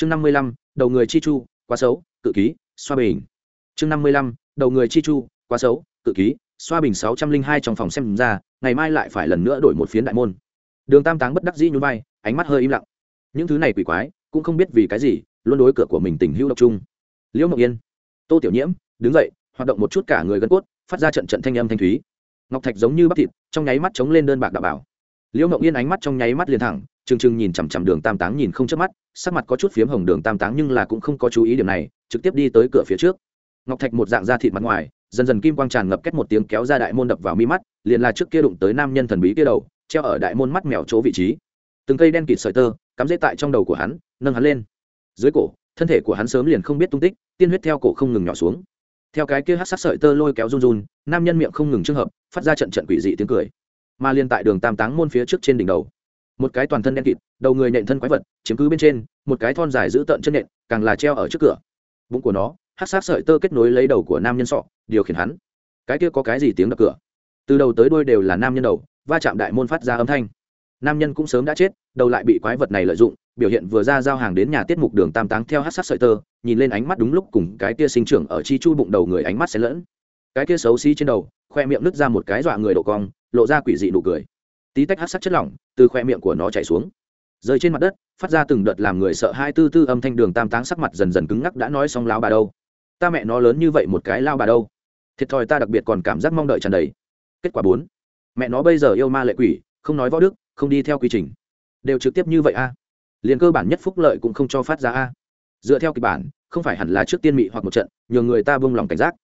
chương năm mươi lăm, đầu người chi chu, quá xấu, cự ký, xoa bình. Chương năm mươi lăm, đầu người chi chu, quá xấu, cự ký, xoa bình sáu trăm linh hai trong phòng xem ra, ngày mai lại phải lần nữa đổi một phiến đại môn. Đường tam táng bất đắc dĩ nhún vai, ánh mắt hơi im lặng. Những thứ này quỷ quái, cũng không biết vì cái gì, luôn đối cửa của mình tình hữu độc trung liễu mộng yên, tô tiểu nhiễm, đứng dậy, hoạt động một chút cả người gân cốt, phát ra trận trận thanh âm thanh thúy. Ngọc thạch giống như bắp thịt, trong nháy mắt chống lên đơn bạc đạo bảo. Liễu mộng yên ánh mắt trong nháy mắt liền thẳng trừng trừng nhìn chằm chằm đường tam táng nhìn không chớp mắt, sắc mặt có chút phiếm hồng đường tam táng nhưng là cũng không có chú ý điểm này, trực tiếp đi tới cửa phía trước. Ngọc thạch một dạng da thịt mặt ngoài, dần dần kim quang tràn ngập kết một tiếng kéo ra đại môn đập vào mi mắt, liền là trước kia đụng tới nam nhân thần bí kia đầu, treo ở đại môn mắt mèo chỗ vị trí. Từng cây đen kịt sợi tơ, cắm dễ tại trong đầu của hắn, nâng hắn lên. Dưới cổ, thân thể của hắn sớm liền không biết tung tích, tiên huyết theo cổ không ngừng nhỏ xuống. Theo cái kia hát sát sợi tơ lôi kéo run run, nam nhân miệng không ngừng trường hợp, phát ra trận trận quỷ dị tiếng cười. Mà liên tại đường tam táng môn phía trước trên đỉnh đầu một cái toàn thân đen kịt, đầu người nhện thân quái vật, chiếm cứ bên trên, một cái thon dài giữ tợn chân nhện càng là treo ở trước cửa. Bụng của nó hát sát sợi tơ kết nối lấy đầu của nam nhân sọ, điều khiển hắn. Cái kia có cái gì tiếng đập cửa? Từ đầu tới đuôi đều là nam nhân đầu, va chạm đại môn phát ra âm thanh. Nam nhân cũng sớm đã chết, đầu lại bị quái vật này lợi dụng, biểu hiện vừa ra giao hàng đến nhà tiết mục đường tam táng theo hát sát sợi tơ, nhìn lên ánh mắt đúng lúc cùng cái kia sinh trưởng ở chi chu bụng đầu người ánh mắt xen lẫn. Cái kia xấu xí trên đầu, khoe miệng nứt ra một cái dọa người độ cong, lộ ra quỷ dị nụ cười tí tách hát sắc chất lỏng, từ khoe miệng của nó chảy xuống. Rơi trên mặt đất, phát ra từng đợt làm người sợ hai tư tư âm thanh đường tam táng sắc mặt dần dần cứng ngắc đã nói xong lao bà đâu. Ta mẹ nó lớn như vậy một cái lao bà đâu. Thiệt thòi ta đặc biệt còn cảm giác mong đợi tràn đầy. Kết quả bốn. Mẹ nó bây giờ yêu ma lệ quỷ, không nói võ đức, không đi theo quy trình. Đều trực tiếp như vậy a. Liền cơ bản nhất phúc lợi cũng không cho phát ra a. Dựa theo kịch bản, không phải hẳn là trước tiên mị hoặc một trận, nhờ người ta buông lòng cảnh giác.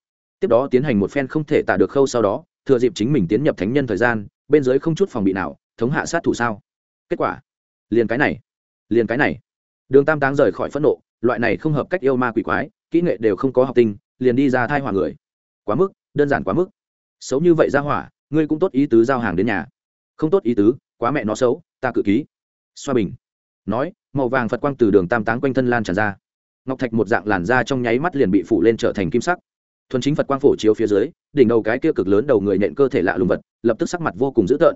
Tiếp đó tiến hành một phen không thể tả được khâu sau đó, thừa dịp chính mình tiến nhập thánh nhân thời gian bên dưới không chút phòng bị nào, thống hạ sát thủ sao? Kết quả, liền cái này, liền cái này. Đường tam táng rời khỏi phẫn nộ, loại này không hợp cách yêu ma quỷ quái, kỹ nghệ đều không có học tinh, liền đi ra thai hỏa người. Quá mức, đơn giản quá mức. Xấu như vậy ra hỏa, ngươi cũng tốt ý tứ giao hàng đến nhà. Không tốt ý tứ, quá mẹ nó xấu, ta cự ký. Xoa bình nói, màu vàng phật quang từ đường tam táng quanh thân lan tràn ra. Ngọc thạch một dạng làn da trong nháy mắt liền bị phủ lên trở thành kim sắc thuần chính phật quang phổ chiếu phía dưới, đỉnh đầu cái kia cực lớn đầu người nện cơ thể lạ lùng vật, lập tức sắc mặt vô cùng dữ tợn.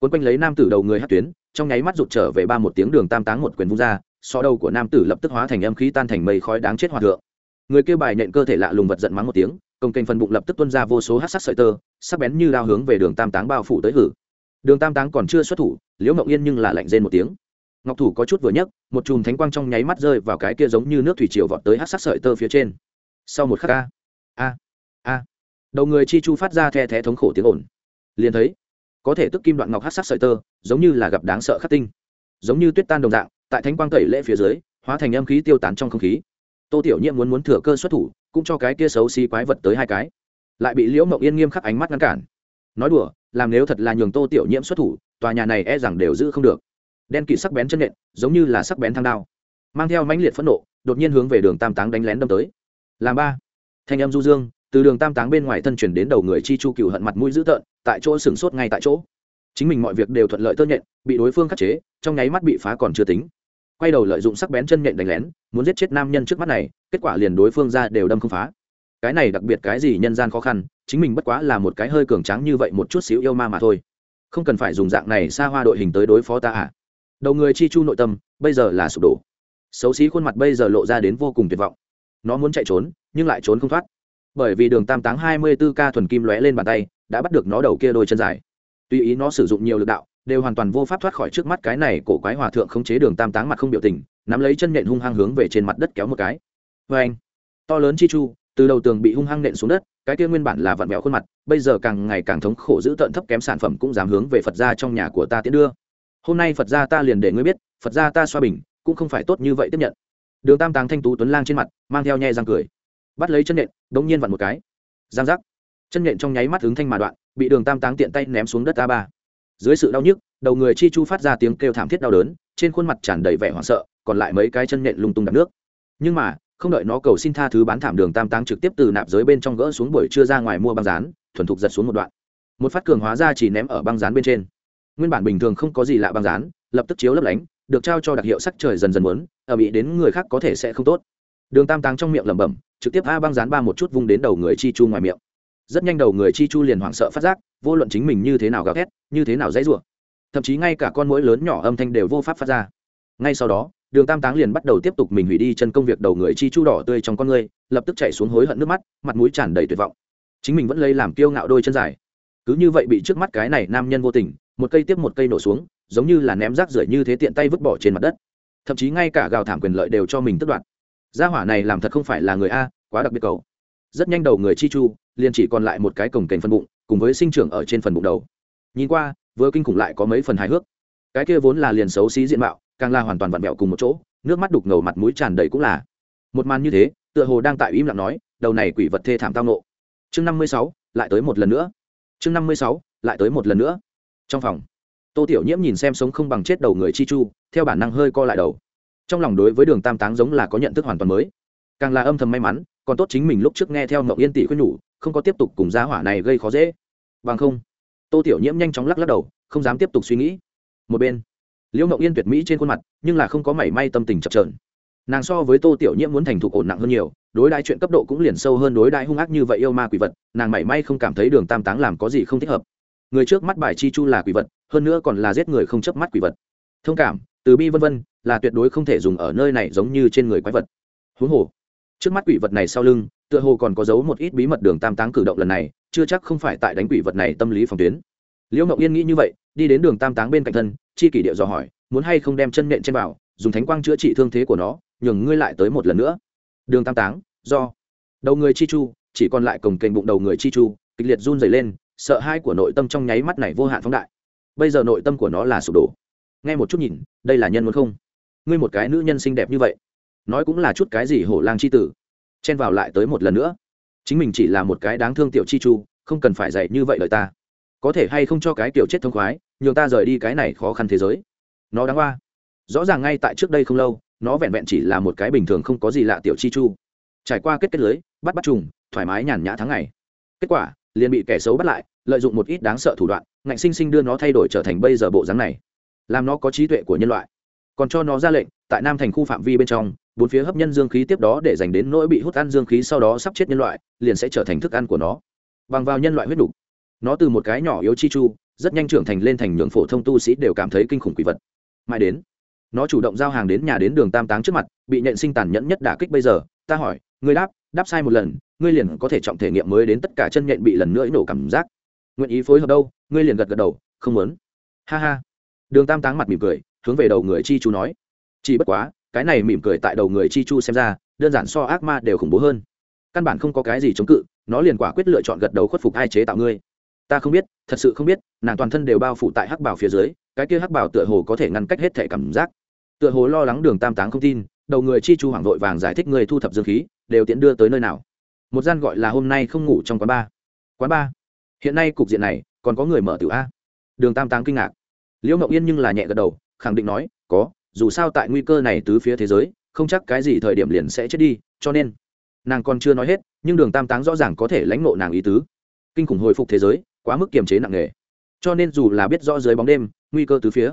Quấn quanh lấy nam tử đầu người hát tuyến, trong nháy mắt rụt trở về ba một tiếng đường tam táng một quyền vung ra, so đầu của nam tử lập tức hóa thành âm khí tan thành mây khói đáng chết hòa thượng. Người kia bài nện cơ thể lạ lùng vật giận mắng một tiếng, công kênh phần bụng lập tức tuân ra vô số hát sắc sợi tơ, sắc bén như lao hướng về đường tam táng bao phủ tới hử. Đường tam táng còn chưa xuất thủ, liễu mộng yên nhưng là lạnh rên một tiếng. Ngọc thủ có chút vừa nhấc, một chùm thánh quang trong nháy mắt rơi vào cái kia giống như nước thủy triều vọt tới hát sắc sợi tơ phía trên. Sau một khắc ca a a. Đầu người chi chu phát ra the thé thống khổ tiếng ồn. Liền thấy, có thể tức kim đoạn ngọc hát sắc sợi tơ, giống như là gặp đáng sợ khắc tinh. Giống như tuyết tan đồng dạng, tại thánh quang tẩy lễ phía dưới, hóa thành âm khí tiêu tán trong không khí. Tô tiểu nhiệm muốn muốn thừa cơ xuất thủ, cũng cho cái kia xấu xí quái vật tới hai cái. Lại bị liễu mộng yên nghiêm khắc ánh mắt ngăn cản. Nói đùa, làm nếu thật là nhường tô tiểu nhiễm xuất thủ, tòa nhà này e rằng đều giữ không được. Đen kỵ sắc bén chân nện, giống như là sắc bén thang đao, mang theo mãnh liệt phẫn nộ, đột nhiên hướng về đường tam táng đánh lén đâm tới. Làm ba thanh âm du dương, từ đường tam táng bên ngoài thân chuyển đến đầu người chi chu cựu hận mặt mũi dữ tợn, tại chỗ sửng sốt ngay tại chỗ. Chính mình mọi việc đều thuận lợi tơ nhện, bị đối phương khắc chế, trong nháy mắt bị phá còn chưa tính. Quay đầu lợi dụng sắc bén chân nhện đánh lén, muốn giết chết nam nhân trước mắt này, kết quả liền đối phương ra đều đâm không phá. Cái này đặc biệt cái gì nhân gian khó khăn, chính mình bất quá là một cái hơi cường tráng như vậy một chút xíu yêu ma mà thôi. Không cần phải dùng dạng này xa hoa đội hình tới đối phó ta à. Đầu người chi chu nội tâm, bây giờ là sụp đổ. Xấu xí khuôn mặt bây giờ lộ ra đến vô cùng tuyệt vọng nó muốn chạy trốn, nhưng lại trốn không thoát. Bởi vì đường tam táng hai mươi b ố k thuần kim lóe lên bàn tay, đã bắt được nó đầu kia đôi chân dài. Tuy ý nó sử dụng nhiều lực đạo, đều hoàn toàn vô pháp thoát khỏi trước mắt cái này cổ quái hòa thượng khống chế đường tam táng mặt không biểu tình, nắm lấy chân nện hung hăng hướng về trên mặt đất kéo một cái. Vê anh, to lớn chi chu, từ đầu tường bị hung hăng nện xuống đất, cái kia nguyên bản là vặn vẹo khuôn mặt, bây giờ càng ngày càng thống khổ giữ tợn thấp kém sản phẩm cũng dám hướng về phật gia trong nhà của ta tiến đưa. Hôm nay phật gia ta liền để ngươi biết, phật gia ta xoa bình, cũng không phải tốt như vậy tiếp nhận đường tam táng thanh tú tuấn lang trên mặt, mang theo nhe răng cười. Bắt lấy chân nện, đống nhiên vặn một cái. Giang giác. Chân nện trong nháy mắt hướng thanh mà đoạn, bị đường tam táng tiện tay ném xuống đất a ba. Dưới sự đau nhức, đầu người chi chu phát ra tiếng kêu thảm thiết đau đớn, trên khuôn mặt tràn đầy vẻ hoảng sợ, còn lại mấy cái chân nện lung tung đập nước. Nhưng mà, không đợi nó cầu xin tha thứ bán thảm đường tam táng trực tiếp từ nạp giới bên trong gỡ xuống buổi trưa ra ngoài mua băng rán, thuần thục giật xuống một đoạn. Một phát cường hóa ra chỉ ném ở băng rán bên trên. Nguyên bản bình thường không có gì lạ băng rán, lập tức chiếu lấp lánh được trao cho đặc hiệu sắc trời dần dần muốn, ở bị đến người khác có thể sẽ không tốt. Đường tam táng trong miệng lẩm bẩm, trực tiếp a băng dán ba một chút vung đến đầu người chi chu ngoài miệng. Rất nhanh đầu người chi chu liền hoảng sợ phát giác, vô luận chính mình như thế nào gào thét, như thế nào dãy rủa. Thậm chí ngay cả con mũi lớn nhỏ âm thanh đều vô pháp phát ra. Ngay sau đó, đường tam táng liền bắt đầu tiếp tục mình hủy đi chân công việc đầu người chi chu đỏ tươi trong con người lập tức chạy xuống hối hận nước mắt, mặt mũi tràn đầy tuyệt vọng. Chính mình vẫn lấy làm kiêu ngạo đôi chân dài. Cứ như vậy bị trước mắt cái này nam nhân vô tình một cây tiếp một cây nổ xuống, giống như là ném rác rưởi như thế tiện tay vứt bỏ trên mặt đất. Thậm chí ngay cả gào thảm quyền lợi đều cho mình tất đoạt. Gia hỏa này làm thật không phải là người a, quá đặc biệt cầu rất nhanh đầu người chi chu, liền chỉ còn lại một cái cổng kềnh phân bụng, cùng với sinh trưởng ở trên phần bụng đầu. Nhìn qua, vừa kinh khủng lại có mấy phần hài hước. Cái kia vốn là liền xấu xí diện mạo, càng là hoàn toàn vặn vẹo cùng một chỗ, nước mắt đục ngầu mặt mũi tràn đầy cũng là. Một màn như thế, tựa hồ đang tại im lặng nói, đầu này quỷ vật thê thảm tao nộ chương năm mươi sáu, lại tới một lần nữa. Chương năm mươi sáu, lại tới một lần nữa trong phòng, tô tiểu nhiễm nhìn xem sống không bằng chết đầu người chi chu, theo bản năng hơi co lại đầu. Trong lòng đối với đường tam táng giống là có nhận thức hoàn toàn mới. Càng là âm thầm may mắn, còn tốt chính mình lúc trước nghe theo mậu yên tỷ khuyên nhủ, không có tiếp tục cùng giá hỏa này gây khó dễ. Bằng không, tô tiểu nhiễm nhanh chóng lắc lắc đầu, không dám tiếp tục suy nghĩ. Một bên, liễu mậu yên tuyệt mỹ trên khuôn mặt, nhưng là không có mảy may tâm tình chập trờn nàng so với tô tiểu nhiễm muốn thành thục ổn nặng hơn nhiều, đối đại chuyện cấp độ cũng liền sâu hơn đối đại hung ác như vậy yêu ma quỷ vật, nàng mảy may không cảm thấy đường tam táng làm có gì không thích hợp người trước mắt bài chi chu là quỷ vật, hơn nữa còn là giết người không chấp mắt quỷ vật. Thông cảm, từ bi vân vân, là tuyệt đối không thể dùng ở nơi này giống như trên người quái vật. Huống hồ, trước mắt quỷ vật này sau lưng, tựa hồ còn có giấu một ít bí mật đường tam táng cử động lần này, chưa chắc không phải tại đánh quỷ vật này tâm lý phòng tuyến. Liễu Ngậu yên nghĩ như vậy, đi đến đường tam táng bên cạnh thân, chi kỷ điệu dò hỏi, muốn hay không đem chân nện trên bảo, dùng thánh quang chữa trị thương thế của nó, nhường ngươi lại tới một lần nữa. Đường tam táng, do, đầu người chi chu, chỉ còn lại cồng kềnh bụng đầu người chi chu, kịch liệt run dày lên sợ hai của nội tâm trong nháy mắt này vô hạn phóng đại. Bây giờ nội tâm của nó là sụp đổ. Nghe một chút nhìn, đây là nhân muốn không? Ngươi một cái nữ nhân xinh đẹp như vậy, nói cũng là chút cái gì hổ lang chi tử. Chen vào lại tới một lần nữa. Chính mình chỉ là một cái đáng thương tiểu chi chu, không cần phải dạy như vậy lời ta. Có thể hay không cho cái tiểu chết thông khoái, nhường ta rời đi cái này khó khăn thế giới. Nó đáng qua rõ ràng ngay tại trước đây không lâu, nó vẹn vẹn chỉ là một cái bình thường không có gì lạ tiểu chi chu. Trải qua kết kết lưới, bắt bắt trùng, thoải mái nhàn nhã tháng ngày. Kết quả liền bị kẻ xấu bắt lại, lợi dụng một ít đáng sợ thủ đoạn, ngạnh sinh sinh đưa nó thay đổi trở thành bây giờ bộ dáng này. Làm nó có trí tuệ của nhân loại. Còn cho nó ra lệnh, tại nam thành khu phạm vi bên trong, bốn phía hấp nhân dương khí tiếp đó để dành đến nỗi bị hút ăn dương khí sau đó sắp chết nhân loại, liền sẽ trở thành thức ăn của nó. Bằng vào nhân loại huyết đủ. nó từ một cái nhỏ yếu chi chu, rất nhanh trưởng thành lên thành nhường phổ thông tu sĩ đều cảm thấy kinh khủng quỷ vật. Mãi đến, nó chủ động giao hàng đến nhà đến đường tam táng trước mặt, bị nhện sinh tàn nhẫn nhất đả kích bây giờ, ta hỏi, ngươi đáp đáp sai một lần ngươi liền có thể trọng thể nghiệm mới đến tất cả chân nhện bị lần nữa nổ cảm giác. Nguyện ý phối hợp đâu, ngươi liền gật gật đầu, không muốn. Ha ha. Đường tam táng mặt mỉm cười, hướng về đầu người chi chu nói. Chỉ bất quá, cái này mỉm cười tại đầu người chi chu xem ra, đơn giản so ác ma đều khủng bố hơn. Căn bản không có cái gì chống cự, nó liền quả quyết lựa chọn gật đầu khuất phục ai chế tạo ngươi. Ta không biết, thật sự không biết, nàng toàn thân đều bao phủ tại hắc bảo phía dưới, cái kia hắc bảo tựa hồ có thể ngăn cách hết thể cảm giác. Tựa hồ lo lắng đường tam táng không tin, đầu người chi chu hoảng vội vàng giải thích người thu thập dương khí, đều tiện đưa tới nơi nào một gian gọi là hôm nay không ngủ trong quán ba. Quán ba? Hiện nay cục diện này, còn có người mở tiểu a? Đường tam táng kinh ngạc. Liễu mậu yên nhưng là nhẹ gật đầu, khẳng định nói, có, dù sao tại nguy cơ này tứ phía thế giới, không chắc cái gì thời điểm liền sẽ chết đi, cho nên, nàng còn chưa nói hết, nhưng đường tam táng rõ ràng có thể lãnh nộ nàng ý tứ. Kinh khủng hồi phục thế giới, quá mức kiềm chế nặng nề. Cho nên dù là biết rõ dưới bóng đêm, nguy cơ tứ phía,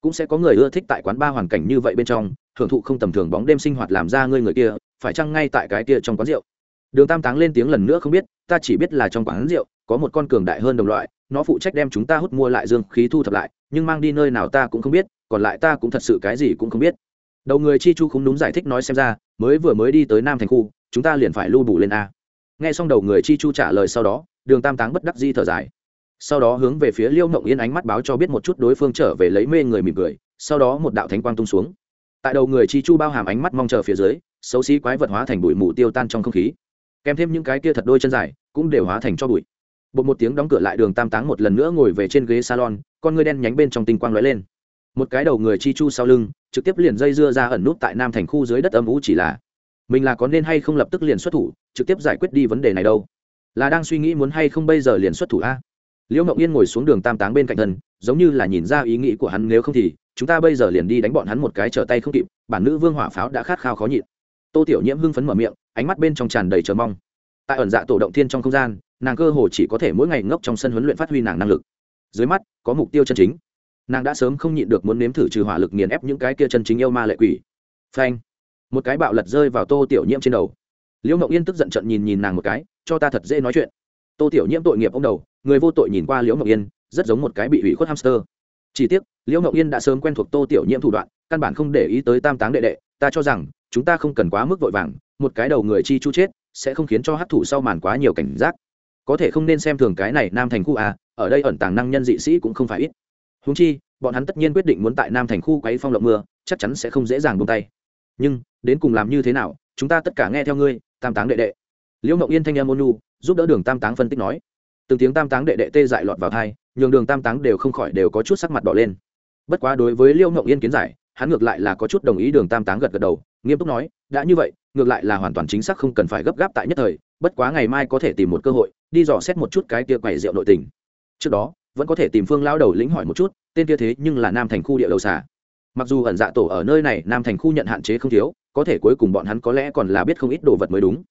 cũng sẽ có người ưa thích tại quán ba hoàn cảnh như vậy bên trong, hưởng thụ không tầm thường bóng đêm sinh hoạt làm ra ngươi người kia, phải chăng ngay tại cái kia trong quán rượu? Đường tam táng lên tiếng lần nữa không biết, ta chỉ biết là trong quán rượu, có một con cường đại hơn đồng loại, nó phụ trách đem chúng ta hút mua lại dương khí thu thập lại, nhưng mang đi nơi nào ta cũng không biết, còn lại ta cũng thật sự cái gì cũng không biết. Đầu người chi chu không đúng giải thích nói xem ra, mới vừa mới đi tới nam thành khu, chúng ta liền phải lưu bù lên a. Nghe xong đầu người chi chu trả lời sau đó, đường tam táng bất đắc di thở dài. Sau đó hướng về phía liêu mộng yên ánh mắt báo cho biết một chút đối phương trở về lấy mê người mỉm cười, sau đó một đạo thánh quang tung xuống. Tại đầu người chi chu bao hàm ánh mắt mong chờ phía dưới, xấu xí quái vật hóa thành bụi mù tiêu tan trong không khí kèm thêm những cái kia thật đôi chân dài, cũng đều hóa thành cho bụi. Bột một tiếng đóng cửa lại đường tam táng một lần nữa ngồi về trên ghế salon, con ngươi đen nhánh bên trong tinh quang lóe lên. Một cái đầu người chi chu sau lưng, trực tiếp liền dây dưa ra ẩn nút tại nam thành khu dưới đất âm ú chỉ là, mình là có nên hay không lập tức liền xuất thủ, trực tiếp giải quyết đi vấn đề này đâu? Là đang suy nghĩ muốn hay không bây giờ liền xuất thủ a? Liễu ngậu yên ngồi xuống đường tam táng bên cạnh thân, giống như là nhìn ra ý nghĩ của hắn, nếu không thì, chúng ta bây giờ liền đi đánh bọn hắn một cái trở tay không kịp, bản nữ vương hỏa pháo đã khát khao khó nhịn. Tô tiểu nhiễm hưng phấn mở miệng ánh mắt bên trong tràn đầy chờ mong. Tại ẩn dạ tổ động thiên trong không gian, nàng cơ hồ chỉ có thể mỗi ngày ngốc trong sân huấn luyện phát huy nàng năng lực. Dưới mắt, có mục tiêu chân chính. Nàng đã sớm không nhịn được muốn nếm thử trừ hỏa lực nghiền ép những cái kia chân chính yêu ma lệ quỷ. Phanh! Một cái bạo lật rơi vào tô tiểu nhiễm trên đầu. Liễu mộng yên tức giận trận nhìn nhìn nàng một cái, cho ta thật dễ nói chuyện. Tô tiểu nhiễm tội nghiệp ông đầu, người vô tội nhìn qua liễu mộng yên, rất giống một cái bị hủy khuất hamster. Chỉ tiếc, liễu mộng yên đã sớm quen thuộc tô tiểu nhiễm thủ đoạn, căn bản không để ý tới tam táng đệ đệ, ta cho rằng, chúng ta không cần quá mức vội vàng một cái đầu người chi chu chết, sẽ không khiến cho hát thủ sau màn quá nhiều cảnh giác. Có thể không nên xem thường cái này nam thành khu a ở đây ẩn tàng năng nhân dị sĩ cũng không phải ít. Húng chi, bọn hắn tất nhiên quyết định muốn tại nam thành khu quấy phong lộng mưa, chắc chắn sẽ không dễ dàng buông tay. Nhưng, đến cùng làm như thế nào, chúng ta tất cả nghe theo ngươi, tam táng đệ đệ. Liễu ngậu yên thanh em ônu nu giúp đỡ đường tam táng phân tích nói. Từng tiếng tam táng đệ đệ tê dại lọt vào thai nhường đường tam táng đều không khỏi đều có chút sắc mặt đỏ lên. Bất quá đối với liễu ngậu yên kiến giải hắn ngược lại là có chút đồng ý đường tam táng gật gật đầu, nghiêm túc nói, đã như vậy, ngược lại là hoàn toàn chính xác không cần phải gấp gáp tại nhất thời, bất quá ngày mai có thể tìm một cơ hội, đi dò xét một chút cái kia quầy rượu nội tình. Trước đó, vẫn có thể tìm phương lao đầu lĩnh hỏi một chút, tên kia thế nhưng là nam thành khu địa đầu xà. Mặc dù ẩn dạ tổ ở nơi này, nam thành khu nhận hạn chế không thiếu, có thể cuối cùng bọn hắn có lẽ còn là biết không ít đồ vật mới đúng.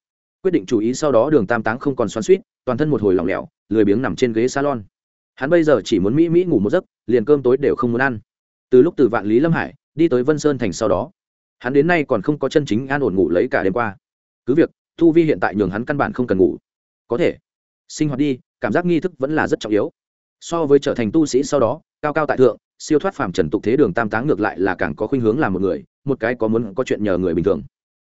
Quyết định chú ý sau đó đường tam táng không còn xoắn suýt toàn thân một hồi lỏng lẻo, lười biếng nằm trên ghế salon. Hắn bây giờ chỉ muốn mỹ mỹ ngủ một giấc, liền cơm tối đều không muốn ăn. Từ lúc từ vạn lý lâm hải đi tới vân sơn thành sau đó. Hắn đến nay còn không có chân chính an ổn ngủ lấy cả đêm qua. Cứ việc, thu vi hiện tại nhường hắn căn bản không cần ngủ. Có thể, sinh hoạt đi, cảm giác nghi thức vẫn là rất trọng yếu. So với trở thành tu sĩ sau đó, cao cao tại thượng, siêu thoát phàm trần tục thế đường tam táng ngược lại là càng có khuynh hướng làm một người, một cái có muốn có chuyện nhờ người bình thường.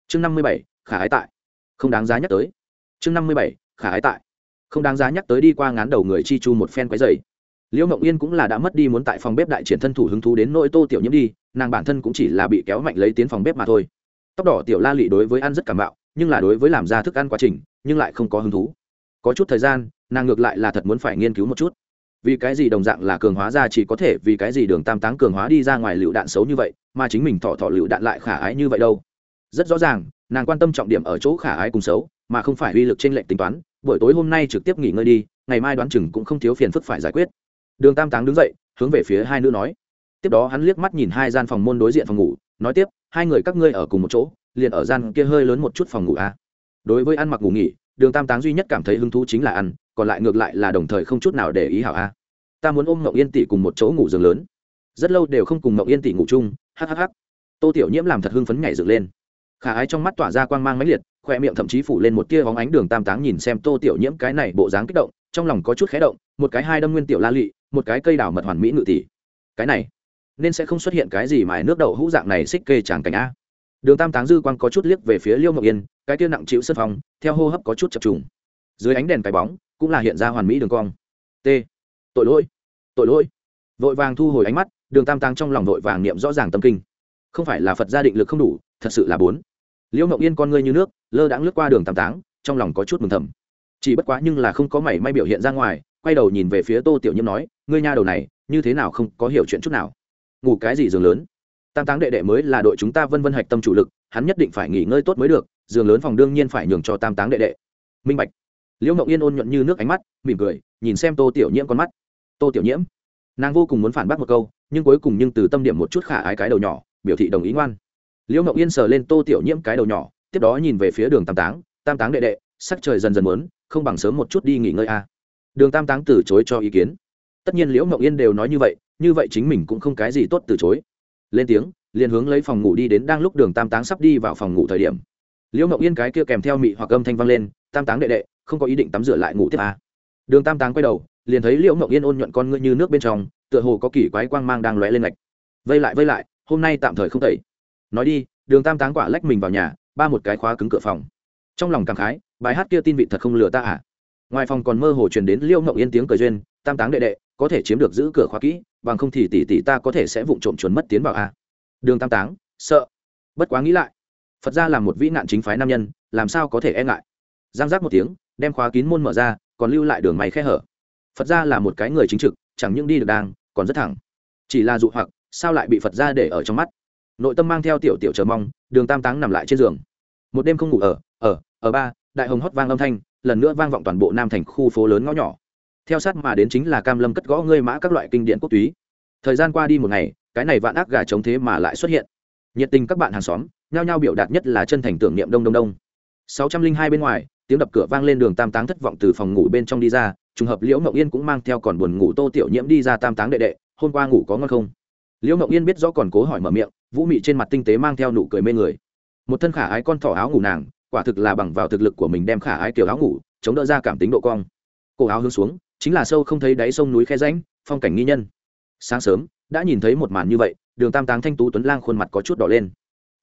Chương năm mươi bảy, khả ái tại. Không đáng giá nhắc tới. Chương năm mươi bảy, khả ái tại. Không đáng giá nhắc tới đi qua ngán đầu người chi chu một phen quái dày liễu mộng yên cũng là đã mất đi muốn tại phòng bếp đại triển thân thủ hứng thú đến nỗi tô tiểu nhiễm đi, nàng bản thân cũng chỉ là bị kéo mạnh lấy tiến phòng bếp mà thôi. Tóc đỏ tiểu la lị đối với ăn rất cảm bạo, nhưng là đối với làm ra thức ăn quá trình, nhưng lại không có hứng thú. Có chút thời gian, nàng ngược lại là thật muốn phải nghiên cứu một chút. Vì cái gì đồng dạng là cường hóa ra chỉ có thể vì cái gì đường tam táng cường hóa đi ra ngoài lựu đạn xấu như vậy, mà chính mình thọ thọ lựu đạn lại khả ái như vậy đâu? Rất rõ ràng, nàng quan tâm trọng điểm ở chỗ khả ái cùng xấu, mà không phải uy lực trên lệnh tính toán, buổi tối hôm nay trực tiếp nghỉ ngơi đi, ngày mai đoán chừng cũng không thiếu phiền phức phải giải quyết đường tam táng đứng dậy, hướng về phía hai nữ nói. Tiếp đó hắn liếc mắt nhìn hai gian phòng môn đối diện phòng ngủ, nói tiếp, hai người các ngươi ở cùng một chỗ, liền ở gian kia hơi lớn một chút phòng ngủ a à. đối với ăn mặc ngủ nghỉ, đường tam táng duy nhất cảm thấy hứng thú chính là ăn, còn lại ngược lại là đồng thời không chút nào để ý hảo a ta muốn ôm mậu yên tỷ cùng một chỗ ngủ giường lớn. Rất lâu đều không cùng mậu yên tỷ ngủ chung hhh tô tiểu nhiễm làm thật hưng phấn nhảy dựng lên. Khả ái trong mắt tỏa ra quang mang mãnh liệt khoe miệng thậm chí phủ lên một tia hóng ánh. Đường tam táng nhìn xem tô tiểu nhiễm cái này bộ dáng kích động, trong lòng có chút khé động, một cái hai đâm nguyên tiểu la lị một cái cây đào mật hoàn mỹ ngự tỷ. Cái này, nên sẽ không xuất hiện cái gì mài nước đậu hũ dạng này xích kê tràng cảnh a. Đường tam táng dư quang có chút liếc về phía liêu mộng yên, cái kia nặng chịu sân phòng, theo hô hấp có chút chập trùng. Dưới ánh đèn cái bóng, cũng là hiện ra hoàn mỹ đường cong. T. Tội lỗi tội lỗi. Vội vàng thu hồi ánh mắt, đường tam táng trong lòng vội vàng niệm rõ ràng tâm kinh. Không phải là phật gia định lực không đủ, thật sự là bốn. Liễu mộng yên con ngươi như nước, lơ đãng lướt qua đường tam táng, trong lòng có chút mừng thầm. Chỉ bất quá nhưng là không có mảy may biểu hiện ra ngoài, quay đầu nhìn về phía tô tiểu nhiễm nói ngươi nha đầu này, như thế nào không có hiểu chuyện chút nào? Ngủ cái gì giường lớn? Tam táng đệ đệ mới là đội chúng ta vân vân hạch tâm chủ lực, hắn nhất định phải nghỉ ngơi tốt mới được, giường lớn phòng đương nhiên phải nhường cho tam táng đệ đệ. Minh bạch. Liễu Ngậu yên ôn nhuận như nước ánh mắt, mỉm cười, nhìn xem tô tiểu nhiễm con mắt. Tô tiểu nhiễm. Nàng vô cùng muốn phản bác một câu, nhưng cuối cùng nhưng từ tâm điểm một chút khả ái cái đầu nhỏ, biểu thị đồng ý ngoan. Liễu Ngậu yên sờ lên tô tiểu nhiễm cái đầu nhỏ, tiếp đó nhìn về phía đường tam táng. Tam táng đệ đệ, sắc trời dần dần muốn, không bằng sớm một chút đi nghỉ ngơi a. Đường tam táng từ chối cho ý kiến tất nhiên liễu mộng yên đều nói như vậy như vậy chính mình cũng không cái gì tốt từ chối. Lên tiếng, liền hướng lấy phòng ngủ đi đến đang lúc đường tam táng sắp đi vào phòng ngủ thời điểm. Liễu mộng yên cái kia kèm theo mị hoặc âm thanh vang lên, tam táng đệ đệ, không có ý định tắm rửa lại ngủ tiếp à. đường tam táng quay đầu, liền thấy liễu mộng yên ôn nhuận con ngươi như nước bên trong, tựa hồ có kỳ quái quang mang đang lóe lên lạch vây lại vây lại, hôm nay tạm thời không tẩy. Nói đi, đường tam táng quả lách mình vào nhà, ba một cái khóa cứng cửa phòng. Trong lòng cảm khái, bài hát kia tin vị thật không lừa ta à? Ngoài phòng còn mơ hồ truyền đến liễu mộng yên tiếng cười duyên, tam táng đệ đệ có thể chiếm được giữ cửa khóa kỹ, bằng không thì tỷ tỷ ta có thể sẽ vụng trộm chuẩn mất tiến vào a. Đường tam táng, sợ. Bất quá nghĩ lại, phật ra là một vĩ nạn chính phái nam nhân, làm sao có thể e ngại? Giang giác một tiếng, đem khóa kín môn mở ra, còn lưu lại đường máy khe hở. Phật ra là một cái người chính trực, chẳng những đi được đang, còn rất thẳng. Chỉ là dụ hoặc, sao lại bị phật ra để ở trong mắt? Nội tâm mang theo tiểu tiểu chờ mong, đường tam táng nằm lại trên giường. Một đêm không ngủ ở ở ở ba, đại hồng hót vang âm thanh, lần nữa vang vọng toàn bộ nam thành khu phố lớn ngõ nhỏ theo sát mà đến chính là cam lâm cất gõ ngươi mã các loại kinh điển quốc túy. Thời gian qua đi một ngày, cái này vạn ác gà chống thế mà lại xuất hiện. Nhiệt tình các bạn hàng xóm, nhao nhao biểu đạt nhất là chân thành tưởng niệm đông đông đông. Sáu trăm linh hai bên ngoài, tiếng đập cửa vang lên đường tam táng thất vọng từ phòng ngủ bên trong đi ra, trùng hợp liễu mậu yên cũng mang theo còn buồn ngủ tô tiểu nhiễm đi ra tam táng đệ đệ, hôm qua ngủ có ngon không? Liễu mậu yên biết rõ còn cố hỏi mở miệng, vũ mị trên mặt tinh tế mang theo nụ cười mê người. Một thân khả ái con thỏ áo ngủ nàng, quả thực là bằng vào thực lực của mình đem khả ái kiểu áo ngủ, chống đỡ ra cảm tính độ cong. Cổ áo hướng xuống chính là sâu không thấy đáy sông núi khe ránh phong cảnh nghi nhân. Sáng sớm, đã nhìn thấy một màn như vậy, đường tam táng thanh tú tuấn lang khuôn mặt có chút đỏ lên.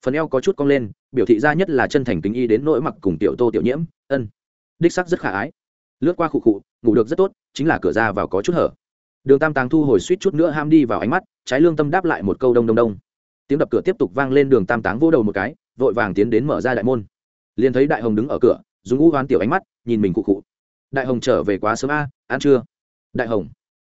Phần eo có chút cong lên, biểu thị ra nhất là chân thành tính y đến nỗi mặc cùng tiểu tô tiểu nhiễm, ân. Đích sắc rất khả ái. Lướt qua khụ khụ, ngủ được rất tốt, chính là cửa ra vào có chút hở. Đường tam táng thu hồi suýt chút nữa ham đi vào ánh mắt, trái lương tâm đáp lại một câu đông đông đông. Tiếng đập cửa tiếp tục vang lên đường tam táng vô đầu một cái, vội vàng tiến đến mở ra đại môn. Liền thấy đại hồng đứng ở cửa, dùng ngũ hoán tiểu ánh mắt, nhìn mình cụ cụ đại hồng trở về quá sớm a ăn chưa? Đại hồng.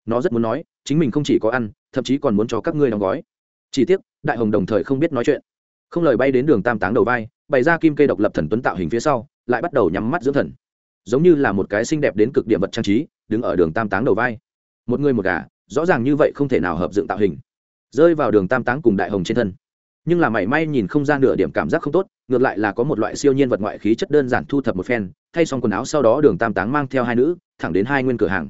Nó rất muốn nói, chính mình không chỉ có ăn, thậm chí còn muốn cho các ngươi đóng gói. Chỉ tiếc, đại hồng đồng thời không biết nói chuyện. Không lời bay đến đường tam táng đầu vai, bày ra kim cây độc lập thần tuấn tạo hình phía sau, lại bắt đầu nhắm mắt dưỡng thần. Giống như là một cái xinh đẹp đến cực điểm vật trang trí, đứng ở đường tam táng đầu vai. Một người một gà, rõ ràng như vậy không thể nào hợp dựng tạo hình. Rơi vào đường tam táng cùng đại hồng trên thân nhưng là mảy may nhìn không ra nửa điểm cảm giác không tốt, ngược lại là có một loại siêu nhiên vật ngoại khí chất đơn giản thu thập một phen, thay xong quần áo sau đó đường tam táng mang theo hai nữ, thẳng đến hai nguyên cửa hàng.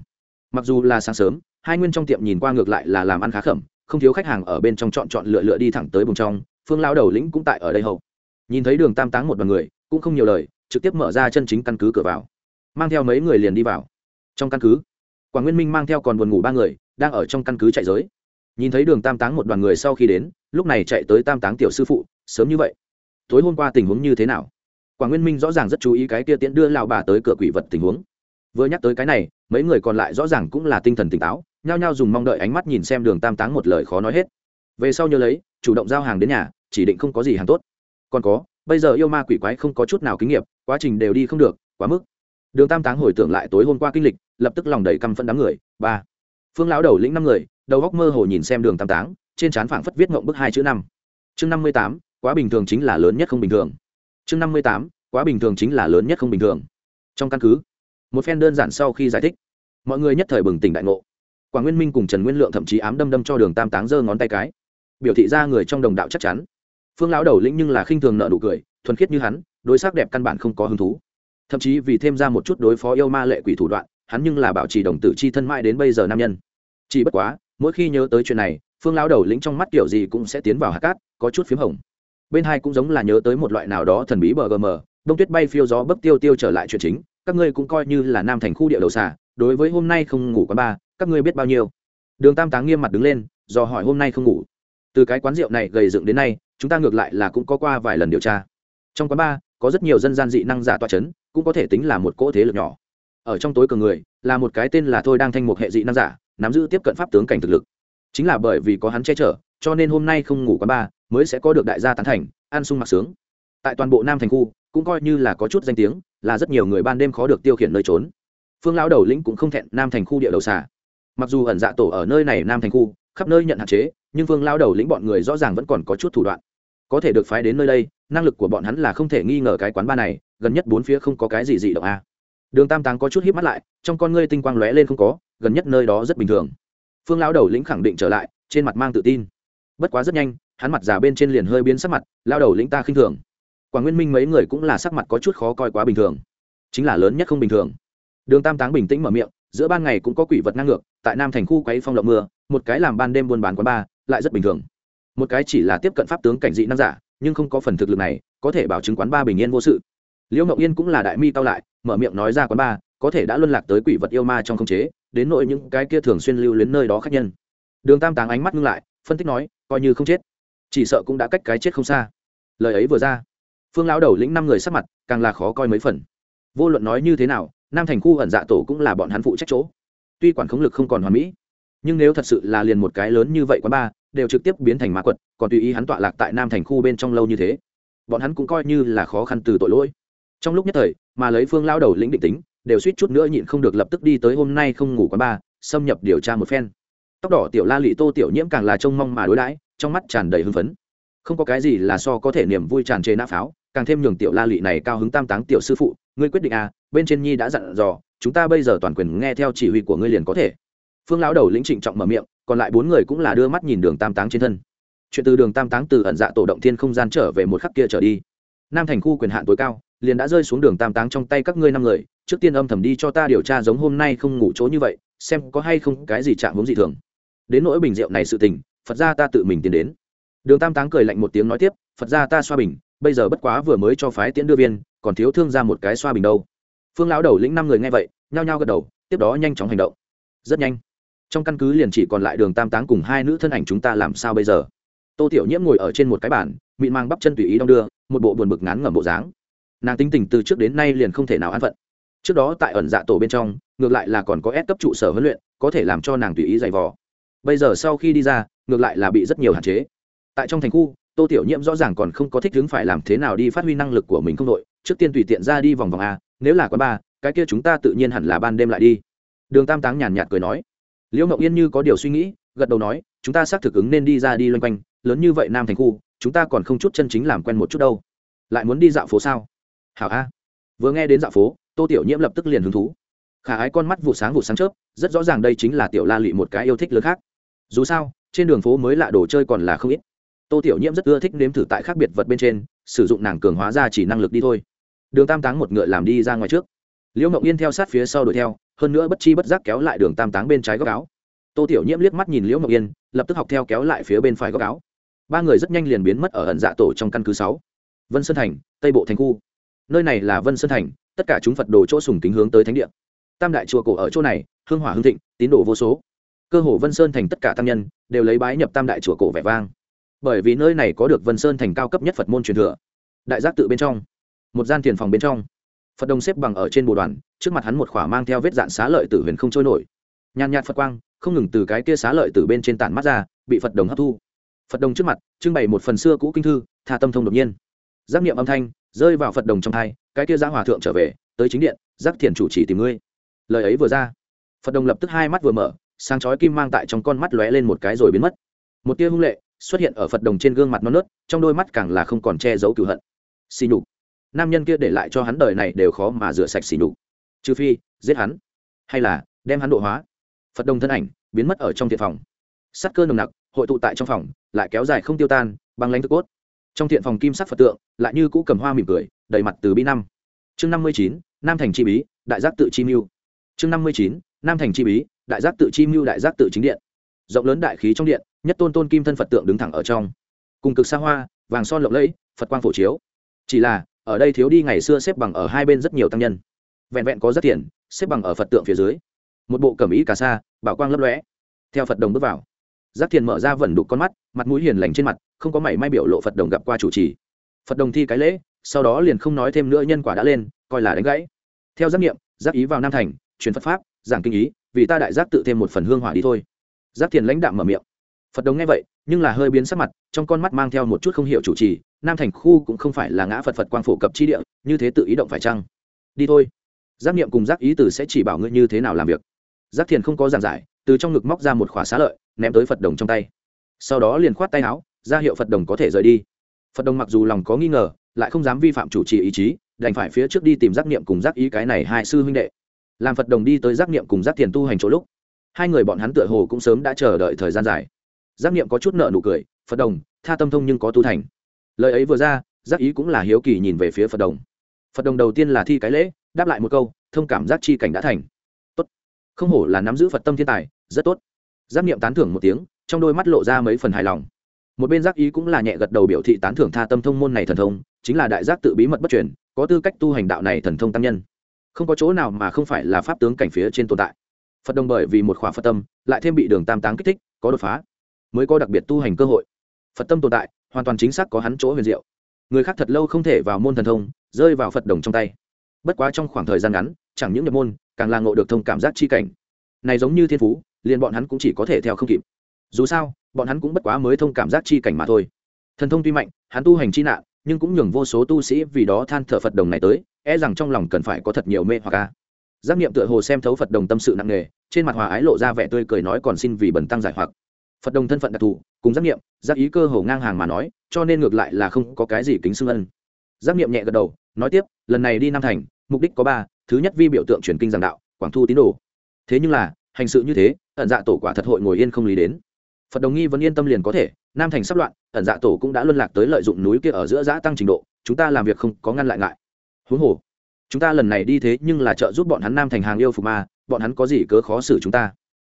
Mặc dù là sáng sớm, hai nguyên trong tiệm nhìn qua ngược lại là làm ăn khá khẩm, không thiếu khách hàng ở bên trong chọn chọn lựa lựa đi thẳng tới bùng trong, phương lao đầu lĩnh cũng tại ở đây hậu. Nhìn thấy đường tam táng một đoàn người, cũng không nhiều lời, trực tiếp mở ra chân chính căn cứ cửa vào. Mang theo mấy người liền đi vào. Trong căn cứ, quảng nguyên minh mang theo còn buồn ngủ ba người, đang ở trong căn cứ chạy giới. Nhìn thấy đường tam táng một đoàn người sau khi đến lúc này chạy tới tam táng tiểu sư phụ, sớm như vậy. Tối hôm qua tình huống như thế nào? Quảng nguyên minh rõ ràng rất chú ý cái kia tiễn đưa lão bà tới cửa quỷ vật tình huống. Vừa nhắc tới cái này, mấy người còn lại rõ ràng cũng là tinh thần tỉnh táo, nhao nhao dùng mong đợi ánh mắt nhìn xem đường tam táng một lời khó nói hết. Về sau nhớ lấy, chủ động giao hàng đến nhà, chỉ định không có gì hàng tốt. Còn có, bây giờ yêu ma quỷ quái không có chút nào kinh nghiệm, quá trình đều đi không được, quá mức. Đường tam táng hồi tưởng lại tối hôm qua kinh lịch, lập tức lòng đầy căm phẫn đám người. Ba. Phương lão đầu lĩnh năm người, đầu góc mơ hồ nhìn xem đường tam táng trên trán phảng phất viết ngộng bức hai chữ năm. Chương năm mươi tám, quá bình thường chính là lớn nhất không bình thường. Chương năm mươi tám, quá bình thường chính là lớn nhất không bình thường. Trong căn cứ, một phen đơn giản sau khi giải thích, mọi người nhất thời bừng tỉnh đại ngộ. Quả nguyên minh cùng trần nguyên lượng thậm chí ám đâm đâm cho đường tam táng giơ ngón tay cái. Biểu thị ra người trong đồng đạo chắc chắn. Phương lão đầu lĩnh nhưng là khinh thường nợ nụ cười, thuần khiết như hắn, đối sắc đẹp căn bản không có hứng thú. Thậm chí vì thêm ra một chút đối phó yêu ma lệ quỷ thủ đoạn, hắn nhưng là bảo trì đồng tử chi thân mãi đến bây giờ nam nhân. Chỉ bất quá, mỗi khi nhớ tới chuyện này phương lão đầu lĩnh trong mắt kiểu gì cũng sẽ tiến vào hạt cát, có chút p h í m hồng. Bên hai cũng giống là nhớ tới một loại nào đó thần bí bờ gm đông tuyết bay phiêu gió bấc tiêu tiêu trở lại chuyện chính, các ngươi cũng coi như là nam thành khu địa đầu xà, đối với hôm nay không ngủ quán ba, các ngươi biết bao nhiêu? Đường tam táng nghiêm mặt đứng lên, do hỏi hôm nay không ngủ. Từ cái quán rượu này gầy dựng đến nay, chúng ta ngược lại là cũng có qua vài lần điều tra. Trong quán ba, có rất nhiều dân gian dị năng giả toa c h ấ n cũng có thể tính là một cỗ thế lực nhỏ. Ở trong tối cường người, là một cái tên là thôi đang thanh một hệ dị năng giả, nắm giữ tiếp cận pháp tướng cảnh thực lực chính là bởi vì có hắn che chở, cho nên hôm nay không ngủ quán ba mới sẽ có được đại gia tán thành, ăn sung mặc sướng. Tại toàn bộ nam thành khu, cũng coi như là có chút danh tiếng, là rất nhiều người ban đêm khó được tiêu khiển nơi trốn. Phương lão đầu lĩnh cũng không thẹn nam thành khu địa đầu xà. Mặc dù ẩn dạ tổ ở nơi này nam thành khu, khắp nơi nhận hạn chế, nhưng phương lão đầu lĩnh bọn người rõ ràng vẫn còn có chút thủ đoạn. Có thể được phái đến nơi đây, năng lực của bọn hắn là không thể nghi ngờ cái quán ba này, gần nhất bốn phía không có cái gì dị động a. Đường tam táng có chút híp mắt lại, trong con ngươi tinh quang lóe lên không có, gần nhất nơi đó rất bình thường phương lão đầu lĩnh khẳng định trở lại, trên mặt mang tự tin. Bất quá rất nhanh, hắn mặt già bên trên liền hơi biến sắc mặt lao đầu lĩnh ta khinh thường. Quảng nguyên minh mấy người cũng là sắc mặt có chút khó coi quá bình thường. Chính là lớn nhất không bình thường. Đường tam táng bình tĩnh mở miệng, giữa ban ngày cũng có quỷ vật ngang ngược, tại nam thành khu quấy phong lộng mưa, một cái làm ban đêm buôn bán quán bar, lại rất bình thường. Một cái chỉ là tiếp cận pháp tướng cảnh dị năng giả, nhưng không có phần thực lực này, có thể bảo chứng quán ba bình yên vô sự. Liễu Mậu yên cũng là đại mi tao lại, mở miệng nói ra quán ba có thể đã luân lạc tới quỷ vật yêu ma trong không chế, đến nội những cái kia thường xuyên lưu luyến nơi đó khác nhân. Đường tam táng ánh mắt ngưng lại, phân tích nói, coi như không chết. Chỉ sợ cũng đã cách cái chết không xa. Lời ấy vừa ra, phương lão đầu lĩnh năm người sắc mặt càng là khó coi mấy phần. Vô luận nói như thế nào, nam thành khu ẩn dạ tổ cũng là bọn hắn phụ trách chỗ. Tuy quản khống lực không còn hoàn mỹ, nhưng nếu thật sự là liền một cái lớn như vậy quá ba, đều trực tiếp biến thành ma quật, còn tùy ý hắn tọa lạc tại nam thành khu bên trong lâu như thế, bọn hắn cũng coi như là khó khăn từ tội lỗi. Trong lúc nhất thời, mà lấy phương lao đầu lĩnh định tính đều suýt chút nữa nhịn không được lập tức đi tới hôm nay không ngủ quán ba xâm nhập điều tra một phen. Tóc đỏ tiểu la lị tô tiểu nhiễm càng là trông mong mà đối đãi, trong mắt tràn đầy hưng phấn. Không có cái gì là so có thể niềm vui tràn trề nã pháo, càng thêm nhường tiểu la lị này cao hứng tam táng tiểu sư phụ, ngươi quyết định à bên trên nhi đã dặn dò, chúng ta bây giờ toàn quyền nghe theo chỉ huy của ngươi liền có thể. Phương lão đầu lĩnh trịnh trọng mở miệng, còn lại bốn người cũng là đưa mắt nhìn đường tam táng trên thân. Chuyện từ đường tam táng từ ẩn dạ tổ động thiên không gian trở về một khắc kia trở đi. Nam thành khu quyền hạn tối cao liền đã rơi xuống đường tam táng trong tay các ngươi năm người, trước tiên âm thầm đi cho ta điều tra giống hôm nay không ngủ chỗ như vậy, xem có hay không cái gì chạm hướng gì thường. Đến nỗi bình rượu này sự tình, phật ra ta tự mình tiến đến. Đường tam táng cười lạnh một tiếng nói tiếp, phật ra ta xoa bình, bây giờ bất quá vừa mới cho phái tiễn đưa viên, còn thiếu thương ra một cái xoa bình đâu. Phương lão đầu lĩnh năm người nghe vậy, nhao nhao gật đầu, tiếp đó nhanh chóng hành động. Rất nhanh. Trong căn cứ liền chỉ còn lại đường tam táng cùng hai nữ thân ảnh chúng ta làm sao bây giờ? Tô tiểu nhiễm ngồi ở trên một cái bàn, mịn mang bắp chân tùy ý đong đưa, một bộ buồn bực ngán ngẩm bộ dáng nàng tính tình từ trước đến nay liền không thể nào an phận. Trước đó tại ẩn dạ tổ bên trong, ngược lại là còn có ép cấp trụ sở huấn luyện, có thể làm cho nàng tùy ý giày vò. Bây giờ sau khi đi ra, ngược lại là bị rất nhiều hạn chế. Tại trong thành khu, tô tiểu nhiễm rõ ràng còn không có thích hứng phải làm thế nào đi phát huy năng lực của mình không đội, trước tiên tùy tiện ra đi vòng vòng a, nếu là quán ba cái kia chúng ta tự nhiên hẳn là ban đêm lại đi. Đường tam táng nhàn nhạt cười nói. Liễu mộng yên như có điều suy nghĩ, gật đầu nói, chúng ta xác thực ứng nên đi ra đi loanh quanh, lớn như vậy nam thành khu, chúng ta còn không chút chân chính làm quen một chút đâu. Lại muốn đi dạo phố sao? Hảo a. Vừa nghe đến dạo phố, tô tiểu nhiễm lập tức liền hứng thú. Khả ái con mắt vụ sáng vụ sáng chớp, rất rõ ràng đây chính là tiểu la lị một cái yêu thích lớn khác. Dù sao, trên đường phố mới lạ đồ chơi còn là không ít. Tô tiểu nhiễm rất ưa thích nếm thử tại khác biệt vật bên trên, sử dụng nàng cường hóa ra chỉ năng lực đi thôi. Đường tam táng một ngựa làm đi ra ngoài trước. Liễu mộng yên theo sát phía sau đuổi theo, hơn nữa bất chi bất giác kéo lại đường tam táng bên trái góc áo. Tô tiểu nhiễm liếc mắt nhìn liễu mộng yên, lập tức học theo kéo lại phía bên phải góc áo. Ba người rất nhanh liền biến mất ở ẩn dạ tổ trong căn cứ sáu. Vân sơn thành, tây bộ thành khu nơi này là vân sơn thành, tất cả chúng phật đồ chỗ sùng kính hướng tới thánh địa. Tam đại chùa cổ ở chỗ này, hương hỏa hương thịnh, tín đồ vô số. Cơ hồ vân sơn thành tất cả tăng nhân đều lấy bái nhập tam đại chùa cổ vẻ vang. Bởi vì nơi này có được vân sơn thành cao cấp nhất phật môn truyền thừa. Đại giác tự bên trong, một gian tiền phòng bên trong. Phật đồng xếp bằng ở trên bồ đoàn, trước mặt hắn một khỏa mang theo vết dạn xá lợi tử huyền không trôi nổi. Nhàn nhạt phật quang, không ngừng từ cái kia xá lợi tử bên trên tản mắt ra, bị phật đồng hấp thu. Phật đồng trước mặt trưng bày một phần xưa cũ kinh thư, tha tâm thông đột nhiên. Giác niệm âm thanh rơi vào phật đồng trong thai, cái kia giã hòa thượng trở về, tới chính điện, giác thiền chủ chỉ tìm ngươi. Lời ấy vừa ra, phật đồng lập tức hai mắt vừa mở, sáng chói kim mang tại trong con mắt lóe lên một cái rồi biến mất. Một tia hung lệ xuất hiện ở phật đồng trên gương mặt non nớt, trong đôi mắt càng là không còn che giấu cựu hận. Xì nhục. Nam nhân kia để lại cho hắn đời này đều khó mà rửa sạch xì nhục. Trừ phi, giết hắn, hay là đem hắn độ hóa. Phật đồng thân ảnh biến mất ở trong thiện phòng. Sắt cơ nồng nặc, hội tụ tại trong phòng, lại kéo dài không tiêu tan, băng lánh thức cốt trong thiện phòng kim sắc phật tượng, lại như cũ cầm hoa mỉm cười, đầy mặt từ bi năm. Chương năm mươi chín, nam thành chi bí, đại giác tự chi mưu. Chương năm mươi chín, nam thành chi bí, đại giác tự chi mưu, đại giác tự chính điện. Rộng lớn đại khí trong điện, nhất tôn tôn kim thân phật tượng đứng thẳng ở trong. Cùng cực xa hoa, vàng son lộng lẫy, phật quang phổ chiếu. Chỉ là, ở đây thiếu đi ngày xưa xếp bằng ở hai bên rất nhiều tăng nhân. Vẹn vẹn có rất tiền, xếp bằng ở phật tượng phía dưới. Một bộ cẩm ý cà sa, bảo quang lấp lóe. Theo phật đồng bước vào. Giác thiền mở ra vẩn đục con mắt, mặt mũi hiền lành trên mặt không có mảy may biểu lộ phật đồng gặp qua chủ trì. Phật đồng thi cái lễ, sau đó liền không nói thêm nữa nhân quả đã lên, coi là đánh gãy. Theo giác nghiệm giác ý vào nam thành, truyền phật pháp, giảng kinh ý, vì ta đại giác tự thêm một phần hương hỏa đi thôi. Giác thiền lãnh đạm mở miệng. Phật đồng nghe vậy, nhưng là hơi biến sắc mặt, trong con mắt mang theo một chút không hiểu chủ trì, nam thành khu cũng không phải là ngã phật phật quang phổ cập chi địa, như thế tự ý động phải chăng? Đi thôi. Giác nghiệm cùng giác ý tử sẽ chỉ bảo ngươi như thế nào làm việc. Giác thiền không có giảng giải, từ trong ngực móc ra một khóa xá lợi, ném tới phật đồng trong tay. Sau đó liền khoát tay áo ra hiệu phật đồng có thể rời đi. Phật đồng mặc dù lòng có nghi ngờ, lại không dám vi phạm chủ trì ý chí, đành phải phía trước đi tìm giác niệm cùng giác ý cái này hai sư huynh đệ. Làm phật đồng đi tới giác niệm cùng giác thiền tu hành chỗ lúc, hai người bọn hắn tựa hồ cũng sớm đã chờ đợi thời gian dài. Giác niệm có chút nợ nụ cười, phật đồng, tha tâm thông nhưng có tu thành. Lời ấy vừa ra, giác ý cũng là hiếu kỳ nhìn về phía phật đồng. Phật đồng đầu tiên là thi cái lễ, đáp lại một câu, thông cảm giác chi cảnh đã thành. Tốt. Không hổ là nắm giữ phật tâm thiên tài, rất tốt. Giác niệm tán thưởng một tiếng, trong đôi mắt lộ ra mấy phần hài lòng một bên giác ý cũng là nhẹ gật đầu biểu thị tán thưởng tha tâm thông môn này thần thông, chính là đại giác tự bí mật bất truyền, có tư cách tu hành đạo này thần thông tăng nhân. Không có chỗ nào mà không phải là pháp tướng cảnh phía trên tồn tại. Phật đồng bởi vì một khỏa phật tâm, lại thêm bị đường tam táng kích thích, có đột phá, mới có đặc biệt tu hành cơ hội. Phật tâm tồn tại, hoàn toàn chính xác có hắn chỗ huyền diệu. Người khác thật lâu không thể vào môn thần thông, rơi vào phật đồng trong tay. Bất quá trong khoảng thời gian ngắn, chẳng những nhập môn, càng là ngộ được thông cảm giác chi cảnh. Này giống như thiên phú, liền bọn hắn cũng chỉ có thể theo không kịp. Dù sao bọn hắn cũng bất quá mới thông cảm giác chi cảnh mà thôi. Thần thông tuy mạnh hắn tu hành chi nạn nhưng cũng nhường vô số tu sĩ vì đó than thở phật đồng này tới e rằng trong lòng cần phải có thật nhiều mê hoặc ca giác niệm tựa hồ xem thấu phật đồng tâm sự nặng nề trên mặt hòa ái lộ ra vẻ tươi cười nói còn xin vì bẩn tăng giải hoặc. Phật đồng thân phận đặc thù cùng giác niệm, giác ý cơ hồ ngang hàng mà nói cho nên ngược lại là không có cái gì kính xưng ân. Giác niệm nhẹ gật đầu nói tiếp lần này đi nam thành mục đích có ba thứ nhất vi biểu tượng truyền kinh giảng đạo quảng thu tín đồ. Thế nhưng là hành sự như thế ẩn dạ tổ quả thật hội ngồi yên không lý đến phật đồng nghi vẫn yên tâm liền có thể, nam thành sắp loạn, ẩn dạ tổ cũng đã luân lạc tới lợi dụng núi kia ở giữa giã tăng trình độ, chúng ta làm việc không có ngăn lại ngại. Huống hồ, chúng ta lần này đi thế nhưng là trợ giúp bọn hắn nam thành hàng yêu phục ma, bọn hắn có gì cớ khó xử chúng ta?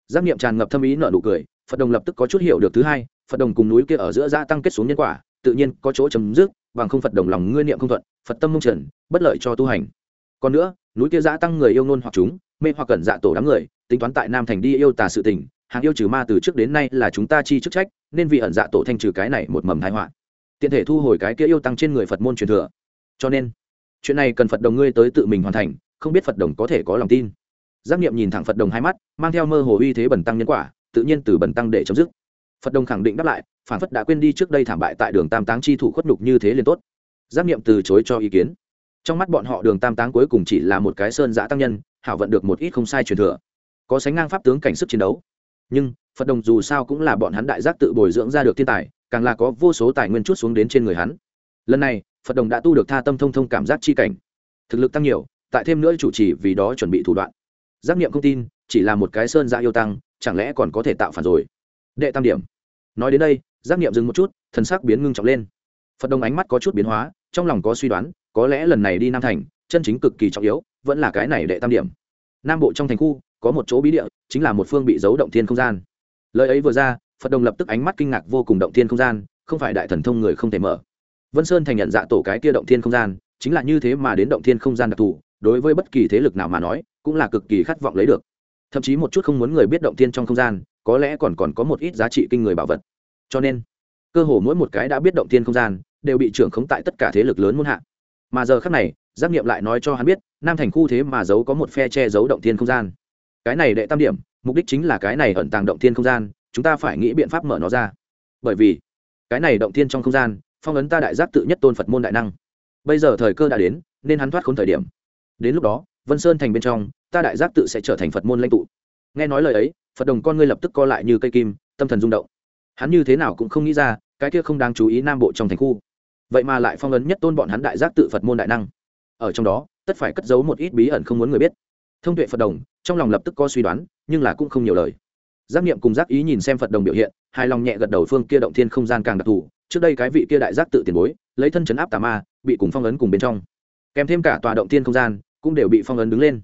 Giác nghiệm tràn ngập thâm ý nợ nụ cười, phật đồng lập tức có chút hiểu được thứ hai, phật đồng cùng núi kia ở giữa gia tăng kết xuống nhân quả, tự nhiên có chỗ chấm dứt, bằng không phật đồng lòng ngươi niệm không thuận, phật tâm mông trần, bất lợi cho tu hành. Còn nữa, núi kia gia tăng người yêu nôn hoặc chúng, mê hoặc cẩn dạ tổ đám người, tính toán tại nam thành đi yêu tà sự tình hàng yêu trừ ma từ trước đến nay là chúng ta chi chức trách, nên vì ẩn dạ tổ thanh trừ cái này một mầm thái họa. Tiện thể thu hồi cái kia yêu tăng trên người phật môn truyền thừa. Cho nên, chuyện này cần phật đồng ngươi tới tự mình hoàn thành, không biết phật đồng có thể có lòng tin. Giác nghiệm nhìn thẳng phật đồng hai mắt, mang theo mơ hồ uy thế bẩn tăng nhân quả, tự nhiên từ bẩn tăng để chấm dứt. Phật đồng khẳng định đáp lại, phản phất đã quên đi trước đây thảm bại tại đường tam táng chi thủ khuất nhục như thế liền tốt. Giác nghiệm từ chối cho ý kiến. Trong mắt bọn họ đường tam táng cuối cùng chỉ là một cái sơn giã tăng nhân, hảo vận được một ít không sai truyền thừa. Có sánh ngang pháp tướng cảnh sức chiến đấu nhưng, phật đồng dù sao cũng là bọn hắn đại giác tự bồi dưỡng ra được thiên tài, càng là có vô số tài nguyên chút xuống đến trên người hắn. Lần này, phật đồng đã tu được tha tâm thông thông cảm giác chi cảnh. Thực lực tăng nhiều, tại thêm nữa chủ trì vì đó chuẩn bị thủ đoạn. Giác nghiệm không tin, chỉ là một cái sơn dạ yêu tăng, chẳng lẽ còn có thể tạo phản rồi? Đệ tam điểm. Nói đến đây, giác nghiệm dừng một chút, thần sắc biến ngưng trọng lên. Phật đồng ánh mắt có chút biến hóa, trong lòng có suy đoán, có lẽ lần này đi nam thành, chân chính cực kỳ trọng yếu, vẫn là cái này đệ tam điểm. Nam bộ trong thành khu có một chỗ bí địa, chính là một phương bị giấu động thiên không gian. Lời ấy vừa ra, phật đồng lập tức ánh mắt kinh ngạc vô cùng động thiên không gian, không phải đại thần thông người không thể mở. Vân sơn thành nhận dạ tổ cái kia động thiên không gian, chính là như thế mà đến động thiên không gian đặc thù, đối với bất kỳ thế lực nào mà nói, cũng là cực kỳ khát vọng lấy được. Thậm chí một chút không muốn người biết động thiên trong không gian, có lẽ còn còn có một ít giá trị kinh người bảo vật. Cho nên, cơ hồ mỗi một cái đã biết động thiên không gian, đều bị trưởng khống tại tất cả thế lực lớn muôn hạ. Mà giờ khác này giác nghiệm lại nói cho hắn biết, nam thành khu thế mà giấu có một phe che giấu động thiên không gian cái này đệ tam điểm, mục đích chính là cái này ẩn tàng động thiên không gian, chúng ta phải nghĩ biện pháp mở nó ra. Bởi vì, cái này động thiên trong không gian, phong ấn ta đại giác tự nhất tôn phật môn đại năng. Bây giờ thời cơ đã đến, nên hắn thoát khốn thời điểm. Đến lúc đó, vân sơn thành bên trong, ta đại giác tự sẽ trở thành phật môn lãnh tụ. Nghe nói lời ấy, phật đồng con ngươi lập tức co lại như cây kim, tâm thần rung động. Hắn như thế nào cũng không nghĩ ra, cái kia không đáng chú ý nam bộ trong thành khu. Vậy mà lại phong ấn nhất tôn bọn hắn đại giác tự phật môn đại năng. Ở trong đó, tất phải cất giấu một ít bí ẩn không muốn người biết. Thông tuệ phật đồng trong lòng lập tức có suy đoán, nhưng là cũng không nhiều lời. Giác nghiệm cùng giác ý nhìn xem phật đồng biểu hiện, hài lòng nhẹ gật đầu phương kia động thiên không gian càng đặc thù, trước đây cái vị kia đại giác tự tiền bối, lấy thân chấn áp tà ma, bị cùng phong ấn cùng bên trong. Kèm thêm cả tòa động thiên không gian, cũng đều bị phong ấn đứng lên.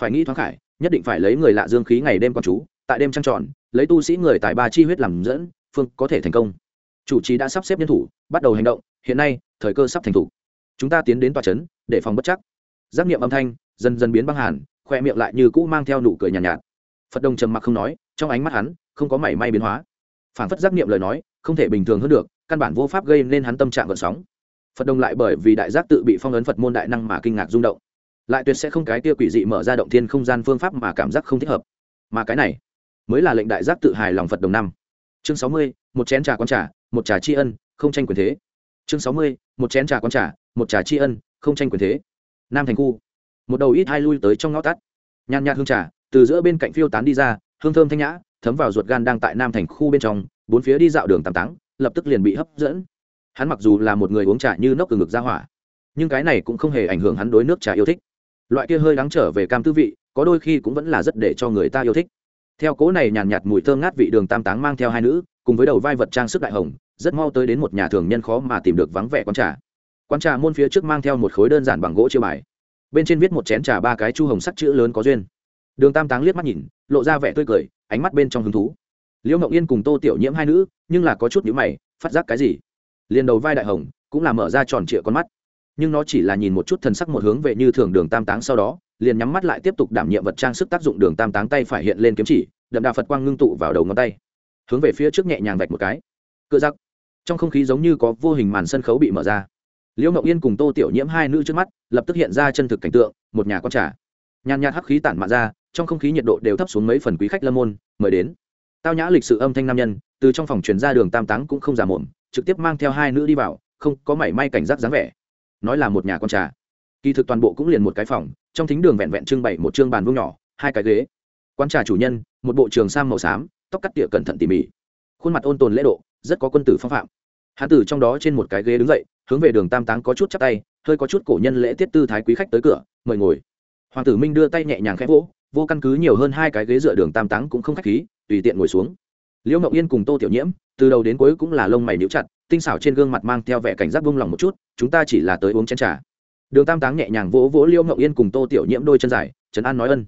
Phải nghĩ thoáng khải, nhất định phải lấy người lạ dương khí ngày đêm con chú, tại đêm trăng tròn, lấy tu sĩ người tại ba chi huyết làm dẫn, phương có thể thành công. Chủ trì đã sắp xếp nhân thủ, bắt đầu hành động, hiện nay, thời cơ sắp thành thủ. Chúng ta tiến đến tòa trấn để phòng bất chắc. Giác nghiệm âm thanh, dần dần biến băng hàn khoe miệng lại như cũ mang theo nụ cười nhàn nhạt, nhạt. Phật đồng trầm mặc không nói trong ánh mắt hắn không có mảy may biến hóa. Phản phất giác nghiệm lời nói không thể bình thường hơn được căn bản vô pháp gây nên hắn tâm trạng gợn sóng. Phật đồng lại bởi vì đại giác tự bị phong ấn phật môn đại năng mà kinh ngạc rung động. Lại tuyệt sẽ không cái tia quỷ dị mở ra động thiên không gian phương pháp mà cảm giác không thích hợp. Mà cái này mới là lệnh đại giác tự hài lòng phật đồng năm. Chương sáu mươi một chén trà con trà một trà tri ân không tranh quyền thế. Chương sáu mươi một chén trà con trà một trà tri ân không tranh quyền thế. Nam thành khu một đầu ít hai lui tới trong ngõ tắt. Nhàn nhạt hương trà từ giữa bên cạnh phiêu tán đi ra hương thơm thanh nhã thấm vào ruột gan đang tại nam thành khu bên trong bốn phía đi dạo đường tàm táng lập tức liền bị hấp dẫn. Hắn mặc dù là một người uống trà như nốc từ ngực ra hỏa nhưng cái này cũng không hề ảnh hưởng hắn đối nước trà yêu thích. Loại kia hơi đáng trở về cam tư vị có đôi khi cũng vẫn là rất để cho người ta yêu thích. Theo cố này nhàn nhạt, mùi thơm ngát vị đường tam táng mang theo hai nữ cùng với đầu vai vật trang sức đại hồng rất mau tới đến một nhà thường nhân khó mà tìm được vắng vẻ quán trà. Quán trà môn phía trước mang theo một khối đơn giản bằng gỗ chiêu bài bên trên viết một chén trà ba cái chu hồng sắc chữ lớn có duyên. Đường tam táng liếc mắt nhìn, lộ ra vẻ tươi cười, ánh mắt bên trong hứng thú. Liễu ngậu yên cùng tô tiểu nhiễm hai nữ, nhưng là có chút nhữ mày, phát giác cái gì? Liền đầu vai đại hồng, cũng là mở ra tròn trịa con mắt. Nhưng nó chỉ là nhìn một chút thần sắc một hướng về như thường đường tam táng sau đó, liền nhắm mắt lại tiếp tục đảm nhiệm vật trang sức tác dụng đường tam táng tay phải hiện lên kiếm chỉ, đậm đà phật quang ngưng tụ vào đầu ngón tay. Hướng về phía trước nhẹ nhàng vạch một cái. Cựa giặc trong không khí giống như có vô hình màn sân khấu bị mở ra liễu ngậu yên cùng tô tiểu nhiễm hai nữ trước mắt, lập tức hiện ra chân thực cảnh tượng, một nhà con trà. Nhàn nhạt hắc khí tản mạn ra, trong không khí nhiệt độ đều thấp xuống mấy phần quý khách lâm môn, mời đến. Tao nhã lịch sự âm thanh nam nhân, từ trong phòng truyền ra đường tam táng cũng không giả mồm trực tiếp mang theo hai nữ đi vào, không có mảy may cảnh giác dáng vẻ. Nói là một nhà con trà. Kỳ thực toàn bộ cũng liền một cái phòng, trong thính đường vẹn vẹn trưng bày một chương bàn vuông nhỏ, hai cái ghế. Quán trà chủ nhân, một bộ trường sam màu xám, tóc cắt tỉa cẩn thận tỉ mỉ. Khuôn mặt ôn tồn lễ độ, rất có quân tử phong phạm. Hán tử trong đó trên một cái ghế đứng dậy hướng về đường tam táng có chút chắp tay, hơi có chút cổ nhân lễ tiết tư thái quý khách tới cửa, mời ngồi. Hoàng tử minh đưa tay nhẹ nhàng khẽ vỗ, vô căn cứ nhiều hơn hai cái ghế dựa đường tam táng cũng không khách khí, tùy tiện ngồi xuống. Liễu mậu yên cùng tô tiểu nhiễm, từ đầu đến cuối cũng là lông mày níu chặt, tinh xảo trên gương mặt mang theo vẻ cảnh giác vung lòng một chút, chúng ta chỉ là tới uống chén trà. Đường tam táng nhẹ nhàng vỗ vỗ liễu mậu yên cùng tô tiểu nhiễm đôi chân dài, trấn an nói ân.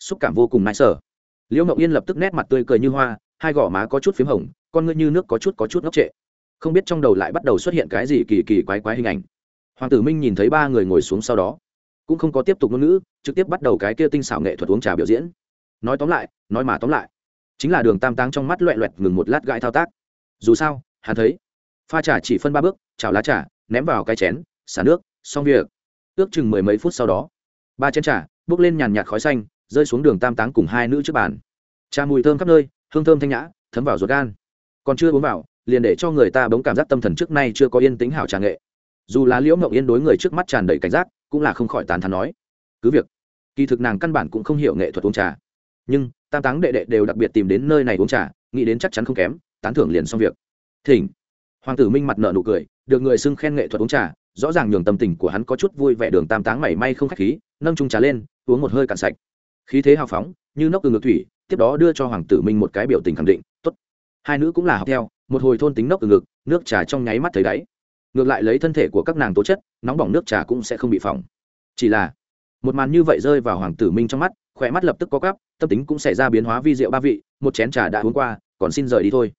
Xúc cảm vô cùng nãi sở. Liễu mậu yên lập tức nét mặt tươi cười như hoa, hai gò má có chút p h í m hồng, con ngươi như nước có chút có chút ngốc trệ không biết trong đầu lại bắt đầu xuất hiện cái gì kỳ kỳ quái quái hình ảnh. Hoàng tử minh nhìn thấy ba người ngồi xuống sau đó, cũng không có tiếp tục ngôn ngữ, trực tiếp bắt đầu cái kia tinh xảo nghệ thuật uống trà biểu diễn. Nói tóm lại, nói mà tóm lại, chính là đường tam táng trong mắt loẹ loẹt ngừng một lát gãi thao tác. Dù sao, hắn thấy, pha trà chỉ phân ba bước, chảo lá trà, ném vào cái chén, xả nước, xong việc. Ước chừng mười mấy phút sau đó, ba chén trà bốc lên nhàn nhạt khói xanh, rơi xuống đường tam táng cùng hai nữ trước bàn. Trà mùi thơm khắp nơi, hương thơm thanh nhã, thấm vào ruột gan. Còn chưa uống vào liền để cho người ta bỗng cảm giác tâm thần trước nay chưa có yên tính hảo trà nghệ. Dù là liễu ngọc yên đối người trước mắt tràn đầy cảnh giác, cũng là không khỏi tán thán nói, cứ việc, kỳ thực nàng căn bản cũng không hiểu nghệ thuật uống trà, nhưng tam táng đệ đệ đều đặc biệt tìm đến nơi này uống trà, nghĩ đến chắc chắn không kém, tán thưởng liền xong việc. Thỉnh. Hoàng tử minh mặt nợ nụ cười, được người xưng khen nghệ thuật uống trà, rõ ràng nhường tâm tình của hắn có chút vui vẻ đường tam táng mảy may không khách khí, nâng trung trà lên, uống một hơi cạn sạch. Khí thế hào phóng, như nốc từ ngược thủy, tiếp đó đưa cho hoàng tử minh một cái biểu tình khẳng định, tốt. Hai nữ cũng là học theo một hồi thôn tính nốc từ ngực, nước trà trong nháy mắt thấy đáy. Ngược lại lấy thân thể của các nàng tố chất, nóng bỏng nước trà cũng sẽ không bị phỏng. Chỉ là, một màn như vậy rơi vào hoàng tử minh trong mắt, khỏe mắt lập tức có cắp tâm tính cũng xảy ra biến hóa vi diệu ba vị, một chén trà đã uống qua, còn xin rời đi thôi.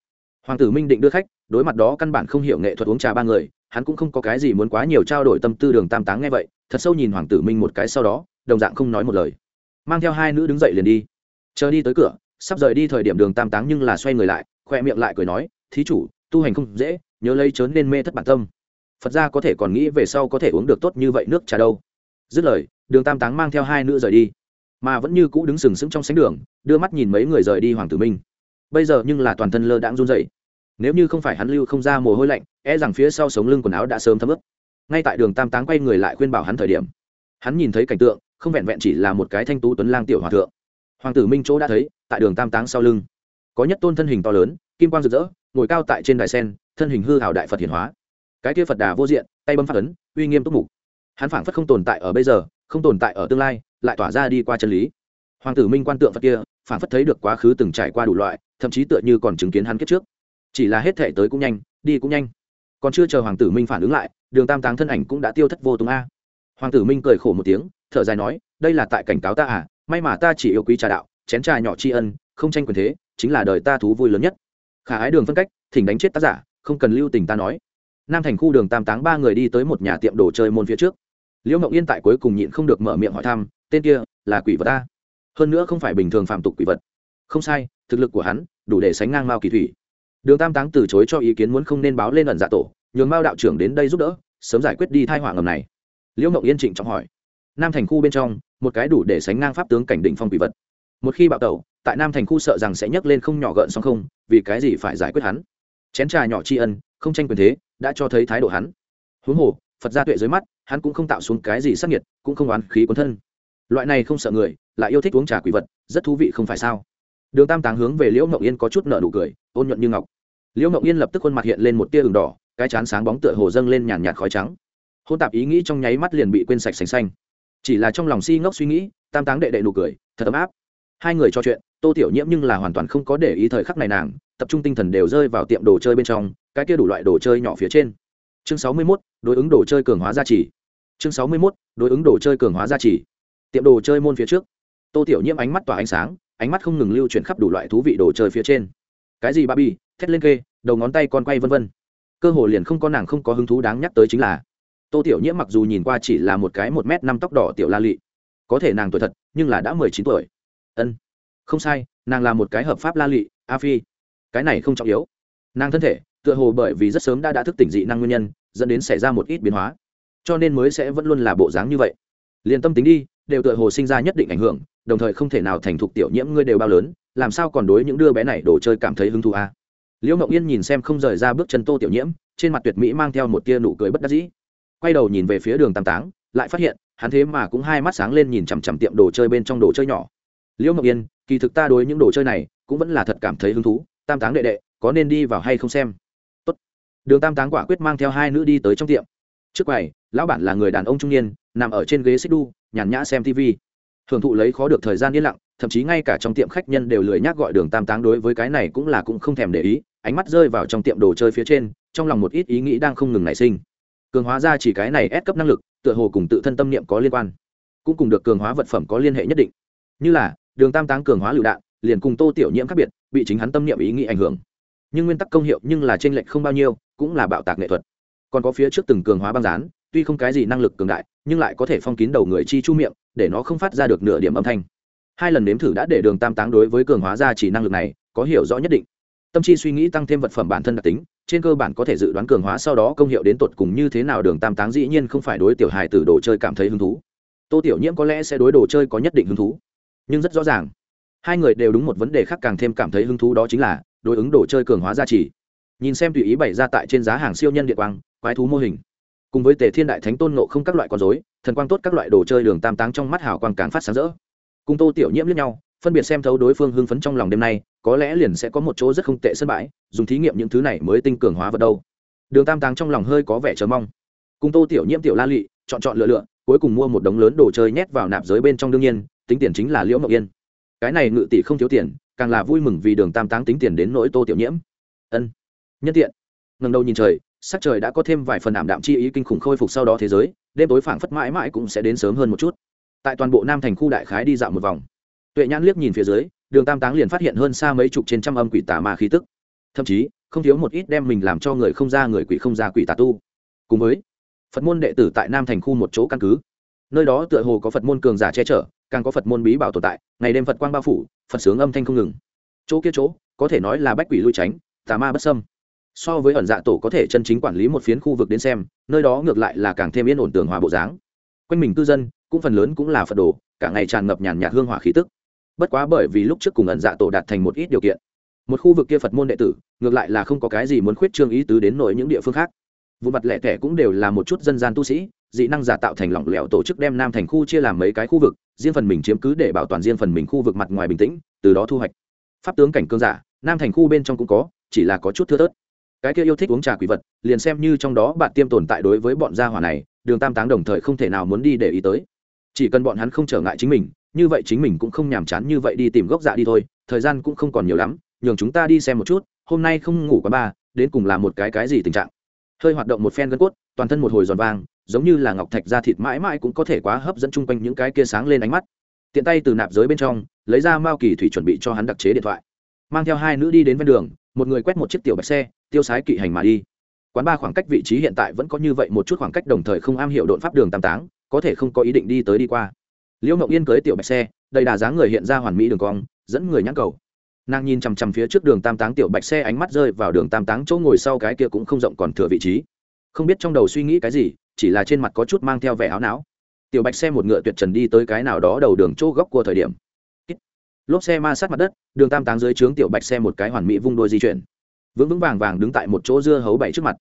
Hoàng tử minh định đưa khách, đối mặt đó căn bản không hiểu nghệ thuật uống trà ba người, hắn cũng không có cái gì muốn quá nhiều trao đổi tâm tư đường tam táng nghe vậy, thật sâu nhìn hoàng tử minh một cái sau đó, đồng dạng không nói một lời. Mang theo hai nữ đứng dậy liền đi. Chờ đi tới cửa, sắp rời đi thời điểm đường tam táng nhưng là xoay người lại, khoe miệng lại cười nói thí chủ, tu hành không dễ, nhớ lấy chớn nên mê thất bản tâm. Phật gia có thể còn nghĩ về sau có thể uống được tốt như vậy nước trà đâu. Dứt lời, đường tam táng mang theo hai nữ rời đi. Mà vẫn như cũ đứng sừng sững trong sánh đường, đưa mắt nhìn mấy người rời đi hoàng tử minh. Bây giờ nhưng là toàn thân lơ đãng run dậy nếu như không phải hắn lưu không ra mồ hôi lạnh e rằng phía sau sống lưng quần áo đã sớm thấm ướt. Ngay tại đường tam táng quay người lại khuyên bảo hắn thời điểm, hắn nhìn thấy cảnh tượng, không vẹn vẹn chỉ là một cái thanh tú tuấn lang tiểu hòa thượng. Hoàng tử minh chỗ đã thấy, tại đường tam táng sau lưng, có nhất tôn thân hình to lớn kim quang rực rỡ, ngồi cao tại trên đài sen, thân hình hư hảo đại phật hiển hóa. Cái kia phật đà vô diện, tay bấm phát ấn, uy nghiêm túc mục. Hắn phảng phất không tồn tại ở bây giờ, không tồn tại ở tương lai, lại tỏa ra đi qua chân lý. Hoàng tử minh quan tượng phật kia, phảng phất thấy được quá khứ từng trải qua đủ loại, thậm chí tựa như còn chứng kiến hắn kết trước. Chỉ là hết thể tới cũng nhanh, đi cũng nhanh. Còn chưa chờ hoàng tử minh phản ứng lại, đường tam táng thân ảnh cũng đã tiêu thất vô tung a. Hoàng tử minh cười khổ một tiếng, thở dài nói, đây là tại cảnh cáo ta à may mà ta chỉ yêu quý trà đạo, chén trà nhỏ tri ân, không tranh quyền thế, chính là đời ta thú vui lớn nhất khả ái đường phân cách, thỉnh đánh chết tác giả, không cần lưu tình ta nói. Nam thành khu đường tam táng ba người đi tới một nhà tiệm đồ chơi môn phía trước. Liễu mộng yên tại cuối cùng nhịn không được mở miệng hỏi thăm, tên kia là quỷ vật ta. Hơn nữa không phải bình thường phạm tục quỷ vật. Không sai, thực lực của hắn đủ để sánh ngang mao kỳ thủy. Đường tam táng từ chối cho ý kiến muốn không nên báo lên ẩn dạ tổ, nhường mao đạo trưởng đến đây giúp đỡ, sớm giải quyết đi thai họa ngầm này. Liễu mộng yên trịnh trọng hỏi. Nam thành khu bên trong, một cái đủ để sánh ngang pháp tướng cảnh định phong quỷ vật. Một khi bạo tẩu tại nam thành khu sợ rằng sẽ nhấc lên không nhỏ gợn song không, vì cái gì phải giải quyết hắn? Chén trà nhỏ tri ân, không tranh quyền thế, đã cho thấy thái độ hắn. Huống hồ, phật gia tuệ dưới mắt, hắn cũng không tạo xuống cái gì sắc nhiệt cũng không oán khí cuốn thân. Loại này không sợ người, lại yêu thích uống trà quỷ vật, rất thú vị không phải sao? Đường tam táng hướng về liễu ngọc yên có chút nợ nụ cười, ôn nhuận như ngọc. Liễu ngọc yên lập tức khuôn mặt hiện lên một tia đường đỏ, cái chán sáng bóng tựa hồ dâng lên nhàn nhạt khói trắng. Hôn tạp ý nghĩ trong nháy mắt liền bị quên sạch sành xanh. Chỉ là trong lòng si ngốc suy nghĩ, tam táng đệ đệ nụ cười, thật ấm áp hai người trò chuyện tô tiểu nhiễm nhưng là hoàn toàn không có để ý thời khắc này nàng tập trung tinh thần đều rơi vào tiệm đồ chơi bên trong cái kia đủ loại đồ chơi nhỏ phía trên. Chương sáu mươi 61, đối ứng đồ chơi cường hóa gia trì. Chương sáu mươi 61, đối ứng đồ chơi cường hóa gia trì. Tiệm đồ chơi môn phía trước. Tô tiểu nhiễm ánh mắt tỏa ánh sáng ánh mắt không ngừng lưu chuyển khắp đủ loại thú vị đồ chơi phía trên. Cái gì ba bi thét lên kê đầu ngón tay con quay vân vân. Cơ hồ liền không có nàng không có hứng thú đáng nhắc tới chính là tô tiểu nhiễm mặc dù nhìn qua chỉ là một cái một m năm tóc đỏ tiểu la lị có thể nàng tuổi thật nhưng là đã mười chín tuổi ân. Không sai, nàng là một cái hợp pháp la lị, a phi. Cái này không trọng yếu. Nàng thân thể, tựa hồ bởi vì rất sớm đã đã thức tỉnh dị năng nguyên nhân, dẫn đến xảy ra một ít biến hóa. Cho nên mới sẽ vẫn luôn là bộ dáng như vậy. Liền tâm tính đi, đều tựa hồ sinh ra nhất định ảnh hưởng, đồng thời không thể nào thành thục tiểu nhiễm ngươi đều bao lớn, làm sao còn đối những đứa bé này đồ chơi cảm thấy hứng thú a à? liễu mộng yên nhìn xem không rời ra bước chân tô tiểu nhiễm, trên mặt tuyệt mỹ mang theo một tia nụ cười bất đắc dĩ. Quay đầu nhìn về phía đường tam táng, lại phát hiện, hắn thế mà cũng hai mắt sáng lên nhìn chằm chằm tiệm đồ chơi bên trong đồ chơi nhỏ liễu mộng yên, kỳ thực ta đối những đồ chơi này cũng vẫn là thật cảm thấy hứng thú, tam táng đệ đệ, có nên đi vào hay không xem? Tốt. đường tam táng quả quyết mang theo hai nữ đi tới trong tiệm. Trước quầy, lão bản là người đàn ông trung niên, nằm ở trên ghế xích đu, nhàn nhã xem tv hưởng thụ lấy khó được thời gian yên lặng, thậm chí ngay cả trong tiệm khách nhân đều lười nhác gọi đường tam táng đối với cái này cũng là cũng không thèm để ý, ánh mắt rơi vào trong tiệm đồ chơi phía trên, trong lòng một ít ý nghĩ đang không ngừng nảy sinh. Cường hóa ra chỉ cái này ép cấp năng lực, tựa hồ cùng tự thân tâm niệm có liên quan, cũng cùng được cường hóa vật phẩm có liên hệ nhất định. Như là đường tam táng cường hóa lựu đạn, liền cùng tô tiểu nhiễm khác biệt, bị chính hắn tâm niệm ý nghĩ ảnh hưởng. Nhưng nguyên tắc công hiệu nhưng là t r ê n lệch không bao nhiêu, cũng là bạo tạc nghệ thuật. Còn có phía trước từng cường hóa băng rán tuy không cái gì năng lực cường đại, nhưng lại có thể phong kín đầu người chi chu miệng, để nó không phát ra được nửa điểm âm thanh. Hai lần nếm thử đã để đường tam táng đối với cường hóa ra chỉ năng lực này, có hiểu rõ nhất định. Tâm chi suy nghĩ tăng thêm vật phẩm bản thân đặc tính, trên cơ bản có thể dự đoán cường hóa sau đó công hiệu đến tột cùng như thế nào đường tam táng dĩ nhiên không phải đối tiểu hài từ đồ chơi cảm thấy hứng thú. Tô tiểu nhiễm có lẽ sẽ đối đồ chơi có nhất định hứng thú nhưng rất rõ ràng. Hai người đều đúng một vấn đề khác càng thêm cảm thấy hứng thú đó chính là đối ứng đồ chơi cường hóa gia trì nhìn xem tùy ý bày ra tại trên giá hàng siêu nhân điện quang, quái thú mô hình. Cùng với tề thiên đại thánh tôn nộ không các loại con dối thần quang tốt các loại đồ chơi đường tam táng trong mắt hào quang càng phát sáng rỡ. Cùng tô tiểu nhiễm lẫn nhau, phân biệt xem thấu đối phương hưng phấn trong lòng đêm nay, có lẽ liền sẽ có một chỗ rất không tệ sân bãi, dùng thí nghiệm những thứ này mới tinh cường hóa vật đâu. Đường tam táng trong lòng hơi có vẻ chờ mong. Cùng tô tiểu nhiễm tiểu la lị, chọn chọn lựa lựa, cuối cùng mua một đống lớn đồ chơi nhét vào nạp giới bên trong đương nhiên tính tiền chính là liễu mậu yên. Cái này ngự tỷ không thiếu tiền, càng là vui mừng vì đường tam táng tính tiền đến nỗi tô tiểu nhiễm. Ân, nhân tiện. Ngần đầu nhìn trời, sắc trời đã có thêm vài phần ảm đạm chi ý kinh khủng khôi phục sau đó thế giới, đêm tối phảng phất mãi mãi cũng sẽ đến sớm hơn một chút. Tại toàn bộ nam thành khu đại khái đi dạo một vòng. Tuệ nhãn liếc nhìn phía dưới, đường tam táng liền phát hiện hơn xa mấy chục trên trăm âm quỷ tà ma khí tức. Thậm chí, không thiếu một ít đem mình làm cho người không ra người quỷ không ra quỷ tà tu. Cùng với, phật môn đệ tử tại nam thành khu một chỗ căn cứ. Nơi đó tựa hồ có phật môn cường giả che chở càng có phật môn bí bảo tồn tại ngày đêm phật quang bao phủ phật sướng âm thanh không ngừng chỗ kia chỗ có thể nói là bách quỷ lui tránh tà ma bất sâm so với ẩn dạ tổ có thể chân chính quản lý một phiến khu vực đến xem nơi đó ngược lại là càng thêm yên ổn tường hòa bộ dáng quanh mình cư dân cũng phần lớn cũng là phật đồ cả ngày tràn ngập nhàn nhạt hương hỏa khí tức bất quá bởi vì lúc trước cùng ẩn dạ tổ đạt thành một ít điều kiện một khu vực kia phật môn đệ tử ngược lại là không có cái gì muốn khuyết trương ý tứ đến nội những địa phương khác vụ mặt lẻ tẻ cũng đều là một chút dân gian tu sĩ dị năng giả tạo thành lỏng lẻo tổ chức đem nam thành khu chia làm mấy cái khu vực, riêng phần mình chiếm cứ để bảo toàn riêng phần mình khu vực mặt ngoài bình tĩnh, từ đó thu hoạch. Pháp tướng cảnh cương giả, nam thành khu bên trong cũng có, chỉ là có chút thưa thớt. Cái kia yêu thích uống trà quỷ vật, liền xem như trong đó bạn tiêm tồn tại đối với bọn gia hỏa này, đường tam táng đồng thời không thể nào muốn đi để ý tới. Chỉ cần bọn hắn không trở ngại chính mình, như vậy chính mình cũng không nhàm chán như vậy đi tìm gốc dạ đi thôi, thời gian cũng không còn nhiều lắm, nhường chúng ta đi xem một chút, hôm nay không ngủ quá ba, đến cùng là một cái cái gì tình trạng. Hơi hoạt động một phen gân cốt, toàn thân một hồi giòn vang giống như là ngọc thạch da thịt mãi mãi cũng có thể quá hấp dẫn chung quanh những cái kia sáng lên ánh mắt. Tiện tay từ nạp giới bên trong, lấy ra mao kỳ thủy chuẩn bị cho hắn đặc chế điện thoại. Mang theo hai nữ đi đến ven đường, một người quét một chiếc tiểu bạch xe, tiêu sái kỵ hành mà đi. Quán ba khoảng cách vị trí hiện tại vẫn có như vậy một chút khoảng cách đồng thời không am hiểu đột pháp đường tam táng, có thể không có ý định đi tới đi qua. Liễu mộng yên cưới tiểu bạch xe, đầy đà dáng người hiện ra hoàn mỹ đường cong, dẫn người nhãn cầu. Nàng nhìn chằm chằm phía trước đường tam táng tiểu bạch xe ánh mắt rơi vào đường tam táng chỗ ngồi sau cái kia cũng không rộng còn thừa vị trí. Không biết trong đầu suy nghĩ cái gì chỉ là trên mặt có chút mang theo vẻ áo não. Tiểu bạch xe một ngựa tuyệt trần đi tới cái nào đó đầu đường chỗ góc của thời điểm. Lốp xe ma sát mặt đất, đường tam táng dưới trướng tiểu bạch xe một cái hoàn mỹ vung đôi di chuyển. Vững vững vàng vàng đứng tại một chỗ dưa hấu bảy trước mặt.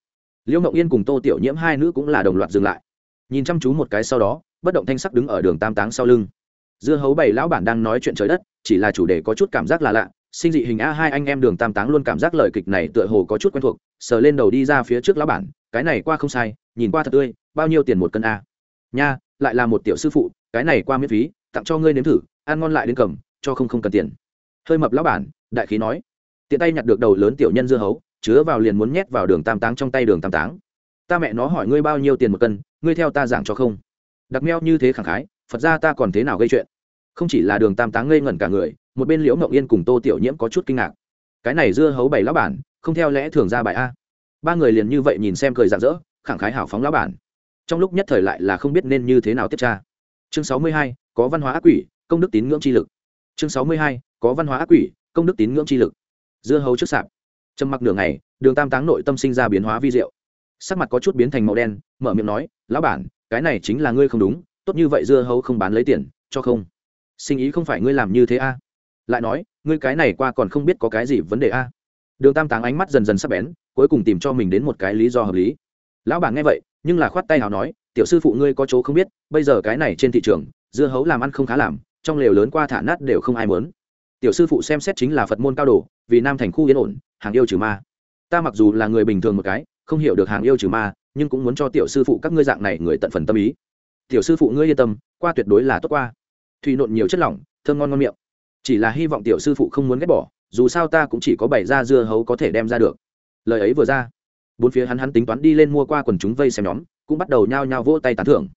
Liễu ngậu yên cùng tô tiểu nhiễm hai nữ cũng là đồng loạt dừng lại. Nhìn chăm chú một cái sau đó, bất động thanh sắc đứng ở đường tam táng sau lưng. Dưa hấu bảy lão bản đang nói chuyện trời đất, chỉ là chủ đề có chút cảm giác là lạ. Sinh dị hình a hai anh em đường tam táng luôn cảm giác lời kịch này tựa hồ có chút quen thuộc, sờ lên đầu đi ra phía trước lão bản, cái này qua không sai, nhìn qua thật tươi bao nhiêu tiền một cân a? Nha, lại là một tiểu sư phụ, cái này qua miễn phí, tặng cho ngươi nếm thử, ăn ngon lại đến cầm, cho không không cần tiền. Hơi mập lão bản, đại khí nói. Tiện tay nhặt được đầu lớn tiểu nhân dưa hấu, chứa vào liền muốn nhét vào đường tam táng trong tay đường tam táng. Ta mẹ nó hỏi ngươi bao nhiêu tiền một cân, ngươi theo ta giảng cho không? Đặc meo như thế khẳng khái, phật ra ta còn thế nào gây chuyện? Không chỉ là đường tam táng ngây ngẩn cả người, một bên liễu ngậu yên cùng tô tiểu nhiễm có chút kinh ngạc. Cái này dưa hấu bảy lão bản, không theo lẽ thường ra bài a. Ba người liền như vậy nhìn xem cười rạng rỡ, khẳng khái hào phóng lão bản trong lúc nhất thời lại là không biết nên như thế nào tiếp tra. Chương sáu mươi hai, có văn hóa ác quỷ, công đức tín ngưỡng chi lực. Chương sáu mươi hai, có văn hóa ác quỷ, công đức tín ngưỡng chi lực. Dưa hấu trước sạp. Trầm mặc nửa ngày, đường tam táng nội tâm sinh ra biến hóa vi diệu. Sắc mặt có chút biến thành màu đen, mở miệng nói, lão bản, cái này chính là ngươi không đúng, tốt như vậy dưa hấu không bán lấy tiền, cho không. Sinh ý không phải ngươi làm như thế a. Lại nói, ngươi cái này qua còn không biết có cái gì vấn đề a. Đường tam táng ánh mắt dần dần sắp bén, cuối cùng tìm cho mình đến một cái lý do hợp lý. Lão bản, nghe vậy nhưng là khoát tay nào nói, tiểu sư phụ ngươi có chỗ không biết, bây giờ cái này trên thị trường, dưa hấu làm ăn không khá làm, trong lều lớn qua thả nát đều không ai mớn tiểu sư phụ xem xét chính là phật môn cao đồ, vì nam thành khu yên ổn, hàng yêu trừ ma. Ta mặc dù là người bình thường một cái, không hiểu được hàng yêu trừ ma, nhưng cũng muốn cho tiểu sư phụ các ngươi dạng này người tận phần tâm ý. Tiểu sư phụ ngươi yên tâm, qua tuyệt đối là tốt qua. Thủy nộn nhiều chất lỏng, thơm ngon ngon miệng. Chỉ là hy vọng tiểu sư phụ không muốn ghét bỏ, dù sao ta cũng chỉ có bảy da dưa hấu có thể đem ra được. Lời ấy vừa ra bốn phía hắn hắn tính toán đi lên mua qua quần chúng vây xem nhóm, cũng bắt đầu nhao nhao vỗ tay tán thưởng.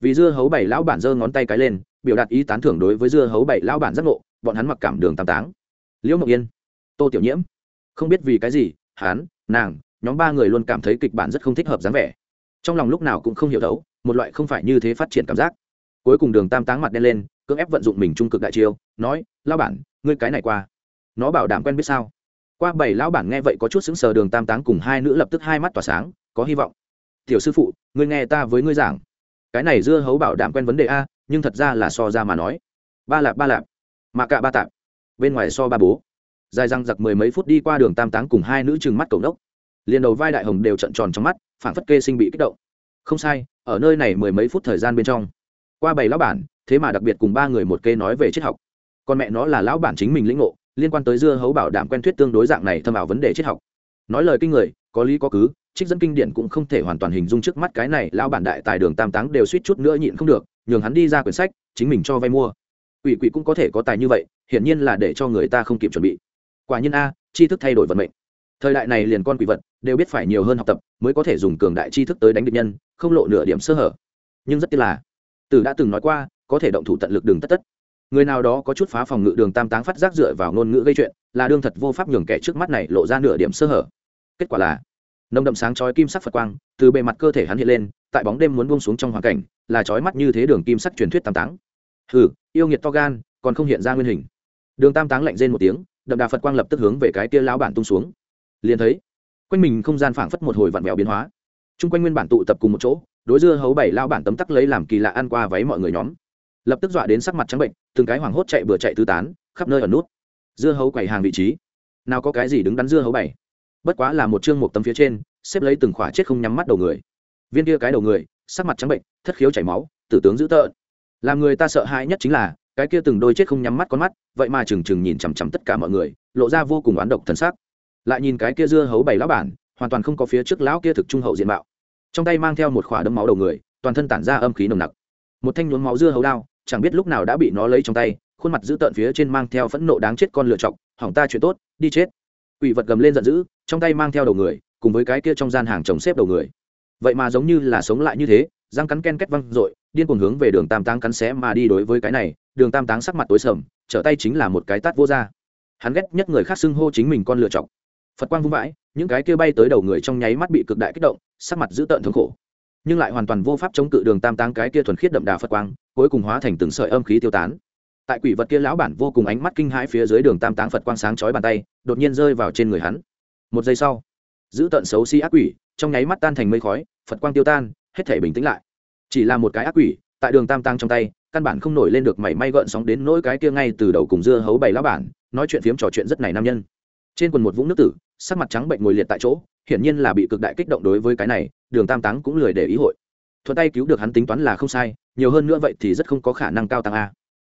Vì dưa hấu bảy lão bản giơ ngón tay cái lên, biểu đạt ý tán thưởng đối với dưa hấu bảy lão bản giác ngộ, bọn hắn mặc cảm đường tam táng. Liễu mộng yên, tô tiểu nhiễm, không biết vì cái gì, hắn, nàng, nhóm ba người luôn cảm thấy kịch bản rất không thích hợp dáng vẻ. Trong lòng lúc nào cũng không hiểu đấu, một loại không phải như thế phát triển cảm giác. Cuối cùng đường tam táng mặt đen lên, cưỡng ép vận dụng mình trung cực đại chiêu, nói lao bản, ngươi cái này qua. Nó bảo đảm quen biết sao? Qua bảy lão bản nghe vậy có chút xứng sờ đường tam táng cùng hai nữ lập tức hai mắt tỏa sáng, có hy vọng. Tiểu sư phụ, ngươi nghe ta với ngươi giảng. Cái này dưa hấu bảo đảm quen vấn đề a, nhưng thật ra là so ra mà nói. Ba lạp ba lạp. Mà cả ba tạp. Bên ngoài so ba bố. Dài răng giặc mười mấy phút đi qua đường tam táng cùng hai nữ trừng mắt cầu đốc liền đầu vai đại hồng đều trận tròn trong mắt phản phất kê sinh bị kích động. Không sai, ở nơi này mười mấy phút thời gian bên trong, qua bảy lão bản, thế mà đặc biệt cùng ba người một kê nói về triết học. Còn mẹ nó là lão bản chính mình lĩnh ngộ liên quan tới dưa hấu bảo đảm quen thuyết tương đối dạng này thâm ảo vấn đề triết học. Nói lời kinh người, có lý có cứ, trích dẫn kinh điển cũng không thể hoàn toàn hình dung trước mắt cái này, lão bản đại tài đường tam táng đều suýt chút nữa nhịn không được, nhường hắn đi ra quyển sách, chính mình cho vay mua. Ủy quỷ cũng có thể có tài như vậy, hiển nhiên là để cho người ta không kịp chuẩn bị. Quả nhiên a, tri thức thay đổi vận mệnh. Thời đại này liền con quỷ vật, đều biết phải nhiều hơn học tập, mới có thể dùng cường đại tri thức tới đánh địch nhân, không lộ nửa điểm sơ hở. Nhưng rất tiếc là từ đã từng nói qua, có thể động thủ tận lực đường tất tất người nào đó có chút phá phòng ngự đường tam táng phát giác dựa vào ngôn ngữ gây chuyện, là đương thật vô pháp nhường kẻ trước mắt này lộ ra nửa điểm sơ hở. Kết quả là, nồng đậm sáng chói kim sắc phật quang từ bề mặt cơ thể hắn hiện lên, tại bóng đêm muốn buông xuống trong hoàn cảnh, là chói mắt như thế đường kim sắc truyền thuyết tam táng. Hừ, yêu nghiệt to gan, còn không hiện ra nguyên hình. Đường tam táng lạnh rên một tiếng, đậm đà phật quang lập tức hướng về cái tia lão bản tung xuống. Liền thấy, quanh mình không gian phảng phất một hồi vặn vẹo biến hóa. Chung quanh nguyên bản tụ tập cùng một chỗ, đối dưa hấu bảy lao bản tấm tắc lấy làm kỳ lạ ăn qua váy mọi người nhóm lập tức dọa đến sắc mặt trắng bệnh, từng cái hoảng hốt chạy bừa chạy tứ tán, khắp nơi ở nút. Dưa hấu quầy hàng vị trí. Nào có cái gì đứng đắn dưa hấu bảy bất quá là một chương một tấm phía trên, xếp lấy từng khỏa chết không nhắm mắt đầu người. Viên kia cái đầu người, sắc mặt trắng bệnh, thất khiếu chảy máu, tử tướng dữ tợn. Làm người ta sợ hãi nhất chính là, cái kia từng đôi chết không nhắm mắt con mắt, vậy mà trừng trừng nhìn chằm chằm tất cả mọi người, lộ ra vô cùng oán độc thần sắc. Lại nhìn cái kia dưa hấu bảy lão bản, hoàn toàn không có phía trước lão kia thực trung hậu diện mạo. Trong tay mang theo một khỏa đấm máu đầu người, toàn thân tản ra âm khí nồng nặc. Một thanh nhuốm máu dưa hấu đao chẳng biết lúc nào đã bị nó lấy trong tay, khuôn mặt giữ tợn phía trên mang theo phẫn nộ đáng chết con lựa chọc, hỏng ta chuyện tốt, đi chết. Quỷ vật gầm lên giận dữ, trong tay mang theo đầu người, cùng với cái kia trong gian hàng chồng xếp đầu người. Vậy mà giống như là sống lại như thế, răng cắn ken két văng r ộ i điên cuồng hướng về đường tam táng cắn xé mà đi đối với cái này, đường tam táng sắc mặt tối sầm, trở tay chính là một cái tát vô r hắn ghét nhất người khác xưng hô chính mình con lựa chọc. Phật quang vung vãi, những cái kia bay tới đầu người trong nháy mắt bị cực đại kích động, sắc mặt dữ tợn thống khổ nhưng lại hoàn toàn vô pháp chống cự đường tam táng cái kia thuần khiết đậm đà phật quang, cuối cùng hóa thành từng sợi âm khí tiêu tán. Tại quỷ vật kia lão bản vô cùng ánh mắt kinh hãi phía dưới đường tam táng phật quang sáng chói bàn tay, đột nhiên rơi vào trên người hắn. Một giây sau, giữ tận xấu si ác quỷ, trong nháy mắt tan thành mây khói, phật quang tiêu tan, hết thể bình tĩnh lại. Chỉ là một cái ác quỷ, tại đường tam tăng trong tay, căn bản không nổi lên được mảy may gợn sóng đến nỗi cái kia ngay từ đầu cùng dưa hấu bày lão bản, nói chuyện phiếm trò chuyện rất này nam nhân. Trên quần một vũng nước tử, sắc mặt trắng bệnh ngồi liệt tại chỗ, hiển nhiên là bị cực đại kích động đối với cái này đường tam táng cũng lười để ý hội. Thuận tay cứu được hắn tính toán là không sai, nhiều hơn nữa vậy thì rất không có khả năng cao tăng a.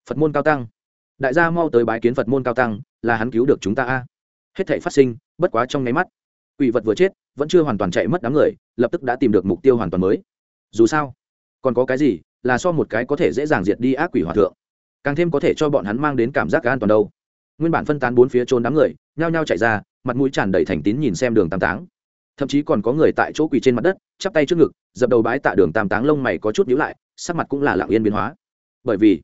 Phật môn cao tăng. Đại gia mau tới bái kiến phật môn cao tăng, là hắn cứu được chúng ta a. Hết thể phát sinh, bất quá trong nháy mắt, quỷ vật vừa chết, vẫn chưa hoàn toàn chạy mất đám người, lập tức đã tìm được mục tiêu hoàn toàn mới. Dù sao, còn có cái gì, là so một cái có thể dễ dàng diệt đi ác quỷ hòa thượng. Càng thêm có thể cho bọn hắn mang đến cảm giác an toàn đâu. Nguyên bản phân tán bốn phía trốn đám người, nhao nhao chạy ra, mặt mũi tràn đầy thành tín nhìn xem đường tam táng thậm chí còn có người tại chỗ quỳ trên mặt đất, chắp tay trước ngực, dập đầu bái tạ đường tam táng lông mày có chút nhíu lại, sắc mặt cũng là lặng yên biến hóa. Bởi vì,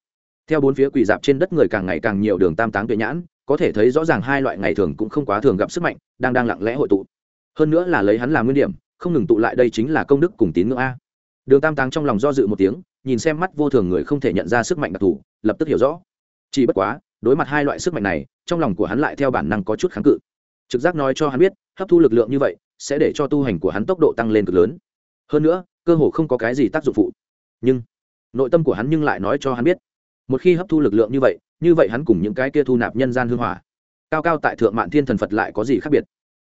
theo bốn phía quỳ dạp trên đất người càng ngày càng nhiều đường tam táng tuệ nhãn, có thể thấy rõ ràng hai loại ngày thường cũng không quá thường gặp sức mạnh, đang đang lặng lẽ hội tụ. Hơn nữa là lấy hắn làm nguyên điểm, không ngừng tụ lại đây chính là công đức cùng tín ngưỡng a. Đường tam táng trong lòng do dự một tiếng, nhìn xem mắt vô thường người không thể nhận ra sức mạnh đặc thù, lập tức hiểu rõ. Chỉ bất quá, đối mặt hai loại sức mạnh này, trong lòng của hắn lại theo bản năng có chút kháng cự. Trực giác nói cho hắn biết, hấp thu lực lượng như vậy sẽ để cho tu hành của hắn tốc độ tăng lên cực lớn. Hơn nữa, cơ hồ không có cái gì tác dụng phụ. Nhưng, nội tâm của hắn nhưng lại nói cho hắn biết, một khi hấp thu lực lượng như vậy như vậy hắn cùng những cái kia thu nạp nhân gian hương hỏa, cao cao tại thượng mạn thiên thần phật lại có gì khác biệt?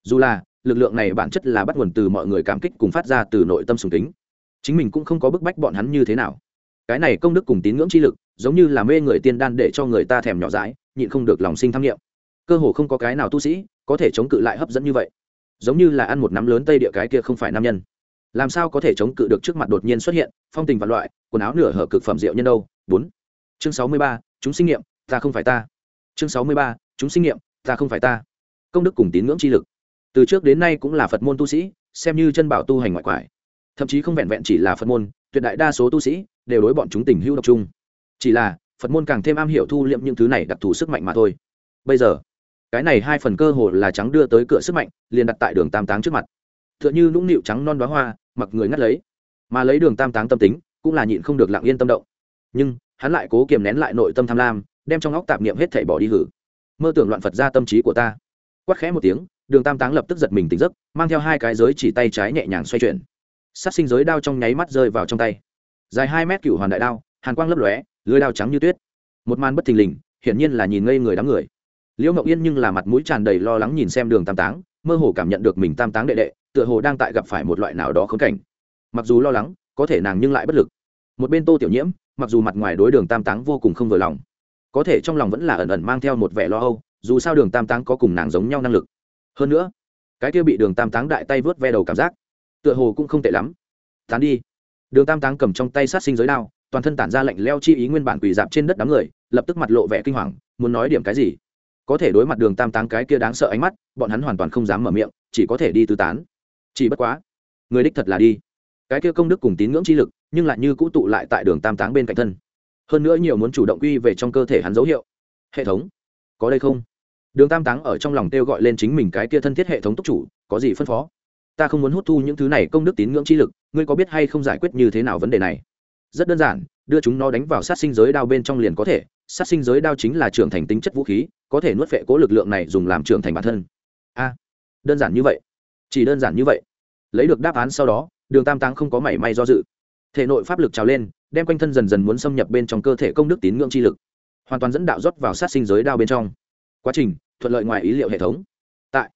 Dù là, lực lượng này bản chất là bắt nguồn từ mọi người cảm kích cùng phát ra từ nội tâm sùng kính. Chính mình cũng không có bức bách bọn hắn như thế nào. Cái này công đức cùng tín ngưỡng chi lực, giống như là mê người tiên đan để cho người ta thèm nhỏ dãi, nhịn không được lòng sinh tham nghiệm cơ hồ không có cái nào tu sĩ có thể chống cự lại hấp dẫn như vậy giống như là ăn một nắm lớn tây địa cái kia không phải nam nhân. Làm sao có thể chống cự được trước mặt đột nhiên xuất hiện, phong tình và loại, quần áo nửa hở cực phẩm rượu nhân đâu? Bốn. Chương sáu mươi ba, chúng sinh nghiệm, ta không phải ta. Chương sáu mươi ba, chúng sinh nghiệm, ta không phải ta. Công đức cùng tín ngưỡng chi lực. Từ trước đến nay cũng là phật môn tu sĩ, xem như chân bảo tu hành ngoại quải. Thậm chí không vẹn vẹn chỉ là phật môn, tuyệt đại đa số tu sĩ đều đối bọn chúng tình hữu độc chung. Chỉ là, phật môn càng thêm am hiểu thu liệm những thứ này đặc thù sức mạnh mà thôi. Bây giờ cái này hai phần cơ hồ là trắng đưa tới cửa sức mạnh, liền đặt tại đường tam táng trước mặt. T h ư ợ n h ư nũng nịu trắng non đoá hoa, mặc người ngắt lấy. Mà lấy đường tam táng tâm tính, cũng là nhịn không được lặng yên tâm động. Nhưng, hắn lại cố kiềm nén lại nội tâm tham lam, đem trong óc tạp niệm hết thảy bỏ đi hử. Mơ tưởng loạn phật ra tâm trí của ta. Quát khẽ một tiếng, đường tam táng lập tức giật mình tỉnh giấc, mang theo hai cái giới chỉ tay trái nhẹ nhàng xoay chuyển. Sát sinh giới đao trong nháy mắt rơi vào trong tay. Dài hai mét cựu hoàn đại đao, hàn quang lấp lóe, lưới đao trắng như tuyết. Một màn bất thình lình, hiển nhiên là nhìn ngây người đám người liễu ngậu yên nhưng là mặt mũi tràn đầy lo lắng nhìn xem đường tam táng, mơ hồ cảm nhận được mình tam táng đệ đệ, tựa hồ đang tại gặp phải một loại nào đó khốn cảnh. Mặc dù lo lắng, có thể nàng nhưng lại bất lực. Một bên tô tiểu nhiễm, mặc dù mặt ngoài đối đường tam táng vô cùng không vừa lòng, có thể trong lòng vẫn là ẩn ẩn mang theo một vẻ lo âu, dù sao đường tam táng có cùng nàng giống nhau năng lực. Hơn nữa, cái kia bị đường tam táng đại tay vớt ve đầu cảm giác, tựa hồ cũng không tệ lắm. Tán đi. Đường tam táng cầm trong tay sát sinh giới đao, toàn thân tản ra lệnh leo chi ý nguyên bản quỳ dạp trên đất đám người, lập tức mặt lộ vẻ kinh hoàng, muốn nói điểm cái gì? Có thể đối mặt đường tam táng cái kia đáng sợ ánh mắt, bọn hắn hoàn toàn không dám mở miệng, chỉ có thể đi tư tán. Chỉ bất quá, người đích thật là đi. Cái kia công đức cùng tín ngưỡng chi lực, nhưng lại như cũ tụ lại tại đường tam táng bên cạnh thân. Hơn nữa nhiều muốn chủ động quy về trong cơ thể hắn dấu hiệu. Hệ thống, có đây không? Đường tam táng ở trong lòng kêu gọi lên chính mình cái kia thân thiết hệ thống túc chủ, có gì phân phó? Ta không muốn hút thu những thứ này công đức tín ngưỡng chi lực, ngươi có biết hay không giải quyết như thế nào vấn đề này? Rất đơn giản, đưa chúng nó đánh vào sát sinh giới đao bên trong liền có thể sát sinh giới đao chính là trưởng thành tính chất vũ khí, có thể nuốt vệ cố lực lượng này dùng làm trưởng thành bản thân. A, đơn giản như vậy. Chỉ đơn giản như vậy. Lấy được đáp án sau đó, đường tam táng không có mảy may do dự. Thể nội pháp lực trào lên, đem quanh thân dần dần muốn xâm nhập bên trong cơ thể công đức tín ngưỡng chi lực. Hoàn toàn dẫn đạo rót vào sát sinh giới đao bên trong. Quá trình, thuận lợi ngoài ý liệu hệ thống. Tại,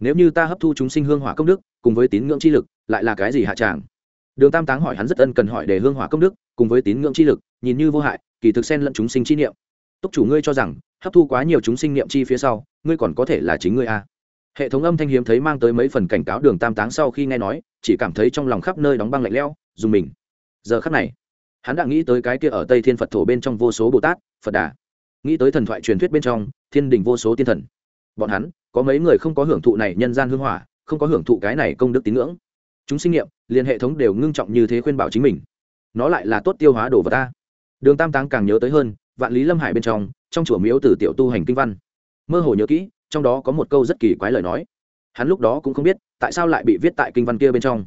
nếu như ta hấp thu chúng sinh hương hỏa công đức, cùng với tín ngưỡng chi lực, lại là cái gì hạ tràng? Đường tam táng hỏi hắn rất ân cần hỏi để hương hỏa công đức, cùng với tín ngưỡng chi lực, nhìn như vô hại, kỳ thực xen lẫn chúng sinh chi niệm túc chủ ngươi cho rằng, hấp thu quá nhiều chúng sinh niệm chi phía sau, ngươi còn có thể là chính ngươi a. Hệ thống âm thanh hiếm thấy mang tới mấy phần cảnh cáo đường tam táng sau khi nghe nói, chỉ cảm thấy trong lòng khắp nơi đóng băng lạnh lẽo, dùng mình. Giờ khắc này, hắn đã nghĩ tới cái kia ở tây thiên phật thổ bên trong vô số bồ tát, phật đà. Nghĩ tới thần thoại truyền thuyết bên trong, thiên đình vô số tiên thần. Bọn hắn, có mấy người không có hưởng thụ này nhân gian hương hỏa, không có hưởng thụ cái này công đức tín ngưỡng. Chúng sinh nghiệm liền hệ thống đều ngưng trọng như thế khuyên bảo chính mình. Nó lại là tốt tiêu hóa đồ vật ta. Đường tam táng càng nhớ tới hơn vạn lý lâm hải bên trong trong chùa miếu từ tiểu tu hành kinh văn. Mơ hồ nhớ kỹ, trong đó có một câu rất kỳ quái lời nói. Hắn lúc đó cũng không biết, tại sao lại bị viết tại kinh văn kia bên trong.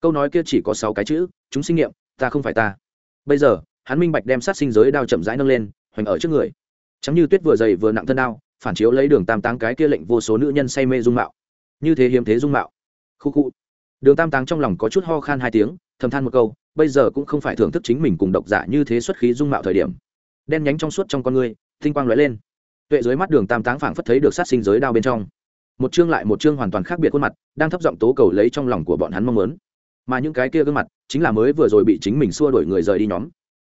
Câu nói kia chỉ có sáu cái chữ, chúng sinh nghiệm, ta không phải ta. Bây giờ, hắn minh bạch đem sát sinh giới đao chậm rãi nâng lên, hoành ở trước người. Chẳng như tuyết vừa dày vừa nặng thân đao, phản chiếu lấy đường tam táng cái kia lệnh vô số nữ nhân say mê dung mạo. Như thế hiếm thế dung mạo. Khu khu. Đường tam táng trong lòng có chút ho khan hai tiếng, thầm than một câu, bây giờ cũng không phải thưởng thức chính mình cùng độc giả như thế xuất khí dung mạo thời điểm đen nhánh trong suốt trong con người tinh quang lóe lên. Tuệ dưới mắt đường tam táng phảng phất thấy được sát sinh giới đao bên trong. Một chương lại một chương hoàn toàn khác biệt khuôn mặt, đang thấp giọng tố cầu lấy trong lòng của bọn hắn mong muốn. Mà những cái kia gương mặt, chính là mới vừa rồi bị chính mình xua đuổi người rời đi nhóm.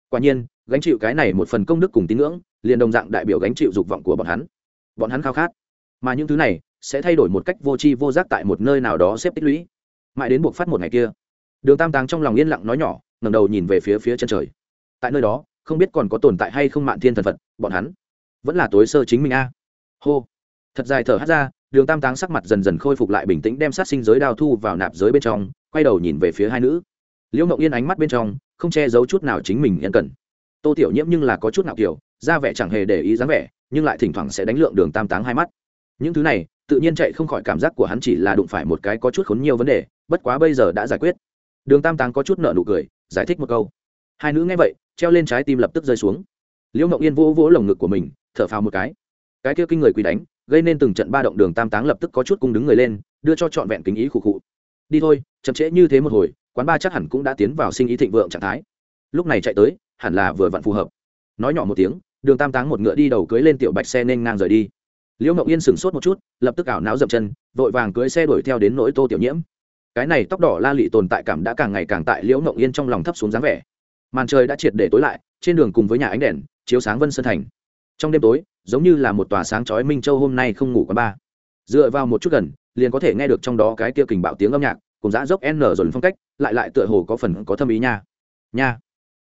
Quả nhiên, gánh chịu cái này một phần công đức cùng tín ngưỡng, liền đồng dạng đại biểu gánh chịu dục vọng của bọn hắn. Bọn hắn khao khát. Mà những thứ này, sẽ thay đổi một cách vô tri vô giác tại một nơi nào đó xếp tích lũy. Mãi đến buộc phát một ngày kia, đường tam táng trong lòng yên lặng nói nhỏ ngầm đầu nhìn về phía phía chân trời. Tại nơi đó không biết còn có tồn tại hay không mạn thiên thần phật, bọn hắn vẫn là tối sơ chính mình a. Hô. Thật dài thở hát ra, đường tam táng sắc mặt dần dần khôi phục lại bình tĩnh đem sát sinh giới đao thu vào nạp giới bên trong, quay đầu nhìn về phía hai nữ. Liễu ngậu yên ánh mắt bên trong, không che giấu chút nào chính mình yên cần. Tô tiểu nhiễm nhưng là có chút nào kiểu, ra vẻ chẳng hề để ý dáng vẻ, nhưng lại thỉnh thoảng sẽ đánh lượng đường tam táng hai mắt. Những thứ này, tự nhiên chạy không khỏi cảm giác của hắn chỉ là đụng phải một cái có chút khốn nhiều vấn đề, bất quá bây giờ đã giải quyết. Đường tam táng có chút nợ nụ cười, giải thích một câu. Hai nữ nghe vậy treo lên trái tim lập tức rơi xuống. Liễu ngậu yên vỗ vỗ lồng ngực của mình, thở phào một cái. Cái kia kinh người quỳ đánh, gây nên từng trận ba động đường tam táng lập tức có chút cung đứng người lên, đưa cho trọn vẹn kính ý khụ khụ. Đi thôi, chậm trễ như thế một hồi, quán ba chắc hẳn cũng đã tiến vào sinh ý thịnh vượng trạng thái. Lúc này chạy tới, hẳn là vừa vặn phù hợp. Nói nhỏ một tiếng, đường tam táng một ngựa đi đầu cưới lên tiểu bạch xe nên ngang rời đi. Liễu mộng yên sửng sốt một chút, lập tức ảo não dậm chân, vội vàng cưới xe đuổi theo đến nỗi tô tiểu nhiễm. Cái này tóc đỏ la lị tồn tại cảm đã càng ngày càng tại liễu mộng yên trong lòng thấp xuống dáng vẻ màn trời đã triệt để tối lại, trên đường cùng với nhà ánh đèn, chiếu sáng vân sơn thành. Trong đêm tối, giống như là một tòa sáng chói minh châu hôm nay không ngủ quán ba. Dựa vào một chút gần, liền có thể nghe được trong đó cái kia kình bạo tiếng âm nhạc, cùng dã dốc n dồn phong cách, lại lại tựa hồ có phần có thâm ý nha. Nha.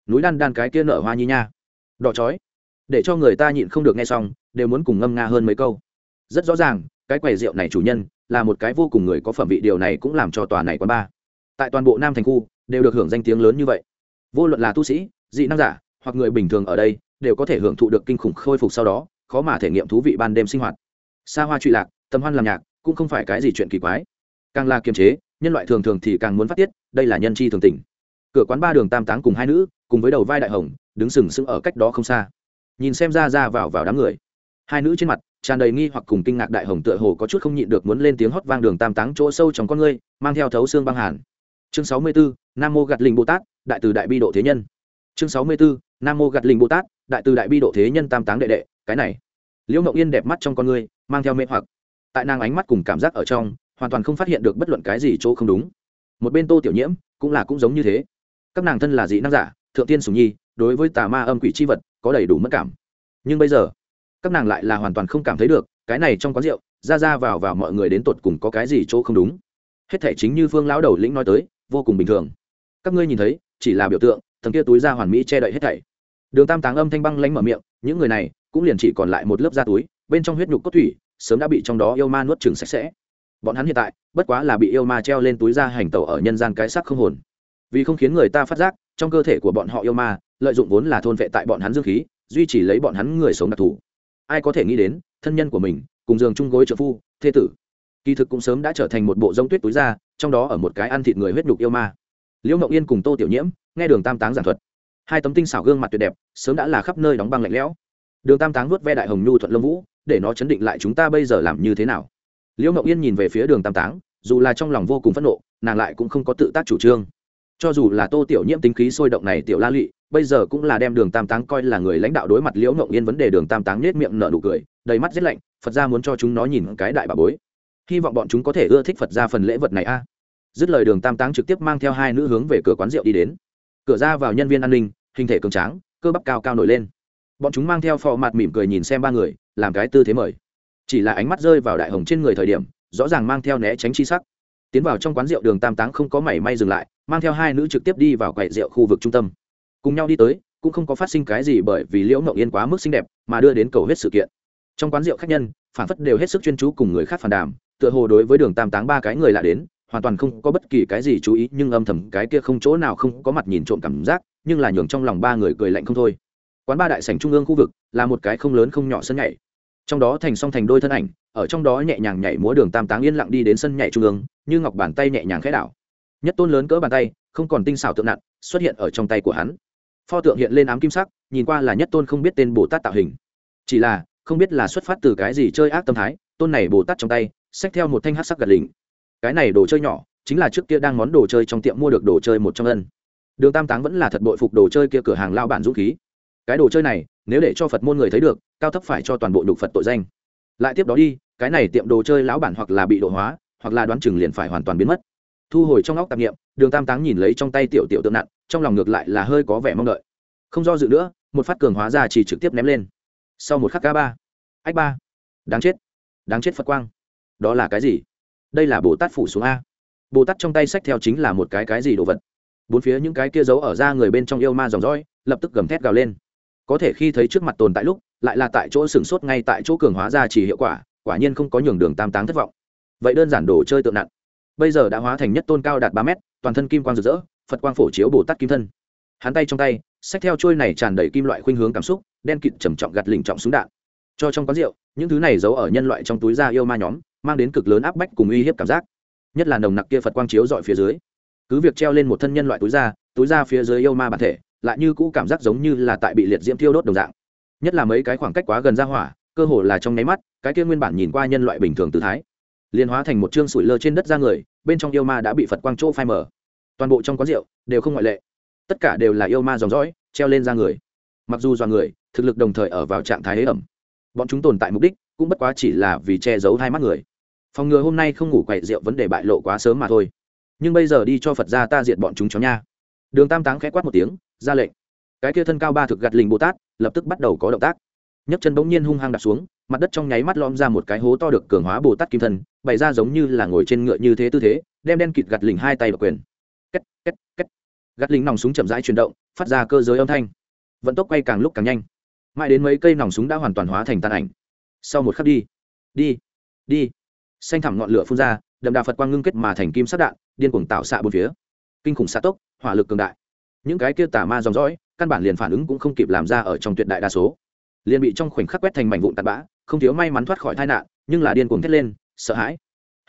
Núi đan đan cái kia nở hoa nhi nha. Đỏ chói. Để cho người ta nhịn không được nghe xong, đều muốn cùng ngâm nga hơn mấy câu. Rất rõ ràng, cái quầy rượu này chủ nhân, là một cái vô cùng người có phẩm vị điều này cũng làm cho tòa này quán ba. Tại toàn bộ nam thành khu, đều được hưởng danh tiếng lớn như vậy vô luận là tu sĩ, dị năng giả, hoặc người bình thường ở đây, đều có thể hưởng thụ được kinh khủng khôi phục sau đó, khó mà thể nghiệm thú vị ban đêm sinh hoạt. Xa hoa trụy lạc, tầm hoan làm nhạc, cũng không phải cái gì chuyện kỳ quái. Càng là kiềm chế, nhân loại thường thường thì càng muốn phát tiết, đây là nhân chi thường tình. Cửa quán ba đường tam táng cùng hai nữ, cùng với đầu vai đại hồng, đứng sừng sững ở cách đó không xa. Nhìn xem ra ra vào vào đám người. Hai nữ trên mặt, tràn đầy nghi hoặc cùng kinh ngạc đại hồng tựa hồ có chút không nhịn được muốn lên tiếng hót vang đường tam táng chỗ sâu trong con ngươi, mang theo thấu xương băng hàn. Chương sáu mươi bốn nam mô gạt linh bồ tát đại từ đại bi độ thế nhân. Chương sáu mươi bốn nam mô gạt linh bồ tát đại từ đại bi độ thế nhân tam táng đệ đệ cái này. Liễu mộng yên đẹp mắt trong con người, mang theo mê hoặc. Tại nàng ánh mắt cùng cảm giác ở trong hoàn toàn không phát hiện được bất luận cái gì chỗ không đúng. Một bên tô tiểu nhiễm cũng là cũng giống như thế. Các nàng thân là dị năng giả thượng tiên sùng nhi đối với tà ma âm quỷ c h i vật có đầy đủ mất cảm. Nhưng bây giờ các nàng lại là hoàn toàn không cảm thấy được cái này trong quán rượu ra ra vào vào mọi người đến tột cùng có cái gì chỗ không đúng. Hết thể chính như phương lão đầu lĩnh nói tới vô cùng bình thường. Các ngươi nhìn thấy chỉ là biểu tượng thằng kia túi ra hoàn mỹ che đậy hết thảy. Đường tam táng âm thanh băng lánh mở miệng, những người này cũng liền chỉ còn lại một lớp da túi, bên trong huyết nhục cốt thủy, sớm đã bị trong đó yêu ma nuốt chừng sạch sẽ. Bọn hắn hiện tại, bất quá là bị yêu ma treo lên túi da hành tẩu ở nhân gian cái sắc không hồn. Vì không khiến người ta phát giác, trong cơ thể của bọn họ yêu ma, lợi dụng vốn là thôn vệ tại bọn hắn dương khí, duy trì lấy bọn hắn người sống đặc thù. Ai có thể nghĩ đến, thân nhân của mình, cùng giường chung gối trợ phu, thê tử. Kỳ thực cũng sớm đã trở thành một bộ giống tuyết túi da, trong đó ở một cái ăn thịt người huyết nhục yêu ma liễu mộng yên cùng tô tiểu nhiễm nghe đường tam táng giảng thuật. Hai tấm tinh xảo gương mặt tuyệt đẹp, sớm đã là khắp nơi đóng băng lạnh lẽo. Đường tam táng nuốt ve đại hồng nhu thuận lông vũ, để nó chấn định lại chúng ta bây giờ làm như thế nào. Liễu mộng yên nhìn về phía đường tam táng, dù là trong lòng vô cùng phẫn nộ, nàng lại cũng không có tự tác chủ trương. Cho dù là tô tiểu nhiễm tính khí sôi động này tiểu la lụy, bây giờ cũng là đem đường tam táng coi là người lãnh đạo đối mặt liễu mộng yên vấn đề đường tam táng nết miệng nở nụ cười, đầy mắt rét lạnh, phật ra muốn cho chúng nó nhìn cái đại bà bối. Hy vọng bọn chúng có thể ưa thích phật ra phần lễ vật này a dứt lời đường tam táng trực tiếp mang theo hai nữ hướng về cửa quán rượu đi đến. Cửa ra vào nhân viên an ninh, hình thể cường tráng, cơ bắp cao cao nổi lên. Bọn chúng mang theo phò mặt mỉm cười nhìn xem ba người, làm cái tư thế mời. Chỉ là ánh mắt rơi vào đại hồng trên người thời điểm, rõ ràng mang theo né tránh chi sắc. Tiến vào trong quán rượu đường tam táng không có mảy may dừng lại, mang theo hai nữ trực tiếp đi vào quầy rượu khu vực trung tâm. Cùng nhau đi tới, cũng không có phát sinh cái gì bởi vì liễu mộng yên quá mức xinh đẹp mà đưa đến cầu hết sự kiện. Trong quán rượu khách nhân, phản phất đều hết sức chuyên chú cùng người khác phản đàm, tựa hồ đối với đường tam táng ba cái người lạ đến hoàn toàn không có bất kỳ cái gì chú ý, nhưng âm thầm cái kia không chỗ nào không có mặt nhìn trộm cảm giác, nhưng là nhường trong lòng ba người cười lạnh không thôi. Quán ba đại sảnh trung ương khu vực là một cái không lớn không nhỏ sân nhảy. Trong đó thành song thành đôi thân ảnh, ở trong đó nhẹ nhàng nhảy múa đường tam táng yên lặng đi đến sân nhảy trung ương, như ngọc bàn tay nhẹ nhàng khẽ đảo. Nhất tôn lớn cỡ bàn tay, không còn tinh xảo tượng nặng, xuất hiện ở trong tay của hắn. Pho tượng hiện lên ám kim sắc, nhìn qua là nhất tôn không biết tên bồ tát tạo hình. Chỉ là, không biết là xuất phát từ cái gì chơi ác tâm thái, tôn này bồ tát trong tay, xách theo một thanh hát sắc gật lình cái này đồ chơi nhỏ chính là trước kia đang món đồ chơi trong tiệm mua được đồ chơi một trong ân. Đường tam táng vẫn là thật bội phục đồ chơi kia cửa hàng lao bản dũng khí. Cái đồ chơi này, nếu để cho phật môn người thấy được, cao thấp phải cho toàn bộ đục phật tội danh. Lại tiếp đó đi, cái này tiệm đồ chơi lão bản hoặc là bị độ hóa, hoặc là đoán chừng liền phải hoàn toàn biến mất. Thu hồi trong óc tạp nghiệm, đường tam táng nhìn lấy trong tay tiểu tiểu tượng nặng, trong lòng ngược lại là hơi có vẻ mong đợi. Không do dự nữa, một phát cường hóa ra chỉ trực tiếp ném lên. Sau một khắc ca ba. Ách ba. Đáng chết. Đáng chết phật quang. Đó là cái gì? Đây là bồ tát phủ xuống a. Bồ tát trong tay sách theo chính là một cái cái gì đồ vật? Bốn phía những cái kia giấu ở ra người bên trong yêu ma dòng dõi, lập tức gầm thét gào lên. Có thể khi thấy trước mặt tồn tại lúc, lại là tại chỗ sửng sốt ngay tại chỗ cường hóa ra chỉ hiệu quả quả nhiên không có nhường đường tam táng thất vọng. Vậy đơn giản đồ chơi tượng nặng. Bây giờ đã hóa thành nhất tôn cao đạt ba mét, toàn thân kim quang rực rỡ, phật quang phổ chiếu bồ tát kim thân. Hắn tay trong tay, sách theo trôi này tràn đầy kim loại khuynh hướng cảm xúc, đen kịt trầm trọng gặt lình trọng súng đạn. Cho trong quán rượu, những thứ này giấu ở nhân loại trong túi da yêu ma nhóm mang đến cực lớn áp bách cùng uy hiếp cảm giác. Nhất là nồng nặc kia phật quang chiếu dọi phía dưới. Cứ việc treo lên một thân nhân loại túi da túi da phía dưới yêu ma bản thể, lại như cũ cảm giác giống như là tại bị liệt diễm thiêu đốt đồng dạng. Nhất là mấy cái khoảng cách quá gần ra hỏa, cơ hồ là trong nháy mắt, cái kia nguyên bản nhìn qua nhân loại bình thường tự thái liên hóa thành một chương sủi lơ trên đất ra người, bên trong yêu ma đã bị phật quang chỗ phai mở toàn bộ trong quán rượu đều không ngoại lệ. Tất cả đều là yêu ma dòng dõi, treo lên ra người. Mặc dù do người, thực lực đồng thời ở vào trạng thái ế ẩm. Bọn chúng tồn tại mục đích cũng bất quá chỉ là vì che giấu hai mắt người phòng ngừa hôm nay không ngủ quậy rượu vấn đề bại lộ quá sớm mà thôi. Nhưng bây giờ đi cho phật ra ta diệt bọn chúng chó nha. Đường tam táng khẽ quát một tiếng, ra lệnh. Cái kia thân cao ba thực gặt lình bồ tát, lập tức bắt đầu có động tác. Nhấc chân bỗng nhiên hung hăng đặt xuống, mặt đất trong nháy mắt lom ra một cái hố to được cường hóa bồ tát kim thân, bày ra giống như là ngồi trên ngựa như thế tư thế, đem đen kịt gặt lình hai tay vào quyền. Két két két. Gặt lình nòng súng chậm rãi chuyển động, phát ra cơ giới âm thanh. Vận tốc quay càng lúc càng nhanh. Mãi đến mấy cây nòng súng đã hoàn toàn hóa thành tàn ảnh. Sau một khắc đi. Đi. Đi xanh thẳm ngọn lửa phun ra, đậm đà phật quang ngưng kết mà thành kim sắc đạn, điên cuồng tạo xạ bốn phía. Kinh khủng xạ tốc, hỏa lực cường đại. Những cái kia tà ma dòng dõi, căn bản liền phản ứng cũng không kịp làm ra ở trong tuyệt đại đa số. Liền bị trong khoảnh khắc quét thành mảnh vụn tạt bã, không thiếu may mắn thoát khỏi tai nạn, nhưng là điên cuồng thét lên, sợ hãi.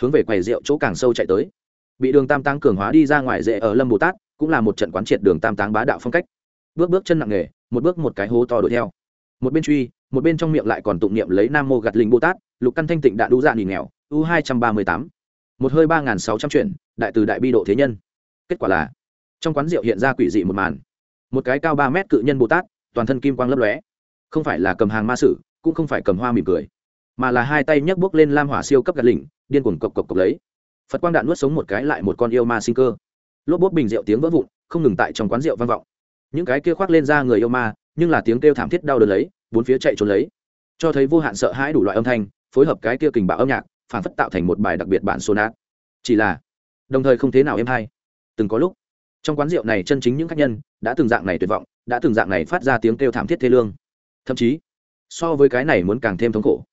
Hướng về quầy rượu chỗ càng sâu chạy tới. Bị đường tam táng cường hóa đi ra ngoài rễ ở lâm bồ tát, cũng là một trận quán triệt đường tam táng bá đạo phong cách. Bước bước chân nặng nghề một bước một cái hố to đuổi theo. Một bên truy một bên trong miệng lại còn tụng niệm lấy nam mô gạt linh bồ tát, lục căn thanh tịnh đạ đũ dạ nghỉ nghèo, u hai trăm ba mươi tám. Một hơi ba nghìn sáu trăm chuyện đại từ đại bi độ thế nhân. Kết quả là, trong quán rượu hiện ra quỷ dị một màn. Một cái cao ba mét cự nhân bồ tát, toàn thân kim quang lấp lóe. Không phải là cầm hàng ma sử, cũng không phải cầm hoa mỉm cười, mà là hai tay nhấc bước lên lam hỏa siêu cấp gạt lỉnh, điên cuồng cộc cộc cộc lấy. Phật quang đạn nuốt sống một cái lại một con yêu ma sinh cơ. Lốp bốt bình rượu tiếng vỡ vụn, không ngừng tại trong quán rượu vang vọng. Những cái kia khoác lên ra người yêu ma nhưng là tiếng kêu thảm thiết đau đớn lấy, bốn phía chạy trốn lấy. Cho thấy vô hạn sợ hãi đủ loại âm thanh, phối hợp cái kia kình bạo âm nhạc, phản phất tạo thành một bài đặc biệt bản số nát chỉ là, đồng thời không thế nào êm hay. Từng có lúc, trong quán rượu này chân chính những khách nhân, đã từng dạng này tuyệt vọng, đã từng dạng này phát ra tiếng kêu thảm thiết thê lương. Thậm chí, so với cái này muốn càng thêm thống khổ.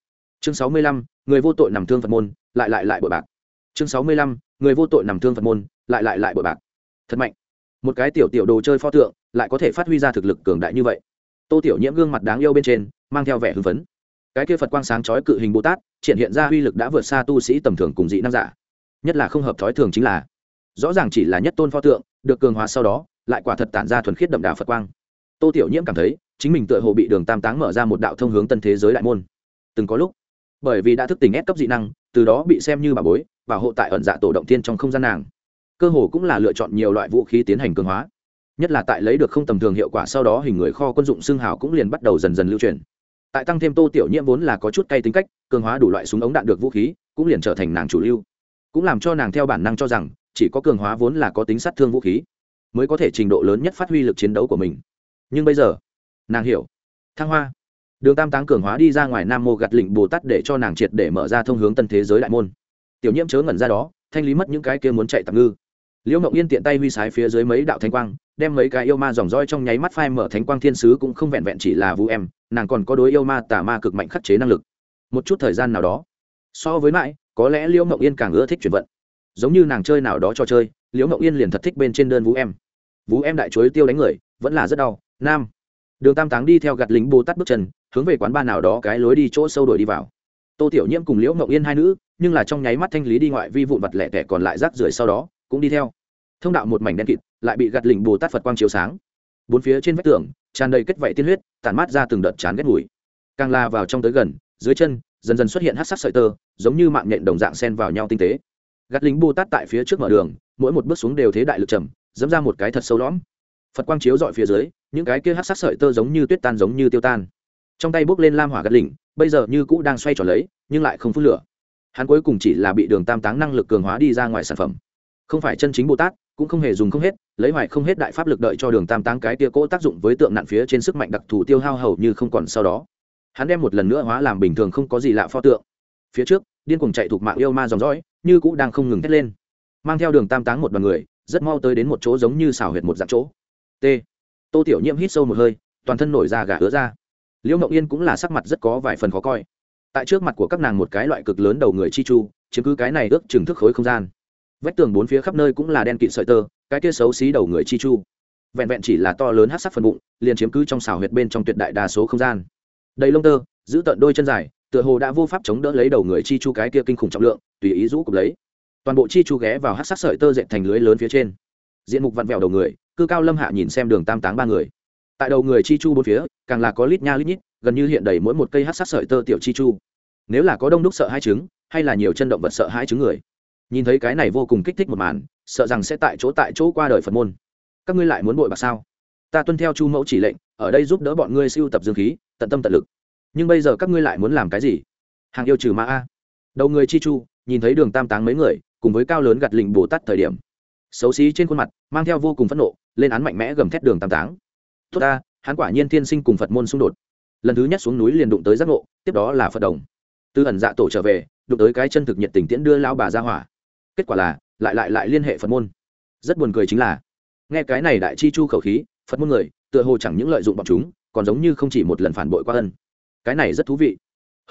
Chương sáu mươi lăm, người vô tội nằm thương phật môn, lại lại lại bội bạc. Chương sáu mươi lăm, người vô tội nằm thương phật môn, lại lại lại bội bạc. Thật mạnh. Một cái tiểu tiểu đồ chơi pho tượng, lại có thể phát huy ra thực lực cường đại như vậy tô tiểu nhiễm gương mặt đáng yêu bên trên, mang theo vẻ hưng phấn. Cái kia phật quang sáng chói cự hình bồ tát, triển hiện ra uy lực đã vượt xa tu sĩ tầm thường cùng dị năng giả. Nhất là không hợp thói thường chính là, rõ ràng chỉ là nhất tôn pho tượng, được cường hóa sau đó, lại quả thật tản ra thuần khiết đậm đà phật quang. Tô tiểu nhiễm cảm thấy, chính mình tựa hồ bị đường tam táng mở ra một đạo thông hướng tân thế giới đại môn. Từng có lúc, bởi vì đã thức tỉnh ép cấp dị năng, từ đó bị xem như bà bối, bảo hộ tại ẩn dạ tổ động tiên trong không gian nàng. Cơ hồ cũng là lựa chọn nhiều loại vũ khí tiến hành cường hóa nhất là tại lấy được không tầm thường hiệu quả sau đó hình người kho quân dụng xương hào cũng liền bắt đầu dần dần lưu truyền. Tại tăng thêm tô tiểu nhiễm vốn là có chút cay tính cách, cường hóa đủ loại súng ống đạn được vũ khí, cũng liền trở thành nàng chủ lưu. Cũng làm cho nàng theo bản năng cho rằng, chỉ có cường hóa vốn là có tính sát thương vũ khí, mới có thể trình độ lớn nhất phát huy lực chiến đấu của mình. Nhưng bây giờ, nàng hiểu. Thăng hoa, đường tam táng cường hóa đi ra ngoài nam mô gặt lịnh bồ tát để cho nàng triệt để mở ra thông hướng tân thế giới đại môn. Tiểu nhiễm chớ ngẩn ra đó, thanh lý mất những cái kia muốn chạy tạm ngư. Liễu mộng yên tiện tay huy sái phía dưới mấy đạo thanh quang đem mấy cái yêu ma dòng roi trong nháy mắt phai mở thánh quang thiên sứ cũng không vẹn vẹn chỉ là vũ em, nàng còn có đối yêu ma tà ma cực mạnh khắc chế năng lực. Một chút thời gian nào đó, so với mãi, có lẽ liễu mộng yên càng ưa thích chuyển vận. Giống như nàng chơi nào đó cho chơi, liễu mộng yên liền thật thích bên trên đơn vũ em. Vũ em đại chuối tiêu đánh người, vẫn là rất đau, nam. Đường tam táng đi theo gạt lính bồ tát bước chân, hướng về quán ba nào đó cái lối đi chỗ sâu đổi đi vào. Tô tiểu nhiễm cùng liễu mộng yên hai nữ, nhưng là trong nháy mắt thanh lý đi ngoại vi vụn vặt lẻ tẻ còn lại rác rưởi sau đó, cũng đi theo thông đạo một mảnh đen kịt, lại bị gạt lình bồ tát phật quang chiếu sáng. Bốn phía trên vách tường, tràn đầy kết vảy tiên huyết, tản mát ra từng đợt chán ghét mùi. Càng la vào trong tới gần, dưới chân, dần dần xuất hiện hát sắc sợi tơ, giống như mạng nhện đồng dạng sen vào nhau tinh tế. Gạt lính bồ tát tại phía trước mở đường, mỗi một bước xuống đều thế đại lực trầm, dẫm ra một cái thật sâu lõm. Phật quang chiếu dọi phía dưới, những cái kia hát sắc sợi tơ giống như tuyết tan giống như tiêu tan. Trong tay bốc lên lam hỏa gạt lỉnh, bây giờ như cũ đang xoay tròn lấy, nhưng lại không phút lửa. Hắn cuối cùng chỉ là bị đường tam táng năng lực cường hóa đi ra ngoài sản phẩm. Không phải chân chính bồ tát cũng không hề dùng không hết, lấy hoài không hết đại pháp lực đợi cho đường tam táng cái tia cỗ tác dụng với tượng nạn phía trên sức mạnh đặc thù tiêu hao hầu như không còn sau đó. Hắn đem một lần nữa hóa làm bình thường không có gì lạ pho tượng. Phía trước, điên cuồng chạy thuộc mạng yêu ma dòng dõi, như cũ đang không ngừng thét lên. Mang theo đường tam táng một đoàn người, rất mau tới đến một chỗ giống như xào huyệt một dạng chỗ. T. Tô tiểu nhiễm hít sâu một hơi, toàn thân nổi ra gà ứa ra. Liễu ngậu yên cũng là sắc mặt rất có vài phần khó coi. Tại trước mặt của các nàng một cái loại cực lớn đầu người chi chu, chiếm cứ cái này ước chừng thức khối không gian vách tường bốn phía khắp nơi cũng là đen kịt sợi tơ, cái kia xấu xí đầu người chi chu. Vẹn vẹn chỉ là to lớn hát sắc phần bụng, liền chiếm cứ trong xào huyệt bên trong tuyệt đại đa số không gian. Đầy lông tơ, giữ tận đôi chân dài, tựa hồ đã vô pháp chống đỡ lấy đầu người chi chu cái kia kinh khủng trọng lượng, tùy ý rũ cục lấy. Toàn bộ chi chu ghé vào hát sắc sợi tơ dệt thành lưới lớn phía trên. Diện mục vặn vẹo đầu người, cư cao lâm hạ nhìn xem đường tam táng ba người. Tại đầu người chi chu bốn phía, càng là có lít nha lít nhít, gần như hiện đầy mỗi một cây hát sắc sợi tơ tiểu chi chu. Nếu là có đông đúc sợ hai trứng, hay là nhiều chân động vật sợ hai trứng người nhìn thấy cái này vô cùng kích thích một màn, sợ rằng sẽ tại chỗ tại chỗ qua đời phật môn. Các ngươi lại muốn bội bạc sao? Ta tuân theo chu mẫu chỉ lệnh, ở đây giúp đỡ bọn ngươi siêu tập dương khí, tận tâm tận lực. Nhưng bây giờ các ngươi lại muốn làm cái gì? Hàng yêu trừ ma a. Đầu người chi chu, nhìn thấy đường tam táng mấy người, cùng với cao lớn gặt lình bồ tát thời điểm, xấu xí trên khuôn mặt, mang theo vô cùng phẫn nộ, lên án mạnh mẽ gầm thét đường tam táng. Tốt ta, hắn quả nhiên thiên sinh cùng phật môn xung đột. Lần thứ nhất xuống núi liền đụng tới giác ngộ, tiếp đó là phật đồng. Tư ẩn dạ tổ trở về, đụng tới cái chân thực nhiệt tình tiễn đưa lao bà ra hỏa kết quả là, lại lại lại liên hệ phật môn. Rất buồn cười chính là, nghe cái này đại chi chu khẩu khí, phật môn người, tựa hồ chẳng những lợi dụng bọn chúng, còn giống như không chỉ một lần phản bội qua ân. Cái này rất thú vị.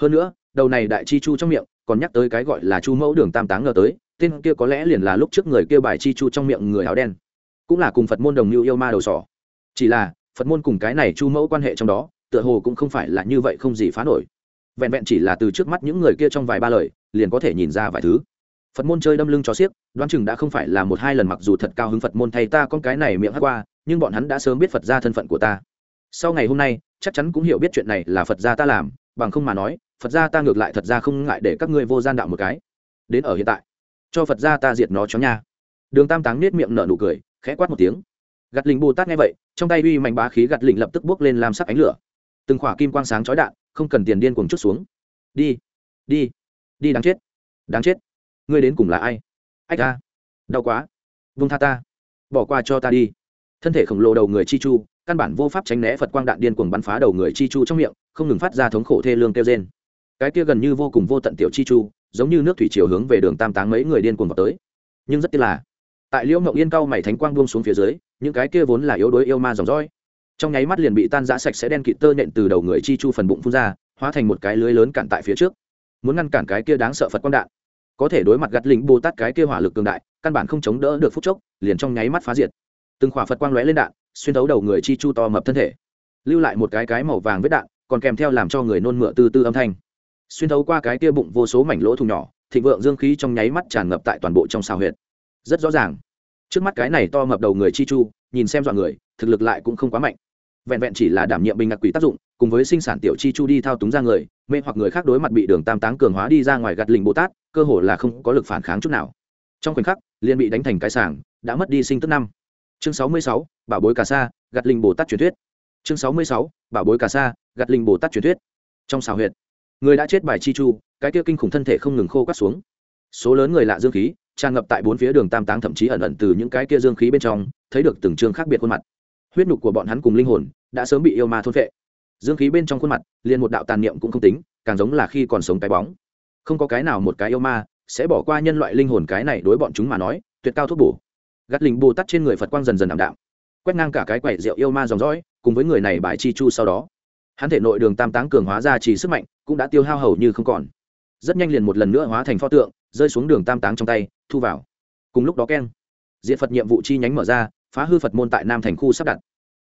Hơn nữa, đầu này đại chi chu trong miệng, còn nhắc tới cái gọi là chu mẫu đường tam táng ngờ tới, tên kia có lẽ liền là lúc trước người kêu bài chi chu trong miệng người áo đen. Cũng là cùng phật môn đồng mưu yêu ma đầu sỏ. Chỉ là, phật môn cùng cái này chu mẫu quan hệ trong đó, tựa hồ cũng không phải là như vậy không gì phá nổi. Vẹn vẹn chỉ là từ trước mắt những người kia trong vài ba lời, liền có thể nhìn ra vài thứ phật môn chơi đâm lưng cho xiếc, đoán chừng đã không phải là một hai lần mặc dù thật cao hứng phật môn thay ta con cái này miệng hát qua, nhưng bọn hắn đã sớm biết phật ra thân phận của ta. Sau ngày hôm nay, chắc chắn cũng hiểu biết chuyện này là phật gia ta làm, bằng không mà nói, phật gia ta ngược lại thật ra không ngại để các ngươi vô gian đạo một cái. Đến ở hiện tại, cho phật gia ta diệt nó chó nha. Đường tam táng nết miệng nở nụ cười, khẽ quát một tiếng. Gạt lình bồ tát nghe vậy, trong tay uy mạnh bá khí gạt lình lập tức bước lên làm sắc ánh lửa. Từng khỏa kim quang sáng chói đạn, không cần tiền điên cuồng chút xuống. Đi đi đi, đáng chết đáng chết ngươi đến cùng là ai? Ách ta đau quá. Vung tha ta. Bỏ qua cho ta đi. Thân thể khổng lồ đầu người chi chu, căn bản vô pháp tránh né phật quang đạn điên cuồng bắn phá đầu người chi chu trong miệng, không ngừng phát ra thống khổ thê lương kêu trên cái kia gần như vô cùng vô tận tiểu chi chu, giống như nước thủy chiều hướng về đường tam táng mấy người điên cuồng vào tới. Nhưng rất tiếc là, tại liễu mộng yên cao mày thánh quang buông xuống phía dưới, những cái kia vốn là yếu đuối yêu ma dòng dõi, trong nháy mắt liền bị tan rã sạch sẽ đen kịt tơ nện từ đầu người chi chu phần bụng phun ra, hóa thành một cái lưới lớn cản tại phía trước, muốn ngăn cản cái kia đáng sợ phật quang đạn có thể đối mặt gặt lính bồ tát cái kia hỏa lực cường đại, căn bản không chống đỡ được phút chốc, liền trong nháy mắt phá diệt. Từng khỏa phật quang lóe lên đạn, xuyên thấu đầu người chi chu to mập thân thể. Lưu lại một cái cái màu vàng vết đạn, còn kèm theo làm cho người nôn mửa từ từ âm thanh. Xuyên thấu qua cái kia bụng vô số mảnh lỗ thùng nhỏ, thịnh vượng dương khí trong nháy mắt tràn ngập tại toàn bộ trong xào huyệt. Rất rõ ràng. Trước mắt cái này to mập đầu người chi chu, nhìn xem dọn người, thực lực lại cũng không quá mạnh. Vẹn vẹn chỉ là đảm nhiệm bình ngạc quỷ tác dụng, cùng với sinh sản tiểu chi chu đi thao túng ra người mê hoặc người khác đối mặt bị đường tam táng cường hóa đi ra ngoài gạt lình bồ tát, cơ hồ là không có lực phản kháng chút nào. Trong khoảnh khắc, liền bị đánh thành cái sàng đã mất đi sinh tức năm. Chương sáu mươi sáu, bảo bối cà sa, gạt linh bồ tát truyền thuyết. Chương sáu mươi sáu, bảo bối cà sa, gạt linh bồ tát truyền thuyết. Trong xào huyệt, người đã chết bài chi chu, cái kia kinh khủng thân thể không ngừng khô cắt xuống. Số lớn người lạ dương khí, tràn ngập tại bốn phía đường tam táng thậm chí ẩn ẩn từ những cái kia dương khí bên trong, thấy được từng trường khác biệt khuôn mặt. Huyết nhục của bọn hắn cùng linh hồn, đã sớm bị yêu ma thôn phệ dương khí bên trong khuôn mặt, liền một đạo tàn niệm cũng không tính, càng giống là khi còn sống cái bóng. Không có cái nào một cái yêu ma sẽ bỏ qua nhân loại linh hồn cái này đối bọn chúng mà nói, tuyệt cao thuốc bổ. Gắt linh bồ tát trên người phật quang dần dần ảm đạm, quét ngang cả cái quẻ rượu yêu ma dòng dõi, cùng với người này bài chi chu sau đó. Hắn thể nội đường tam táng cường hóa ra chỉ sức mạnh, cũng đã tiêu hao hầu như không còn. Rất nhanh liền một lần nữa hóa thành pho tượng, rơi xuống đường tam táng trong tay, thu vào. Cùng lúc đó keng diện phật nhiệm vụ chi nhánh mở ra, phá hư phật môn tại nam thành khu sắp đặt.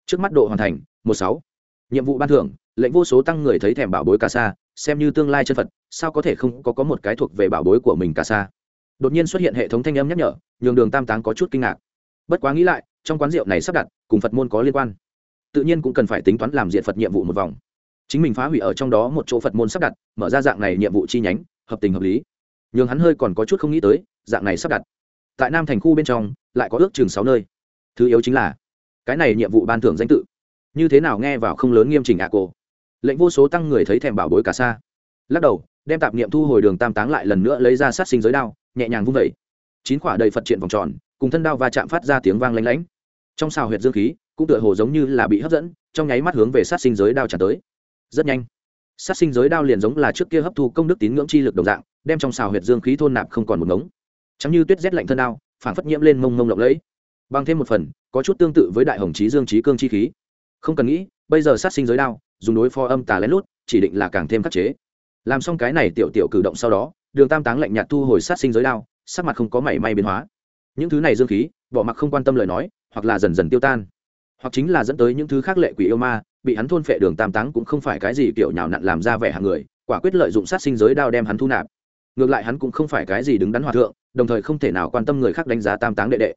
Trước mắt độ hoàn thành, một sáu nhiệm vụ ban thưởng, lệnh vô số tăng người thấy thèm bảo bối ca sa, xem như tương lai chân phật, sao có thể không có có một cái thuộc về bảo bối của mình ca sa? Đột nhiên xuất hiện hệ thống thanh âm nhắc nhở, nhường đường tam táng có chút kinh ngạc. Bất quá nghĩ lại, trong quán rượu này sắp đặt, cùng phật môn có liên quan. Tự nhiên cũng cần phải tính toán làm diện phật nhiệm vụ một vòng. Chính mình phá hủy ở trong đó một chỗ phật môn sắp đặt, mở ra dạng này nhiệm vụ chi nhánh, hợp tình hợp lý. Nhường hắn hơi còn có chút không nghĩ tới, dạng này sắp đặt. Tại nam thành khu bên trong, lại có ước chừng sáu nơi. Thứ yếu chính là, cái này nhiệm vụ ban thưởng danh tự như thế nào nghe vào không lớn nghiêm chỉnh ạ cô lệnh vô số tăng người thấy thèm bảo bối cả xa. Lắc đầu, đem tạp niệm thu hồi đường tam táng lại lần nữa lấy ra sát sinh giới đao, nhẹ nhàng vung vẩy chín quả đầy phật triện vòng tròn, cùng thân đao va chạm phát ra tiếng vang lanh lảnh. Trong xào huyệt dương khí, cũng tựa hồ giống như là bị hấp dẫn, trong nháy mắt hướng về sát sinh giới đao trả tới. Rất nhanh, sát sinh giới đao liền giống là trước kia hấp thu công đức tín ngưỡng chi lực đồng dạng, đem trong xào huyệt dương khí thôn nạp không còn một ngống. Chẳng như tuyết rét lạnh thân đao phản phất nhiễm lên mông mông lộng lẫy. Bằng thêm một phần, có chút tương tự với đại hồng chí dương trí cương chi khí không cần nghĩ, bây giờ sát sinh giới đao, dùng đối phó âm tà lén lút, chỉ định là càng thêm khắc chế. Làm xong cái này tiểu tiểu cử động sau đó, đường tam táng lạnh nhạt thu hồi sát sinh giới đao, sắc mặt không có mảy may biến hóa. Những thứ này dương khí, bỏ mặc không quan tâm lời nói, hoặc là dần dần tiêu tan. Hoặc chính là dẫn tới những thứ khác lệ quỷ yêu ma, bị hắn thôn phệ đường tam táng cũng không phải cái gì kiểu nhào nặn làm ra vẻ hàng người, quả quyết lợi dụng sát sinh giới đao đem hắn thu nạp. Ngược lại hắn cũng không phải cái gì đứng đắn hòa thượng, đồng thời không thể nào quan tâm người khác đánh giá tam táng đệ đệ.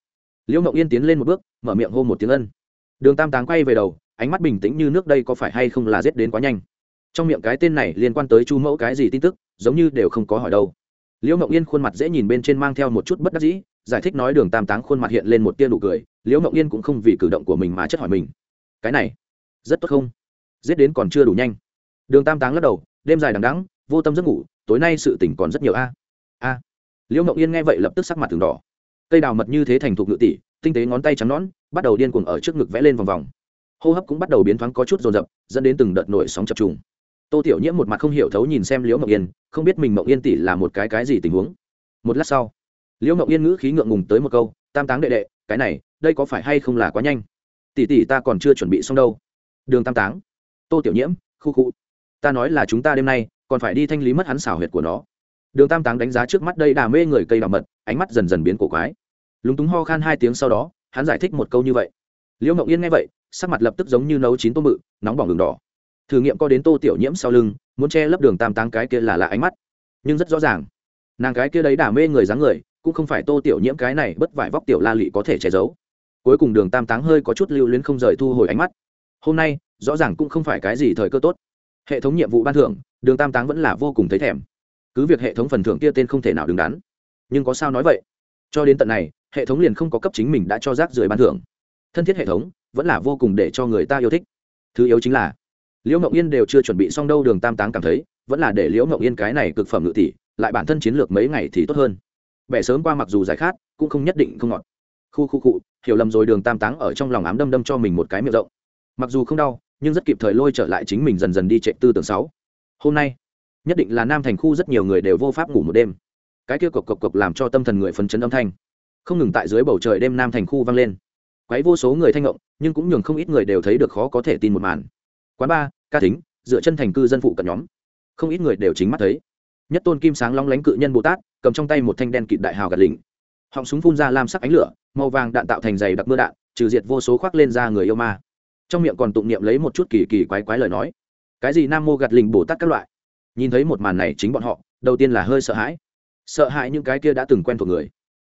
Liễu mộng yên tiến lên một bước, mở miệng hô một tiếng ân. Đường tam táng quay về đầu ánh mắt bình tĩnh như nước đây có phải hay không là giết đến quá nhanh? Trong miệng cái tên này liên quan tới chu mẫu cái gì tin tức, giống như đều không có hỏi đâu. Liễu mộng yên khuôn mặt dễ nhìn bên trên mang theo một chút bất đắc dĩ, giải thích nói đường tam táng khuôn mặt hiện lên một tia nụ cười, liễu mộng yên cũng không vì cử động của mình mà chất hỏi mình. Cái này, rất tốt không? Giết đến còn chưa đủ nhanh. Đường tam táng lắc đầu, đêm dài đằng đắng vô tâm giấc ngủ, tối nay sự tỉnh còn rất nhiều a. À. A. Liễu mộng yên nghe vậy lập tức sắc mặt từng đỏ. Cây đào mật như thế thành thục ngự tỷ, tinh tế ngón tay trắng nón bắt đầu điên cuồng ở trước ngực vẽ lên vòng vòng hô hấp cũng bắt đầu biến thoáng có chút rồn rập dẫn đến từng đợt nổi sóng chập trùng. Tô tiểu nhiễm một mặt không hiểu thấu nhìn xem liễu mộng yên, không biết mình mộng yên tỷ là một cái cái gì tình huống. Một lát sau, liễu mộng yên ngữ khí ngượng ngùng tới một câu, tam táng đệ đệ, cái này, đây có phải hay không là quá nhanh? Tỷ tỷ ta còn chưa chuẩn bị xong đâu. Đường tam táng. Tô tiểu nhiễm, khu khu, ta nói là chúng ta đêm nay, còn phải đi thanh lý mất hắn xảo huyệt của nó. Đường tam táng đánh giá trước mắt đây đà mê người cây đào mật, ánh mắt dần dần biến cổ quái. Lúng túng ho khan hai tiếng sau đó, hắn giải thích một câu như vậy. Liễu mộng yên nghe vậy sắc mặt lập tức giống như nấu chín tôm mự nóng bỏng đường đỏ. Thử nghiệm co đến tô tiểu nhiễm sau lưng, muốn che lấp đường tam táng cái kia là lạ ánh mắt. Nhưng rất rõ ràng, nàng cái kia đấy đả mê người dáng người, cũng không phải tô tiểu nhiễm cái này bất vải vóc tiểu la lị có thể che giấu. Cuối cùng đường tam táng hơi có chút lưu luyến không rời thu hồi ánh mắt. Hôm nay, rõ ràng cũng không phải cái gì thời cơ tốt. Hệ thống nhiệm vụ ban thưởng, đường tam táng vẫn là vô cùng thấy thèm. Cứ việc hệ thống phần thưởng kia tên không thể nào đứng đắn. Nhưng có sao nói vậy? Cho đến tận này, hệ thống liền không có cấp chính mình đã cho rác rưởi ban thưởng. Thân thiết hệ thống vẫn là vô cùng để cho người ta yêu thích. Thứ yếu chính là, liễu ngậu yên đều chưa chuẩn bị xong đâu đường tam táng cảm thấy, vẫn là để liễu ngậu yên cái này cực phẩm ngự tỷ, lại bản thân chiến lược mấy ngày thì tốt hơn. Bẻ sớm qua mặc dù giải khát, cũng không nhất định không ngọt. Khu khu cụ hiểu lầm rồi đường tam táng ở trong lòng ám đâm đâm cho mình một cái miệng rộng. Mặc dù không đau, nhưng rất kịp thời lôi trở lại chính mình dần dần đi chạy tư tưởng sáu. Hôm nay, nhất định là nam thành khu rất nhiều người đều vô pháp ngủ một đêm. Cái kia cộc cộc cộc làm cho tâm thần người phấn chấn âm thanh. Không ngừng tại dưới bầu trời đêm nam thành khu vang lên quấy vô số người thanh ngộng, nhưng cũng nhường không ít người đều thấy được khó có thể tin một màn. Quán ba ca thính, dựa chân thành cư dân phụ cận nhóm. Không ít người đều chính mắt thấy. Nhất tôn kim sáng long lánh cự nhân bồ tát, cầm trong tay một thanh đen kịt đại hào gạt lỉnh họng súng phun ra lam sắc ánh lửa, màu vàng đạn tạo thành dày đặc mưa đạn, trừ diệt vô số khoác lên ra người yêu ma. Trong miệng còn tụng niệm lấy một chút kỳ kỳ quái quái lời nói. Cái gì nam mô gạt lình bồ tát các loại? Nhìn thấy một màn này chính bọn họ, đầu tiên là hơi sợ hãi. Sợ hãi những cái kia đã từng quen thuộc người,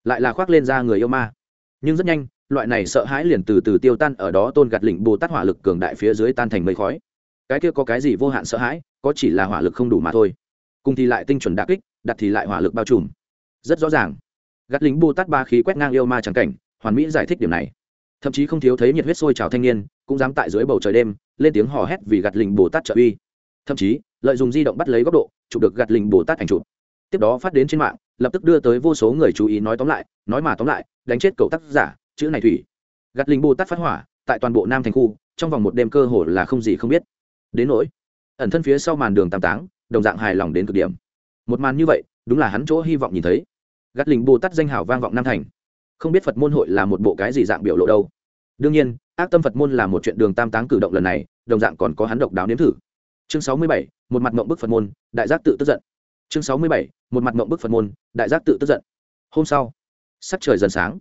lại là khoác lên ra người yêu ma. Nhưng rất nhanh loại này sợ hãi liền từ từ tiêu tan ở đó tôn gạt lĩnh bồ tát hỏa lực cường đại phía dưới tan thành mây khói. Cái kia có cái gì vô hạn sợ hãi, có chỉ là hỏa lực không đủ mà thôi. Cùng thì lại tinh chuẩn đà kích, đặt thì lại hỏa lực bao trùm. Rất rõ ràng. Gạt lính bồ tát ba khí quét ngang yêu ma trắng cảnh, hoàn mỹ giải thích điểm này. Thậm chí không thiếu thấy nhiệt huyết sôi trào thanh niên, cũng dám tại dưới bầu trời đêm, lên tiếng hò hét vì gạt lĩnh bồ tát trợ uy. Thậm chí, lợi dụng di động bắt lấy góc độ, chụp được gạt lĩnh bồ tát ảnh chụp. Tiếp đó phát đến trên mạng, lập tức đưa tới vô số người chú ý nói tóm lại, nói mà tóm lại, đánh chết cậu tác giả chữ này thủy. Gạt linh bồ tát phát hỏa, tại toàn bộ nam thành khu, trong vòng một đêm cơ hồ là không gì không biết. Đến nỗi, ẩn thân phía sau màn đường tam táng, đồng dạng hài lòng đến cực điểm. Một màn như vậy, đúng là hắn chỗ hy vọng nhìn thấy. Gắt linh bồ tát danh hào vang vọng nam thành. Không biết phật môn hội là một bộ cái gì dạng biểu lộ đâu. Đương nhiên, ác tâm phật môn là một chuyện đường tam táng cử động lần này, đồng dạng còn có hắn độc đáo nếm thử. Chương sáu mươi bảy, một mặt mộng bức phật môn, đại giác tự tức giận. Chương sáu mươi bảy, một mặt mộng bức phật môn, đại giác tự tức giận. Hôm sau, sắc trời dần sáng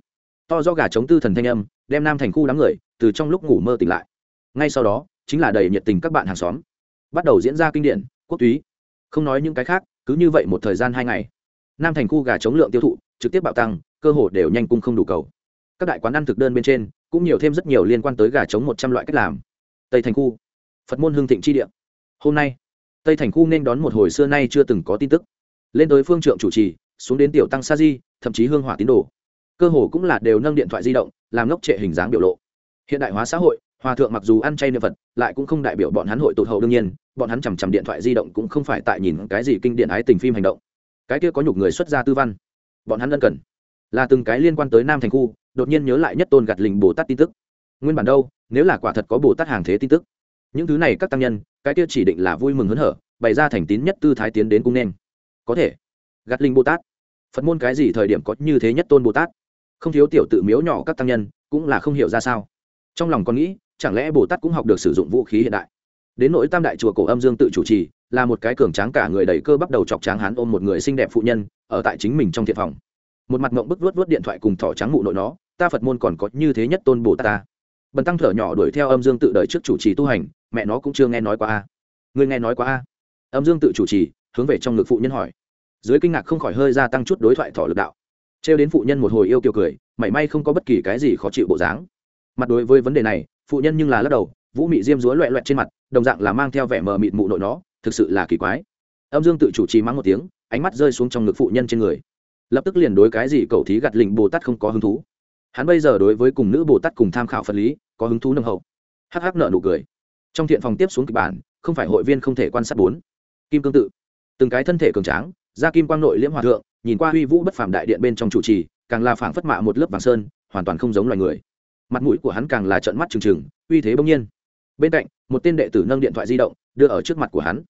to do gà chống tư thần thanh âm, đem nam thành khu đám người từ trong lúc ngủ mơ tỉnh lại. Ngay sau đó, chính là đầy nhiệt tình các bạn hàng xóm. Bắt đầu diễn ra kinh điển, quốc túy. Không nói những cái khác, cứ như vậy một thời gian hai ngày. Nam thành khu gà chống lượng tiêu thụ, trực tiếp bạo tăng, cơ hồ đều nhanh cung không đủ cầu. Các đại quán ăn thực đơn bên trên, cũng nhiều thêm rất nhiều liên quan tới gà chống một trăm loại cách làm. Tây thành khu. Phật môn hương thịnh chi địa. Hôm nay, tây thành khu nên đón một hồi xưa nay chưa từng có tin tức. Lên tới phương trượng chủ trì, xuống đến tiểu tăng sa di, thậm chí hương hỏa tín đồ cơ hồ cũng là đều nâng điện thoại di động, làm ngốc trệ hình dáng biểu lộ. Hiện đại hóa xã hội, hòa thượng mặc dù ăn chay niệm phật, lại cũng không đại biểu bọn hắn hội tụt hậu đương nhiên, bọn hắn chằm chằm điện thoại di động cũng không phải tại nhìn cái gì kinh điển ái tình phim hành động. Cái kia có nhục người xuất gia tư văn. Bọn hắn ân cần là từng cái liên quan tới nam thành khu, đột nhiên nhớ lại nhất tôn gạt lình bồ tát tin tức. Nguyên bản đâu, nếu là quả thật có bồ tát hàng thế tin tức. Những thứ này các tăng nhân, cái kia chỉ định là vui mừng hớn hở, bày ra thành tín nhất tư thái tiến đến cung nên. Có thể. Gạt linh bồ tát. Phật môn cái gì thời điểm có như thế nhất tôn bồ tát? Không thiếu tiểu tự miếu nhỏ các tăng nhân, cũng là không hiểu ra sao. Trong lòng còn nghĩ, chẳng lẽ bồ tát cũng học được sử dụng vũ khí hiện đại? Đến nỗi tam đại chùa cổ âm dương tự chủ trì, là một cái cường tráng cả người đầy cơ bắp đầu chọc tráng hán ôm một người xinh đẹp phụ nhân, ở tại chính mình trong thiện phòng. Một mặt mộng bức vuốt vuốt điện thoại cùng thỏ trắng mụ nội nó, ta phật môn còn có như thế nhất tôn bồ tát ta? Bần tăng thở nhỏ đuổi theo âm dương tự đợi trước chủ trì tu hành, mẹ nó cũng chưa nghe nói qua a. Người nghe nói qua a? Âm dương tự chủ trì, hướng về trong ngực phụ nhân hỏi. Dưới kinh ngạc không khỏi hơi gia tăng chút đối thoại thỏ lực đạo trêu đến phụ nhân một hồi yêu kiều cười, mảy may không có bất kỳ cái gì khó chịu bộ dáng. Mặt đối với vấn đề này, phụ nhân nhưng là lắc đầu, vũ mị diêm dúa loẹ loẹt trên mặt, đồng dạng là mang theo vẻ mờ mịt mụ nội nó, thực sự là kỳ quái. Âm dương tự chủ trì mắng một tiếng, ánh mắt rơi xuống trong ngực phụ nhân trên người. Lập tức liền đối cái gì cầu thí gặt lình bồ tát không có hứng thú. Hắn bây giờ đối với cùng nữ bồ tát cùng tham khảo phật lý, có hứng thú nâng hậu. Hắc hắc nợ nụ cười. Trong thiện phòng tiếp xuống kịch bản, không phải hội viên không thể quan sát bốn. Kim cương tự. Từng cái thân thể cường tráng, da kim quang nội liễm hòa thượng nhìn qua huy vũ bất phàm đại điện bên trong chủ trì, càng là phảng phất mạ một lớp vàng sơn, hoàn toàn không giống loài người. Mặt mũi của hắn càng là trợn mắt trừng trừng, uy thế bỗng nhiên. Bên cạnh, một tên đệ tử nâng điện thoại di động, đưa ở trước mặt của hắn.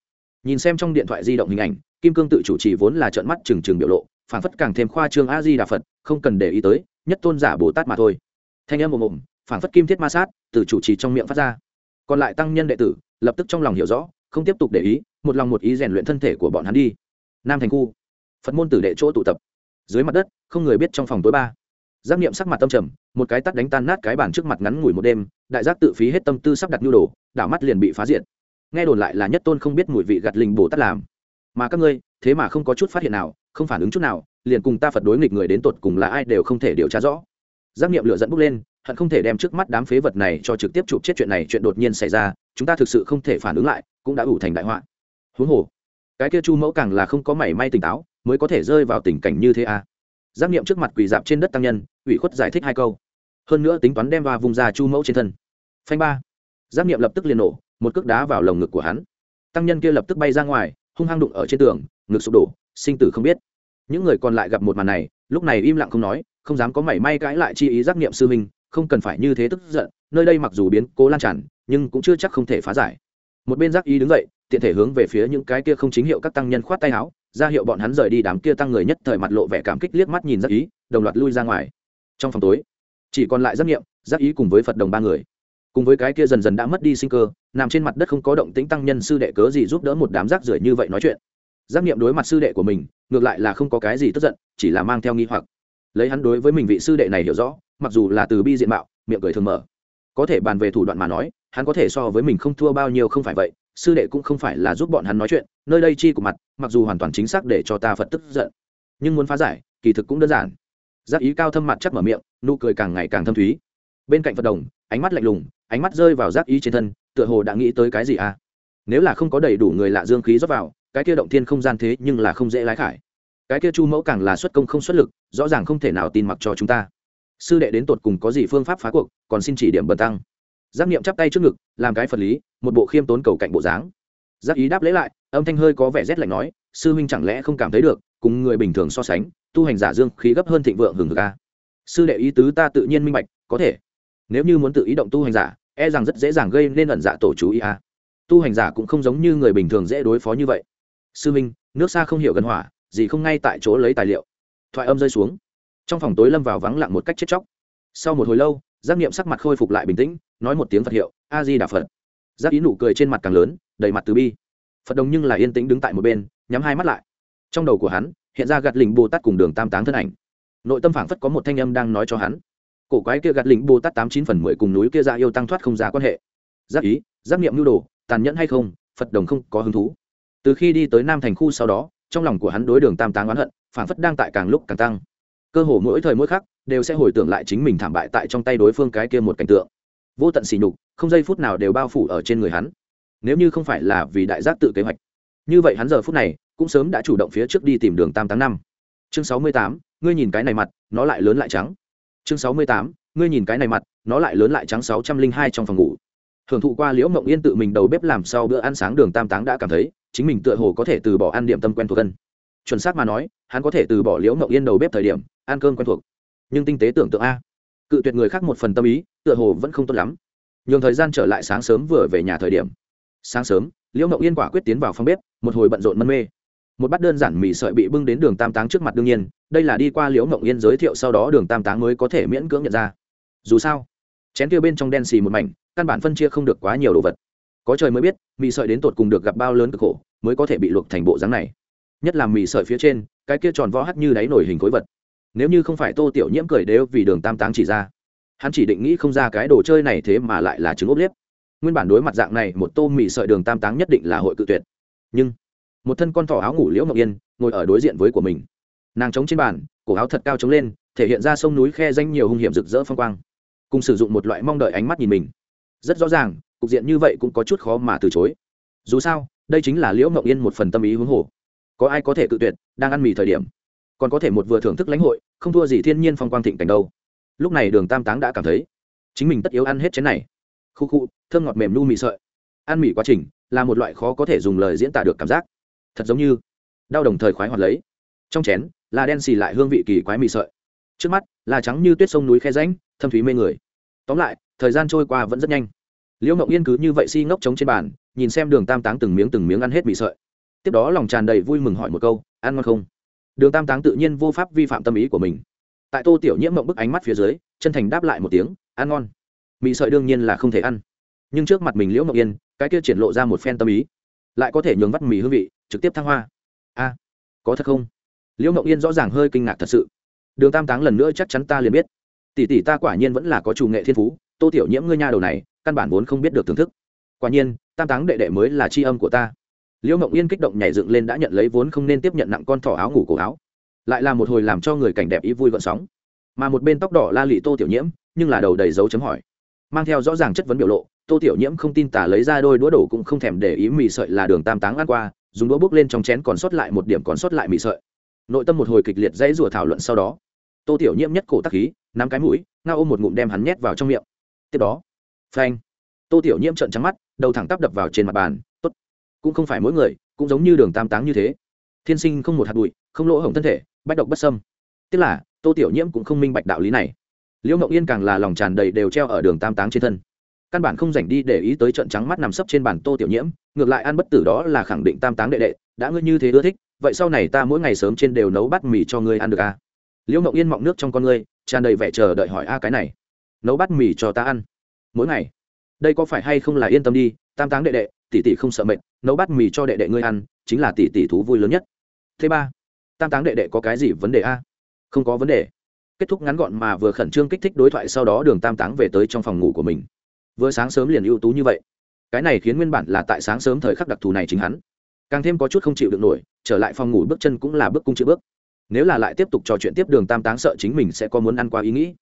Nhìn xem trong điện thoại di động hình ảnh, kim cương tự chủ trì vốn là trợn mắt trừng trừng biểu lộ, phảng phất càng thêm khoa trương a di đà phật, không cần để ý tới, nhất tôn giả bồ tát mà thôi. Thanh âm ồm ồm, phảng phất kim thiết ma sát, từ chủ trì trong miệng phát ra. Còn lại tăng nhân đệ tử, lập tức trong lòng hiểu rõ, không tiếp tục để ý, một lòng một ý rèn luyện thân thể của bọn hắn đi. Nam thành khu phật môn tử đệ chỗ tụ tập. Dưới mặt đất, không người biết trong phòng tối ba. Giác niệm sắc mặt tâm trầm, một cái tắt đánh tan nát cái bàn trước mặt ngắn ngủi một đêm, đại giác tự phí hết tâm tư sắp đặt nhu đồ, đảo mắt liền bị phá diện nghe đồn lại là nhất tôn không biết mùi vị gặt linh bồ tát làm. Mà các ngươi, thế mà không có chút phát hiện nào, không phản ứng chút nào, liền cùng ta phật đối nghịch người đến tột cùng là ai đều không thể điều tra rõ. Giác niệm lựa dẫn bốc lên, hận không thể đem trước mắt đám phế vật này cho trực tiếp chụp chết chuyện này, chuyện đột nhiên xảy ra, chúng ta thực sự không thể phản ứng lại, cũng đã ủ thành đại họa. Huống hồ, cái kia chu mẫu càng là không có mảy may tỉnh táo mới có thể rơi vào tình cảnh như thế à? Giác nghiệm trước mặt quỳ dạp trên đất tăng nhân, ủy khuất giải thích hai câu. Hơn nữa tính toán đem va vùng ra chu mẫu trên thân. Phanh ba. Giác nghiệm lập tức liền nổ, một cước đá vào lồng ngực của hắn. Tăng nhân kia lập tức bay ra ngoài, hung hăng đụng ở trên tường, ngực sụp đổ, sinh tử không biết. Những người còn lại gặp một màn này, lúc này im lặng không nói, không dám có mảy may cãi lại chi ý giác nghiệm sư minh không cần phải như thế tức giận, nơi đây mặc dù biến cố lan tràn, nhưng cũng chưa chắc không thể phá giải. Một bên giác ý đứng dậy, tiện thể hướng về phía những cái kia không chính hiệu các tăng nhân khoát tay áo ra hiệu bọn hắn rời đi đám kia tăng người nhất thời mặt lộ vẻ cảm kích liếc mắt nhìn giác ý, đồng loạt lui ra ngoài. Trong phòng tối, chỉ còn lại giác nghiệm, giác ý cùng với phật đồng ba người. Cùng với cái kia dần dần đã mất đi sinh cơ, nằm trên mặt đất không có động tĩnh tăng nhân sư đệ cớ gì giúp đỡ một đám rác rưởi như vậy nói chuyện. Giác nghiệm đối mặt sư đệ của mình, ngược lại là không có cái gì tức giận, chỉ là mang theo nghi hoặc. Lấy hắn đối với mình vị sư đệ này hiểu rõ, mặc dù là từ bi diện mạo, miệng cười thường mở. Có thể bàn về thủ đoạn mà nói, hắn có thể so với mình không thua bao nhiêu không phải vậy, sư đệ cũng không phải là giúp bọn hắn nói chuyện, nơi đây chi của mặt mặc dù hoàn toàn chính xác để cho ta phật tức giận, nhưng muốn phá giải, kỳ thực cũng đơn giản. Giác ý cao thâm mặt chắc mở miệng, nụ cười càng ngày càng thâm thúy. Bên cạnh phật đồng, ánh mắt lạnh lùng, ánh mắt rơi vào giác ý trên thân, tựa hồ đã nghĩ tới cái gì à? Nếu là không có đầy đủ người lạ dương khí rót vào, cái kia động thiên không gian thế nhưng là không dễ lái khải. Cái kia chu mẫu càng là xuất công không xuất lực, rõ ràng không thể nào tin mặc cho chúng ta. Sư đệ đến tột cùng có gì phương pháp phá cuộc, còn xin chỉ điểm bần tăng. Giác nghiệm chắp tay trước ngực, làm cái phật lý, một bộ khiêm tốn cầu cạnh bộ dáng. Giác ý đáp lấy lại âm thanh hơi có vẻ rét lạnh nói, sư huynh chẳng lẽ không cảm thấy được, cùng người bình thường so sánh, tu hành giả dương khí gấp hơn thịnh vượng hừng hực a? Sư đệ ý tứ ta tự nhiên minh bạch, có thể. Nếu như muốn tự ý động tu hành giả e rằng rất dễ dàng gây nên ẩn dạ tổ chú ý a. Tu hành giả cũng không giống như người bình thường dễ đối phó như vậy. Sư minh nước xa không hiểu gần hỏa, gì không ngay tại chỗ lấy tài liệu. Thoại âm rơi xuống. Trong phòng tối lâm vào vắng lặng một cách chết chóc. Sau một hồi lâu, giác nghiệm sắc mặt khôi phục lại bình tĩnh, nói một tiếng phật hiệu, a di đà phật. Giác ý nụ cười trên mặt càng lớn, đầy mặt từ bi phật đồng nhưng là yên tĩnh đứng tại một bên nhắm hai mắt lại trong đầu của hắn hiện ra gạt lình bồ tát cùng đường tam táng thân ảnh nội tâm phảng phất có một thanh âm đang nói cho hắn cổ quái kia gạt lình bồ tát tám chín phần mười cùng núi kia ra yêu tăng thoát không ra quan hệ giác ý giác nghiệm nhu đồ tàn nhẫn hay không phật đồng không có hứng thú từ khi đi tới nam thành khu sau đó trong lòng của hắn đối đường tam táng oán hận phảng phất đang tại càng lúc càng tăng cơ hồ mỗi thời mỗi khắc đều sẽ hồi tưởng lại chính mình thảm bại tại trong tay đối phương cái kia một cảnh tượng vô tận sỉ nhục không giây phút nào đều bao phủ ở trên người hắn nếu như không phải là vì đại giác tự kế hoạch. Như vậy hắn giờ phút này cũng sớm đã chủ động phía trước đi tìm đường tam tháng năm. Chương sáu mươi tám, ngươi nhìn cái này mặt, nó lại lớn lại trắng. Chương sáu mươi tám, ngươi nhìn cái này mặt, nó lại lớn lại trắng sáu trăm linh hai trong phòng ngủ. Hưởng thụ qua liễu mộng yên tự mình đầu bếp làm sau bữa ăn sáng đường tam táng đã cảm thấy, chính mình tựa hồ có thể từ bỏ ăn điểm tâm quen thuộc cân chuẩn xác mà nói, hắn có thể từ bỏ liễu mộng yên đầu bếp thời điểm, ăn cơm quen thuộc. Nhưng tinh tế tưởng tượng a, cự tuyệt người khác một phần tâm ý, tựa hồ vẫn không tốt lắm. Nhường thời gian trở lại sáng sớm vừa về nhà thời điểm sáng sớm, liễu mậu yên quả quyết tiến vào phòng bếp, một hồi bận rộn mân mê. Một bát đơn giản mì sợi bị bưng đến đường tam táng trước mặt đương nhiên, đây là đi qua liễu mậu yên giới thiệu sau đó đường tam táng mới có thể miễn cưỡng nhận ra. Dù sao, chén kia bên trong đen xì một mảnh, căn bản phân chia không được quá nhiều đồ vật. Có trời mới biết, mì sợi đến tột cùng được gặp bao lớn cực khổ, mới có thể bị luộc thành bộ dáng này. Nhất là mì sợi phía trên, cái kia tròn vo hắt như đáy nổi hình khối vật. Nếu như không phải tô tiểu nhiễm cười đều vì đường tam táng chỉ ra. Hắn chỉ định nghĩ không ra cái đồ chơi này thế mà lại là trứng ốp liếp nguyên bản đối mặt dạng này một tô mì sợi đường tam táng nhất định là hội cự tuyệt. Nhưng, một thân con thỏ áo ngủ liễu ngọc yên ngồi ở đối diện với của mình. Nàng chống trên bàn, cổ áo thật cao chống lên, thể hiện ra sông núi khe danh nhiều hung hiểm rực rỡ phong quang. Cùng sử dụng một loại mong đợi ánh mắt nhìn mình. Rất rõ ràng, cục diện như vậy cũng có chút khó mà từ chối. Dù sao, đây chính là liễu ngọc yên một phần tâm ý huống hồ. Có ai có thể cự tuyệt, đang ăn mì thời điểm. Còn có thể một vừa thưởng thức lãnh hội, không thua gì thiên nhiên phong quang thịnh cảnh đâu. Lúc này đường tam táng đã cảm thấy, chính mình tất yếu ăn hết chén này khu khu, thơm ngọt mềm nu mì sợi. Ăn mì quá trình là một loại khó có thể dùng lời diễn tả được cảm giác. Thật giống như đau đồng thời khoái hoạt lấy. Trong chén là đen xì lại hương vị kỳ quái mì sợi. Trước mắt là trắng như tuyết sông núi khe ránh thâm thúy mê người. Tóm lại, thời gian trôi qua vẫn rất nhanh. Liễu mộng yên cứ như vậy si ngốc trống trên bàn, nhìn xem đường tam táng từng miếng từng miếng ăn hết mì sợi. Tiếp đó lòng tràn đầy vui mừng hỏi một câu, ăn ngon không? Đường tam táng tự nhiên vô pháp vi phạm tâm ý của mình. Tại tô tiểu nhiễm mộng bức ánh mắt phía dưới, chân thành đáp lại một tiếng, ăn ngon mì sợi đương nhiên là không thể ăn. Nhưng trước mặt mình liễu mộng yên, cái kia triển lộ ra một phen tâm ý, lại có thể nhường vắt mì hương vị, trực tiếp thăng hoa. A, có thật không? Liễu mộng yên rõ ràng hơi kinh ngạc thật sự. Đường tam táng lần nữa chắc chắn ta liền biết. Tỷ tỷ ta quả nhiên vẫn là có chủ nghệ thiên phú, tô tiểu nhiễm ngươi nha đầu này, căn bản vốn không biết được thưởng thức. Quả nhiên, tam táng đệ đệ mới là tri âm của ta. Liễu mộng yên kích động nhảy dựng lên đã nhận lấy vốn không nên tiếp nhận nặng con thỏ áo ngủ cổ áo. Lại là một hồi làm cho người cảnh đẹp ý vui gọn sóng. Mà một bên tóc đỏ la lị tô tiểu nhiễm, nhưng là đầu đầy dấu chấm hỏi mang theo rõ ràng chất vấn biểu lộ, tô tiểu nhiễm không tin tả lấy ra đôi đũa đổ cũng không thèm để ý mì sợi là đường tam táng ăn qua, dùng đũa bước lên trong chén còn sót lại một điểm còn sót lại mì sợi. Nội tâm một hồi kịch liệt dãy rủa thảo luận sau đó, tô tiểu nhiễm nhất cổ tắc khí, nắm cái mũi ngao ôm một ngụm đem hắn nhét vào trong miệng. Tiếp đó, phanh, tô tiểu nhiễm trợn trắng mắt, đầu thẳng tắp đập vào trên mặt bàn, tốt, cũng không phải mỗi người, cũng giống như đường tam táng như thế. Thiên sinh không một hạt bụi, không lỗ hổng thân thể, bách độc bất sâm tức là, tô tiểu nhiễm cũng không minh bạch đạo lý này liễu mộng yên càng là lòng tràn đầy đều treo ở đường tam táng trên thân. Căn bản không dành đi để ý tới trận trắng mắt nằm sấp trên bàn tô tiểu nhiễm, ngược lại ăn bất tử đó là khẳng định tam táng đệ đệ, đã ngươi như thế ưa thích, vậy sau này ta mỗi ngày sớm trên đều nấu bát mì cho ngươi ăn được à? liễu mộng yên mọng nước trong con ngươi, tràn đầy vẻ chờ đợi hỏi a cái này. Nấu bát mì cho ta ăn. Mỗi ngày. Đây có phải hay không là yên tâm đi, tam táng đệ đệ, tỷ tỷ không sợ mệt, nấu bát mì cho đệ đệ ngươi ăn, chính là tỷ tỷ thú vui lớn nhất. Thứ ba, tam táng đệ đệ có cái gì vấn đề a? Không có vấn đề kết thúc ngắn gọn mà vừa khẩn trương kích thích đối thoại sau đó đường tam táng về tới trong phòng ngủ của mình. Vừa sáng sớm liền ưu tú như vậy. Cái này khiến nguyên bản là tại sáng sớm thời khắc đặc thù này chính hắn. Càng thêm có chút không chịu được nổi, trở lại phòng ngủ bước chân cũng là bước cung chữ bước. Nếu là lại tiếp tục trò chuyện tiếp đường tam táng sợ chính mình sẽ có muốn ăn qua ý nghĩ.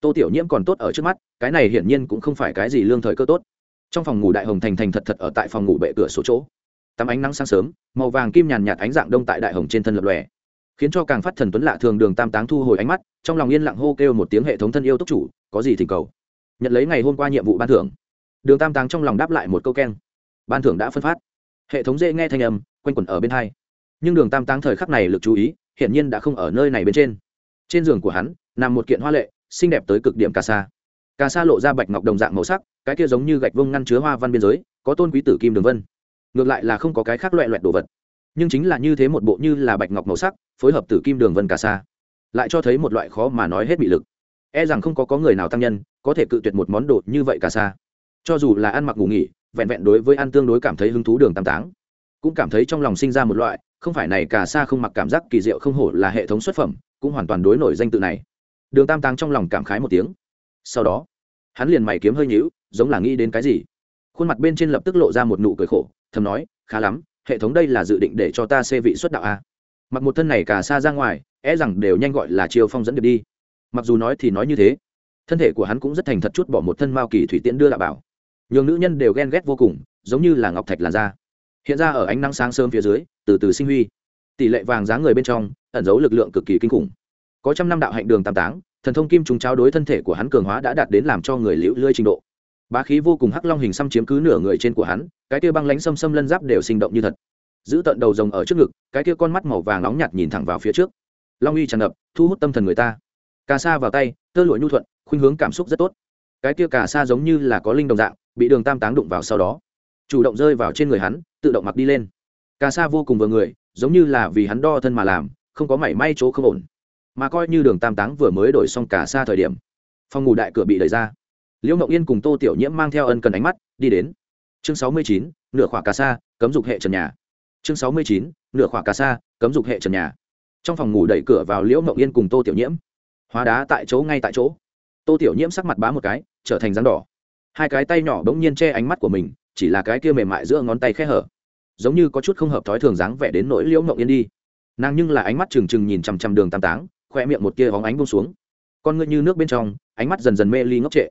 Tô tiểu nhiễm còn tốt ở trước mắt, cái này hiển nhiên cũng không phải cái gì lương thời cơ tốt. Trong phòng ngủ đại hồng thành thành thật thật ở tại phòng ngủ bệ cửa số chỗ. Tắm ánh nắng sáng sớm, màu vàng kim nhàn nhạt ánh dạng đông tại đại hồng trên thân lập lòe khiến cho càng phát thần tuấn lạ thường đường tam táng thu hồi ánh mắt, trong lòng yên lặng hô kêu một tiếng hệ thống thân yêu túc chủ, có gì thỉnh cầu? Nhận lấy ngày hôm qua nhiệm vụ ban thưởng. Đường tam táng trong lòng đáp lại một câu keng. Ban thưởng đã phân phát. Hệ thống dễ nghe thanh âm, quanh quẩn ở bên hai. Nhưng đường tam táng thời khắc này lực chú ý, hiển nhiên đã không ở nơi này bên trên. Trên giường của hắn, nằm một kiện hoa lệ, xinh đẹp tới cực điểm cà sa. Cà sa lộ ra bạch ngọc đồng dạng màu sắc, cái kia giống như gạch vông ngăn chứa hoa văn biên giới, có tôn quý tử kim đường vân. Ngược lại là không có cái khác loẹ loẹt đồ vật nhưng chính là như thế một bộ như là bạch ngọc màu sắc, phối hợp tử kim đường vân cả sa, lại cho thấy một loại khó mà nói hết bị lực. E rằng không có có người nào tăng nhân có thể cự tuyệt một món đồ như vậy cả sa cho dù là ăn mặc ngủ nghỉ, vẹn vẹn đối với ăn tương đối cảm thấy hứng thú đường tam táng, cũng cảm thấy trong lòng sinh ra một loại, không phải này cả sa không mặc cảm giác kỳ diệu không hổ là hệ thống xuất phẩm, cũng hoàn toàn đối nổi danh tự này. Đường tam táng trong lòng cảm khái một tiếng. Sau đó, hắn liền mày kiếm hơi nhíu, giống là nghĩ đến cái gì. Khuôn mặt bên trên lập tức lộ ra một nụ cười khổ, thầm nói, khá lắm hệ thống đây là dự định để cho ta xê vị xuất đạo a. Mặc một thân này cả xa ra ngoài é rằng đều nhanh gọi là chiêu phong dẫn được đi. Mặc dù nói thì nói như thế, thân thể của hắn cũng rất thành thật chút bỏ một thân mao kỳ thủy tiễn đưa đạo bảo. Nhường nữ nhân đều ghen ghét vô cùng, giống như là ngọc thạch làn da. Hiện ra ở ánh nắng sáng sớm phía dưới, từ từ sinh huy. Tỷ lệ vàng dáng người bên trong, ẩn giấu lực lượng cực kỳ kinh khủng. Có trăm năm đạo hạnh đường tam táng, thần thông kim trùng trao đối thân thể của hắn cường hóa đã đạt đến làm cho người liễu lươi trình độ bá khí vô cùng hắc long hình xăm chiếm cứ nửa người trên của hắn, cái kia băng lánh xâm xâm lân giáp đều sinh động như thật. Giữ tận đầu rồng ở trước ngực, cái kia con mắt màu vàng nóng nhạt nhìn thẳng vào phía trước. Long uy tràn ngập, thu hút tâm thần người ta. Cà sa vào tay, tơ lụa nhu thuận, khuynh hướng cảm xúc rất tốt. Cái kia cà sa giống như là có linh đồng dạng, bị đường tam táng đụng vào sau đó. Chủ động rơi vào trên người hắn, tự động mặc đi lên. Cà sa vô cùng vừa người, giống như là vì hắn đo thân mà làm, không có mảy may chỗ không ổn. Mà coi như đường tam táng vừa mới đổi xong cà sa thời điểm, phòng ngủ đại cửa bị đẩy ra liễu ngọc yên cùng tô tiểu nhiễm mang theo ân cần ánh mắt, đi đến. Chương sáu mươi chín, nửa khỏa cà sa, cấm dục hệ trần nhà. Chương sáu mươi chín, nửa khỏa cà sa, cấm dục hệ trần nhà. Trong phòng ngủ đẩy cửa vào liễu ngọc yên cùng tô tiểu nhiễm. Hóa đá tại chỗ ngay tại chỗ. Tô tiểu nhiễm sắc mặt bá một cái, trở thành rắn đỏ. Hai cái tay nhỏ bỗng nhiên che ánh mắt của mình, chỉ là cái kia mềm mại giữa ngón tay khe hở. Giống như có chút không hợp thói thường dáng vẻ đến nỗi liễu ngọc yên đi. Nàng nhưng là ánh mắt trừng trừng nhìn chằm chằm đường tam táng, khoe miệng một kia hóng ánh bông xuống. Con ngươi như nước bên trong, ánh mắt dần dần mê ly ngốc trệ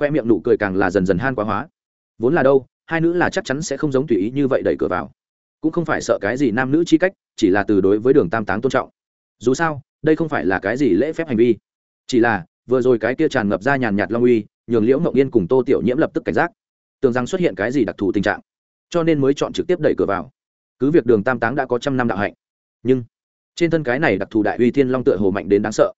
khoe miệng nụ cười càng là dần dần han quá hóa. Vốn là đâu, hai nữ là chắc chắn sẽ không giống tùy ý như vậy đẩy cửa vào. Cũng không phải sợ cái gì nam nữ chi cách, chỉ là từ đối với đường tam táng tôn trọng. Dù sao, đây không phải là cái gì lễ phép hành vi. Chỉ là, vừa rồi cái kia tràn ngập ra nhàn nhạt long uy, nhường liễu mộng yên cùng tô tiểu nhiễm lập tức cảnh giác. Tưởng rằng xuất hiện cái gì đặc thù tình trạng, cho nên mới chọn trực tiếp đẩy cửa vào. Cứ việc đường tam táng đã có trăm năm đạo hạnh, nhưng trên thân cái này đặc thù đại uy thiên long tựa hồ mạnh đến đáng sợ.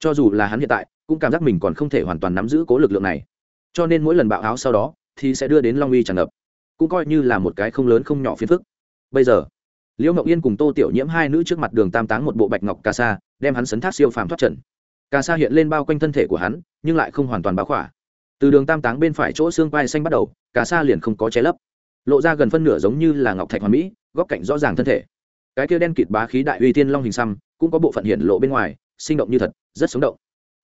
Cho dù là hắn hiện tại, cũng cảm giác mình còn không thể hoàn toàn nắm giữ cố lực lượng này cho nên mỗi lần bạo áo sau đó thì sẽ đưa đến long uy tràn ngập, cũng coi như là một cái không lớn không nhỏ phiền phức. Bây giờ, liễu ngọc yên cùng tô tiểu nhiễm hai nữ trước mặt đường tam táng một bộ bạch ngọc ca sa, đem hắn sấn thác siêu phàm thoát trần ca sa hiện lên bao quanh thân thể của hắn, nhưng lại không hoàn toàn báo khỏa. Từ đường tam táng bên phải chỗ xương vai xanh bắt đầu ca sa liền không có che lấp. Lộ ra gần phân nửa giống như là ngọc thạch hoàn mỹ, góc cạnh rõ ràng thân thể. Cái kia đen kịt bá khí đại uy tiên long hình xăm, cũng có bộ phận hiện lộ bên ngoài, sinh động như thật, rất sống động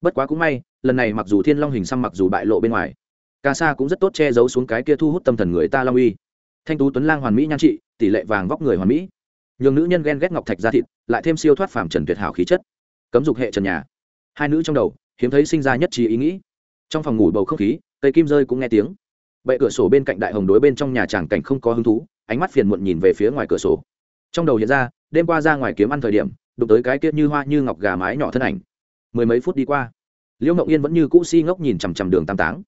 bất quá cũng may, lần này mặc dù thiên long hình xăm mặc dù bại lộ bên ngoài ca sa cũng rất tốt che giấu xuống cái kia thu hút tâm thần người ta long uy. Thanh tú tuấn lang hoàn mỹ nhan trị, tỷ lệ vàng vóc người hoàn mỹ. Nhường nữ nhân ghen ghét ngọc thạch ra thịt, lại thêm siêu thoát phàm trần tuyệt hảo khí chất. Cấm dục hệ trần nhà. Hai nữ trong đầu, hiếm thấy sinh ra nhất trí ý nghĩ. Trong phòng ngủ bầu không khí, cây kim rơi cũng nghe tiếng. Bệ cửa sổ bên cạnh đại hồng đối bên trong nhà tràng cảnh không có hứng thú, ánh mắt phiền muộn nhìn về phía ngoài cửa sổ. Trong đầu hiện ra, đêm qua ra ngoài kiếm ăn thời điểm, đụng tới cái kia như hoa như ngọc gà mái nhỏ thân ảnh mười mấy phút đi qua. Liễu ngậu yên vẫn như cũ si ngốc nhìn chằm chằm đường tam táng.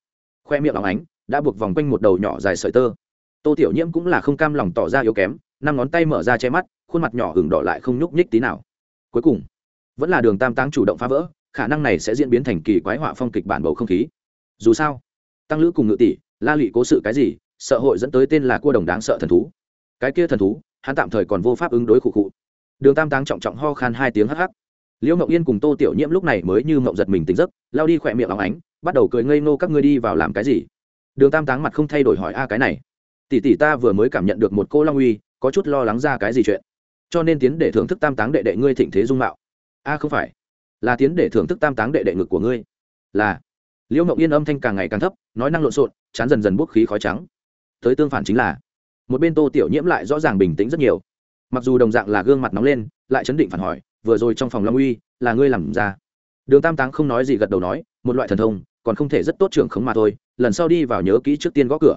Khoe miệng óng ánh, đã buộc vòng quanh một đầu nhỏ dài sợi tơ. Tô tiểu nhiễm cũng là không cam lòng tỏ ra yếu kém, năm ngón tay mở ra che mắt, khuôn mặt nhỏ hừng đỏ lại không nhúc nhích tí nào. Cuối cùng, vẫn là đường tam táng chủ động phá vỡ, khả năng này sẽ diễn biến thành kỳ quái họa phong kịch bản bầu không khí. Dù sao, tăng lữ cùng ngự tỷ, la lụy cố sự cái gì, sợ hội dẫn tới tên là cua đồng đáng sợ thần thú. Cái kia thần thú, hắn tạm thời còn vô pháp ứng đối khụ khụ. Đường tam táng trọng trọng ho khan hai tiếng hắc hắc liễu mộng yên cùng tô tiểu nhiễm lúc này mới như mộng giật mình tỉnh giấc, lao đi khỏe miệng óng ánh, bắt đầu cười ngây ngô các ngươi đi vào làm cái gì? Đường tam táng mặt không thay đổi hỏi, a, cái này, tỷ tỷ ta vừa mới cảm nhận được một cô long uy, có chút lo lắng ra cái gì chuyện? Cho nên tiến để thưởng thức tam táng đệ đệ ngươi thịnh thế dung mạo. A, không phải, là tiến để thưởng thức tam táng đệ đệ ngực của ngươi. Là. Liễu mộng yên âm thanh càng ngày càng thấp, nói năng lộn xộn, chán dần dần bốc khí khói trắng. Tới tương phản chính là, một bên tô tiểu nhiễm lại rõ ràng bình tĩnh rất nhiều. Mặc dù đồng dạng là gương mặt nóng lên, lại chấn định phản hỏi vừa rồi trong phòng long uy, là ngươi làm ra. Đường tam táng không nói gì gật đầu nói, một loại thần thông, còn không thể rất tốt trưởng khống mà thôi, lần sau đi vào nhớ kỹ trước tiên gõ cửa.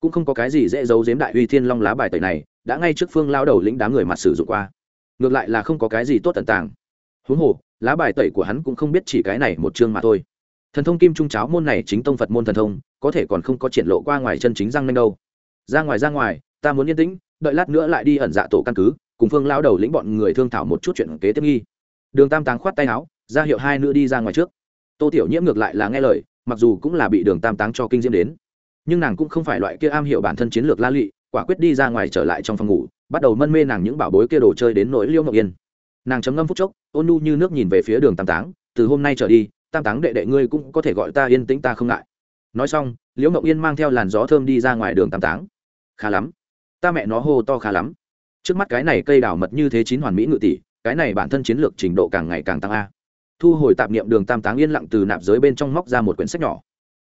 Cũng không có cái gì dễ giấu giếm đại uy thiên long lá bài tẩy này, đã ngay trước phương lao đầu lĩnh đám người mặt sử dụng qua. Ngược lại là không có cái gì tốt tận tàng. Huống hồ, lá bài tẩy của hắn cũng không biết chỉ cái này một chương mà thôi. Thần thông kim trung cháo môn này chính tông phật môn thần thông, có thể còn không có triển lộ qua ngoài chân chính răng nanh đâu. Ra ngoài ra ngoài, ta muốn yên tĩnh, đợi lát nữa lại đi ẩn dạ tổ căn cứ cùng phương lao đầu lĩnh bọn người thương thảo một chút chuyện kế tiếp nghi. Đường tam táng khoát tay áo, ra hiệu hai nữ đi ra ngoài trước. Tô tiểu nhiễm ngược lại là nghe lời, mặc dù cũng là bị đường tam táng cho kinh diễm đến. Nhưng nàng cũng không phải loại kia am hiểu bản thân chiến lược la lụy quả quyết đi ra ngoài trở lại trong phòng ngủ, bắt đầu mân mê nàng những bảo bối kia đồ chơi đến nỗi liêu ngọc yên. Nàng chấm ngâm phút chốc, ôn nu như nước nhìn về phía đường tam táng, từ hôm nay trở đi, tam táng đệ đệ ngươi cũng có thể gọi ta yên tĩnh, ta không ngại. Nói xong liễu ngọc yên mang theo làn gió thơm đi ra ngoài đường tam táng. Khá lắm. Ta mẹ nó hô to khá lắm trước mắt cái này cây đào mật như thế chín hoàn mỹ ngự tỷ, cái này bản thân chiến lược trình độ càng ngày càng tăng a. Thu hồi tạp niệm đường tam táng yên lặng từ nạp giới bên trong móc ra một quyển sách nhỏ,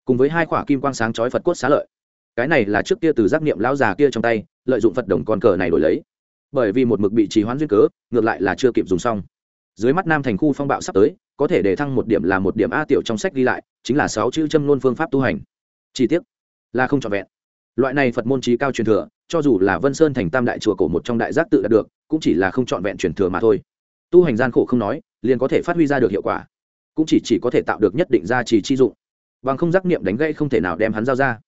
cùng với hai khỏa kim quang sáng chói phật cốt xá lợi. Cái này là trước kia từ giác niệm lão già kia trong tay, lợi dụng phật đồng con cờ này đổi lấy. Bởi vì một mực bị trì hoãn duyên cớ, ngược lại là chưa kịp dùng xong. Dưới mắt nam thành khu phong bạo sắp tới, có thể để thăng một điểm là một điểm a tiểu trong sách ghi lại, chính là sáu chữ châm luôn phương pháp tu hành. Chi tiết là không trọn vẹn loại này phật môn trí cao truyền thừa, cho dù là vân sơn thành tam đại chùa cổ một trong đại giác tự đạt được, cũng chỉ là không trọn vẹn truyền thừa mà thôi. Tu hành gian khổ không nói, liền có thể phát huy ra được hiệu quả. Cũng chỉ chỉ có thể tạo được nhất định gia trì chi dụng. Bằng không giác niệm đánh gây không thể nào đem hắn giao ra.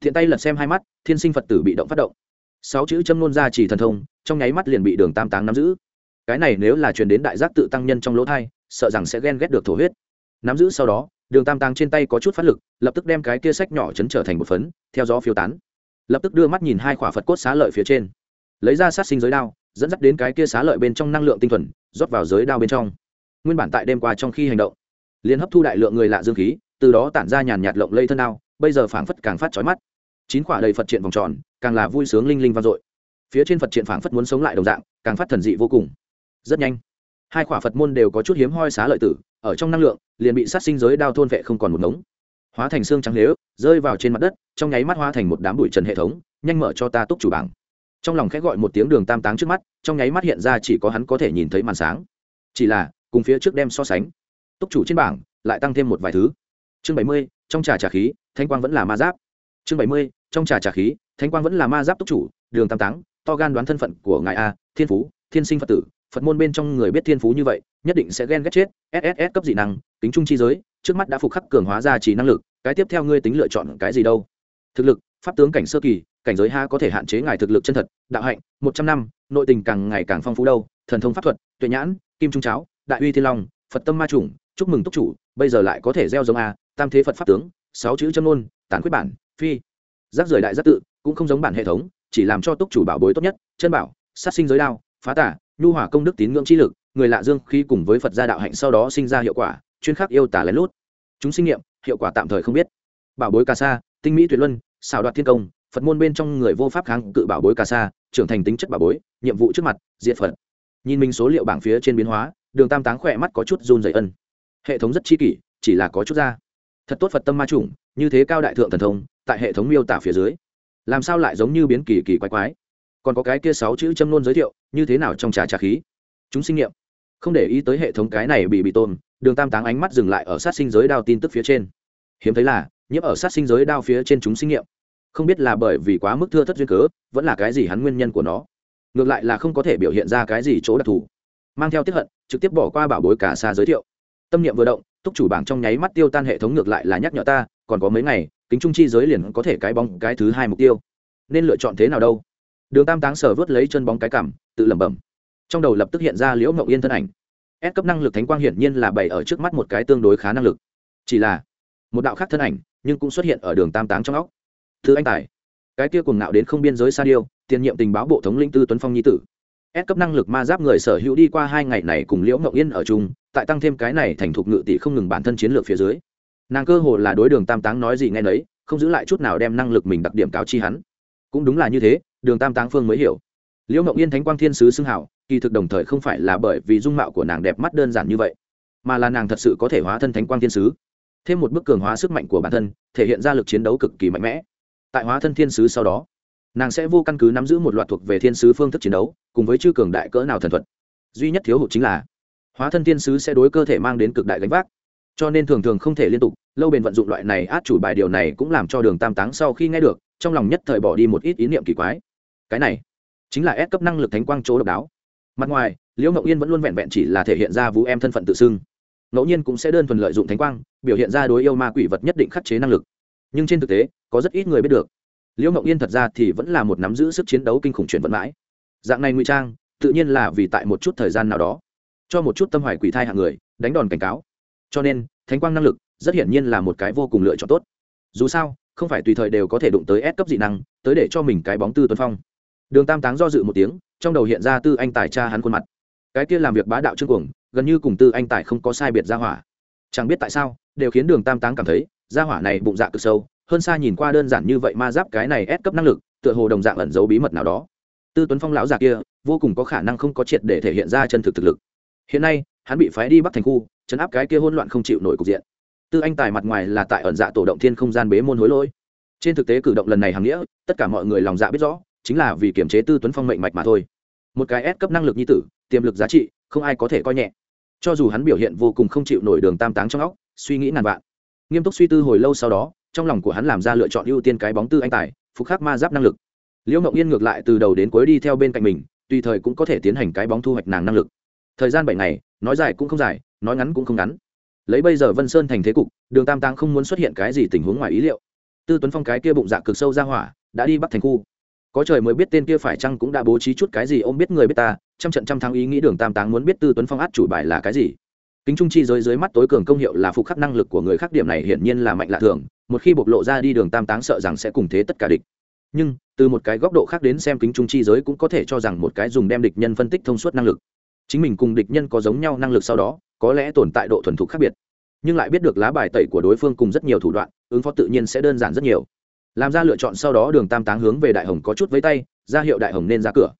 Thiện tay lật xem hai mắt, thiên sinh phật tử bị động phát động. Sáu chữ châm nôn ra chỉ thần thông, trong nháy mắt liền bị đường tam táng nắm giữ. Cái này nếu là truyền đến đại giác tự tăng nhân trong lỗ thai, sợ rằng sẽ ghen ghét được thổ huyết. Nắm giữ sau đó, đường tam táng trên tay có chút phát lực, lập tức đem cái kia sách nhỏ chấn trở thành một phấn, theo gió phiêu tán lập tức đưa mắt nhìn hai khỏa phật cốt xá lợi phía trên lấy ra sát sinh giới đao dẫn dắt đến cái kia xá lợi bên trong năng lượng tinh thuần rót vào giới đao bên trong nguyên bản tại đêm qua trong khi hành động liền hấp thu đại lượng người lạ dương khí từ đó tản ra nhàn nhạt lộng lây thân đao bây giờ phảng phất càng phát chói mắt chín quả đầy phật triện vòng tròn càng là vui sướng linh linh vang dội phía trên phật triện phảng phất muốn sống lại đồng dạng càng phát thần dị vô cùng rất nhanh hai quả phật môn đều có chút hiếm hoi xá lợi tử ở trong năng lượng liền bị sát sinh giới đao thôn vệ không còn một ngống hóa thành xương trắng lếu, rơi vào trên mặt đất, trong nháy mắt hóa thành một đám bụi trần hệ thống, nhanh mở cho ta túc chủ bảng. Trong lòng khẽ gọi một tiếng đường tam táng trước mắt, trong nháy mắt hiện ra chỉ có hắn có thể nhìn thấy màn sáng. Chỉ là, cùng phía trước đem so sánh, túc chủ trên bảng lại tăng thêm một vài thứ. Chương bảy mươi, trong trà trà khí thanh quang vẫn là ma giáp. Chương bảy mươi, trong trà trà khí thanh quang vẫn là ma giáp túc chủ, đường tam táng, to gan đoán thân phận của ngài a, thiên phú, thiên sinh phật tử, phật môn bên trong người biết thiên phú như vậy, nhất định sẽ ghen ghét chết sss cấp dị năng tính trung chi giới trước mắt đã phục khắc cường hóa ra chỉ năng lực, cái tiếp theo ngươi tính lựa chọn cái gì đâu? Thực lực, pháp tướng cảnh sơ kỳ, cảnh giới ha có thể hạn chế ngài thực lực chân thật, đạo hạnh, một trăm năm, nội tình càng ngày càng phong phú đâu, thần thông pháp thuật, tuệ nhãn, kim trung cháo, đại uy thiên long, phật tâm ma chủng, chúc mừng túc chủ, bây giờ lại có thể gieo giống a, tam thế phật pháp tướng, sáu chữ châm nôn tản quyết bản, phi. Giác rời đại giác tự, cũng không giống bản hệ thống, chỉ làm cho túc chủ bảo bối tốt nhất, chân bảo, sát sinh giới đao, phá tả, nhu hỏa công đức tín ngưỡng chi lực, người lạ dương khi cùng với phật gia đạo hạnh sau đó sinh ra hiệu quả chuyên khắc yêu tả lén lút. Chúng sinh nghiệm, hiệu quả tạm thời không biết. Bảo bối cà sa, tinh mỹ tuyệt luân xào đoạt thiên công, phật môn bên trong người vô pháp kháng cự bảo bối cà sa, trưởng thành tính chất bảo bối, nhiệm vụ trước mặt diện phật. Nhìn mình số liệu bảng phía trên biến hóa, đường tam táng khỏe mắt có chút run dày ân. Hệ thống rất chi kỷ, chỉ là có chút ra. Thật tốt phật tâm ma chủng, như thế cao đại thượng thần thông, tại hệ thống miêu tả phía dưới. Làm sao lại giống như biến kỳ kỳ quái quái? Còn có cái kia sáu chữ châm nôn giới thiệu, như thế nào trong trà trà khí? Chúng sinh nghiệm không để ý tới hệ thống cái này bị bị tôn đường tam táng ánh mắt dừng lại ở sát sinh giới đao tin tức phía trên. Hiếm thấy là nhiễm ở sát sinh giới đao phía trên chúng sinh nghiệm. Không biết là bởi vì quá mức thưa thất duyên cớ, vẫn là cái gì hắn nguyên nhân của nó. Ngược lại là không có thể biểu hiện ra cái gì chỗ đặc thù. Mang theo tiếp hận, trực tiếp bỏ qua bảo bối cả xa giới thiệu. Tâm niệm vừa động, túc chủ bảng trong nháy mắt tiêu tan hệ thống ngược lại là nhắc nhở ta, còn có mấy ngày, kính trung chi giới liền có thể cái bóng cái thứ hai mục tiêu. Nên lựa chọn thế nào đâu? Đường tam táng sở vớt lấy chân bóng cái cảm tự lẩm bẩm trong đầu lập tức hiện ra liễu mộng yên thân ảnh. Ép cấp năng lực thánh quang hiển nhiên là bày ở trước mắt một cái tương đối khá năng lực. Chỉ là, một đạo khác thân ảnh, nhưng cũng xuất hiện ở đường tam táng trong óc. Thứ anh tài. Cái kia cuồng ngạo đến không biên giới sa điêu, tiền nhiệm tình báo bộ thống linh tư tuấn phong nhi tử. Ép cấp năng lực ma giáp người sở hữu đi qua hai ngày này cùng liễu ngọc yên ở chung, tại tăng thêm cái này thành thục ngự tỷ không ngừng bản thân chiến lược phía dưới. Nàng cơ hồ là đối đường tam táng nói gì nghe nấy, không giữ lại chút nào đem năng lực mình đặc điểm cáo chi hắn. Cũng đúng là như thế, đường tam táng phương mới hiểu. Liễu ngọc yên thánh quang thiên sứ xưng hảo kỳ thực đồng thời không phải là bởi vì dung mạo của nàng đẹp mắt đơn giản như vậy, mà là nàng thật sự có thể hóa thân thánh quang thiên sứ. Thêm một bước cường hóa sức mạnh của bản thân, thể hiện ra lực chiến đấu cực kỳ mạnh mẽ. Tại hóa thân thiên sứ sau đó, nàng sẽ vô căn cứ nắm giữ một loạt thuộc về thiên sứ phương thức chiến đấu, cùng với chư cường đại cỡ nào thần thuật. Duy nhất thiếu hụt chính là, hóa thân thiên sứ sẽ đối cơ thể mang đến cực đại gánh vác. Cho nên thường thường không thể liên tục, lâu bền vận dụng loại này át chủ bài điều này cũng làm cho đường tam táng sau khi nghe được, trong lòng nhất thời bỏ đi một ít ý niệm kỳ quái. Cái này chính là ép cấp năng lực thánh quang chỗ độc đáo mặt ngoài, liễu ngậu yên vẫn luôn vẹn vẹn chỉ là thể hiện ra vũ em thân phận tự xưng. Ngẫu nhiên cũng sẽ đơn thuần lợi dụng thánh quang, biểu hiện ra đối yêu ma quỷ vật nhất định khắc chế năng lực. Nhưng trên thực tế, có rất ít người biết được. Liễu ngậu yên thật ra thì vẫn là một nắm giữ sức chiến đấu kinh khủng chuyển vận mãi. Dạng này ngụy trang, tự nhiên là vì tại một chút thời gian nào đó, cho một chút tâm hoài quỷ thai hạng người, đánh đòn cảnh cáo. Cho nên, thánh quang năng lực rất hiển nhiên là một cái vô cùng lựa chọn tốt. Dù sao, không phải tùy thời đều có thể đụng tới ép cấp dị năng, tới để cho mình cái bóng tư tuấn phong. Đường tam táng do dự một tiếng trong đầu hiện ra tư anh tài cha hắn khuôn mặt. Cái kia làm việc bá đạo trương cuồng, gần như cùng tư anh tài không có sai biệt gia hỏa. Chẳng biết tại sao, đều khiến đường tam táng cảm thấy, gia hỏa này bụng dạ cực sâu, hơn xa nhìn qua đơn giản như vậy ma giáp cái này ép cấp năng lực, tựa hồ đồng dạng ẩn giấu bí mật nào đó. Tư tuấn phong lão già kia, vô cùng có khả năng không có triệt để thể hiện ra chân thực thực lực. Hiện nay, hắn bị phái đi bắc thành khu, chấn áp cái kia hỗn loạn không chịu nổi cục diện. Tư anh tài mặt ngoài là tại ẩn dạ tổ động thiên không gian bế môn hối lỗi. Trên thực tế cử động lần này hàng nghĩa, tất cả mọi người lòng dạ biết rõ chính là vì kiểm chế tư tuấn phong mệnh mạch mà thôi. Một cái ép cấp năng lực như tử, tiềm lực giá trị, không ai có thể coi nhẹ. Cho dù hắn biểu hiện vô cùng không chịu nổi đường tam táng trong óc, suy nghĩ ngàn vạn. Nghiêm túc suy tư hồi lâu sau đó, trong lòng của hắn làm ra lựa chọn ưu tiên cái bóng tư anh tài, phục khắc ma giáp năng lực. Liễu mộng yên ngược lại từ đầu đến cuối đi theo bên cạnh mình, tùy thời cũng có thể tiến hành cái bóng thu hoạch nàng năng lực. Thời gian bảy ngày, nói dài cũng không dài, nói ngắn cũng không ngắn. Lấy bây giờ vân sơn thành thế cục, đường tam táng không muốn xuất hiện cái gì tình huống ngoài ý liệu. Tư tuấn phong cái kia bụng dạ cực sâu ra hỏa, đã đi bắt thành khu có trời mới biết tên kia phải chăng cũng đã bố trí chút cái gì ôm biết người biết ta, trăm trận trăm thắng ý nghĩ đường tam táng muốn biết tư tuấn phong át chủ bài là cái gì. Kính trung chi giới dưới mắt tối cường công hiệu là phục khắc năng lực của người khác, điểm này hiển nhiên là mạnh lạ thường, một khi bộc lộ ra đi đường tam táng sợ rằng sẽ cùng thế tất cả địch. Nhưng, từ một cái góc độ khác đến xem kính trung chi giới cũng có thể cho rằng một cái dùng đem địch nhân phân tích thông suốt năng lực. Chính mình cùng địch nhân có giống nhau năng lực sau đó, có lẽ tồn tại độ thuần thục khác biệt. Nhưng lại biết được lá bài tẩy của đối phương cùng rất nhiều thủ đoạn, ứng phó tự nhiên sẽ đơn giản rất nhiều làm ra lựa chọn sau đó đường tam táng hướng về đại hồng có chút với tay, ra hiệu đại hồng nên ra cửa.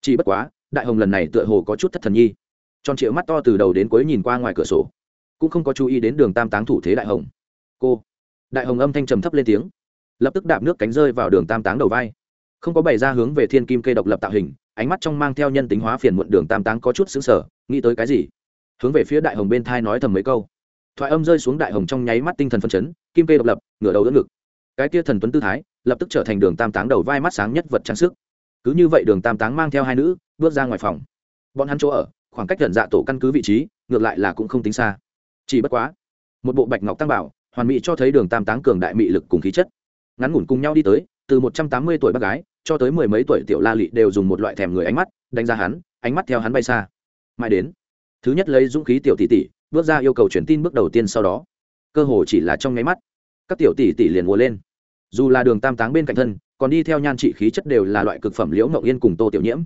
Chỉ bất quá, đại hồng lần này tựa hồ có chút thất thần nhi. Tròn triệu mắt to từ đầu đến cuối nhìn qua ngoài cửa sổ, cũng không có chú ý đến đường tam táng thủ thế đại hồng. Cô, đại hồng âm thanh trầm thấp lên tiếng, lập tức đạp nước cánh rơi vào đường tam táng đầu vai. Không có bày ra hướng về thiên kim cây độc lập tạo hình, ánh mắt trong mang theo nhân tính hóa phiền muộn đường tam táng có chút xứng sở nghĩ tới cái gì? Hướng về phía đại hồng bên thai nói thầm mấy câu. Thoại âm rơi xuống đại hồng trong nháy mắt tinh thần phân chấn, kim cây độc lập, ngửa đầu đỡ ngực cái kia thần tuấn tư thái, lập tức trở thành đường tam táng đầu vai mắt sáng nhất vật trang sức. Cứ như vậy đường tam táng mang theo hai nữ, bước ra ngoài phòng. Bọn hắn chỗ ở, khoảng cách gần dạ tổ căn cứ vị trí, ngược lại là cũng không tính xa. Chỉ bất quá, một bộ bạch ngọc tăng bảo, hoàn mỹ cho thấy đường tam táng cường đại mị lực cùng khí chất. Ngắn ngủn cùng nhau đi tới, từ một trăm tám mươi tuổi bác gái, cho tới mười mấy tuổi tiểu la lị đều dùng một loại thèm người ánh mắt, đánh ra hắn, ánh mắt theo hắn bay xa. Mãi đến, thứ nhất lấy dũng khí tiểu tỷ tỷ, bước ra yêu cầu truyền tin bước đầu tiên sau đó. Cơ hồ chỉ là trong nháy mắt các tiểu tỷ tỷ liền mua lên. Dù là đường tam táng bên cạnh thân, còn đi theo nhan trị khí chất đều là loại cực phẩm liễu ngậu yên cùng tô tiểu nhiễm.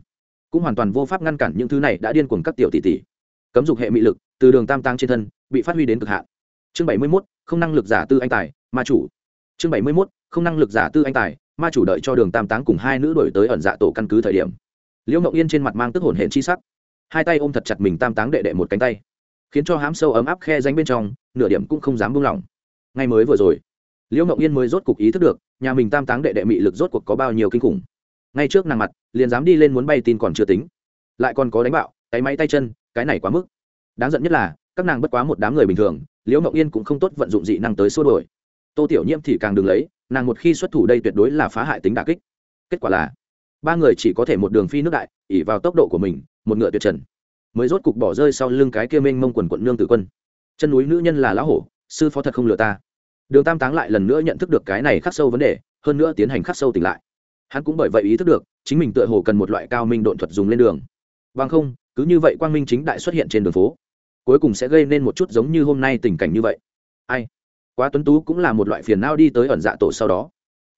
Cũng hoàn toàn vô pháp ngăn cản những thứ này đã điên cuồng các tiểu tỷ tỷ. Cấm dục hệ mị lực, từ đường tam táng trên thân, bị phát huy đến cực hạn. Chương bảy mươi mốt, không năng lực giả tư anh tài, ma chủ. Chương bảy mươi mốt, không năng lực giả tư anh tài, ma chủ đợi cho đường tam táng cùng hai nữ đổi tới ẩn dạ tổ căn cứ thời điểm. Liễu ngậu yên trên mặt mang tức hồn hển chi sắc. Hai tay ôm thật chặt mình tam táng đệ đệ một cánh tay, khiến cho hám sâu ấm áp khe danh bên trong, nửa điểm cũng không dám buông lỏng. Ngay mới vừa rồi liễu ngậu yên mới rốt cục ý thức được, nhà mình tam táng đệ đệ mị lực rốt cuộc có bao nhiêu kinh khủng. Ngay trước nàng mặt, liền dám đi lên muốn bay tin còn chưa tính. Lại còn có đánh bạo tay máy tay chân, cái này quá mức. Đáng giận nhất là, các nàng bất quá một đám người bình thường, liễu ngậu yên cũng không tốt vận dụng dị năng tới xua đổi tô tiểu nhiễm thì càng đừng lấy, nàng một khi xuất thủ đây tuyệt đối là phá hại tính đà kích. Kết quả là, ba người chỉ có thể một đường phi nước đại ỉ vào tốc độ của mình, một ngựa tuyệt trần. Mới rốt cục bỏ rơi sau lưng cái kia mênh mông quần quận nương tử quân. Chân núi nữ nhân là lão hổ, sư phó thật không lừa ta đường tam táng lại lần nữa nhận thức được cái này khắc sâu vấn đề, hơn nữa tiến hành khắc sâu tỉnh lại. Hắn cũng bởi vậy ý thức được, chính mình tựa hồ cần một loại cao minh độn thuật dùng lên đường. Vâng không, cứ như vậy quang minh chính đại xuất hiện trên đường phố. Cuối cùng sẽ gây nên một chút giống như hôm nay tình cảnh như vậy. Ai? Quá tuấn tú cũng là một loại phiền não đi tới ẩn dạ tổ sau đó.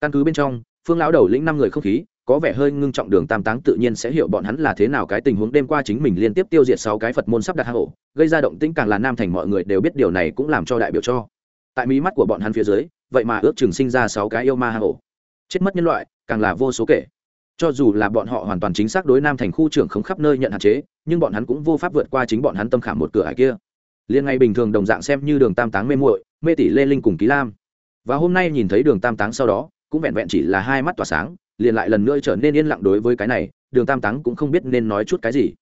Căn cứ bên trong, phương lão đầu lĩnh năm người không khí, có vẻ hơi ngưng trọng đường tam táng tự nhiên sẽ hiểu bọn hắn là thế nào cái tình huống đêm qua chính mình liên tiếp tiêu diệt sáu cái phật môn sắp đặt hang ổ, gây ra động tĩnh càng là nam thành mọi người đều biết điều này cũng làm cho đại biểu cho tại mí mắt của bọn hắn phía dưới, vậy mà ước chừng sinh ra sáu cái yêu ma hà hổ chết mất nhân loại, càng là vô số kể. Cho dù là bọn họ hoàn toàn chính xác đối nam thành khu trưởng không khắp nơi nhận hạn chế, nhưng bọn hắn cũng vô pháp vượt qua chính bọn hắn tâm khảm một cửa ải kia. Liên ngay bình thường đồng dạng xem như đường tam táng mê muội, mê tỷ lê linh cùng ký lam. Và hôm nay nhìn thấy đường tam táng sau đó, cũng vẹn vẹn chỉ là hai mắt tỏa sáng, liền lại lần nữa trở nên yên lặng đối với cái này, đường tam táng cũng không biết nên nói chút cái gì.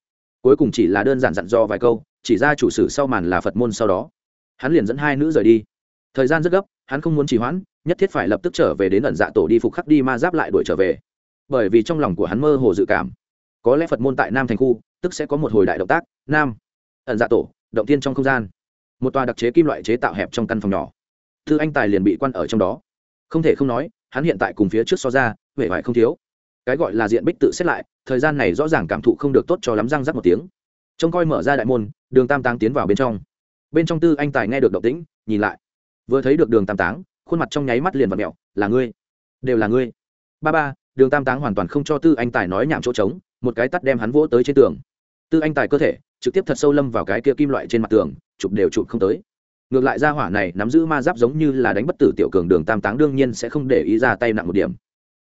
Cuối cùng chỉ là đơn giản dặn dò vài câu, chỉ ra chủ sử sau màn là phật môn sau đó. Hắn liền dẫn hai nữ rời đi thời gian rất gấp, hắn không muốn trì hoãn, nhất thiết phải lập tức trở về đến ẩn dạ tổ đi phục khắc đi ma giáp lại đuổi trở về. Bởi vì trong lòng của hắn mơ hồ dự cảm, có lẽ phật môn tại nam thành khu, tức sẽ có một hồi đại động tác, nam, ẩn dạ tổ, động tiên trong không gian. Một tòa đặc chế kim loại chế tạo hẹp trong căn phòng nhỏ. Thư anh tài liền bị quan ở trong đó. Không thể không nói, hắn hiện tại cùng phía trước so ra huệ hoại không thiếu. Cái gọi là diện bích tự xét lại, thời gian này rõ ràng cảm thụ không được tốt cho lắm răng rắc một tiếng. Trông coi mở ra đại môn, đường tam táng tiến vào bên trong. Bên trong tư anh tài nghe được động tĩnh, nhìn lại vừa thấy được đường tam táng, khuôn mặt trong nháy mắt liền vật mẹo, là ngươi, đều là ngươi. Ba ba, đường tam táng hoàn toàn không cho tư anh tài nói nhảm chỗ trống, một cái tắt đem hắn vỗ tới trên tường. Tư anh tài cơ thể trực tiếp thật sâu lâm vào cái kia kim loại trên mặt tường, chụp đều chụp không tới. Ngược lại ra hỏa này nắm giữ ma giáp giống như là đánh bất tử tiểu cường đường tam táng đương nhiên sẽ không để ý ra tay nặng một điểm.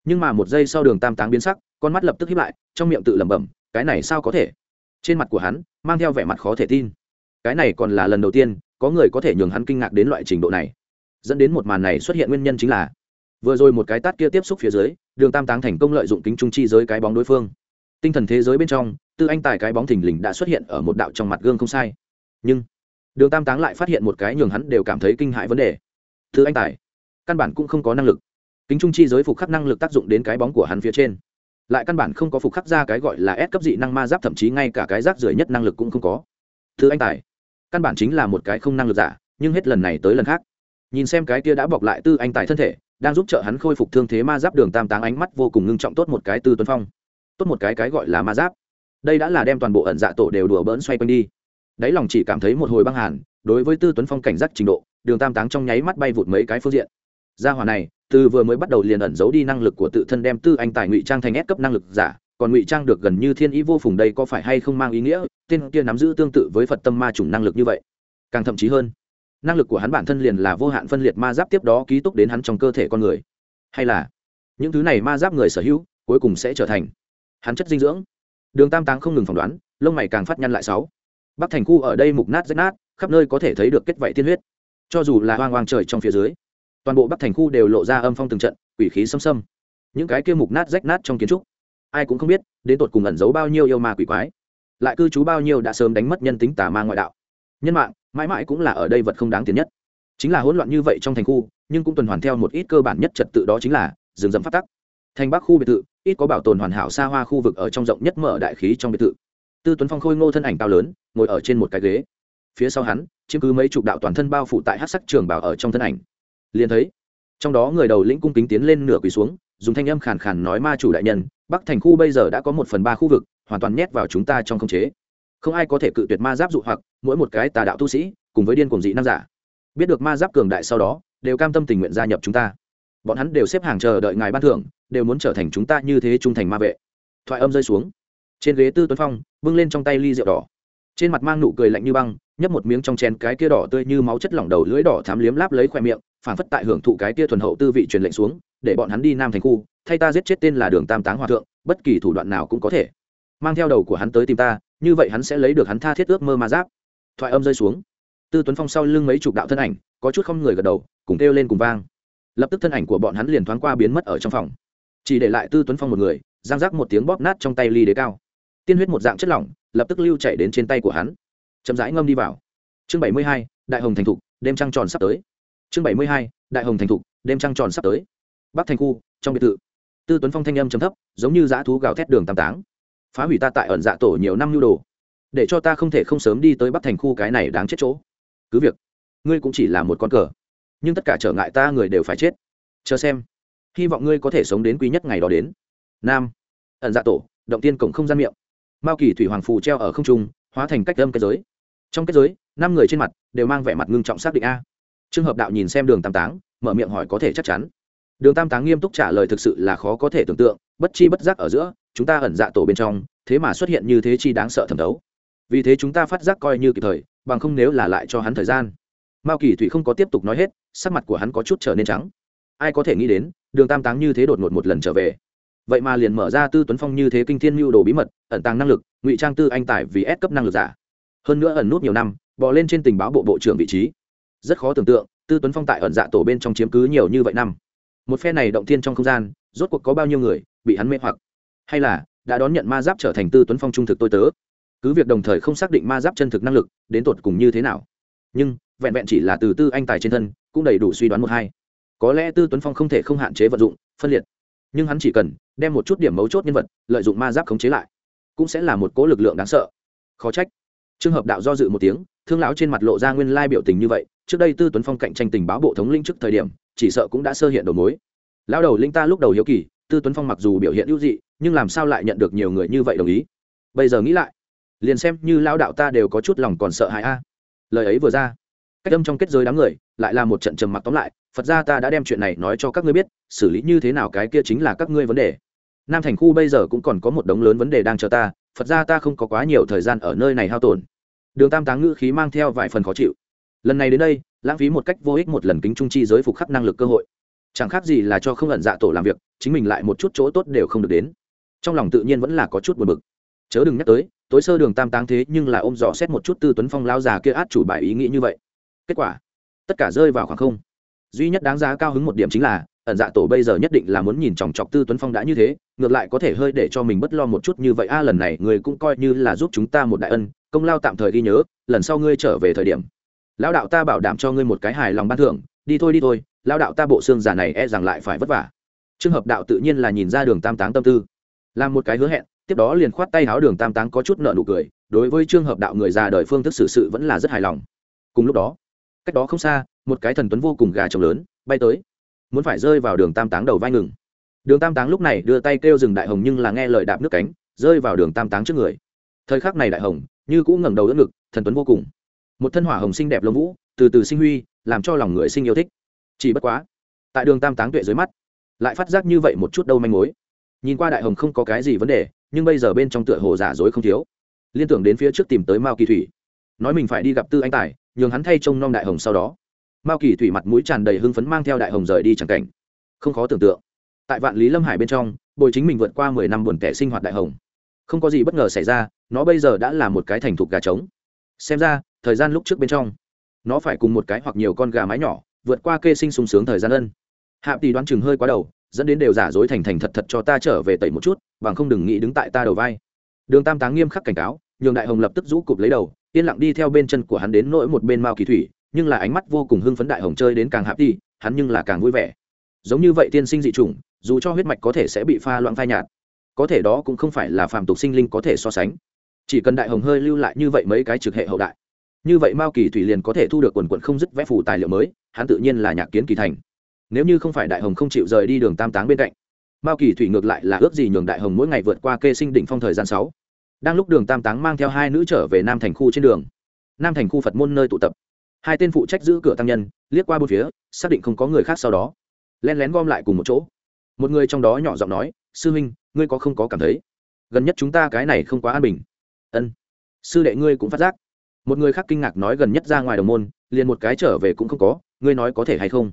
Nhưng mà một giây sau đường tam táng biến sắc, con mắt lập tức hiếp lại, trong miệng tự lẩm bẩm, cái này sao có thể? Trên mặt của hắn mang theo vẻ mặt khó thể tin. Cái này còn là lần đầu tiên, có người có thể nhường hắn kinh ngạc đến loại trình độ này dẫn đến một màn này xuất hiện nguyên nhân chính là, vừa rồi một cái tát kia tiếp xúc phía dưới, đường tam táng thành công lợi dụng kính trung chi giới cái bóng đối phương. Tinh thần thế giới bên trong, tư anh tài cái bóng thình lình đã xuất hiện ở một đạo trong mặt gương không sai. Nhưng, đường tam táng lại phát hiện một cái nhường hắn đều cảm thấy kinh hại vấn đề. Tư anh tài, căn bản cũng không có năng lực. Kính trung chi giới phục khắc năng lực tác dụng đến cái bóng của hắn phía trên. Lại căn bản không có phục khắc ra cái gọi là ép cấp dị năng ma giáp, thậm chí ngay cả cái rác rưởi nhất năng lực cũng không có. Thứ anh tài, căn bản chính là một cái không năng lực giả, nhưng hết lần này tới lần khác nhìn xem cái kia đã bọc lại tư anh tài thân thể, đang giúp trợ hắn khôi phục thương thế ma giáp đường tam táng ánh mắt vô cùng ngưng trọng tốt một cái tư tuấn phong. Tốt một cái cái gọi là ma giáp. Đây đã là đem toàn bộ ẩn dạ tổ đều đùa bỡn xoay quanh đi. Đáy lòng chỉ cảm thấy một hồi băng hàn, đối với tư tuấn phong cảnh giác trình độ, đường tam táng trong nháy mắt bay vụt mấy cái phương diện. Gia hỏa này, từ vừa mới bắt đầu liền ẩn giấu đi năng lực của tự thân đem tư anh tài ngụy trang thành ép cấp năng lực giả, còn ngụy trang được gần như thiên ý vô phùng đây có phải hay không mang ý nghĩa? Tên kia nắm giữ tương tự với phật tâm ma chủng năng lực như vậy, càng thậm chí hơn năng lực của hắn bản thân liền là vô hạn phân liệt ma giáp tiếp đó ký túc đến hắn trong cơ thể con người. Hay là, những thứ này ma giáp người sở hữu, cuối cùng sẽ trở thành hắn chất dinh dưỡng. Đường tam táng không ngừng phỏng đoán, lông mày càng phát nhăn lại sáu. Bắc thành khu ở đây mục nát rách nát, khắp nơi có thể thấy được kết vảy tiên huyết. Cho dù là hoang hoang trời trong phía dưới, toàn bộ bắc thành khu đều lộ ra âm phong từng trận, quỷ khí xâm xâm. Những cái kia mục nát rách nát trong kiến trúc, ai cũng không biết đến tột cùng ẩn giấu bao nhiêu yêu ma quỷ quái. Lại cư trú bao nhiêu đã sớm đánh mất nhân tính tà ma ngoại đạo nhân mạng, mãi mãi cũng là ở đây vật không đáng tiền nhất. Chính là hỗn loạn như vậy trong thành khu, nhưng cũng tuần hoàn theo một ít cơ bản nhất trật tự đó chính là rừng rậm phát tắc. Thành bắc khu biệt thự, ít có bảo tồn hoàn hảo xa hoa khu vực ở trong rộng nhất mở đại khí trong biệt thự. Tư tuấn phong khôi ngô thân ảnh cao lớn, ngồi ở trên một cái ghế. Phía sau hắn, chiếm cứ mấy chục đạo toàn thân bao phủ tại hát sắc trường bảo ở trong thân ảnh. Liền thấy, trong đó người đầu lĩnh cung kính tiến lên nửa quỳ xuống, dùng thanh âm khàn khàn nói ma chủ đại nhân, bắc thành khu bây giờ đã có một phần ba khu vực, hoàn toàn nhét vào chúng ta trong khống chế. Không ai có thể cự tuyệt ma giáp dụ hoặc mỗi một cái tà đạo tu sĩ, cùng với điên cuồng dị nam giả. Biết được ma giáp cường đại sau đó, đều cam tâm tình nguyện gia nhập chúng ta. Bọn hắn đều xếp hàng chờ đợi ngài ban thưởng, đều muốn trở thành chúng ta như thế trung thành ma vệ. Thoại âm rơi xuống. Trên ghế tư tuấn phong, bưng lên trong tay ly rượu đỏ. Trên mặt mang nụ cười lạnh như băng, nhấp một miếng trong chén cái kia đỏ tươi như máu chất lỏng đầu lưỡi đỏ thám liếm láp lấy khoe miệng phản phất tại hưởng thụ cái kia thuần hậu tư vị truyền lệnh xuống, để bọn hắn đi nam thành khu, thay ta giết chết tên là đường tam táng hòa thượng, bất kỳ thủ đoạn nào cũng có thể. Mang theo đầu của hắn tới tìm ta, như vậy hắn sẽ lấy được hắn tha thiết ước mơ ma giáp thoại âm rơi xuống. Tư tuấn phong sau lưng mấy chục đạo thân ảnh, có chút không người gật đầu, cùng kêu lên cùng vang. Lập tức thân ảnh của bọn hắn liền thoáng qua biến mất ở trong phòng. Chỉ để lại tư tuấn phong một người, giang rác một tiếng bóp nát trong tay ly đế cao. Tiên huyết một dạng chất lỏng, lập tức lưu chạy đến trên tay của hắn. Chậm rãi ngâm đi vào. Chương bảy mươi hai, đại hồng thành thục, đêm trăng tròn sắp tới. Chương bảy mươi hai, đại hồng thành thục, đêm trăng tròn sắp tới. Bắc thành khu, trong biệt thự. Tư tuấn phong thanh âm chấm thấp, giống như dã thú gào thét đường tam táng. Phá hủy ta tại ẩn dạ tổ nhiều năm nhu đồ để cho ta không thể không sớm đi tới bắc thành khu cái này đáng chết chỗ. Cứ việc, ngươi cũng chỉ là một con cờ, nhưng tất cả trở ngại ta người đều phải chết. Chờ xem, hy vọng ngươi có thể sống đến quý nhất ngày đó đến. Nam, ẩn dạ tổ, động tiên cổng không gian miệng. Mao kỳ thủy hoàng phù treo ở không trung, hóa thành cách âm kết giới. Trong kết giới, năm người trên mặt đều mang vẻ mặt ngưng trọng xác định a. Trường hợp đạo nhìn xem đường tam táng, mở miệng hỏi có thể chắc chắn. Đường tam táng nghiêm túc trả lời thực sự là khó có thể tưởng tượng, bất chi bất giác ở giữa, chúng ta ẩn dạ tổ bên trong, thế mà xuất hiện như thế chi đáng sợ thẩm đấu vì thế chúng ta phát giác coi như kịp thời, bằng không nếu là lại cho hắn thời gian. Mao kỳ thủy không có tiếp tục nói hết, sắc mặt của hắn có chút trở nên trắng. Ai có thể nghĩ đến, đường tam táng như thế đột ngột một lần trở về. Vậy mà liền mở ra tư tuấn phong như thế kinh thiên mưu đồ bí mật, ẩn tàng năng lực, ngụy trang tư anh tài vì ép cấp năng lực giả. Hơn nữa ẩn nút nhiều năm, bò lên trên tình báo bộ bộ trưởng vị trí. Rất khó tưởng tượng, tư tuấn phong tại ẩn dạ tổ bên trong chiếm cứ nhiều như vậy năm. Một phe này động thiên trong không gian, rốt cuộc có bao nhiêu người bị hắn mê hoặc? Hay là, đã đón nhận ma giáp trở thành tư tuấn phong trung thực tôi tớ? Cứ việc đồng thời không xác định ma giáp chân thực năng lực, đến tột cùng như thế nào. Nhưng, vẹn vẹn chỉ là từ tư anh tài trên thân, cũng đầy đủ suy đoán một hai. Có lẽ tư tuấn phong không thể không hạn chế vận dụng, phân liệt. Nhưng hắn chỉ cần đem một chút điểm mấu chốt nhân vật, lợi dụng ma giáp khống chế lại, cũng sẽ là một cố lực lượng đáng sợ. Khó trách. Trường hợp đạo do dự một tiếng, thương lão trên mặt lộ ra nguyên lai biểu tình như vậy, trước đây tư tuấn phong cạnh tranh tình báo bộ thống linh trước thời điểm, chỉ sợ cũng đã sơ hiện đầu mối. Lão đầu linh ta lúc đầu hiếu kỳ, tư tuấn phong mặc dù biểu hiện ưu dị, nhưng làm sao lại nhận được nhiều người như vậy đồng ý? Bây giờ nghĩ lại liền xem như lão đạo ta đều có chút lòng còn sợ hãi a. Lời ấy vừa ra, cách âm trong kết giới đám người lại là một trận trầm mặc tóm lại, phật ra ta đã đem chuyện này nói cho các ngươi biết, xử lý như thế nào cái kia chính là các ngươi vấn đề. Nam thành khu bây giờ cũng còn có một đống lớn vấn đề đang chờ ta, phật ra ta không có quá nhiều thời gian ở nơi này hao tổn. Đường tam táng ngữ khí mang theo vài phần khó chịu. Lần này đến đây, lãng phí một cách vô ích một lần kính trung chi giới phục khắc năng lực cơ hội. Chẳng khác gì là cho không ẩn dạ tổ làm việc, chính mình lại một chút chỗ tốt đều không được đến. Trong lòng tự nhiên vẫn là có chút buồn bực. Chớ đừng nhắc tới tối sơ đường tam táng thế nhưng là ôm dò xét một chút tư tuấn phong lao già kia át chủ bài ý nghĩ như vậy. Kết quả, tất cả rơi vào khoảng không. Duy nhất đáng giá cao hứng một điểm chính là, ẩn dạ tổ bây giờ nhất định là muốn nhìn chòng chọc tư tuấn phong đã như thế, ngược lại có thể hơi để cho mình bất lo một chút như vậy. A à, lần này người cũng coi như là giúp chúng ta một đại ân, công lao tạm thời ghi nhớ, lần sau ngươi trở về thời điểm. Lão đạo ta bảo đảm cho ngươi một cái hài lòng ban thưởng, đi thôi đi thôi, lão đạo ta bộ xương giả này e rằng lại phải vất vả. Trường hợp đạo tự nhiên là nhìn ra đường tam táng tâm tư làm một cái hứa hẹn, tiếp đó liền khoát tay háo đường tam táng có chút nợ nụ cười, đối với trường hợp đạo người già đời phương thức xử sự vẫn là rất hài lòng. Cùng lúc đó, cách đó không xa, một cái thần tuấn vô cùng gà trồng lớn bay tới, muốn phải rơi vào đường tam táng đầu vai ngừng. Đường tam táng lúc này đưa tay kêu dừng đại hồng nhưng là nghe lời đạp nước cánh, rơi vào đường tam táng trước người. Thời khắc này đại hồng như cũng ngẩng đầu đỡ ngực, thần tuấn vô cùng. Một thân hỏa hồng xinh đẹp lông vũ, từ từ sinh huy, làm cho lòng người sinh yêu thích. Chỉ bất quá, tại đường tam táng tuệ dưới mắt, lại phát giác như vậy một chút đâu manh mối nhìn qua đại hồng không có cái gì vấn đề, nhưng bây giờ bên trong tựa hồ giả dối không thiếu. Liên tưởng đến phía trước tìm tới mao kỳ thủy. Nói mình phải đi gặp tư anh tài, nhường hắn thay trông nom đại hồng sau đó. Mao kỳ thủy mặt mũi tràn đầy hưng phấn mang theo đại hồng rời đi chẳng cảnh. Không khó tưởng tượng. Tại vạn lý lâm hải bên trong, bồi chính mình vượt qua mười năm buồn tẻ sinh hoạt đại hồng. Không có gì bất ngờ xảy ra, nó bây giờ đã là một cái thành thục gà trống. Xem ra, thời gian lúc trước bên trong, nó phải cùng một cái hoặc nhiều con gà mái nhỏ, vượt qua kê sinh sung sướng thời gian ân. Hạ tỷ đoán chừng hơi quá đầu dẫn đến đều giả dối thành thành thật thật cho ta trở về tẩy một chút, bằng không đừng nghĩ đứng tại ta đầu vai. Đường tam táng nghiêm khắc cảnh cáo, nhường đại hồng lập tức rũ cụp lấy đầu, yên lặng đi theo bên chân của hắn đến nỗi một bên mao kỳ thủy, nhưng là ánh mắt vô cùng hưng phấn đại hồng chơi đến càng hạp đi, hắn nhưng là càng vui vẻ. Giống như vậy tiên sinh dị chủng, dù cho huyết mạch có thể sẽ bị pha loạn phai nhạt, có thể đó cũng không phải là phàm tục sinh linh có thể so sánh. Chỉ cần đại hồng hơi lưu lại như vậy mấy cái trực hệ hậu đại, như vậy mao kỳ thủy liền có thể thu được quần quận không dứt vẽ phủ tài liệu mới, hắn tự nhiên là nhạc kiến kỳ thành nếu như không phải đại hồng không chịu rời đi đường tam táng bên cạnh, mao kỳ thủy ngược lại là ước gì nhường đại hồng mỗi ngày vượt qua kê sinh đỉnh phong thời gian sáu. Đang lúc đường tam táng mang theo hai nữ trở về nam thành khu trên đường, nam thành khu phật môn nơi tụ tập. Hai tên phụ trách giữ cửa tăng nhân, liếc qua bốn phía, xác định không có người khác sau đó len lén gom lại cùng một chỗ. Một người trong đó nhỏ giọng nói, sư huynh, ngươi có không có cảm thấy gần nhất chúng ta cái này không quá an bình? Ân, sư đệ ngươi cũng phát giác. Một người khác kinh ngạc nói, gần nhất ra ngoài đồng môn, liền một cái trở về cũng không có, ngươi nói có thể hay không?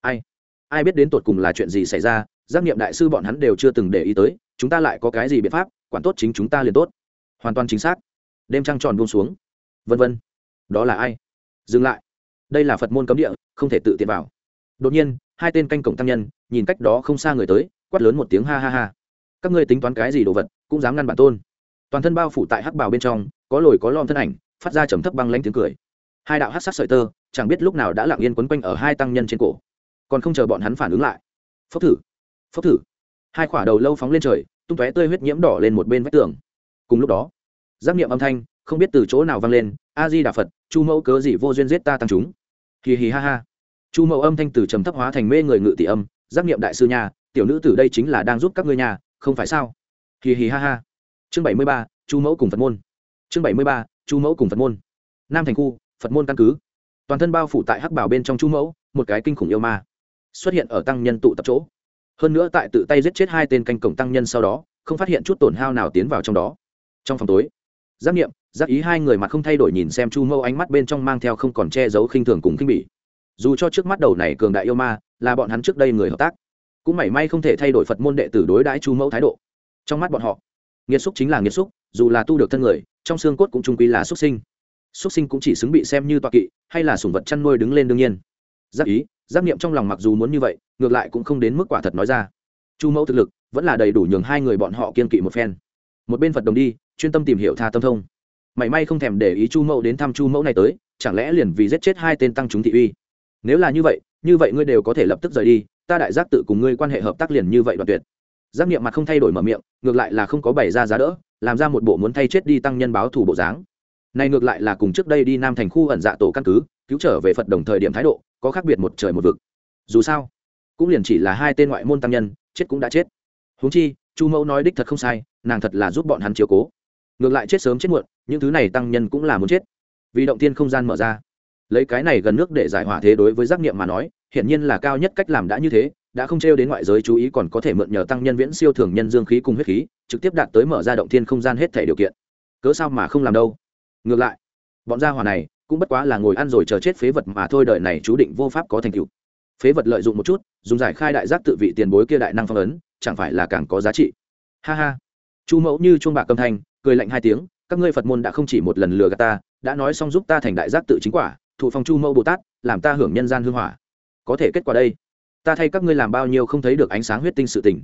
Ai? Ai biết đến tột cùng là chuyện gì xảy ra, giác nghiệm đại sư bọn hắn đều chưa từng để ý tới, chúng ta lại có cái gì biện pháp, quản tốt chính chúng ta liền tốt. Hoàn toàn chính xác. Đêm trăng tròn buông xuống. Vân vân. Đó là ai? Dừng lại. Đây là phật môn cấm địa, không thể tự tiện vào. Đột nhiên, hai tên canh cổng tăng nhân, nhìn cách đó không xa người tới, quát lớn một tiếng ha ha ha. Các ngươi tính toán cái gì đồ vật, cũng dám ngăn bản tôn. Toàn thân bao phủ tại hắc bào bên trong, có lồi có lom thân ảnh, phát ra trầm thấp băng lanh tiếng cười. Hai đạo hát sắc sợi tơ, chẳng biết lúc nào đã lặng yên quấn quanh ở hai tăng nhân trên cổ còn không chờ bọn hắn phản ứng lại. Phốc thử phốc thử. Hai khỏa đầu lâu phóng lên trời, tung tóe tươi huyết nhiễm đỏ lên một bên vách tường. Cùng lúc đó giác nghiệm âm thanh không biết từ chỗ nào vang lên a di đà phật, chu mẫu cớ gì vô duyên giết ta tăng chúng? Hì hì ha ha. Chu mẫu âm thanh từ trầm thấp hóa thành mê người ngự tỷ âm giác nghiệm đại sư nhà tiểu nữ từ đây chính là đang giúp các ngươi nhà không phải sao? Hì hì ha ha. Chương bảy mươi ba, chu mẫu cùng phật môn. Chương bảy mươi ba, chu mẫu cùng phật môn. Nam thành khu, phật môn căn cứ. Toàn thân bao phủ tại hắc bảo bên trong chu mẫu, một cái kinh khủng yêu ma xuất hiện ở tăng nhân tụ tập chỗ. Hơn nữa tại tự tay giết chết hai tên canh cổng tăng nhân sau đó, không phát hiện chút tổn hao nào tiến vào trong đó. Trong phòng tối giác nghiệm giác ý hai người mặt không thay đổi nhìn xem chu mâu ánh mắt bên trong mang theo không còn che giấu khinh thường cùng khinh bỉ. Dù cho trước mắt đầu này cường đại yêu ma, là bọn hắn trước đây người hợp tác, cũng mảy may không thể thay đổi phật môn đệ tử đối đãi chu mẫu thái độ. Trong mắt bọn họ, nghiệt xúc chính là nghiệt xúc, dù là tu được thân người, trong xương cốt cũng trung quy là xúc sinh. Xúc sinh cũng chỉ xứng bị xem như toa kỵ, hay là sủng vật chăn nuôi đứng lên đương nhiên. Giác ý giác niệm trong lòng mặc dù muốn như vậy, ngược lại cũng không đến mức quả thật nói ra. Chu mẫu thực lực vẫn là đầy đủ nhường hai người bọn họ kiên kỵ một phen. Một bên phật đồng đi, chuyên tâm tìm hiểu tha tâm thông. Mảy may không thèm để ý chu mẫu đến thăm chu mẫu này tới, chẳng lẽ liền vì giết chết hai tên tăng chúng thị uy? Nếu là như vậy như vậy ngươi đều có thể lập tức rời đi, ta đại giác tự cùng ngươi quan hệ hợp tác liền như vậy đoạn tuyệt. Giác niệm mặt không thay đổi mở miệng, ngược lại là không có bày ra giá đỡ, làm ra một bộ muốn thay chết đi tăng nhân báo thủ bộ dáng. Này ngược lại là cùng trước đây đi nam thành khu ẩn dạ tổ căn cứ, cứu trở về phật đồng thời điểm thái độ có khác biệt một trời một vực. Dù sao, cũng liền chỉ là hai tên ngoại môn tăng nhân, chết cũng đã chết. Huống chi, chu mẫu nói đích thật không sai, nàng thật là giúp bọn hắn chiếu cố. Ngược lại chết sớm chết muộn, những thứ này tăng nhân cũng là muốn chết. Vì động tiên không gian mở ra. Lấy cái này gần nước để giải hỏa thế đối với giác nghiệm mà nói, hiển nhiên là cao nhất cách làm đã như thế, đã không trêu đến ngoại giới chú ý còn có thể mượn nhờ tăng nhân viễn siêu thường nhân dương khí cùng huyết khí, trực tiếp đạt tới mở ra động thiên không gian hết thể điều kiện. Cớ sao mà không làm đâu? Ngược lại, bọn gia hỏa này cũng bất quá là ngồi ăn rồi chờ chết phế vật mà thôi đợi này chú định vô pháp có thành tựu. Phế vật lợi dụng một chút, dùng giải khai đại giác tự vị tiền bối kia đại năng phong ấn, chẳng phải là càng có giá trị. Ha ha. Chu mẫu như chuông bạc cầm thanh, cười lạnh hai tiếng, các ngươi phật môn đã không chỉ một lần lừa gạt ta, đã nói xong giúp ta thành đại giác tự chính quả, thụ phong chu mẫu bồ tát, làm ta hưởng nhân gian hư hỏa. Có thể kết quả đây? Ta thay các ngươi làm bao nhiêu không thấy được ánh sáng huyết tinh sự tình.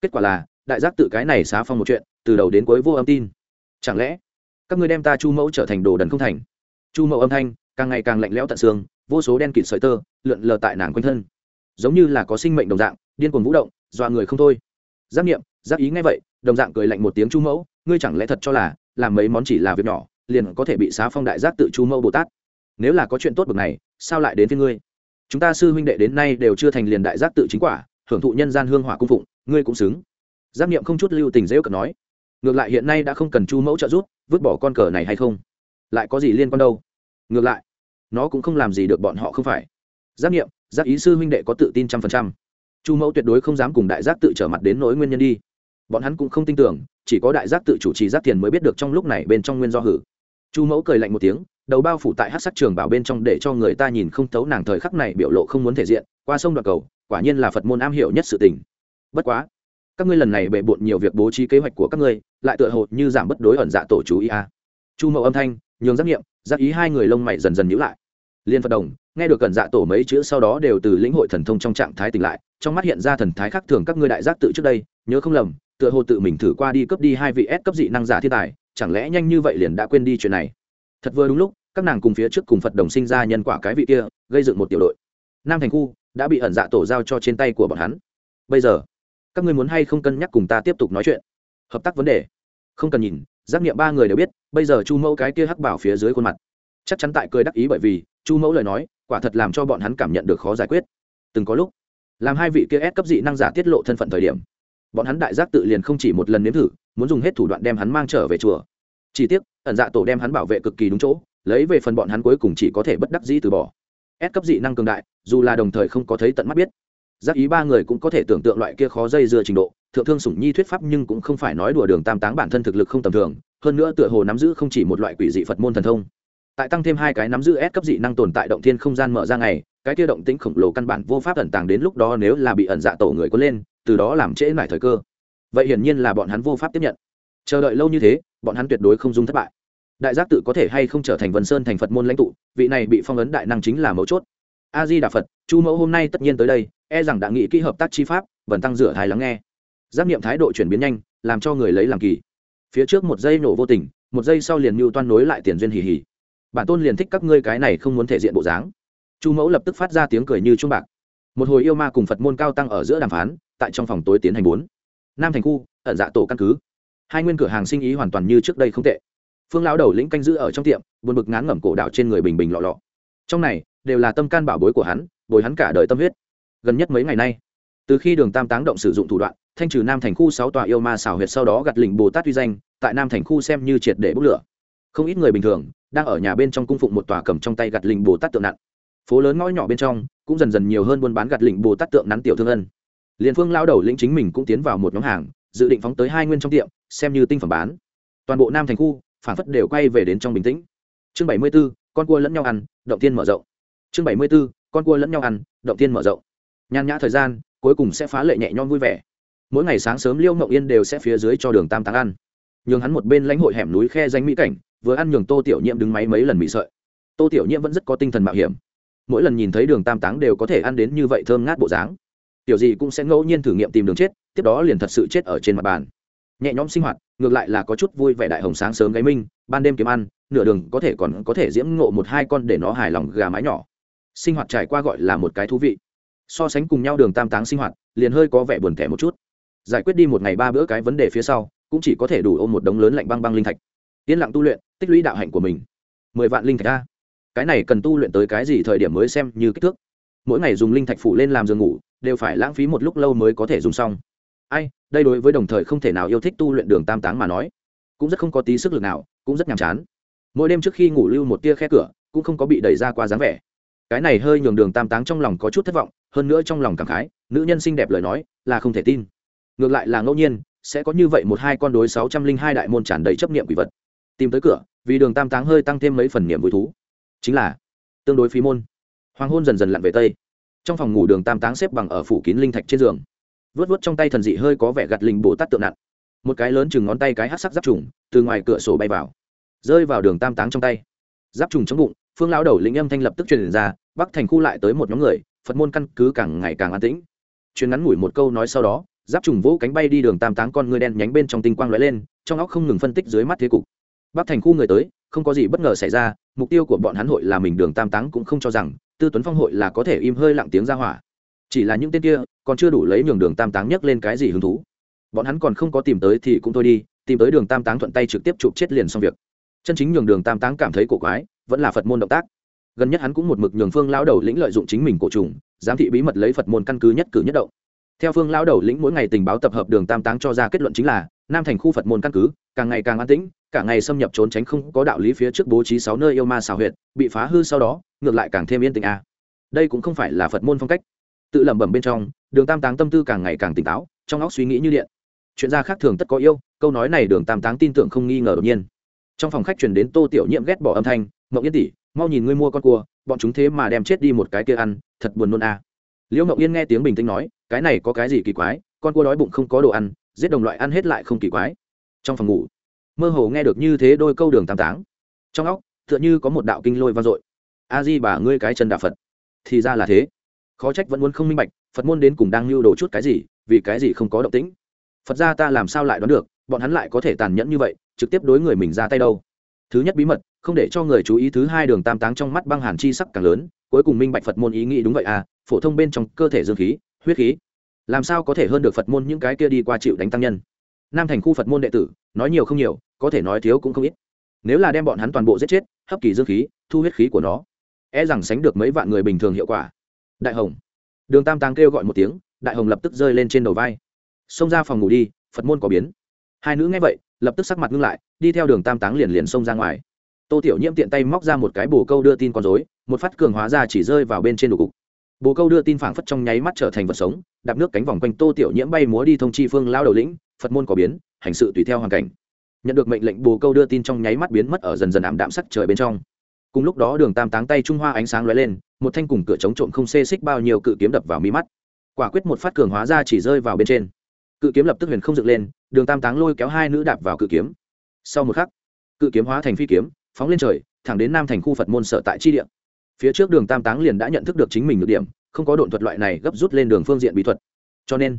Kết quả là, đại giác tự cái này xá phong một chuyện, từ đầu đến cuối vô âm tin. Chẳng lẽ, các ngươi đem ta chu mẫu trở thành đồ đần không thành? Chu mẫu âm thanh càng ngày càng lạnh lẽo tận xương, vô số đen kịt sợi tơ lượn lờ tại nàng quanh thân. Giống như là có sinh mệnh đồng dạng, điên cuồng vũ động, dọa người không thôi. Giác nghiệm giác ý ngay vậy, đồng dạng cười lạnh một tiếng chu mẫu ngươi chẳng lẽ thật cho là làm mấy món chỉ là việc nhỏ, liền có thể bị xá phong đại giác tự chu mẫu bồ tát? Nếu là có chuyện tốt bực này, sao lại đến với ngươi? Chúng ta sư huynh đệ đến nay đều chưa thành liền đại giác tự chính quả, hưởng thụ nhân gian hương hỏa cung phụng, ngươi cũng xứng. Giác nghiệm không chút lưu tình dễ cận nói. Ngược lại hiện nay đã không cần chu mẫu trợ giúp, vứt bỏ con cờ này hay không? Lại có gì liên quan đâu? Ngược lại, nó cũng không làm gì được bọn họ không phải. Giác nghiệm giác ý sư huynh đệ có tự tin trăm phần trăm. Chu mẫu tuyệt đối không dám cùng đại giác tự trở mặt đến nỗi nguyên nhân đi. Bọn hắn cũng không tin tưởng, chỉ có đại giác tự chủ trì giác tiền mới biết được trong lúc này bên trong nguyên do hử. Chu mẫu cười lạnh một tiếng, đầu bao phủ tại hát sắc trường bảo bên trong để cho người ta nhìn không thấu nàng thời khắc này biểu lộ không muốn thể diện, qua sông đoạn cầu, quả nhiên là phật môn am hiểu nhất sự tình. Bất quá, các ngươi lần này bệ bộn nhiều việc bố trí kế hoạch của các ngươi, lại tựa hồ như giảm bất đối ẩn dạ tổ chú ý a. Chu mẫu âm thanh nhường giác nghiệm, giác ý hai người lông mày dần dần nhữ lại. Liên phật đồng, nghe được cẩn dạ tổ mấy chữ sau đó đều từ lĩnh hội thần thông trong trạng thái tỉnh lại, trong mắt hiện ra thần thái khác thường các ngươi đại giác tự trước đây, nhớ không lầm, tựa hồ tự mình thử qua đi cấp đi hai vị S cấp dị năng giả thiên tài, chẳng lẽ nhanh như vậy liền đã quên đi chuyện này? Thật vừa đúng lúc, các nàng cùng phía trước cùng phật đồng sinh ra nhân quả cái vị kia, gây dựng một tiểu đội. Nam thành khu đã bị ẩn dạ tổ giao cho trên tay của bọn hắn. Bây giờ, các ngươi muốn hay không cân nhắc cùng ta tiếp tục nói chuyện? Hợp tác vấn đề. Không cần nhìn giác nghiệm ba người đều biết, bây giờ chu mẫu cái kia hắc bảo phía dưới khuôn mặt. Chắc chắn tại cười đắc ý bởi vì, chu mẫu lời nói, quả thật làm cho bọn hắn cảm nhận được khó giải quyết. Từng có lúc, làm hai vị kia ép cấp dị năng giả tiết lộ thân phận thời điểm, bọn hắn đại giác tự liền không chỉ một lần nếm thử, muốn dùng hết thủ đoạn đem hắn mang trở về chùa. Chỉ tiếc, ẩn dạ tổ đem hắn bảo vệ cực kỳ đúng chỗ, lấy về phần bọn hắn cuối cùng chỉ có thể bất đắc dĩ từ bỏ. Ép cấp dị năng cường đại, dù là đồng thời không có thấy tận mắt biết giác ý ba người cũng có thể tưởng tượng loại kia khó dây dưa trình độ, thượng thương sủng nhi thuyết pháp nhưng cũng không phải nói đùa đường tam táng bản thân thực lực không tầm thường, hơn nữa tựa hồ nắm giữ không chỉ một loại quỷ dị phật môn thần thông. Tại tăng thêm hai cái nắm giữ S cấp dị năng tồn tại động thiên không gian mở ra ngày, cái kia động tĩnh khổng lồ căn bản vô pháp ẩn tàng đến lúc đó nếu là bị ẩn dạ tổ người có lên, từ đó làm trễ lại thời cơ. Vậy hiển nhiên là bọn hắn vô pháp tiếp nhận. Chờ đợi lâu như thế, bọn hắn tuyệt đối không dung thất bại. Đại giác tự có thể hay không trở thành vân sơn thành phật môn lãnh tụ, vị này bị phong ấn đại năng chính là mấu chốt. A di đà phật, chu mẫu hôm nay tất nhiên tới đây e rằng đã nghĩ kỹ hợp tác chi pháp vần tăng rửa thái lắng nghe. Giáp nghiệm thái độ chuyển biến nhanh, làm cho người lấy làm kỳ. Phía trước một giây nổ vô tình, một giây sau liền mưu toan nối lại tiền duyên hì hì. Bản tôn liền thích các ngươi cái này không muốn thể diện bộ dáng. Chu mẫu lập tức phát ra tiếng cười như trung bạc. Một hồi yêu ma cùng phật môn cao tăng ở giữa đàm phán, tại trong phòng tối tiến hành bốn. Nam thành khu, ẩn dạ tổ căn cứ. Hai nguyên cửa hàng sinh ý hoàn toàn như trước đây không tệ. Phương lão đầu lĩnh canh giữ ở trong tiệm, buồn bực ngán ngẩm cổ đạo trên người bình bình lọ lọ. Trong này, đều là tâm can bảo bối của hắn, bồi hắn cả đời tâm huyết gần nhất mấy ngày nay. Từ khi đường tam táng động sử dụng thủ đoạn thanh trừ nam thành khu sáu tòa yêu ma xảo huyệt sau đó gặt lình bồ tát uy danh tại nam thành khu xem như triệt để bốc lửa. Không ít người bình thường đang ở nhà bên trong cung phụng một tòa cầm trong tay gặt lình bồ tát tượng nặn, phố lớn ngõ nhỏ bên trong cũng dần dần nhiều hơn buôn bán gặt lình bồ tát tượng nắn tiểu thương ân. Liền phương lao đầu lĩnh chính mình cũng tiến vào một nhóm hàng dự định phóng tới hai nguyên trong tiệm xem như tinh phẩm bán. Toàn bộ nam thành khu phản phất đều quay về đến trong bình tĩnh. Chương bảy mươi b ố con cua lẫn nhau ăn động tiên mở rộng. Chương bảy mươi b ố con cua lẫn nhau ăn động tiên mở rộng nhàn nhã thời gian, cuối cùng sẽ phá lệ nhẹ nhõm vui vẻ. Mỗi ngày sáng sớm liêu mộng yên đều sẽ phía dưới cho đường tam táng ăn. Nhường hắn một bên lãnh hội hẻm núi khe danh mỹ cảnh, vừa ăn nhường tô tiểu nhiễm đứng máy mấy lần bị sợi. Tô tiểu nhiễm vẫn rất có tinh thần mạo hiểm. Mỗi lần nhìn thấy đường tam táng đều có thể ăn đến như vậy thơm ngát bộ dáng. Tiểu gì cũng sẽ ngẫu nhiên thử nghiệm tìm đường chết, tiếp đó liền thật sự chết ở trên mặt bàn. Nhẹ nhõm sinh hoạt, ngược lại là có chút vui vẻ đại hồng sáng sớm gáy minh, ban đêm kiếm ăn, nửa đường có thể còn có thể diễm ngộ một hai con để nó hài lòng gà mái nhỏ. Sinh hoạt trải qua gọi là một cái thú vị so sánh cùng nhau đường tam táng sinh hoạt, liền hơi có vẻ buồn thẻ một chút. Giải quyết đi một ngày ba bữa cái vấn đề phía sau, cũng chỉ có thể đủ ôm một đống lớn lạnh băng băng linh thạch. Yên lặng tu luyện, tích lũy đạo hạnh của mình. Mười vạn linh thạch ra cái này cần tu luyện tới cái gì thời điểm mới xem như kích thước? Mỗi ngày dùng linh thạch phủ lên làm giường ngủ, đều phải lãng phí một lúc lâu mới có thể dùng xong. Ai, đây đối với đồng thời không thể nào yêu thích tu luyện đường tam táng mà nói, cũng rất không có tí sức lực nào, cũng rất nhàm chán. Mỗi đêm trước khi ngủ lưu một tia khe cửa, cũng không có bị đẩy ra qua dáng vẻ. Cái này hơi nhường đường tam táng trong lòng có chút thất vọng hơn nữa trong lòng cảm khái, nữ nhân xinh đẹp lời nói là không thể tin. Ngược lại là ngẫu nhiên, sẽ có như vậy một hai con đối sáu trăm linh hai đại môn tràn đầy chấp niệm quỷ vật. Tìm tới cửa, vì đường tam táng hơi tăng thêm mấy phần niệm vui thú. Chính là, tương đối phí môn. Hoàng hôn dần dần lặn về tây. Trong phòng ngủ đường tam táng xếp bằng ở phủ kín linh thạch trên giường. Vớt vớt trong tay thần dị hơi có vẻ gặt linh bồ tát tượng nặn một cái lớn chừng ngón tay cái hát sắc giáp trùng, từ ngoài cửa sổ bay vào. Rơi vào đường tam táng trong tay. Giáp trùng trong bụng, phương lão đầu lĩnh âm thanh lập tức truyền ra, bắc thành khu lại tới một nhóm người phật môn căn cứ càng ngày càng an tĩnh. Chuyến ngắn ngủi một câu nói sau đó, giáp trùng vỗ cánh bay đi đường tam táng con người đen nhánh bên trong tinh quang lóe lên, trong óc không ngừng phân tích dưới mắt thế cục. Bắc thành khu người tới, không có gì bất ngờ xảy ra, mục tiêu của bọn hắn hội là mình đường tam táng cũng không cho rằng, tư tuấn phong hội là có thể im hơi lặng tiếng ra hỏa. Chỉ là những tên kia, còn chưa đủ lấy nhường đường tam táng nhấc lên cái gì hứng thú. Bọn hắn còn không có tìm tới thì cũng thôi đi, tìm tới đường tam táng thuận tay trực tiếp chụp chết liền xong việc. Chân chính nhường đường tam táng cảm thấy cổ quái, vẫn là phật môn động tác gần nhất hắn cũng một mực nhường phương lão đầu lĩnh lợi dụng chính mình cổ trùng, giám thị bí mật lấy phật môn căn cứ nhất cử nhất động. Theo phương lão đầu lĩnh mỗi ngày tình báo tập hợp đường tam táng cho ra kết luận chính là, nam thành khu phật môn căn cứ, càng ngày càng an tĩnh, cả ngày xâm nhập trốn tránh không có đạo lý phía trước bố trí sáu nơi yêu ma xào huyệt, bị phá hư sau đó, ngược lại càng thêm yên tĩnh a. À. đây cũng không phải là phật môn phong cách. Tự lẩm bẩm bên trong, đường tam táng tâm tư càng ngày càng tỉnh táo, trong óc suy nghĩ như điện. Chuyện gia khác thường tất có yêu, câu nói này đường tam táng tin tưởng không nghi ngờ đột nhiên. Trong phòng khách truyền đến tô tiểu nhiễm ghét bỏ âm thanh, mộng yên tỷ mau nhìn ngươi mua con cua, bọn chúng thế mà đem chết đi một cái kia ăn, thật buồn nôn a à. liễu mộng yên nghe tiếng bình tĩnh nói, cái này có cái gì kỳ quái, con cua đói bụng không có đồ ăn, giết đồng loại ăn hết lại không kỳ quái. Trong phòng ngủ, mơ hồ nghe được như thế đôi câu đường tam táng. Trong óc, tựa như có một đạo kinh lôi vang dội. A di bà ngươi cái chân đạo phật. Thì ra là thế. Khó trách vẫn muốn không minh bạch, phật môn đến cùng đang lưu đồ chút cái gì, vì cái gì không có động tĩnh. Phật ra ta làm sao lại đoán được, bọn hắn lại có thể tàn nhẫn như vậy, trực tiếp đối người mình ra tay đâu thứ nhất bí mật, không để cho người chú ý thứ hai đường tam táng trong mắt băng hàn chi sắc càng lớn, cuối cùng minh bạch phật môn ý nghĩ đúng vậy à phổ thông bên trong cơ thể dương khí, huyết khí. Làm sao có thể hơn được phật môn những cái kia đi qua chịu đánh tăng nhân? Nam thành khu phật môn đệ tử, nói nhiều không nhiều, có thể nói thiếu cũng không ít. Nếu là đem bọn hắn toàn bộ giết chết, hấp kỳ dương khí, thu huyết khí của nó e rằng sánh được mấy vạn người bình thường hiệu quả. Đại hồng. Đường tam táng kêu gọi một tiếng, đại hồng lập tức rơi lên trên đầu vai. Xông ra phòng ngủ đi, phật môn có biến. Hai nữ nghe vậy lập tức sắc mặt ngưng lại, đi theo đường tam táng liền liền xông ra ngoài. Tô tiểu nhiễm tiện tay móc ra một cái bồ câu đưa tin con dối một phát cường hóa ra chỉ rơi vào bên trên đồ cục. Bồ câu đưa tin phảng phất trong nháy mắt trở thành vật sống, đạp nước cánh vòng quanh tô tiểu nhiễm bay múa đi thông chi phương lao đầu lĩnh, phật môn có biến, hành sự tùy theo hoàn cảnh. Nhận được mệnh lệnh, bồ câu đưa tin trong nháy mắt biến mất ở dần dần ảm đạm sắc trời bên trong. Cùng lúc đó, đường tam táng tay trung hoa ánh sáng lóe lên, một thanh cùng cửa chống trộm không xê xích bao nhiêu cự kiếm đập vào mi mắt. Quả quyết một phát cường hóa ra chỉ rơi vào bên trên. Cự kiếm lập tức huyền không dựng lên đường tam táng lôi kéo hai nữ đạp vào cự kiếm. Sau một khắc, cự kiếm hóa thành phi kiếm, phóng lên trời, thẳng đến nam thành khu phật môn sở tại chi địa. Phía trước đường tam táng liền đã nhận thức được chính mình được điểm, không có độn thuật loại này gấp rút lên đường phương diện bí thuật. Cho nên,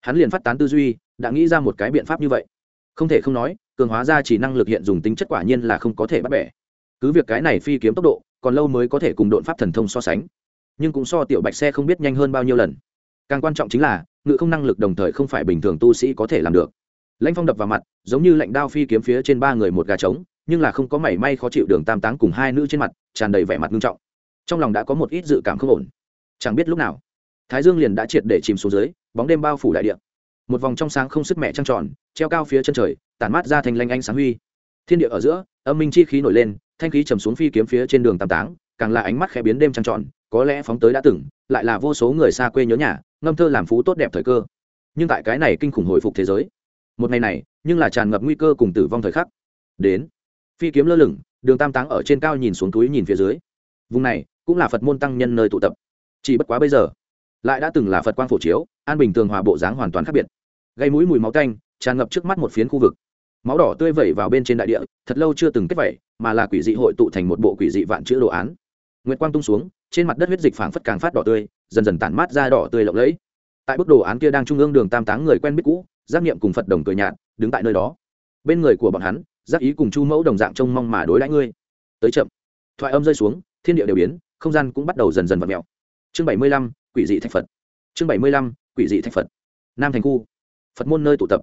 hắn liền phát tán tư duy, đã nghĩ ra một cái biện pháp như vậy. Không thể không nói, cường hóa ra chỉ năng lực hiện dùng tính chất quả nhiên là không có thể bắt bẻ. Cứ việc cái này phi kiếm tốc độ, còn lâu mới có thể cùng độn pháp thần thông so sánh. Nhưng cũng so tiểu bạch xe không biết nhanh hơn bao nhiêu lần. Càng quan trọng chính là, ngự không năng lực đồng thời không phải bình thường tu sĩ có thể làm được lãnh phong đập vào mặt, giống như lạnh đao phi kiếm phía trên ba người một gà trống, nhưng là không có mảy may khó chịu đường tam táng cùng hai nữ trên mặt, tràn đầy vẻ mặt nghiêm trọng. Trong lòng đã có một ít dự cảm không ổn. Chẳng biết lúc nào, thái dương liền đã triệt để chìm xuống dưới, bóng đêm bao phủ đại địa. Một vòng trong sáng không sức mẹ trăng tròn, treo cao phía chân trời, tản mát ra thành lanh ánh sáng huy. Thiên địa ở giữa, âm minh chi khí nổi lên, thanh khí trầm xuống phi kiếm phía trên đường tam táng, càng là ánh mắt khẽ biến đêm trăng tròn, có lẽ phóng tới đã từng, lại là vô số người xa quê nhớ nhà, ngâm thơ làm phú tốt đẹp thời cơ. Nhưng tại cái này kinh khủng hồi phục thế giới một ngày này, nhưng là tràn ngập nguy cơ cùng tử vong thời khắc. Đến, phi kiếm lơ lửng, đường tam táng ở trên cao nhìn xuống túi nhìn phía dưới. Vùng này, cũng là phật môn tăng nhân nơi tụ tập. Chỉ bất quá bây giờ, lại đã từng là phật quang phổ chiếu, an bình tường hòa bộ dáng hoàn toàn khác biệt. Gây mũi mùi máu tanh, tràn ngập trước mắt một phiến khu vực. Máu đỏ tươi vẩy vào bên trên đại địa, thật lâu chưa từng kết vẩy, mà là quỷ dị hội tụ thành một bộ quỷ dị vạn chữ đồ án. Nguyệt quang tung xuống, trên mặt đất huyết dịch phảng phất càng phát đỏ tươi, dần dần tản mát ra đỏ tươi lộng lẫy tại bức đồ án kia đang trung ương đường tam táng người quen biết cũ, giác nghiệm cùng phật đồng cười nhạt, đứng tại nơi đó. Bên người của bọn hắn, giác ý cùng chu mẫu đồng dạng trông mong mà đối đãi ngươi. Tới chậm. Thoại âm rơi xuống, thiên địa đều biến, không gian cũng bắt đầu dần dần vặt mẹo chương bảy mươi lăm, quỷ dị thạch phật. Chương bảy mươi lăm, quỷ dị thạch phật. Nam thành khu. Phật môn nơi tụ tập.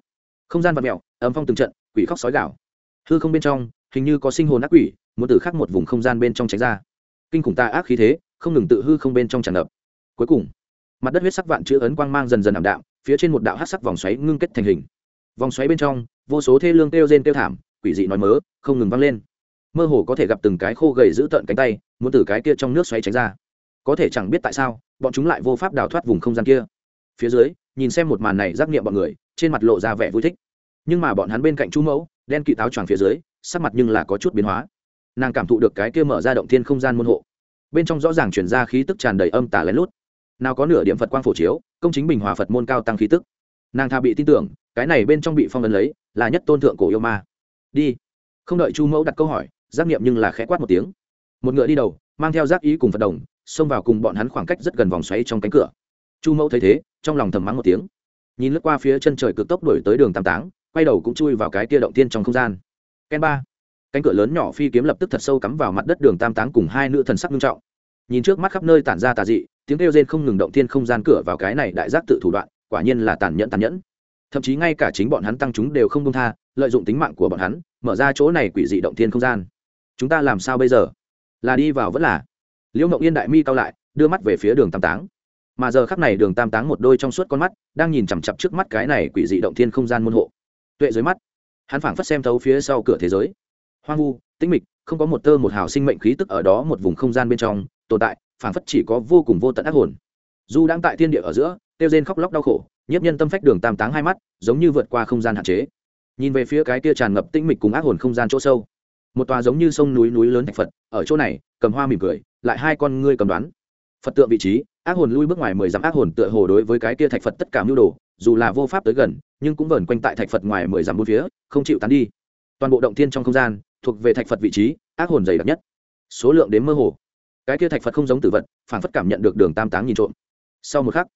Không gian vặt mẹo âm phong từng trận, quỷ khóc sói gạo hư không bên trong, hình như có sinh hồn ác quỷ, muốn từ khắc một vùng không gian bên trong tránh ra. Kinh khủng ta ác khí thế, không ngừng tự hư không bên trong tràn ngập. Cuối cùng mặt đất huyết sắc vạn chữ ấn quang mang dần dần ảm đạm, phía trên một đạo hát sắc vòng xoáy ngưng kết thành hình. Vòng xoáy bên trong, vô số thê lương kêu rên kêu thảm, quỷ dị nói mớ, không ngừng văng lên. Mơ hồ có thể gặp từng cái khô gầy giữ tợn cánh tay, muốn từ cái kia trong nước xoáy tránh ra. Có thể chẳng biết tại sao, bọn chúng lại vô pháp đào thoát vùng không gian kia. Phía dưới, nhìn xem một màn này giác nghiệm bọn người, trên mặt lộ ra vẻ vui thích. Nhưng mà bọn hắn bên cạnh chú mẫu, đen kỵ táo choàng phía dưới, sắc mặt nhưng là có chút biến hóa. Nàng cảm thụ được cái kia mở ra động thiên không gian môn hộ. Bên trong rõ ràng chuyển ra khí tức tràn đầy âm tà lén lút nào có nửa điểm phật quang phổ chiếu công chính bình hòa phật môn cao tăng khí tức nàng tha bị tin tưởng cái này bên trong bị phong ấn lấy là nhất tôn thượng cổ yêu ma đi không đợi chu mẫu đặt câu hỏi giác nghiệm nhưng là khẽ quát một tiếng một ngựa đi đầu mang theo giác ý cùng phật đồng xông vào cùng bọn hắn khoảng cách rất gần vòng xoáy trong cánh cửa chu mẫu thấy thế trong lòng thầm mắng một tiếng nhìn lướt qua phía chân trời cực tốc đổi tới đường tam táng quay đầu cũng chui vào cái kia động tiên trong không gian ken ba cánh cửa lớn nhỏ phi kiếm lập tức thật sâu cắm vào mặt đất đường tam táng cùng hai nữ thần sắc nghiêm trọng nhìn trước mắt khắp nơi tản ra tà dị tiếng kêu rên không ngừng động thiên không gian cửa vào cái này đại giác tự thủ đoạn, quả nhiên là tàn nhẫn tàn nhẫn. Thậm chí ngay cả chính bọn hắn tăng chúng đều không công tha, lợi dụng tính mạng của bọn hắn, mở ra chỗ này quỷ dị động thiên không gian. Chúng ta làm sao bây giờ? Là đi vào vẫn là? Liễu ngậu yên đại mi cao lại, đưa mắt về phía đường tam táng. Mà giờ khắc này đường tam táng một đôi trong suốt con mắt, đang nhìn chằm chặp trước mắt cái này quỷ dị động thiên không gian môn hộ. Tuệ dưới mắt, hắn phảng phất xem thấu phía sau cửa thế giới. Hoang vu, tĩnh mịch, không có một tơ một hào sinh mệnh khí tức ở đó một vùng không gian bên trong, tồn tại phảng phất chỉ có vô cùng vô tận ác hồn. Dù đang tại thiên địa ở giữa, tiêu rên khóc lóc đau khổ, nhiếp nhân tâm phách đường tam táng hai mắt, giống như vượt qua không gian hạn chế. Nhìn về phía cái kia tràn ngập tĩnh mịch cùng ác hồn không gian chỗ sâu, một tòa giống như sông núi núi lớn thạch phật, ở chỗ này, cầm hoa mỉm cười, lại hai con ngươi cầm đoán. Phật tượng vị trí, ác hồn lui bước ngoài mười dặm ác hồn tựa hồ đối với cái kia thạch phật tất cả mưu đồ, dù là vô pháp tới gần, nhưng cũng vẩn quanh tại thạch phật ngoài mười dặm bốn phía, không chịu tán đi. Toàn bộ động thiên trong không gian, thuộc về thạch phật vị trí, ác hồn dày đặc nhất. Số lượng đến mơ hồ cái kia thạch phật không giống tử vật phản phất cảm nhận được đường tam táng nhìn trộm. Sau một khắc,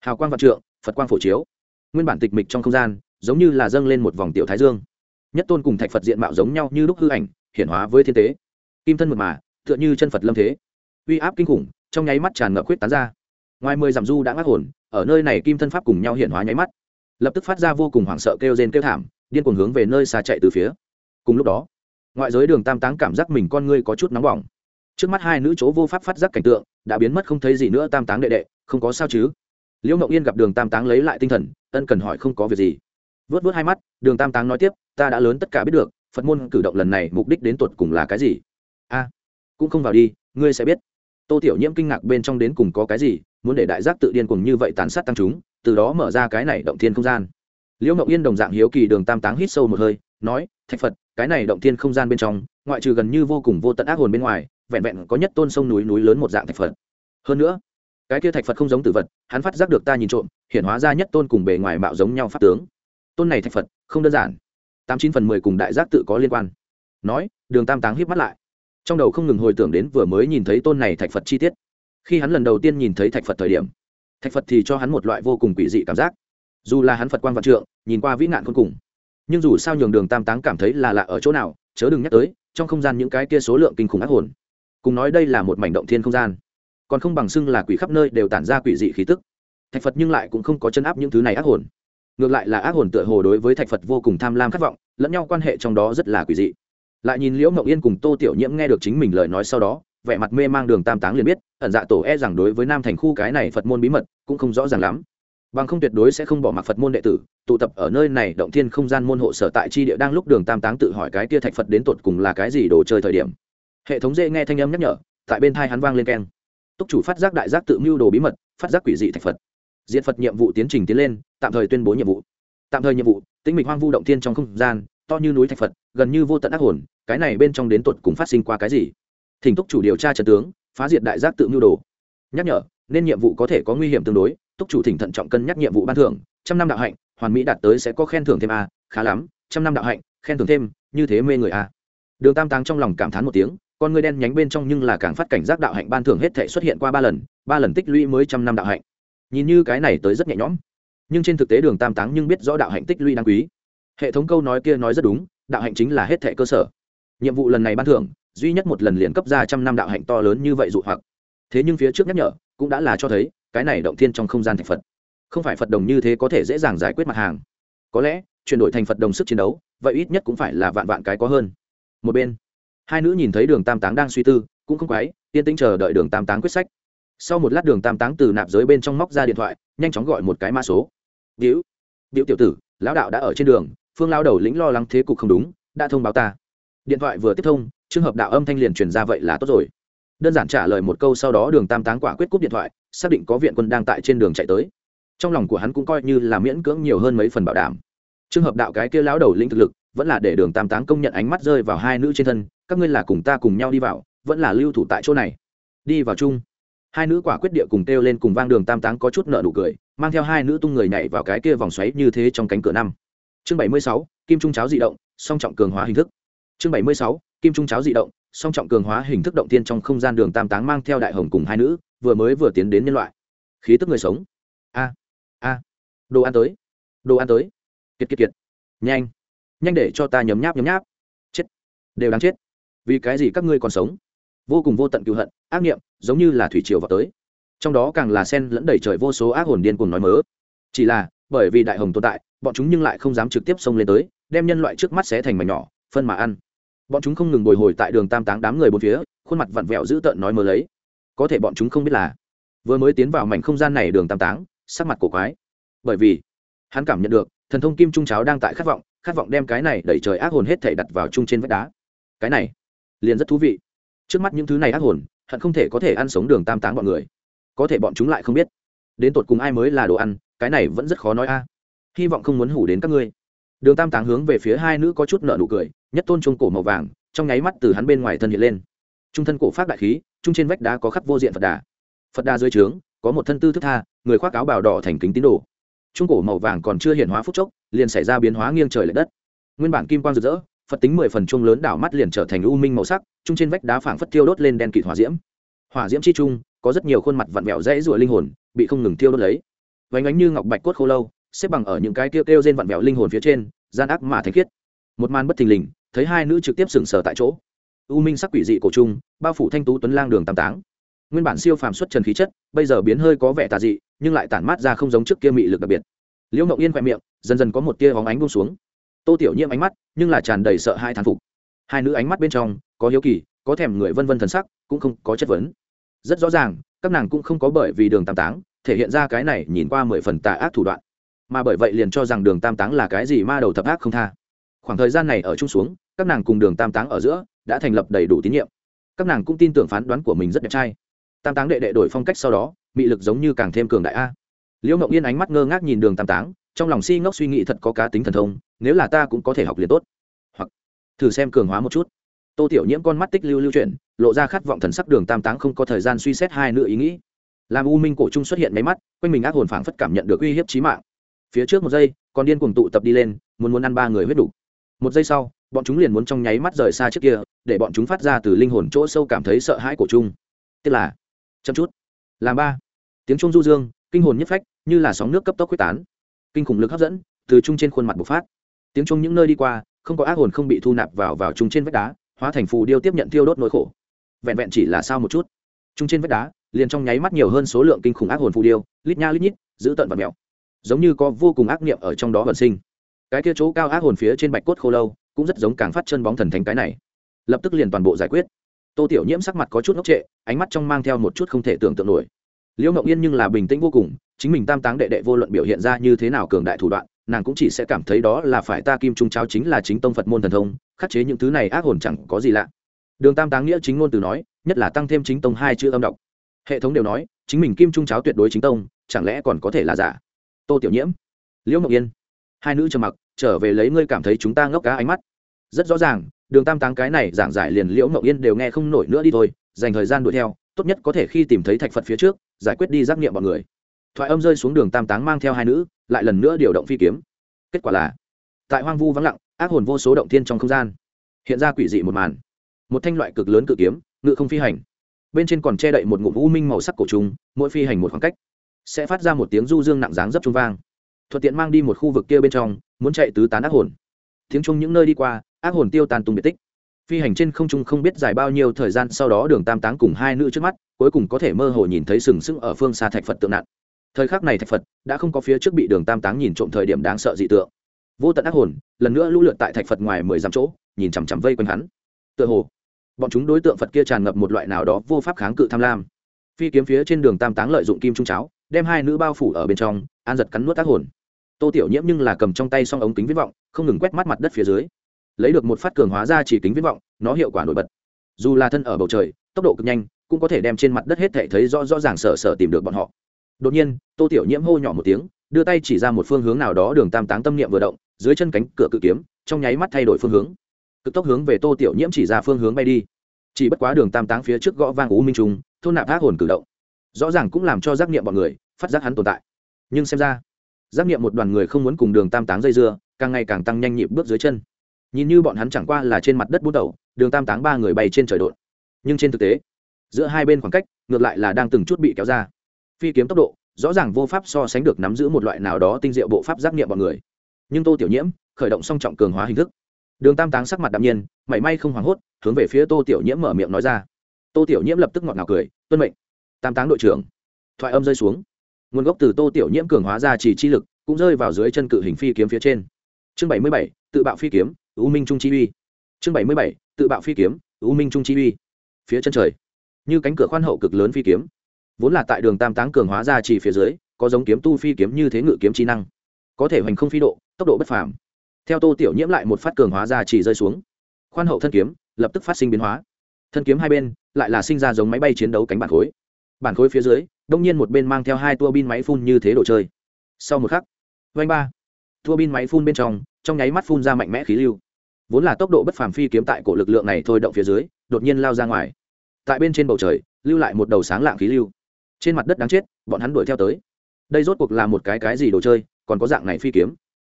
hào quang vạn trượng, phật quang phổ chiếu. Nguyên bản tịch mịch trong không gian, giống như là dâng lên một vòng tiểu thái dương. Nhất tôn cùng thạch phật diện mạo giống nhau như lúc hư ảnh, hiển hóa với thiên tế. Kim thân mật mà, tựa như chân phật lâm thế. Uy áp kinh khủng, trong nháy mắt tràn ngập khuyết tán ra. Ngoài mười dặm du đã ngắt hồn, ở nơi này kim thân pháp cùng nhau hiển hóa nháy mắt. Lập tức phát ra vô cùng hoảng sợ kêu rên kêu thảm, điên cuồng hướng về nơi xa chạy từ phía. Cùng lúc đó, ngoại giới đường tam táng cảm giác mình con ngươi có chút nóng bỏng trước mắt hai nữ chỗ vô pháp phát giác cảnh tượng, đã biến mất không thấy gì nữa tam táng đệ đệ, không có sao chứ? Liễu mộng yên gặp đường tam táng lấy lại tinh thần, ân cần hỏi không có việc gì. Vớt vớt hai mắt, đường tam táng nói tiếp, ta đã lớn tất cả biết được, phật môn cử động lần này mục đích đến tột cùng là cái gì? A, cũng không vào đi, ngươi sẽ biết. Tô tiểu nhiễm kinh ngạc bên trong đến cùng có cái gì, muốn để đại giác tự điên cùng như vậy tàn sát tăng chúng, từ đó mở ra cái này động thiên không gian. Liễu mộng yên đồng dạng hiếu kỳ đường tam táng hít sâu một hơi, nói, thạch phật, cái này động thiên không gian bên trong, ngoại trừ gần như vô cùng vô tận ác hồn bên ngoài vẹn vẹn có nhất tôn sông núi núi lớn một dạng thạch phật. Hơn nữa, cái kia thạch phật không giống tử vật, hắn phát giác được ta nhìn trộm hiện hóa ra nhất tôn cùng bề ngoài mạo giống nhau pháp tướng. Tôn này thạch phật, không đơn giản. Tám chín phần mười cùng đại giác tự có liên quan. Nói, đường tam táng hiếp mắt lại. Trong đầu không ngừng hồi tưởng đến vừa mới nhìn thấy tôn này thạch phật chi tiết. Khi hắn lần đầu tiên nhìn thấy thạch phật thời điểm, thạch phật thì cho hắn một loại vô cùng quỷ dị cảm giác. Dù là hắn phật quan vạn trượng, nhìn qua vĩ nạn khôn cùng, nhưng dù sao nhường đường tam táng cảm thấy là lạ ở chỗ nào, chớ đừng nhắc tới, trong không gian những cái kia số lượng kinh khủng ác hồn cùng nói đây là một mảnh động thiên không gian. Còn không bằng xưng là quỷ khắp nơi đều tản ra quỷ dị khí tức. Thạch phật nhưng lại cũng không có chân áp những thứ này ác hồn. Ngược lại là ác hồn tựa hồ đối với thạch phật vô cùng tham lam khát vọng, lẫn nhau quan hệ trong đó rất là quỷ dị. Lại nhìn liễu mộng yên cùng tô tiểu nhiễm nghe được chính mình lời nói sau đó, vẻ mặt mê mang đường tam táng liền biết, ẩn dạ tổ e rằng đối với nam thành khu cái này phật môn bí mật cũng không rõ ràng lắm. Bằng không tuyệt đối sẽ không bỏ mặc phật môn đệ tử, tụ tập ở nơi này động thiên không gian môn hộ sở tại chi địa đang lúc đường tam táng tự hỏi cái tia thạch phật đến tột cùng là cái gì đồ chơi thời điểm hệ thống dễ nghe thanh âm nhắc nhở, tại bên thai hắn vang lên keng. Túc chủ phát giác đại giác tự mưu đồ bí mật, phát giác quỷ dị thạch phật. Diện phật nhiệm vụ tiến trình tiến lên, tạm thời tuyên bố nhiệm vụ. Tạm thời nhiệm vụ, tĩnh mịch hoang vu động thiên trong không gian, to như núi thạch phật, gần như vô tận ác hồn, cái này bên trong đến tuột cùng phát sinh qua cái gì? Thỉnh túc chủ điều tra trần tướng, phá diệt đại giác tự mưu đồ. Nhắc nhở, nên nhiệm vụ có thể có nguy hiểm tương đối, túc chủ thỉnh thận trọng cân nhắc nhiệm vụ ban thưởng, trăm năm đạo hạnh, hoàn mỹ đạt tới sẽ có khen thưởng thêm a, khá lắm, trăm năm đạo hạnh, khen thưởng thêm, như thế mê người a. Đường tam táng trong lòng cảm thán một tiếng con người đen nhánh bên trong nhưng là càng phát cảnh giác đạo hạnh ban thưởng hết thể xuất hiện qua ba lần ba lần tích lũy mới trăm năm đạo hạnh. Nhìn như cái này tới rất nhẹ nhõm, nhưng trên thực tế đường tam táng nhưng biết rõ đạo hạnh tích lũy đáng quý. Hệ thống câu nói kia nói rất đúng, đạo hạnh chính là hết thể cơ sở. Nhiệm vụ lần này ban thưởng, duy nhất một lần liền cấp ra trăm năm đạo hạnh to lớn như vậy dụ hoặc. Thế nhưng phía trước nhắc nhở, cũng đã là cho thấy, cái này động thiên trong không gian thành phật. Không phải phật đồng như thế có thể dễ dàng giải quyết mặt hàng. Có lẽ, chuyển đổi thành phật đồng sức chiến đấu, vậy ít nhất cũng phải là vạn vạn cái có hơn. Một bên hai nữ nhìn thấy đường tam táng đang suy tư, cũng không quái yên tĩnh chờ đợi đường tam táng quyết sách. Sau một lát đường tam táng từ nạp giới bên trong móc ra điện thoại, nhanh chóng gọi một cái mã số. Víu víu tiểu tử, lão đạo đã ở trên đường, phương lao đầu lĩnh lo lắng thế cục không đúng, đã thông báo ta. Điện thoại vừa tiếp thông, trường hợp đạo âm thanh liền truyền ra vậy là tốt rồi. Đơn giản trả lời một câu sau đó đường tam táng quả quyết cúp điện thoại, xác định có viện quân đang tại trên đường chạy tới. Trong lòng của hắn cũng coi như là miễn cưỡng nhiều hơn mấy phần bảo đảm. Trường hợp đạo cái kia lão đầu lĩnh thực lực vẫn là để đường tam táng công nhận ánh mắt rơi vào hai nữ trên thân, các ngươi là cùng ta cùng nhau đi vào, vẫn là lưu thủ tại chỗ này. Đi vào chung. Hai nữ quả quyết địa cùng kêu lên cùng vang đường tam táng có chút nợ nụ cười, mang theo hai nữ tung người nhảy vào cái kia vòng xoáy như thế trong cánh cửa năm. Chương bảy mươi sáu, kim trung cháo di động, song trọng cường hóa hình thức. Chương bảy mươi sáu, kim trung cháo di động, song trọng cường hóa hình thức động tiên trong không gian đường tam táng mang theo đại hồng cùng hai nữ, vừa mới vừa tiến đến nhân loại. Khí tức người sống. A a. Đồ ăn tới. Đồ ăn tới. Kiệt kiệt kiệt. Nhanh nhanh để cho ta nhấm nháp nhấm nháp. Chết. Đều đáng chết. Vì cái gì các ngươi còn sống? Vô cùng vô tận cựu hận, ác nghiệm giống như là thủy triều vào tới. Trong đó càng là sen lẫn đầy trời vô số ác hồn điên cùng nói mớ. Chỉ là, bởi vì đại hồng tồn tại, bọn chúng nhưng lại không dám trực tiếp xông lên tới, đem nhân loại trước mắt xé thành mảnh nhỏ, phân mà ăn. Bọn chúng không ngừng bồi hồi tại đường tam táng đám người bốn phía, khuôn mặt vặn vẹo dữ tợn nói mơ lấy. Có thể bọn chúng không biết là, vừa mới tiến vào mảnh không gian này đường tam táng, sắc mặt cổ quái. Bởi vì, hắn cảm nhận được, thần thông kim trung cháo đang tại khát vọng khát vọng đem cái này đẩy trời ác hồn hết thể đặt vào chung trên vách đá. Cái này, liền rất thú vị. Trước mắt những thứ này ác hồn, hận không thể có thể ăn sống đường tam táng bọn người. Có thể bọn chúng lại không biết. Đến tột cùng ai mới là đồ ăn, cái này vẫn rất khó nói a. À. Hy vọng không muốn hủ đến các ngươi. Đường tam táng hướng về phía hai nữ có chút nợ nụ cười, nhất tôn trung cổ màu vàng, trong nháy mắt từ hắn bên ngoài thân hiện lên. Trung thân cổ phát đại khí trung trên vách đá có khắc vô diện phật đà. Phật đà dưới trướng, có một thân tư thức tha, người khoác áo bào đỏ thành kính tín đồ trung cổ màu vàng còn chưa hiện hóa phúc chốc, liền xảy ra biến hóa nghiêng trời l ệ đất. Nguyên bản kim quang rực rỡ, phật tính mười phần chung lớn đảo mắt liền trở thành u minh màu sắc chung trên vách đá phảng phất tiêu đốt lên đen kịt hỏa diễm. Hỏa diễm chi trung, có rất nhiều khuôn mặt vặn vẹo rẽ rụa linh hồn, bị không ngừng tiêu đốt lấy. Vánh ánh như ngọc bạch cốt khô lâu, xếp bằng ở những cái tiêu kêu trên vặn vẹo linh hồn phía trên, gian ác mà thanh khiết. Một màn bất thình lình, thấy hai nữ trực tiếp sừng sờ tại chỗ. U minh sắc quỷ dị cổ trung, bao phủ thanh tú tuấn lang đường tam táng nguyên bản siêu phàm xuất trần khí chất, bây giờ biến hơi có vẻ tà dị, nhưng lại tản mát ra không giống trước kia mị lực đặc biệt. Liễu ngậu yên khoe miệng, dần dần có một tia hóng ánh bông xuống. Tô tiểu nhiễm ánh mắt, nhưng là tràn đầy sợ hai thán phục. Hai nữ ánh mắt bên trong, có hiếu kỳ, có thèm người vân vân thần sắc, cũng không có chất vấn. Rất rõ ràng, các nàng cũng không có bởi vì đường tam táng, thể hiện ra cái này nhìn qua mười phần tà ác thủ đoạn. Mà bởi vậy liền cho rằng đường tam táng là cái gì ma đầu thập ác không tha. Khoảng thời gian này ở chung xuống, các nàng cùng đường tam táng ở giữa, đã thành lập đầy đủ tín nhiệm. Các nàng cũng tin tưởng phán đoán của mình rất đẹp trai tam táng đệ đệ đổi phong cách sau đó bị lực giống như càng thêm cường đại a. Liễu mộng yên ánh mắt ngơ ngác nhìn đường tam táng, trong lòng si ngốc suy nghĩ thật có cá tính thần thông, nếu là ta cũng có thể học liền tốt. Hoặc, thử xem cường hóa một chút. Tô tiểu nhiễm con mắt tích lưu lưu chuyển, lộ ra khát vọng thần sắc đường tam táng không có thời gian suy xét hai nữ ý nghĩ. Làm u minh cổ trung xuất hiện máy mắt, quanh mình ác hồn phảng phất cảm nhận được uy hiếp trí mạng. Phía trước một giây, còn điên cuồng tụ tập đi lên, muốn muốn ăn ba người huyết đủ. Một giây sau, bọn chúng liền muốn trong nháy mắt rời xa trước kia, để bọn chúng phát ra từ linh hồn chỗ sâu cảm thấy sợ hãi của trung. tức là chậm chút. Làm ba. Tiếng trung du dương, kinh hồn nhất phách, như là sóng nước cấp tốc quyết tán. Kinh khủng lực hấp dẫn, từ trung trên khuôn mặt bộc phát. Tiếng trung những nơi đi qua, không có ác hồn không bị thu nạp vào vào trung trên vách đá, hóa thành phù điêu tiếp nhận tiêu đốt nỗi khổ. Vẹn vẹn chỉ là sao một chút. Trung trên vách đá, liền trong nháy mắt nhiều hơn số lượng kinh khủng ác hồn phù điêu, lít nha lít nhít, giữ tận và mèo. Giống như có vô cùng ác niệm ở trong đó vận sinh. Cái kia chỗ cao ác hồn phía trên bạch cốt khô lâu, cũng rất giống càng phát chân bóng thần thánh cái này. Lập tức liền toàn bộ giải quyết tô tiểu nhiễm sắc mặt có chút ngốc trệ, ánh mắt trong mang theo một chút không thể tưởng tượng nổi. Liễu Mộng yên nhưng là bình tĩnh vô cùng, chính mình tam táng đệ đệ vô luận biểu hiện ra như thế nào cường đại thủ đoạn, nàng cũng chỉ sẽ cảm thấy đó là phải ta kim trung cháo chính là chính tông phật môn thần thông, khắc chế những thứ này ác hồn chẳng có gì lạ. Đường tam táng nghĩa chính ngôn từ nói, nhất là tăng thêm chính tông hai chữ âm đọc. Hệ thống đều nói, chính mình kim trung cháo tuyệt đối chính tông, chẳng lẽ còn có thể là giả? Tô tiểu nhiễm, liễu Mộng yên. Hai nữ trầm mặc, trở về lấy ngươi cảm thấy chúng ta ngốc cá ánh mắt. Rất rõ ràng đường tam táng cái này giảng giải liền liễu ngọc yên đều nghe không nổi nữa đi thôi, dành thời gian đuổi theo, tốt nhất có thể khi tìm thấy thạch phật phía trước, giải quyết đi giác nghiệm bọn người. Thoại âm rơi xuống đường tam táng mang theo hai nữ, lại lần nữa điều động phi kiếm. Kết quả là, tại hoang vu vắng lặng, ác hồn vô số động thiên trong không gian, hiện ra quỷ dị một màn. Một thanh loại cực lớn cự kiếm, ngự không phi hành. Bên trên còn che đậy một ngụm u minh màu sắc cổ trùng, mỗi phi hành một khoảng cách, sẽ phát ra một tiếng du dương nặng dáng dấp trung vang. Thuận tiện mang đi một khu vực kia bên trong, muốn chạy tứ tán ác hồn. Tiếng chung những nơi đi qua ác hồn tiêu tan tung biệt tích. Phi hành trên không trung không biết dài bao nhiêu thời gian sau đó đường tam táng cùng hai nữ trước mắt, cuối cùng có thể mơ hồ nhìn thấy sừng sững ở phương xa thạch phật tượng nạn. Thời khắc này thạch phật đã không có phía trước bị đường tam táng nhìn trộm thời điểm đáng sợ dị tượng. Vô tận ác hồn, lần nữa lũ lượt tại thạch phật ngoài mười dặm chỗ, nhìn chằm chằm vây quanh hắn. Tựa hồ, bọn chúng đối tượng phật kia tràn ngập một loại nào đó vô pháp kháng cự tham lam. Phi kiếm phía trên đường tam táng lợi dụng kim trung cháo, đem hai nữ bao phủ ở bên trong, an giật cắn nuốt ác hồn. Tô tiểu nhiễm nhưng là cầm trong tay song ống kính viết vọng, không ngừng quét mắt mặt đất phía dưới lấy được một phát cường hóa ra chỉ kính viễn vọng, nó hiệu quả nổi bật. Dù là thân ở bầu trời, tốc độ cực nhanh, cũng có thể đem trên mặt đất hết thể thấy rõ rõ ràng sở sở tìm được bọn họ. Đột nhiên, tô tiểu nhiễm hô nhỏ một tiếng, đưa tay chỉ ra một phương hướng nào đó đường tam táng tâm niệm vừa động, dưới chân cánh cửa cự kiếm, trong nháy mắt thay đổi phương hướng. Cực tốc hướng về tô tiểu nhiễm chỉ ra phương hướng bay đi. Chỉ bất quá đường tam táng phía trước gõ vang ú minh trung thôn nạp ác hồn cử động. Rõ ràng cũng làm cho giác niệm bọn người, phát giác hắn tồn tại. Nhưng xem ra, giác niệm một đoàn người không muốn cùng đường tam táng dây dưa, càng ngày càng tăng nhanh nhịp bước dưới chân nhìn như bọn hắn chẳng qua là trên mặt đất bút đầu, đường tam táng ba người bay trên trời đột. Nhưng trên thực tế, giữa hai bên khoảng cách, ngược lại là đang từng chút bị kéo ra. Phi kiếm tốc độ, rõ ràng vô pháp so sánh được nắm giữ một loại nào đó tinh diệu bộ pháp giác nghiệm bọn người. Nhưng tô tiểu nhiễm, khởi động song trọng cường hóa hình thức. Đường tam táng sắc mặt đạm nhiên, mảy may không hoảng hốt, hướng về phía tô tiểu nhiễm mở miệng nói ra. Tô tiểu nhiễm lập tức ngọt ngào cười, tuân mệnh. Tam táng đội trưởng, thoại âm rơi xuống. Nguồn gốc từ tô tiểu nhiễm cường hóa ra chỉ chi lực, cũng rơi vào dưới chân cự hình phi kiếm phía trên. Chương bảy mươi bảy, tự bạo phi kiếm u minh trung chi uy. Chương bảy mươi bảy, tự bạo phi kiếm, u minh trung chi uy. Phía chân trời, như cánh cửa khoan hậu cực lớn phi kiếm. Vốn là tại đường tam táng cường hóa ra chỉ phía dưới, có giống kiếm tu phi kiếm như thế ngự kiếm trí năng. Có thể hoành không phi độ, tốc độ bất phàm. Theo tô tiểu nhiễm lại một phát cường hóa ra chỉ rơi xuống. Khoan hậu thân kiếm, lập tức phát sinh biến hóa. Thân kiếm hai bên, lại là sinh ra giống máy bay chiến đấu cánh bản khối. Bản khối phía dưới, đông nhiên một bên mang theo hai tua bin máy phun như thế đồ chơi. Sau một khắc vanh ba. Tua bin máy phun bên trong trong nháy mắt phun ra mạnh mẽ khí lưu vốn là tốc độ bất phàm phi kiếm tại cổ lực lượng này thôi động phía dưới, đột nhiên lao ra ngoài. Tại bên trên bầu trời, lưu lại một đầu sáng lạng khí lưu. Trên mặt đất đáng chết, bọn hắn đuổi theo tới. Đây rốt cuộc là một cái cái gì đồ chơi, còn có dạng này phi kiếm?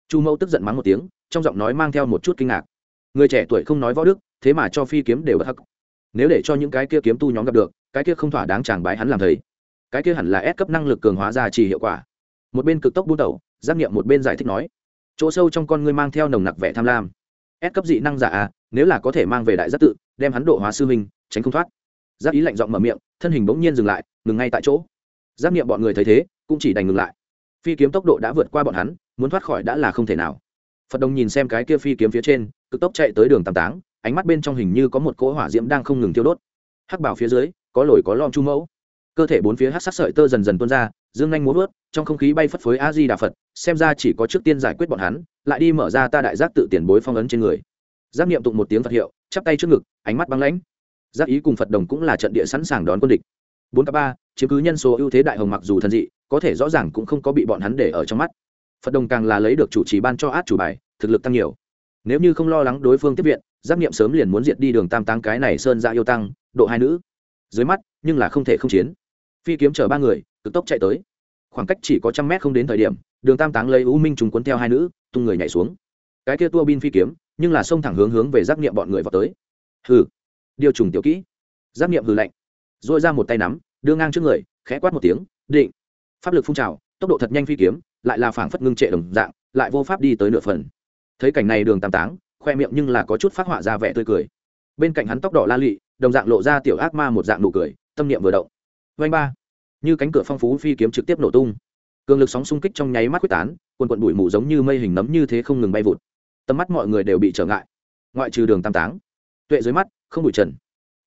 Chu mẫu tức giận mắng một tiếng, trong giọng nói mang theo một chút kinh ngạc. Người trẻ tuổi không nói võ đức, thế mà cho phi kiếm đều bất hắc. Nếu để cho những cái kia kiếm tu nhóm gặp được, cái kia không thỏa đáng chàng bái hắn làm thầy. Cái kia hẳn là ép cấp năng lực cường hóa ra chỉ hiệu quả. Một bên cực tốc bút đầu giác nghiệm một bên giải thích nói, chỗ sâu trong con ngươi mang theo nồng nặc vẻ tham lam ép cấp dị năng giả à nếu là có thể mang về đại giác tự, đem hắn độ hóa sư huynh, tránh không thoát. Giác ý lạnh giọng mở miệng, thân hình bỗng nhiên dừng lại, ngừng ngay tại chỗ. Giác nghiệm bọn người thấy thế, cũng chỉ đành ngừng lại. Phi kiếm tốc độ đã vượt qua bọn hắn, muốn thoát khỏi đã là không thể nào. Phật đồng nhìn xem cái kia phi kiếm phía trên, cực tốc chạy tới đường tam táng, ánh mắt bên trong hình như có một cỗ hỏa diễm đang không ngừng tiêu đốt. Hắc bảo phía dưới, có lồi có lom chu mẫu. Cơ thể bốn phía hắc sắc sợi tơ dần dần tuôn ra dương nhanh muốn vớt, trong không khí bay phất phới a di đà phật, xem ra chỉ có trước tiên giải quyết bọn hắn, lại đi mở ra ta đại giác tự tiền bối phong ấn trên người. Giác niệm tụng một tiếng phật hiệu, chắp tay trước ngực, ánh mắt băng lãnh. Giác ý cùng phật đồng cũng là trận địa sẵn sàng đón quân địch. Bốn k ba, chiếm cứ nhân số ưu thế đại hồng mặc dù thân dị, có thể rõ ràng cũng không có bị bọn hắn để ở trong mắt. Phật đồng càng là lấy được chủ trì ban cho át chủ bài, thực lực tăng nhiều. Nếu như không lo lắng đối phương tiếp viện, giác nghiệm sớm liền muốn diệt đi đường tam tăng cái này sơn ra yêu tăng, độ hai nữ. Dưới mắt, nhưng là không thể không chiến phi kiếm chở ba người, cực tốc chạy tới. Khoảng cách chỉ có trăm mét không đến thời điểm, đường tam táng lấy u minh trùng cuốn theo hai nữ, tung người nhảy xuống. Cái kia tua bin phi kiếm, nhưng là xông thẳng hướng hướng về giác nghiệm bọn người vào tới. Hừ, điều trùng tiểu kỹ. Giác nghiệm hừ lạnh dội ra một tay nắm, đưa ngang trước người, khẽ quát một tiếng, định. Pháp lực phun trào, tốc độ thật nhanh phi kiếm, lại là phảng phất ngưng trệ đồng dạng, lại vô pháp đi tới nửa phần. Thấy cảnh này đường tam táng, khoe miệng nhưng là có chút phát họa ra vẻ tươi cười. Bên cạnh hắn tóc đỏ la lị, đồng dạng lộ ra tiểu ác ma một dạng nụ cười, tâm niệm vừa động vanh ba. Như cánh cửa phong phú phi kiếm trực tiếp nổ tung. Cường lực sóng xung kích trong nháy mắt quyết tán, quần quận bụi mù giống như mây hình nấm như thế không ngừng bay vụt. Tầm mắt mọi người đều bị trở ngại. Ngoại trừ đường tam táng, tuệ dưới mắt, không bụi trần.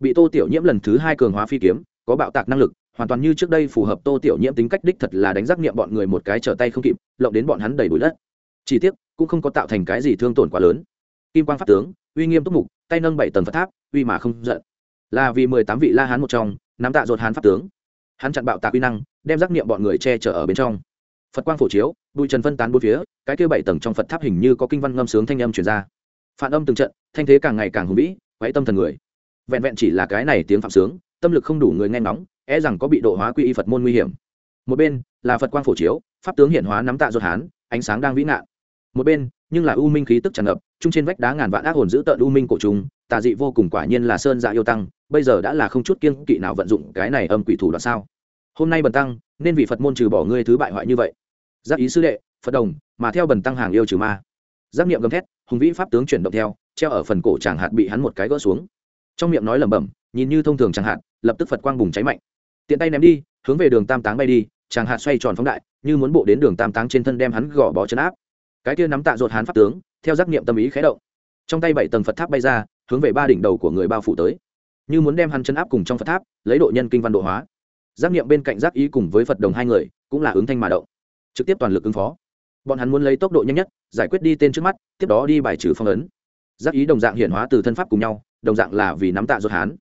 Bị tô tiểu nhiễm lần thứ hai cường hóa phi kiếm, có bạo tạc năng lực, hoàn toàn như trước đây phù hợp tô tiểu nhiễm tính cách đích thật là đánh giác niệm bọn người một cái trở tay không kịp, lộng đến bọn hắn đầy bụi đất. Chỉ tiếc, cũng không có tạo thành cái gì thương tổn quá lớn. Kim quang pháp tướng, uy nghiêm túc mục, tay nâng bảy tầng phật tháp, uy mà không giận. Là vì mười tám vị la hán một trong, nắm tạ dột hán pháp tướng hắn chặn bạo tạc uy năng, đem giác niệm bọn người che chở ở bên trong. Phật quang phổ chiếu, bụi trần phân tán bốn phía, cái kia bảy tầng trong phật tháp hình như có kinh văn ngâm sướng thanh âm truyền ra. Phản âm từng trận, thanh thế càng ngày càng hùng vĩ, quấy tâm thần người. Vẹn vẹn chỉ là cái này tiếng phạm sướng, tâm lực không đủ người nghe ngóng e rằng có bị độ hóa quy y phật môn nguy hiểm. Một bên, là phật quang phổ chiếu, pháp tướng hiện hóa nắm tạ ruột hán, ánh sáng đang vĩ ngạn. Một bên, nhưng là u minh khí tức tràn ngập chung trên vách đá ngàn vạn ác hồn giữ tợn u minh cổ trùng, tà dị vô cùng quả nhiên là sơn dạ yêu tăng, bây giờ đã là không chút kiên kỵ nào vận dụng cái này âm quỷ thủ đoạn sao? Hôm nay bần tăng nên vì phật môn trừ bỏ ngươi thứ bại hoại như vậy. Giác ý sư đệ phật đồng mà theo bần tăng hàng yêu trừ ma. Giác niệm gầm thét hùng vĩ pháp tướng chuyển động theo treo ở phần cổ chàng hạt bị hắn một cái gỡ xuống. Trong miệng nói lẩm bẩm nhìn như thông thường chàng hạt, lập tức phật quang bùng cháy mạnh. Tiện tay ném đi hướng về đường tam táng bay đi chàng hạt xoay tròn phóng đại như muốn bộ đến đường tam táng trên thân đem hắn gõ bó chân áp. Cái kia nắm tạ ruột hắn pháp tướng theo giác niệm tâm ý khé động. Trong tay bảy tầng phật tháp bay ra hướng về ba đỉnh đầu của người bao phủ tới. Như muốn đem hắn chân áp cùng trong phật tháp lấy độ nhân kinh văn độ hóa giác niệm bên cạnh giác ý cùng với phật đồng hai người cũng là ứng thanh mà động, trực tiếp toàn lực ứng phó. Bọn hắn muốn lấy tốc độ nhanh nhất, giải quyết đi tên trước mắt, tiếp đó đi bài trừ phong ấn. Giác ý đồng dạng hiện hóa từ thân pháp cùng nhau, đồng dạng là vì nắm tạ ruột hán.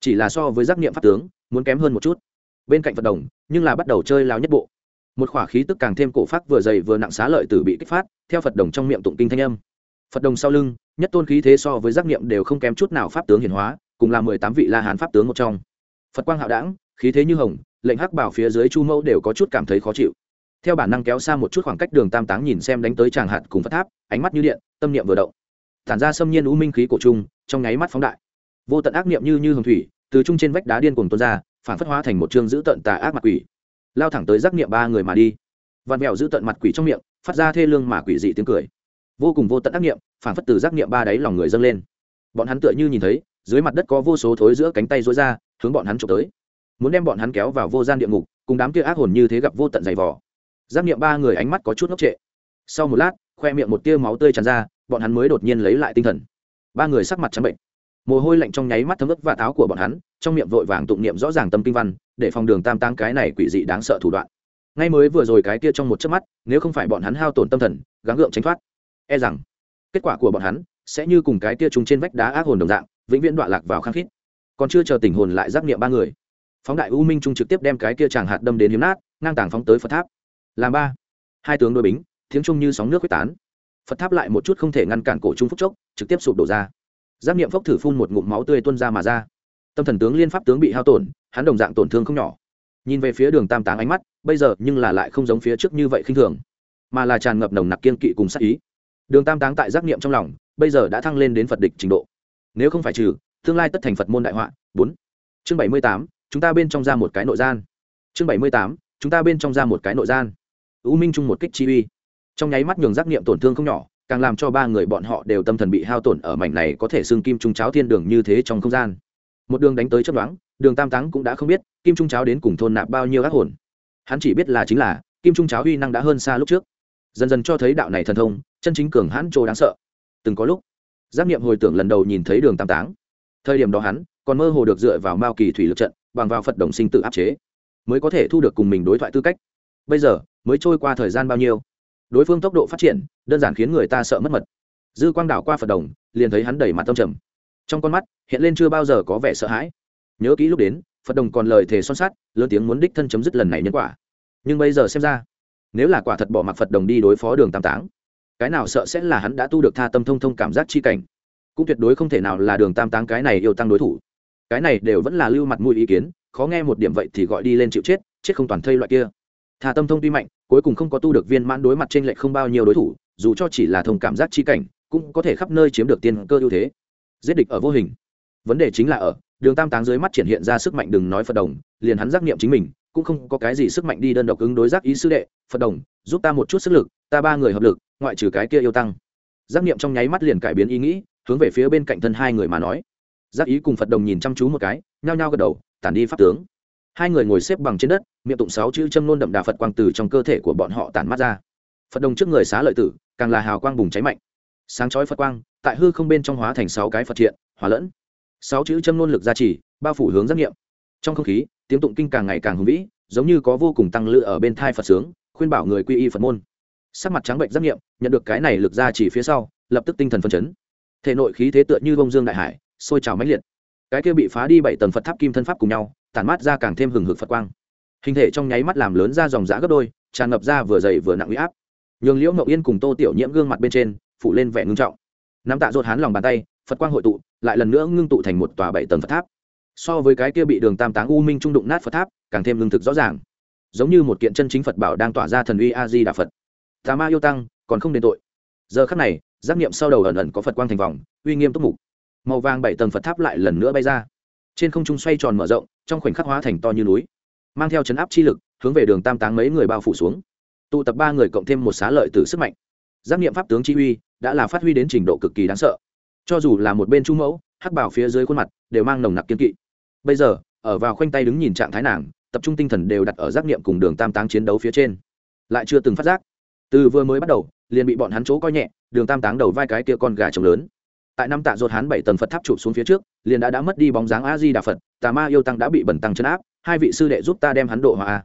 Chỉ là so với giác niệm pháp tướng, muốn kém hơn một chút. Bên cạnh phật đồng, nhưng là bắt đầu chơi lao nhất bộ. Một khỏa khí tức càng thêm cổ phát vừa dày vừa nặng xá lợi tử bị kích phát, theo phật đồng trong miệng tụng kinh thanh âm. Phật đồng sau lưng, nhất tôn khí thế so với giác niệm đều không kém chút nào pháp tướng hiển hóa, cùng là mười tám vị la hán pháp tướng một trong. Phật quang hạo đảng khí thế như hồng, lệnh hắc bảo phía dưới chu mẫu đều có chút cảm thấy khó chịu. Theo bản năng kéo xa một chút khoảng cách đường tam táng nhìn xem đánh tới tràng hạt cùng phát tháp, ánh mắt như điện, tâm niệm vừa động. Tản ra xâm nhiên u minh khí cổ trung, trong nháy mắt phóng đại. Vô tận ác niệm như như hồng thủy, từ trung trên vách đá điên cuồng tuôn ra, phản phất hóa thành một chương giữ tận tà ác mặt quỷ. Lao thẳng tới giác niệm ba người mà đi. Vạt mẹo giữ tận mặt quỷ trong miệng, phát ra thê lương mà quỷ dị tiếng cười. Vô cùng vô tận ác niệm, phản phất từ giác niệm ba đáy lòng người dâng lên. Bọn hắn tựa như nhìn thấy, dưới mặt đất có vô số thối giữa cánh tay rối ra, hướng bọn hắn trộm tới muốn đem bọn hắn kéo vào vô gian địa ngục, cùng đám kia ác hồn như thế gặp vô tận dày vỏ Giáp niệm ba người ánh mắt có chút ngốc trệ. Sau một lát, khoe miệng một tia máu tươi tràn ra, bọn hắn mới đột nhiên lấy lại tinh thần. Ba người sắc mặt trắng bệnh. Mồ hôi lạnh trong nháy mắt thấm ướt và tháo của bọn hắn, trong miệng vội vàng tụng niệm rõ ràng tâm kinh văn, để phòng đường tam tăng cái này quỷ dị đáng sợ thủ đoạn. Ngay mới vừa rồi cái kia trong một chớp mắt, nếu không phải bọn hắn hao tổn tâm thần, gắng gượng tránh thoát. E rằng, kết quả của bọn hắn sẽ như cùng cái kia trùng trên vách đá ác hồn đồng dạng, vĩnh viễn đoạn lạc vào khang khít. Còn chưa chờ tình hồn lại giác niệm ba người phóng đại u minh trung trực tiếp đem cái kia chàng hạt đâm đến hiếm nát, ngang tàng phóng tới phật tháp. Làm ba. Hai tướng đôi bính, tiếng trung như sóng nước quyết tán. Phật tháp lại một chút không thể ngăn cản cổ trung phúc chốc, trực tiếp sụp đổ ra. Giác niệm phốc thử phun một ngụm máu tươi tuôn ra mà ra. Tâm thần tướng liên pháp tướng bị hao tổn, hắn đồng dạng tổn thương không nhỏ. Nhìn về phía đường tam táng ánh mắt, bây giờ nhưng là lại không giống phía trước như vậy khinh thường, mà là tràn ngập nồng nặc kiên kỵ cùng sát ý. Đường tam táng tại giác niệm trong lòng, bây giờ đã thăng lên đến phật địch trình độ. Nếu không phải trừ, tương lai tất thành phật môn đại họa. Bốn. Chương bảy mươi tám chúng ta bên trong ra một cái nội gian. Chương bảy mươi tám, chúng ta bên trong ra một cái nội gian. U minh chung một kích chi uy. Trong nháy mắt nhường giác niệm tổn thương không nhỏ, càng làm cho ba người bọn họ đều tâm thần bị hao tổn ở mảnh này có thể xưng kim trung cháo thiên đường như thế trong không gian. Một đường đánh tới chấp đoán đường tam táng cũng đã không biết kim trung cháo đến cùng thôn nạp bao nhiêu ác hồn. Hắn chỉ biết là chính là kim trung cháo uy năng đã hơn xa lúc trước. Dần dần cho thấy đạo này thần thông, chân chính cường hãn trô đáng sợ. Từng có lúc, giác nghiệm hồi tưởng lần đầu nhìn thấy đường tam táng. Thời điểm đó hắn còn mơ hồ được dựa vào mao kỳ thủy lực trận bằng vào phật đồng sinh tự áp chế, mới có thể thu được cùng mình đối thoại tư cách. Bây giờ, mới trôi qua thời gian bao nhiêu? Đối phương tốc độ phát triển, đơn giản khiến người ta sợ mất mật. Dư quang đảo qua phật đồng, liền thấy hắn đẩy mặt tâm trầm. Trong con mắt, hiện lên chưa bao giờ có vẻ sợ hãi. Nhớ kỹ lúc đến, phật đồng còn lời thề son sắt, lớn tiếng muốn đích thân chấm dứt lần này nhân quả. Nhưng bây giờ xem ra, nếu là quả thật bỏ mặc phật đồng đi đối phó đường tam táng, cái nào sợ sẽ là hắn đã tu được tha tâm thông thông cảm giác chi cảnh? Cũng tuyệt đối không thể nào là đường tam táng cái này yêu tăng đối thủ cái này đều vẫn là lưu mặt mũi ý kiến, khó nghe một điểm vậy thì gọi đi lên chịu chết chết không toàn thây loại kia. Tha tâm thông tuy mạnh, cuối cùng không có tu được viên mãn đối mặt trên lệch không bao nhiêu đối thủ, dù cho chỉ là thông cảm giác chi cảnh, cũng có thể khắp nơi chiếm được tiên cơ ưu thế. Giết địch ở vô hình. Vấn đề chính là ở, đường tam táng dưới mắt triển hiện ra sức mạnh đừng nói phật đồng, liền hắn giác niệm chính mình, cũng không có cái gì sức mạnh đi đơn độc ứng đối giác ý sư đệ, phật đồng, giúp ta một chút sức lực, ta ba người hợp lực, ngoại trừ cái kia yêu tăng. Giác niệm trong nháy mắt liền cải biến ý nghĩ, hướng về phía bên cạnh thân hai người mà nói giác ý cùng phật đồng nhìn chăm chú một cái, nhao nhao gật đầu, tản đi pháp tướng. Hai người ngồi xếp bằng trên đất, miệng tụng sáu chữ châm nôn đậm đà phật quang từ trong cơ thể của bọn họ tản mắt ra. Phật đồng trước người xá lợi tử, càng là hào quang bùng cháy mạnh. Sáng chói phật quang, tại hư không bên trong hóa thành sáu cái phật triện, hòa lẫn. Sáu chữ châm nôn lực gia trì, bao phủ hướng giác nghiệm. Trong không khí, tiếng tụng kinh càng ngày càng hùng vĩ, giống như có vô cùng tăng lự ở bên thai phật sướng, khuyên bảo người quy y phật môn. Sắc mặt trắng bệnh giác nghiệm, nhận được cái này lực gia trì phía sau, lập tức tinh thần phân chấn. Thể nội khí thế tựa như bông dương đại hải sôi trào mãnh liệt. Cái kia bị phá đi bảy tầng phật tháp kim thân pháp cùng nhau, tản mát ra càng thêm hừng hực phật quang. Hình thể trong nháy mắt làm lớn ra dòng giã gấp đôi, tràn ngập ra vừa dày vừa nặng uy áp. Nhường liễu mậu yên cùng tô tiểu nhiễm gương mặt bên trên phụ lên vẻ ngưng trọng. Nắm tạ rột hán lòng bàn tay, phật quang hội tụ, lại lần nữa ngưng tụ thành một tòa bảy tầng phật tháp. So với cái kia bị đường tam táng u minh trung đụng nát phật tháp, càng thêm lương thực rõ ràng. Giống như một kiện chân chính phật bảo đang tỏa ra thần uy a di đà phật. Tà ma yêu tăng, còn không đền tội. Giờ khắc này giác nghiệm sau đầu ẩn ẩn có phật quang thành vòng, uy nghiêm túc mục màu vàng bảy tầng phật tháp lại lần nữa bay ra. Trên không trung xoay tròn mở rộng, trong khoảnh khắc hóa thành to như núi, mang theo chấn áp chi lực, hướng về đường tam táng mấy người bao phủ xuống. Tụ tập ba người cộng thêm một xá lợi từ sức mạnh. Giác nghiệm pháp tướng chi uy đã là phát huy đến trình độ cực kỳ đáng sợ. Cho dù là một bên trung mẫu, hắc bảo phía dưới khuôn mặt đều mang nồng nặc kiên kỵ. Bây giờ, ở vào khoanh tay đứng nhìn trạng thái nàng, tập trung tinh thần đều đặt ở giác nghiệm cùng đường tam táng chiến đấu phía trên. Lại chưa từng phát giác. Từ vừa mới bắt đầu, liền bị bọn hắn chỗ coi nhẹ, đường tam táng đầu vai cái kia con gà trống lớn tại năm tạ rột hắn bảy tầng phật tháp chụp xuống phía trước, liền đã đã mất đi bóng dáng a di đà phật, tà ma yêu tăng đã bị bẩn tăng chấn áp, hai vị sư đệ giúp ta đem hắn độ hòa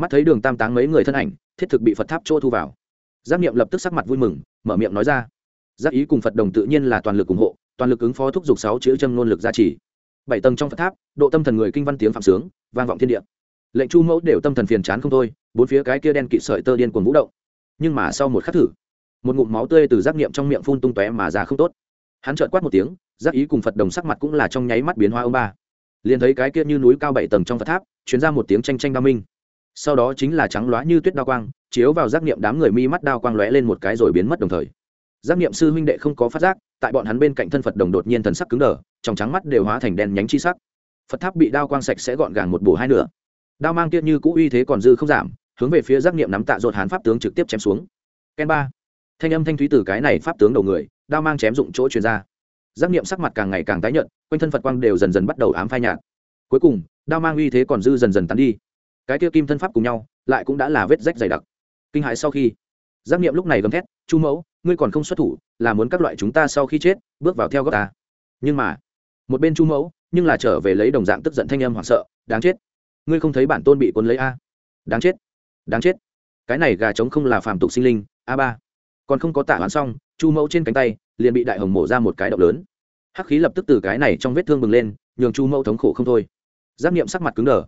mắt thấy đường tam táng mấy người thân ảnh, thiết thực bị phật tháp chỗ thu vào. Giác niệm lập tức sắc mặt vui mừng, mở miệng nói ra. Giác ý cùng phật đồng tự nhiên là toàn lực ủng hộ, toàn lực ứng phó thúc giục sáu chữ châm nôn lực gia trì. Bảy tầng trong phật tháp, độ tâm thần người kinh văn tiếng phạm sướng, vang vọng thiên địa. Lệnh chu mẫu đều tâm thần phiền chán không thôi, bốn phía cái kia đen kịt sợi tơ điên cuồng vũ động. Nhưng mà sau một khắc thử, một ngụm máu tươi từ giác niệm trong miệng phun tung tóe mà ra không tốt hắn trợn quát một tiếng, giác ý cùng phật đồng sắc mặt cũng là trong nháy mắt biến hoa ông ba. Liền thấy cái kia như núi cao bảy tầng trong phật tháp chuyển ra một tiếng tranh tranh đao minh. Sau đó chính là trắng loá như tuyết đao quang, chiếu vào giác niệm đám người mi mắt đao quang lóe lên một cái rồi biến mất đồng thời. Giác niệm sư huynh đệ không có phát giác, tại bọn hắn bên cạnh thân phật đồng đột nhiên thần sắc cứng đờ, trong trắng mắt đều hóa thành đen nhánh chi sắc. Phật tháp bị đao quang sạch sẽ gọn gàng một bổ hai nửa. Đao mang kia như cũ uy thế còn dư không giảm, hướng về phía giác niệm nắm tạ dột hán pháp tướng trực tiếp chém xuống. Ken ba. Thanh âm thanh thúy từ cái này pháp tướng đầu người đao mang chém dụng chỗ truyền ra. Giác niệm sắc mặt càng ngày càng tái nhợt, quanh thân phật quang đều dần dần bắt đầu ám phai nhạt. Cuối cùng, đao mang uy thế còn dư dần dần tán đi. Cái kia kim thân pháp cùng nhau, lại cũng đã là vết rách dày đặc. Kinh hãi sau khi, giác niệm lúc này gầm thét, chu mẫu, ngươi còn không xuất thủ, là muốn các loại chúng ta sau khi chết, bước vào theo góc ta. Nhưng mà, một bên chu mẫu, nhưng là trở về lấy đồng dạng tức giận thanh âm hoảng sợ, đáng chết, ngươi không thấy bản tôn bị cuốn lấy a? Đáng chết đáng chết. Cái này gà trống không là phàm tục sinh linh, a ba còn không có tả hoán xong, chu mẫu trên cánh tay liền bị đại hồng mổ ra một cái động lớn. Hắc khí lập tức từ cái này trong vết thương bừng lên, nhường chu mẫu thống khổ không thôi. Giáp nghiệm sắc mặt cứng đờ.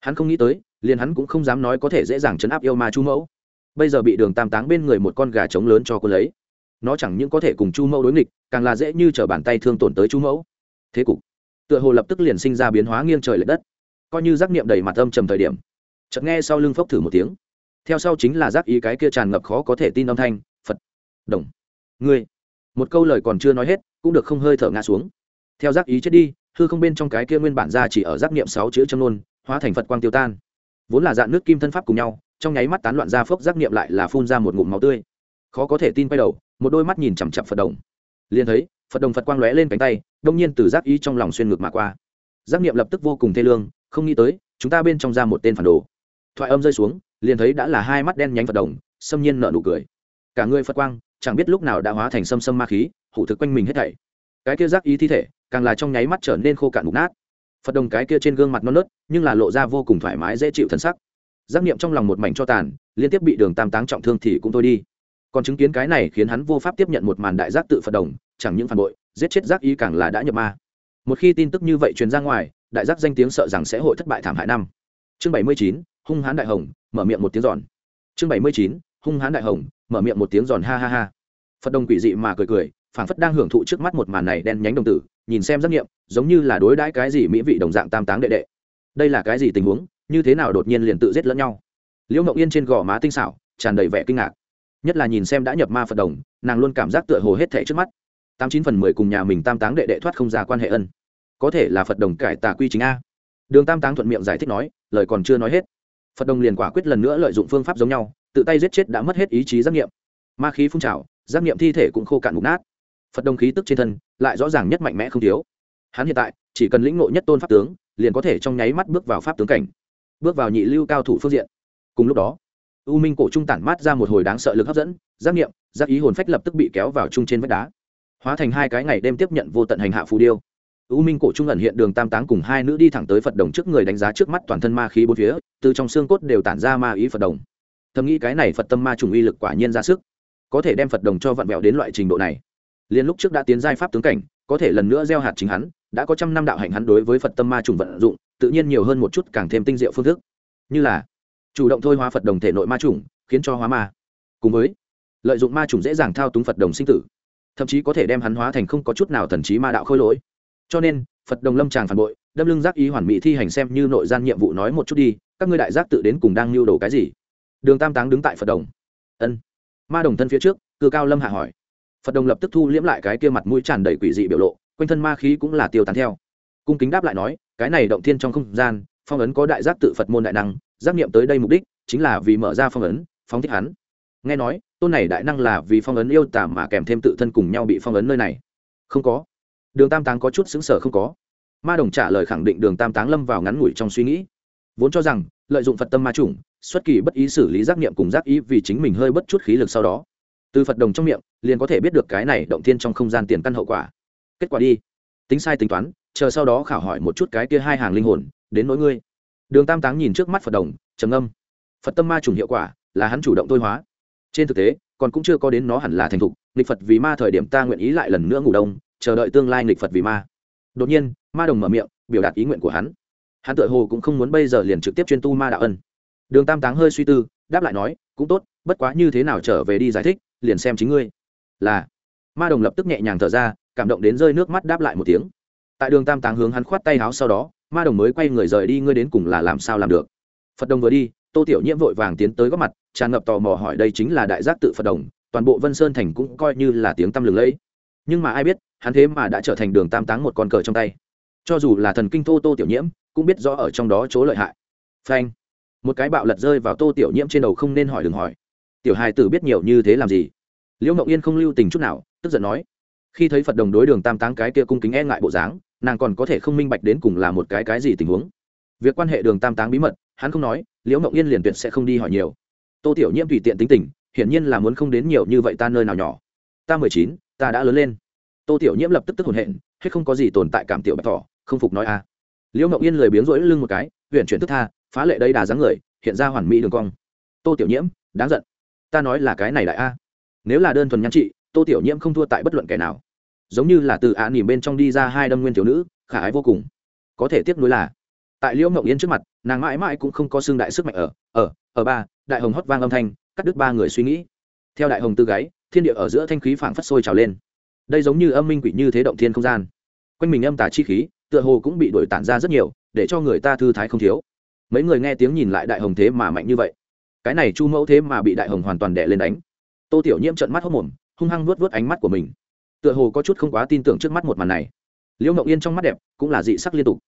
Hắn không nghĩ tới, liền hắn cũng không dám nói có thể dễ dàng chấn áp yêu ma chu mẫu. Bây giờ bị đường tam táng bên người một con gà trống lớn cho cô lấy. Nó chẳng những có thể cùng chu mẫu đối nghịch, càng là dễ như t r ở bàn tay thương tổn tới chu mẫu. Thế cục, tựa hồ lập tức liền sinh ra biến hóa nghiêng trời l ệ đất. Coi như giác niệm đầy mặt âm trầm thời điểm, chợt nghe sau lưng phốc thử một tiếng. Theo sau chính là giác ý cái kia tràn ngập khó có thể tin âm thanh đồng. Ngươi. Một câu lời còn chưa nói hết, cũng được không hơi thở ngã xuống. Theo giác ý chết đi, hư không bên trong cái kia nguyên bản ra chỉ ở giác niệm sáu chữ châm nôn hóa thành phật quang tiêu tan. Vốn là dạng nước kim thân pháp cùng nhau, trong nháy mắt tán loạn ra phốc giác niệm lại là phun ra một ngụm máu tươi. Khó có thể tin quay đầu, một đôi mắt nhìn chằm chặp phật đồng. Liền thấy, phật đồng phật quang lóe lên cánh tay, đông nhiên từ giác ý trong lòng xuyên ngược mà qua. Giác niệm lập tức vô cùng thê lương, không nghĩ tới, chúng ta bên trong ra một tên phản đồ. Thoại âm rơi xuống, liền thấy đã là hai mắt đen nhánh phật đồng, xâm nhiên nợ nụ cười. Cả người phật quang chẳng biết lúc nào đã hóa thành xâm xâm ma khí, hủ thực quanh mình hết thảy. Cái kia giác ý thi thể, càng là trong nháy mắt trở nên khô cạn mục nát. Phật đồng cái kia trên gương mặt non nớt, nhưng là lộ ra vô cùng thoải mái dễ chịu thân sắc. Giác niệm trong lòng một mảnh cho tàn, liên tiếp bị đường tam táng trọng thương thì cũng thôi đi. Còn chứng kiến cái này khiến hắn vô pháp tiếp nhận một màn đại giác tự phật đồng, chẳng những phản bội, giết chết giác ý càng là đã nhập ma. Một khi tin tức như vậy truyền ra ngoài, đại giác danh tiếng sợ rằng sẽ hội thất bại thảm hại năm. Chương bảy mươi chín, hung hán đại hồng, mở miệng một tiếng giòn. Chương bảy mươi chín, hung hán đại hồng, mở miệng một tiếng giòn, ha ha ha phật đồng quỷ dị mà cười cười, phảng phất đang hưởng thụ trước mắt một màn này đen nhánh đồng tử, nhìn xem giác nghiệm, giống như là đối đãi cái gì mỹ vị đồng dạng tam táng đệ đệ. Đây là cái gì tình huống, như thế nào đột nhiên liền tự giết lẫn nhau? Liễu mộng yên trên gò má tinh xảo, tràn đầy vẻ kinh ngạc. Nhất là nhìn xem đã nhập ma phật đồng, nàng luôn cảm giác tựa hồ hết thệ trước mắt. Tám chín phần mười cùng nhà mình tam táng đệ đệ thoát không ra quan hệ ân. Có thể là phật đồng cải tà quy chính a. Đường tam táng thuận miệng giải thích nói, lời còn chưa nói hết. Phật đồng liền quả quyết lần nữa lợi dụng phương pháp giống nhau, tự tay giết chết đã mất hết ý chí giác nghiệm. Ma khí phun trào giác nghiệm thi thể cũng khô cạn mục nát. Phật đồng khí tức trên thân lại rõ ràng nhất mạnh mẽ không thiếu. Hắn hiện tại chỉ cần lĩnh ngộ nhất tôn pháp tướng, liền có thể trong nháy mắt bước vào pháp tướng cảnh, bước vào nhị lưu cao thủ phương diện. Cùng lúc đó, u minh cổ trung tản mát ra một hồi đáng sợ lực hấp dẫn, giác nghiệm, giác ý hồn phách lập tức bị kéo vào chung trên vách đá. Hóa thành hai cái ngày đêm tiếp nhận vô tận hành hạ phù điêu. U minh cổ trung ẩn hiện đường tam táng cùng hai nữ đi thẳng tới phật đồng trước người đánh giá trước mắt toàn thân ma khí bốn phía, từ trong xương cốt đều tản ra ma ý phật đồng. Thầm nghĩ cái này phật tâm ma trùng uy lực quả nhiên ra sức có thể đem phật đồng cho vặn vẹo đến loại trình độ này. Liên lúc trước đã tiến giai pháp tướng cảnh, có thể lần nữa gieo hạt chính hắn, đã có trăm năm đạo hạnh hắn đối với phật tâm ma trùng vận dụng, tự nhiên nhiều hơn một chút càng thêm tinh diệu phương thức. Như là, chủ động thôi hóa phật đồng thể nội ma trùng, khiến cho hóa ma. Cùng với, lợi dụng ma trùng dễ dàng thao túng phật đồng sinh tử, thậm chí có thể đem hắn hóa thành không có chút nào thần trí ma đạo khôi lỗi. Cho nên, phật đồng lâm tràng phản bội, đâm lưng giác ý hoàn mỹ thi hành xem như nội gian nhiệm vụ nói một chút đi, các ngươi đại giác tự đến cùng đang lưu đồ cái gì? Đường tam táng đứng tại phật đồng. Ân ma đồng thân phía trước, cư cao lâm hạ hỏi. Phật đồng lập tức thu liễm lại cái kia mặt mũi tràn đầy quỷ dị biểu lộ, quanh thân ma khí cũng là tiêu tán theo. Cung kính đáp lại nói, cái này động thiên trong không gian, phong ấn có đại giác tự phật môn đại năng, giác nghiệm tới đây mục đích chính là vì mở ra phong ấn, phóng thích hắn. Nghe nói, tôn này đại năng là vì phong ấn yêu tả mà kèm thêm tự thân cùng nhau bị phong ấn nơi này. Không có. Đường tam táng có chút xứng sở không có. Ma đồng trả lời khẳng định đường tam táng lâm vào ngắn ngủi trong suy nghĩ vốn cho rằng lợi dụng phật tâm ma chủng xuất kỳ bất ý xử lý giác nghiệm cùng giác ý vì chính mình hơi bất chút khí lực sau đó từ phật đồng trong miệng liền có thể biết được cái này động thiên trong không gian tiền căn hậu quả kết quả đi tính sai tính toán chờ sau đó khảo hỏi một chút cái kia hai hàng linh hồn đến nỗi ngươi đường tam táng nhìn trước mắt phật đồng trầm âm phật tâm ma trùng hiệu quả là hắn chủ động thôi hóa trên thực tế còn cũng chưa có đến nó hẳn là thành thục nghịch phật vì ma thời điểm ta nguyện ý lại lần nữa ngủ đông chờ đợi tương lai nghịch phật vì ma đột nhiên ma đồng mở miệng biểu đạt ý nguyện của hắn hắn tự hồ cũng không muốn bây giờ liền trực tiếp chuyên tu ma đạo ân. Đường tam táng hơi suy tư, đáp lại nói, cũng tốt, bất quá như thế nào trở về đi giải thích, liền xem chính ngươi. Là, ma đồng lập tức nhẹ nhàng thở ra, cảm động đến rơi nước mắt đáp lại một tiếng. Tại đường tam táng hướng hắn khoát tay áo sau đó, ma đồng mới quay người rời đi, ngươi đến cùng là làm sao làm được? Phật đồng vừa đi, tô tiểu nhiễm vội vàng tiến tới góp mặt, tràn ngập tò mò hỏi, đây chính là đại giác tự phật đồng, toàn bộ vân sơn thành cũng coi như là tiếng tăm lừng lẫy. Nhưng mà ai biết, hắn thế mà đã trở thành đường tam táng một con cờ trong tay. Cho dù là thần kinh tô tô tiểu nhiễm cũng biết rõ ở trong đó chỗ lợi hại. Phanh. Một cái bạo lật rơi vào tô tiểu nhiễm trên đầu không nên hỏi đừng hỏi. Tiểu hài tử biết nhiều như thế làm gì? Liễu mộng yên không lưu tình chút nào, tức giận nói. Khi thấy phật đồng đối đường tam táng cái kia cung kính e ngại bộ dáng, nàng còn có thể không minh bạch đến cùng là một cái cái gì tình huống. Việc quan hệ đường tam táng bí mật, hắn không nói, liễu mộng yên liền tuyệt sẽ không đi hỏi nhiều. Tô tiểu nhiễm tùy tiện tính tình, hiển nhiên là muốn không đến nhiều như vậy ta nơi nào nhỏ. Ta mười chín, ta đã lớn lên. Tô tiểu nhiễm lập tức tức hồn hện, hết không có gì tồn tại cảm tiểu bạch thỏ, không phục nói a. à liễu mộng yên lười biếng rỗi lưng một cái huyện chuyển thức tha, phá lệ đây đà dáng người, hiện ra hoàn mỹ đường cong. Tô tiểu nhiễm, đáng giận. Ta nói là cái này đại a. Nếu là đơn thuần nhan trị, tô tiểu nhiễm không thua tại bất luận kẻ nào. Giống như là từ ạ nỉm bên trong đi ra hai đâm nguyên thiếu nữ, khả ái vô cùng. Có thể tiếp nối là, tại liễu mộng yên trước mặt, nàng mãi mãi cũng không có xương đại sức mạnh ở ở ở ba, đại hồng hót vang âm thanh, cắt đứt ba người suy nghĩ. Theo đại hồng tư gáy thiên địa ở giữa thanh khí phảng phất sôi trào lên. Đây giống như âm minh quỷ như thế động thiên không gian. Quanh mình âm tà chi khí tựa hồ cũng bị đổi tản ra rất nhiều, để cho người ta thư thái không thiếu. Mấy người nghe tiếng nhìn lại đại hồng thế mà mạnh như vậy. Cái này chu mẫu thế mà bị đại hồng hoàn toàn đẻ lên đánh. Tô tiểu nhiễm trận mắt hốc mồm, hung hăng vuốt vuốt ánh mắt của mình. Tựa hồ có chút không quá tin tưởng trước mắt một màn này. Liễu mộng yên trong mắt đẹp, cũng là dị sắc liên tục.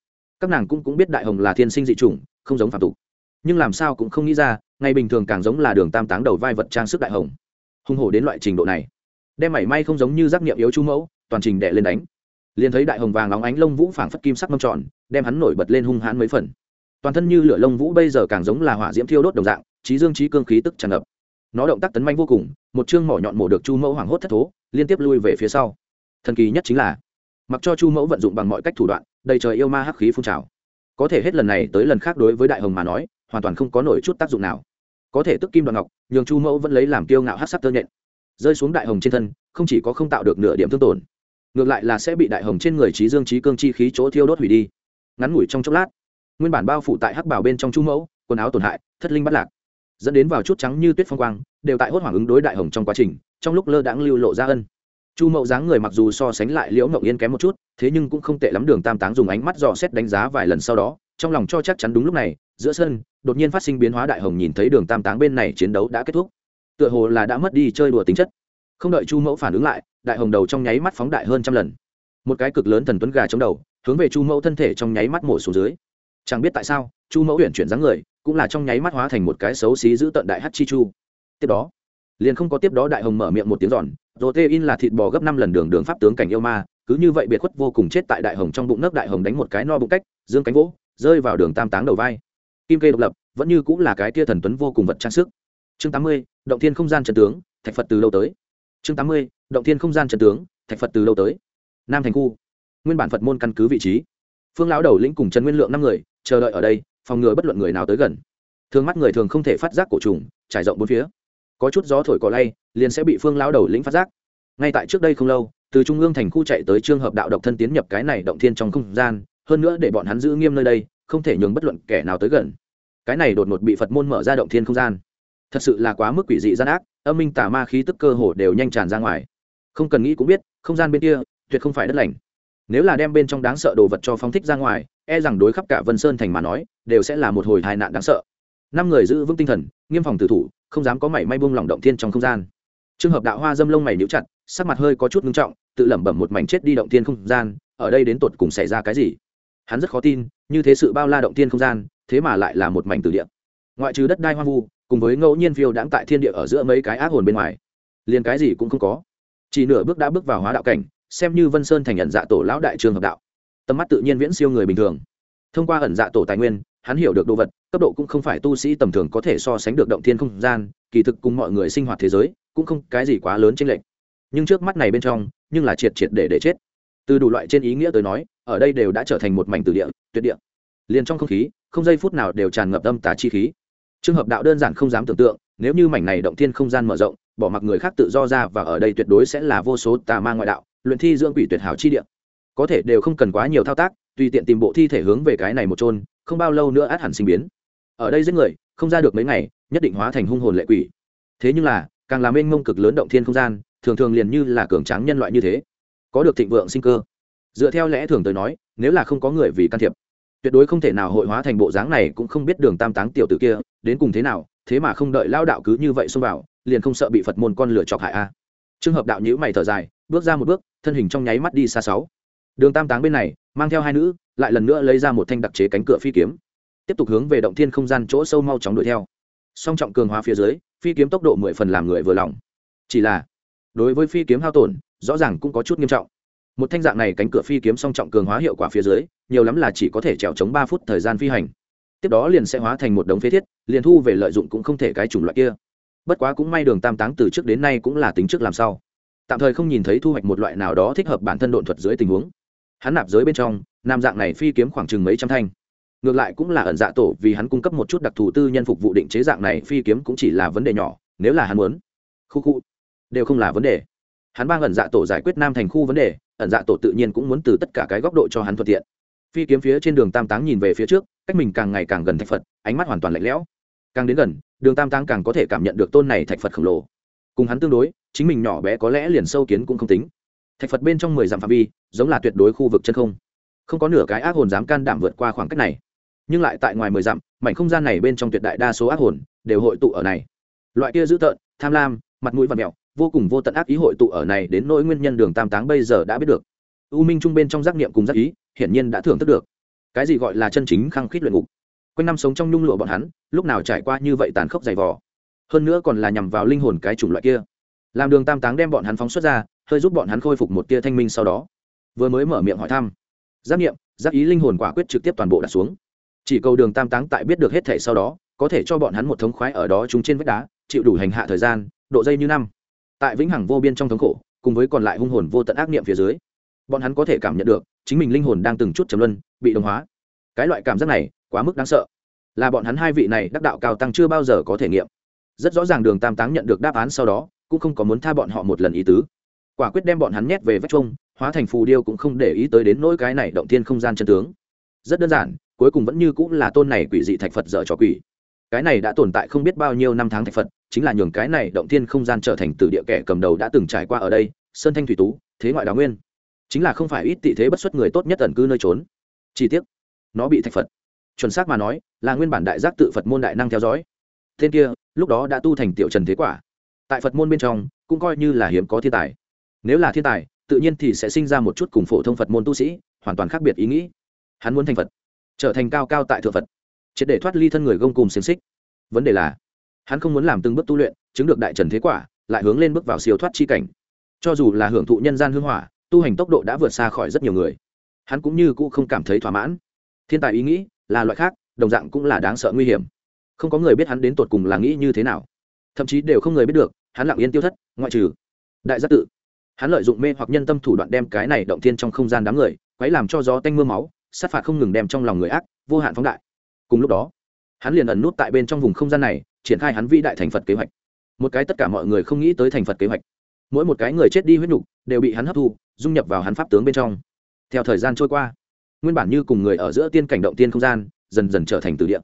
Các nàng cũng cũng biết đại hồng là thiên sinh dị chủng, không giống phạm tục. Nhưng làm sao cũng không nghĩ ra, ngày bình thường càng giống là đường tam táng đầu vai vật trang sức đại hồng. Hung hổ đến loại trình độ này. Đem mảy may không giống như giác nghiệm yếu chu mẫu, toàn trình đẻ lên đánh liền thấy đại hồng vàng óng ánh lông vũ phảng phất kim sắc mâm tròn, đem hắn nổi bật lên hung hãn mấy phần. Toàn thân như lửa lông vũ bây giờ càng giống là hỏa diễm thiêu đốt đồng dạng, trí dương trí cương khí tức tràn ngập. Nó động tác tấn manh vô cùng, một chương mỏ nhọn mổ được chu mẫu hoảng hốt thất thố, liên tiếp lui về phía sau. Thần kỳ nhất chính là, mặc cho chu mẫu vận dụng bằng mọi cách thủ đoạn, đầy trời yêu ma hắc khí phun trào. Có thể hết lần này tới lần khác đối với đại hồng mà nói, hoàn toàn không có nổi chút tác dụng nào. Có thể tức kim đoạn ngọc, nhường chu mẫu vẫn lấy làm kiêu ngạo hát sắc tơ nhện. Rơi xuống đại hồng trên thân, không chỉ có không tạo được nửa điểm thương tổn ngược lại là sẽ bị đại hồng trên người trí dương trí cương chi khí chỗ thiêu đốt hủy đi. Ngắn ngủi trong chốc lát, nguyên bản bao phủ tại hắc bảo bên trong chu mẫu, quần áo tổn hại, thất linh bắt lạc, dẫn đến vào chút trắng như tuyết phong quang, đều tại hốt hoảng ứng đối đại hồng trong quá trình, trong lúc lơ đãng lưu lộ ra ân. Chu mậu dáng người mặc dù so sánh lại liễu mậu yên kém một chút, thế nhưng cũng không tệ lắm đường tam táng dùng ánh mắt dò xét đánh giá vài lần sau đó, trong lòng cho chắc chắn đúng lúc này, giữa sân, đột nhiên phát sinh biến hóa đại hồng nhìn thấy đường tam táng bên này chiến đấu đã kết thúc. Tựa hồ là đã mất đi chơi đùa tính chất. Không đợi chu mẫu phản ứng lại đại hồng đầu trong nháy mắt phóng đại hơn trăm lần. Một cái cực lớn thần tuấn gà chống đầu, hướng về chu mẫu thân thể trong nháy mắt mổ xuống dưới. Chẳng biết tại sao, chu mẫu huyện chuyển dáng người, cũng là trong nháy mắt hóa thành một cái xấu xí giữ tận đại hát chi chu. Tiếp đó, liền không có tiếp đó đại hồng mở miệng một tiếng giòn rồi tê in là thịt bò gấp năm lần đường đường pháp tướng cảnh yêu ma, cứ như vậy biệt khuất vô cùng chết tại đại hồng trong bụng nấc đại hồng đánh một cái no bụng cách, dương cánh vỗ, rơi vào đường tam táng đầu vai. Kim kê độc lập, vẫn như cũng là cái tia thần tuấn vô cùng vật trang sức. Chương tám mươi, động thiên không gian trần tướng, thạch phật từ lâu tới. Chương tám mươi động thiên không gian trần tướng, thạch phật từ lâu tới. Nam thành khu, nguyên bản phật môn căn cứ vị trí. Phương lão đầu lĩnh cùng trần nguyên lượng năm người, chờ đợi ở đây, phòng ngừa bất luận người nào tới gần. Thường mắt người thường không thể phát giác cổ trùng, trải rộng bốn phía. Có chút gió thổi cỏ lay, liền sẽ bị phương lão đầu lĩnh phát giác. Ngay tại trước đây không lâu, từ trung ương thành khu chạy tới trường hợp đạo độc thân tiến nhập cái này động thiên trong không gian, hơn nữa để bọn hắn giữ nghiêm nơi đây, không thể nhường bất luận kẻ nào tới gần. Cái này đột ngột bị phật môn mở ra động thiên không gian. Thật sự là quá mức quỷ dị gian ác, âm minh tà ma khí tức cơ hồ đều nhanh tràn ra ngoài không cần nghĩ cũng biết, không gian bên kia, tuyệt không phải đất lành. Nếu là đem bên trong đáng sợ đồ vật cho phóng thích ra ngoài e rằng đối khắp cả vân sơn thành mà nói, đều sẽ là một hồi tai nạn đáng sợ. Năm người giữ vững tinh thần, nghiêm phòng tử thủ, không dám có mảy may buông lỏng động thiên trong không gian. Trường hợp đạo hoa dâm lông mày níu chặt, sắc mặt hơi có chút ngưng trọng, tự lẩm bẩm một mảnh chết đi động thiên không gian, ở đây đến tột cùng xảy ra cái gì? Hắn rất khó tin, như thế sự bao la động thiên không gian, thế mà lại là một mảnh từ địa. Ngoại trừ đất đai hoang vu, cùng với ngẫu nhiên phiêu đãng tại thiên địa ở giữa mấy cái ác hồn bên ngoài, liền cái gì cũng không có chỉ nửa bước đã bước vào hóa đạo cảnh, xem như vân sơn thành nhận dạ tổ lão đại trường hợp đạo. Tầm mắt tự nhiên viễn siêu người bình thường. Thông qua ẩn dạ tổ tài nguyên, hắn hiểu được đồ vật, cấp độ cũng không phải tu sĩ tầm thường có thể so sánh được động thiên không gian, kỳ thực cùng mọi người sinh hoạt thế giới, cũng không cái gì quá lớn trên lệnh nhưng trước mắt này bên trong, nhưng là triệt triệt để để chết. Từ đủ loại trên ý nghĩa tới nói, ở đây đều đã trở thành một mảnh từ địa, tuyệt địa. Liền trong không khí, không giây phút nào đều tràn ngập âm tà chi khí. Trường hợp đạo đơn giản không dám tưởng tượng, nếu như mảnh này động thiên không gian mở rộng bỏ mặc người khác tự do ra và ở đây tuyệt đối sẽ là vô số tà ma ngoại đạo, luyện thi dưỡng quỷ tuyệt hảo chi địa. Có thể đều không cần quá nhiều thao tác, tùy tiện tìm bộ thi thể hướng về cái này một trôn không bao lâu nữa át hẳn sinh biến. Ở đây giết người, không ra được mấy ngày, nhất định hóa thành hung hồn lệ quỷ. Thế nhưng là, càng làm mênh mông cực lớn động thiên không gian, thường thường liền như là cường tráng nhân loại như thế. Có được thịnh vượng sinh cơ. Dựa theo lẽ thường tới nói, nếu là không có người vì can thiệp, tuyệt đối không thể nào hội hóa thành bộ dáng này cũng không biết đường tam táng tiểu tử kia, đến cùng thế nào, thế mà không đợi lao đạo cứ như vậy xông vào liền không sợ bị phật môn con lửa chọc hại a. À. trường hợp đạo nhữ mày thở dài, bước ra một bước, thân hình trong nháy mắt đi xa sáu. Đường tam táng bên này, mang theo hai nữ, lại lần nữa lấy ra một thanh đặc chế cánh cửa phi kiếm. Tiếp tục hướng về động thiên không gian chỗ sâu mau chóng đuổi theo. Song trọng cường hóa phía dưới, phi kiếm tốc độ mười phần làm người vừa lòng. Chỉ là, đối với phi kiếm hao tổn, rõ ràng cũng có chút nghiêm trọng. Một thanh dạng này cánh cửa phi kiếm song trọng cường hóa hiệu quả phía dưới, nhiều lắm là chỉ có thể trèo chống ba phút thời gian phi hành. Tiếp đó liền sẽ hóa thành một đống phế thiết, liền thu về lợi dụng cũng không thể cái chủng loại kia bất quá cũng may đường tam táng từ trước đến nay cũng là tính trước làm sao tạm thời không nhìn thấy thu hoạch một loại nào đó thích hợp bản thân độn thuật dưới tình huống. Hắn nạp giới bên trong, nam dạng này phi kiếm khoảng chừng mấy trăm thanh. Ngược lại cũng là ẩn dạ tổ, vì hắn cung cấp một chút đặc thù tư nhân phục vụ định chế dạng này phi kiếm cũng chỉ là vấn đề nhỏ, nếu là hắn muốn. Khu khu. Đều không là vấn đề. Hắn bang ẩn dạ tổ giải quyết nam thành khu vấn đề, ẩn dạ tổ tự nhiên cũng muốn từ tất cả cái góc độ cho hắn thuận tiện. Phi kiếm phía trên đường tam táng nhìn về phía trước, cách mình càng ngày càng gần thạch phật, ánh mắt hoàn toàn lạnh lẽo càng đến gần, đường tam tăng càng có thể cảm nhận được tôn này thạch phật khổng lồ. Cùng hắn tương đối, chính mình nhỏ bé có lẽ liền sâu kiến cũng không tính. Thạch phật bên trong mười dặm phạm vi, giống là tuyệt đối khu vực chân không. Không có nửa cái ác hồn dám can đảm vượt qua khoảng cách này. Nhưng lại tại ngoài mười dặm, mảnh không gian này bên trong tuyệt đại đa số ác hồn đều hội tụ ở này. Loại kia dữ tợn, tham lam, mặt mũi và mẹo vô cùng vô tận ác ý hội tụ ở này đến nỗi nguyên nhân đường tam táng bây giờ đã biết được. U minh trung bên trong giác niệm cùng giác ý, hiển nhiên đã thưởng thức được. Cái gì gọi là chân chính khăng khít luyện ngục? Quanh năm sống trong nhung lụa bọn hắn, lúc nào trải qua như vậy tàn khốc dày vò. Hơn nữa còn là nhằm vào linh hồn cái chủng loại kia. Làm đường tam táng đem bọn hắn phóng xuất ra, hơi giúp bọn hắn khôi phục một tia thanh minh sau đó. Vừa mới mở miệng hỏi thăm giác nghiệm giác ý linh hồn quả quyết trực tiếp toàn bộ đặt xuống. Chỉ cầu đường tam táng tại biết được hết thể sau đó, có thể cho bọn hắn một thống khoái ở đó chúng trên vách đá, chịu đủ hành hạ thời gian, độ dây như năm. Tại vĩnh hằng vô biên trong thống khổ, cùng với còn lại hung hồn vô tận ác niệm phía dưới, bọn hắn có thể cảm nhận được, chính mình linh hồn đang từng chút chấm luân, bị đồng hóa. Cái loại cảm giác này quá mức đáng sợ. Là bọn hắn hai vị này đắc đạo cao tăng chưa bao giờ có thể nghiệm. Rất rõ ràng đường tam táng nhận được đáp án sau đó, cũng không có muốn tha bọn họ một lần ý tứ. Quả quyết đem bọn hắn nhét về vách trông, hóa thành phù điêu cũng không để ý tới đến nỗi cái này động thiên không gian chân tướng. Rất đơn giản, cuối cùng vẫn như cũng là tôn này quỷ dị thạch phật dở trò quỷ. Cái này đã tồn tại không biết bao nhiêu năm tháng thạch phật, chính là nhường cái này động thiên không gian trở thành từ địa kẻ cầm đầu đã từng trải qua ở đây, sơn thanh thủy tú, thế ngoại đào nguyên. Chính là không phải ít tị thế bất xuất người tốt nhất ẩn cư nơi trốn. Chi tiết nó bị thạch phật chuẩn xác mà nói, là nguyên bản đại giác tự phật môn đại năng theo dõi. Tên kia, lúc đó đã tu thành tiểu trần thế quả. Tại phật môn bên trong, cũng coi như là hiếm có thiên tài. Nếu là thiên tài, tự nhiên thì sẽ sinh ra một chút cùng phổ thông phật môn tu sĩ, hoàn toàn khác biệt ý nghĩ. Hắn muốn thành phật, trở thành cao cao tại thượng phật, triệt để thoát ly thân người gông cùng xiềng xích. Vấn đề là, hắn không muốn làm từng bước tu luyện, chứng được đại trần thế quả, lại hướng lên bước vào siêu thoát chi cảnh. Cho dù là hưởng thụ nhân gian hương hỏa, tu hành tốc độ đã vượt xa khỏi rất nhiều người. Hắn cũng như cũ không cảm thấy thỏa mãn. Thiên tài ý nghĩ là loại khác, đồng dạng cũng là đáng sợ nguy hiểm. Không có người biết hắn đến tột cùng là nghĩ như thế nào. Thậm chí đều không người biết được, hắn lặng yên tiêu thất, ngoại trừ đại giác tự hắn lợi dụng mê hoặc nhân tâm thủ đoạn đem cái này động thiên trong không gian đám người, quấy làm cho gió tanh mưa máu, sát phạt không ngừng đem trong lòng người ác, vô hạn phóng đại. Cùng lúc đó, hắn liền ẩn nút tại bên trong vùng không gian này, triển khai hắn vĩ đại thành phật kế hoạch. Một cái tất cả mọi người không nghĩ tới thành phật kế hoạch. Mỗi một cái người chết đi huyết nhục, đều bị hắn hấp thu, dung nhập vào hắn pháp tướng bên trong. Theo thời gian trôi qua nguyên bản như cùng người ở giữa tiên cảnh động tiên không gian dần dần trở thành từ địa.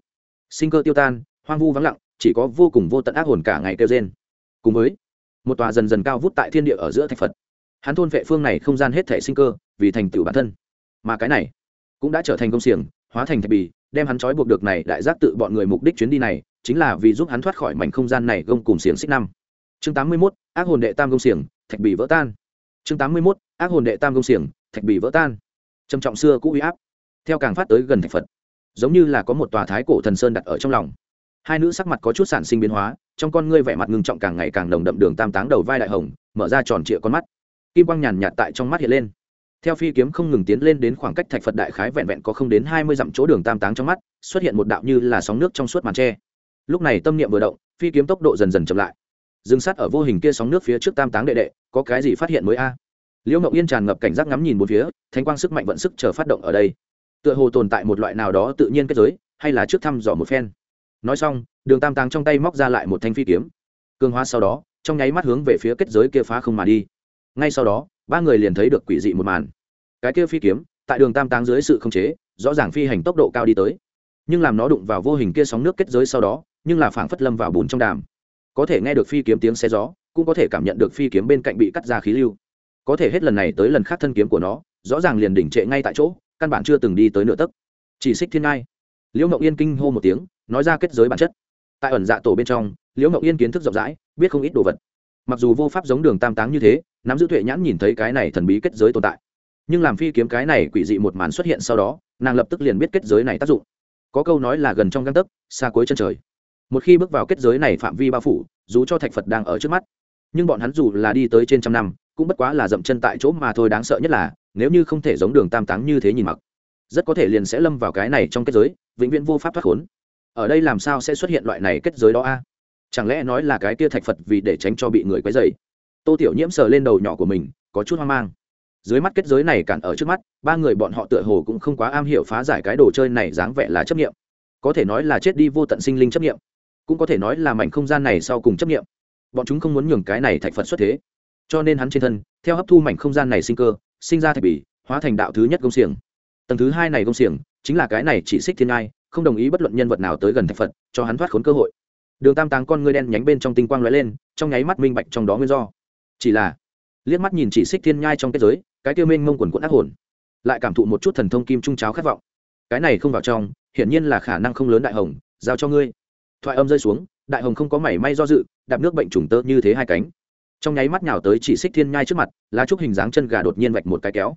Sinh cơ tiêu tan hoang vu vắng lặng chỉ có vô cùng vô tận ác hồn cả ngày kêu trên cùng với một tòa dần dần cao vút tại thiên địa ở giữa thạch phật. Hắn thôn vệ phương này không gian hết thể sinh cơ vì thành tựu bản thân. Mà cái này cũng đã trở thành công xiềng hóa thành thạch bì đem hắn trói buộc được này đại giác tự bọn người mục đích chuyến đi này chính là vì giúp hắn thoát khỏi mảnh không gian này gông cùng xiềng xích năm. Chương tám mươi 81, ác hồn đệ tam công xiềng thạch bì vỡ tan. Chương tám mươi 81, ác hồn đệ tam công xiềng thạch bì vỡ tan trầm trọng xưa cũ uy áp, theo càng phát tới gần thạch phật, giống như là có một tòa thái cổ thần sơn đặt ở trong lòng. Hai nữ sắc mặt có chút sản sinh biến hóa, trong con ngươi vẻ mặt ngưng trọng càng ngày càng nồng đậm đường tam táng đầu vai đại hồng, mở ra tròn trịa con mắt. Kim quang nhàn nhạt tại trong mắt hiện lên. Theo phi kiếm không ngừng tiến lên đến khoảng cách thạch phật đại khái vẹn vẹn có không đến hai mươi dặm chỗ đường tam táng trong mắt, xuất hiện một đạo như là sóng nước trong suốt màn tre. Lúc này tâm niệm vừa động, phi kiếm tốc độ dần dần chậm lại. Dừng sát ở vô hình kia sóng nước phía trước tam táng đệ đệ, có cái gì phát hiện mới a? Liễu mộng yên tràn ngập cảnh giác ngắm nhìn một phía, Thánh quang sức mạnh vận sức chờ phát động ở đây. Tựa hồ tồn tại một loại nào đó tự nhiên kết giới, hay là trước thăm dò một phen. Nói xong, đường tam tàng trong tay móc ra lại một thanh phi kiếm. Cương hóa sau đó, trong nháy mắt hướng về phía kết giới kia phá không mà đi. Ngay sau đó, ba người liền thấy được quỷ dị một màn. Cái kia phi kiếm, tại đường tam táng dưới sự khống chế, rõ ràng phi hành tốc độ cao đi tới. Nhưng làm nó đụng vào vô hình kia sóng nước kết giới sau đó, nhưng là phảng phất lâm vào bùn trong đàm. Có thể nghe được phi kiếm tiếng xe gió, cũng có thể cảm nhận được phi kiếm bên cạnh bị cắt ra khí lưu có thể hết lần này tới lần khác thân kiếm của nó, rõ ràng liền đỉnh trệ ngay tại chỗ, căn bản chưa từng đi tới nửa tấc. Chỉ xích thiên ngai. Liễu ngậu yên kinh hô một tiếng, nói ra kết giới bản chất. Tại ẩn dạ tổ bên trong, liễu ngậu yên kiến thức rộng rãi, biết không ít đồ vật. Mặc dù vô pháp giống đường tam táng như thế, nắm giữ tuệ nhãn nhìn thấy cái này thần bí kết giới tồn tại. Nhưng làm phi kiếm cái này quỷ dị một màn xuất hiện sau đó, nàng lập tức liền biết kết giới này tác dụng. Có câu nói là gần trong găng tấc, xa cuối chân trời. Một khi bước vào kết giới này phạm vi bao phủ, dù cho thạch phật đang ở trước mắt, nhưng bọn hắn dù là đi tới trên trăm năm cũng bất quá là dậm chân tại chỗ mà thôi, đáng sợ nhất là, nếu như không thể giống đường tam táng như thế nhìn mặc, rất có thể liền sẽ lâm vào cái này trong kết giới, vĩnh viễn vô pháp thoát khốn. Ở đây làm sao sẽ xuất hiện loại này kết giới đó a? À? Chẳng lẽ nói là cái kia thạch phật vì để tránh cho bị người quấy dày tô tiểu nhiễm sờ lên đầu nhỏ của mình, có chút hoang mang. Dưới mắt kết giới này cản ở trước mắt, ba người bọn họ tựa hồ cũng không quá am hiểu phá giải cái đồ chơi này dáng vẻ là chấp nghiệm có thể nói là chết đi vô tận sinh linh chấp nghiệm cũng có thể nói là mảnh không gian này sau cùng chấp nghiệm bọn chúng không muốn nhường cái này thạch phật xuất thế cho nên hắn trên thân, theo hấp thu mảnh không gian này sinh cơ, sinh ra thạch bỉ hóa thành đạo thứ nhất công xiềng. Tầng thứ hai này công xiềng chính là cái này chỉ xích thiên ngai, không đồng ý bất luận nhân vật nào tới gần thạch phật, cho hắn thoát khốn cơ hội. Đường tam táng con ngươi đen nhánh bên trong tinh quang lóe lên, trong nháy mắt minh bạch trong đó nguyên do. Chỉ là, liếc mắt nhìn chỉ xích thiên nhai trong kết giới, cái tiêu minh mông quần quẫn ác hồn, lại cảm thụ một chút thần thông kim trung cháo khát vọng. Cái này không vào trong, hiển nhiên là khả năng không lớn đại hồng, giao cho ngươi. Thoại âm rơi xuống, đại hồng không có mảy may do dự, đạp nước bệnh trùng tơ như thế hai cánh trong nháy mắt nhào tới chỉ xích thiên nhai trước mặt, lá trúc hình dáng chân gà đột nhiên vạch một cái kéo.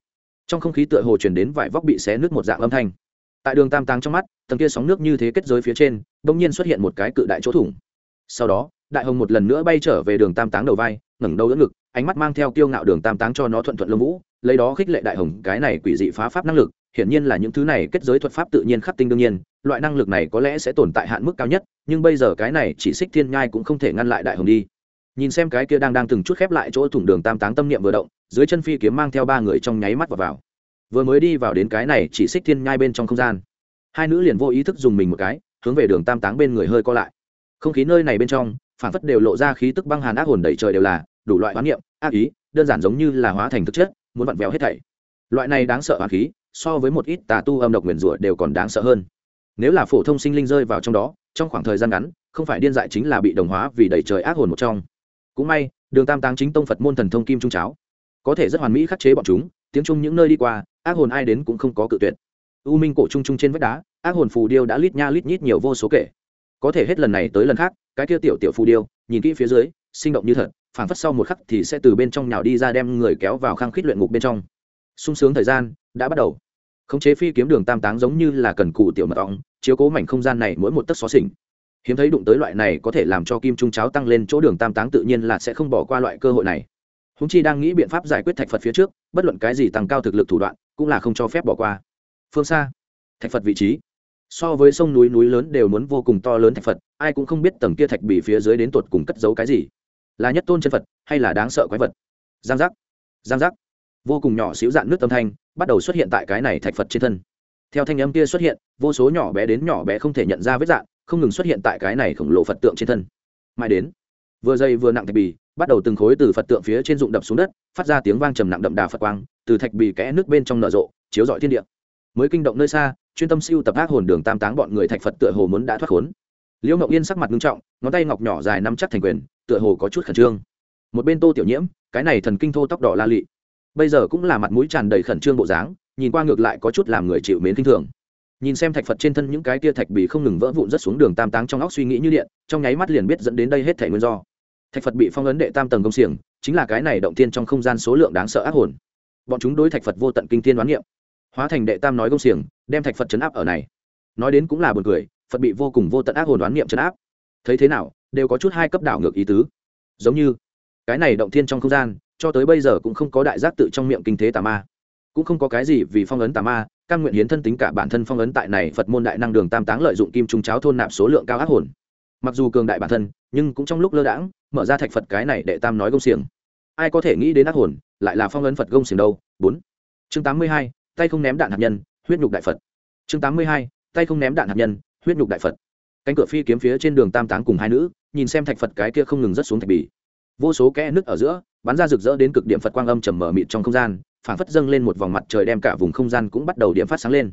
Trong không khí tựa hồ truyền đến vải vóc bị xé nước một dạng âm thanh. Tại đường tam táng trong mắt, tầng kia sóng nước như thế kết giới phía trên đ ỗ n g nhiên xuất hiện một cái cự đại chỗ thủng. Sau đó, đại hồng một lần nữa bay trở về đường tam táng đầu vai, ngẩng đầu đỡ ngực, ánh mắt mang theo kiêu ngạo đường tam táng cho nó thuận thuận lông vũ, lấy đó khích lệ đại hồng, cái này quỷ dị phá pháp năng lực, hiển nhiên là những thứ này kết giới thuật pháp tự nhiên khắc tinh đương nhiên, loại năng lực này có lẽ sẽ tồn tại hạn mức cao nhất, nhưng bây giờ cái này chỉ xích thiên nhai cũng không thể ngăn lại đại hồng đi nhìn xem cái kia đang đang từng chút khép lại chỗ thủng đường tam táng tâm niệm vừa động dưới chân phi kiếm mang theo ba người trong nháy mắt vào, vào. Vừa mới đi vào đến cái này chỉ xích thiên nhai bên trong không gian. Hai nữ liền vô ý thức dùng mình một cái hướng về đường tam táng bên người hơi co lại. Không khí nơi này bên trong phản phất đều lộ ra khí tức băng hàn ác hồn đầy trời đều là đủ loại hoán niệm ác ý đơn giản giống như là hóa thành thực chất muốn vặn vẹo hết thảy. Loại này đáng sợ hoán khí so với một ít tà tu âm độc nguyền rủa đều còn đáng sợ hơn. Nếu là phổ thông sinh linh rơi vào trong đó trong khoảng thời gian ngắn không phải điên dại chính là bị đồng hóa vì đầy trời ác hồn một trong cũng may, đường tam táng chính tông phật môn thần thông kim trung cháo. Có thể rất hoàn mỹ khắc chế bọn chúng, tiếng chung những nơi đi qua, ác hồn ai đến cũng không có cự tuyệt. U minh cổ trung trung trên vách đá, ác hồn phù điêu đã lít nha lít nhít nhiều vô số kể. Có thể hết lần này tới lần khác, cái kia tiểu tiểu phù điêu, nhìn kỹ phía dưới, sinh động như thật, phảng phất sau một khắc thì sẽ từ bên trong nhào đi ra đem người kéo vào khang khít luyện ngục bên trong. Sung sướng thời gian đã bắt đầu. Khống chế phi kiếm đường tam táng giống như là cần cụ tiểu mật ong, chiếu cố mảnh không gian này mỗi một tấc xó xỉnh hiếm thấy đụng tới loại này có thể làm cho kim trung cháo tăng lên chỗ đường tam táng tự nhiên là sẽ không bỏ qua loại cơ hội này. Húng chi đang nghĩ biện pháp giải quyết thạch phật phía trước, bất luận cái gì tăng cao thực lực thủ đoạn, cũng là không cho phép bỏ qua. Phương xa, thạch phật vị trí. So với sông núi núi lớn đều muốn vô cùng to lớn thạch phật, ai cũng không biết tầng kia thạch bị phía dưới đến tột cùng cất giấu cái gì. Là nhất tôn chân phật, hay là đáng sợ quái vật? Giang giác giang giác. Vô cùng nhỏ xíu dạn nước tâm thanh, bắt đầu xuất hiện tại cái này thạch phật trên thân theo thanh âm kia xuất hiện, vô số nhỏ bé đến nhỏ bé không thể nhận ra vết dạng, không ngừng xuất hiện tại cái này khổng lồ phật tượng trên thân. Mãi đến, vừa dây vừa nặng thạch bì, bắt đầu từng khối từ phật tượng phía trên rụng đập xuống đất, phát ra tiếng vang trầm nặng đậm đà phật quang, từ thạch bì kẽ nước bên trong nở rộ, chiếu rọi thiên địa. Mới kinh động nơi xa, chuyên tâm siêu tập ác hồn đường tam táng bọn người thạch phật tựa hồ muốn đã thoát khốn. Liễu ngọc yên sắc mặt nghiêm trọng, ngón tay ngọc nhỏ dài nắm chắc thành quyền, tựa hồ có chút khẩn trương. Một bên tô tiểu nhiễm, cái này thần kinh thô tóc đỏ la lị. Bây giờ cũng là mặt mũi tràn đầy khẩn trương bộ dáng nhìn qua ngược lại có chút làm người chịu mến kinh thường. Nhìn xem thạch phật trên thân những cái tia thạch bị không ngừng vỡ vụn rất xuống đường tam táng trong óc suy nghĩ như điện, trong nháy mắt liền biết dẫn đến đây hết thể nguyên do. Thạch phật bị phong ấn đệ tam tầng công xiềng, chính là cái này động tiên trong không gian số lượng đáng sợ ác hồn. Bọn chúng đối thạch phật vô tận kinh tiên đoán niệm, hóa thành đệ tam nói công xiềng, đem thạch phật chấn áp ở này. Nói đến cũng là b u ồ n cười, phật bị vô cùng vô tận ác hồn đoán niệm chấn áp. Thấy thế nào, đều có chút hai cấp đảo ngược ý tứ. Giống như, cái này động thiên trong không gian, cho tới bây giờ cũng không có đại giác tự trong miệng kinh thế tà ma cũng không có cái gì vì phong ấn tà ma căn nguyện hiến thân tính cả bản thân phong ấn tại này phật môn đại năng đường tam táng lợi dụng kim trung cháo thôn nạp số lượng cao ác hồn. Mặc dù cường đại bản thân, nhưng cũng trong lúc lơ đãng, mở ra thạch phật cái này để tam nói gông xiềng. Ai có thể nghĩ đến ác hồn, lại là phong ấn phật gông xiềng đâu? Bốn. Chương tám mươi hai, tay không ném đạn hạt nhân, huyết nhục đại phật. Chương tám mươi hai, tay không ném đạn hạt nhân, huyết nhục đại phật. Cánh cửa phi kiếm phía trên đường tam táng cùng hai nữ, nhìn xem thạch phật cái kia không ngừng rớt xuống thạch bì. Vô số kẽ nứt ở giữa, bắn ra rực rỡ đến cực điểm phật quang âm trầm mở mịt trong không gian phảng phất dâng lên một vòng mặt trời đem cả vùng không gian cũng bắt đầu điểm phát sáng lên.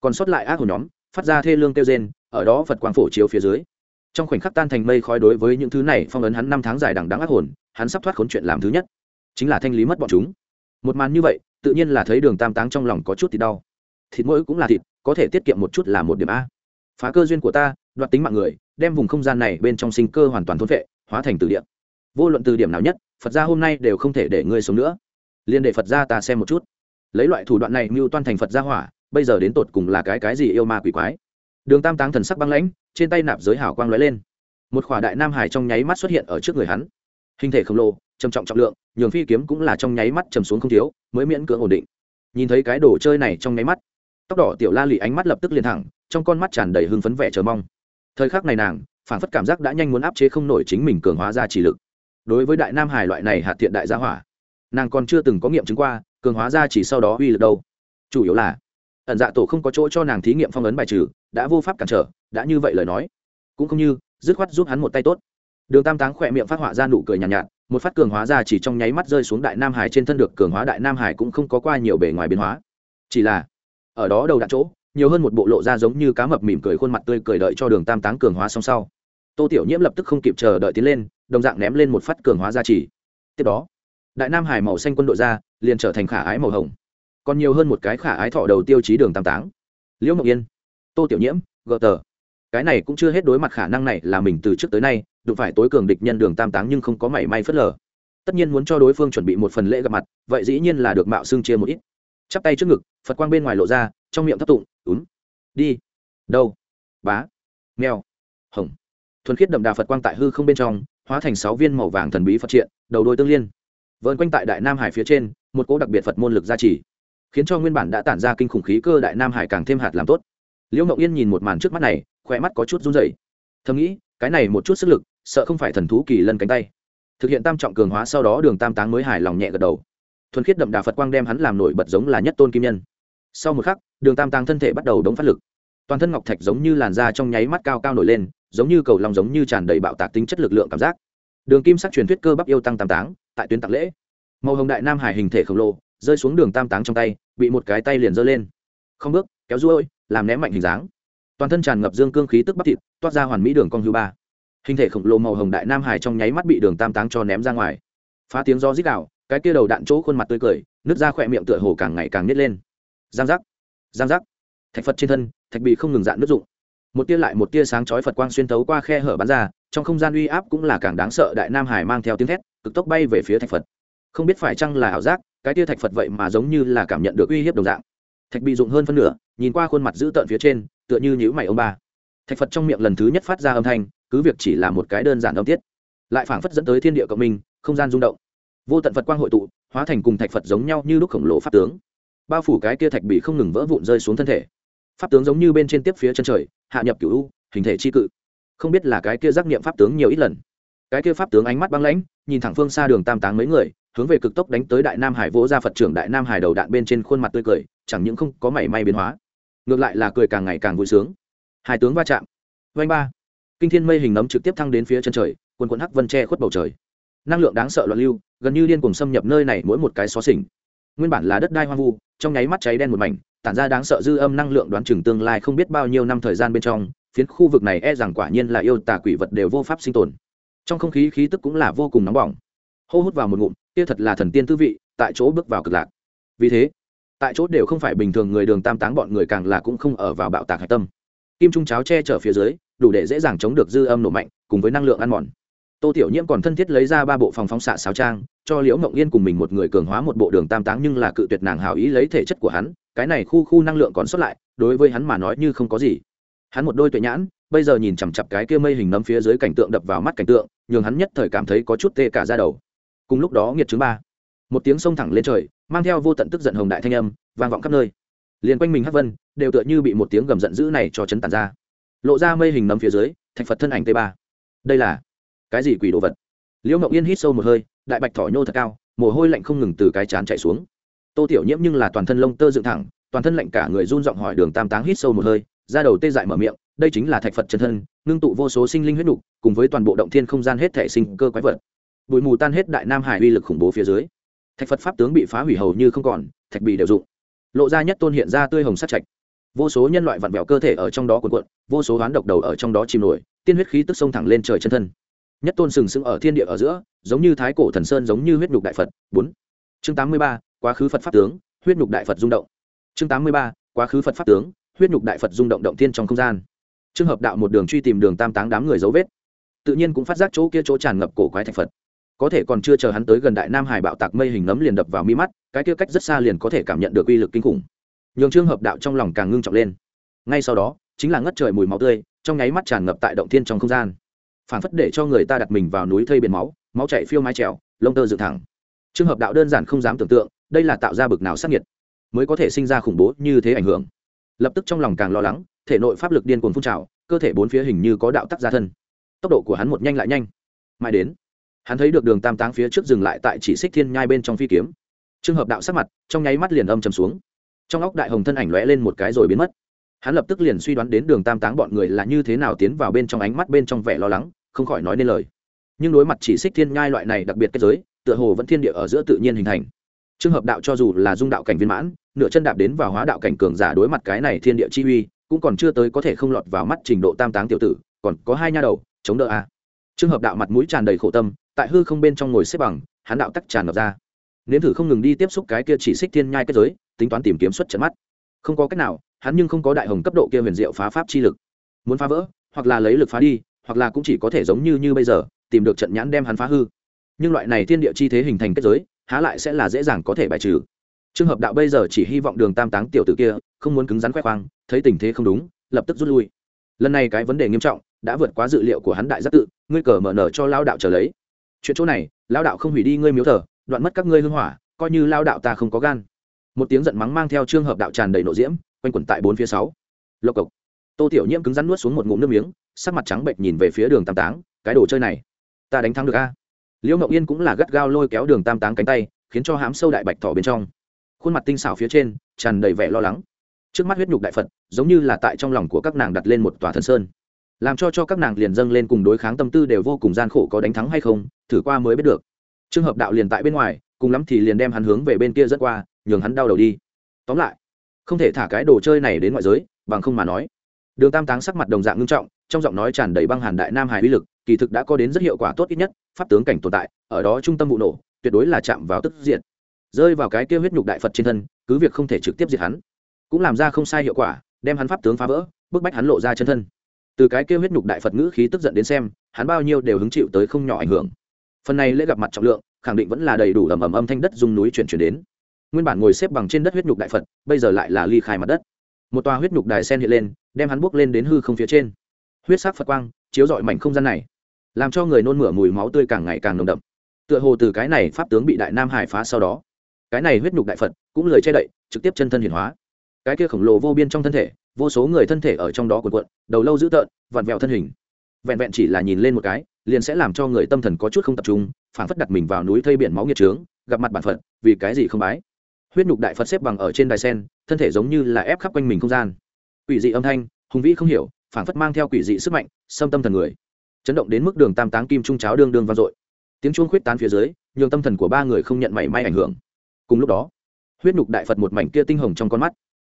Còn sót lại ác hồn nhóm, phát ra thê lương kêu rên, ở đó phật quang phổ chiếu phía dưới. Trong khoảnh khắc tan thành mây khói đối với những thứ này phong ấn hắn năm tháng dài đằng đắng ác hồn, hắn sắp thoát khốn chuyện làm thứ nhất. Chính là thanh lý mất bọn chúng. Một màn như vậy, tự nhiên là thấy đường tam táng trong lòng có chút thì đau. Thịt mỗi cũng là thịt, có thể tiết kiệm một chút là một điểm a. Phá cơ duyên của ta, đoạt tính mạng người, đem vùng không gian này bên trong sinh cơ hoàn toàn thôn vệ hóa thành từ điểm vô luận từ điểm nào nhất, phật gia hôm nay đều không thể để ngươi sống nữa liên để phật gia ta xem một chút. Lấy loại thủ đoạn này mưu toan thành phật gia hỏa, bây giờ đến tột cùng là cái cái gì yêu ma quỷ quái? Đường tam táng thần sắc băng lãnh, trên tay nạp giới hảo quang lóe lên. Một khỏa đại nam hải trong nháy mắt xuất hiện ở trước người hắn. Hình thể khổng lồ, trầm trọng trọng lượng, nhường phi kiếm cũng là trong nháy mắt trầm xuống không thiếu, mới miễn cưỡng ổn định. Nhìn thấy cái đồ chơi này trong nháy mắt, tóc đỏ tiểu la lì ánh mắt lập tức liền thẳng, trong con mắt tràn đầy hưng phấn vẻ chờ mong. Thời khắc này nàng, phản phất cảm giác đã nhanh muốn áp chế không nổi chính mình cường hóa ra chỉ lực. Đối với đại nam hải loại này hạt thiện đại gia hỏa nàng còn chưa từng có nghiệm chứng qua cường hóa ra chỉ sau đó uy lực đâu. Chủ yếu là ẩn dạ tổ không có chỗ cho nàng thí nghiệm phong ấn bài trừ đã vô pháp cản trở đã như vậy lời nói. Cũng không như dứt khoát giúp hắn một tay tốt. Đường tam táng khỏe miệng phát họa ra nụ cười nhàn nhạt, nhạt một phát cường hóa ra chỉ trong nháy mắt rơi xuống đại nam hải trên thân được cường hóa đại nam hải cũng không có qua nhiều bề ngoài biến hóa. Chỉ là ở đó đầu đặt chỗ nhiều hơn một bộ lộ ra giống như cá mập mỉm cười khuôn mặt tươi cười đợi cho đường tam táng cường hóa xong sau. Tô tiểu nhiễm lập tức không kịp chờ đợi tiến lên đồng dạng ném lên một phát cường hóa ra chỉ. Tiếp đó đại nam hải màu xanh quân đội ra, liền trở thành khả ái màu hồng. Còn nhiều hơn một cái khả ái thọ đầu tiêu chí đường tam táng. Liễu mộng yên, tô tiểu nhiễm, gờ tờ. Cái này cũng chưa hết đối mặt khả năng này là mình từ trước tới nay, đụng phải tối cường địch nhân đường tam táng nhưng không có mảy may phớt lờ. Tất nhiên muốn cho đối phương chuẩn bị một phần lễ gặp mặt, vậy dĩ nhiên là được mạo xương chia một ít. Chắp tay trước ngực, phật quang bên ngoài lộ ra, trong miệng thấp tụng ún. đi. Đâu? Bá. Mèo hồng. Thuần khiết đậm đà phật quang tại hư không bên trong, hóa thành sáu viên màu vàng thần bí phật triện, đầu đôi tương liên vợn quanh tại đại nam hải phía trên, một cỗ đặc biệt phật môn lực gia trì, khiến cho nguyên bản đã tản ra kinh khủng khí cơ đại nam hải càng thêm hạt làm tốt. Liễu mộng yên nhìn một màn trước mắt này, khỏe mắt có chút run rẩy. Thầm nghĩ, cái này một chút sức lực, sợ không phải thần thú kỳ lân cánh tay. Thực hiện tam trọng cường hóa sau đó đường tam táng mới hài lòng nhẹ gật đầu. Thuần khiết đậm đà phật quang đem hắn làm nổi bật giống là nhất tôn kim nhân. Sau một khắc, đường tam táng thân thể bắt đầu đống phát lực. Toàn thân ngọc thạch giống như làn da trong nháy mắt cao cao nổi lên, giống như cầu lòng giống như tràn đầy bạo tạc tính chất lực lượng cảm giác. Đường kim sắc truyền thuyết cơ bắp yêu tăng tam táng tại tuyến tạc lễ. Màu hồng đại nam hải hình thể khổng lồ, rơi xuống đường tam táng trong tay, bị một cái tay liền giơ lên. Không bước, kéo ruôi làm ném mạnh hình dáng. Toàn thân tràn ngập dương cương khí tức bắp thịt, toát ra hoàn mỹ đường cong hưu ba. Hình thể khổng lồ màu hồng đại nam hải trong nháy mắt bị đường tam táng cho ném ra ngoài. Phá tiếng do rít đạo cái kia đầu đạn chỗ khuôn mặt tươi cười nước ra khỏe miệng tựa hồ càng ngày càng nít lên. Giang giác giang giác. Thạch phật trên thân, thạch bị không ngừng dạn nước dụng. Một tia lại cực tốc bay về phía thạch phật. Không biết phải chăng là ảo giác, cái tia thạch phật vậy mà giống như là cảm nhận được uy hiếp đồng dạng. Thạch bị dụng hơn phân nửa, nhìn qua khuôn mặt dữ tợn phía trên, tựa như nhữ mày ông ba. Thạch phật trong miệng lần thứ nhất phát ra âm thanh, cứ việc chỉ là một cái đơn giản âm tiết, lại phảng phất dẫn tới thiên địa cộng minh, không gian rung động. Vô tận phật quang hội tụ, hóa thành cùng thạch phật giống nhau như lúc khổng lồ pháp tướng. Bao phủ cái kia thạch bị không ngừng vỡ vụn rơi xuống thân thể. Pháp tướng giống như bên trên tiếp phía chân trời, hạ nhập cửu u, hình thể chi cự. Không biết là cái kia giác niệm pháp tướng nhiều ít lần cái kia pháp tướng ánh mắt băng lãnh, nhìn thẳng phương xa đường tam táng mấy người, hướng về cực tốc đánh tới đại nam hải vỗ ra phật trưởng đại nam hải đầu đạn bên trên khuôn mặt tươi cười, chẳng những không có mảy may biến hóa, ngược lại là cười càng ngày càng vui sướng. Hai tướng va chạm. Vanh ba. Kinh thiên mây hình nấm trực tiếp thăng đến phía chân trời, quần quần hắc vân che khuất bầu trời. Năng lượng đáng sợ loạn lưu, gần như điên cùng xâm nhập nơi này mỗi một cái xó xỉnh. Nguyên bản là đất đai hoang vu, trong nháy mắt cháy đen một mảnh, tản ra đáng sợ dư âm năng lượng đoán chừng tương lai không biết bao nhiêu năm thời gian bên trong, phiến khu vực này e rằng quả nhiên là yêu tà quỷ vật đều vô pháp sinh tồn trong không khí khí tức cũng là vô cùng nóng bỏng. Hô hút vào một ngụm, kia thật là thần tiên tư vị, tại chỗ bước vào cực lạc. Vì thế, tại chỗ đều không phải bình thường người đường tam táng bọn người càng là cũng không ở vào bạo tạc hạch tâm. Kim trung cháo che chở phía dưới, đủ để dễ dàng chống được dư âm nổ mạnh, cùng với năng lượng ăn mòn. Tô tiểu nhiễm còn thân thiết lấy ra ba bộ phòng phóng xạ sáo trang, cho liễu mộng yên cùng mình một người cường hóa một bộ đường tam táng nhưng là cự tuyệt nàng hào ý lấy thể chất của hắn, cái này khu khu năng lượng còn xuất lại, đối với hắn mà nói như không có gì. Hắn một đôi tuệ nhãn bây giờ nhìn chằm chặp cái kia mây hình nấm phía dưới cảnh tượng đập vào mắt cảnh tượng, nhường hắn nhất thời cảm thấy có chút tê cả ra đầu. Cùng lúc đó nghiệt chứng ba. Một tiếng sông thẳng lên trời, mang theo vô tận tức giận hồng đại thanh âm, vang vọng khắp nơi. Liền quanh mình hắc vân, đều tựa như bị một tiếng gầm giận dữ này cho chấn tàn ra. Lộ ra mây hình nấm phía dưới, thạch phật thân ảnh t ba. Đây là cái gì quỷ đồ vật? Liễu ngậu yên hít sâu một hơi, đại bạch thỏ nhô thật cao, mồ hôi lạnh không ngừng từ cái chán chạy xuống. Tô tiểu nhiễm nhưng là toàn thân lông tơ dựng thẳng, toàn thân lạnh cả người run giọng hỏi đường tam táng hít sâu một hơi ra đầu tê dại mở miệng đây chính là thạch phật chân thân, ngưng tụ vô số sinh linh huyết nục, cùng với toàn bộ động thiên không gian hết thể sinh cơ quái vật. Bụi mù tan hết đại nam hải uy lực khủng bố phía dưới. Thạch phật pháp tướng bị phá hủy hầu như không còn, thạch bị đều dụng. Lộ ra nhất tôn hiện ra tươi hồng sắc trạch. Vô số nhân loại vặn vẹo cơ thể ở trong đó cuộn cuộn, vô số hoán độc đầu ở trong đó chìm nổi, tiên huyết khí tức sông thẳng lên trời chân thân. Nhất tôn sừng sững ở thiên địa ở giữa, giống như thái cổ thần sơn giống như huyết nhục đại phật. Bốn. Chương tám mươi ba, quá khứ phật pháp tướng, huyết nhục đại phật rung động. Chương tám mươi ba, quá khứ phật pháp tướng, huyết nhục đại phật rung động động thiên trong không gian trường hợp đạo một đường truy tìm đường tam táng đám người dấu vết. Tự nhiên cũng phát giác chỗ kia chỗ tràn ngập cổ quái thạch phật. Có thể còn chưa chờ hắn tới gần đại nam hải bạo tạc mây hình nấm liền đập vào mi mắt, cái kia cách rất xa liền có thể cảm nhận được uy lực kinh khủng. Nhường trường hợp đạo trong lòng càng ngưng trọng lên. Ngay sau đó, chính là ngất trời mùi máu tươi, trong nháy mắt tràn ngập tại động thiên trong không gian. Phản phất để cho người ta đặt mình vào núi thây biển máu máu chảy phiêu mái trèo, lông tơ dựng thẳng. Trường hợp đạo đơn giản không dám tưởng tượng, đây là tạo ra bực nào sắc nhiệt mới có thể sinh ra khủng bố như thế ảnh hưởng. Lập tức trong lòng càng lo lắng thể nội pháp lực điên cuồng phun trào, cơ thể bốn phía hình như có đạo tắc gia thân. Tốc độ của hắn một nhanh lại nhanh. Mãi đến, hắn thấy được đường tam táng phía trước dừng lại tại chỉ xích thiên nhai bên trong phi kiếm. Trường hợp đạo sắc mặt trong nháy mắt liền âm trầm xuống. Trong óc đại hồng thân ảnh lóe lên một cái rồi biến mất. Hắn lập tức liền suy đoán đến đường tam táng bọn người là như thế nào tiến vào bên trong ánh mắt bên trong vẻ lo lắng, không khỏi nói nên lời. Nhưng đối mặt chỉ xích thiên nhai loại này đặc biệt kết giới, tựa hồ vẫn thiên địa ở giữa tự nhiên hình thành. Trường hợp đạo cho dù là dung đạo cảnh viên mãn, nửa chân đạp đến vào hóa đạo cảnh cường giả đối mặt cái này thiên địa chi uy cũng còn chưa tới có thể không lọt vào mắt trình độ tam táng tiểu tử, còn có hai nha đầu, chống đỡ a. À. trường hợp đạo mặt mũi tràn đầy khổ tâm, tại hư không bên trong ngồi xếp bằng, hắn đạo tắc tràn ngập ra. Nếm thử không ngừng đi tiếp xúc cái kia chỉ xích thiên nhai kết giới, tính toán tìm kiếm xuất trận mắt. Không có cách nào, hắn nhưng không có đại hồng cấp độ kia huyền diệu phá pháp chi lực. Muốn phá vỡ, hoặc là lấy lực phá đi, hoặc là cũng chỉ có thể giống như như bây giờ, tìm được trận nhãn đem hắn phá hư. Nhưng loại này thiên địa chi thế hình thành kết giới, há lại sẽ là dễ dàng có thể bài trừ. Trường hợp đạo bây giờ chỉ hy vọng đường tam táng tiểu tử kia không muốn cứng rắn khoe khoang, thấy tình thế không đúng, lập tức rút lui. Lần này cái vấn đề nghiêm trọng, đã vượt quá dự liệu của hắn đại giác tự, ngươi cờ mở nở cho lao đạo trở lấy. Chuyện chỗ này, lao đạo không hủy đi ngươi miếu thờ, đoạn mất các ngươi hưng hỏa, coi như lao đạo ta không có gan. Một tiếng giận mắng mang theo trường hợp đạo tràn đầy nộ diễm, quanh quẩn tại bốn phía sáu. Lộc cộc. Tô tiểu nhiễm cứng rắn nuốt xuống một ngụm nước miếng, sắc mặt trắng bệnh nhìn về phía đường tam táng, cái đồ chơi này, ta đánh thắng được a. Liễu ngọc yên cũng là gắt gao lôi kéo đường tam táng cánh tay, khiến cho hám sâu đại bạch thỏ bên trong. Khuôn mặt tinh xảo phía trên, tràn đầy vẻ lo lắng trước mắt huyết nhục đại phật, giống như là tại trong lòng của các nàng đặt lên một tòa thần sơn. Làm cho cho các nàng liền dâng lên cùng đối kháng tâm tư đều vô cùng gian khổ có đánh thắng hay không, thử qua mới biết được. Trường hợp đạo liền tại bên ngoài, cùng lắm thì liền đem hắn hướng về bên kia dẫn qua, nhường hắn đau đầu đi. Tóm lại, không thể thả cái đồ chơi này đến ngoại giới, bằng không mà nói. Đường tam táng sắc mặt đồng dạng ngưng trọng, trong giọng nói tràn đầy băng hàn đại nam hải uy lực, kỳ thực đã có đến rất hiệu quả tốt ít nhất, pháp tướng cảnh tồn tại, ở đó trung tâm vụ nổ, tuyệt đối là chạm vào tức diện rơi vào cái kia huyết nhục đại phật trên thân, cứ việc không thể trực tiếp diệt hắn cũng làm ra không sai hiệu quả, đem hắn pháp tướng phá vỡ, bức bách hắn lộ ra chân thân. Từ cái kêu huyết nhục đại phật ngữ khí tức giận đến xem, hắn bao nhiêu đều hứng chịu tới không nhỏ ảnh hưởng. Phần này lễ gặp mặt trọng lượng, khẳng định vẫn là đầy đủ ầm ầm âm thanh đất dung núi chuyển chuyển đến. Nguyên bản ngồi xếp bằng trên đất huyết nhục đại phật, bây giờ lại là ly khai mặt đất. Một tòa huyết nhục đài sen hiện lên, đem hắn buốc lên đến hư không phía trên. Huyết sắc phật quang, chiếu rọi mảnh không gian này, làm cho người nôn mửa mùi máu tươi càng ngày càng nồng đậm. Tựa hồ từ cái này pháp tướng bị đại nam hải phá sau đó, cái này huyết nhục đại phật cũng lời che đậy, trực tiếp chân thân hiển hóa cái kia khổng lồ vô biên trong thân thể, vô số người thân thể ở trong đó cuộn cuộn, đầu lâu dữ tợn, vặn vẹo thân hình. Vẹn vẹn chỉ là nhìn lên một cái, liền sẽ làm cho người tâm thần có chút không tập trung phản phất đặt mình vào núi thây biển máu nghiệt trướng, gặp mặt bản phận vì cái gì không bái? Huyết nhục đại phật xếp bằng ở trên đài sen, thân thể giống như là ép khắp quanh mình không gian. Quỷ dị âm thanh, hùng vĩ không hiểu phản phất mang theo quỷ dị sức mạnh, xâm tâm thần người. Chấn động đến mức đường tam táng kim trung cháo đương đương vang dội. Tiếng chuông khuyết tán phía dưới, nhường tâm thần của ba người không nhận mảy may ảnh hưởng. Cùng lúc đó, huyết nhục đại phật một mảnh kia tinh hồng trong con mắt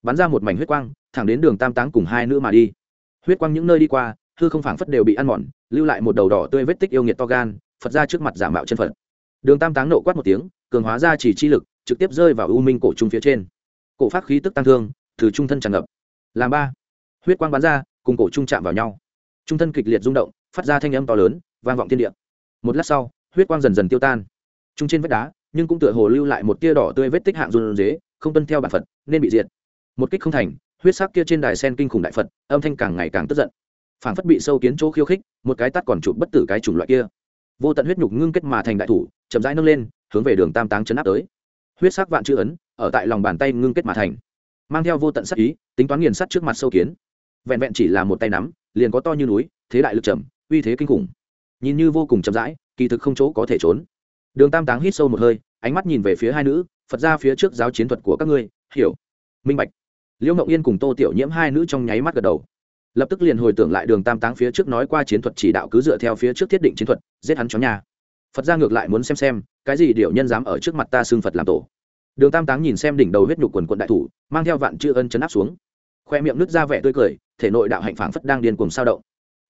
bắn ra một mảnh huyết quang, thẳng đến đường tam táng cùng hai nữ mà đi. Huyết quang những nơi đi qua, hư không phảng phất đều bị ăn mòn, lưu lại một đầu đỏ tươi vết tích yêu nghiệt to gan, phật ra trước mặt giả mạo chân phật. Đường tam táng nộ quát một tiếng, cường hóa ra chỉ chi lực, trực tiếp rơi vào u minh cổ trung phía trên. Cổ phát khí tức tăng thương, từ trung thân tràn ngập. Làm ba, huyết quang bắn ra, cùng cổ trung chạm vào nhau. Trung thân kịch liệt rung động, phát ra thanh âm to lớn, vang vọng thiên địa. Một lát sau, huyết quang dần dần tiêu tan. Trung trên vách đá, nhưng cũng tựa hồ lưu lại một tia đỏ tươi vết tích hạng run dế không tuân theo bản phật, nên bị diệt một kích không thành, huyết sắc kia trên đài sen kinh khủng đại phật, âm thanh càng ngày càng tức giận. Phảng phất bị sâu kiến chỗ khiêu khích, một cái tắt còn chụp bất tử cái chủng loại kia. Vô tận huyết nhục ngưng kết mà thành đại thủ, chậm rãi nâng lên, hướng về đường tam táng chấn áp tới. Huyết sắc vạn chữ ấn, ở tại lòng bàn tay ngưng kết mà thành. Mang theo vô tận sắc ý, tính toán nghiền sắt trước mặt sâu kiến. Vẹn vẹn chỉ là một tay nắm, liền có to như núi, thế đại lực trầm, uy thế kinh khủng. Nhìn như vô cùng chậm rãi, kỳ thực không chỗ có thể trốn. Đường tam táng hít sâu một hơi, ánh mắt nhìn về phía hai nữ, phật ra phía trước giáo chiến thuật của các ngươi, hiểu, minh bạch liễu mộng yên cùng tô tiểu nhiễm hai nữ trong nháy mắt gật đầu. Lập tức liền hồi tưởng lại đường tam táng phía trước nói qua chiến thuật chỉ đạo cứ dựa theo phía trước thiết định chiến thuật, giết hắn chó nhà. Phật ra ngược lại muốn xem xem, cái gì điệu nhân dám ở trước mặt ta xưng phật làm tổ. Đường tam táng nhìn xem đỉnh đầu huyết nhục quần quận đại thủ, mang theo vạn chữ ân chấn áp xuống. Khoe miệng nứt ra vẻ tươi cười, thể nội đạo hạnh phảng phất đang điên cùng sao động.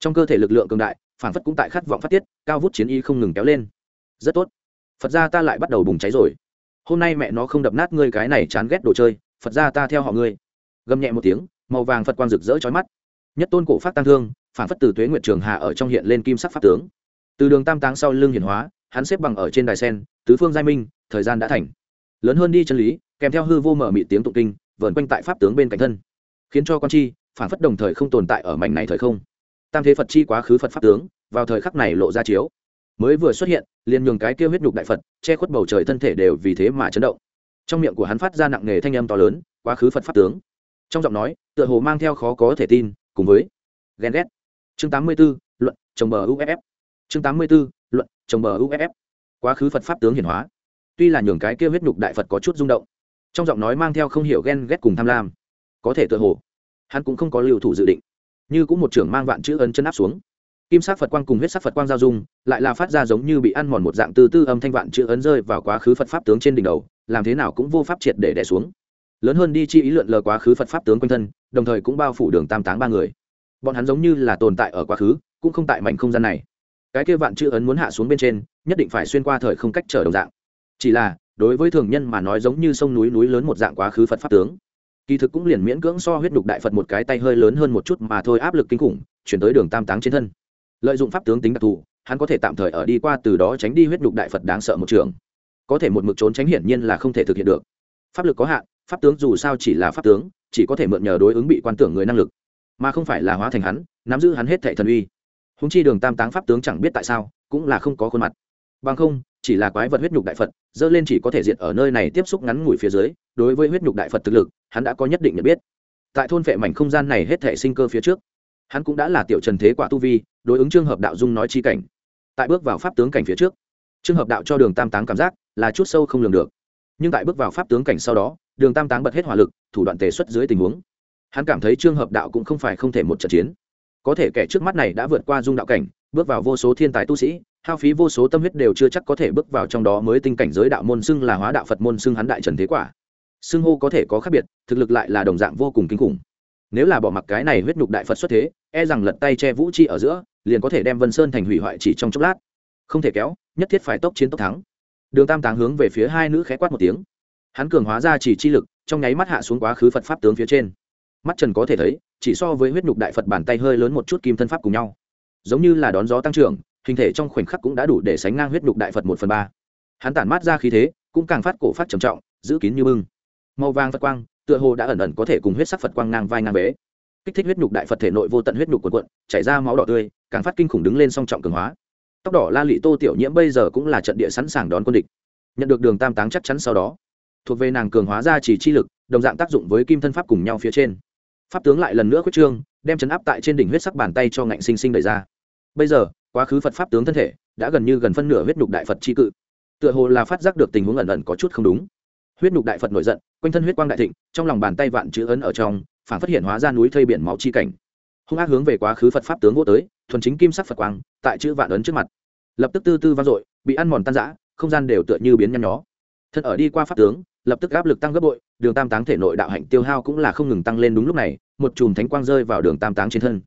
Trong cơ thể lực lượng cường đại, phảng phất cũng tại khát vọng phát tiết, cao vút chiến y không ngừng kéo lên. Rất tốt. Phật ra ta lại bắt đầu bùng cháy rồi. Hôm nay mẹ nó không đập nát ngươi cái này chán ghét đồ chơi, phật ra ta theo họ ngươi gầm nhẹ một tiếng, màu vàng phật quang rực rỡ chói mắt. Nhất tôn cổ phát tăng thương, phản phất từ tuế nguyệt trường hà ở trong hiện lên kim sắc pháp tướng. Từ đường tam táng sau lưng hiển hóa, hắn xếp bằng ở trên đài sen, tứ phương giai minh, thời gian đã thành. Lớn hơn đi chân lý, kèm theo hư vô mở mị tiếng tụng kinh, vờn quanh tại pháp tướng bên cạnh thân. Khiến cho con chi, phản phất đồng thời không tồn tại ở mảnh này thời không. Tam thế phật chi quá khứ phật pháp tướng, vào thời khắc này lộ ra chiếu. Mới vừa xuất hiện, liền nhường cái kêu huyết nhục đại phật, che khuất bầu trời thân thể đều vì thế mà chấn động. Trong miệng của hắn phát ra nặng nề thanh âm to lớn, quá khứ phật pháp tướng trong giọng nói tựa hồ mang theo khó có thể tin cùng với ghen ghét. Chương 84, luận trồng bờ uff chương 84, luận trồng bờ uff quá khứ phật pháp tướng hiển hóa. Tuy là nhường cái kia huyết nhục đại phật có chút rung động trong giọng nói mang theo không hiểu ghen ghét cùng tham lam có thể tựa hồ hắn cũng không có lưu thủ dự định. Như cũng một trưởng mang vạn chữ ấn chân áp xuống. Kim sắc phật quang cùng huyết sắc phật quang giao dung lại là phát ra giống như bị ăn mòn một dạng tư tư âm thanh vạn chữ ấn rơi vào quá khứ phật pháp tướng trên đỉnh đầu làm thế nào cũng vô pháp triệt để đẻ xuống lớn hơn đi chi ý lượn lờ quá khứ phật pháp tướng quanh thân, đồng thời cũng bao phủ đường tam táng ba người. Bọn hắn giống như là tồn tại ở quá khứ, cũng không tại mảnh không gian này. Cái kia vạn chữ ấn muốn hạ xuống bên trên, nhất định phải xuyên qua thời không cách trở đồng dạng. Chỉ là, đối với thường nhân mà nói giống như sông núi núi lớn một dạng quá khứ phật pháp tướng. Kỳ thực cũng liền miễn cưỡng so huyết đục đại phật một cái tay hơi lớn hơn một chút mà thôi, áp lực kinh khủng, chuyển tới đường tam táng trên thân. Lợi dụng pháp tướng tính đặc thù, hắn có thể tạm thời ở đi qua từ đó tránh đi huyết đục đại phật đáng sợ một trường. Có thể một mực trốn tránh hiển nhiên là không thể thực hiện được. Pháp lực có hạn pháp tướng dù sao chỉ là pháp tướng, chỉ có thể mượn nhờ đối ứng bị quan tưởng người năng lực, mà không phải là hóa thành hắn, nắm giữ hắn hết thệ thần uy. Húng chi đường tam táng pháp tướng chẳng biết tại sao, cũng là không có khuôn mặt. Bằng không, chỉ là quái vật huyết nhục đại phật, dơ lên chỉ có thể diệt ở nơi này tiếp xúc ngắn ngủi phía dưới, đối với huyết nhục đại phật thực lực, hắn đã có nhất định nhận biết. Tại thôn vệ mảnh không gian này hết thể sinh cơ phía trước, hắn cũng đã là tiểu trần thế quả tu vi, đối ứng trường hợp đạo dung nói chi cảnh. Tại bước vào pháp tướng cảnh phía trước trường hợp đạo cho đường tam táng cảm giác là chút sâu không lường được. Nhưng tại bước vào pháp tướng cảnh sau đó đường tam táng bật hết hỏa lực, thủ đoạn tề xuất dưới tình huống. Hắn cảm thấy trường hợp đạo cũng không phải không thể một trận chiến. Có thể kẻ trước mắt này đã vượt qua dung đạo cảnh, bước vào vô số thiên tài tu sĩ, hao phí vô số tâm huyết đều chưa chắc có thể bước vào trong đó mới tinh cảnh giới đạo môn xưng là hóa đạo phật môn xưng hắn đại trần thế quả. Xưng hô có thể có khác biệt, thực lực lại là đồng dạng vô cùng kinh khủng. Nếu là bỏ mặc cái này huyết nhục đại phật xuất thế e rằng lật tay che vũ chi ở giữa, liền có thể đem vân sơn thành hủy hoại chỉ trong chốc lát. Không thể kéo, nhất thiết phải tốc chiến tốc thắng. Đường tam táng hướng về phía hai nữ khẽ quát một tiếng hắn cường hóa ra chỉ chi lực, trong nháy mắt hạ xuống quá khứ phật pháp tướng phía trên. Mắt trần có thể thấy, chỉ so với huyết nhục đại phật bàn tay hơi lớn một chút kim thân pháp cùng nhau. Giống như là đón gió tăng trưởng, hình thể trong khoảnh khắc cũng đã đủ để sánh ngang huyết nhục đại phật một phần ba. Hắn tản mát ra khí thế, cũng càng phát cổ phát trầm trọng, giữ kín như bưng. Màu vàng phật quang, tựa hồ đã ẩn ẩn có thể cùng huyết sắc phật quang ngang vai ngang bế. Kích thích huyết nhục đại phật thể nội vô tận huyết nhục quần quận chảy ra máu đỏ tươi, càng phát kinh khủng đứng lên song trọng cường hóa. Tóc đỏ la lị tô tiểu nhiễm bây giờ cũng là trận địa sẵn sàng đón quân địch. Nhận được đường tam táng chắc chắn sau đó thuộc về nàng cường hóa ra chỉ chi lực, đồng dạng tác dụng với kim thân pháp cùng nhau phía trên. Pháp tướng lại lần nữa quyết trương, đem chấn áp tại trên đỉnh huyết sắc bàn tay cho ngạnh sinh sinh đẩy ra. Bây giờ, quá khứ phật pháp tướng thân thể đã gần như gần phân nửa huyết nhục đại phật chi cự. Tựa hồ là phát giác được tình huống ẩn ẩn có chút không đúng. Huyết nhục đại phật nổi giận, quanh thân huyết quang đại thịnh, trong lòng bàn tay vạn chữ ấn ở trong, phản phát hiện hóa ra núi thây biển máu chi cảnh. Hung ác hướng về quá khứ phật pháp tướng vô tới, thuần chính kim sắc phật quang, tại chữ vạn ấn trước mặt. Lập tức tư tư vang dội, bị ăn mòn tan rã, không gian đều tựa như biến nhăn nhó. Thân ở đi qua pháp tướng lập tức áp lực tăng gấp bội, đường tam táng thể nội đạo hạnh tiêu hao cũng là không ngừng tăng lên đúng lúc này, một chùm thánh quang rơi vào đường tam táng trên thân.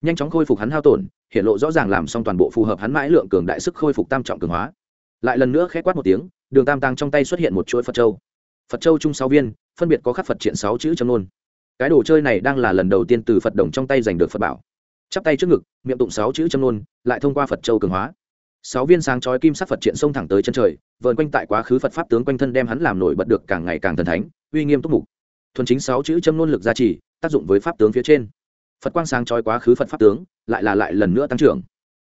Nhanh chóng khôi phục hắn hao tổn, hiện lộ rõ ràng làm xong toàn bộ phù hợp hắn mãi lượng cường đại sức khôi phục tam trọng cường hóa. Lại lần nữa khẽ quát một tiếng, đường tam táng trong tay xuất hiện một chuỗi phật châu. Phật châu chung sáu viên, phân biệt có khắc phật triện sáu chữ châm nôn cái đồ chơi này đang là lần đầu tiên từ phật đồng trong tay giành được phật bảo. Chắp tay trước ngực, miệng tụng sáu chữ châm nôn lại thông qua phật châu cường hóa sáu viên sáng chói kim sắc phật triện xông thẳng tới chân trời vợn quanh tại quá khứ phật pháp tướng quanh thân đem hắn làm nổi bật được càng ngày càng thần thánh, uy nghiêm túc mục. Thuần chính sáu chữ châm nôn lực gia trì, tác dụng với pháp tướng phía trên. Phật quang sáng chói quá khứ phật pháp tướng, lại là lại lần nữa tăng trưởng.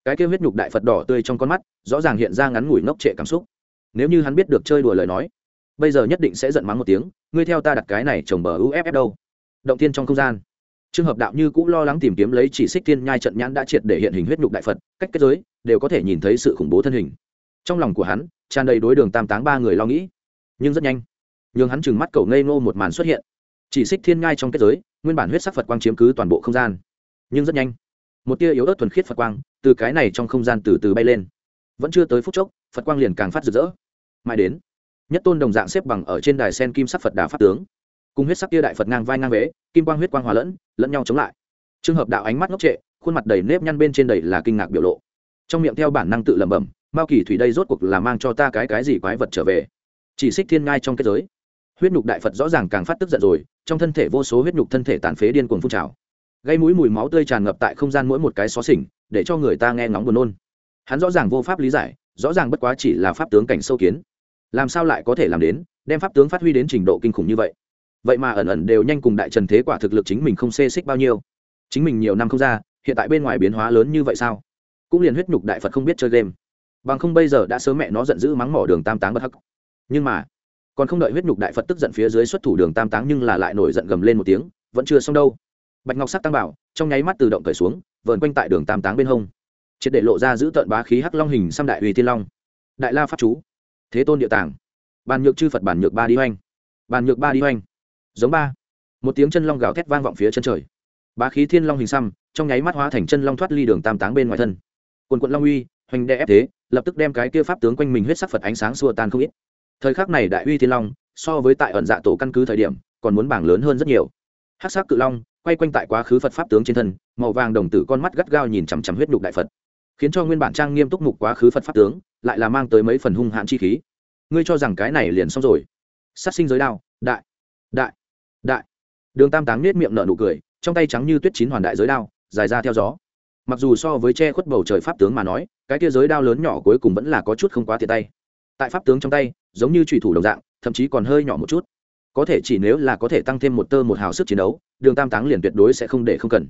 Cái kêu huyết nhục đại phật đỏ tươi trong con mắt, rõ ràng hiện ra ngắn ngủi ngốc trệ cảm xúc. Nếu như hắn biết được chơi đùa lời nói, bây giờ nhất định sẽ giận mắng một tiếng, ngươi theo ta đặt cái này trồng bờ uff đâu? Động tiên trong không gian. Trường hợp đạo như cũng lo lắng tìm kiếm lấy chỉ xích tiên nhai trận nhãn đã triệt để hiện hình huyết nhục đại phật, cách kết giới đều có thể nhìn thấy sự khủng bố thân hình. Trong lòng của hắn, tràn đầy đối đường tam táng ba người lo nghĩ, nhưng rất nhanh, nhường hắn chừng mắt cầu ngây ngô một màn xuất hiện. Chỉ xích thiên ngai trong kết giới, nguyên bản huyết sắc phật quang chiếm cứ toàn bộ không gian. Nhưng rất nhanh, một tia yếu ớt thuần khiết phật quang từ cái này trong không gian từ từ bay lên. Vẫn chưa tới phút chốc, phật quang liền càng phát rực rỡ. Mãi đến, nhất tôn đồng dạng xếp bằng ở trên đài sen kim sắc phật đà pháp tướng, cùng huyết sắc tia đại phật ngang vai ngang vế, kim quang huyết quang hòa lẫn lẫn nhau chống lại. Trường hợp đạo ánh mắt ngốc trệ, khuôn mặt đầy nếp nhăn bên trên đầy là kinh ngạc biểu lộ trong miệng theo bản năng tự lẩm bẩm, mao kỳ thủy đây rốt cuộc là mang cho ta cái cái gì quái vật trở về? Chỉ xích thiên ngai trong kết giới. Huyết nhục đại phật rõ ràng càng phát tức giận rồi, trong thân thể vô số huyết nhục thân thể tàn phế điên cuồng phun trào. Gây mũi mùi máu tươi tràn ngập tại không gian mỗi một cái xó xỉnh, để cho người ta nghe ngóng buồn nôn. Hắn rõ ràng vô pháp lý giải, rõ ràng bất quá chỉ là pháp tướng cảnh sâu kiến. Làm sao lại có thể làm đến, đem pháp tướng phát huy đến trình độ kinh khủng như vậy? Vậy mà ẩn ẩn đều nhanh cùng đại trần thế quả thực lực chính mình không xê xích bao nhiêu. Chính mình nhiều năm không ra, hiện tại bên ngoài biến hóa lớn như vậy sao? Cũng liền huyết nhục đại phật không biết chơi game bằng không bây giờ đã sớm mẹ nó giận dữ mắng mỏ đường tam táng bất hắc. nhưng mà còn không đợi huyết nhục đại phật tức giận phía dưới xuất thủ đường tam táng nhưng là lại nổi giận gầm lên một tiếng, vẫn chưa xong đâu. Bạch ngọc sắc tăng bảo, trong nháy mắt tự động cởi xuống, vờn quanh tại đường tam táng bên hông. Triệt để lộ ra giữ tợn bá khí hắc long hình xăm đại uy thiên long. Đại la pháp chú, thế tôn địa tàng bàn nhược chư phật bàn nhược ba đi hoành, bàn nhược ba đi hoành. Giống ba, một tiếng chân long gào thét vang vọng phía chân trời. Bá khí thiên long hình xăm, trong nháy mắt hóa thành chân long thoát ly đường tam táng bên ngoài thân quần quận long uy, hoành đe ép thế, lập tức đem cái kia pháp tướng quanh mình huyết sắc phật ánh sáng xua tan không ít. Thời khắc này đại uy thiên long, so với tại ẩn dạ tổ căn cứ thời điểm, còn muốn bảng lớn hơn rất nhiều. Hát sắc cự long, quay quanh tại quá khứ phật pháp tướng trên thân, màu vàng đồng tử con mắt gắt gao nhìn chằm chằm huyết nhục đại phật. Khiến cho nguyên bản trang nghiêm túc mục quá khứ phật pháp tướng, lại là mang tới mấy phần hung hãn chi khí. Ngươi cho rằng cái này liền xong rồi. Sát sinh giới đao, đại đại đại. Đường tam táng nết miệng nở nụ cười, trong tay trắng như tuyết chín hoàn đại giới đao, dài ra theo gió mặc dù so với che khuất bầu trời pháp tướng mà nói, cái kia giới đao lớn nhỏ cuối cùng vẫn là có chút không quá tiện tay. Tại pháp tướng trong tay, giống như trùy thủ đồng dạng, thậm chí còn hơi nhỏ một chút. Có thể chỉ nếu là có thể tăng thêm một tơ một hào sức chiến đấu, đường tam táng liền tuyệt đối sẽ không để không cần.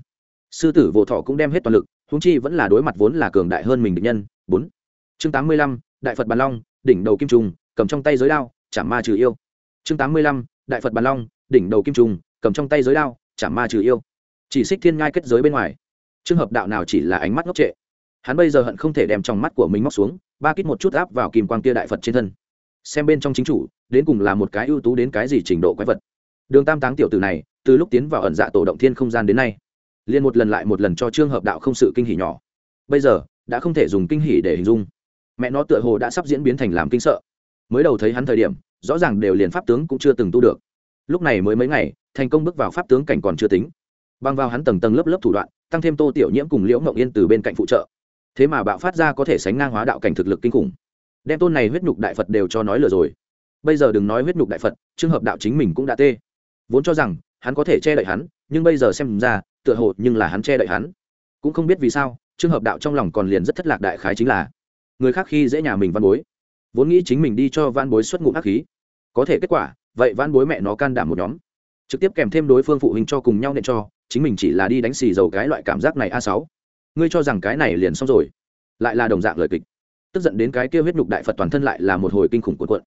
Sư tử vô thọ cũng đem hết toàn lực húng chi vẫn là đối mặt vốn là cường đại hơn mình định nhân. Bốn. Chương tám mươi lăm, đại phật bàn long, đỉnh đầu kim trùng, cầm trong tay giới đao, chả ma trừ yêu. Chương tám mươi lăm, đại phật bàn long, đỉnh đầu kim trùng, cầm trong tay giới đao, chả ma trừ yêu. Chỉ xích thiên ngai kết giới bên ngoài trường hợp đạo nào chỉ là ánh mắt ngốc trệ. Hắn bây giờ hận không thể đem trong mắt của mình móc xuống, ba kít một chút áp vào kim quang tia đại phật trên thân. Xem bên trong chính chủ, đến cùng là một cái ưu tú đến cái gì trình độ quái vật. Đường tam táng tiểu từ này, từ lúc tiến vào ẩn dạ tổ động thiên không gian đến nay, liền một lần lại một lần cho trương hợp đạo không sự kinh hỉ nhỏ. Bây giờ, đã không thể dùng kinh hỉ để hình dung. Mẹ nó tựa hồ đã sắp diễn biến thành làm kinh sợ. Mới đầu thấy hắn thời điểm, rõ ràng đều liền pháp tướng cũng chưa từng tu được. Lúc này mới mấy ngày, thành công bước vào pháp tướng cảnh còn chưa tính băng vào hắn tầng tầng lớp lớp thủ đoạn, tăng thêm tô tiểu nhiễm cùng liễu ngậu yên từ bên cạnh phụ trợ. Thế mà bạo phát ra có thể sánh ngang hóa đạo cảnh thực lực kinh khủng. Đem tôn này huyết nhục đại phật đều cho nói lừa rồi. Bây giờ đừng nói huyết nhục đại phật, trường hợp đạo chính mình cũng đã tê. Vốn cho rằng, hắn có thể che đậy hắn, nhưng bây giờ xem ra, tựa hồ nhưng là hắn che đậy hắn. Cũng không biết vì sao, trường hợp đạo trong lòng còn liền rất thất lạc đại khái chính là, người khác khi dễ nhà mình văn bối. Vốn nghĩ chính mình đi cho văn bối xuất ngụ ác khí. Có thể kết quả, vậy văn bối mẹ nó can đảm một nhóm. Trực tiếp kèm thêm đối phương phụ huynh cho cùng nhau nện cho chính mình chỉ là đi đánh xì dầu cái loại cảm giác này a sáu. Ngươi cho rằng cái này liền xong rồi. Lại là đồng dạng lời kịch. Tức giận đến cái kia huyết nhục đại phật toàn thân lại là một hồi kinh khủng cuộn cuộn.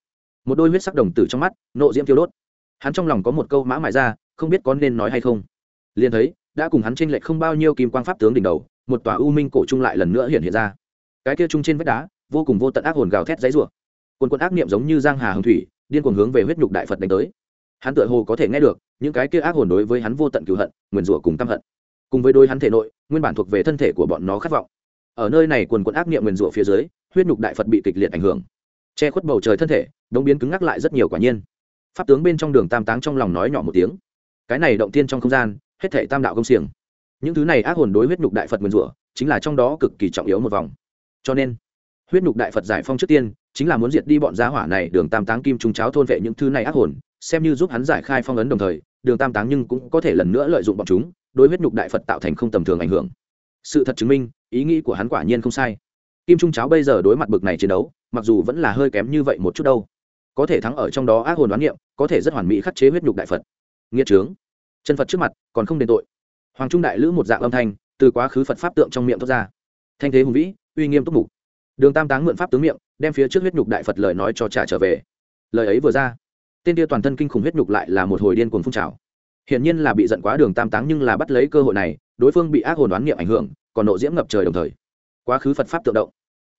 Một đôi huyết sắc đồng tử trong mắt, nộ diễm tiêu đốt. Hắn trong lòng có một câu mã mại ra, không biết có nên nói hay không. Liền thấy, đã cùng hắn trên lệch không bao nhiêu kim quang pháp tướng đỉnh đầu, một tòa u minh cổ trung lại lần nữa hiện hiện ra. Cái kia trung trên vách đá, vô cùng vô tận ác hồn gào thét dãy rủa. Quần quần ác niệm giống như giang hà hồng thủy, điên cuồng hướng về huyết nhục đại phật đánh tới hắn tựa hồ có thể nghe được, những cái kia ác hồn đối với hắn vô tận cựu hận, nguyền rủa cùng căm hận. Cùng với đôi hắn thể nội, nguyên bản thuộc về thân thể của bọn nó khát vọng. Ở nơi này quần quần ác niệm nguyền rủa phía dưới, huyết nhục đại phật bị kịch liệt ảnh hưởng. Che khuất bầu trời thân thể, đống biến cứng ngắc lại rất nhiều quả nhiên. Pháp tướng bên trong đường tam táng trong lòng nói nhỏ một tiếng. Cái này động tiên trong không gian, hết thể tam đạo công xiềng. Những thứ này ác hồn đối huyết nhục đại phật nguyền rủa, chính là trong đó cực kỳ trọng yếu một vòng. Cho nên, huyết nhục đại phật giải phong trước tiên chính là muốn diệt đi bọn giá hỏa này, đường tam táng kim trung cháo thôn vệ những thứ này ác hồn, xem như giúp hắn giải khai phong ấn đồng thời, đường tam táng nhưng cũng có thể lần nữa lợi dụng bọn chúng, đối huyết nhục đại phật tạo thành không tầm thường ảnh hưởng. Sự thật chứng minh, ý nghĩ của hắn quả nhiên không sai. Kim trung cháo bây giờ đối mặt bực này chiến đấu, mặc dù vẫn là hơi kém như vậy một chút đâu. Có thể thắng ở trong đó ác hồn đoán niệm, có thể rất hoàn mỹ khắc chế huyết nhục đại phật. Nghĩa trướng. Chân phật trước mặt, còn không đền tội. Hoàng trung đại lữ một dạng âm thanh, từ quá khứ phật pháp tượng trong miệng thoát ra. Thanh thế hùng vĩ, uy nghiêm túc mục. Đường tam táng mượn pháp tướng miệng đem phía trước huyết nhục đại phật lời nói cho trả trở về lời ấy vừa ra tên tia toàn thân kinh khủng huyết nhục lại là một hồi điên cuồng phun trào hiển nhiên là bị giận quá đường tam táng nhưng là bắt lấy cơ hội này đối phương bị ác hồn đoán niệm ảnh hưởng còn nộ diễm ngập trời đồng thời quá khứ phật pháp tự động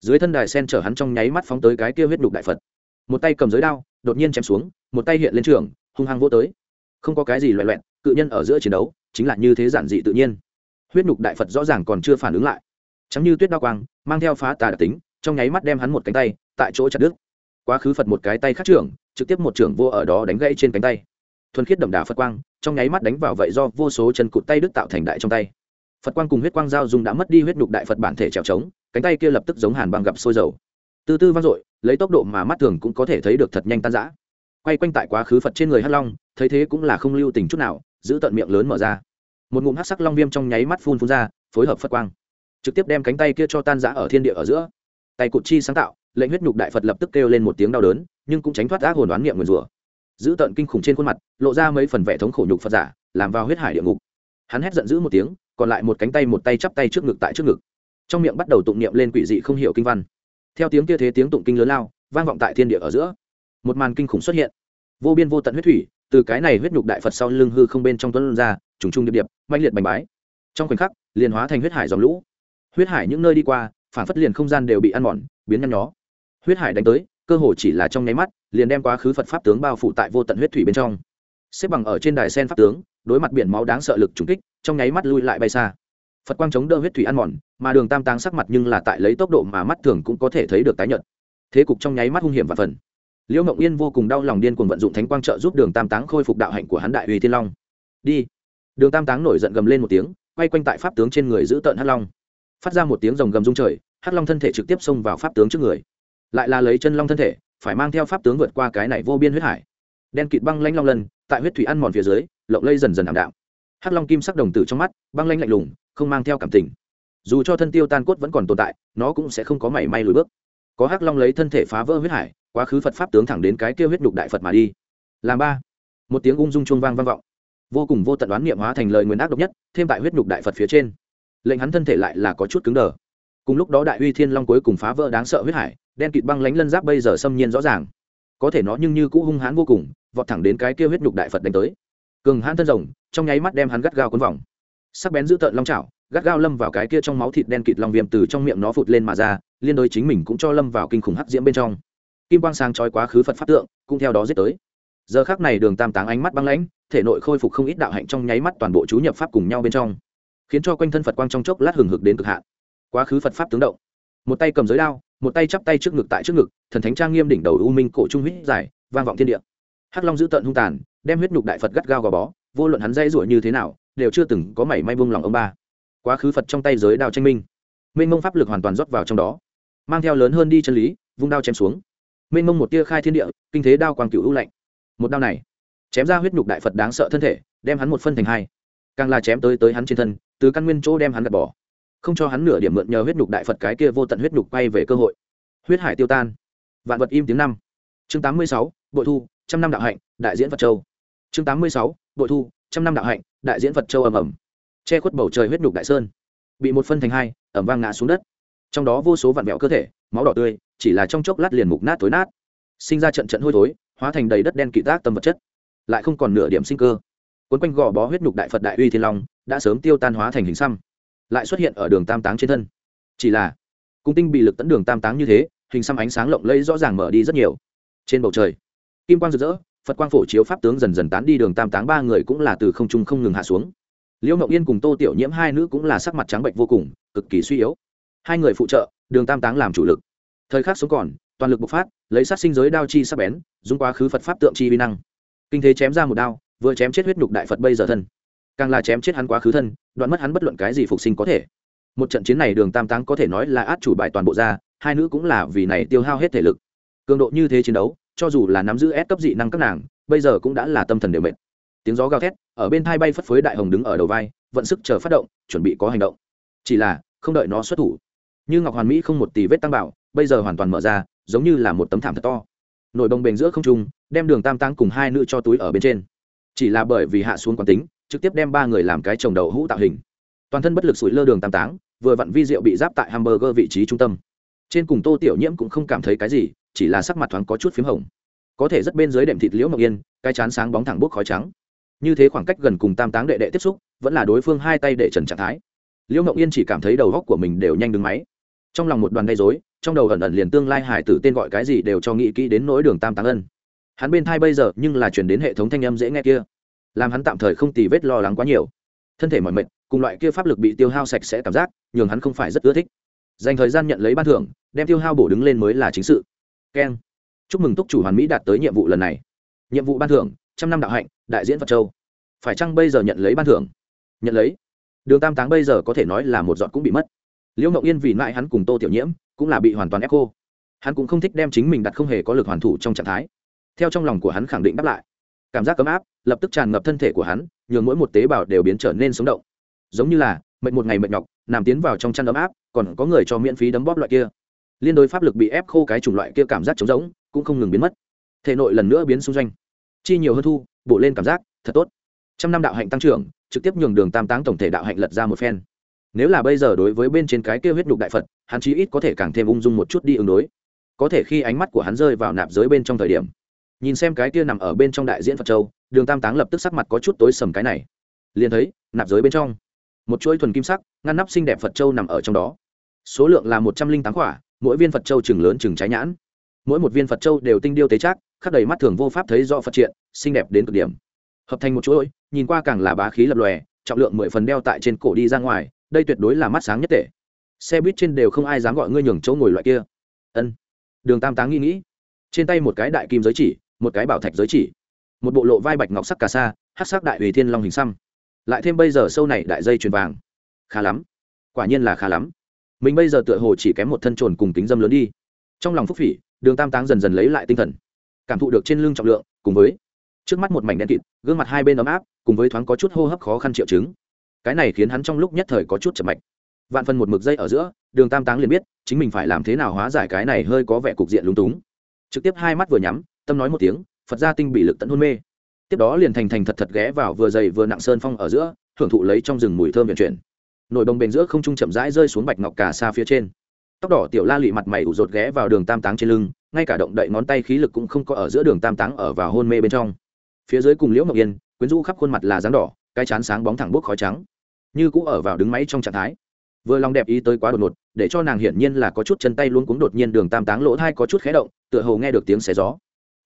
dưới thân đài sen chở hắn trong nháy mắt phóng tới cái kia huyết nhục đại phật một tay cầm giới đao đột nhiên chém xuống một tay hiện lên trường hung hăng vô tới không có cái gì loẹ loẹn cự nhân ở giữa chiến đấu chính là như thế giản dị tự nhiên huyết nhục đại phật rõ ràng còn chưa phản ứng lại chẳng như tuyết đao quang mang theo phá tà đặc tính trong nháy mắt đem hắn một cánh tay tại chỗ chặt đứt. Quá khứ phật một cái tay khắc trưởng, trực tiếp một trưởng vô ở đó đánh gãy trên cánh tay. Thuần khiết đậm đà phật quang, trong nháy mắt đánh vào vậy do vô số chân cụt tay đức tạo thành đại trong tay. Phật quang cùng huyết quang giao dùng đã mất đi huyết nhục đại phật bản thể trèo trống, cánh tay kia lập tức giống hàn băng gặp sôi dầu. Từ từ vang dội, lấy tốc độ mà mắt thường cũng có thể thấy được thật nhanh tan rã. Quay quanh tại quá khứ phật trên người hắc long, thấy thế cũng là không lưu tình chút nào, giữ tận miệng lớn mở ra. Một ngụm hắc sắc long viêm trong nháy mắt phun phun ra, phối hợp phật quang. Trực tiếp đem cánh tay kia cho tan rã ở thiên địa ở giữa tay cụt chi sáng tạo, lệnh huyết nhục đại phật lập tức kêu lên một tiếng đau đớn, nhưng cũng tránh thoát ác hồn đoán niệm nguyền rủa. Giữ tận kinh khủng trên khuôn mặt, lộ ra mấy phần vẻ thống khổ nhục phật giả, làm vào huyết hải địa ngục. Hắn hét giận dữ một tiếng, còn lại một cánh tay một tay chắp tay trước ngực tại trước ngực. Trong miệng bắt đầu tụng niệm lên quỷ dị không hiểu kinh văn. Theo tiếng kia thế tiếng tụng kinh lớn lao, vang vọng tại thiên địa ở giữa. Một màn kinh khủng xuất hiện. Vô biên vô tận huyết thủy, từ cái này huyết nhục đại phật sau lưng hư không bên trong tuấn ra, trùng trùng điệp điệp mạnh liệt bành bái. Trong khoảnh khắc, liền hóa thành huyết hải dòng lũ. Huyết hải những nơi đi qua phản phất liền không gian đều bị ăn mòn, biến nhăn nhó. Huyết hải đánh tới, cơ hồ chỉ là trong nháy mắt, liền đem quá khứ phật pháp tướng bao phủ tại vô tận huyết thủy bên trong. Xếp bằng ở trên đài sen pháp tướng, đối mặt biển máu đáng sợ lực trùng kích, trong nháy mắt lui lại bay xa. Phật quang chống đỡ huyết thủy ăn mòn, mà đường tam táng sắc mặt nhưng là tại lấy tốc độ mà mắt thường cũng có thể thấy được tái nhợt. Thế cục trong nháy mắt hung hiểm và phần. Liễu mộng yên vô cùng đau lòng điên cuồng vận dụng thánh quang trợ giúp đường tam táng khôi phục đạo hạnh của hắn đại uy thiên long. Đi. Đường tam táng nổi giận gầm lên một tiếng, quay quanh tại pháp tướng trên người giữ tợn hắc long phát ra một tiếng rồng gầm rung trời, hắc long thân thể trực tiếp xông vào pháp tướng trước người. Lại là lấy chân long thân thể, phải mang theo pháp tướng vượt qua cái này vô biên huyết hải. Đen kịt băng lanh long lần tại huyết thủy ăn mòn phía dưới, lộng lây dần dần ảm đạm. Hắc long kim sắc đồng tử trong mắt, băng lanh lạnh lùng, không mang theo cảm tình. Dù cho thân tiêu tan cốt vẫn còn tồn tại, nó cũng sẽ không có mảy may lùi bước. Có hắc long lấy thân thể phá vỡ huyết hải, quá khứ phật pháp tướng thẳng đến cái kêu huyết đục đại phật mà đi. Làm ba. Một tiếng ung dung chuông vang vang vọng. Vô cùng vô tận đoán niệm hóa thành lời nguyên ác độc nhất, thêm tại huyết nhục đại phật phía trên lệnh hắn thân thể lại là có chút cứng đờ. Cùng lúc đó đại uy thiên long cuối cùng phá vỡ đáng sợ huyết hải, đen kịt băng lánh lân giáp bây giờ xâm nhiên rõ ràng. Có thể nó nhưng như cũ hung hãn vô cùng, vọt thẳng đến cái kia huyết nhục đại phật đánh tới. Cường hãn thân rồng, trong nháy mắt đem hắn gắt gao cuốn vòng. Sắc bén giữ tợn long chảo, gắt gao lâm vào cái kia trong máu thịt đen kịt long viêm từ trong miệng nó phụt lên mà ra, liên đối chính mình cũng cho lâm vào kinh khủng hắc diễm bên trong. Kim quang sang trói quá khứ phật pháp tượng, cũng theo đó giết tới. Giờ khác này đường tam táng ánh mắt băng lãnh, thể nội khôi phục không ít đạo hạnh trong nháy mắt toàn bộ chú nhập pháp cùng nhau bên trong khiến cho quanh thân phật quang trong chốc lát hừng hực đến cực hạn. Quá khứ phật pháp tướng động. Một tay cầm giới đao, một tay chắp tay trước ngực tại trước ngực, thần thánh trang nghiêm đỉnh đầu u minh cổ trung huyết dài, vang vọng thiên địa. Hắc long giữ tận hung tàn, đem huyết nhục đại phật gắt gao gò bó, vô luận hắn dây rủa như thế nào, đều chưa từng có mảy may buông lòng ông ba. Quá khứ phật trong tay giới đao tranh minh. Minh mông pháp lực hoàn toàn rót vào trong đó, mang theo lớn hơn đi chân lý, vung đao chém xuống. Minh mông một tia khai thiên địa, kinh thế đao quang cựu ưu lạnh. Một đao này, chém ra huyết nhục đại phật đáng sợ thân thể, đem hắn một phân thành hai. Càng là chém tới tới hắn trên thân từ căn nguyên chỗ đem hắn gạt bỏ. Không cho hắn nửa điểm mượn nhờ huyết nhục đại phật cái kia vô tận huyết nhục quay về cơ hội. Huyết hải tiêu tan. Vạn vật im tiếng năm. Chương tám mươi sáu, bội thu, trăm năm đạo hạnh, đại diễn phật châu. Chương tám mươi sáu, bội thu, trăm năm đạo hạnh, đại diễn phật châu ầm ầm. Che khuất bầu trời huyết nhục đại sơn. Bị một phân thành hai, ẩm vang ngã xuống đất. Trong đó vô số vạn vẹo cơ thể, máu đỏ tươi, chỉ là trong chốc lát liền mục nát tối nát. Sinh ra trận trận hôi thối, hóa thành đầy đất đen kỵ tác tâm vật chất. Lại không còn nửa điểm sinh cơ quấn quanh gò bó huyết nhục đại phật đại uy thiên long, đã sớm tiêu tan hóa thành hình xăm, lại xuất hiện ở đường tam táng trên thân. Chỉ là, cung tinh bị lực tấn đường tam táng như thế, hình xăm ánh sáng lộng lẫy rõ ràng mở đi rất nhiều. Trên bầu trời, kim quang rực rỡ, phật quang phổ chiếu pháp tướng dần dần tán đi đường tam táng, ba người cũng là từ không trung không ngừng hạ xuống. Liễu mộng yên cùng tô tiểu nhiễm hai nữ cũng là sắc mặt trắng bệnh vô cùng, cực kỳ suy yếu. Hai người phụ trợ, đường tam táng làm chủ lực. Thời khắc sống còn, toàn lực bộc phát, lấy sát sinh giới đao chi sắc bén, dùng quá khứ phật pháp tượng chi vi năng. Kinh thế chém ra một đao vừa chém chết huyết nhục đại phật bây giờ thân. Càng là chém chết hắn quá khứ thân, đoạn mất hắn bất luận cái gì phục sinh có thể. Một trận chiến này đường tam táng có thể nói là át chủ bài toàn bộ ra, hai nữ cũng là vì này tiêu hao hết thể lực. Cường độ như thế chiến đấu, cho dù là nắm giữ ép cấp dị năng các nàng, bây giờ cũng đã là tâm thần đều mệt. Tiếng gió gào thét, ở bên thai bay phất phới đại hồng đứng ở đầu vai, vận sức chờ phát động, chuẩn bị có hành động. Chỉ là, không đợi nó xuất thủ. Như ngọc hoàn mỹ không một tỷ vết tăng bảo, bây giờ hoàn toàn mở ra, giống như là một tấm thảm thật to. Nổi bồng bềnh giữa không trung, đem đường tam tăng cùng hai nữ cho túi ở bên trên chỉ là bởi vì hạ xuống quán tính, trực tiếp đem ba người làm cái trồng đầu hũ tạo hình. Toàn thân bất lực sủi lơ đường tam táng, vừa vặn vi rượu bị giáp tại hamburger vị trí trung tâm. Trên cùng tô tiểu nhiễm cũng không cảm thấy cái gì, chỉ là sắc mặt thoáng có chút p h í m hồng. Có thể rất bên dưới đệm thịt liễu mộc yên, cái chán sáng bóng thẳng bốc khói trắng. Như thế khoảng cách gần cùng tam táng đệ đệ tiếp xúc, vẫn là đối phương hai tay để trần trạng thái. Liễu ngọc yên chỉ cảm thấy đầu góc của mình đều nhanh đứng máy. Trong lòng một đoàn gây dối trong đầu ẩn ẩn liền tương lai hải tử tên gọi cái gì đều cho nghĩ kỹ đến nỗi đường tam táng ân hắn bên thai bây giờ nhưng là chuyển đến hệ thống thanh âm dễ nghe kia, làm hắn tạm thời không tì vết lo lắng quá nhiều. Thân thể mọi mệt, cùng loại kia pháp lực bị tiêu hao sạch sẽ cảm giác, nhường hắn không phải rất ưa thích. Dành thời gian nhận lấy ban thưởng, đem tiêu hao bổ đứng lên mới là chính sự. Keng chúc mừng túc chủ hoàn mỹ đạt tới nhiệm vụ lần này. Nhiệm vụ ban thưởng, trăm năm đạo hạnh, đại diễn phật châu. Phải chăng bây giờ nhận lấy ban thưởng? Nhận lấy. Đường tam táng bây giờ có thể nói là một giọt cũng bị mất. Liễu mộng yên vì mãi hắn cùng tô tiểu nhiễm, cũng là bị hoàn toàn ép cô hắn cũng không thích đem chính mình đặt không hề có lực hoàn thủ trong trạng thái theo trong lòng của hắn khẳng định đáp lại. Cảm giác ấm áp lập tức tràn ngập thân thể của hắn, nhường mỗi một tế bào đều biến trở nên sống động. Giống như là mệt một ngày mệt nhọc, nằm tiến vào trong chăn ấm áp, còn có người cho miễn phí đấm bóp loại kia. Liên đối pháp lực bị ép khô cái chủng loại kia cảm giác trống rỗng, cũng không ngừng biến mất. Thể nội lần nữa biến xung doanh chi nhiều hơn thu, bổ lên cảm giác, thật tốt. Trăm năm đạo hạnh tăng trưởng, trực tiếp nhường đường tam táng tổng thể đạo hạnh lật ra một phen. Nếu là bây giờ đối với bên trên cái kia huyết nhục đại phật, hắn chí ít có thể càng thêm ung dung một chút đi ứng đối. Có thể khi ánh mắt của hắn rơi vào nạp giới bên trong thời điểm nhìn xem cái kia nằm ở bên trong đại diễn phật châu, đường tam táng lập tức sắc mặt có chút tối sầm cái này. Liền thấy, nạp giới bên trong, một chuỗi thuần kim sắc, ngăn nắp xinh đẹp phật châu nằm ở trong đó. Số lượng là một trăm linh tám quả, mỗi viên phật châu chừng lớn chừng trái nhãn. Mỗi một viên phật châu đều tinh điêu tế trác, khắc đầy mắt thường vô pháp thấy do phật triện, xinh đẹp đến cực điểm. Hợp thành một chuỗi, nhìn qua càng là bá khí lập lòe, trọng lượng mười phần đeo tại trên cổ đi ra ngoài, đây tuyệt đối là mắt sáng nhất tệ xe buýt trên đều không ai dám gọi ngươi nhường chỗ ngồi loại kia. Ân. Đường tam táng nghĩ nghĩ. Trên tay một cái đại kim giới chỉ một cái bảo thạch giới chỉ, một bộ lộ vai bạch ngọc sắc cà sa hát sắc đại ủy thiên long hình xăm. Lại thêm bây giờ sâu này đại dây chuyền vàng. Khá lắm. Quả nhiên là khá lắm. Mình bây giờ tựa hồ chỉ kém một thân trồn cùng tính dâm lớn đi. Trong lòng phúc phỉ, đường tam táng dần dần lấy lại tinh thần. Cảm thụ được trên lưng trọng lượng, cùng với trước mắt một mảnh đen kịt, gương mặt hai bên ấm áp, cùng với thoáng có chút hô hấp khó khăn triệu chứng. Cái này khiến hắn trong lúc nhất thời có chút chậm mạch. Vạn phần một mực dây ở giữa, đường tam táng liền biết chính mình phải làm thế nào hóa giải cái này hơi có vẻ cục diện lúng túng. Trực tiếp hai mắt vừa nhắm tâm nói một tiếng, phật gia tinh bị lực tận hôn mê. Tiếp đó liền thành thành thật thật ghé vào vừa dày vừa nặng sơn phong ở giữa, hưởng thụ lấy trong rừng mùi thơm vận chuyển. Nổi bồng bềnh giữa không trung chậm rãi rơi xuống bạch ngọc cả xa phía trên. Tóc đỏ tiểu la lị mặt mày ủ rột ghé vào đường tam táng trên lưng, ngay cả động đậy ngón tay khí lực cũng không có ở giữa đường tam táng ở vào hôn mê bên trong. Phía dưới cùng liễu ngọc yên, quyến rũ khắp khuôn mặt là dáng đỏ, cái chán sáng bóng thẳng bốc khói trắng. Như cũng ở vào đứng máy trong trạng thái. Vừa lòng đẹp ý tới quá đột ngột, để cho nàng hiển nhiên là có chút chân tay luôn cuống đột nhiên đường tam táng lỗ thai có chút khé động, tựa hồ nghe được tiếng xé gió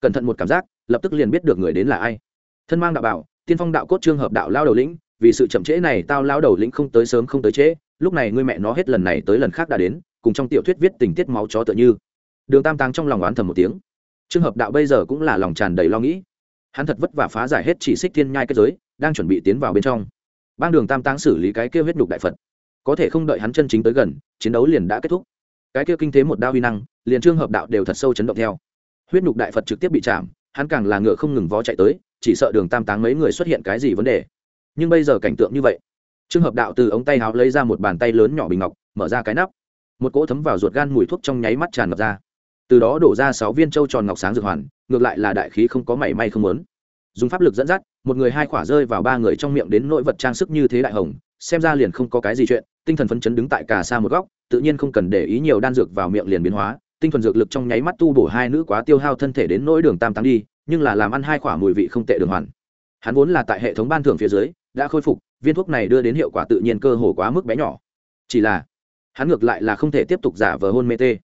cẩn thận một cảm giác, lập tức liền biết được người đến là ai. Thân mang đạo bảo, tiên phong đạo cốt trương hợp đạo lao đầu lĩnh, vì sự chậm trễ này tao lao đầu lĩnh không tới sớm không tới trễ, lúc này ngươi mẹ nó hết lần này tới lần khác đã đến, cùng trong tiểu thuyết viết tình tiết máu chó tựa như. Đường tam táng trong lòng oán thầm một tiếng. Trường hợp đạo bây giờ cũng là lòng tràn đầy lo nghĩ. Hắn thật vất vả phá giải hết chỉ xích thiên nhai kết giới, đang chuẩn bị tiến vào bên trong. Bang đường tam táng xử lý cái kia huyết nhục đại phật. Có thể không đợi hắn chân chính tới gần, chiến đấu liền đã kết thúc. Cái kia kinh thế một đao huy năng, liền trương hợp đạo đều thật sâu chấn động theo huyết nhục đại phật trực tiếp bị chạm, hắn càng là ngựa không ngừng vó chạy tới, chỉ sợ đường tam táng mấy người xuất hiện cái gì vấn đề. Nhưng bây giờ cảnh tượng như vậy trường hợp đạo từ ống tay háo lấy ra một bàn tay lớn nhỏ bình ngọc, mở ra cái nắp. Một cỗ thấm vào ruột gan mùi thuốc trong nháy mắt tràn ngập ra. Từ đó đổ ra sáu viên trâu tròn ngọc sáng dược hoàn, ngược lại là đại khí không có mảy may không lớn dùng pháp lực dẫn dắt, một người hai khỏa rơi vào ba người trong miệng đến nỗi vật trang sức như thế đại hồng, xem ra liền không có cái gì chuyện, tinh thần phấn chấn đứng tại cả xa một góc, tự nhiên không cần để ý nhiều đan dược vào miệng liền biến hóa tinh thần dược lực trong nháy mắt tu bổ hai nữ quá tiêu hao thân thể đến nỗi đường tam tăng đi, nhưng là làm ăn hai khoả mùi vị không tệ đường hoàn. Hắn vốn là tại hệ thống ban thưởng phía dưới, đã khôi phục, viên thuốc này đưa đến hiệu quả tự nhiên cơ hồ quá mức bé nhỏ. Chỉ là, hắn ngược lại là không thể tiếp tục giả vờ hôn mê tê.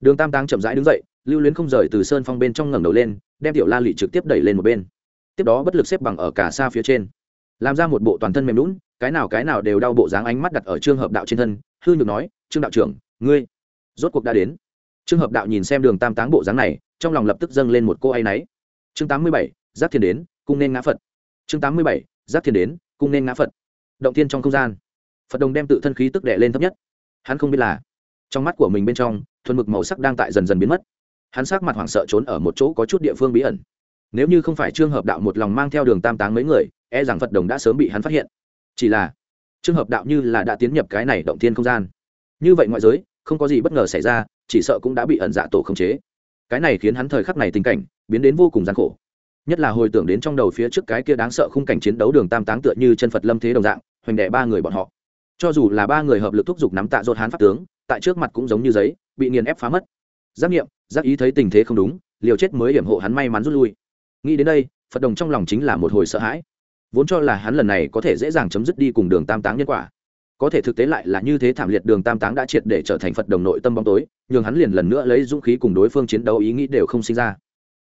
Đường tam táng chậm rãi đứng dậy, lưu luyến không rời từ sơn phong bên trong ngẩng đầu lên, đem tiểu la lị trực tiếp đẩy lên một bên. Tiếp đó bất lực xếp bằng ở cả xa phía trên. Làm ra một bộ toàn thân mềm lún cái nào cái nào đều đau bộ dáng ánh mắt đặt ở trương hợp đạo trên thân, hư nhược nói, trương đạo trưởng, ngươi rốt cuộc đã đến trương hợp đạo nhìn xem đường tam táng bộ dáng này, trong lòng lập tức dâng lên một cô ấy náy. Chương tám mươi bảy, giáp thiên đến, cung nên ngã phật. Chương tám mươi bảy, giáp thiên đến, cung nên ngã phật. Động thiên trong không gian. Phật đồng đem tự thân khí tức đệ lên thấp nhất. Hắn không biết là, trong mắt của mình bên trong, thuần mực màu sắc đang tại dần dần biến mất. Hắn sắc mặt hoảng sợ trốn ở một chỗ có chút địa phương bí ẩn. Nếu như không phải trương hợp đạo một lòng mang theo đường tam táng mấy người e rằng phật đồng đã sớm bị hắn phát hiện. Chỉ là trường hợp đạo như là đã tiến nhập cái này động thiên không gian. Như vậy ngoại giới, không có gì bất ngờ xảy ra chỉ sợ cũng đã bị ẩn dạ tổ khống chế. Cái này khiến hắn thời khắc này tình cảnh biến đến vô cùng gian khổ. Nhất là hồi tưởng đến trong đầu phía trước cái kia đáng sợ khung cảnh chiến đấu đường tam táng tựa như chân phật lâm thế đồng dạng, hoành đệ ba người bọn họ. Cho dù là ba người hợp lực thúc giục nắm tạ dột hán pháp tướng, tại trước mặt cũng giống như giấy, bị nghiền ép phá mất. Giác nghiệm giác ý thấy tình thế không đúng, liều chết mới hiểm hộ hắn may mắn rút lui. Nghĩ đến đây, phật đồng trong lòng chính là một hồi sợ hãi. Vốn cho là hắn lần này có thể dễ dàng chấm dứt đi cùng đường tam táng nhân quả có thể thực tế lại là như thế thảm liệt đường tam táng đã triệt để trở thành phật đồng nội tâm bóng tối, nhường hắn liền lần nữa lấy dũng khí cùng đối phương chiến đấu ý nghĩ đều không sinh ra.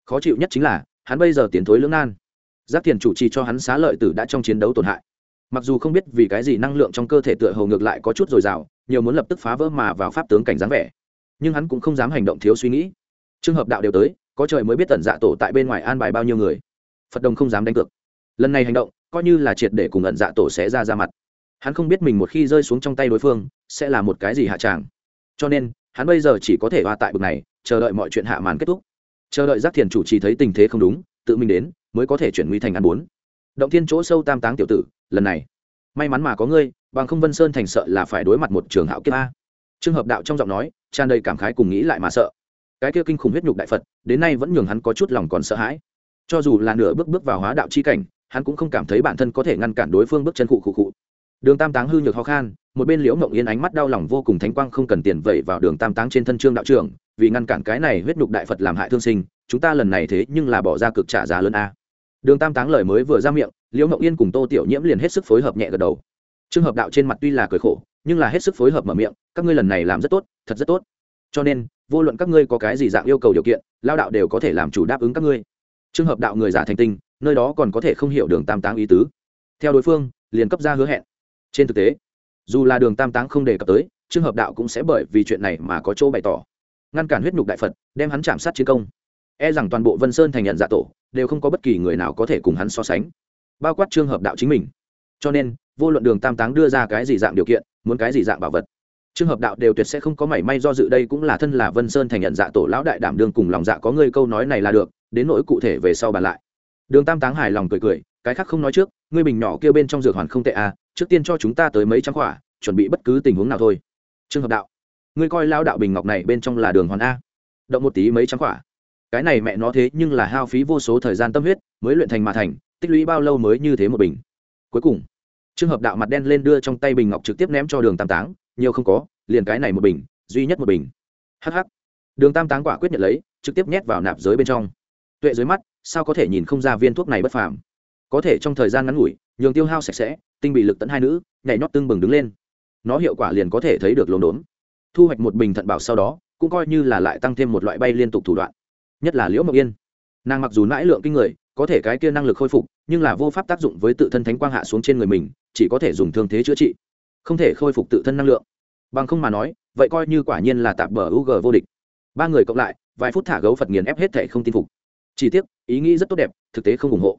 Khó chịu nhất chính là, hắn bây giờ tiến thối lưỡng nan. Giáp tiền chủ trì cho hắn xá lợi tử đã trong chiến đấu tổn hại. Mặc dù không biết vì cái gì năng lượng trong cơ thể tựa hồ ngược lại có chút dồi dào, nhiều muốn lập tức phá vỡ mà vào pháp tướng cảnh dáng vẻ. Nhưng hắn cũng không dám hành động thiếu suy nghĩ. Trường hợp đạo đều tới, có trời mới biết tận dạ tổ tại bên ngoài an bài bao nhiêu người. Phật đồng không dám đánh cược. Lần này hành động, coi như là triệt để cùng ẩn dạ tổ sẽ ra ra mặt hắn không biết mình một khi rơi xuống trong tay đối phương, sẽ là một cái gì hạ tràng. Cho nên, hắn bây giờ chỉ có thể hoa tại bực này, chờ đợi mọi chuyện hạ màn kết thúc. Chờ đợi giác thiền chủ trì thấy tình thế không đúng, tự mình đến, mới có thể chuyển nguy thành ăn bốn động thiên chỗ sâu tam táng tiểu tử, lần này, may mắn mà có ngươi, bằng không vân sơn thành sợ là phải đối mặt một trường hạo kiếp a. Trường hợp đạo trong giọng nói, tràn đầy cảm khái cùng nghĩ lại mà sợ. Cái kia kinh khủng huyết nhục đại phật, đến nay vẫn nhường hắn có chút lòng còn sợ hãi. Cho dù là nửa bước bước vào hóa đạo chi cảnh, hắn cũng không cảm thấy bản thân có thể ngăn cản đối phương bước chân cụ cụ cụ đường tam táng hư nhược ho khan, một bên liễu mộng yên ánh mắt đau lòng vô cùng thánh quang không cần tiền vẩy vào đường tam táng trên thân trương đạo trưởng, vì ngăn cản cái này huyết nhục đại phật làm hại thương sinh, chúng ta lần này thế nhưng là bỏ ra cực trả giá lớn a. Đường tam táng lời mới vừa ra miệng, liễu mộng yên cùng tô tiểu nhiễm liền hết sức phối hợp nhẹ gật đầu. Trường hợp đạo trên mặt tuy là cười khổ, nhưng là hết sức phối hợp mở miệng, các ngươi lần này làm rất tốt, thật rất tốt. Cho nên, vô luận các ngươi có cái gì dạng yêu cầu điều kiện, lao đạo đều có thể làm chủ đáp ứng các ngươi. Trường hợp đạo người giả thành tinh, nơi đó còn có thể không hiểu đường tam táng ý tứ. Theo đối phương, liền cấp ra hứa hẹn trên thực tế, dù là đường tam táng không đề cập tới trường hợp đạo cũng sẽ bởi vì chuyện này mà có chỗ bày tỏ. Ngăn cản huyết nhục đại phật, đem hắn chạm sát chiến công. E rằng toàn bộ vân sơn thành nhận dạ tổ, đều không có bất kỳ người nào có thể cùng hắn so sánh, bao quát trường hợp đạo chính mình. Cho nên, vô luận đường tam táng đưa ra cái gì dạng điều kiện, muốn cái gì dạng bảo vật trường hợp đạo đều tuyệt sẽ không có mảy may do dự đây cũng là thân là vân sơn thành nhận dạ tổ lão đại đảm đương cùng lòng dạ có ngươi câu nói này là được, đến nỗi cụ thể về sau bàn lại. Đường tam táng hài lòng cười cười, cái khác không nói trước, ngươi bình nhỏ kêu bên trong dược hoàn không tệ à trước tiên cho chúng ta tới mấy trăm khỏa, chuẩn bị bất cứ tình huống nào thôi. Trường hợp đạo, ngươi coi lao đạo bình ngọc này bên trong là đường hoàn a. Động một tí mấy trăm khỏa. Cái này mẹ nó thế nhưng là hao phí vô số thời gian tâm huyết, mới luyện thành mà thành, tích lũy bao lâu mới như thế một bình. Cuối cùng trường hợp đạo mặt đen lên đưa trong tay bình ngọc trực tiếp ném cho đường tam táng, nhiều không có, liền cái này một bình, duy nhất một bình. Hh đường tam táng quả quyết nhận lấy, trực tiếp nhét vào nạp giới bên trong. Tuệ dưới mắt, sao có thể nhìn không ra viên thuốc này bất phàm? Có thể trong thời gian ngắn ngủi nhường tiêu hao sạch sẽ, tinh bị lực tận hai nữ, nhảy nhót tương bừng đứng lên. Nó hiệu quả liền có thể thấy được lồn đốn thu hoạch một bình thận bảo sau đó, cũng coi như là lại tăng thêm một loại bay liên tục thủ đoạn. Nhất là liễu mộc yên. Nàng mặc dù nãi lượng kinh người, có thể cái kia năng lực khôi phục, nhưng là vô pháp tác dụng với tự thân thánh quang hạ xuống trên người mình, chỉ có thể dùng thương thế chữa trị. Không thể khôi phục tự thân năng lượng. Bằng không mà nói, vậy coi như quả nhiên là tạp bờ u g vô địch. Ba người cộng lại, vài phút thả gấu phật nghiền ép hết thể không tin phục. Chỉ tiếc, ý nghĩ rất tốt đẹp, thực tế không ủng hộ.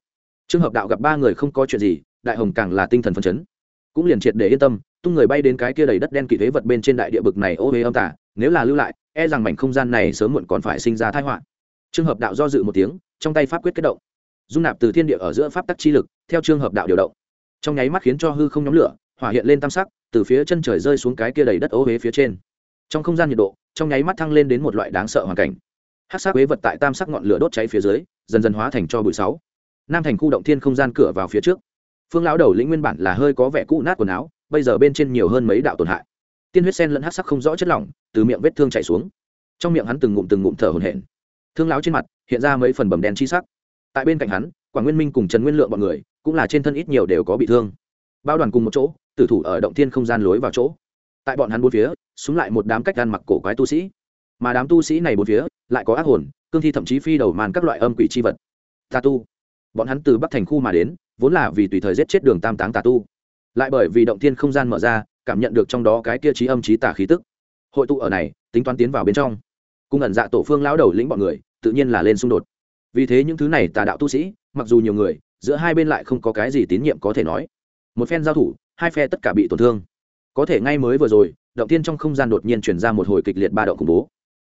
Trường hợp đạo gặp ba người không có chuyện gì đại hồng càng là tinh thần phấn chấn. Cũng liền triệt để yên tâm, tung người bay đến cái kia đầy đất đen kỳ thế vật bên trên đại địa bực này, ô huế âm tả nếu là lưu lại e rằng mảnh không gian này sớm muộn còn phải sinh ra thái họa. Trường hợp đạo do dự một tiếng, trong tay pháp quyết kết động. Dung nạp từ thiên địa ở giữa pháp tắc chi lực, theo trường hợp đạo điều động. Trong nháy mắt khiến cho hư không nhóm lửa, hỏa hiện lên tam sắc, từ phía chân trời rơi xuống cái kia đầy đất ô huế phía trên. Trong không gian nhiệt độ, trong nháy mắt thăng lên đến một loại đáng sợ hoàn cảnh. Hát sắc huế vật tại tam sắc ngọn lửa đốt cháy phía dưới, dần dần hóa thành cho bụi sáu. Nam thành khu động thiên không gian cửa vào phía trước phương lão đầu lĩnh nguyên bản là hơi có vẻ cũ nát quần áo, bây giờ bên trên nhiều hơn mấy đạo tổn hại. Tiên huyết sen lẫn hát sắc không rõ chất lỏng, từ miệng vết thương chảy xuống. Trong miệng hắn từng ngụm từng ngụm thở hổn hển. Thương lão trên mặt hiện ra mấy phần bầm đen chi sắc. Tại bên cạnh hắn, quảng nguyên minh cùng trần nguyên lượng bọn người, cũng là trên thân ít nhiều đều có bị thương. Bao đoàn cùng một chỗ, tử thủ ở động thiên không gian lối vào chỗ. Tại bọn hắn bốn phía xuống lại một đám cách gan mặc cổ quái tu sĩ. Mà đám tu sĩ này bốn phía, lại có ác hồn, cương thi thậm chí phi đầu màn các loại âm quỷ c h i vật. Tà tu bọn hắn từ bắc thành khu mà đến, vốn là vì tùy thời giết chết đường tam táng tà tu. Lại bởi vì động thiên không gian mở ra, cảm nhận được trong đó cái kia trí âm trí tà khí tức. Hội tụ ở này, tính toán tiến vào bên trong. Cung ẩn dạ tổ phương lão đầu lĩnh bọn người, tự nhiên là lên xung đột. Vì thế những thứ này tà đạo tu sĩ, mặc dù nhiều người, giữa hai bên lại không có cái gì tín nhiệm có thể nói. Một phen giao thủ, hai phe tất cả bị tổn thương. Có thể ngay mới vừa rồi, động tiên trong không gian đột nhiên chuyển ra một hồi kịch liệt ba động khủng bố.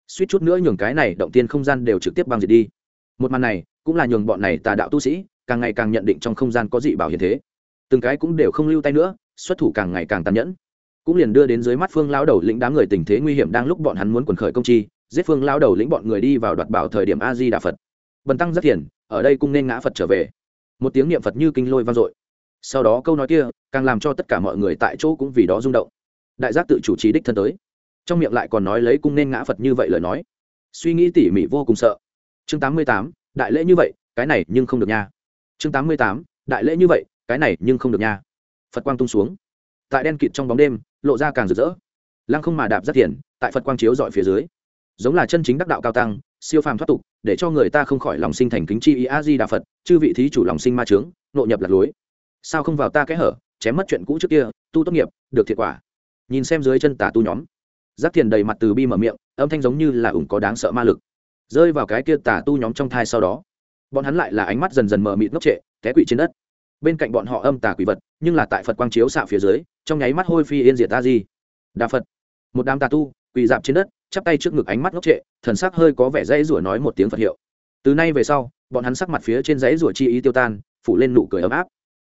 Suýt chút nữa nhường cái này động tiên không gian đều trực tiếp băng diệt đi. Một màn này cũng là nhường bọn này tà đạo tu sĩ càng ngày càng nhận định trong không gian có dị bảo hiện thế. Từng cái cũng đều không lưu tay nữa, xuất thủ càng ngày càng tàn nhẫn. Cũng liền đưa đến dưới mắt phương lao đầu lĩnh đám người tình thế nguy hiểm đang lúc bọn hắn muốn quần khởi công chi, giết phương lao đầu lĩnh bọn người đi vào đoạt bảo thời điểm a di đà phật. Bần tăng rất thiền ở đây cũng nên ngã phật trở về. Một tiếng niệm phật như kinh lôi vang dội. Sau đó câu nói kia, càng làm cho tất cả mọi người tại chỗ cũng vì đó rung động. Đại giác tự chủ trì đích thân tới. Trong miệng lại còn nói lấy cung nên ngã phật như vậy lời nói. Suy nghĩ tỉ mỉ vô cùng sợ. Chương tám mươi tám đại lễ như vậy, cái này nhưng không được nha. Chương tám mươi tám, đại lễ như vậy, cái này nhưng không được nha. Phật quang tung xuống. Tại đen kịt trong bóng đêm, lộ ra càng rực rỡ. Lăng không mà đạp rất thiền tại phật quang chiếu dọi phía dưới. Giống là chân chính đắc đạo cao tăng, siêu phàm thoát tục, để cho người ta không khỏi lòng sinh thành kính chi ý a di đà phật, chư vị thí chủ lòng sinh ma trướng nộ nhập lạc lối. Sao không vào ta kẽ hở, chém mất chuyện cũ trước kia, tu tốt nghiệp, được thiệt quả. Nhìn xem dưới chân tà tu nhóm. Giác thiền đầy mặt từ bi mở miệng, âm thanh giống như là ủng có đáng sợ ma lực rơi vào cái kia tà tu nhóm trong thai sau đó. Bọn hắn lại là ánh mắt dần dần mờ mịt ngốc trệ, té quỵ trên đất. Bên cạnh bọn họ âm tà quỷ vật, nhưng là tại phật quang chiếu xạ phía dưới, trong nháy mắt hôi phi yên diệt ta di. Đa phật. Một đám tà tu, quỳ dạp trên đất, chắp tay trước ngực ánh mắt ngốc trệ, thần sắc hơi có vẻ dãy rủa nói một tiếng phật hiệu. Từ nay về sau, bọn hắn sắc mặt phía trên dãy rủa chi ý tiêu tan, phủ lên nụ cười ấm áp.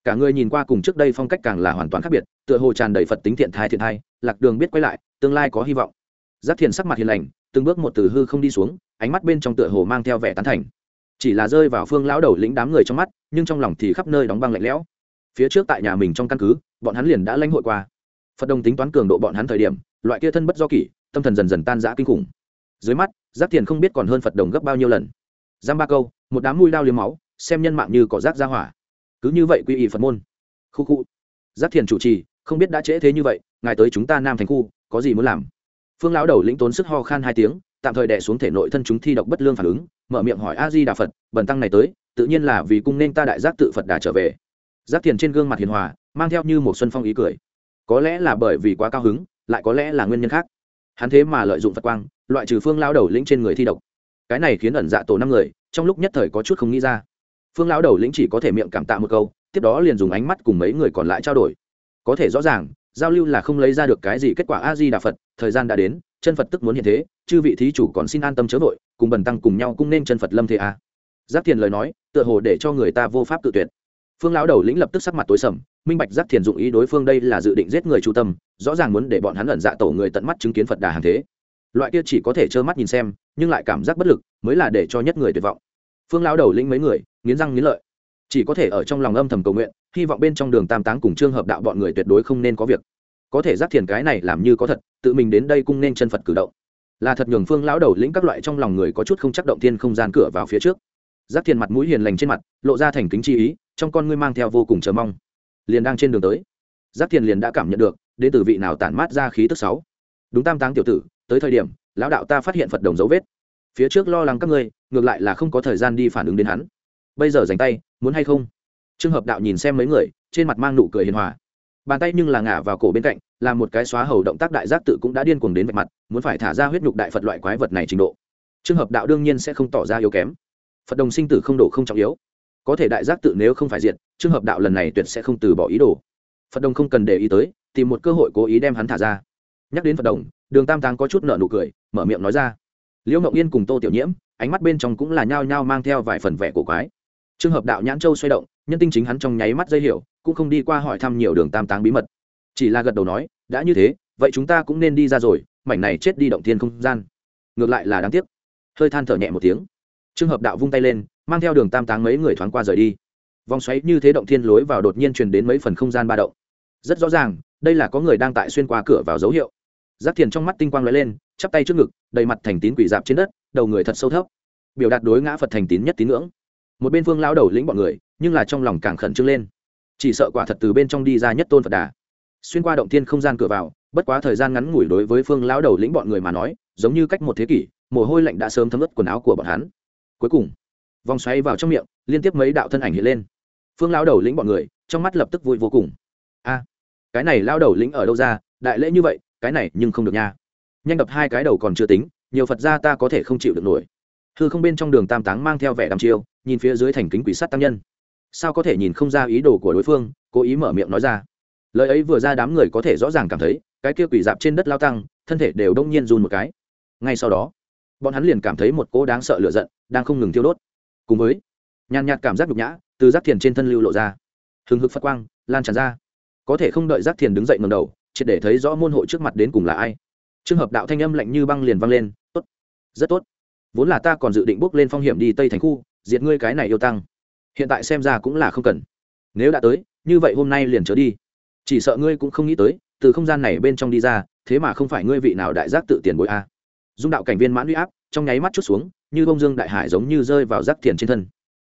Cả người nhìn qua cùng trước đây phong cách càng là hoàn toàn khác biệt, tựa hồ tràn đầy phật tính thiện thai thiện thai, lạc đường biết quay lại, tương lai có hy vọng. Giác thiền sắc mặt hiền lành, từng bước một từ hư không đi xuống ánh mắt bên trong tựa hồ mang theo vẻ tán thành. Chỉ là rơi vào phương lão đầu lĩnh đám người trong mắt, nhưng trong lòng thì khắp nơi đóng băng lạnh lẽo. Phía trước tại nhà mình trong căn cứ, bọn hắn liền đã lãnh hội qua. Phật đồng tính toán cường độ bọn hắn thời điểm, loại kia thân bất do kỷ, tâm thần dần dần tan rã kinh khủng. Dưới mắt giáp thiền không biết còn hơn phật đồng gấp bao nhiêu lần. Giam ba câu, một đám mũi đao liếm máu, xem nhân mạng như cỏ rác ra hỏa. Cứ như vậy quy y phật môn. Khu khu. Giáp thiền chủ trì, không biết đã trễ thế như vậy, ngài tới chúng ta nam thành khu, có gì muốn làm? Phương lão đầu lĩnh tốn sức ho khan hai tiếng tạm thời đè xuống thể nội thân chúng thi độc bất lương phản ứng, mở miệng hỏi a di đà phật, bần tăng này tới, tự nhiên là vì cung nên ta đại giác tự phật đà trở về. Giác thiền trên gương mặt hiền hòa, mang theo như một xuân phong ý cười. Có lẽ là bởi vì quá cao hứng, lại có lẽ là nguyên nhân khác. Hắn thế mà lợi dụng phật quang, loại trừ phương lao đầu lĩnh trên người thi độc. Cái này khiến ẩn dạ tổ năm người, trong lúc nhất thời có chút không nghĩ ra. Phương lão đầu lĩnh chỉ có thể miệng cảm tạ một câu, tiếp đó liền dùng ánh mắt cùng mấy người còn lại trao đổi. Có thể rõ ràng, giao lưu là không lấy ra được cái gì kết quả a di đà phật thời gian đã đến, chân phật tức muốn hiện thế, chư vị thí chủ còn xin an tâm chớ vội, cùng bần tăng cùng nhau cung nên chân phật lâm thế a à. giác thiền lời nói, tựa hồ để cho người ta vô pháp tự tuyệt. Phương lão đầu lĩnh lập tức sắc mặt tối sầm, minh bạch giác thiền dụng ý đối phương đây là dự định giết người chu tâm, rõ ràng muốn để bọn hắn ẩn dạ tổ người tận mắt chứng kiến phật đà hàng thế. Loại kia chỉ có thể trơ mắt nhìn xem, nhưng lại cảm giác bất lực, mới là để cho nhất người tuyệt vọng. Phương lão đầu lĩnh mấy người, nghiến răng nghiến lợi. Chỉ có thể ở trong lòng âm thầm cầu nguyện, hy vọng bên trong đường tam táng cùng trương hợp đạo bọn người tuyệt đối không nên có việc có thể giác thiền cái này làm như có thật, tự mình đến đây cung nên chân phật cử động. Là thật nhường phương lão đầu lĩnh các loại trong lòng người có chút không chắc động thiên không gian cửa vào phía trước. Giác thiền mặt mũi hiền lành trên mặt, lộ ra thành kính chi ý, trong con ngươi mang theo vô cùng chờ mong. Liền đang trên đường tới, giác thiền liền đã cảm nhận được, đến từ vị nào tản mát ra khí tức sáu. Đúng tam táng tiểu tử, tới thời điểm, lão đạo ta phát hiện phật đồng dấu vết. Phía trước lo lắng các ngươi, ngược lại là không có thời gian đi phản ứng đến hắn. Bây giờ dành tay, muốn hay không? Trường hợp đạo nhìn xem mấy người, trên mặt mang nụ cười hiền hòa bàn tay nhưng là ngả vào cổ bên cạnh, là một cái xóa hầu động tác đại giác tự cũng đã điên cuồng đến vạch mặt, muốn phải thả ra huyết nhục đại phật loại quái vật này trình độ. Trường hợp đạo đương nhiên sẽ không tỏ ra yếu kém. Phật đồng sinh tử không đổ không trọng yếu. Có thể đại giác tự nếu không phải diện trường hợp đạo lần này tuyệt sẽ không từ bỏ ý đồ. Phật đồng không cần để ý tới, tìm một cơ hội cố ý đem hắn thả ra. Nhắc đến phật đồng, đường tam táng có chút nợ nụ cười, mở miệng nói ra. Liễu ngậu yên cùng tô tiểu nhiễm, ánh mắt bên trong cũng là nhao nhao mang theo vài phần vẻ cổ quái trường hợp đạo nhãn châu xoay động, nhân tinh chính hắn trong nháy mắt dây hiểu, cũng không đi qua hỏi thăm nhiều đường tam táng bí mật. Chỉ là gật đầu nói, đã như thế, vậy chúng ta cũng nên đi ra rồi, mảnh này chết đi động thiên không gian. Ngược lại là đáng tiếc. Hơi than thở nhẹ một tiếng. Trường hợp đạo vung tay lên, mang theo đường tam táng mấy người thoáng qua rời đi. Vòng xoáy như thế động thiên lối vào đột nhiên truyền đến mấy phần không gian ba động. Rất rõ ràng, đây là có người đang tại xuyên qua cửa vào dấu hiệu. Giáp thiền trong mắt tinh quang lóe lên, chắp tay trước ngực, đầy mặt thành tín quỷ dạp trên đất, đầu người thật sâu thấp. Biểu đạt đối ngã phật thành tín nhất tín ngưỡng một bên phương lao đầu lĩnh bọn người, nhưng là trong lòng càng khẩn trương lên. Chỉ sợ quả thật từ bên trong đi ra nhất tôn phật đà. Xuyên qua động thiên không gian cửa vào, bất quá thời gian ngắn ngủi đối với phương lao đầu lĩnh bọn người mà nói, giống như cách một thế kỷ, mồ hôi lạnh đã sớm thấm ướt quần áo của bọn hắn. Cuối cùng, vòng xoáy vào trong miệng, liên tiếp mấy đạo thân ảnh hiện lên. Phương lao đầu lĩnh bọn người, trong mắt lập tức vui vô cùng. A, cái này lao đầu lĩnh ở đâu ra, đại lễ như vậy, cái này nhưng không được nha. Nhanh đập hai cái đầu còn chưa tính, nhiều phật gia ta có thể không chịu được nổi hư không bên trong đường tam táng mang theo vẻ đăm chiêu, nhìn phía dưới thành kính quỷ sát tăng nhân. Sao có thể nhìn không ra ý đồ của đối phương, cố ý mở miệng nói ra. Lời ấy vừa ra đám người có thể rõ ràng cảm thấy, cái kia quỷ dạp trên đất lao tăng, thân thể đều đông nhiên run một cái. Ngay sau đó, bọn hắn liền cảm thấy một cỗ đáng sợ lửa giận đang không ngừng thiêu đốt. Cùng với, nhàn nhạt cảm giác nhục nhã từ giác thiền trên thân lưu lộ ra. Hừng hực phát quang lan tràn ra. Có thể không đợi giác thiền đứng dậy ngầm đầu, triệt để thấy rõ môn hộ trước mặt đến cùng là ai. Trường hợp đạo thanh âm lạnh như băng liền vang lên, tốt, rất tốt vốn là ta còn dự định bước lên phong hiểm đi tây thành khu, diệt ngươi cái này yêu tăng. Hiện tại xem ra cũng là không cần. Nếu đã tới, như vậy hôm nay liền trở đi. Chỉ sợ ngươi cũng không nghĩ tới, từ không gian này bên trong đi ra, thế mà không phải ngươi vị nào đại giác tự tiền bội a. Dung đạo cảnh viên mãn huy áp, trong nháy mắt chút xuống, như bông dương đại hải giống như rơi vào giác thiền trên thân.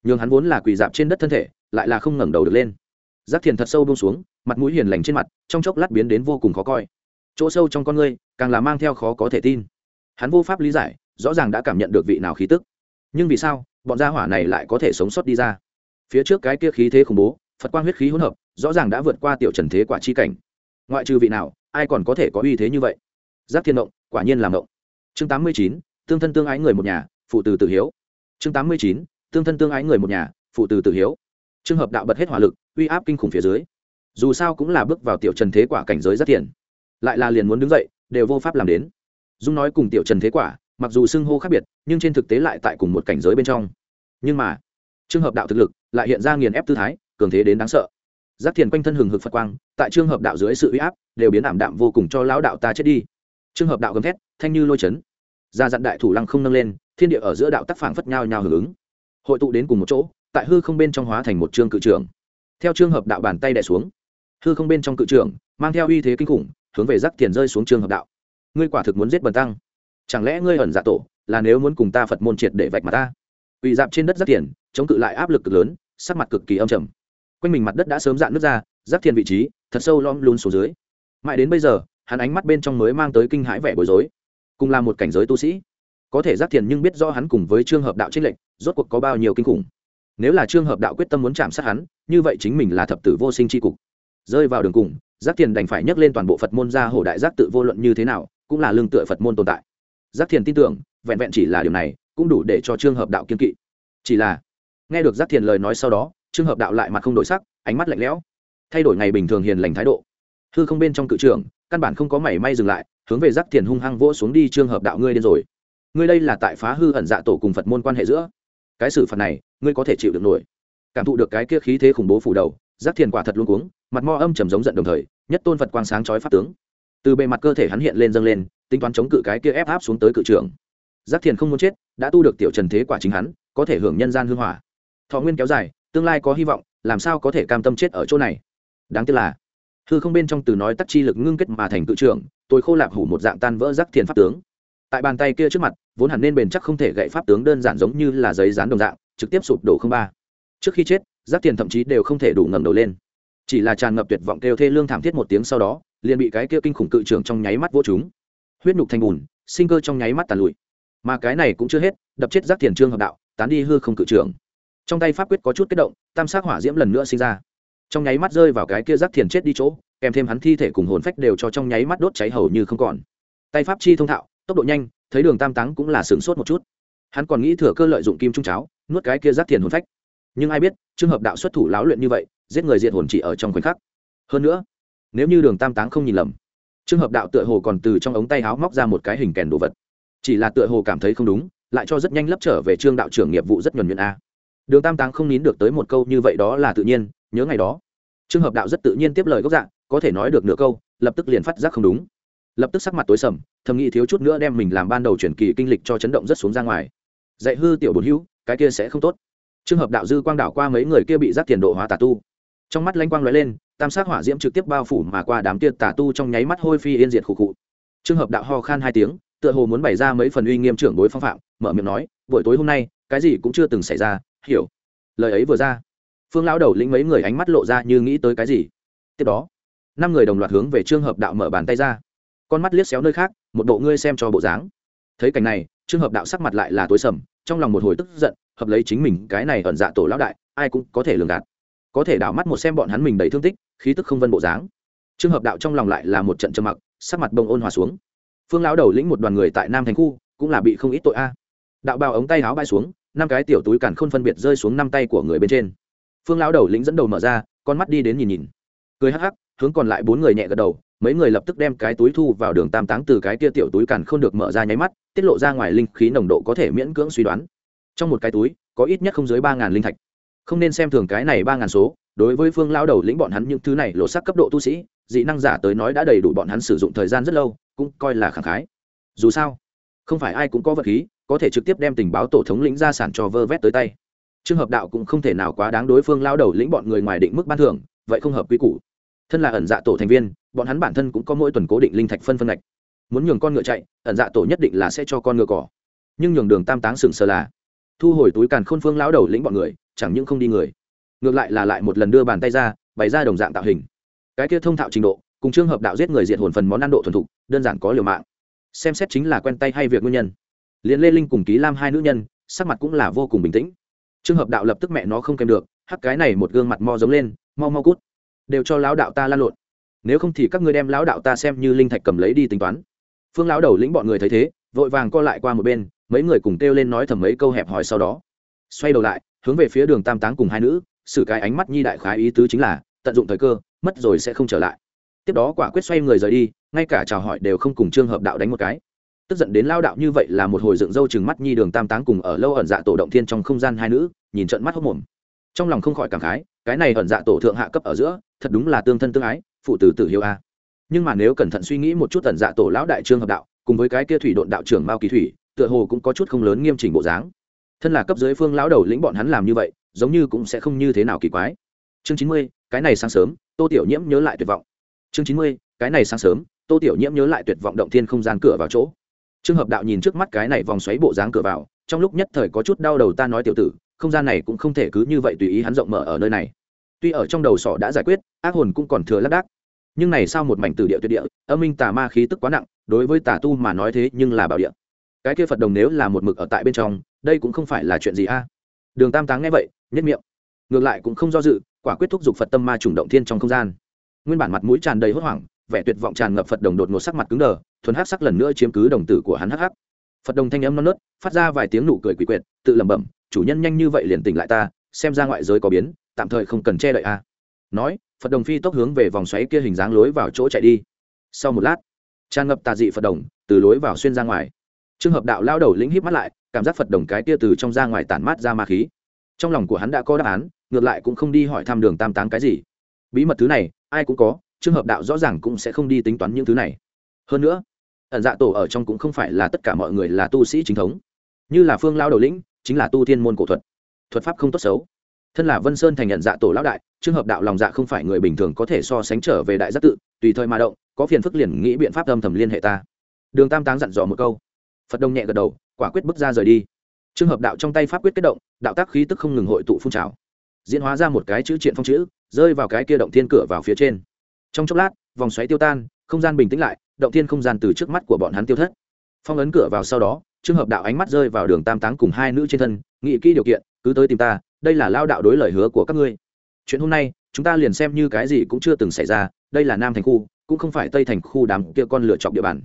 Nhường hắn vốn là quỳ dạp trên đất thân thể, lại là không ngẩng đầu được lên. Giác thiền thật sâu bông xuống, mặt mũi hiền lành trên mặt, trong chốc lát biến đến vô cùng khó coi. Chỗ sâu trong con ngươi, càng là mang theo khó có thể tin. Hắn vô pháp lý giải rõ ràng đã cảm nhận được vị nào khí tức. Nhưng vì sao, bọn gia hỏa này lại có thể sống sót đi ra? Phía trước cái kia khí thế khủng bố, phật quang huyết khí hỗn hợp, rõ ràng đã vượt qua tiểu trần thế quả chi cảnh. Ngoại trừ vị nào, ai còn có thể có uy thế như vậy? Giác thiên động, quả nhiên làm động chương tám mươi chín, tương thân tương ái người một nhà, phụ từ tử hiếu. Chương tám mươi chín, tương thân tương ái người một nhà, phụ từ tử hiếu. Trường hợp đạo bật hết hỏa lực, uy áp kinh khủng phía dưới. Dù sao cũng là bước vào tiểu trần thế quả cảnh giới rất thiện lại là liền muốn đứng dậy, đều vô pháp làm đến. Dung nói cùng tiểu trần thế quả mặc dù xưng hô khác biệt, nhưng trên thực tế lại tại cùng một cảnh giới bên trong. Nhưng mà, trường hợp đạo thực lực lại hiện ra nghiền ép tư thái, cường thế đến đáng sợ. Giác thiền quanh thân hừng hực phật quang, tại trường hợp đạo dưới sự uy áp, đều biến ảm đạm vô cùng cho lão đạo ta chết đi. Trường hợp đạo gầm thét, thanh như lôi chấn. Ra dặn đại thủ lăng không nâng lên, thiên địa ở giữa đạo tác phảng phất nhau nhau hưởng ứng. Hội tụ đến cùng một chỗ, tại hư không bên trong hóa thành một trương cự trưởng. Theo trường hợp đạo bàn tay đẻ xuống, hư không bên trong cự trưởng, mang theo uy thế kinh khủng, hướng về giác thiền rơi xuống trường hợp đạo. Ngươi quả thực muốn giết bần tăng chẳng lẽ ngươi ẩn dạ tổ, là nếu muốn cùng ta phật môn triệt để vạch mặt ta? Ủy dạp trên đất giáp thiền, chống cự lại áp lực cực lớn, sắc mặt cực kỳ âm trầm. Quanh mình mặt đất đã sớm dạn nước ra giáp thiền vị trí thật sâu lom luôn xuống dưới. Mãi đến bây giờ, hắn ánh mắt bên trong mới mang tới kinh hãi vẻ bối rối. Cùng là một cảnh giới tu sĩ, có thể giáp thiền nhưng biết do hắn cùng với trường hợp đạo trích lệnh rốt cuộc có bao nhiêu kinh khủng. Nếu là trường hợp đạo quyết tâm muốn chạm sát hắn, như vậy chính mình là thập tử vô sinh tri cục. Rơi vào đường cùng giáp thiền đành phải nhấc lên toàn bộ phật môn ra hổ đại giác tự vô luận như thế nào, cũng là lương tựa phật môn tồn tại giác thiền tin tưởng, vẹn vẹn chỉ là điều này, cũng đủ để cho trường hợp đạo kiên kỵ. Chỉ là, nghe được giác thiền lời nói sau đó trường hợp đạo lại mặt không đổi sắc, ánh mắt lạnh lẽo. Thay đổi ngày bình thường hiền lành thái độ. Hư không bên trong cự trường căn bản không có mảy may dừng lại, hướng về giác thiền hung hăng vỗ xuống đi trường hợp đạo, ngươi điên rồi. Ngươi đây là tại phá hư ẩn dạ tổ cùng phật môn quan hệ giữa. Cái xử phạt này, ngươi có thể chịu được nổi. Cảm thụ được cái kia khí thế khủng bố phủ đầu, giác thiền quả thật luôn cuống, mặt mo âm trầm giống giận đồng thời, nhất tôn phật quang sáng chói pháp tướng. Từ bề mặt cơ thể hắn hiện lên dâng lên tính toán chống cự cái kia ép áp xuống tới cự trường giác thiền không muốn chết, đã tu được tiểu trần thế quả chính hắn, có thể hưởng nhân gian hương hỏa. Thọ nguyên kéo dài, tương lai có hy vọng, làm sao có thể cam tâm chết ở chỗ này? Đáng tiếc là, hư không bên trong từ nói tắc chi lực ngưng kết mà thành cự trường tôi khô lạp hủ một dạng tan vỡ giác thiền pháp tướng. Tại bàn tay kia trước mặt, vốn hẳn nên bền chắc không thể gậy pháp tướng đơn giản giống như là giấy dán đồng dạng, trực tiếp sụp đổ không ba. Trước khi chết, giác thiền thậm chí đều không thể đủ ngẩng đầu lên. Chỉ là tràn ngập tuyệt vọng kêu thê lương thảm thiết một tiếng sau đó, liền bị cái kia kinh khủng cự trưởng trong nháy mắt vô chúng huyết nhục thành bùn, sinh cơ trong nháy mắt tàn lụi. Mà cái này cũng chưa hết, đập chết giác thiền trương hợp đạo, tán đi hư không cự trưởng. Trong tay pháp quyết có chút kích động, tam sát hỏa diễm lần nữa sinh ra. Trong nháy mắt rơi vào cái kia giác thiền chết đi chỗ, kèm thêm hắn thi thể cùng hồn phách đều cho trong nháy mắt đốt cháy hầu như không còn. Tay pháp chi thông thạo, tốc độ nhanh, thấy đường tam táng cũng là sửng sốt một chút. Hắn còn nghĩ thừa cơ lợi dụng kim trung cháo, nuốt cái kia giác thiền hồn phách. Nhưng ai biết trường hợp đạo xuất thủ láo luyện như vậy, giết người diệt hồn chỉ ở trong khoảnh khắc. Hơn nữa, nếu như đường tam táng không nhìn lầm trường hợp đạo tựa hồ còn từ trong ống tay áo móc ra một cái hình kèn đồ vật. Chỉ là tựa hồ cảm thấy không đúng, lại cho rất nhanh lấp trở về trương đạo trưởng nghiệp vụ rất nhuần nhuận a. Đường tam táng không nín được tới một câu như vậy đó là tự nhiên, nhớ ngày đó. Trường hợp đạo rất tự nhiên tiếp lời gốc dạng có thể nói được nửa câu, lập tức liền phát giác không đúng. Lập tức sắc mặt tối sầm, thầm nghĩ thiếu chút nữa đem mình làm ban đầu chuyển kỳ kinh lịch cho chấn động rất xuống ra ngoài. Dạy hư tiểu bồn hữu, cái kia sẽ không tốt. Trường hợp đạo dư quang đảo qua mấy người kia bị giác tiền độ hóa tà tu. Trong mắt lanh quang lóe lên tam sát hỏa diễm trực tiếp bao phủ mà qua đám kia tà tu trong nháy mắt hôi phi yên diệt khụ khụ. Trường hợp đạo ho khan hai tiếng, tựa hồ muốn bày ra mấy phần uy nghiêm trưởng đối phong phạm, mở miệng nói, buổi tối hôm nay, cái gì cũng chưa từng xảy ra, hiểu. Lời ấy vừa ra, phương lão đầu lĩnh mấy người ánh mắt lộ ra như nghĩ tới cái gì. Tiếp đó, năm người đồng loạt hướng về trường hợp đạo mở bàn tay ra. Con mắt liếc xéo nơi khác, một bộ ngươi xem cho bộ dáng. Thấy cảnh này trường hợp đạo sắc mặt lại là tối sầm, trong lòng một hồi tức giận, hợp lấy chính mình cái này ẩn dạ tổ lão đại, ai cũng có thể lường gạt. Có thể đảo mắt một xem bọn hắn mình đầy thương tích khí tức không vân bộ dáng. Trường hợp đạo trong lòng lại là một trận trầm mặc, sắc mặt bông ôn hòa xuống. Phương lão đầu lĩnh một đoàn người tại nam thành khu, cũng là bị không ít tội a. Đạo bào ống tay áo bay xuống, năm cái tiểu túi càn khôn phân biệt rơi xuống năm tay của người bên trên. Phương lão đầu lĩnh dẫn đầu mở ra, con mắt đi đến nhìn nhìn. Cười hắc hắc, hướng còn lại bốn người nhẹ gật đầu, mấy người lập tức đem cái túi thu vào đường tam táng từ cái kia tiểu túi càn không được mở ra nháy mắt, tiết lộ ra ngoài linh khí nồng độ có thể miễn cưỡng suy đoán. Trong một cái túi, có ít nhất không dưới ba ngàn linh thạch. Không nên xem thường cái này ba ngàn số đối với phương lao đầu lĩnh bọn hắn những thứ này lộ sắc cấp độ tu sĩ, dị năng giả tới nói đã đầy đủ bọn hắn sử dụng thời gian rất lâu, cũng coi là khẳng khái. Dù sao, không phải ai cũng có vật khí, có thể trực tiếp đem tình báo tổ thống lĩnh ra sản cho vơ vét tới tay. Trường hợp đạo cũng không thể nào quá đáng đối phương lao đầu lĩnh bọn người ngoài định mức ban thưởng, vậy không hợp quy củ. Thân là ẩn dạ tổ thành viên, bọn hắn bản thân cũng có mỗi tuần cố định linh thạch phân phân ngạch. Muốn nhường con ngựa chạy, ẩn dạ tổ nhất định là sẽ cho con ngựa cỏ. Nhưng nhường đường tam táng sừng sờ là, thu hồi túi càn khôn phương lão đầu lĩnh bọn người, chẳng những không đi người ngược lại là lại một lần đưa bàn tay ra, bày ra đồng dạng tạo hình. Cái kia thông thạo trình độ, cùng trường hợp đạo giết người diện hồn phần món ăn độ thuần thục, đơn giản có liều mạng. Xem xét chính là quen tay hay việc nguyên nhân. Liền lê linh cùng ký lam hai nữ nhân, sắc mặt cũng là vô cùng bình tĩnh. Trường hợp đạo lập tức mẹ nó không kèm được, hắc cái này một gương mặt mo giống lên, mau mau cút. Đều cho lão đạo ta lan lộn. Nếu không thì các ngươi đem lão đạo ta xem như linh thạch cầm lấy đi tính toán. Phương lão đầu lĩnh bọn người thấy thế, vội vàng co lại qua một bên, mấy người cùng kêu lên nói thầm mấy câu hẹp hỏi sau đó. Xoay đầu lại, hướng về phía đường tam táng cùng hai nữ xử cái ánh mắt nhi đại khái ý tứ chính là, tận dụng thời cơ, mất rồi sẽ không trở lại. Tiếp đó quả quyết xoay người rời đi, ngay cả chào hỏi đều không cùng trương hợp đạo đánh một cái. Tức giận đến lao đạo như vậy là một hồi dựng râu chừng mắt nhi đường tam táng cùng ở lâu ẩn dạ tổ động thiên trong không gian hai nữ, nhìn trận mắt hốc mồm. Trong lòng không khỏi cảm khái, cái này ẩn dạ tổ thượng hạ cấp ở giữa, thật đúng là tương thân tương ái, phụ tử tử hiếu a. Nhưng mà nếu cẩn thận suy nghĩ một chút ẩn dạ tổ lão đại trương hợp đạo, cùng với cái kia thủy độn đạo trưởng mao kỳ thủy, tựa hồ cũng có chút không lớn nghiêm chỉnh bộ dáng. Thân là cấp dưới phương lão đầu lĩnh bọn hắn làm như vậy giống như cũng sẽ không như thế nào kỳ quái. Chương chín mươi, cái này sáng sớm, tô tiểu nhiễm nhớ lại tuyệt vọng. Chương chín mươi, cái này sáng sớm, tô tiểu nhiễm nhớ lại tuyệt vọng động thiên không gian cửa vào chỗ. Trường hợp đạo nhìn trước mắt cái này vòng xoáy bộ dáng cửa vào, trong lúc nhất thời có chút đau đầu ta nói tiểu tử, không gian này cũng không thể cứ như vậy tùy ý hắn rộng mở ở nơi này. Tuy ở trong đầu sọ đã giải quyết, ác hồn cũng còn thừa lác đác. Nhưng này sao một mảnh từ địa tuyệt địa, âm minh tà ma khí tức quá nặng, đối với tà tu mà nói thế nhưng là bảo địa. Cái kia phật đồng nếu là một mực ở tại bên trong, đây cũng không phải là chuyện gì a. Đường tam táng nghe vậy nhất miệng. Ngược lại cũng không do dự, quả quyết thúc giục phật tâm ma trùng động thiên trong không gian. Nguyên bản mặt mũi tràn đầy hốt hoảng, vẻ tuyệt vọng tràn ngập phật đồng đột ngột sắc mặt cứng đờ, thuần hắc sắc lần nữa chiếm cứ đồng tử của hắn hắc hắc. Phật đồng thanh âm non nớt, phát ra vài tiếng nụ cười quỷ quyệt, tự lẩm bẩm, chủ nhân nhanh như vậy liền tỉnh lại ta, xem ra ngoại giới có biến, tạm thời không cần che đậy a. Nói, phật đồng phi tốc hướng về vòng xoáy kia hình dáng lối vào chỗ chạy đi. Sau một lát, tràn ngập tà dị phật đồng, từ lối vào xuyên ra ngoài. Trường hợp đạo lao đầu lĩnh híp mắt lại, cảm giác phật đồng cái kia từ trong ra ngoài tản mát ra ma khí trong lòng của hắn đã có đáp án, ngược lại cũng không đi hỏi thăm đường tam táng cái gì. Bí mật thứ này, ai cũng có trường hợp đạo rõ ràng cũng sẽ không đi tính toán những thứ này. Hơn nữa, ẩn dạ tổ ở trong cũng không phải là tất cả mọi người là tu sĩ chính thống. Như là phương lao đầu lĩnh, chính là tu thiên môn cổ thuật. Thuật pháp không tốt xấu. Thân là vân sơn thành nhận dạ tổ lão đại trường hợp đạo lòng dạ không phải người bình thường có thể so sánh trở về đại giác tự, tùy thời mà động, có phiền phức liền nghĩ biện pháp âm thầm liên hệ ta. Đường tam táng dặn dò một câu. Phật đông nhẹ gật đầu, quả quyết bước ra rời đi trường hợp đạo trong tay pháp quyết kết động, đạo tác khí tức không ngừng hội tụ phun trào. Diễn hóa ra một cái chữ triện phong chữ, rơi vào cái kia động thiên cửa vào phía trên. Trong chốc lát, vòng xoáy tiêu tan, không gian bình tĩnh lại, động thiên không gian từ trước mắt của bọn hắn tiêu thất. Phong ấn cửa vào sau đó trường hợp đạo ánh mắt rơi vào đường tam táng cùng hai nữ trên thân, nghĩ kỹ điều kiện, cứ tới tìm ta, đây là lao đạo đối lời hứa của các ngươi. Chuyện hôm nay, chúng ta liền xem như cái gì cũng chưa từng xảy ra, đây là nam thành khu, cũng không phải tây thành khu đám kia con lựa chọn địa bàn.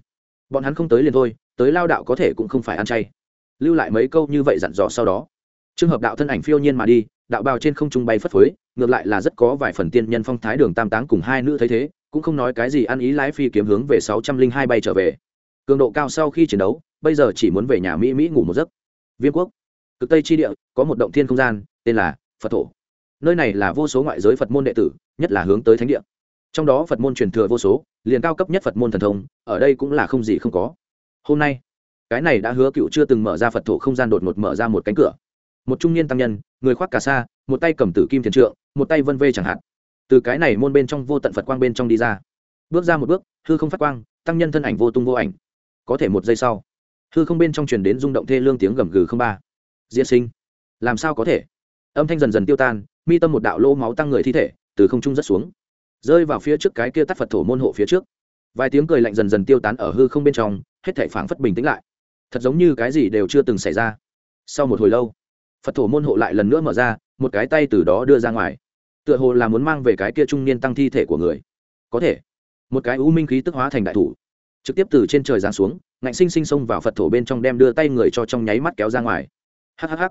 Bọn hắn không tới liền thôi, tới lao đạo có thể cũng không phải ăn chay lưu lại mấy câu như vậy dặn dò sau đó. Trường hợp đạo thân ảnh phiêu nhiên mà đi, đạo bào trên không trung bay phất phới, ngược lại là rất có vài phần tiên nhân phong thái đường tam táng cùng hai nữ thấy thế, cũng không nói cái gì ăn ý lái phi kiếm hướng về sáu trăm linh hai bay trở về. Cường độ cao sau khi chiến đấu, bây giờ chỉ muốn về nhà mỹ mỹ ngủ một giấc. Viêm quốc, cực tây tri địa, có một động thiên không gian, tên là phật thổ. Nơi này là vô số ngoại giới phật môn đệ tử, nhất là hướng tới thánh địa. Trong đó phật môn truyền thừa vô số, liền cao cấp nhất phật môn thần thông, ở đây cũng là không gì không có. Hôm nay cái này đã hứa cựu chưa từng mở ra phật thổ không gian đột ngột mở ra một cánh cửa. Một trung niên tăng nhân, người khoác cà sa, một tay cầm tử kim thiền trượng, một tay vân vê chẳng hạn. Từ cái này môn bên trong vô tận phật quang bên trong đi ra. Bước ra một bước, hư không phát quang, tăng nhân thân ảnh vô tung vô ảnh. Có thể một giây sau, hư không bên trong truyền đến rung động thê lương tiếng gầm gừ không ba. Diễn sinh. Làm sao có thể? Âm thanh dần dần tiêu tan, mi tâm một đạo lỗ máu tăng người thi thể, từ không trung rất xuống. Rơi vào phía trước cái kia tắt phật thổ môn hộ phía trước. Vài tiếng cười lạnh dần dần tiêu tán ở hư không bên trong, hết thể phảng phất bình tĩnh lại thật giống như cái gì đều chưa từng xảy ra. Sau một hồi lâu, phật thổ môn hộ lại lần nữa mở ra, một cái tay từ đó đưa ra ngoài. Tựa hồ là muốn mang về cái kia trung niên tăng thi thể của người. Có thể, một cái u minh khí tức hóa thành đại thủ, trực tiếp từ trên trời giáng xuống, ngạnh sinh sinh xông vào phật thổ bên trong đem đưa tay người cho trong nháy mắt kéo ra ngoài. Hhh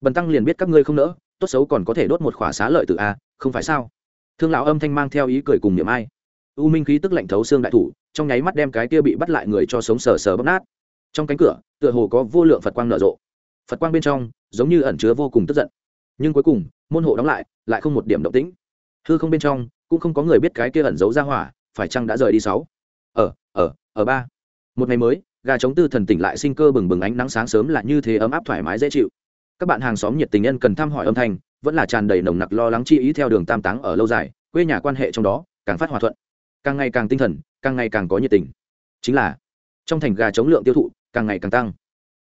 bần tăng liền biết các ngươi không nỡ, tốt xấu còn có thể đốt một khỏa xá lợi từ a, không phải sao? Thương lão âm thanh mang theo ý cười cùng niềm ai. U minh khí tức lạnh thấu xương đại thủ, trong nháy mắt đem cái kia bị bắt lại người cho sống sờ sờ bóp nát trong cánh cửa, tựa hồ có vô lượng phật quang nở rộ. Phật quang bên trong, giống như ẩn chứa vô cùng tức giận. Nhưng cuối cùng, môn hộ đóng lại lại không một điểm động tĩnh. Hư không bên trong, cũng không có người biết cái kia ẩn giấu ra hỏa, phải chăng đã rời đi sáu? Ở ở ở ba. Một ngày mới, gà chống tư thần tỉnh lại sinh cơ bừng bừng ánh nắng sáng sớm là như thế ấm áp thoải mái dễ chịu. Các bạn hàng xóm nhiệt tình nhân cần thăm hỏi âm thanh, vẫn là tràn đầy nồng nặc lo lắng chi ý theo đường tam táng ở lâu dài, quê nhà quan hệ trong đó, càng phát hòa thuận. Càng ngày càng tinh thần, càng ngày càng có nhiệt tình. Chính là, trong thành gà chống lượng tiêu thụ càng ngày càng tăng.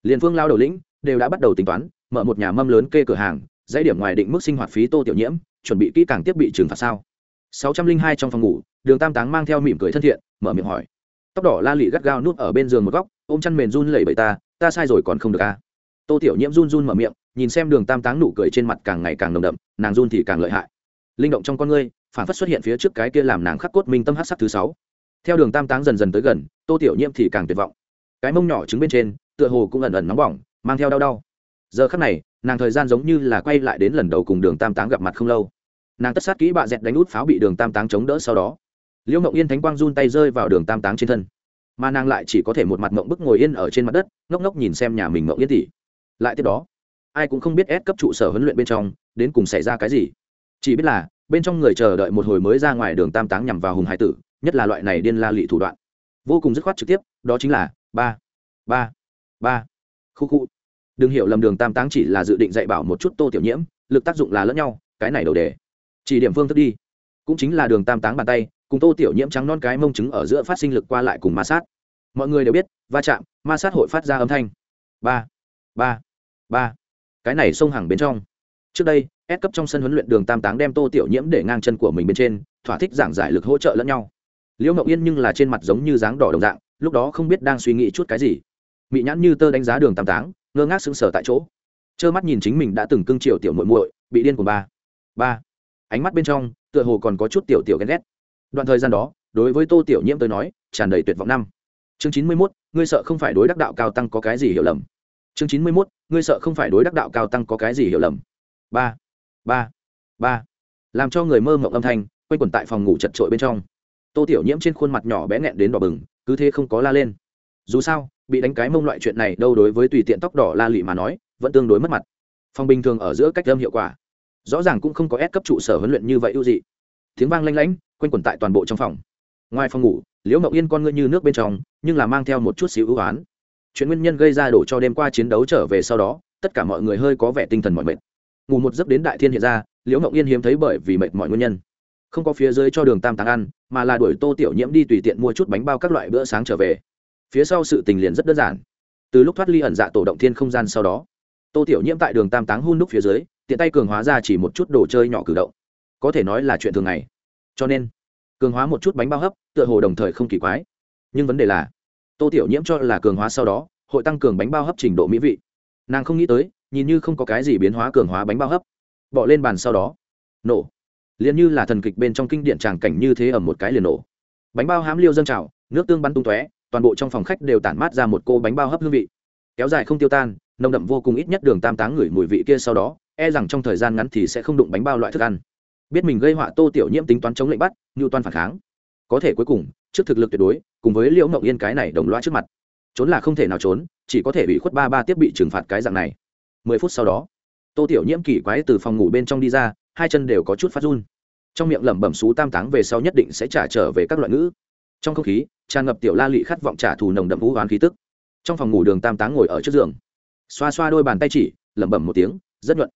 Liền phương lao đầu lĩnh đều đã bắt đầu tính toán, mở một nhà mâm lớn kê cửa hàng, dãy điểm ngoài định mức sinh hoạt phí tô tiểu nhiễm, chuẩn bị kỹ càng tiếp bị trừng phạt sao? sáu trăm linh hai trong phòng ngủ, đường tam táng mang theo mỉm cười thân thiện, mở miệng hỏi. Tóc đỏ la lị gắt gao núp ở bên giường một góc, ôm chăn mền run lẩy bẩy ta ta sai rồi còn không được à. tô tiểu nhiễm run run mở miệng, nhìn xem đường tam táng nụ cười trên mặt càng ngày càng nồng đậm, nàng run thì càng lợi hại. Linh động trong con ngươi, phản phất xuất hiện phía trước cái kia làm nàng khắc cốt minh tâm hát sắc thứ sáu. Theo đường tam táng dần dần tới gần, tô tiểu nhiễm thì càng tuyệt vọng cái mông nhỏ trứng bên trên, tựa hồ cũng ẩn ẩn nóng bỏng, mang theo đau đau. Giờ khắc này, nàng thời gian giống như là quay lại đến lần đầu cùng đường tam táng gặp mặt không lâu. Nàng tất sát kỹ bạ dẹt đánh út pháo bị đường tam táng chống đỡ sau đó. Liễu mộng yên thánh quang run tay rơi vào đường tam táng trên thân. Mà nàng lại chỉ có thể một mặt mộng bức ngồi yên ở trên mặt đất, ngốc ngốc nhìn xem nhà mình mộng yên tỉ lại tiếp đó, ai cũng không biết ép cấp trụ sở huấn luyện bên trong, đến cùng xảy ra cái gì. Chỉ biết là, bên trong người chờ đợi một hồi mới ra ngoài đường tam táng nhằm vào hùng hải tử, nhất là loại này điên la lị thủ đoạn. Vô cùng dứt khoát trực tiếp, đó chính là ba ba ba. Khu khu. Đừng hiểu lầm đường tam táng chỉ là dự định dạy bảo một chút tô tiểu nhiễm, lực tác dụng là lẫn nhau, cái này đầu đề. Chỉ điểm phương thức đi. Cũng chính là đường tam táng bàn tay, cùng tô tiểu nhiễm trắng non cái mông trứng ở giữa phát sinh lực qua lại cùng ma sát. Mọi người đều biết, va chạm, ma sát hội phát ra âm thanh. Ba ba ba. Cái này xông hàng bên trong. Trước đây ép cấp trong sân huấn luyện đường tam táng đem tô tiểu nhiễm để ngang chân của mình bên trên, thỏa thích giảng giải lực hỗ trợ lẫn nhau liễu ngậu yên nhưng là trên mặt giống như dáng đỏ đồng dạng, lúc đó không biết đang suy nghĩ chút cái gì. Mị nhãn như tơ đánh giá đường tam táng, ngơ ngác sững sờ tại chỗ. Trơ mắt nhìn chính mình đã từng cưng chiều tiểu muội muội, bị điên của ba. Ba. Ánh mắt bên trong, tựa hồ còn có chút tiểu tiểu ghen ghét. Đoạn thời gian đó, đối với tô tiểu nhiễm tới nói, tràn đầy tuyệt vọng năm. Chương chín mươi mốt, ngươi sợ không phải đối đắc đạo cao tăng có cái gì hiểu lầm. Chương chín mươi mốt, ngươi sợ không phải đối đắc đạo cao tăng có cái gì hiểu lầm. Ba. Ba. Ba. Làm cho người mơ mộng âm thanh, quanh quẩn tại phòng ngủ chật trội bên trong tô tiểu nhiễm trên khuôn mặt nhỏ bé nghẹn đến đỏ bừng, cứ thế không có la lên. Dù sao, bị đánh cái mông loại chuyện này đâu đối với tùy tiện tóc đỏ la lị mà nói, vẫn tương đối mất mặt. Phòng bình thường ở giữa cách âm hiệu quả. Rõ ràng cũng không có ép cấp trụ sở huấn luyện như vậy ưu dị. Tiếng vang lanh lảnh quanh quẩn tại toàn bộ trong phòng. Ngoài phòng ngủ, liễu mậu yên con ngươi như nước bên trong, nhưng là mang theo một chút xíu ưu oán chuyện nguyên nhân gây ra đổ cho đêm qua chiến đấu trở về sau đó, tất cả mọi người hơi có vẻ tinh thần mọi mệt. Ngủ một giấc đến đại thiên hiện ra, liễu mậu yên hiếm thấy bởi vì mệt mọi nguyên nhân không có phía dưới cho đường tam táng ăn, mà là đuổi tô tiểu nhiễm đi tùy tiện mua chút bánh bao các loại bữa sáng trở về. Phía sau sự tình liền rất đơn giản. Từ lúc thoát ly ẩn dạ tổ động thiên không gian sau đó, tô tiểu nhiễm tại đường tam táng hun đúc phía dưới, tiện tay cường hóa ra chỉ một chút đồ chơi nhỏ cử động. Có thể nói là chuyện thường ngày. Cho nên, cường hóa một chút bánh bao hấp, tựa hồ đồng thời không kỳ quái. Nhưng vấn đề là, tô tiểu nhiễm cho là cường hóa sau đó, hội tăng cường bánh bao hấp trình độ mỹ vị. Nàng không nghĩ tới, nhìn như không có cái gì biến hóa cường hóa bánh bao hấp. Bỏ lên bàn sau đó. Nổ liền như là thần kịch bên trong kinh điện tràng cảnh như thế ở một cái liền nổ. Bánh bao hám liêu dâng trào, nước tương bắn tung tóe, toàn bộ trong phòng khách đều tản mát ra một cô bánh bao hấp hương vị. Kéo dài không tiêu tan, nồng đậm vô cùng ít nhất đường tam táng ngửi mùi vị kia sau đó e rằng trong thời gian ngắn thì sẽ không đụng bánh bao loại thức ăn. Biết mình gây họa tô tiểu nhiễm tính toán chống lệnh bắt như toàn phản kháng. Có thể cuối cùng, trước thực lực tuyệt đối, cùng với liễu mộng yên cái này đồng loa trước mặt. Trốn là không thể nào trốn, chỉ có thể bị khuất ba ba tiếp bị trừng phạt cái dạng này. Mười phút sau đó, tô tiểu nhiễm kỳ quái từ phòng ngủ bên trong đi ra, hai chân đều có chút phát run trong miệng lẩm bẩm xú tam táng về sau nhất định sẽ trả trở về các loại ngữ. Trong không khí, tràn ngập tiểu la lị khát vọng trả thù nồng đậm vũ hoán khí tức. Trong phòng ngủ đường tam táng ngồi ở trước giường. Xoa xoa đôi bàn tay chỉ, lẩm bẩm một tiếng, rất nhuận.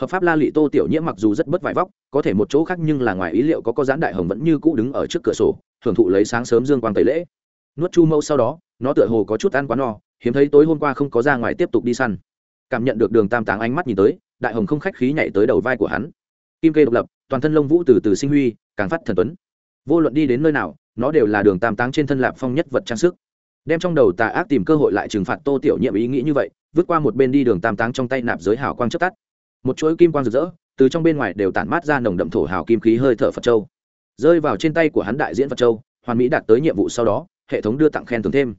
Hợp pháp la lị tô tiểu nhiễm mặc dù rất bất vải vóc, có thể một chỗ khác nhưng là ngoài ý liệu có có giãn đại hồng vẫn như cũ đứng ở trước cửa sổ, thưởng thụ lấy sáng sớm dương quang tẩy lễ. Nuốt chu mâu sau đó, nó tựa hồ có chút ăn quá no, hiếm thấy tối hôm qua không có ra ngoài tiếp tục đi săn. Cảm nhận được đường tam táng ánh mắt nhìn tới, đại hồng không khách khí nhảy tới đầu vai của hắn. Kim kê độc lập toàn thân lông vũ từ từ sinh huy, càng phát thần tuấn. Vô luận đi đến nơi nào, nó đều là đường tam táng trên thân lạp phong nhất vật trang sức. Đem trong đầu tà ác tìm cơ hội lại trừng phạt tô tiểu nhiệm ý nghĩ như vậy, vứt qua một bên đi đường tam táng trong tay nạp giới hào quang chất tắt. Một chuỗi kim quang rực rỡ, từ trong bên ngoài đều tản mát ra nồng đậm thổ hào kim khí hơi thở phật châu. Rơi vào trên tay của hắn đại diễn phật châu, hoàn mỹ đạt tới nhiệm vụ sau đó, hệ thống đưa tặng khen thưởng thêm.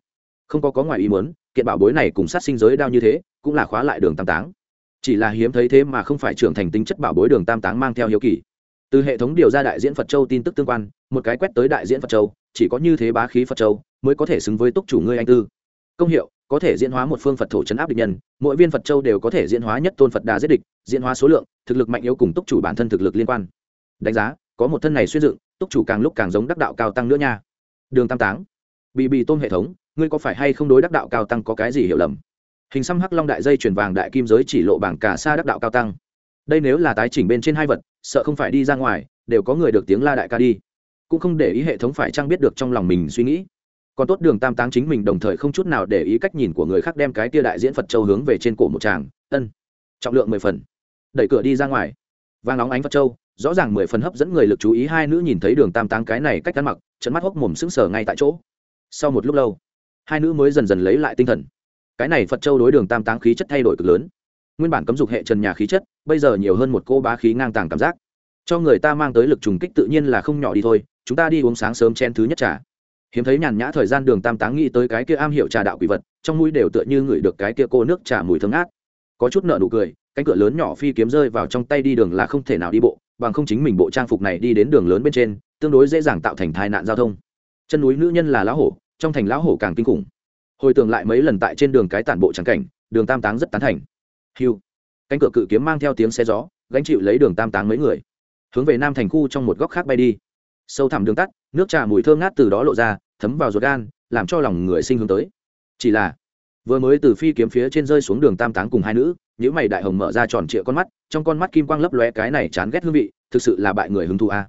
Không có có ngoài ý muốn, kiện bảo bối này cùng sát sinh giới đao như thế, cũng là khóa lại đường tam táng. Chỉ là hiếm thấy thế mà không phải trưởng thành tính chất bảo bối đường tam táng mang theo hiếu kỳ từ hệ thống điều ra đại diễn phật châu tin tức tương quan, một cái quét tới đại diễn phật châu, chỉ có như thế bá khí phật châu mới có thể xứng với túc chủ ngươi anh tư. Công hiệu, có thể diễn hóa một phương phật thổ chấn áp địch nhân, mỗi viên phật châu đều có thể diễn hóa nhất tôn phật đà giết địch, diễn hóa số lượng, thực lực mạnh yếu cùng túc chủ bản thân thực lực liên quan. Đánh giá, có một thân này xuyên dựng, túc chủ càng lúc càng giống đắc đạo cao tăng nữa nha. Đường tam táng, bị bị tôn hệ thống, ngươi có phải hay không đối đắc đạo cao tăng có cái gì hiểu lầm? Hình xăm hắc long đại dây chuyển vàng đại kim giới chỉ lộ bảng cả xa đắc đạo cao tăng đây nếu là tái chỉnh bên trên hai vật, sợ không phải đi ra ngoài, đều có người được tiếng la đại ca đi. Cũng không để ý hệ thống phải trang biết được trong lòng mình suy nghĩ. Còn tốt đường tam táng chính mình đồng thời không chút nào để ý cách nhìn của người khác đem cái tia đại diễn phật châu hướng về trên cổ một tràng, ân. Trọng lượng mười phần. Đẩy cửa đi ra ngoài. Vang nóng ánh phật châu, rõ ràng mười phần hấp dẫn người lực chú ý hai nữ nhìn thấy đường tam táng cái này cách ăn mặc trận mắt hốc mồm sững sờ ngay tại chỗ. Sau một lúc lâu, hai nữ mới dần dần lấy lại tinh thần. Cái này phật châu đối đường tam táng khí chất thay đổi cực lớn nguyên bản cấm dục hệ trần nhà khí chất, bây giờ nhiều hơn một cô bá khí ngang tàng cảm giác. Cho người ta mang tới lực trùng kích tự nhiên là không nhỏ đi thôi, chúng ta đi uống sáng sớm chen thứ nhất trà. Hiếm thấy nhàn nhã thời gian đường tam táng nghĩ tới cái kia am hiểu trà đạo quỷ vật, trong mũi đều tựa như ngửi được cái kia cô nước trà mùi thơm ngát. Có chút nợ nụ cười, cánh cửa lớn nhỏ phi kiếm rơi vào trong tay đi đường là không thể nào đi bộ, bằng không chính mình bộ trang phục này đi đến đường lớn bên trên, tương đối dễ dàng tạo thành tai nạn giao thông. Chân núi nữ nhân là lão hổ, trong thành lão hổ càng kinh khủng. Hồi tưởng lại mấy lần tại trên đường cái tản bộ trắng cảnh, đường tam táng rất tán thành hiu cánh cửa cự kiếm mang theo tiếng xe gió, gánh chịu lấy đường tam táng mấy người. Hướng về nam thành khu trong một góc khác bay đi. Sâu thẳm đường tắt, nước trà mùi thơm ngát từ đó lộ ra, thấm vào ruột gan, làm cho lòng người sinh hướng tới. Chỉ là, vừa mới từ phi kiếm phía trên rơi xuống đường tam táng cùng hai nữ những mày đại hồng mở ra tròn trịa con mắt, trong con mắt kim quang lấp lóe cái này chán ghét hương vị, thực sự là bại người hứng thú a.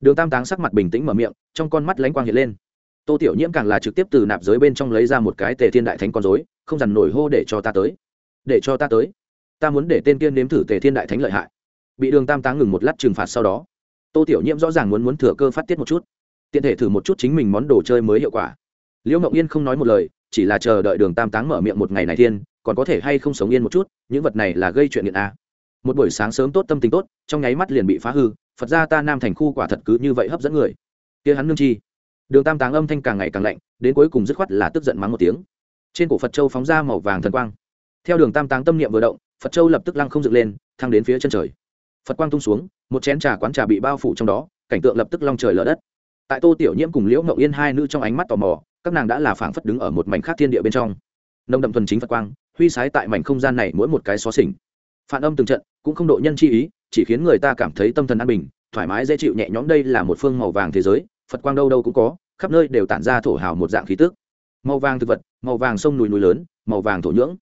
Đường tam táng sắc mặt bình tĩnh mở miệng, trong con mắt lánh quang hiện lên. Tô tiểu nhiễm càng là trực tiếp từ nạp giới bên trong lấy ra một cái tề thiên đại thánh con dối không dằn nổi hô để cho ta tới. Để cho ta tới ta muốn để tên tiên nếm thử tề thiên đại thánh lợi hại. Bị đường tam táng ngừng một lát trừng phạt sau đó, tô tiểu nhiễm rõ ràng muốn muốn thừa cơ phát tiết một chút, tiện thể thử một chút chính mình món đồ chơi mới hiệu quả. Liễu ngọc yên không nói một lời, chỉ là chờ đợi đường tam táng mở miệng một ngày này thiên, còn có thể hay không sống yên một chút, những vật này là gây chuyện nghiện a. Một buổi sáng sớm tốt, tâm tình tốt, trong nháy mắt liền bị phá hư, phật ra ta nam thành khu quả thật cứ như vậy hấp dẫn người. Kia hắn nương chi? Đường tam táng âm thanh càng ngày càng lạnh, đến cuối cùng dứt khoát là tức giận mắng một tiếng. Trên cổ phật châu phóng ra màu vàng thần quang. Theo đường tam táng tâm niệm vừa động phật châu lập tức lăng không dựng lên, thăng đến phía chân trời. Phật quang tung xuống, một chén trà quán trà bị bao phủ trong đó, cảnh tượng lập tức long trời lở đất. Tại tô tiểu nhiễm cùng liễu mậu yên hai nữ trong ánh mắt tò mò, các nàng đã là phảng phất đứng ở một mảnh khác thiên địa bên trong. Nông đậm thuần chính phật quang, huy sái tại mảnh không gian này mỗi một cái xó xỉnh. Phản âm từng trận, cũng không độ nhân chi ý, chỉ khiến người ta cảm thấy tâm thần an bình, thoải mái dễ chịu nhẹ nhõm đây là một phương màu vàng thế giới, phật quang đâu đâu cũng có, khắp nơi đều tản ra thổ hào một dạng khí tức. Màu vàng thực vật, màu vàng sông núi núi lớn, màu vàng thổ nhưỡng.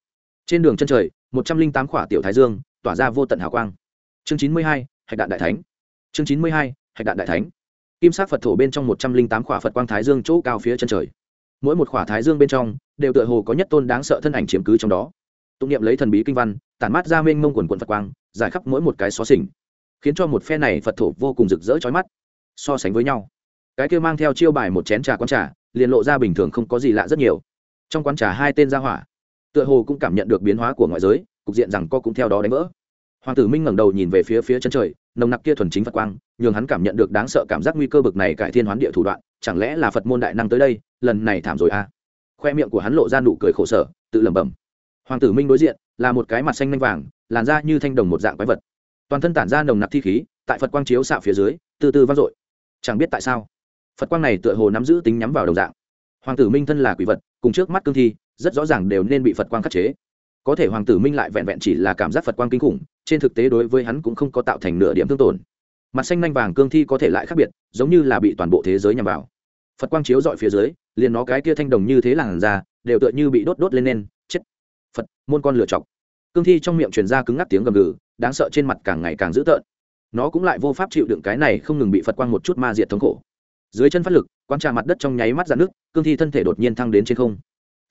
Trên đường chân trời một trăm linh tám khỏa tiểu thái dương, tỏa ra vô tận hào quang. Chương chín mươi hai, hạch đạn đại thánh. Chương chín mươi hai, hạch đạn đại thánh. Kim sắc phật thổ bên trong một trăm linh tám khỏa phật quang thái dương chỗ cao phía chân trời. Mỗi một khỏa thái dương bên trong đều tựa hồ có nhất tôn đáng sợ thân ảnh chiếm cứ trong đó. Tụng niệm lấy thần bí kinh văn, tản mát ra mênh mông quần quần phật quang, giải khắp mỗi một cái xó xỉnh, khiến cho một phe này phật thổ vô cùng rực rỡ chói mắt. So sánh với nhau, cái kia mang theo chiêu bài một chén trà quán trà, liền lộ ra bình thường không có gì lạ rất nhiều. Trong quán trà hai tên gia hỏa tựa hồ cũng cảm nhận được biến hóa của ngoại giới, cục diện rằng co cũng theo đó đánh vỡ. Hoàng tử minh ngẩng đầu nhìn về phía phía chân trời, nồng nặc kia thuần chính phật quang, nhường hắn cảm nhận được đáng sợ cảm giác nguy cơ bực này cải thiên hoán địa thủ đoạn, chẳng lẽ là phật môn đại năng tới đây, lần này thảm rồi à? Khoe miệng của hắn lộ ra nụ cười khổ sở, tự lẩm bẩm. Hoàng tử minh đối diện, là một cái mặt xanh lanh vàng, làn da như thanh đồng một dạng quái vật. Toàn thân tản ra nồng nặc thi khí, tại phật quang chiếu xạ phía dưới, từ từ vang dội. Chẳng biết tại sao, phật quang này tựa hồ nắm giữ tính nhắm vào đồng dạng. Hoàng tử minh thân là quỷ vật, cùng trước mắt cương thi rất rõ ràng đều nên bị phật quang khắc chế. Có thể hoàng tử minh lại vẹn vẹn chỉ là cảm giác phật quang kinh khủng, trên thực tế đối với hắn cũng không có tạo thành nửa điểm thương tổn. Mặt xanh nanh vàng cương thi có thể lại khác biệt, giống như là bị toàn bộ thế giới nhằm vào. Phật quang chiếu dọi phía dưới, liền nó cái kia thanh đồng như thế làn ra đều tựa như bị đốt đốt lên nên, chết. Phật, môn con lửa chọc. Cương thi trong miệng truyền ra cứng ngắc tiếng gầm gừ, đáng sợ trên mặt càng ngày càng dữ tợn. Nó cũng lại vô pháp chịu đựng cái này không ngừng bị phật quang một chút ma diệt thống khổ. Dưới chân phát lực quan trà mặt đất trong nháy mắt ra nước cương thi thân thể đột nhiên thăng đến trên không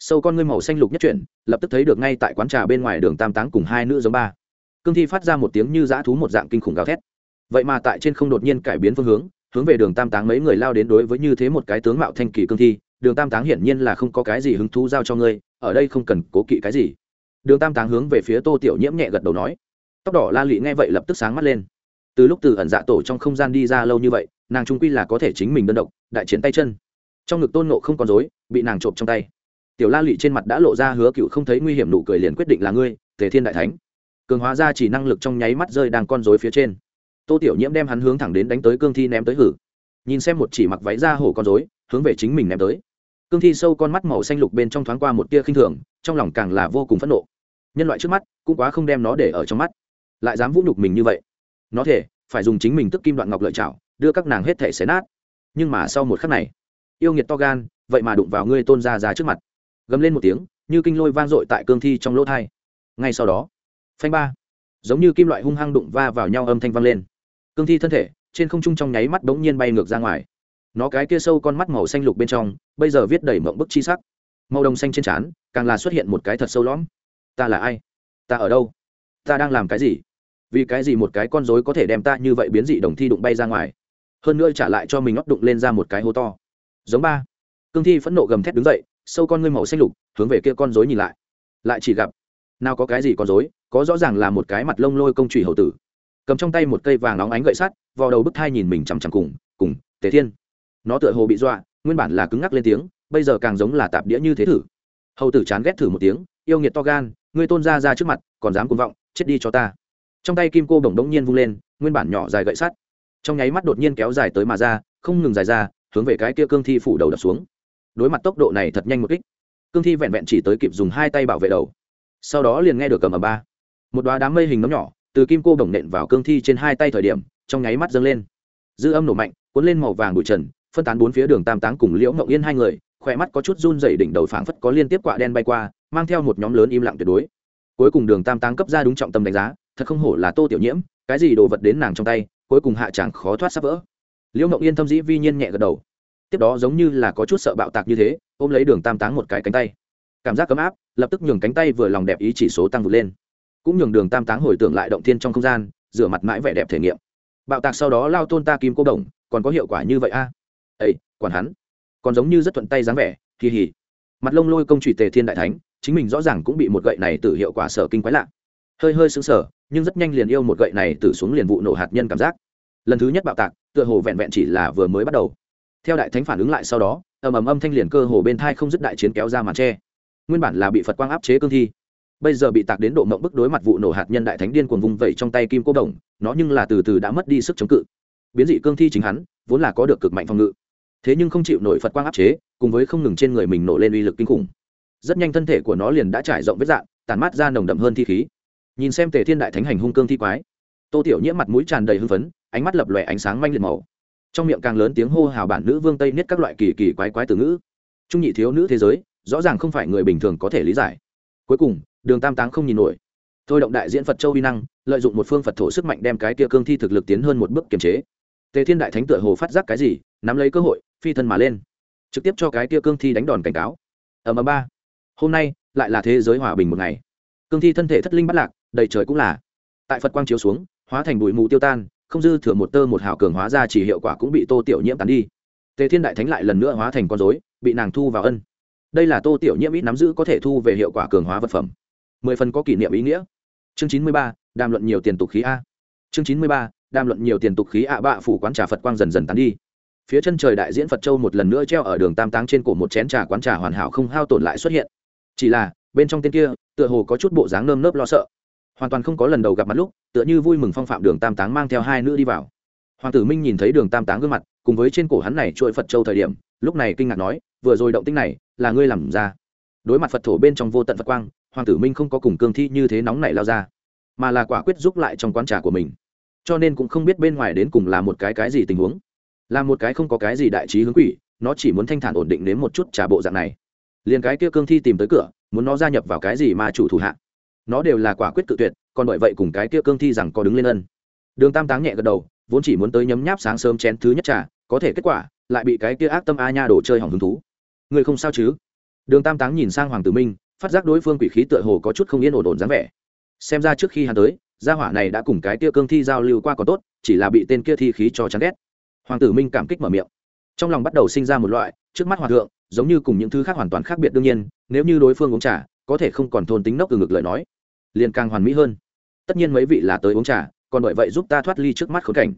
sâu con ngươi màu xanh lục nhất chuyển, lập tức thấy được ngay tại quán trà bên ngoài đường tam táng cùng hai nữ giống ba. Cương thi phát ra một tiếng như dã thú một dạng kinh khủng gào thét. Vậy mà tại trên không đột nhiên cải biến phương hướng hướng về đường tam táng mấy người lao đến đối với như thế một cái tướng mạo thanh kỳ cương thi, đường tam táng hiển nhiên là không có cái gì hứng thú giao cho ngươi, ở đây không cần cố kỵ cái gì. Đường tam táng hướng về phía tô tiểu nhiễm nhẹ gật đầu nói. Tóc đỏ la lị nghe vậy lập tức sáng mắt lên. Từ lúc từ ẩn dạ tổ trong không gian đi ra lâu như vậy, nàng trung quy là có thể chính mình đơn độc, đại chiến tay chân. Trong ngực tôn nộ không còn dối bị nàng trộm trong tay tiểu la lị trên mặt đã lộ ra hứa cựu không thấy nguy hiểm, nụ cười liền quyết định là ngươi, tề thiên đại thánh. Cường hóa ra chỉ năng lực trong nháy mắt rơi đang con dối phía trên. Tô tiểu nhiễm đem hắn hướng thẳng đến đánh tới cương thi ném tới hử. Nhìn xem một chỉ mặc váy ra hổ con dối hướng về chính mình ném tới. Cương thi sâu con mắt màu xanh lục bên trong thoáng qua một tia khinh thường, trong lòng càng là vô cùng phẫn nộ. Nhân loại trước mắt, cũng quá không đem nó để ở trong mắt. Lại dám vũ nhục mình như vậy. Nó thể phải dùng chính mình tức kim đoạn ngọc lợi chảo đưa các nàng hết thể xé nát. Nhưng mà sau một khắc này, yêu nghiệt to gan, vậy mà đụng vào ngươi tôn gia ra trước mặt gầm lên một tiếng, như kinh lôi vang dội tại cương thi trong lỗ thai. Ngay sau đó, phanh ba, giống như kim loại hung hăng đụng va vào nhau âm thanh vang lên. Cương thi thân thể, trên không trung trong nháy mắt bỗng nhiên bay ngược ra ngoài. Nó cái kia sâu con mắt màu xanh lục bên trong, bây giờ viết đầy mộng bức chi sắc. Màu đồng xanh trên trán, càng là xuất hiện một cái thật sâu lõm. Ta là ai? Ta ở đâu? Ta đang làm cái gì? Vì cái gì một cái con dối có thể đem ta như vậy biến dị đồng thi đụng bay ra ngoài? Hơn nữa trả lại cho mình ngóc đụng lên ra một cái hố to. Giống ba, cương thi phẫn nộ gầm thét đứng dậy sâu con ngươi màu xanh lục, hướng về kia con dối nhìn lại. Lại chỉ gặp, nào có cái gì con dối có rõ ràng là một cái mặt lông lôi công trùy hầu tử. Cầm trong tay một cây vàng nóng ánh gậy sắt vào đầu bức thai nhìn mình chằm chằm cùng cùng, tề thiên. Nó tựa hồ bị dọa, nguyên bản là cứng ngắc lên tiếng, bây giờ càng giống là tạp đĩa như thế thử. Hầu tử chán ghét thử một tiếng, yêu nghiệt to gan, ngươi tôn ra ra trước mặt, còn dám cuồng vọng, chết đi cho ta. Trong tay kim cô bổng đống nhiên vung lên, nguyên bản nhỏ dài gậy sắt. Trong nháy mắt đột nhiên kéo dài tới mà ra, không ngừng dài ra, hướng về cái kia cương thi phủ đầu đập xuống đối mặt tốc độ này thật nhanh một kích. Cương thi vẹn vẹn chỉ tới kịp dùng hai tay bảo vệ đầu. Sau đó liền nghe được cầm ở ba. Một đoá đám mây hình nấm nhỏ, từ kim cô bổng nện vào cương thi trên hai tay thời điểm, trong nháy mắt dâng lên. Dư âm nổ mạnh, cuốn lên màu vàng bụi trần, phân tán bốn phía đường tam táng cùng liễu ngậu yên hai người, khỏe mắt có chút run dày đỉnh đầu phảng phất có liên tiếp quạ đen bay qua, mang theo một nhóm lớn im lặng tuyệt đối. Cuối cùng đường tam táng cấp ra đúng trọng tâm đánh giá, thật không hổ là tô tiểu nhiễm, cái gì đồ vật đến nàng trong tay, cuối cùng hạ chẳng khó thoát sắp vỡ. Liễu ngậu yên thâm dĩ vi nhiên nhẹ gật đầu tiếp đó giống như là có chút sợ bạo tạc như thế, ôm lấy đường tam táng một cái cánh tay. Cảm giác cấm áp, lập tức nhường cánh tay vừa lòng đẹp ý chỉ số tăng vượt lên. Cũng nhường đường tam táng hồi tưởng lại động thiên trong không gian, rửa mặt mãi vẻ đẹp thể nghiệm. Bạo tạc sau đó lao tôn ta kim cô đồng, còn có hiệu quả như vậy a? À? còn quản hắn. Còn giống như rất thuận tay dáng vẻ kỳ hỉ mặt lông lôi công trụy tề thiên đại thánh, chính mình rõ ràng cũng bị một gậy này từ hiệu quả sở kinh quái lạ. Hơi hơi sững sờ, nhưng rất nhanh liền yêu một gậy này từ xuống liền vụ nổ hạt nhân cảm giác. Lần thứ nhất bạo tạc, tựa hồ vẹn vẹn chỉ là vừa mới bắt đầu theo đại thánh phản ứng lại sau đó, ầm ầm âm thanh liền cơ hồ bên thai không dứt đại chiến kéo ra màn tre. Nguyên bản là bị phật quang áp chế cương thi, bây giờ bị tạc đến độ mộng bức đối mặt vụ nổ hạt nhân đại thánh điên cuồng vùng vẩy trong tay kim cô đồng, nó nhưng là từ từ đã mất đi sức chống cự. Biến dị cương thi chính hắn, vốn là có được cực mạnh phòng ngự. Thế nhưng không chịu nổi phật quang áp chế, cùng với không ngừng trên người mình nổ lên uy lực kinh khủng. Rất nhanh thân thể của nó liền đã trải rộng vết dạn tàn mát ra nồng đậm hơn thi khí. Nhìn xem tề thiên đại thánh hành hung cương thi quái, tô tiểu nhiễm mặt mũi tràn đầy hưng phấn, ánh mắt lập lòe ánh sáng manh liệt màu trong miệng càng lớn tiếng hô hào bản nữ vương tây niết các loại kỳ kỳ quái quái từ ngữ. Trung nhị thiếu nữ thế giới, rõ ràng không phải người bình thường có thể lý giải. Cuối cùng, đường tam táng không nhìn nổi. Thôi động đại diễn phật châu uy năng, lợi dụng một phương phật thổ sức mạnh đem cái kia cương thi thực lực tiến hơn một bước kiềm chế. Tề thiên đại thánh tựa hồ phát giác cái gì, nắm lấy cơ hội, phi thân mà lên. Trực tiếp cho cái kia cương thi đánh đòn cảnh cáo. Ở ầm ba. Hôm nay, lại là thế giới hòa bình một ngày. Cương thi thân thể thất linh bắt lạc, đầy trời cũng là. Tại phật quang chiếu xuống, hóa thành bụi mù tiêu tan không dư thừa một tơ một hào cường hóa ra chỉ hiệu quả cũng bị tô tiểu nhiễm tán đi. Tề thiên đại thánh lại lần nữa hóa thành con dối bị nàng thu vào ân. Đây là tô tiểu nhiễm ít nắm giữ có thể thu về hiệu quả cường hóa vật phẩm. Mười phần có kỷ niệm ý nghĩa. Chương chín mươi ba, đàm luận nhiều tiền tục khí a. Chương chín mươi ba, đàm luận nhiều tiền tục khí ạ bạ phủ quán trà phật quang dần dần tán đi. Phía chân trời đại diễn phật châu một lần nữa treo ở đường tam táng trên cổ một chén trà quán trà hoàn hảo không hao tổn lại xuất hiện. Chỉ là, bên trong tên kia, tựa hồ có chút bộ dáng nơm nớp lo sợ hoàn toàn không có lần đầu gặp mặt lúc, tựa như vui mừng phong phạm đường tam táng mang theo hai nữ đi vào. Hoàng tử minh nhìn thấy đường tam táng gương mặt, cùng với trên cổ hắn này trội phật châu thời điểm, lúc này kinh ngạc nói, vừa rồi động tinh này, là ngươi làm ra? Đối mặt phật thổ bên trong vô tận phật quang, hoàng tử minh không có cùng cương thi như thế nóng này lao ra, mà là quả quyết giúp lại trong quán trà của mình. Cho nên cũng không biết bên ngoài đến cùng là một cái cái gì tình huống. Là một cái không có cái gì đại trí hướng quỷ, nó chỉ muốn thanh thản ổn định đến một chút trà bộ dạng này. Liền cái kia cương thi tìm tới cửa, muốn nó gia nhập vào cái gì mà chủ thủ hạ nó đều là quả quyết tự tuyệt, còn bởi vậy cùng cái kia cương thi rằng có đứng lên ân. Đường tam táng nhẹ gật đầu, vốn chỉ muốn tới nhấm nháp sáng sớm chén thứ nhất trà, có thể kết quả, lại bị cái kia ác tâm a nha đổ chơi hỏng hứng thú. Người không sao chứ? Đường tam táng nhìn sang hoàng tử minh, phát giác đối phương quỷ khí tựa hồ có chút không yên ổn ổn dáng vẻ. Xem ra trước khi hắn tới, gia hỏa này đã cùng cái kia cương thi giao lưu qua có tốt, chỉ là bị tên kia thi khí cho chán ghét. Hoàng tử minh cảm kích mở miệng. Trong lòng bắt đầu sinh ra một loại, trước mắt hòa thượng, giống như cùng những thứ khác hoàn toàn khác biệt đương nhiên, nếu như đối phương uống trà có thể không còn thôn tính nốc từ ngực lời nói, liền càng hoàn mỹ hơn. Tất nhiên mấy vị là tới uống trà, còn bởi vậy giúp ta thoát ly trước mắt khốn cảnh.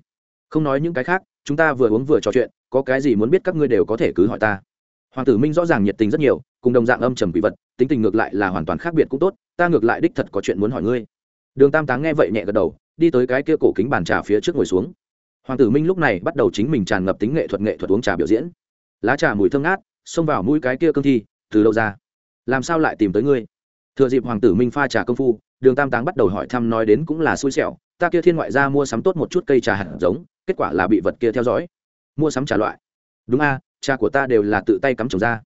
Không nói những cái khác, chúng ta vừa uống vừa trò chuyện, có cái gì muốn biết các ngươi đều có thể cứ hỏi ta. Hoàng tử minh rõ ràng nhiệt tình rất nhiều, cùng đồng dạng âm trầm quỷ vật, tính tình ngược lại là hoàn toàn khác biệt cũng tốt, ta ngược lại đích thật có chuyện muốn hỏi ngươi. Đường tam táng nghe vậy nhẹ gật đầu, đi tới cái kia cổ kính bàn trà phía trước ngồi xuống. Hoàng tử minh lúc này bắt đầu chính mình tràn ngập tính nghệ thuật nghệ thuật uống trà biểu diễn. Lá trà mùi thơm ngát, xông vào mũi cái kia cương thi, từ lâu ra? Làm sao lại tìm tới ngươi? Thừa dịp hoàng tử minh pha trà công phu, đường tam táng bắt đầu hỏi thăm nói đến cũng là xui xẻo, ta kia thiên ngoại ra mua sắm tốt một chút cây trà hạt giống, kết quả là bị vật kia theo dõi. Mua sắm trà loại. Đúng a, trà của ta đều là tự tay cắm trồng ra.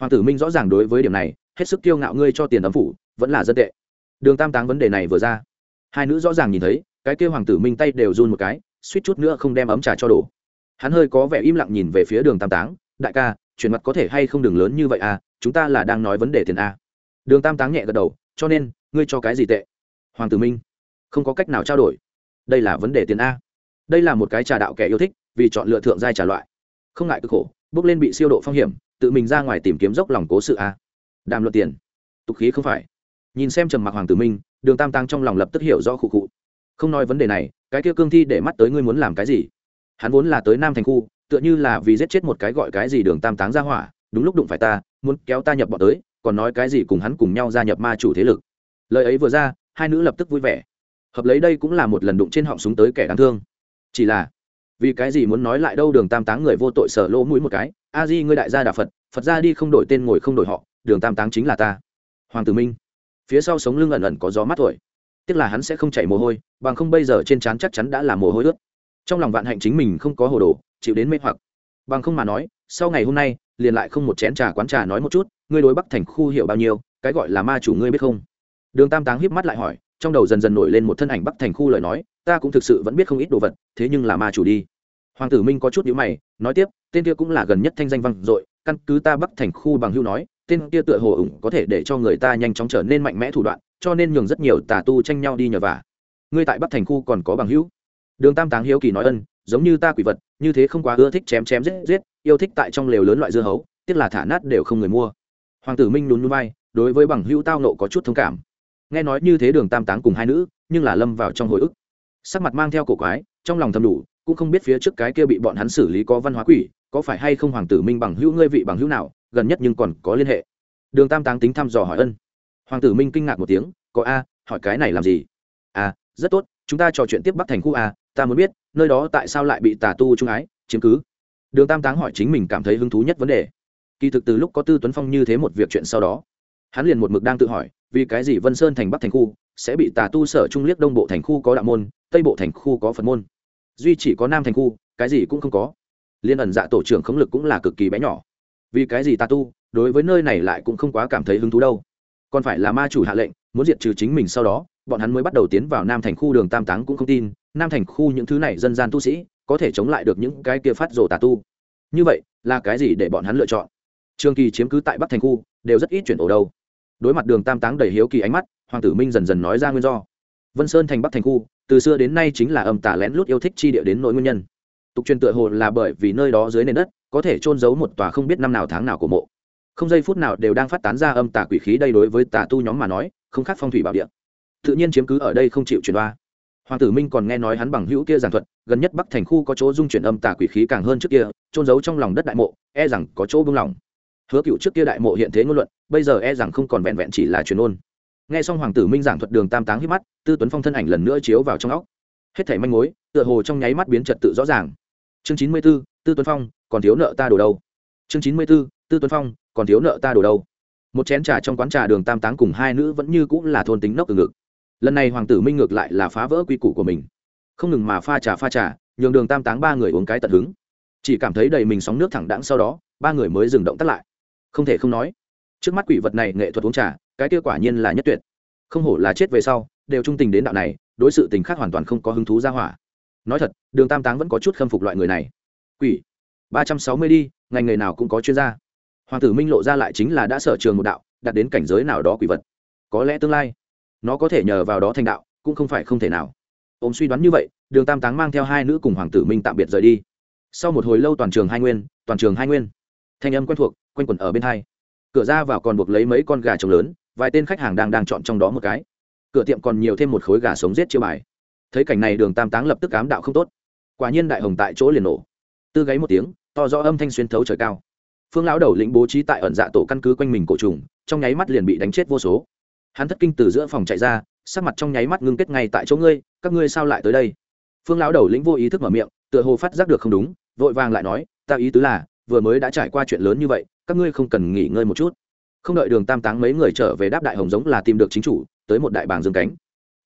Hoàng tử minh rõ ràng đối với điểm này, hết sức kiêu ngạo ngươi cho tiền ấm phủ, vẫn là dân tệ. Đường tam táng vấn đề này vừa ra, hai nữ rõ ràng nhìn thấy, cái kia hoàng tử minh tay đều run một cái, suýt chút nữa không đem ấm trà cho đổ. Hắn hơi có vẻ im lặng nhìn về phía đường tam táng, đại ca chuyển mặt có thể hay không đường lớn như vậy à chúng ta là đang nói vấn đề tiền a. Đường tam táng nhẹ gật đầu, cho nên, ngươi cho cái gì tệ? Hoàng tử minh, không có cách nào trao đổi. Đây là vấn đề tiền a. Đây là một cái trà đạo kẻ yêu thích, vì chọn lựa thượng giai trà loại. Không ngại cực khổ, bước lên bị siêu độ phong hiểm, tự mình ra ngoài tìm kiếm dốc lòng cố sự a. Đàm luận tiền. Tục khí không phải. Nhìn xem trầm mặc hoàng tử minh, đường tam tăng trong lòng lập tức hiểu rõ khụ khụ. Không nói vấn đề này, cái kia cương thi để mắt tới ngươi muốn làm cái gì? Hắn vốn là tới nam thành khu tựa như là vì giết chết một cái gọi cái gì đường tam táng ra hỏa, đúng lúc đụng phải ta, muốn kéo ta nhập bọn tới, còn nói cái gì cùng hắn cùng nhau gia nhập ma chủ thế lực. Lời ấy vừa ra, hai nữ lập tức vui vẻ. Hợp lấy đây cũng là một lần đụng trên họng súng tới kẻ đáng thương. Chỉ là, vì cái gì muốn nói lại đâu đường tam táng người vô tội sở lỗ mũi một cái, a di, ngươi đại gia đà phật phật ra đi không đổi tên ngồi không đổi họ, đường tam táng chính là ta. Hoàng tử minh, phía sau sống lưng ẩn ẩn có gió mát thổi. Tiếc là hắn sẽ không chảy mồ hôi, bằng không bây giờ trên trán chắc chắn đã là mồ hôi ướt. Trong lòng vạn hạnh chính mình không có hồ đồ chịu đến mê hoặc. Bằng không mà nói, sau ngày hôm nay, liền lại không một chén trà quán trà nói một chút, ngươi đối bắc thành khu hiểu bao nhiêu, cái gọi là ma chủ ngươi biết không? Đường tam táng hiếp mắt lại hỏi, trong đầu dần dần nổi lên một thân ảnh bắc thành khu lời nói, ta cũng thực sự vẫn biết không ít đồ vật, thế nhưng là ma chủ đi. Hoàng tử minh có chút nhíu mày, nói tiếp, tên kia cũng là gần nhất thanh danh vang dội, căn cứ ta bắc thành khu bằng hưu nói, tên kia tựa hồ ủng có thể để cho người ta nhanh chóng trở nên mạnh mẽ thủ đoạn, cho nên nhường rất nhiều tà tu tranh nhau đi nhờ vả. Ngươi tại bắc thành khu còn có bằng hữu? Đường tam táng hiếu kỳ nói ân giống như ta quỷ vật như thế không quá ưa thích chém chém giết giết yêu thích tại trong lều lớn loại dưa hấu tiếc là thả nát đều không người mua. Hoàng tử minh nhún nhún vai đối với bằng hữu tao nộ có chút thông cảm. Nghe nói như thế đường tam táng cùng hai nữ nhưng là lâm vào trong hồi ức. Sắc mặt mang theo cổ quái trong lòng thầm đủ cũng không biết phía trước cái kia bị bọn hắn xử lý có văn hóa quỷ có phải hay không hoàng tử minh bằng hữu ngươi vị bằng hữu nào gần nhất nhưng còn có liên hệ. Đường tam táng tính thăm dò hỏi ân. Hoàng tử minh kinh ngạc một tiếng có a hỏi cái này làm gì? A à, rất tốt chúng ta trò chuyện tiếp bắc thành khu a ta muốn biết, nơi đó tại sao lại bị tà tu trung ái, chiếm cứ? Đường tam táng hỏi chính mình cảm thấy hứng thú nhất vấn đề. Kỳ thực từ lúc có tư tuấn phong như thế một việc chuyện sau đó, hắn liền một mực đang tự hỏi, vì cái gì vân sơn thành bắc thành khu sẽ bị tà tu sở trung liếc đông bộ thành khu có đạo môn, tây bộ thành khu có phật môn. Duy chỉ có nam thành khu, cái gì cũng không có. Liên ẩn dạ tổ trưởng khống lực cũng là cực kỳ bé nhỏ. Vì cái gì tà tu, đối với nơi này lại cũng không quá cảm thấy hứng thú đâu. Còn phải là ma chủ hạ lệnh, muốn diệt trừ chính mình sau đó, bọn hắn mới bắt đầu tiến vào nam thành khu, đường tam táng cũng không tin nam thành khu những thứ này dân gian tu sĩ có thể chống lại được những cái kia phát rồ tà tu. Như vậy, là cái gì để bọn hắn lựa chọn? Trường kỳ chiếm cứ tại bắc thành khu, đều rất ít chuyển ổ đâu. Đối mặt đường tam táng đầy hiếu kỳ ánh mắt, hoàng tử minh dần dần nói ra nguyên do. Vân sơn thành bắc thành khu, từ xưa đến nay chính là âm tà lén lút yêu thích chi địa đến nội nguyên nhân. Tục truyền tựa hồ là bởi vì nơi đó dưới nền đất, có thể trôn giấu một tòa không biết năm nào tháng nào của mộ. Không giây phút nào đều đang phát tán ra âm tà quỷ khí đây đối với tà tu nhóm mà nói, không khác phong thủy bảo địa. Tự nhiên chiếm cứ ở đây không chịu chuyển đoa hoàng tử minh còn nghe nói hắn bằng hữu kia giảng thuật, gần nhất bắc thành khu có chỗ dung chuyển âm tà quỷ khí càng hơn trước kia trôn giấu trong lòng đất đại mộ e rằng có chỗ bưng lòng. Hứa cựu trước kia đại mộ hiện thế ngôn luận, bây giờ e rằng không còn vẹn vẹn chỉ là truyền ôn nghe xong hoàng tử minh giảng thuật đường tam táng hít mắt, tư tuấn phong thân ảnh lần nữa chiếu vào trong óc. Hết thảy manh mối, tựa hồ trong nháy mắt biến trật tự rõ ràng. Chương chín mươi b ố tư tuấn phong, còn thiếu nợ ta đồ đâu? Chương chín mươi b ố tư tuấn phong, còn thiếu nợ ta đồ đâu? Một chén trà trong quán trà đường tam táng cùng hai nữ vẫn như cũng là thôn tính nốc từ ngực lần này hoàng tử minh ngược lại là phá vỡ quy củ của mình. Không ngừng mà pha trà pha trà, nhường đường tam táng ba người uống cái tận hứng. Chỉ cảm thấy đầy mình sóng nước thẳng đẳng sau đó, ba người mới dừng động tắt lại. Không thể không nói, trước mắt quỷ vật này nghệ thuật uống trà, cái kia quả nhiên là nhất tuyệt. Không hổ là chết về sau, đều trung tình đến đạo này, đối sự tình khác hoàn toàn không có hứng thú ra hỏa. Nói thật, đường tam táng vẫn có chút khâm phục loại người này. Quỷ, ba trăm sáu mươi đi, ngành nghề nào cũng có chuyên gia. Hoàng tử minh lộ ra lại chính là đã sở trường một đạo, đạt đến cảnh giới nào đó quỷ vật. Có lẽ tương lai nó có thể nhờ vào đó thành đạo, cũng không phải không thể nào. Ông suy đoán như vậy, đường tam táng mang theo hai nữ cùng hoàng tử minh tạm biệt rời đi. Sau một hồi lâu toàn trường hai nguyên, toàn trường hai nguyên. Thanh âm quen thuộc, quanh quẩn ở bên hai. Cửa ra vào còn buộc lấy mấy con gà trống lớn, vài tên khách hàng đang đang chọn trong đó một cái. Cửa tiệm còn nhiều thêm một khối gà sống rết chiêu bài. Thấy cảnh này đường tam táng lập tức cám đạo không tốt. Quả nhiên đại hồng tại chỗ liền nổ. Tư gáy một tiếng, to rõ âm thanh xuyên thấu trời cao. Phương lão đầu lĩnh bố trí tại ẩn dạ tổ căn cứ quanh mình cổ trùng, trong nháy mắt liền bị đánh chết vô số hắn thất kinh từ giữa phòng chạy ra, sắc mặt trong nháy mắt ngưng kết ngay tại chỗ ngươi, các ngươi sao lại tới đây? Phương lão đầu lĩnh vô ý thức mở miệng, tựa hồ phát giác được không đúng, vội vàng lại nói, ta ý tứ là, vừa mới đã trải qua chuyện lớn như vậy, các ngươi không cần nghỉ ngơi một chút. Không đợi đường tam táng mấy người trở về đáp đại hồng giống là tìm được chính chủ, tới một đại bàng dương cánh.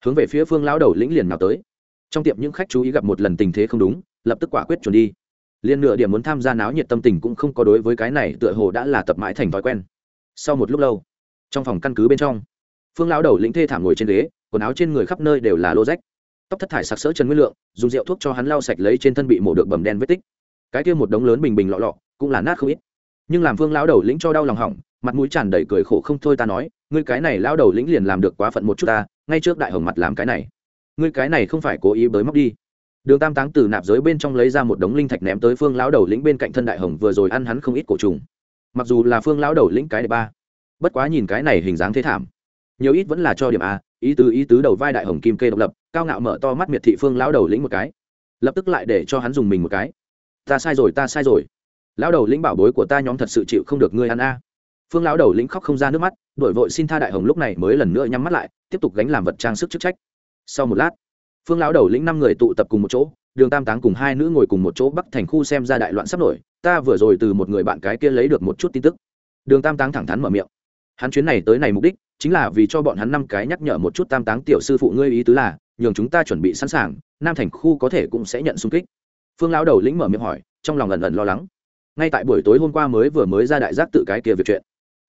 Hướng về phía phương lão đầu lĩnh liền nào tới. Trong tiệm những khách chú ý gặp một lần tình thế không đúng, lập tức quả quyết chuẩn đi. Liên nửa điểm muốn tham gia náo nhiệt tâm tình cũng không có đối với cái này tựa hồ đã là tập mãi thành thói quen. Sau một lúc lâu, trong phòng căn cứ bên trong phương lão đầu lĩnh thê thảm ngồi trên ghế, quần áo trên người khắp nơi đều là lô rách. Tóc thất thải sặc sỡ trần nguyên lượng, dùng rượu thuốc cho hắn lau sạch lấy trên thân bị mổ được bầm đen vết tích. Cái kia một đống lớn bình bình lọ lọ, cũng là nát không ít. Nhưng làm phương lão đầu lĩnh cho đau lòng hỏng, mặt mũi tràn đầy cười khổ không thôi ta nói, ngươi cái này lão đầu lĩnh liền làm được quá phận một chút ta, ngay trước đại hồng mặt làm cái này. Ngươi cái này không phải cố ý bới móc đi. Đường tam táng từ nạp giới bên trong lấy ra một đống linh thạch ném tới phương lão đầu lĩnh bên cạnh thân đại hồng, vừa rồi ăn hắn không ít cổ trùng. Mặc dù là phương lão đầu lĩnh cái đệ ba, bất quá nhìn cái này hình dáng thế thảm nhiều ít vẫn là cho điểm a, ý tứ ý tứ đầu vai đại hồng kim kê độc lập, cao ngạo mở to mắt miệt thị phương lão đầu lĩnh một cái. Lập tức lại để cho hắn dùng mình một cái. Ta sai rồi, ta sai rồi. Lão đầu lĩnh bảo bối của ta nhóm thật sự chịu không được ngươi ăn a. Phương lão đầu lĩnh khóc không ra nước mắt, đổi vội xin tha đại hồng lúc này mới lần nữa nhắm mắt lại, tiếp tục gánh làm vật trang sức chức trách. Sau một lát, phương lão đầu lĩnh năm người tụ tập cùng một chỗ, đường tam táng cùng hai nữ ngồi cùng một chỗ bắc thành khu xem ra đại loạn sắp nổi, ta vừa rồi từ một người bạn cái kia lấy được một chút tin tức. Đường tam táng thẳng thắn mở miệng hắn chuyến này tới này mục đích chính là vì cho bọn hắn năm cái nhắc nhở một chút tam táng tiểu sư phụ ngươi ý tứ là, nhường chúng ta chuẩn bị sẵn sàng, nam thành khu có thể cũng sẽ nhận xung kích. Phương lão đầu lĩnh mở miệng hỏi, trong lòng ẩn ẩn lo lắng. Ngay tại buổi tối hôm qua mới vừa mới ra đại giác tự cái kia việc chuyện,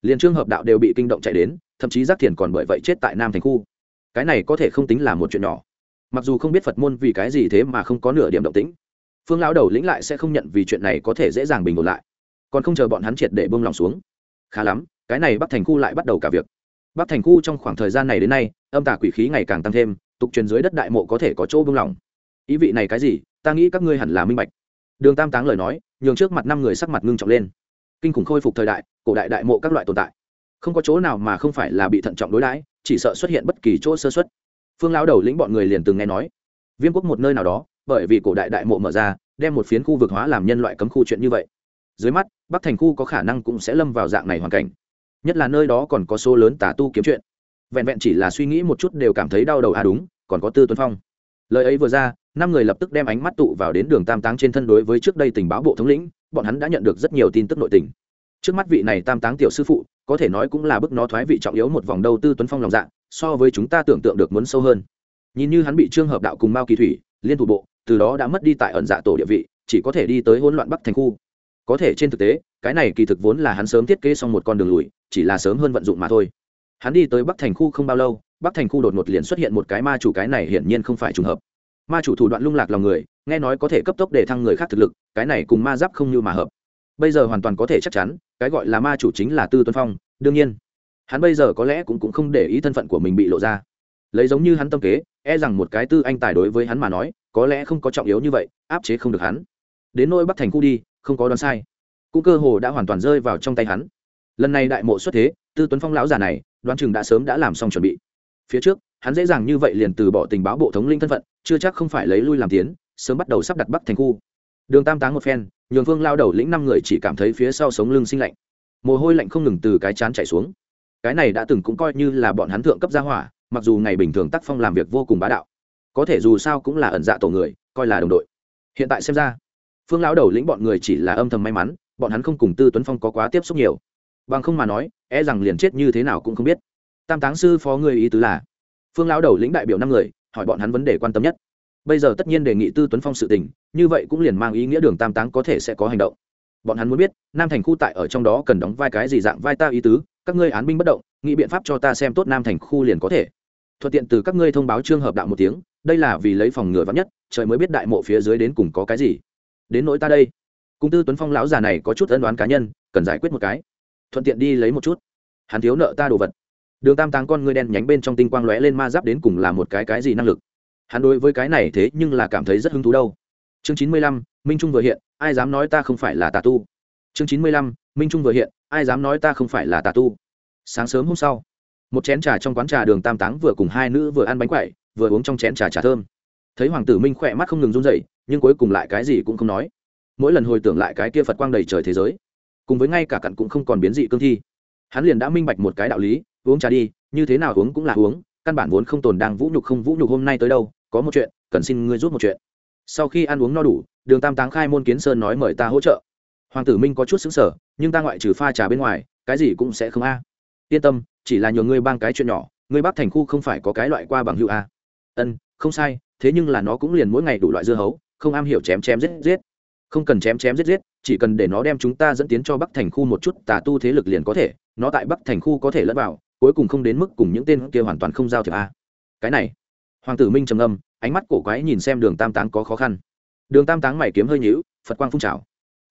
liền trương hợp đạo đều bị kinh động chạy đến, thậm chí giác thiền còn bởi vậy chết tại nam thành khu. Cái này có thể không tính là một chuyện nhỏ. Mặc dù không biết phật môn vì cái gì thế mà không có nửa điểm động tĩnh, phương lão đầu lĩnh lại sẽ không nhận vì chuyện này có thể dễ dàng bình ổn lại. Còn không chờ bọn hắn triệt để bông lòng xuống khá lắm, cái này bắc thành khu lại bắt đầu cả việc. Bắc thành khu trong khoảng thời gian này đến nay, âm tả quỷ khí ngày càng tăng thêm, tục truyền dưới đất đại mộ có thể có chỗ bông lòng ý vị này cái gì? Ta nghĩ các ngươi hẳn là minh bạch. Đường tam táng lời nói, nhường trước mặt năm người sắc mặt ngưng trọng lên. Kinh khủng khôi phục thời đại, cổ đại đại mộ các loại tồn tại. Không có chỗ nào mà không phải là bị thận trọng đối đãi, chỉ sợ xuất hiện bất kỳ chỗ sơ xuất phương lão đầu lĩnh bọn người liền từng nghe nói. Viêm quốc một nơi nào đó, bởi vì cổ đại đại mộ mở ra, đem một phiến khu vực hóa làm nhân loại cấm khu chuyện như vậy dưới mắt, bắc thành khu có khả năng cũng sẽ lâm vào dạng này hoàn cảnh. Nhất là nơi đó còn có số lớn tà tu kiếm chuyện. Vẹn vẹn chỉ là suy nghĩ một chút đều cảm thấy đau đầu. À đúng, còn có tư tuấn phong. Lời ấy vừa ra, năm người lập tức đem ánh mắt tụ vào đến đường tam táng trên thân đối với trước đây tình báo bộ thống lĩnh, bọn hắn đã nhận được rất nhiều tin tức nội tình. Trước mắt vị này tam táng tiểu sư phụ, có thể nói cũng là bức nó thoái vị trọng yếu một vòng đầu tư tuấn phong lòng dạ so với chúng ta tưởng tượng được muốn sâu hơn. Nhìn như hắn bị trương hợp đạo cùng mao kỳ thủy liên thủ bộ, từ đó đã mất đi tại ẩn dạ tổ địa vị, chỉ có thể đi tới hỗn loạn bắc thành khu có thể trên thực tế cái này kỳ thực vốn là hắn sớm thiết kế xong một con đường lùi chỉ là sớm hơn vận dụng mà thôi. Hắn đi tới bắc thành khu không bao lâu bắc thành khu đột ngột liền xuất hiện một cái ma chủ cái này hiển nhiên không phải trùng hợp. Ma chủ thủ đoạn lung lạc lòng người nghe nói có thể cấp tốc để thăng người khác thực lực cái này cùng ma giáp không như mà hợp. Bây giờ hoàn toàn có thể chắc chắn cái gọi là ma chủ chính là tư tuấn phong đương nhiên. Hắn bây giờ có lẽ cũng, cũng không để ý thân phận của mình bị lộ ra. Lấy giống như hắn tâm kế e rằng một cái tư anh tài đối với hắn mà nói có lẽ không có trọng yếu như vậy áp chế không được hắn. Đến nôi bắc thành khu đi không có đoán sai. Cũng cơ hồ đã hoàn toàn rơi vào trong tay hắn. Lần này đại mộ xuất thế, tư tuấn phong lão già này, đoán chừng đã sớm đã làm xong chuẩn bị. Phía trước, hắn dễ dàng như vậy liền từ bỏ tình báo bộ thống linh thân phận, chưa chắc không phải lấy lui làm tiến, sớm bắt đầu sắp đặt bắc thành khu. Đường tam táng một phen, nhường vương lao đầu lĩnh năm người chỉ cảm thấy phía sau sống lưng sinh lạnh. Mồ hôi lạnh không ngừng từ cái chán chảy xuống. Cái này đã từng cũng coi như là bọn hắn thượng cấp gia hỏa, mặc dù ngày bình thường tác phong làm việc vô cùng bá đạo. Có thể dù sao cũng là ẩn dạ tổ người, coi là đồng đội. Hiện tại xem ra phương lão đầu lĩnh bọn người chỉ là âm thầm may mắn, bọn hắn không cùng tư tuấn phong có quá tiếp xúc nhiều. Bằng không mà nói e rằng liền chết như thế nào cũng không biết. Tam táng sư phó người ý tứ là? Phương lão đầu lĩnh đại biểu năm người, hỏi bọn hắn vấn đề quan tâm nhất. Bây giờ tất nhiên đề nghị tư tuấn phong sự tình, như vậy cũng liền mang ý nghĩa đường tam táng có thể sẽ có hành động. Bọn hắn muốn biết, nam thành khu tại ở trong đó cần đóng vai cái gì dạng vai ta ý tứ, các ngươi án binh bất động, nghĩ biện pháp cho ta xem tốt nam thành khu liền có thể. Thuận tiện từ các ngươi thông báo trường hợp đạo một tiếng, đây là vì lấy phòng ngừa vắn nhất, trời mới biết đại mộ phía dưới đến cùng có cái gì đến nỗi ta đây. Cung tư tuấn phong lão già này có chút ân đoán cá nhân, cần giải quyết một cái. Thuận tiện đi lấy một chút. Hắn thiếu nợ ta đồ vật. Đường tam táng con ngươi đen nhánh bên trong tinh quang lóe lên ma giáp đến cùng là một cái cái gì năng lực. Hắn đối với cái này thế nhưng là cảm thấy rất hứng thú đâu. Chương chín mươi lăm, minh trung vừa hiện, ai dám nói ta không phải là tà tu? Chương chín mươi lăm, minh trung vừa hiện, ai dám nói ta không phải là tà tu? Sáng sớm hôm sau, một chén trà trong quán trà đường tam táng vừa cùng hai nữ vừa ăn bánh quậy vừa uống trong chén trà trà thơm thấy hoàng tử minh khỏe mắt không ngừng run dậy nhưng cuối cùng lại cái gì cũng không nói. Mỗi lần hồi tưởng lại cái kia phật quang đầy trời thế giới, cùng với ngay cả cặn cũng không còn biến dị cương thi, hắn liền đã minh bạch một cái đạo lý, uống trà đi, như thế nào uống cũng là uống, căn bản vốn không tồn đang vũ nhục không vũ nhục hôm nay tới đâu, có một chuyện, cần xin ngươi giúp một chuyện. Sau khi ăn uống no đủ, đường tam táng khai môn kiến sơn nói mời ta hỗ trợ. Hoàng tử minh có chút xứng sở nhưng ta ngoại trừ pha trà bên ngoài, cái gì cũng sẽ không a. Yên tâm, chỉ là nhờ ngươi bang cái chuyện nhỏ, ngươi bắc thành khu không phải có cái loại qua bằng hữu a. Ân, không sai thế nhưng là nó cũng liền mỗi ngày đủ loại dưa hấu, không am hiểu chém chém giết giết. Không cần chém chém giết giết, chỉ cần để nó đem chúng ta dẫn tiến cho bắc thành khu một chút, tà tu thế lực liền có thể, nó tại bắc thành khu có thể lẫn vào, cuối cùng không đến mức cùng những tên kia hoàn toàn không giao thiệp a. Cái này, hoàng tử minh trầm âm ánh mắt cổ quái nhìn xem đường tam táng có khó khăn. Đường tam táng mày kiếm hơi nhữu phật quang phun trào.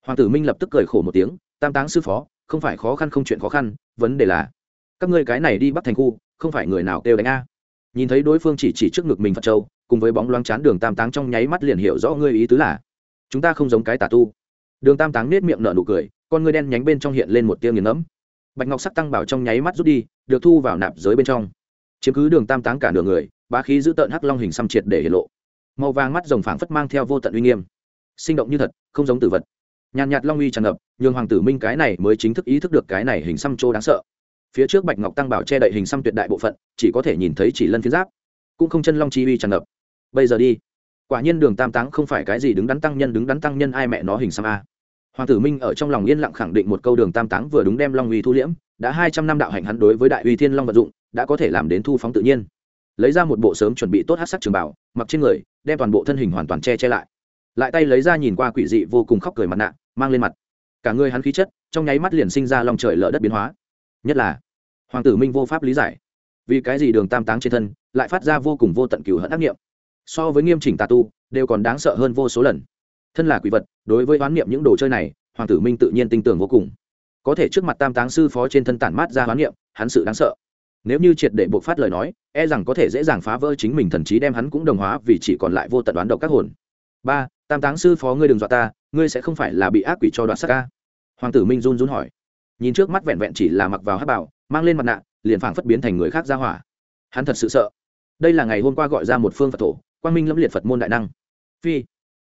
Hoàng tử minh lập tức cười khổ một tiếng, tam táng sư phó, không phải khó khăn không chuyện khó khăn, vấn đề là các ngươi cái này đi bắc thành khu, không phải người nào kêu đánh a. Nhìn thấy đối phương chỉ chỉ trước ngực mình phật châu cùng với bóng loáng chán đường tam táng trong nháy mắt liền hiểu rõ ngươi ý tứ là, chúng ta không giống cái tà tu. Đường tam táng nết miệng nở nụ cười, con ngươi đen nhánh bên trong hiện lên một tia nghiền ngẫm. Bạch ngọc sắc tăng bảo trong nháy mắt rút đi, được thu vào nạp giới bên trong. Chiếm cứ đường tam táng cả nửa người, bá khí giữ tợn hắc long hình xăm triệt để hiện lộ. Màu vàng mắt rồng phảng phất mang theo vô tận uy nghiêm. Sinh động như thật, không giống tử vật. Nhàn nhạt long uy tràn ngập, nhường hoàng tử minh cái này mới chính thức ý thức được cái này hình xăm trô đáng sợ. Phía trước bạch ngọc tăng bảo che đậy hình xăm tuyệt đại bộ phận, chỉ có thể nhìn thấy chỉ lân phiến giáp. Cũng không chân long chi uy tràn ngập bây giờ đi. Quả nhiên đường tam táng không phải cái gì đứng đắn tăng nhân, đứng đắn tăng nhân ai mẹ nó hình xăm a. Hoàng tử minh ở trong lòng yên lặng khẳng định một câu đường tam táng vừa đúng đem long uy thu liễm, đã hai trăm năm đạo hạnh hắn đối với đại uy thiên long vận dụng, đã có thể làm đến thu phóng tự nhiên. Lấy ra một bộ sớm chuẩn bị tốt hát sắc trường bảo, mặc trên người, đem toàn bộ thân hình hoàn toàn che che lại. Lại tay lấy ra nhìn qua quỷ dị vô cùng khóc cười mặt nạ, mang lên mặt. Cả người hắn khí chất, trong nháy mắt liền sinh ra lòng trời lỡ đất biến hóa. Nhất là, hoàng tử minh vô pháp lý giải, vì cái gì đường tam táng trên thân lại phát ra vô cùng vô tận cửu hận ác nghiệm so với nghiêm chỉnh tà tu, đều còn đáng sợ hơn vô số lần. Thân là quỷ vật, đối với oán niệm những đồ chơi này, hoàng tử minh tự nhiên tin tưởng vô cùng. Có thể trước mặt tam táng sư phó trên thân tản mát ra oán niệm, hắn sự đáng sợ. Nếu như triệt để buộc phát lời nói e rằng có thể dễ dàng phá vỡ chính mình thần trí đem hắn cũng đồng hóa vì chỉ còn lại vô tận đoán độc các hồn. Ba, tam táng sư phó ngươi đừng dọa ta, ngươi sẽ không phải là bị ác quỷ cho đoạn sắc ca. Hoàng tử minh run run hỏi. Nhìn trước mắt vẹn vẹn chỉ là mặc vào hát bảo, mang lên mặt nạ, liền phảng phất biến thành người khác ra hỏa. Hắn thật sự sợ. Đây là ngày hôm qua gọi ra một phương phật thổ quang minh lâm liệt phật môn đại năng phi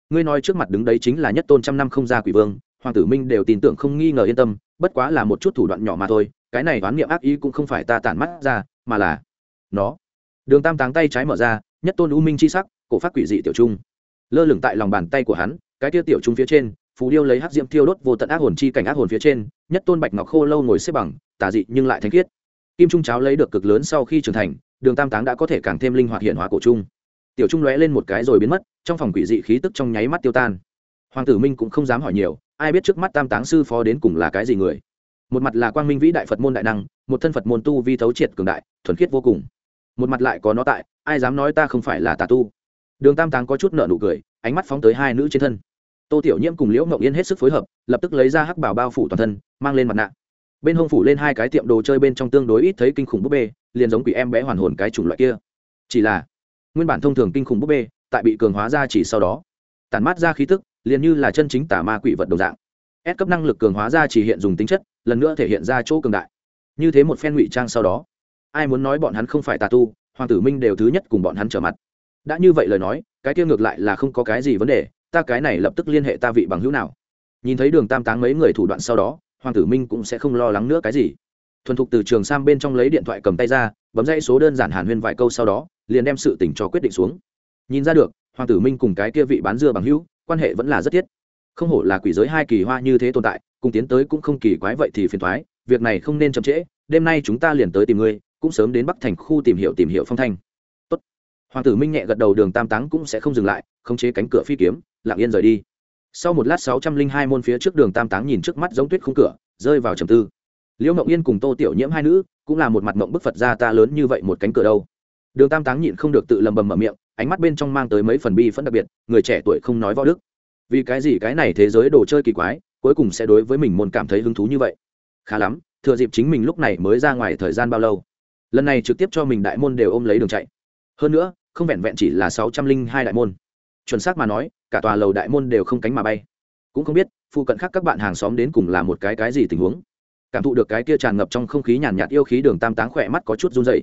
ngươi nói trước mặt đứng đấy chính là nhất tôn trăm năm không ra quỷ vương hoàng tử minh đều tin tưởng không nghi ngờ yên tâm bất quá là một chút thủ đoạn nhỏ mà thôi cái này đoán niệm ác ý cũng không phải ta tản mắt ra mà là nó đường tam táng tay trái mở ra nhất tôn u minh c h i sắc cổ phát quỷ dị tiểu trung lơ lửng tại lòng bàn tay của hắn cái tia tiểu trung phía trên phù điêu lấy hắc diễm thiêu đốt vô tận ác hồn chi cảnh ác hồn phía trên nhất tôn bạch ngọc khô lâu ngồi xếp bằng tà dị nhưng lại thanh khiết kim trung cháo lấy được cực lớn sau khi trưởng thành đường tam táng đã có thể càng thêm linh hoạt hiện hóa cổ trung tiểu trung lóe lên một cái rồi biến mất, trong phòng quỷ dị khí tức trong nháy mắt tiêu tan. Hoàng tử minh cũng không dám hỏi nhiều, ai biết trước mắt tam táng sư phó đến cùng là cái gì người. Một mặt là quang minh vĩ đại phật môn đại năng, một thân phật môn tu vi thấu triệt cường đại, thuần khiết vô cùng. Một mặt lại có nó tại, ai dám nói ta không phải là tà tu. Đường tam táng có chút nợ nụ cười, ánh mắt phóng tới hai nữ trên thân. Tô tiểu nhiễm cùng liễu mộng yên hết sức phối hợp, lập tức lấy ra hắc bảo bao phủ toàn thân, mang lên mặt nạ. Bên hông phủ lên hai cái tiệm đồ chơi bên trong tương đối ít thấy kinh khủng búp bê, liền giống quỷ em bé hoàn hồn cái chủng loại kia. Chỉ là nguyên bản thông thường kinh khủng búp bê, tại bị cường hóa ra chỉ sau đó. Tản mát ra khí tức, liền như là chân chính tả ma quỷ vật đồng dạng. Ép cấp năng lực cường hóa ra chỉ hiện dùng tính chất, lần nữa thể hiện ra chỗ cường đại. Như thế một phen ngụy trang sau đó, ai muốn nói bọn hắn không phải tà tu, hoàng tử minh đều thứ nhất cùng bọn hắn trở mặt. Đã như vậy lời nói, cái kia ngược lại là không có cái gì vấn đề, ta cái này lập tức liên hệ ta vị bằng hữu nào. Nhìn thấy đường tam táng mấy người thủ đoạn sau đó, hoàng tử minh cũng sẽ không lo lắng nữa cái gì. Thuần thục từ trường sam bên trong lấy điện thoại cầm tay ra, bấm dãy số đơn giản hàn huyên vài câu sau đó liền đem sự tình cho quyết định xuống. Nhìn ra được, hoàng tử minh cùng cái kia vị bán dưa bằng hữu, quan hệ vẫn là rất thiết. Không hổ là quỷ giới hai kỳ hoa như thế tồn tại, cùng tiến tới cũng không kỳ quái vậy thì phiền thoái việc này không nên chậm trễ, đêm nay chúng ta liền tới tìm ngươi, cũng sớm đến bắc thành khu tìm hiểu tìm hiểu phong thanh. Tốt. hoàng tử minh nhẹ gật đầu đường tam táng cũng sẽ không dừng lại, khống chế cánh cửa phi kiếm, lặng yên rời đi. Sau một lát sáu trăm linh hai môn phía trước đường tam táng nhìn trước mắt giống tuyết khung cửa, rơi vào trầm tư. Liễu mộng yên cùng tô tiểu nhiễm hai nữ, cũng là một mặt mộng bức phật ra ta lớn như vậy một cánh cửa đâu đường tam táng nhịn không được tự lầm bầm mở miệng, ánh mắt bên trong mang tới mấy phần bi phẫn đặc biệt, người trẻ tuổi không nói võ đức. Vì cái gì cái này thế giới đồ chơi kỳ quái, cuối cùng sẽ đối với mình môn cảm thấy hứng thú như vậy? Khá lắm, thừa dịp chính mình lúc này mới ra ngoài thời gian bao lâu? Lần này trực tiếp cho mình đại môn đều ôm lấy đường chạy. Hơn nữa, không vẹn vẹn chỉ là sáu trăm linh hai đại môn. Chuẩn xác mà nói, cả tòa lầu đại môn đều không cánh mà bay. Cũng không biết, phụ cận khác các bạn hàng xóm đến cùng là một cái cái gì tình huống. Cảm thụ được cái kia tràn ngập trong không khí nhàn nhạt yêu khí, đường tam táng khỏe mắt có chút run dày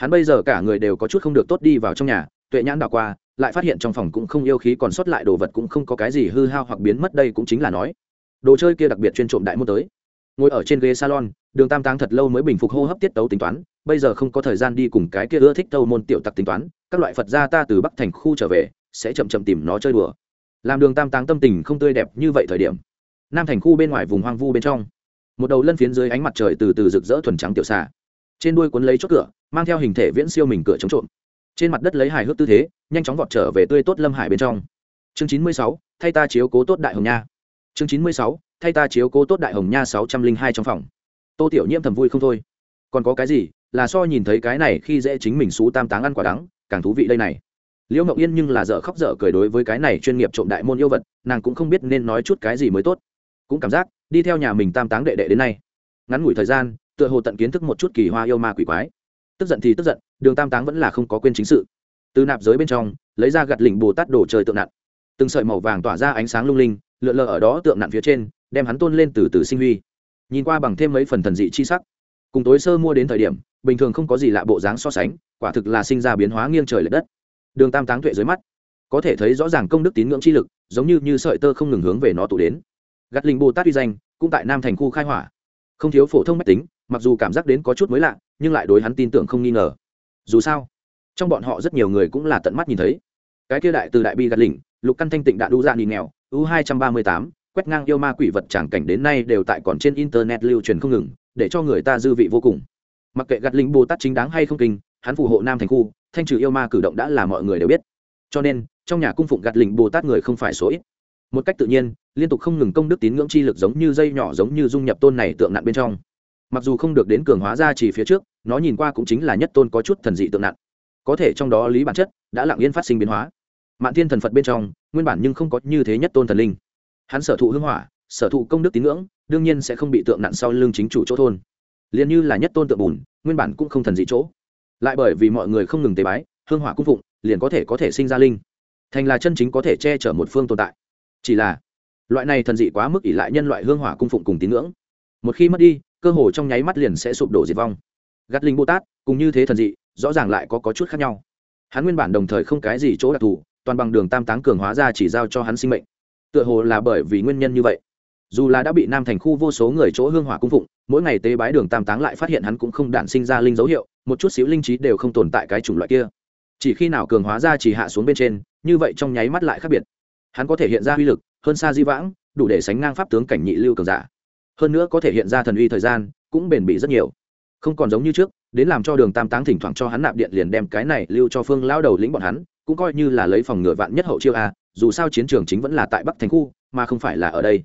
hắn bây giờ cả người đều có chút không được tốt đi vào trong nhà, tuệ nhãn đảo qua, lại phát hiện trong phòng cũng không yêu khí còn sót lại đồ vật cũng không có cái gì hư hao hoặc biến mất, đây cũng chính là nói. Đồ chơi kia đặc biệt chuyên trộm đại môn tới. Ngồi ở trên ghế salon, đường tam táng thật lâu mới bình phục hô hấp tiết tấu tính toán, bây giờ không có thời gian đi cùng cái kia ưa thích tâu môn tiểu tặc tính toán, các loại phật gia ta từ bắc thành khu trở về, sẽ chậm chậm tìm nó chơi đùa. Làm đường tam táng tâm tình không tươi đẹp như vậy thời điểm, nam thành khu bên ngoài vùng hoang vu bên trong, một đầu lân phiến dưới ánh mặt trời từ từ rực rỡ thuần trắng tiểu xà. Trên đuôi cuốn lấy chốt cửa mang theo hình thể viễn siêu mình cửa chống trộm. Trên mặt đất lấy hài hước tư thế, nhanh chóng vọt trở về tươi tốt lâm hải bên trong. Chương chín mươi sáu, thay ta chiếu cố tốt đại hồng nha. Chương chín mươi sáu, thay ta chiếu cố tốt đại hồng nha sáu trăm linh hai trong phòng. Tô tiểu nhiễm thầm vui không thôi. Còn có cái gì, là so nhìn thấy cái này khi dễ chính mình xú tam táng ăn quả đắng, càng thú vị đây này. Liễu ngọc yên nhưng là dở khóc dở cười đối với cái này chuyên nghiệp trộm đại môn yêu vật, nàng cũng không biết nên nói chút cái gì mới tốt. Cũng cảm giác, đi theo nhà mình tam táng đệ đệ đến nay. Ngắn ngủi thời gian, tựa hồ tận kiến thức một chút kỳ hoa yêu ma quỷ quái tức giận thì tức giận, đường tam táng vẫn là không có quên chính sự. Từ nạp giới bên trong, lấy ra gặt lỉnh bồ tát đổ trời tượng nặn từng sợi màu vàng tỏa ra ánh sáng lung linh, lượn lờ ở đó tượng nặn phía trên, đem hắn tôn lên từ từ sinh huy. Nhìn qua bằng thêm mấy phần thần dị chi sắc. Cùng tối sơ mua đến thời điểm, bình thường không có gì lạ bộ dáng so sánh, quả thực là sinh ra biến hóa nghiêng trời l ệ đất. Đường tam táng tuệ dưới mắt. Có thể thấy rõ ràng công đức tín ngưỡng chi lực, giống như như sợi tơ không ngừng hướng về nó tụ đến. Gặt linh bồ tát uy danh, cũng tại nam thành khu khai hỏa. Không thiếu phổ thông mách tính, mặc dù cảm giác đến có chút mới lạ nhưng lại đối hắn tin tưởng không nghi ngờ. Dù sao, trong bọn họ rất nhiều người cũng là tận mắt nhìn thấy. Cái kia đại từ đại bi gạt lỉnh, lục căn thanh tịnh đạn đu dạ nhìn nghèo, u hai trăm ba mươi tám, quét ngang yêu ma quỷ vật tràng cảnh đến nay đều tại còn trên internet lưu truyền không ngừng, để cho người ta dư vị vô cùng. Mặc kệ gạt linh bồ tát chính đáng hay không kinh, hắn phù hộ nam thành khu, thanh trừ yêu ma cử động đã là mọi người đều biết. Cho nên, trong nhà cung phụng gạt lình bồ tát người không phải số ít. Một cách tự nhiên, liên tục không ngừng công đức tín ngưỡng chi lực giống như dây nhỏ giống như dung nhập tôn này tượng nặng bên trong. Mặc dù không được đến cường hóa ra chỉ phía trước nó nhìn qua cũng chính là nhất tôn có chút thần dị tượng nặng có thể trong đó lý bản chất đã lặng yên phát sinh biến hóa. Mạn thiên thần phật bên trong, nguyên bản nhưng không có như thế nhất tôn thần linh. Hắn sở thụ hưng hỏa, sở thụ công đức tín ngưỡng, đương nhiên sẽ không bị tượng nặng sau lưng chính chủ chỗ thôn. Liền như là nhất tôn tượng bùn, nguyên bản cũng không thần dị chỗ. Lại bởi vì mọi người không ngừng tế bái, hương hỏa cung phụng, liền có thể có thể sinh ra linh. Thành là chân chính có thể che chở một phương tồn tại. Chỉ là, loại này thần dị quá mức ỷ lại nhân loại hương hỏa cung phụng cùng tín ngưỡng. Một khi mất đi, cơ hồ trong nháy mắt liền sẽ sụp đổ diệt vong gắt linh bồ tát cùng như thế thần dị rõ ràng lại có, có chút khác nhau. Hắn nguyên bản đồng thời không cái gì chỗ đặc thù toàn bằng đường tam táng cường hóa ra chỉ giao cho hắn sinh mệnh. Tựa hồ là bởi vì nguyên nhân như vậy. Dù là đã bị nam thành khu vô số người chỗ hương hỏa cung phụng mỗi ngày tế bái đường tam táng lại phát hiện hắn cũng không đản sinh ra linh dấu hiệu một chút xíu linh trí đều không tồn tại cái chủng loại kia. Chỉ khi nào cường hóa ra chỉ hạ xuống bên trên như vậy trong nháy mắt lại khác biệt. Hắn có thể hiện ra uy lực hơn xa di vãng đủ để sánh ngang pháp tướng cảnh nhị lưu cường giả. Hơn nữa có thể hiện ra thần uy thời gian cũng bền bỉ rất nhiều không còn giống như trước, đến làm cho đường tam táng thỉnh thoảng cho hắn nạp điện liền đem cái này lưu cho phương lao đầu lĩnh bọn hắn, cũng coi như là lấy phòng ngựa vạn nhất hậu chiêu a, dù sao chiến trường chính vẫn là tại bắc thành khu, mà không phải là ở đây.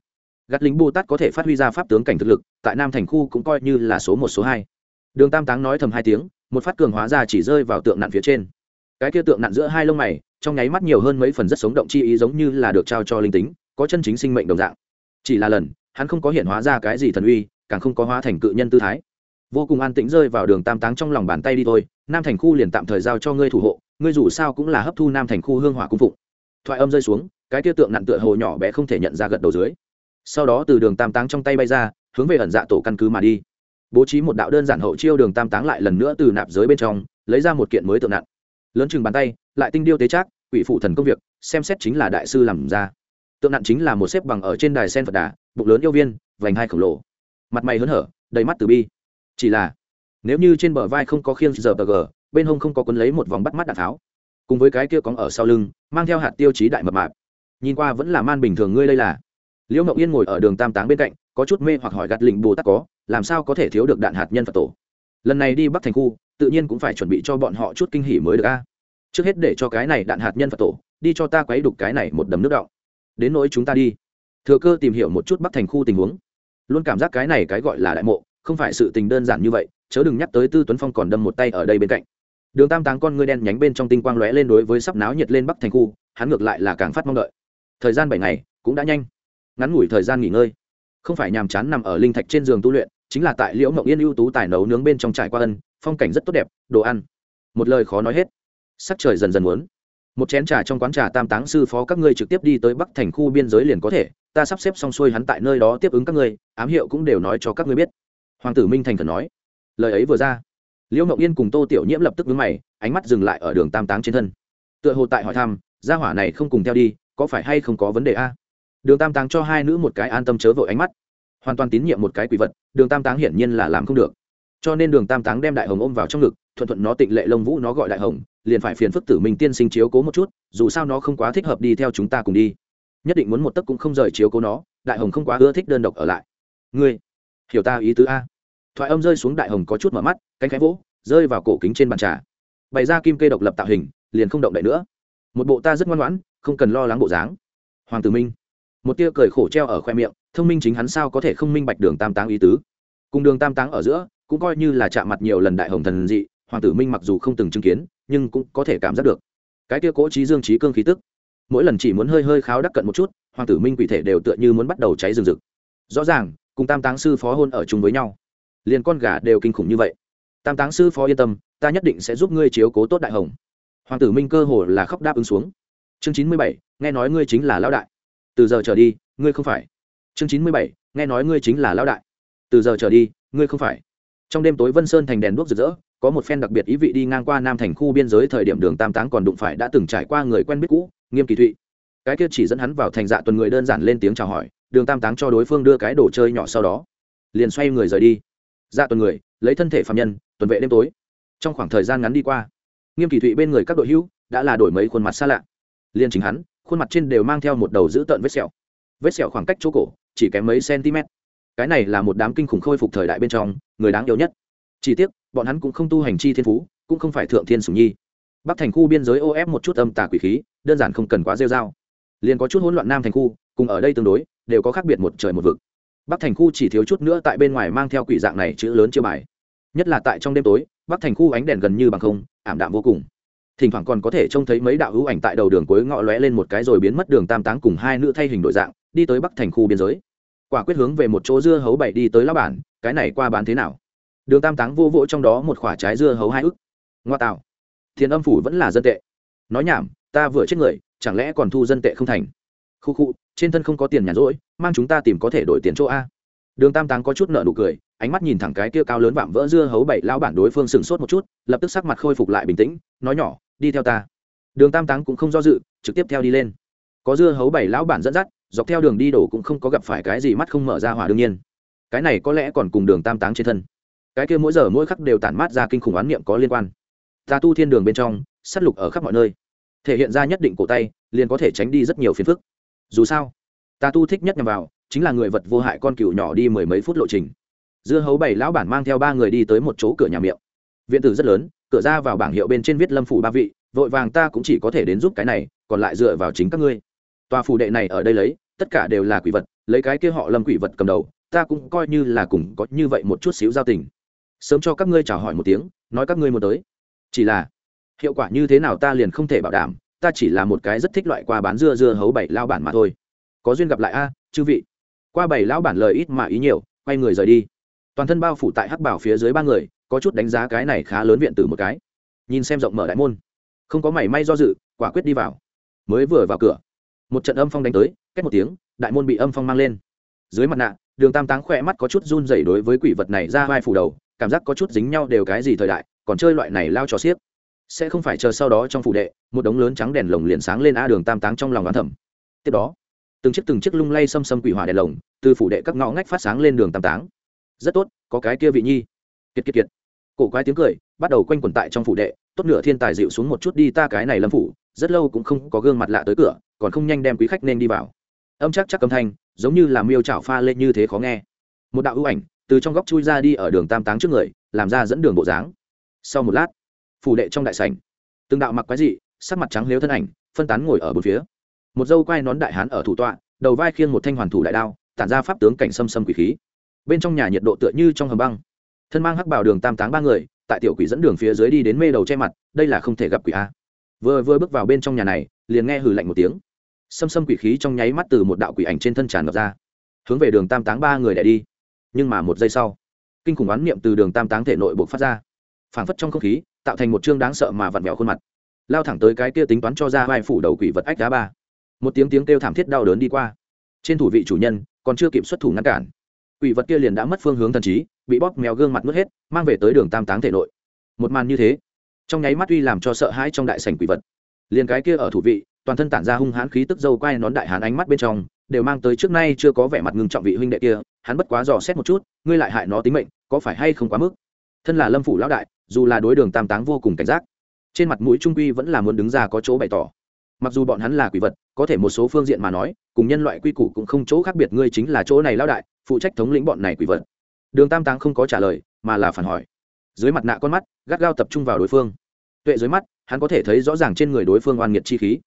Gắt lính bồ tát có thể phát huy ra pháp tướng cảnh thực lực, tại nam thành khu cũng coi như là số một, số hai. Đường tam táng nói thầm hai tiếng, một phát cường hóa ra chỉ rơi vào tượng nặn phía trên. Cái kia tượng nặn giữa hai lông mày, trong nháy mắt nhiều hơn mấy phần rất sống động chi ý giống như là được trao cho linh tính, có chân chính sinh mệnh đồng dạng. Chỉ là lần, hắn không có hiện hóa ra cái gì thần uy, càng không có hóa thành cự nhân tư thái vô cùng an tĩnh rơi vào đường tam táng trong lòng bàn tay đi thôi. Nam thành khu liền tạm thời giao cho ngươi thủ hộ, ngươi dù sao cũng là hấp thu nam thành khu hương hỏa cung phụng. Thoại âm rơi xuống, cái tiêu tượng nặn tựa hồ nhỏ bé không thể nhận ra gật đầu dưới. Sau đó từ đường tam táng trong tay bay ra, hướng về ẩn dạ tổ căn cứ mà đi. Bố trí một đạo đơn giản hậu chiêu đường tam táng lại lần nữa từ nạp giới bên trong, lấy ra một kiện mới tượng nặng lớn chừng bàn tay, lại tinh điêu tế trác, quỷ phụ thần công việc, xem xét chính là đại sư làm ra. Tượng nặng chính là một xếp bằng ở trên đài sen phật đà, bụng lớn yêu viên, vành hai khổng lồ. Mặt mày hớn hở, đầy mắt từ bi chỉ là, nếu như trên bờ vai không có khiêng giờ bờ gờ, bên hông không có quấn lấy một vòng bắt mắt đạn tháo. Cùng với cái kia cóng ở sau lưng, mang theo hạt tiêu chí đại mập mạp. Nhìn qua vẫn là man bình thường ngươi đây là. Liễu ngậu yên ngồi ở đường tam táng bên cạnh, có chút mê hoặc hỏi gạt lịnh bồ tát có, làm sao có thể thiếu được đạn hạt nhân phật tổ? Lần này đi bắc thành khu, tự nhiên cũng phải chuẩn bị cho bọn họ chút kinh hỉ mới được a. Trước hết để cho cái này đạn hạt nhân phật tổ, đi cho ta quấy đục cái này một đầm nước đọng. Đến nỗi chúng ta đi. Thừa cơ tìm hiểu một chút bắc thành khu tình huống. Luôn cảm giác cái này cái gọi là đại mộ không phải sự tình đơn giản như vậy, chớ đừng nhắc tới tư tuấn phong còn đâm một tay ở đây bên cạnh. Đường tam táng con ngươi đen nhánh bên trong tinh quang lóe lên đối với sắp náo nhiệt lên bắc thành khu, hắn ngược lại là càng phát mong đợi. Thời gian bảy ngày, cũng đã nhanh. Ngắn ngủi thời gian nghỉ ngơi. Không phải nhàm chán nằm ở linh thạch trên giường tu luyện, chính là tại liễu mộng yên ưu tú tài nấu nướng bên trong trải qua ân, phong cảnh rất tốt đẹp, đồ ăn. Một lời khó nói hết. Sắc trời dần dần muốn một chén trà trong quán trà tam táng sư phó các ngươi trực tiếp đi tới bắc thành khu biên giới liền có thể, ta sắp xếp xong xuôi hắn tại nơi đó tiếp ứng các ngươi, ám hiệu cũng đều nói cho các ngươi biết hoàng tử minh thành khẩn nói, lời ấy vừa ra, liễu mộng yên cùng tô tiểu nhiễm lập tức vướng mày, ánh mắt dừng lại ở đường tam táng trên thân. Tựa hồ tại hỏi thăm, gia hỏa này không cùng theo đi, có phải hay không có vấn đề a? Đường tam táng cho hai nữ một cái an tâm chớ vội ánh mắt. Hoàn toàn tín nhiệm một cái quỷ vật, đường tam táng hiển nhiên là làm không được. Cho nên đường tam táng đem đại hồng ôm vào trong ngực, thuận thuận nó tịnh lệ lông vũ nó gọi đại hồng, liền phải phiền phức tử mình tiên sinh chiếu cố một chút, dù sao nó không quá thích hợp đi theo chúng ta cùng đi. Nhất định muốn một tấc cũng không rời chiếu cố nó, đại hồng không quá ưa thích đơn độc ở lại. Ngươi, hiểu ta ý tứ a thoại âm rơi xuống đại hồng có chút mở mắt, cánh khẽ vỗ, rơi vào cổ kính trên bàn trà. Bày ra kim kê độc lập tạo hình, liền không động đậy nữa. Một bộ ta rất ngoan ngoãn, không cần lo lắng bộ dáng. Hoàng tử minh. Một tia cười khổ treo ở khoe miệng, thông minh chính hắn sao có thể không minh bạch đường tam táng ý tứ. Cùng đường tam táng ở giữa, cũng coi như là chạm mặt nhiều lần đại hồng thần dị, hoàng tử minh mặc dù không từng chứng kiến, nhưng cũng có thể cảm giác được. Cái tia cỗ trí dương trí cương khí tức. Mỗi lần chỉ muốn hơi hơi kháo đắc cận một chút, hoàng tử minh quỷ thể đều tựa như muốn bắt đầu cháy rừng rực. Rõ ràng, cùng tam táng sư phó hôn ở chung với nhau liền con gà đều kinh khủng như vậy. Tam táng sư phó yên tâm, ta nhất định sẽ giúp ngươi chiếu cố tốt đại hồng. Hoàng tử minh cơ hồ là khóc đáp ứng xuống. Chương chín mươi bảy, nghe nói ngươi chính là lão đại. Từ giờ trở đi, ngươi không phải. Chương chín mươi bảy, nghe nói ngươi chính là lão đại. Từ giờ trở đi, ngươi không phải. Trong đêm tối vân sơn thành đèn đuốc rực rỡ, có một phen đặc biệt ý vị đi ngang qua nam thành khu biên giới thời điểm đường tam táng còn đụng phải đã từng trải qua người quen biết cũ, nghiêm kỳ thụy. Cái kia chỉ dẫn hắn vào thành dạ tuần người đơn giản lên tiếng chào hỏi, đường tam táng cho đối phương đưa cái đồ chơi nhỏ sau đó. Liền xoay người rời đi dạ tuần người, lấy thân thể phạm nhân, tuần vệ đêm tối. Trong khoảng thời gian ngắn đi qua, nghiêm kỳ thụy bên người các đội hữu đã là đổi mấy khuôn mặt xa lạ. Liền chính hắn, khuôn mặt trên đều mang theo một đầu dữ tợn vết sẹo. Vết sẹo khoảng cách chỗ cổ, chỉ kém mấy cm cái này là một đám kinh khủng khôi phục thời đại bên trong, người đáng yêu nhất. Chỉ tiếc, bọn hắn cũng không tu hành chi thiên phú, cũng không phải thượng thiên sùng nhi. Bắc thành khu biên giới ô ép một chút âm tà quỷ khí, đơn giản không cần quá rêu dao liền có chút hỗn loạn nam thành khu, cùng ở đây tương đối, đều có khác biệt một trời một vực bắc thành khu chỉ thiếu chút nữa tại bên ngoài mang theo quỷ dạng này chữ lớn chiêu bài. Nhất là tại trong đêm tối, bắc thành khu ánh đèn gần như bằng không, ảm đạm vô cùng. Thỉnh thoảng còn có thể trông thấy mấy đạo hữu ảnh tại đầu đường cuối ngõ lóe lên một cái rồi biến mất đường tam táng cùng hai nữ thay hình đổi dạng, đi tới bắc thành khu biên giới. Quả quyết hướng về một chỗ dưa hấu bảy đi tới lao bản, cái này qua bán thế nào? Đường tam táng vô vỗ trong đó một khoả trái dưa hấu hai ức. Ngoa tạo. Thiền âm phủ vẫn là dân tệ. Nói nhảm, ta vừa chết người, chẳng lẽ còn thu dân tệ không thành? Khu khu, trên thân không có tiền nhàn rỗi, mang chúng ta tìm có thể đổi tiền chỗ a. Đường tam táng có chút nợ nụ cười, ánh mắt nhìn thẳng cái kia cao lớn vạm vỡ dưa hấu bảy lao bản đối phương sừng sốt một chút, lập tức sắc mặt khôi phục lại bình tĩnh, nói nhỏ, đi theo ta. Đường tam táng cũng không do dự, trực tiếp theo đi lên. Có dưa hấu bảy lão bản dẫn dắt, dọc theo đường đi đổ cũng không có gặp phải cái gì mắt không mở ra hỏa đương nhiên. Cái này có lẽ còn cùng đường tam táng trên thân. Cái kia mỗi giờ mỗi khắc đều tản mát ra kinh khủng oán niệm có liên quan. Ta tu thiên đường bên trong s á t lục ở khắp mọi nơi. Thể hiện ra nhất định cổ tay, liền có thể tránh đi rất nhiều phiền phức dù sao, ta tu thích nhất nhằm vào, chính là người vật vô hại con cừu nhỏ đi mười mấy phút lộ trình. Dưa hấu bảy lão bản mang theo ba người đi tới một chỗ cửa nhà miệng. Viện tử rất lớn, cửa ra vào bảng hiệu bên trên viết lâm phủ ba vị, vội vàng ta cũng chỉ có thể đến giúp cái này, còn lại dựa vào chính các ngươi. Tòa phủ đệ này ở đây lấy, tất cả đều là quỷ vật, lấy cái kia họ lâm quỷ vật cầm đầu, ta cũng coi như là cùng có như vậy một chút xíu giao tình. Sớm cho các ngươi chào hỏi một tiếng, nói các ngươi muốn tới. Chỉ là, hiệu quả như thế nào ta liền không thể bảo đảm ta chỉ là một cái rất thích loại qua bán dưa dưa hấu bảy lao bản mà thôi. Có duyên gặp lại a, chư vị. Qua bảy lão bản lời ít mà ý nhiều, quay người rời đi. Toàn thân bao phủ tại hắc bảo phía dưới ba người, có chút đánh giá cái này khá lớn viện tử một cái. Nhìn xem rộng mở đại môn. Không có mảy may do dự, quả quyết đi vào. Mới vừa vào cửa, một trận âm phong đánh tới cách một tiếng, đại môn bị âm phong mang lên. Dưới mặt nạ, đường tam táng khỏe mắt có chút run rẩy đối với quỷ vật này ra vai phủ đầu, cảm giác có chút dính nhau đều cái gì thời đại, còn chơi loại này lao trò xiếc sẽ không phải chờ sau đó trong phủ đệ, một đống lớn trắng đèn lồng liền sáng lên a đường tam táng trong lòng đoán thẩm tiếp đó, từng chiếc từng chiếc lung lay xâm xâm quỷ hỏa đèn lồng từ phủ đệ các ngõ ngách phát sáng lên đường tam táng. Rất tốt, có cái kia vị nhi. Kiệt kiệt kiệt. Cổ quái tiếng cười, bắt đầu quanh quẩn tại trong phủ đệ, tốt nửa thiên tài dịu xuống một chút đi ta cái này lâm phủ, rất lâu cũng không có gương mặt lạ tới cửa, còn không nhanh đem quý khách nên đi vào. Âm chắc chắc âm thanh, giống như là miêu chảo pha lên như thế khó nghe. Một đạo ưu ảnh, từ trong góc chui ra đi ở đường tam táng trước người, làm ra dẫn đường bộ dáng. Sau một lát phủ đệ trong đại sảnh. Từng đạo mặc quái dị, sắc mặt trắng lếu thân ảnh, phân tán ngồi ở bốn phía. Một dâu quai nón đại hán ở thủ tọa, đầu vai khiêng một thanh hoàn thủ đại đao, tản ra pháp tướng cảnh xâm xâm quỷ khí. Bên trong nhà nhiệt độ tựa như trong hầm băng. Thân mang hắc bảo đường tam táng ba người, tại tiểu quỷ dẫn đường phía dưới đi đến mê đầu che mặt, đây là không thể gặp quỷ a. Vừa vừa bước vào bên trong nhà này, liền nghe hừ lạnh một tiếng. Xâm xâm quỷ khí trong nháy mắt từ một đạo quỷ ảnh trên thân tràn ngập ra. Hướng về đường tam táng ba người đẻ đi. Nhưng mà một giây sau, kinh khủng oán niệm từ đường tam táng thể nội buộc phát ra. Phảng phất trong không khí tạo thành một chương đáng sợ mà vặn vẹo khuôn mặt. Lao thẳng tới cái kia tính toán cho ra vai phủ đầu quỷ vật ách đá ba. Một tiếng tiếng kêu thảm thiết đau đớn đi qua. Trên thủ vị chủ nhân còn chưa kịp xuất thủ ngăn cản, quỷ vật kia liền đã mất phương hướng thần trí, bị bóp mèo gương mặt mất hết, mang về tới đường tam táng thể nội. Một màn như thế, trong nháy mắt uy làm cho sợ hãi trong đại sảnh quỷ vật. Liền cái kia ở thủ vị, toàn thân tản ra hung hãn khí tức dâu quai nón đại hán ánh mắt bên trong, đều mang tới trước nay chưa có vẻ mặt ngưng trọng vị huynh đệ kia, hắn bất quá dò xét một chút, ngươi lại hại nó tính mệnh, có phải hay không quá mức? Thân là lâm phủ lão đại, dù là đối đường tam táng vô cùng cảnh giác, trên mặt mũi trung quy vẫn là muốn đứng ra có chỗ bày tỏ. Mặc dù bọn hắn là quỷ vật, có thể một số phương diện mà nói, cùng nhân loại quy củ cũng không chỗ khác biệt, ngươi chính là chỗ này lão đại, phụ trách thống lĩnh bọn này quỷ vật. Đường tam táng không có trả lời, mà là phản hỏi. Dưới mặt nạ con mắt, gắt gao tập trung vào đối phương. Tuệ dưới mắt, hắn có thể thấy rõ ràng trên người đối phương oan nghiệt chi khí.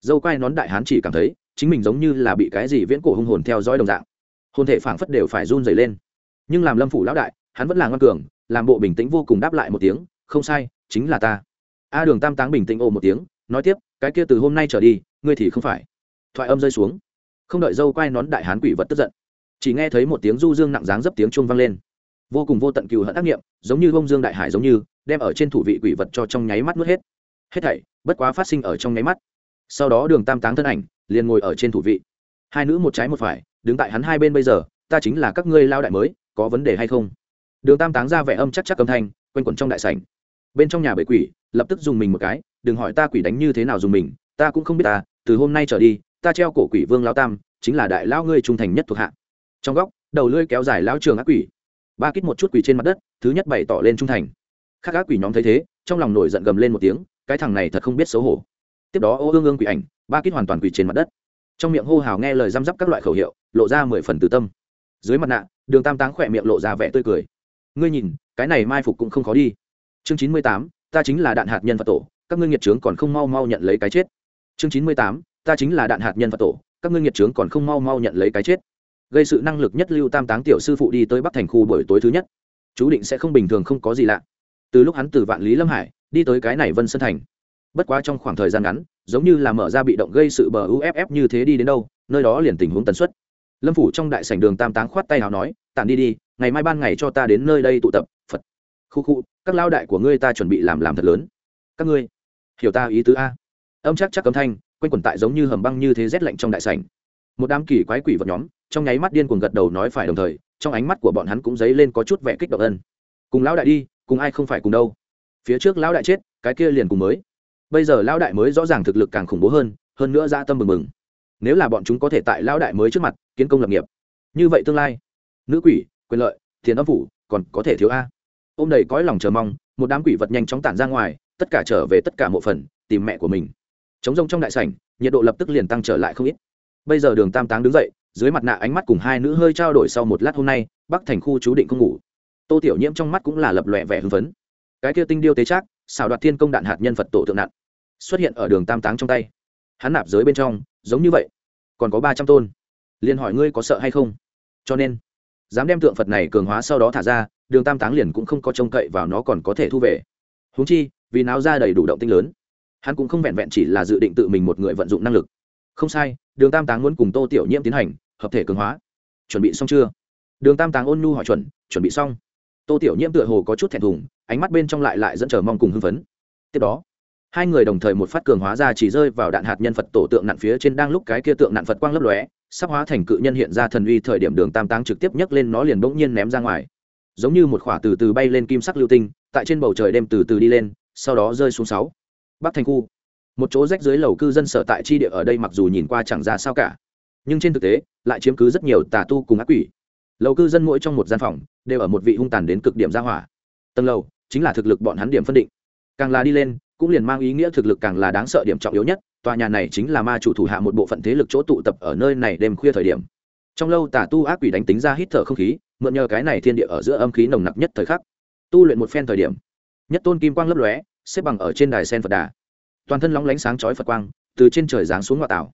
Dâu quai nón đại hắn chỉ cảm thấy, chính mình giống như là bị cái gì viễn cổ hung hồn theo dõi đồng dạng. Hồn thể phảng phất đều phải run dày lên. Nhưng làm lâm phủ lão đại hắn vẫn là ngoan cường, làm bộ bình tĩnh vô cùng đáp lại một tiếng, không sai, chính là ta. A đường tam táng bình tĩnh ồ một tiếng, nói tiếp, cái kia từ hôm nay trở đi, ngươi thì không phải. Thoại âm rơi xuống. Không đợi dâu quay nón đại hán quỷ vật tức giận, chỉ nghe thấy một tiếng du dương nặng dáng dấp tiếng chuông vang lên. Vô cùng vô tận cừu hận ác nghiệm, giống như bông dương đại hải giống như, đem ở trên thủ vị quỷ vật cho trong nháy mắt nuốt hết. Hết thảy, bất quá phát sinh ở trong nháy mắt. Sau đó đường tam táng thân ảnh, liền ngồi ở trên thủ vị. Hai nữ một trái một phải, đứng tại hắn hai bên bây giờ, ta chính là các ngươi lao đại mới, có vấn đề hay không? Đường tam táng ra vẻ âm chắc chắc âm thanh, quanh quẩn trong đại sảnh. Bên trong nhà bệ quỷ, lập tức dùng mình một cái, đừng hỏi ta quỷ đánh như thế nào dùng mình, ta cũng không biết ta, từ hôm nay trở đi, ta treo cổ quỷ vương lao tam, chính là đại lao ngươi trung thành nhất thuộc hạ. Trong góc, đầu lưỡi kéo dài lao trường ác quỷ. Ba kít một chút quỷ trên mặt đất, thứ nhất bày tỏ lên trung thành. Khác ác quỷ nhóm thấy thế, trong lòng nổi giận gầm lên một tiếng, cái thằng này thật không biết xấu hổ. Tiếp đó ô ương ương quỷ ảnh, ba kít hoàn toàn quỷ trên mặt đất. Trong miệng hô hào nghe lời răm rắp các loại khẩu hiệu, lộ ra mười phần từ tâm. Dưới mặt nạ, đường tam táng khỏe miệng lộ ra vẻ tươi cười ngươi nhìn, cái này mai phục cũng không khó đi. Chương chín mươi tám, ta chính là đạn hạt nhân phật tổ, các ngươi nghiệt trướng còn không mau mau nhận lấy cái chết. Chương chín mươi tám, ta chính là đạn hạt nhân phật tổ, các ngươi nghiệt trướng còn không mau mau nhận lấy cái chết. Gây sự năng lực nhất lưu tam táng tiểu sư phụ đi tới bắc thành khu buổi tối thứ nhất. Chú định sẽ không bình thường, không có gì lạ. Từ lúc hắn từ vạn lý lâm hải, đi tới cái này vân sơn thành. Bất quá trong khoảng thời gian ngắn, giống như là mở ra bị động gây sự bờ uff như thế đi đến đâu, nơi đó liền tình huống tần suất lâm phủ trong đại sảnh đường tam táng khoát tay nào nói, tản đi đi, ngày mai ban ngày cho ta đến nơi đây tụ tập. Phật. Khu khu, các lao đại của ngươi ta chuẩn bị làm làm thật lớn. Các ngươi? Hiểu ta ý tứ a? Âm chắc chắc cấm thanh, quanh quẩn tại giống như hầm băng như thế rét lạnh trong đại sảnh. Một đám kỳ quái quỷ vật nhóm, trong nháy mắt điên cuồng gật đầu nói phải đồng thời, trong ánh mắt của bọn hắn cũng dấy lên có chút vẻ kích động ân. Cùng lão đại đi, cùng ai không phải cùng đâu. Phía trước lão đại chết, cái kia liền cùng mới. Bây giờ lão đại mới rõ ràng thực lực càng khủng bố hơn hơn nữa ra tâm mừng mừng nếu là bọn chúng có thể tại lão đại mới trước mặt kiến công lập nghiệp. Như vậy tương lai, nữ quỷ, quyền lợi, tiền âm phủ còn có thể thiếu a. Ô m đầy cõi lòng chờ mong, một đám quỷ vật nhanh chóng tản ra ngoài, tất cả trở về tất cả mộ phần, tìm mẹ của mình. Chống rông trong đại sảnh, nhiệt độ lập tức liền tăng trở lại không ít. Bây giờ đường tam táng đứng dậy, dưới mặt nạ ánh mắt cùng hai nữ hơi trao đổi sau một lát hôm nay, bắc thành khu chú định không ngủ. Tô tiểu nhiễm trong mắt cũng là lập lòe vẻ hưng phấn. Cái kia tinh điêu tế trác, xào đoạt thiên công đạn hạt nhân phật tổ tượng nạn xuất hiện ở đường tam táng trong tay hắn nạp giới bên trong, giống như vậy. Còn có ba trăm tôn. Liền hỏi ngươi có sợ hay không? Cho nên, dám đem tượng phật này cường hóa sau đó thả ra, đường tam táng liền cũng không có trông cậy vào nó còn có thể thu về. Húng chi, vì náo ra đầy đủ động tinh lớn, hắn cũng không vẹn vẹn chỉ là dự định tự mình một người vận dụng năng lực. Không sai, đường tam táng muốn cùng tô tiểu nhiễm tiến hành hợp thể cường hóa. Chuẩn bị xong chưa? Đường tam táng ôn nhu hỏi chuẩn chuẩn bị xong. Tô tiểu nhiễm tựa hồ có chút thẹn thùng, ánh mắt bên trong lại lại dẫn chờ mong cùng hưng phấn. Tiếp đó hai người đồng thời một phát cường hóa ra chỉ rơi vào đạn hạt nhân phật tổ tượng nạn phía trên đang lúc cái kia tượng nạn phật quang lấp lóe, sắp hóa thành cự nhân hiện ra thần uy thời điểm đường tam táng trực tiếp nhấc lên nó liền bỗng nhiên ném ra ngoài. Giống như một khỏa từ từ bay lên kim sắc lưu tinh, tại trên bầu trời đêm từ từ đi lên, sau đó rơi xuống sáu. Bắc thành khu. Một chỗ rách dưới lầu cư dân sở tại chi địa ở đây mặc dù nhìn qua chẳng ra sao cả. Nhưng trên thực tế, lại chiếm cứ rất nhiều tà tu cùng ác quỷ. Lầu cư dân mỗi trong một gian phòng, đều ở một vị hung tàn đến cực điểm ra hỏa. Tầng lầu, chính là thực lực bọn hắn điểm phân định. Càng là đi lên cũng liền mang ý nghĩa thực lực càng là đáng sợ điểm trọng yếu nhất, tòa nhà này chính là ma chủ thủ hạ một bộ phận thế lực chỗ tụ tập ở nơi này đêm khuya thời điểm. Trong lâu tà tu ác quỷ đánh tính ra hít thở không khí, mượn nhờ cái này thiên địa ở giữa âm khí nồng nặc nhất thời khắc. Tu luyện một phen thời điểm, nhất tôn kim quang lấp lóe, xếp bằng ở trên đài sen phật đà. Toàn thân lóng lánh sáng chói phật quang, từ trên trời giáng xuống ngoại tảo.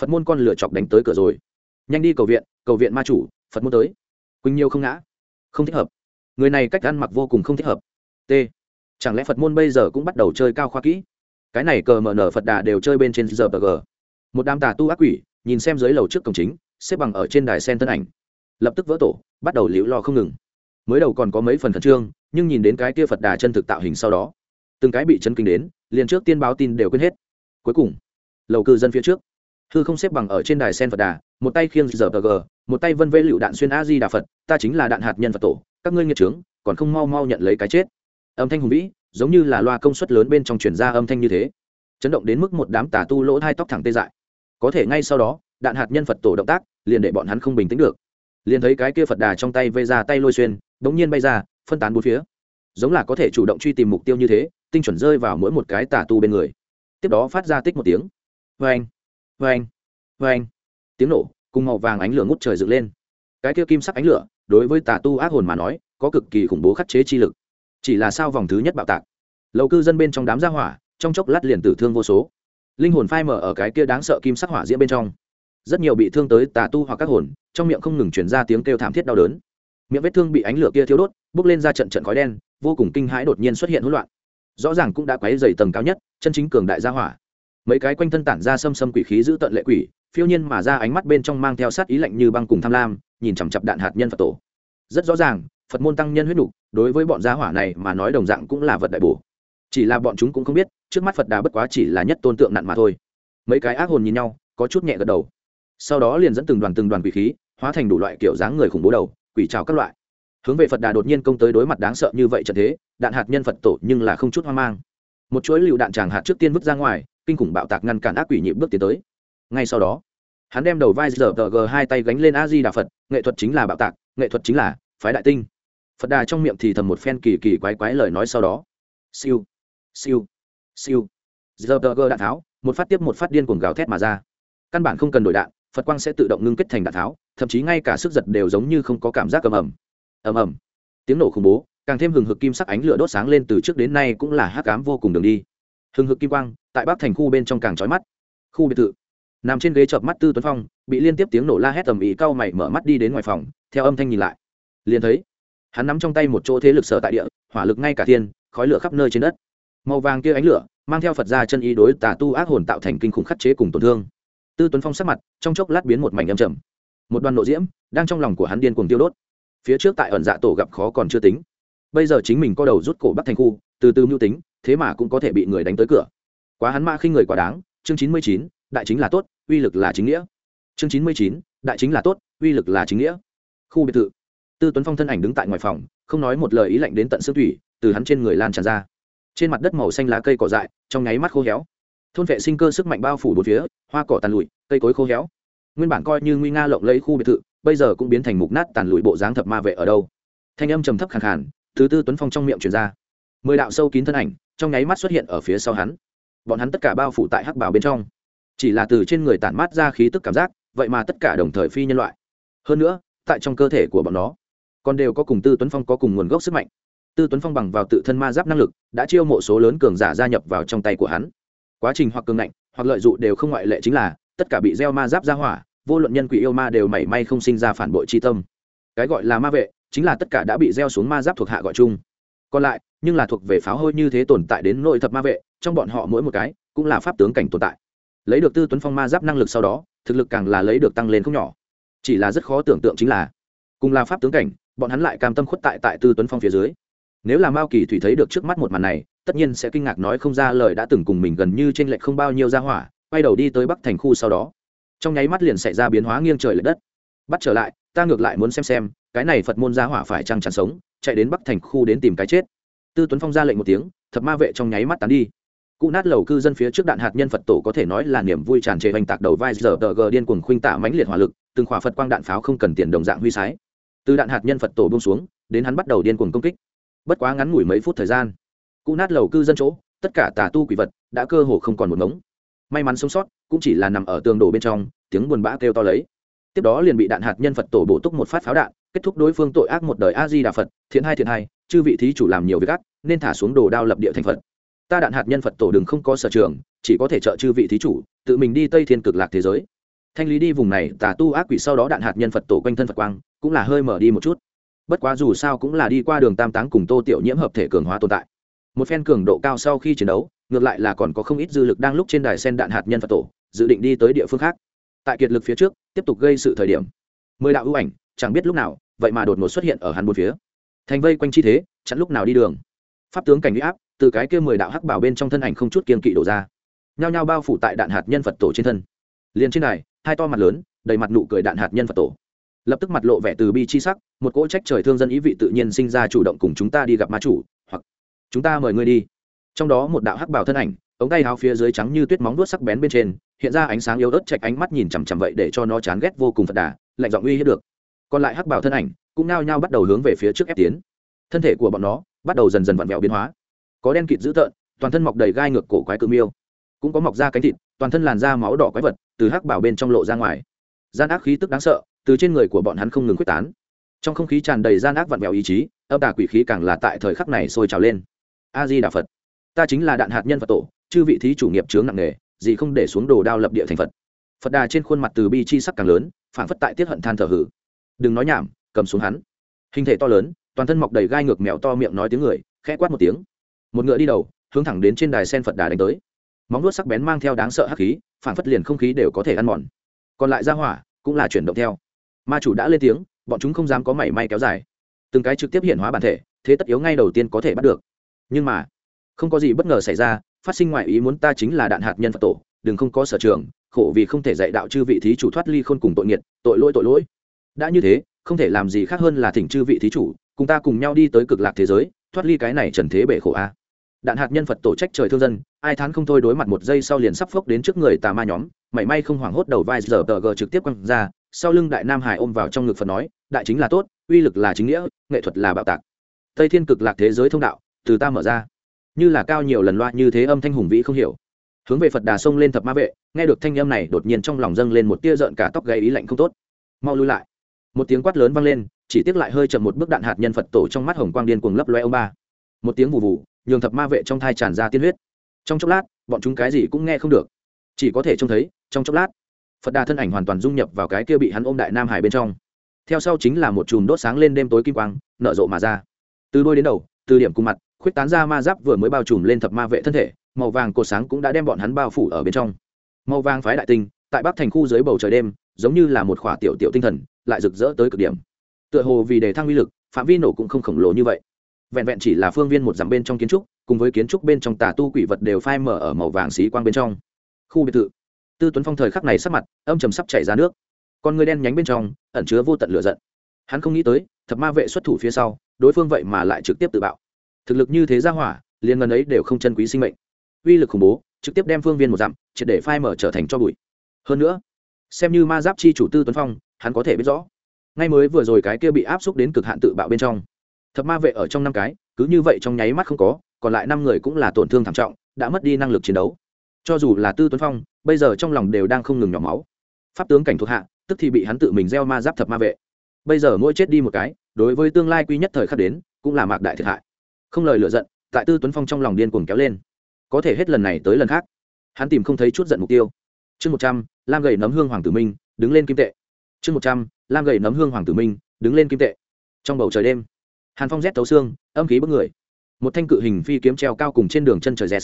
Phật môn con lửa chọc đánh tới cửa rồi. Nhanh đi cầu viện cầu viện ma chủ, phật môn tới. Quỳnh nhiều không ngã. Không thích hợp. Người này cách ăn mặc vô cùng không thích hợp. T chẳng lẽ phật môn bây giờ cũng bắt đầu chơi cao khoa kỹ? Cái này cờ mở nở phật đà đều chơi bên trên giờ bờ gờ. một đám tà tu ác quỷ nhìn xem dưới lầu trước cổng chính xếp bằng ở trên đài sen tân ảnh. Lập tức vỡ tổ bắt đầu liễu lo không ngừng. Mới đầu còn có mấy phần khẩn trương nhưng nhìn đến cái kia phật đà chân thực tạo hình sau đó từng cái bị chấn kinh đến liền trước tiên báo tin đều quên hết. Cuối cùng lầu cư dân phía trước. Hư không xếp bằng ở trên đài sen phật đà một tay khiêng giờ gờ, một tay vân vê lựu đạn xuyên a di đà phật ta chính là đạn hạt nhân phật tổ các ngươi nghiệt trướng còn không mau mau nhận lấy cái chết âm thanh hùng vĩ, giống như là loa công suất lớn bên trong truyền ra âm thanh như thế. Chấn động đến mức một đám tà tu lỗ hai tóc thẳng tê dại. Có thể ngay sau đó, đạn hạt nhân phật tổ động tác, liền để bọn hắn không bình tĩnh được. Liền thấy cái kia phật đà trong tay vây ra tay lôi xuyên, đống nhiên bay ra, phân tán bốn phía. Giống là có thể chủ động truy tìm mục tiêu như thế, tinh chuẩn rơi vào mỗi một cái tà tu bên người. Tiếp đó phát ra tích một tiếng. Vê anh vê anh vê anh tiếng nổ, cùng màu vàng ánh lửa ngút trời dựng lên. Cái kia kim sắc ánh lửa, đối với tà tu ác hồn mà nói, có cực kỳ khủng bố khắc chế chi lực chỉ là sao vòng thứ nhất bạo tạc. Lầu cư dân bên trong đám gia hỏa, trong chốc lát liền tử thương vô số. Linh hồn phai mở ở cái kia đáng sợ kim sắc hỏa diễm bên trong. Rất nhiều bị thương tới tà tu hoặc các hồn, trong miệng không ngừng chuyển ra tiếng kêu thảm thiết đau đớn. Miệng vết thương bị ánh lửa kia thiêu đốt, bốc lên ra trận trận khói đen, vô cùng kinh hãi đột nhiên xuất hiện hỗn loạn. Rõ ràng cũng đã quấy dày tầng cao nhất, chân chính cường đại gia hỏa. Mấy cái quanh thân tản ra xâm xâm quỷ khí giữ tận lệ quỷ, phiêu nhiên mà ra ánh mắt bên trong mang theo sát ý lạnh như băng cùng tham lam, nhìn chằm chặp đạn hạt nhân phật tổ. Rất rõ ràng, phật môn tăng nhân huyết đủ đối với bọn gia hỏa này mà nói đồng dạng cũng là vật đại bổ. Chỉ là bọn chúng cũng không biết, trước mắt phật đà bất quá chỉ là nhất tôn tượng nặn mà thôi. Mấy cái ác hồn nhìn nhau, có chút nhẹ gật đầu. Sau đó liền dẫn từng đoàn từng đoàn quỷ khí, hóa thành đủ loại kiểu dáng người khủng bố đầu, quỷ trào các loại. Hướng về phật đà đột nhiên công tới đối mặt đáng sợ như vậy trận thế, đạn hạt nhân phật tổ nhưng là không chút hoang mang. Một chuỗi lựu đạn tràng hạt trước tiên vứt ra ngoài, kinh khủng bạo tạc ngăn cản ác quỷ nhịp bước tiến tới. Ngay sau đó, hắn đem đầu vai giờ tờ g hai tay gánh lên a di đà phật, nghệ thuật chính là bạo tạc, nghệ thuật chính là phái đại tinh phật đà trong miệng thì thầm một phen kỳ kỳ quái quái lời nói sau đó. Siêu siêu siêu. Giờ tờ g đạn tháo, một phát tiếp một phát điên cuồng gào thét mà ra. Căn bản không cần đổi đạn, phật quang sẽ tự động ngưng kết thành đạn tháo, thậm chí ngay cả sức giật đều giống như không có cảm giác ầm ầm. Ầm ầm. Tiếng nổ khủng bố, càng thêm hừng hực kim sắc ánh lửa đốt sáng lên từ trước đến nay cũng là hắc ám vô cùng đường đi. Hừng hực kim quang, tại bắc thành khu bên trong càng trói mắt. Khu biệt thự. Nằm trên ghế chợp mắt tư tuấn phong, bị liên tiếp tiếng nổ la hét tầm ý cau mày mở mắt đi đến ngoài phòng, theo âm thanh nhìn lại. Liền thấy hắn nắm trong tay một chỗ thế lực sở tại địa, hỏa lực ngay cả thiên, khói lửa khắp nơi trên đất. Màu vàng kia ánh lửa, mang theo phật ra chân ý đối tà tu ác hồn tạo thành kinh khủng khắc chế cùng tổn thương. Tư tuấn phong sắc mặt, trong chốc lát biến một mảnh âm trầm. Một đoàn nộ diễm, đang trong lòng của hắn điên cuồng tiêu đốt. Phía trước tại ẩn dạ tổ gặp khó còn chưa tính. Bây giờ chính mình co đầu rút cổ bắt thành khu, từ từ mưu tính, thế mà cũng có thể bị người đánh tới cửa. Quá hắn ma khi người quá đáng, chương chín mươi chín, đại chính là tốt, uy lực là chính nghĩa. Chương chín mươi chín, đại chính là tốt, uy lực là chính nghĩa. Khu biệt thự tư tuấn phong thân ảnh đứng tại ngoài phòng, không nói một lời ý lạnh đến tận xương thủy, từ hắn trên người lan tràn ra. Trên mặt đất màu xanh lá cây cỏ dại, trong nháy mắt khô héo. Thôn vệ sinh cơ sức mạnh bao phủ bốn phía, hoa cỏ tàn lụi, cây cối khô héo. Nguyên bản coi như nguy nga lộng lấy khu biệt thự, bây giờ cũng biến thành mục nát tàn lụi bộ dáng thập ma vệ ở đâu. Thanh âm trầm thấp khàn khàn, thứ tư tuấn phong trong miệng truyền ra. Mười đạo sâu kín thân ảnh, trong nháy mắt xuất hiện ở phía sau hắn. Bọn hắn tất cả bao phủ tại hắc bào bên trong. Chỉ là từ trên người tản mát ra khí tức cảm giác, vậy mà tất cả đồng thời phi nhân loại. Hơn nữa, tại trong cơ thể của bọn nó còn đều có cùng tư tuấn phong có cùng nguồn gốc sức mạnh. Tư tuấn phong bằng vào tự thân ma giáp năng lực, đã chiêu mộ số lớn cường giả gia nhập vào trong tay của hắn. Quá trình hoặc cường ngạnh, hoặc lợi dụng đều không ngoại lệ chính là, tất cả bị gieo ma giáp ra hỏa, vô luận nhân quỷ yêu ma đều mảy may không sinh ra phản bội tri tâm. Cái gọi là ma vệ, chính là tất cả đã bị gieo xuống ma giáp thuộc hạ gọi chung. Còn lại, nhưng là thuộc về pháo hôi như thế tồn tại đến nội thập ma vệ, trong bọn họ mỗi một cái, cũng là pháp tướng cảnh tồn tại. Lấy được tư tuấn phong ma giáp năng lực sau đó, thực lực càng là lấy được tăng lên không nhỏ. Chỉ là rất khó tưởng tượng chính là, cùng là pháp tướng cảnh bọn hắn lại cam tâm khuất tại tại tư tuấn phong phía dưới. Nếu là mao kỳ thủy thấy được trước mắt một màn này, tất nhiên sẽ kinh ngạc nói không ra lời đã từng cùng mình gần như t r ê n lệch không bao nhiêu ra hỏa, quay đầu đi tới bắc thành khu sau đó. Trong nháy mắt liền xảy ra biến hóa nghiêng trời l ệ đất. Bắt trở lại, ta ngược lại muốn xem xem, cái này phật môn gia hỏa phải trăng chẳng sống, chạy đến bắc thành khu đến tìm cái chết. Tư tuấn phong ra lệnh một tiếng, thập ma vệ trong nháy mắt tán đi. Cụ nát lầu cư dân phía trước đạn hạt nhân phật tổ có thể nói là niềm vui tràn trề oanh tạc đầu vai giờ tờ gờ điên cuồng khuynh tạ mãnh liệt hỏa lực, từng khỏa phật quang đạn pháo không cần tiền đồng dạng huy sái từ đạn hạt nhân phật tổ bông xuống, đến hắn bắt đầu điên cuồng công kích. Bất quá ngắn ngủi mấy phút thời gian cụ nát lầu cư dân chỗ, tất cả tà tu quỷ vật đã cơ hồ không còn một ngống. May mắn sống sót, cũng chỉ là nằm ở tường đổ bên trong, tiếng buồn bã kêu to lấy. Tiếp đó liền bị đạn hạt nhân phật tổ bổ túc một phát pháo đạn, kết thúc đối phương tội ác một đời a di đà phật, thiện hai thiện hai, chư vị thí chủ làm nhiều việc ác, nên thả xuống đồ đao lập địa thành phật. Ta đạn hạt nhân phật tổ đừng không có sở trường, chỉ có thể trợ chư vị thí chủ, tự mình đi tây thiên cực lạc thế giới. Thanh lý đi vùng này, tà tu ác quỷ sau đó đạn hạt nhân phật tổ quanh thân phật quang cũng là hơi mở đi một chút. Bất quá dù sao cũng là đi qua đường tam táng cùng tô tiểu nhiễm hợp thể cường hóa tồn tại. Một phen cường độ cao sau khi chiến đấu, ngược lại là còn có không ít dư lực đang lúc trên đài sen đạn hạt nhân phật tổ, dự định đi tới địa phương khác. Tại kiệt lực phía trước, tiếp tục gây sự thời điểm, mười đạo ưu ảnh, chẳng biết lúc nào, vậy mà đột ngột xuất hiện ở hắn một phía. Thành vây quanh chi thế, chặn lúc nào đi đường. Pháp tướng cảnh huy áp, từ cái kia mười đạo hắc bảo bên trong thân ảnh không chút kiên kỵ đổ ra. Nhao nhao bao phủ tại đạn hạt nhân phật tổ trên thân. Liền trên này hai to mặt lớn, đầy mặt nụ cười đạn hạt nhân phật tổ lập tức mặt lộ vẻ từ bi chi sắc, một cỗ trách trời thương dân ý vị tự nhiên sinh ra chủ động cùng chúng ta đi gặp ma chủ, hoặc chúng ta mời ngươi đi. Trong đó một đạo hắc bảo thân ảnh, ống tay áo phía dưới trắng như tuyết móng vuốt sắc bén bên trên, hiện ra ánh sáng yếu ớt chạch ánh mắt nhìn chằm chằm vậy để cho nó chán ghét vô cùng phật đà, lạnh giọng uy hiếp được. Còn lại hắc bảo thân ảnh cũng nao nhao bắt đầu hướng về phía trước ép tiến. Thân thể của bọn nó bắt đầu dần dần vặn vẹo biến hóa. Có đen kịt dữ tợn, toàn thân mọc đầy gai ngược cổ quái cự miêu. Cũng có mọc ra cánh thịt, toàn thân làn da máu đỏ quái vật từ hắc bảo bên trong lộ ra ngoài. Gian ác khí tức đáng sợ từ trên người của bọn hắn không ngừng quyết tán. Trong không khí tràn đầy gian ác vặn vẹo ý chí, âm tà quỷ khí càng là tại thời khắc này sôi trào lên. A di đà phật. Ta chính là đạn hạt nhân phật tổ, chư vị thí chủ nghiệp chướng nặng nề, gì không để xuống đồ đao lập địa thành phật. Phật đà trên khuôn mặt từ bi chi sắc càng lớn, phản phất tại tiết hận than thở hử. Đừng nói nhảm, cầm xuống hắn. Hình thể to lớn, toàn thân mọc đầy gai ngược mèo to miệng nói tiếng người, khẽ quát một tiếng. Một ngựa đi đầu, hướng thẳng đến trên đài sen phật đà đánh tới. Móng nuốt sắc bén mang theo đáng sợ hắc khí, phản phất liền không khí đều có thể ăn mòn. Còn lại ra hỏa, cũng là chuyển động theo ma chủ đã lên tiếng, bọn chúng không dám có mảy may kéo dài. Từng cái trực tiếp hiện hóa bản thể, thế tất yếu ngay đầu tiên có thể bắt được. Nhưng mà, không có gì bất ngờ xảy ra, phát sinh ngoại ý muốn ta chính là đạn hạt nhân phật tổ, đừng không có sở trường, khổ vì không thể dạy đạo chư vị thí chủ thoát ly khôn cùng tội nghiệt, tội lỗi tội lỗi. Đã như thế, không thể làm gì khác hơn là thỉnh chư vị thí chủ, cùng ta cùng nhau đi tới cực lạc thế giới, thoát ly cái này trần thế bể khổ a. Đạn hạt nhân phật tổ trách trời thương dân, ai thán không thôi đối mặt một giây sau liền sắp phốc đến trước người tà ma nhóm, mảy may không hoảng hốt đầu vai giờ tờ g trực tiếp quăng ra sau lưng đại nam hải ôm vào trong ngực phật nói, đại chính là tốt, uy lực là chính nghĩa, nghệ thuật là bạo tạc. Tây thiên cực lạc thế giới thông đạo, từ ta mở ra. Như là cao nhiều lần loa như thế âm thanh hùng vĩ không hiểu. Hướng về phật đà sông lên thập ma vệ, nghe được thanh âm này đột nhiên trong lòng dâng lên một tia rợn cả tóc gây ý lạnh không tốt. Mau lui lại. Một tiếng quát lớn vang lên, chỉ tiếc lại hơi chậm một bước đạn hạt nhân phật tổ trong mắt hồng quang điên cuồng lấp loe ông ba. Một tiếng vụ vụ nhường thập ma vệ trong thai tràn ra tiên huyết. Trong chốc lát, bọn chúng cái gì cũng nghe không được. Chỉ có thể trông thấy, trong chốc lát phật đà thân ảnh hoàn toàn dung nhập vào cái kia bị hắn ôm đại nam hải bên trong. Theo sau chính là một chùm đốt sáng lên đêm tối kim quang, nở rộ mà ra. Từ đôi đến đầu, từ điểm cùng mặt, khuyết tán ra ma giáp vừa mới bao trùm lên thập ma vệ thân thể, màu vàng cột sáng cũng đã đem bọn hắn bao phủ ở bên trong. Màu vàng phái đại tinh, tại bắc thành khu dưới bầu trời đêm, giống như là một khỏa tiểu tiểu tinh thần, lại rực rỡ tới cực điểm. Tựa hồ vì đề thăng uy lực, phạm vi nổ cũng không khổng lồ như vậy. Vẹn vẹn chỉ là phương viên một dặm bên trong kiến trúc, cùng với kiến trúc bên trong tà tu quỷ vật đều phai mở ở màu vàng xí quang bên trong. Khu biệt thự tư tuấn phong thời khắc này sắc mặt, âm trầm sắp chảy ra nước. Con người đen nhánh bên trong, ẩn chứa vô tận lửa giận. Hắn không nghĩ tới, thập ma vệ xuất thủ phía sau, đối phương vậy mà lại trực tiếp tự bạo. Thực lực như thế ra hỏa, liền ngần ấy đều không chân quý sinh mệnh. Uy lực khủng bố, trực tiếp đem phương viên một dặm, triệt để phai mở trở thành cho bụi. Hơn nữa, xem như ma giáp chi chủ tư tuấn phong, hắn có thể biết rõ, ngay mới vừa rồi cái kia bị áp xúc đến cực hạn tự bạo bên trong, thập ma vệ ở trong năm cái, cứ như vậy trong nháy mắt không có, còn lại năm người cũng là tổn thương thảm trọng, đã mất đi năng lực chiến đấu cho dù là tư tuấn phong, bây giờ trong lòng đều đang không ngừng nhỏ máu. Pháp tướng cảnh thuộc hạ, tức thì bị hắn tự mình gieo ma giáp thập ma vệ. Bây giờ mỗi chết đi một cái, đối với tương lai quy nhất thời khắc đến, cũng là mạc đại thiệt hại. Không lời lựa giận, tại tư tuấn phong trong lòng điên cuồng kéo lên. Có thể hết lần này tới lần khác, hắn tìm không thấy chút giận mục tiêu. Chương một trăm, lam gầy nấm hương hoàng tử minh, đứng lên kim tệ. Chương một trăm, lam gầy nấm hương hoàng tử minh, đứng lên kim tệ. Trong bầu trời đêm, hàn phong rét tấu xương, âm khí bức người. Một thanh cự hình phi kiếm treo cao cùng trên đường chân trời rét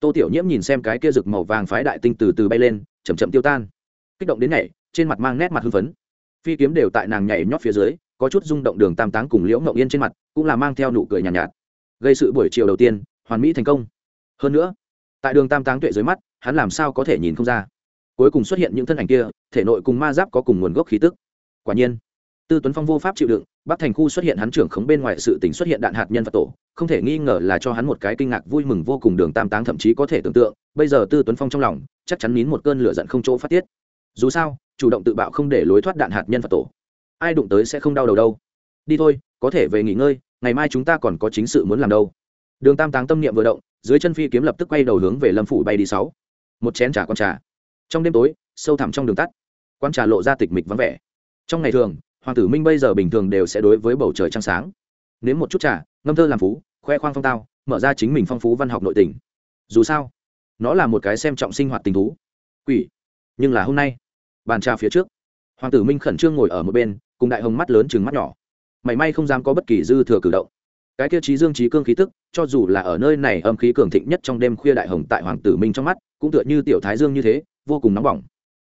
tô tiểu nhiễm nhìn xem cái kia rực màu vàng phái đại tinh từ từ bay lên chầm chậm tiêu tan. Kích động đến nhảy trên mặt mang nét mặt hưng phấn. Phi kiếm đều tại nàng nhảy nhót phía dưới có chút rung động đường tam táng cùng liễu ngậu yên trên mặt cũng là mang theo nụ cười nhàn nhạt, nhạt. Gây sự buổi chiều đầu tiên hoàn mỹ thành công. Hơn nữa tại đường tam táng tuệ dưới mắt hắn làm sao có thể nhìn không ra? Cuối cùng xuất hiện những thân ảnh kia thể nội cùng ma giáp có cùng nguồn gốc khí tức. Quả nhiên tư tuấn phong vô pháp chịu đựng, bắc thành khu xuất hiện hắn trưởng khống bên ngoài sự tình xuất hiện đạn hạt nhân và tổ, không thể nghi ngờ là cho hắn một cái kinh ngạc vui mừng vô cùng đường tam táng thậm chí có thể tưởng tượng, bây giờ tư tuấn phong trong lòng, chắc chắn nín một cơn lửa giận không chỗ phát tiết. Dù sao, chủ động tự bạo không để lối thoát đạn hạt nhân và tổ. Ai đụng tới sẽ không đau đầu đâu. Đi thôi, có thể về nghỉ ngơi, ngày mai chúng ta còn có chính sự muốn làm đâu. Đường tam táng tâm niệm vừa động, dưới chân phi kiếm lập tức quay đầu hướng về lâm phủ bay đi sáu. Một chén trà con trà. Trong đêm tối, sâu thẳm trong đường tắt quan trà lộ ra tịch mịch vắng vẻ. Trong ngày thường hoàng tử minh bây giờ bình thường đều sẽ đối với bầu trời trăng sáng. Nếm một chút trà, ngâm thơ làm phú, khoe khoang phong tao, mở ra chính mình phong phú văn học nội tình. Dù sao, nó là một cái xem trọng sinh hoạt tình thú. Quỷ. Nhưng là hôm nay, bàn trà phía trước, hoàng tử minh khẩn trương ngồi ở một bên, cùng đại hồng mắt lớn chừng mắt nhỏ. Mảy may không dám có bất kỳ dư thừa cử động. Cái tiêu chí dương trí cương khí tức, cho dù là ở nơi này âm khí cường thịnh nhất trong đêm khuya đại hồng tại hoàng tử minh trong mắt, cũng tựa như tiểu thái dương như thế, vô cùng nóng bỏng.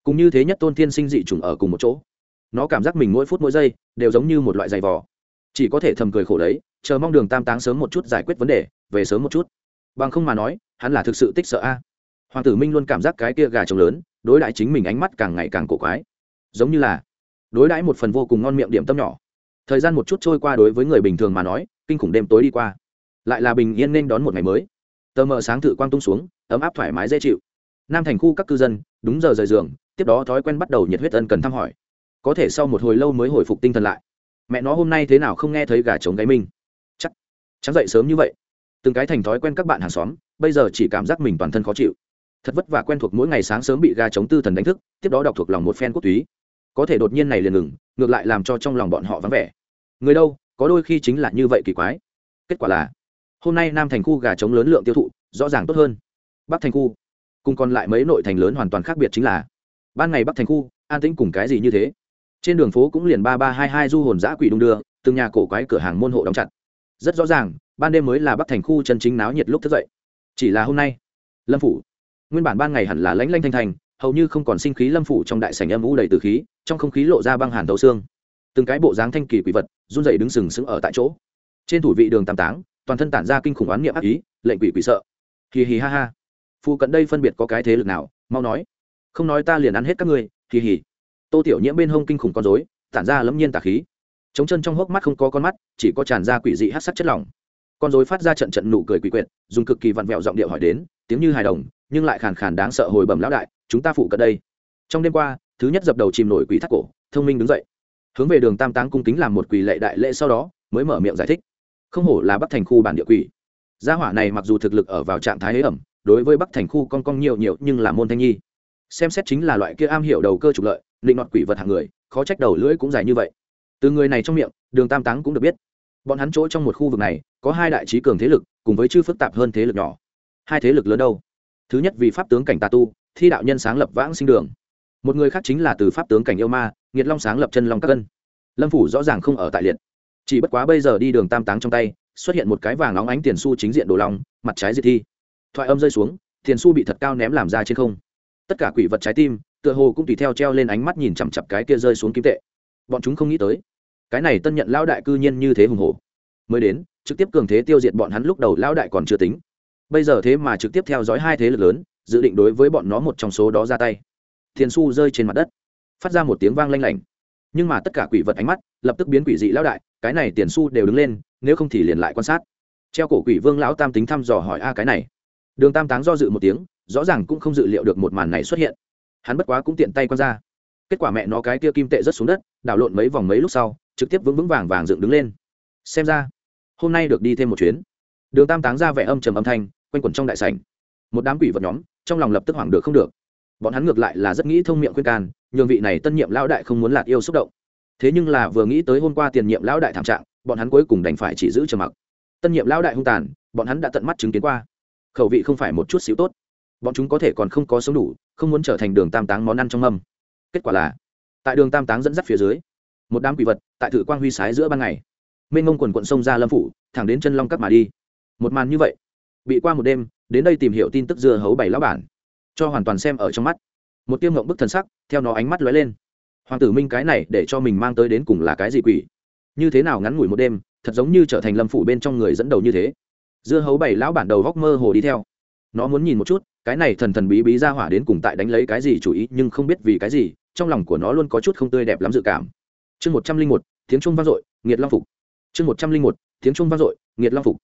Cũng như thế nhất tôn thiên sinh dị trùng ở cùng một chỗ nó cảm giác mình mỗi phút mỗi giây đều giống như một loại giày vò. Chỉ có thể thầm cười khổ đấy, chờ mong đường tam táng sớm một chút giải quyết vấn đề, về sớm một chút. Bằng không mà nói, hắn là thực sự tích sợ a. Hoàng tử minh luôn cảm giác cái kia gà trống lớn, đối đãi chính mình ánh mắt càng ngày càng cổ quái. Giống như là đối đãi một phần vô cùng ngon miệng điểm tâm nhỏ. Thời gian một chút trôi qua đối với người bình thường mà nói, kinh khủng đêm tối đi qua. Lại là bình yên nên đón một ngày mới. Tờ mờ sáng thử quang tung xuống, ấm áp thoải mái dễ chịu. Nam thành khu các cư dân, đúng giờ rời giường, tiếp đó thói quen bắt đầu nhiệt huyết ân cần thăm hỏi có thể sau một hồi lâu mới hồi phục tinh thần lại. Mẹ nó hôm nay thế nào không nghe thấy gà trống gáy mình? Chắc chắn dậy sớm như vậy. Từng cái thành thói quen các bạn hàng xóm, bây giờ chỉ cảm giác mình toàn thân khó chịu. Thật vất vả quen thuộc mỗi ngày sáng sớm bị gà trống tư thần đánh thức, tiếp đó đọc thuộc lòng một phen quốc túy. Có thể đột nhiên này liền ngừng, ngược lại làm cho trong lòng bọn họ vắng vẻ. Người đâu, có đôi khi chính là như vậy kỳ quái. Kết quả là, hôm nay nam thành khu gà trống lớn lượng tiêu thụ, rõ ràng tốt hơn. Bắc thành khu, cùng còn lại mấy nội thành lớn hoàn toàn khác biệt chính là, ban ngày bắc thành khu, an tĩnh cùng cái gì như thế? Trên đường phố cũng liền ba ba hai hai du hồn giã quỷ đung đưa, từng nhà cổ quái cửa hàng môn hộ đóng chặt. Rất rõ ràng, ban đêm mới là bắc thành khu chân chính náo nhiệt lúc thức dậy. Chỉ là hôm nay, lâm phủ. Nguyên bản ban ngày hẳn là lãnh lanh thanh thành hầu như không còn sinh khí lâm phủ trong đại sảnh âm u đầy từ khí, trong không khí lộ ra băng hàn thấu xương. Từng cái bộ dáng thanh kỳ quỷ vật, run dậy đứng sừng sững ở tại chỗ. Trên thủ vị đường tam táng, toàn thân tản ra kinh khủng oán niệm ác ý, lệnh quỷ quỷ sợ. Hì hì ha ha. Phụ cận đây phân biệt có cái thế lực nào, mau nói. Không nói ta liền ăn hết các ngươi, hì hì tô tiểu nhiễm bên hông kinh khủng con dối tản ra lẫm nhiên tà khí. Chống chân trong hốc mắt không có con mắt, chỉ có tràn ra quỷ dị hát sắc chất lỏng. Con dối phát ra trận trận nụ cười quỷ quyệt, dùng cực kỳ vặn vẹo giọng điệu hỏi đến, tiếng như hài đồng, nhưng lại khàn khàn đáng sợ hồi bẩm lão đại, chúng ta phụ cận đây. Trong đêm qua, thứ nhất dập đầu chìm nổi quỷ thác cổ, thông minh đứng dậy. Hướng về đường tam táng cung kính làm một quỷ lệ đại lễ sau đó, mới mở miệng giải thích. Không hổ là bắc thành khu bản địa quỷ. Gia hỏa này mặc dù thực lực ở vào trạng thái hế ẩm, đối với bắc thành khu con con nhiều nhiều nhưng là môn thanh nhi. Xem xét chính là loại kia am hiểu đầu cơ trục lợi định đoạt quỷ vật hạng người, khó trách đầu lưỡi cũng dài như vậy. Từ người này trong miệng, đường tam táng cũng được biết. Bọn hắn chỗ trong một khu vực này, có hai đại trí cường thế lực, cùng với chư phức tạp hơn thế lực nhỏ. Hai thế lực lớn đâu? Thứ nhất vì pháp tướng cảnh tà tu, thi đạo nhân sáng lập vãng sinh đường. Một người khác chính là từ pháp tướng cảnh yêu ma, nghiệt long sáng lập chân long các cân. Lâm phủ rõ ràng không ở tại liệt. Chỉ bất quá bây giờ đi đường tam táng trong tay, xuất hiện một cái vàng óng ánh tiền su chính diện đồ long, mặt trái diệt thi. Thoại âm rơi xuống, tiền su bị thật cao ném làm ra trên không. Tất cả quỷ vật trái tim tựa hồ cũng tùy theo treo lên ánh mắt nhìn chằm chặp cái kia rơi xuống kim tệ. Bọn chúng không nghĩ tới, cái này tân nhận lão đại cư nhiên như thế hùng hổ. Mới đến, trực tiếp cường thế tiêu diệt bọn hắn lúc đầu lão đại còn chưa tính. Bây giờ thế mà trực tiếp theo dõi hai thế lực lớn, dự định đối với bọn nó một trong số đó ra tay. Thiền su rơi trên mặt đất, phát ra một tiếng vang lanh lảnh. Nhưng mà tất cả quỷ vật ánh mắt lập tức biến quỷ dị lão đại, cái này tiền su đều đứng lên, nếu không thì liền lại quan sát. Treo cổ quỷ vương lão tam tính thăm dò hỏi, a, cái này? Đường tam táng do dự một tiếng, rõ ràng cũng không dự liệu được một màn này xuất hiện hắn bất quá cũng tiện tay quăng ra. Kết quả mẹ nó cái kia kim tệ rất xuống đất, đảo lộn mấy vòng mấy lúc sau, trực tiếp vững vững vàng vàng dựng đứng lên. Xem ra, hôm nay được đi thêm một chuyến. Đường tam táng ra vẻ âm trầm âm thanh, quanh quẩn trong đại sảnh. Một đám quỷ vật nhóm, trong lòng lập tức hoảng được không được. Bọn hắn ngược lại là rất nghĩ thông miệng khuyên can, nhường vị này tân nhiệm lão đại không muốn lạt yêu xúc động. Thế nhưng là vừa nghĩ tới hôm qua tiền nhiệm lão đại thảm trạng, bọn hắn cuối cùng đành phải chỉ giữ trầm mặc. Tân nhiệm lão đại hung tàn, bọn hắn đã tận mắt chứng kiến qua. Khẩu vị không phải một chút xíu tốt bọn chúng có thể còn không có sống đủ, không muốn trở thành đường tam táng món ăn trong mâm. Kết quả là, tại đường tam táng dẫn dắt phía dưới, một đám quỷ vật tại thử quang huy sái giữa ban ngày, mênh ngông quần quận sông ra lâm phủ, thẳng đến chân long cắt mà đi. Một màn như vậy, bị qua một đêm, đến đây tìm hiểu tin tức dưa hấu bảy lão bản, cho hoàn toàn xem ở trong mắt. Một tiêm ngộng bức thần sắc, theo nó ánh mắt lóe lên. Hoàng tử minh cái này để cho mình mang tới đến cùng là cái gì quỷ? Như thế nào ngắn ngủi một đêm, thật giống như trở thành lâm phủ bên trong người dẫn đầu như thế. Dưa hấu bảy lão bản đầu góc mơ hồ đi theo. Nó muốn nhìn một chút cái này thần thần bí bí ra hỏa đến cùng tại đánh lấy cái gì chủ ý, nhưng không biết vì cái gì, trong lòng của nó luôn có chút không tươi đẹp lắm dự cảm. Chương một trăm linh một, tiếng trung vang dội, nghiệt long phục. Chương một trăm linh một, tiếng trung vang dội, nghiệt long phục.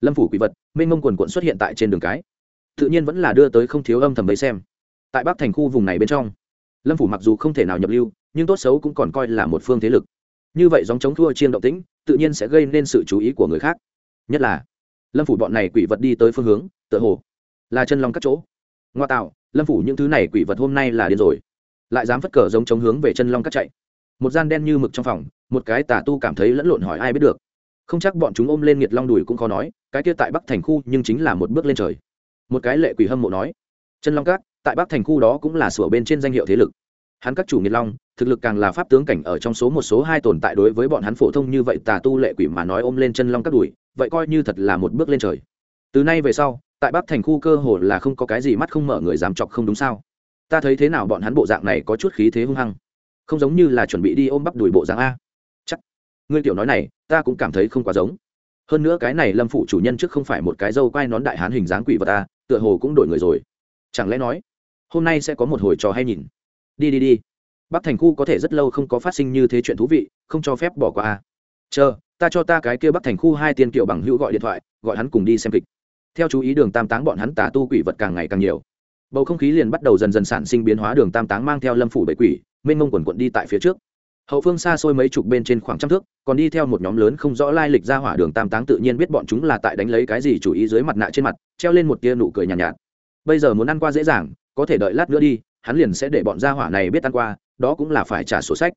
Lâm phủ quỷ vật, mênh mông quần quận xuất hiện tại trên đường cái. Tự nhiên vẫn là đưa tới không thiếu âm thầm đấy xem. Tại bắc thành khu vùng này bên trong, lâm phủ mặc dù không thể nào nhập lưu, nhưng tốt xấu cũng còn coi là một phương thế lực. Như vậy dòng chống thua chiên động tĩnh, tự nhiên sẽ gây nên sự chú ý của người khác. Nhất là, lâm phủ bọn này quỷ vật đi tới phương hướng, tựa hồ là chân long các chỗ. Ngoa tạo, lâm phủ những thứ này quỷ vật hôm nay là điên rồi. Lại dám phất cờ giống chống hướng về chân long các chạy. Một gian đen như mực trong phòng, một cái tà tu cảm thấy lẫn lộn hỏi ai biết được. Không chắc bọn chúng ôm lên nghiệt long đùi cũng khó nói, cái kia tại bắc thành khu nhưng chính là một bước lên trời. Một cái lệ quỷ hâm mộ nói, chân long các tại bắc thành khu đó cũng là sửa bên trên danh hiệu thế lực. Hắn các chủ nghiệt long, thực lực càng là pháp tướng cảnh ở trong số một số hai tồn tại đối với bọn hắn phổ thông như vậy tà tu lệ quỷ mà nói ôm lên chân long các đùi, vậy coi như thật là một bước lên trời. Từ nay về sau tại bắc thành khu cơ hồ là không có cái gì mắt không mở người dám chọc không đúng sao? Ta thấy thế nào bọn hắn bộ dạng này có chút khí thế hung hăng. Không giống như là chuẩn bị đi ôm bắp đùi bộ dạng a. Chắc. Ngươi tiểu nói này, ta cũng cảm thấy không quá giống. Hơn nữa cái này lâm phụ chủ nhân trước không phải một cái dâu quai nón đại hán hình dáng quỷ vật ta tựa hồ cũng đổi người rồi. Chẳng lẽ nói, hôm nay sẽ có một hồi trò hay nhìn? Đi đi đi. Bắc thành khu có thể rất lâu không có phát sinh như thế chuyện thú vị, không cho phép bỏ qua a. Chờ, ta cho ta cái kia bắc thành khu hai tiên kiệu bằng hữu gọi điện thoại, gọi hắn cùng đi xem kịch theo chú ý đường tam táng bọn hắn tà tu quỷ vật càng ngày càng nhiều. Bầu không khí liền bắt đầu dần dần sản sinh biến hóa đường tam táng mang theo lâm phủ bảy quỷ mênh mông quần quận đi tại phía trước. Hậu phương xa xôi mấy chục bên trên khoảng trăm thước còn đi theo một nhóm lớn không rõ lai lịch ra hỏa đường tam táng tự nhiên biết bọn chúng là tại đánh lấy cái gì chủ ý dưới mặt nạ trên mặt treo lên một tia nụ cười nhàn nhạt, nhạt. Bây giờ muốn ăn qua dễ dàng có thể đợi lát nữa đi hắn liền sẽ để bọn gia hỏa này biết ăn qua đó cũng là phải trả sổ sách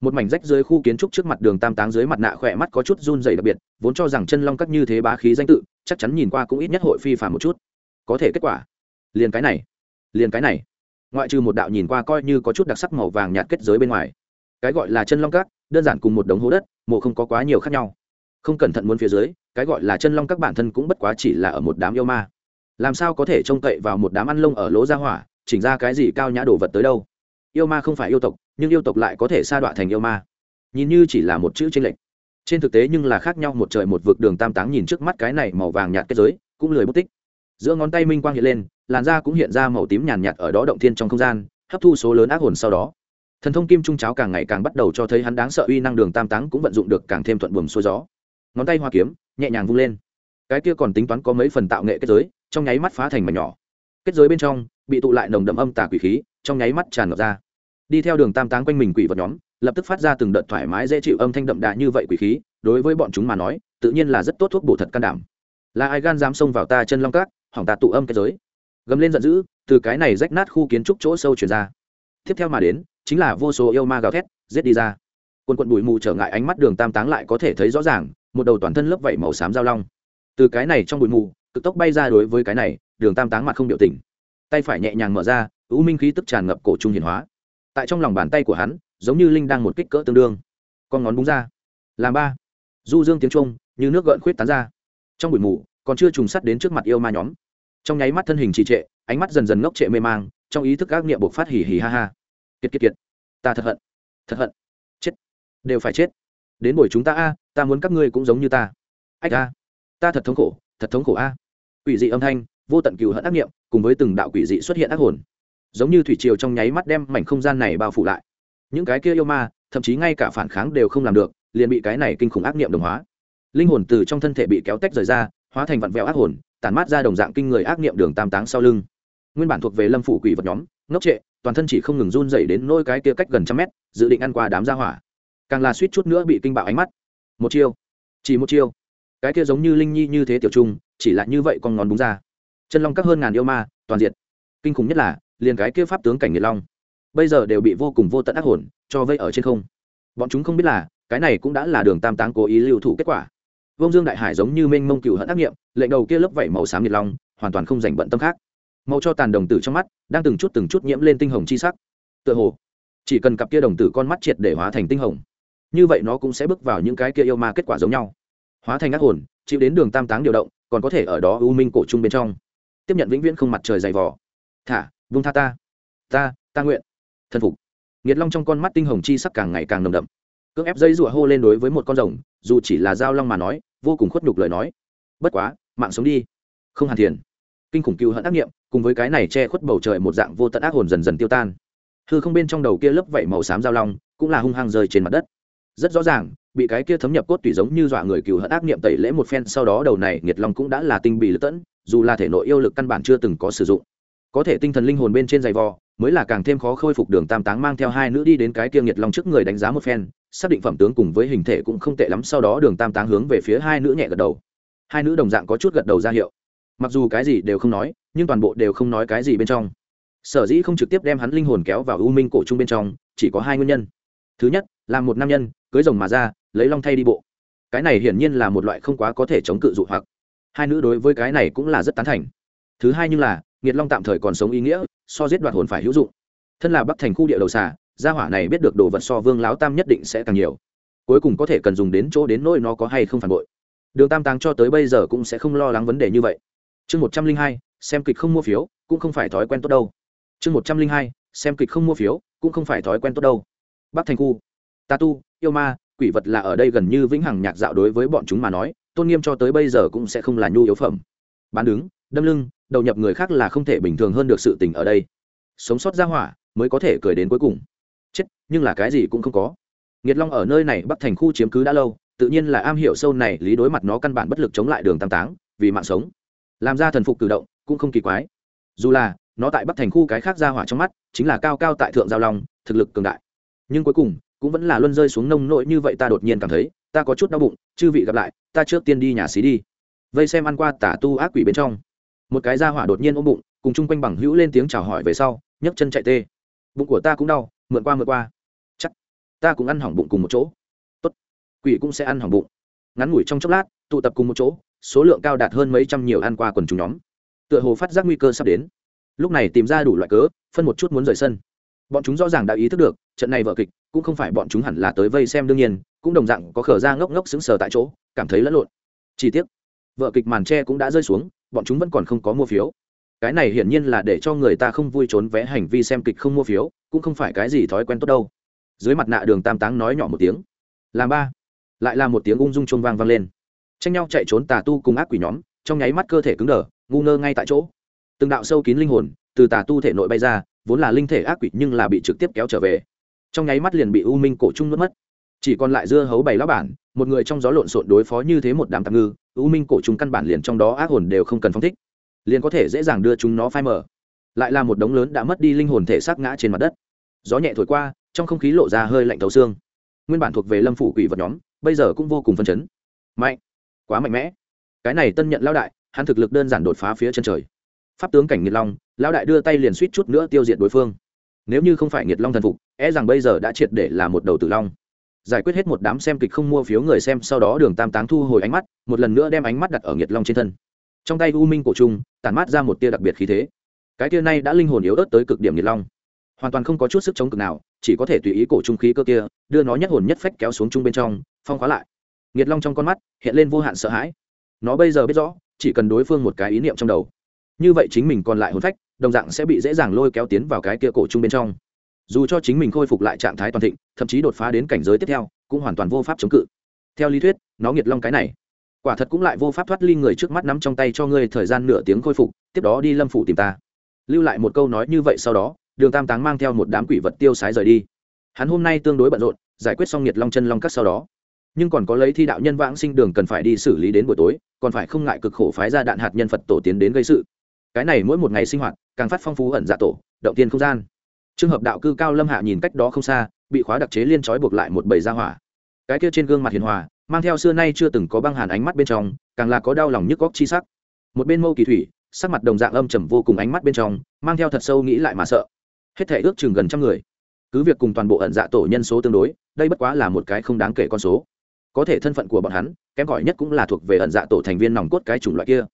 một mảnh rách dưới khu kiến trúc trước mặt đường tam táng dưới mặt nạ khỏe mắt có chút run dày đặc biệt, vốn cho rằng chân long cắt như thế bá khí danh tự, chắc chắn nhìn qua cũng ít nhất hội phi phàm một chút. Có thể kết quả, liền cái này, liền cái này. Ngoại trừ một đạo nhìn qua coi như có chút đặc sắc màu vàng nhạt kết giới bên ngoài, cái gọi là chân long cát đơn giản cùng một đống hố đất, mộ không có quá nhiều khác nhau. Không cẩn thận muốn phía dưới, cái gọi là chân long các bản thân cũng bất quá chỉ là ở một đám yêu ma. Làm sao có thể trông cậy vào một đám ăn lông ở lỗ ra hỏa, chỉnh ra cái gì cao nhã đồ vật tới đâu? Yêu ma không phải yêu tộc, nhưng yêu tộc lại có thể sa đọa thành yêu ma. Nhìn như chỉ là một chữ tranh lệch. Trên thực tế nhưng là khác nhau, một trời một vực đường tam táng nhìn trước mắt cái này màu vàng nhạt kết giới, cũng lười bút tích. Giữa ngón tay minh quang hiện lên, làn da cũng hiện ra màu tím nhàn nhạt ở đó động thiên trong không gian, hấp thu số lớn ác hồn sau đó. Thần thông kim trung cháo càng ngày càng bắt đầu cho thấy hắn đáng sợ uy năng đường tam táng cũng vận dụng được càng thêm thuận buồm xuôi gió. Ngón tay hoa kiếm, nhẹ nhàng vung lên. Cái kia còn tính toán có mấy phần tạo nghệ kết giới, trong nháy mắt phá thành mảnh nhỏ. Kết giới bên trong, bị tụ lại nồng đậm âm tà quỷ khí, trong nháy mắt tràn ngập ra đi theo đường tam táng quanh mình quỷ vật nhóm, lập tức phát ra từng đợt thoải mái dễ chịu âm thanh đậm đà như vậy quỷ khí, đối với bọn chúng mà nói, tự nhiên là rất tốt thuốc bổ thật can đảm. Là ai gan dám xông vào ta chân long cát hỏng ta tụ âm cái giới. Gầm lên giận dữ, từ cái này rách nát khu kiến trúc chỗ sâu chuyển ra. Tiếp theo mà đến, chính là vô số yêu ma gào thét, giết đi ra. Quần quận bụi mù trở ngại ánh mắt đường tam táng lại có thể thấy rõ ràng, một đầu toàn thân lớp vảy màu xám giao long. Từ cái này trong bụi mù, cực tốc bay ra đối với cái này, đường tam táng mặt không biểu tình. Tay phải nhẹ nhàng mở ra ưu minh khí tức tràn ngập cổ trung hiển hóa tại trong lòng bàn tay của hắn, giống như linh đang một kích cỡ tương đương. Con ngón búng ra. Làm ba. Du dương tiếng trung như nước gợn khuyết tán ra. Trong bụi mù, còn chưa trùng sắt đến trước mặt yêu ma nhóm. Trong nháy mắt thân hình trì trệ, ánh mắt dần dần ngốc trệ mê mang, trong ý thức ác niệm buộc phát hỉ hỉ ha ha. Kiệt kiệt kiệt. Ta thật hận. Thật hận. Chết. Đều phải chết. Đến buổi chúng ta a, ta muốn các ngươi cũng giống như ta. Ách a. Ta thật thống khổ, thật thống khổ a. À. quỷ dị âm thanh, vô tận cừu hận ác niệm, cùng với từng đạo quỷ dị xuất hiện ác hồn giống như thủy triều trong nháy mắt đem mảnh không gian này bao phủ lại. Những cái kia yêu ma, thậm chí ngay cả phản kháng đều không làm được, liền bị cái này kinh khủng ác niệm đồng hóa. Linh hồn từ trong thân thể bị kéo tách rời ra, hóa thành vặn vẹo ác hồn, tản mát ra đồng dạng kinh người ác niệm đường tam táng sau lưng. Nguyên bản thuộc về lâm phủ quỷ vật nhóm, ngốc trệ, toàn thân chỉ không ngừng run dày đến nôi cái kia cách gần trăm mét, dự định ăn qua đám gia hỏa. Càng là suýt chút nữa bị kinh bạo ánh mắt. Một chiêu, chỉ một chiêu. Cái kia giống như linh nhi như thế tiểu trung, chỉ là như vậy con ngón búng ra. Chân long các hơn ngàn yêu ma, toàn diện kinh khủng nhất là liền cái kia pháp tướng cảnh nhiệt long, bây giờ đều bị vô cùng vô tận ác hồn cho vây ở trên không. Bọn chúng không biết là, cái này cũng đã là đường tam táng cố ý lưu thủ kết quả. Vông dương đại hải giống như mênh mông cựu hận ác nghiệm, lệnh đầu kia lớp vẩy màu xám nhiệt long, hoàn toàn không dành bận tâm khác. Màu cho tàn đồng tử trong mắt, đang từng chút từng chút nhiễm lên tinh hồng chi sắc. Tựa hồ, chỉ cần cặp kia đồng tử con mắt triệt để hóa thành tinh hồng, như vậy nó cũng sẽ bước vào những cái kia yêu ma kết quả giống nhau. Hóa thành ác hồn, chịu đến đường tam táng điều động, còn có thể ở đó u minh cổ chung bên trong. Tiếp nhận vĩnh viễn không mặt trời dày vỏ thả vung tha ta. Ta ta nguyện. Thần phục. Nghiệt long trong con mắt tinh hồng chi sắc càng ngày càng nồng đậm. Cưỡng ép dây rụa hô lên đối với một con rồng, dù chỉ là dao long mà nói, vô cùng khuất nhục lời nói. Bất quá, mạng sống đi. Không hàn thiền. Kinh khủng cựu hận ác nghiệm cùng với cái này che khuất bầu trời một dạng vô tận ác hồn dần dần tiêu tan. Hư không bên trong đầu kia lớp vảy màu xám dao long, cũng là hung hăng rơi trên mặt đất. Rất rõ ràng, bị cái kia thấm nhập cốt tủy giống như dọa người cựu hận ác nghiệm tẩy lễ một phen, sau đó đầu này nghiệt long cũng đã là tinh bị lật tẫn, dù là thể nội yêu lực căn bản chưa từng có sử dụng có thể tinh thần linh hồn bên trên giày vò, mới là càng thêm khó khôi phục đường tam táng mang theo hai nữ đi đến cái kia nghiệt long trước người đánh giá một phen, xác định phẩm tướng cùng với hình thể cũng không tệ lắm, sau đó đường tam táng hướng về phía hai nữ nhẹ gật đầu. Hai nữ đồng dạng có chút gật đầu ra hiệu. Mặc dù cái gì đều không nói, nhưng toàn bộ đều không nói cái gì bên trong. Sở dĩ không trực tiếp đem hắn linh hồn kéo vào u minh cổ chung bên trong, chỉ có hai nguyên nhân. Thứ nhất, là một nam nhân, cưới rồng mà ra, lấy long thay đi bộ. Cái này hiển nhiên là một loại không quá có thể chống cự dụ hoặc. Hai nữ đối với cái này cũng là rất tán thành. Thứ hai nhưng là nghiệt long tạm thời còn sống ý nghĩa, so giết đoạt hồn phải hữu dụng. Thân là bắc thành khu địa đầu xà, gia hỏa này biết được đồ vật so vương lão tam nhất định sẽ càng nhiều. Cuối cùng có thể cần dùng đến chỗ đến nỗi nó có hay không phản bội. Đường tam táng cho tới bây giờ cũng sẽ không lo lắng vấn đề như vậy. Chương một trăm linh hai, xem kịch không mua phiếu, cũng không phải thói quen tốt đâu. Chương một trăm linh hai, xem kịch không mua phiếu, cũng không phải thói quen tốt đâu. Bắc thành khu. Ta tu, yêu ma, quỷ vật là ở đây gần như vĩnh hằng nhạc dạo đối với bọn chúng mà nói, tôn nghiêm cho tới bây giờ cũng sẽ không là nhu yếu phẩm. Bán đứng, đâm lưng đầu nhập người khác là không thể bình thường hơn được sự tình ở đây. Sống sót ra hỏa mới có thể cười đến cuối cùng. Chết, nhưng là cái gì cũng không có. Nghiệt long ở nơi này bắc thành khu chiếm cứ đã lâu, tự nhiên là am hiểu sâu này, lý đối mặt nó căn bản bất lực chống lại đường tam táng, vì mạng sống. Làm ra thần phục cử động cũng không kỳ quái. Dù là, nó tại bắc thành khu cái khác ra hỏa trong mắt, chính là cao cao tại thượng giao long, thực lực cường đại. Nhưng cuối cùng, cũng vẫn là luân rơi xuống nông nội như vậy ta đột nhiên cảm thấy, ta có chút đau bụng, chư vị gặp lại, ta trước tiên đi nhà xí đi. Vây xem ăn qua tả tu ác quỷ bên trong một cái ra hỏa đột nhiên ôm bụng, cùng chung quanh bằng hữu lên tiếng chào hỏi về sau, nhấc chân chạy tê. Bụng của ta cũng đau, mượn qua mượn qua. Chắc, ta cũng ăn hỏng bụng cùng một chỗ. Tốt, quỷ cũng sẽ ăn hỏng bụng. Ngắn ngủi trong chốc lát, tụ tập cùng một chỗ, số lượng cao đạt hơn mấy trăm nhiều ăn qua quần chúng nhóm. Tựa hồ phát giác nguy cơ sắp đến. Lúc này tìm ra đủ loại cớ, phân một chút muốn rời sân. Bọn chúng rõ ràng đã ý thức được, trận này vở kịch cũng không phải bọn chúng hẳn là tới vây xem đương nhiên, cũng đồng dạng có khở ra ngốc ngốc xứng sờ tại chỗ, cảm thấy lẫn lộn. Chi tiết vở kịch màn tre cũng đã rơi xuống bọn chúng vẫn còn không có mua phiếu. Cái này hiển nhiên là để cho người ta không vui trốn vé hành vi xem kịch không mua phiếu, cũng không phải cái gì thói quen tốt đâu. Dưới mặt nạ đường tam táng nói nhỏ một tiếng. Làm ba. Lại là một tiếng ung dung chuông vang vang lên. Tranh nhau chạy trốn tà tu cùng ác quỷ nhóm, trong nháy mắt cơ thể cứng đờ, ngu ngơ ngay tại chỗ. Từng đạo sâu kín linh hồn, từ tà tu thể nội bay ra, vốn là linh thể ác quỷ nhưng là bị trực tiếp kéo trở về. Trong nháy mắt liền bị u minh cổ trung nuốt mất. Chỉ còn lại dưa hấu bày lá bản, một người trong gió lộn xộn đối phó như thế một đám tạm ngư u minh cổ chúng căn bản liền trong đó ác hồn đều không cần phong thích, liền có thể dễ dàng đưa chúng nó phai mở lại là một đống lớn đã mất đi linh hồn thể xác ngã trên mặt đất. Gió nhẹ thổi qua, trong không khí lộ ra hơi lạnh thấu xương. Nguyên bản thuộc về lâm phủ quỷ vật nhóm, bây giờ cũng vô cùng phân chấn. Mạnh! Quá mạnh mẽ! Cái này tân nhận lao đại, hắn thực lực đơn giản đột phá phía chân trời. Pháp tướng cảnh nghiệt long lao đại đưa tay liền suýt chút nữa tiêu diệt đối phương. Nếu như không phải nghiệt long thần phục e rằng bây giờ đã triệt để là một đầu tử long giải quyết hết một đám xem kịch không mua phiếu người xem, sau đó đường tam táng thu hồi ánh mắt, một lần nữa đem ánh mắt đặt ở nghiệt long trên thân. Trong tay u minh cổ trung tàn mát ra một tia đặc biệt khí thế. Cái tia này đã linh hồn yếu ớt tới cực điểm nghiệt long. Hoàn toàn không có chút sức chống cực nào, chỉ có thể tùy ý cổ trung khí cơ kia, đưa nó nhất hồn nhất phách kéo xuống chung bên trong, phong khóa lại. Nghiệt long trong con mắt hiện lên vô hạn sợ hãi. Nó bây giờ biết rõ, chỉ cần đối phương một cái ý niệm trong đầu, như vậy chính mình còn lại hồn phách, đồng dạng sẽ bị dễ dàng lôi kéo tiến vào cái kia cổ chung bên trong dù cho chính mình khôi phục lại trạng thái toàn thịnh, thậm chí đột phá đến cảnh giới tiếp theo, cũng hoàn toàn vô pháp chống cự. Theo lý thuyết, nó nghiệt long cái này, quả thật cũng lại vô pháp thoát ly người trước mắt nắm trong tay cho ngươi thời gian nửa tiếng khôi phục, tiếp đó đi lâm phủ tìm ta. Lưu lại một câu nói như vậy sau đó, đường tam táng mang theo một đám quỷ vật tiêu sái rời đi. Hắn hôm nay tương đối bận rộn, giải quyết xong nghiệt long chân long cắt sau đó. Nhưng còn có lấy thi đạo nhân vãng sinh đường cần phải đi xử lý đến buổi tối, còn phải không ngại cực khổ phái ra đạn hạt nhân phật tổ tiến đến gây sự. Cái này mỗi một ngày sinh hoạt, càng phát phong phú ẩn dạ tổ, động tiên không gian trường hợp đạo cư cao lâm hạ nhìn cách đó không xa, bị khóa đặc chế liên trói buộc lại một bầy ra hỏa. Cái kia trên gương mặt hiền hòa, mang theo xưa nay chưa từng có băng hàn ánh mắt bên trong, càng là có đau lòng nhức góc chi sắc. Một bên mâu kỳ thủy, sắc mặt đồng dạng âm trầm vô cùng ánh mắt bên trong, mang theo thật sâu nghĩ lại mà sợ. Hết thể ước chừng gần trăm người. Cứ việc cùng toàn bộ ẩn dạ tổ nhân số tương đối, đây bất quá là một cái không đáng kể con số. Có thể thân phận của bọn hắn, kém gọi nhất cũng là thuộc về ẩn dạ tổ thành viên nòng cốt cái chủng loại kia.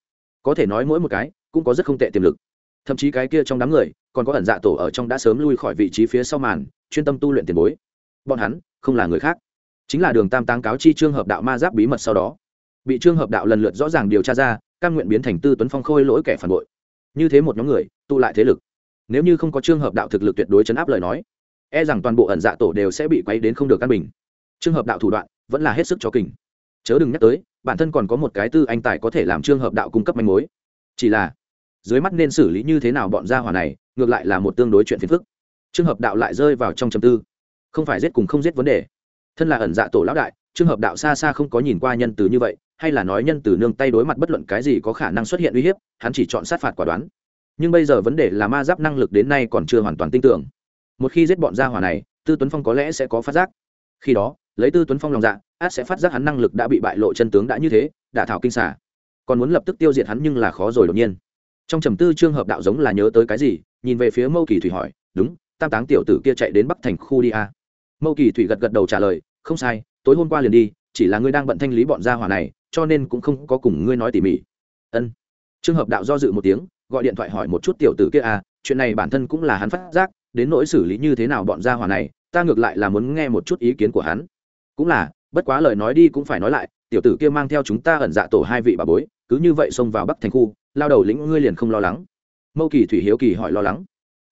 Có thể nói mỗi một cái, cũng có rất không tệ tiềm lực. Thậm chí cái kia trong đám người còn có ẩn dạ tổ ở trong đã sớm lui khỏi vị trí phía sau màn, chuyên tâm tu luyện tiền bối. Bọn hắn không là người khác, chính là đường tam táng cáo chi trương hợp đạo ma giáp bí mật sau đó. Bị trương hợp đạo lần lượt rõ ràng điều tra ra, căn nguyện biến thành tư tuấn phong khôi lỗi kẻ phản bội. Như thế một nhóm người, tụ lại thế lực. Nếu như không có trương hợp đạo thực lực tuyệt đối chấn áp lời nói e rằng toàn bộ ẩn dạ tổ đều sẽ bị quấy đến không được căn bình. Trương hợp đạo thủ đoạn vẫn là hết sức cho kình. Chớ đừng nhắc tới, bản thân còn có một cái tư anh tài có thể làm trương hợp đạo cung cấp manh mối. Chỉ là, dưới mắt nên xử lý như thế nào bọn gia hỏa này ngược lại là một tương đối chuyện phiền phức. Trường hợp đạo lại rơi vào trong trầm tư. Không phải giết cùng không giết vấn đề. Thân là ẩn dạ tổ lão đại trường hợp đạo xa xa không có nhìn qua nhân từ như vậy, hay là nói nhân từ nương tay đối mặt bất luận cái gì có khả năng xuất hiện uy hiếp, hắn chỉ chọn sát phạt quả đoán. Nhưng bây giờ vấn đề là ma giáp năng lực đến nay còn chưa hoàn toàn tin tưởng. Một khi giết bọn gia hỏa này, tư tuấn phong có lẽ sẽ có phát giác. Khi đó, lấy tư tuấn phong lòng dạ át sẽ phát giác hắn năng lực đã bị bại lộ chân tướng đã như thế, đả thảo kinh xả còn muốn lập tức tiêu diệt hắn nhưng là khó rồi đột nhiên. Trong trầm tư trương hợp đạo giống là nhớ tới cái gì nhìn về phía mâu kỳ thủy hỏi, đúng, tam táng tiểu tử kia chạy đến bắc thành khu đi a à. mâu kỳ thủy gật gật đầu trả lời, không sai, tối hôm qua liền đi, chỉ là ngươi đang bận thanh lý bọn gia hỏa này, cho nên cũng không có cùng ngươi nói tỉ mỉ. Ân. Trương hợp đạo do dự một tiếng, gọi điện thoại hỏi một chút tiểu tử kia a chuyện này bản thân cũng là hắn phát giác, đến nỗi xử lý như thế nào bọn gia hỏa này, ta ngược lại là muốn nghe một chút ý kiến của hắn. Cũng là, bất quá lời nói đi cũng phải nói lại, tiểu tử kia mang theo chúng ta ẩn dạ tổ hai vị bà bối, cứ như vậy xông vào bắc thành khu, lao đầu lĩnh ngươi liền không lo lắng mâu kỳ thủy hiếu kỳ hỏi lo lắng.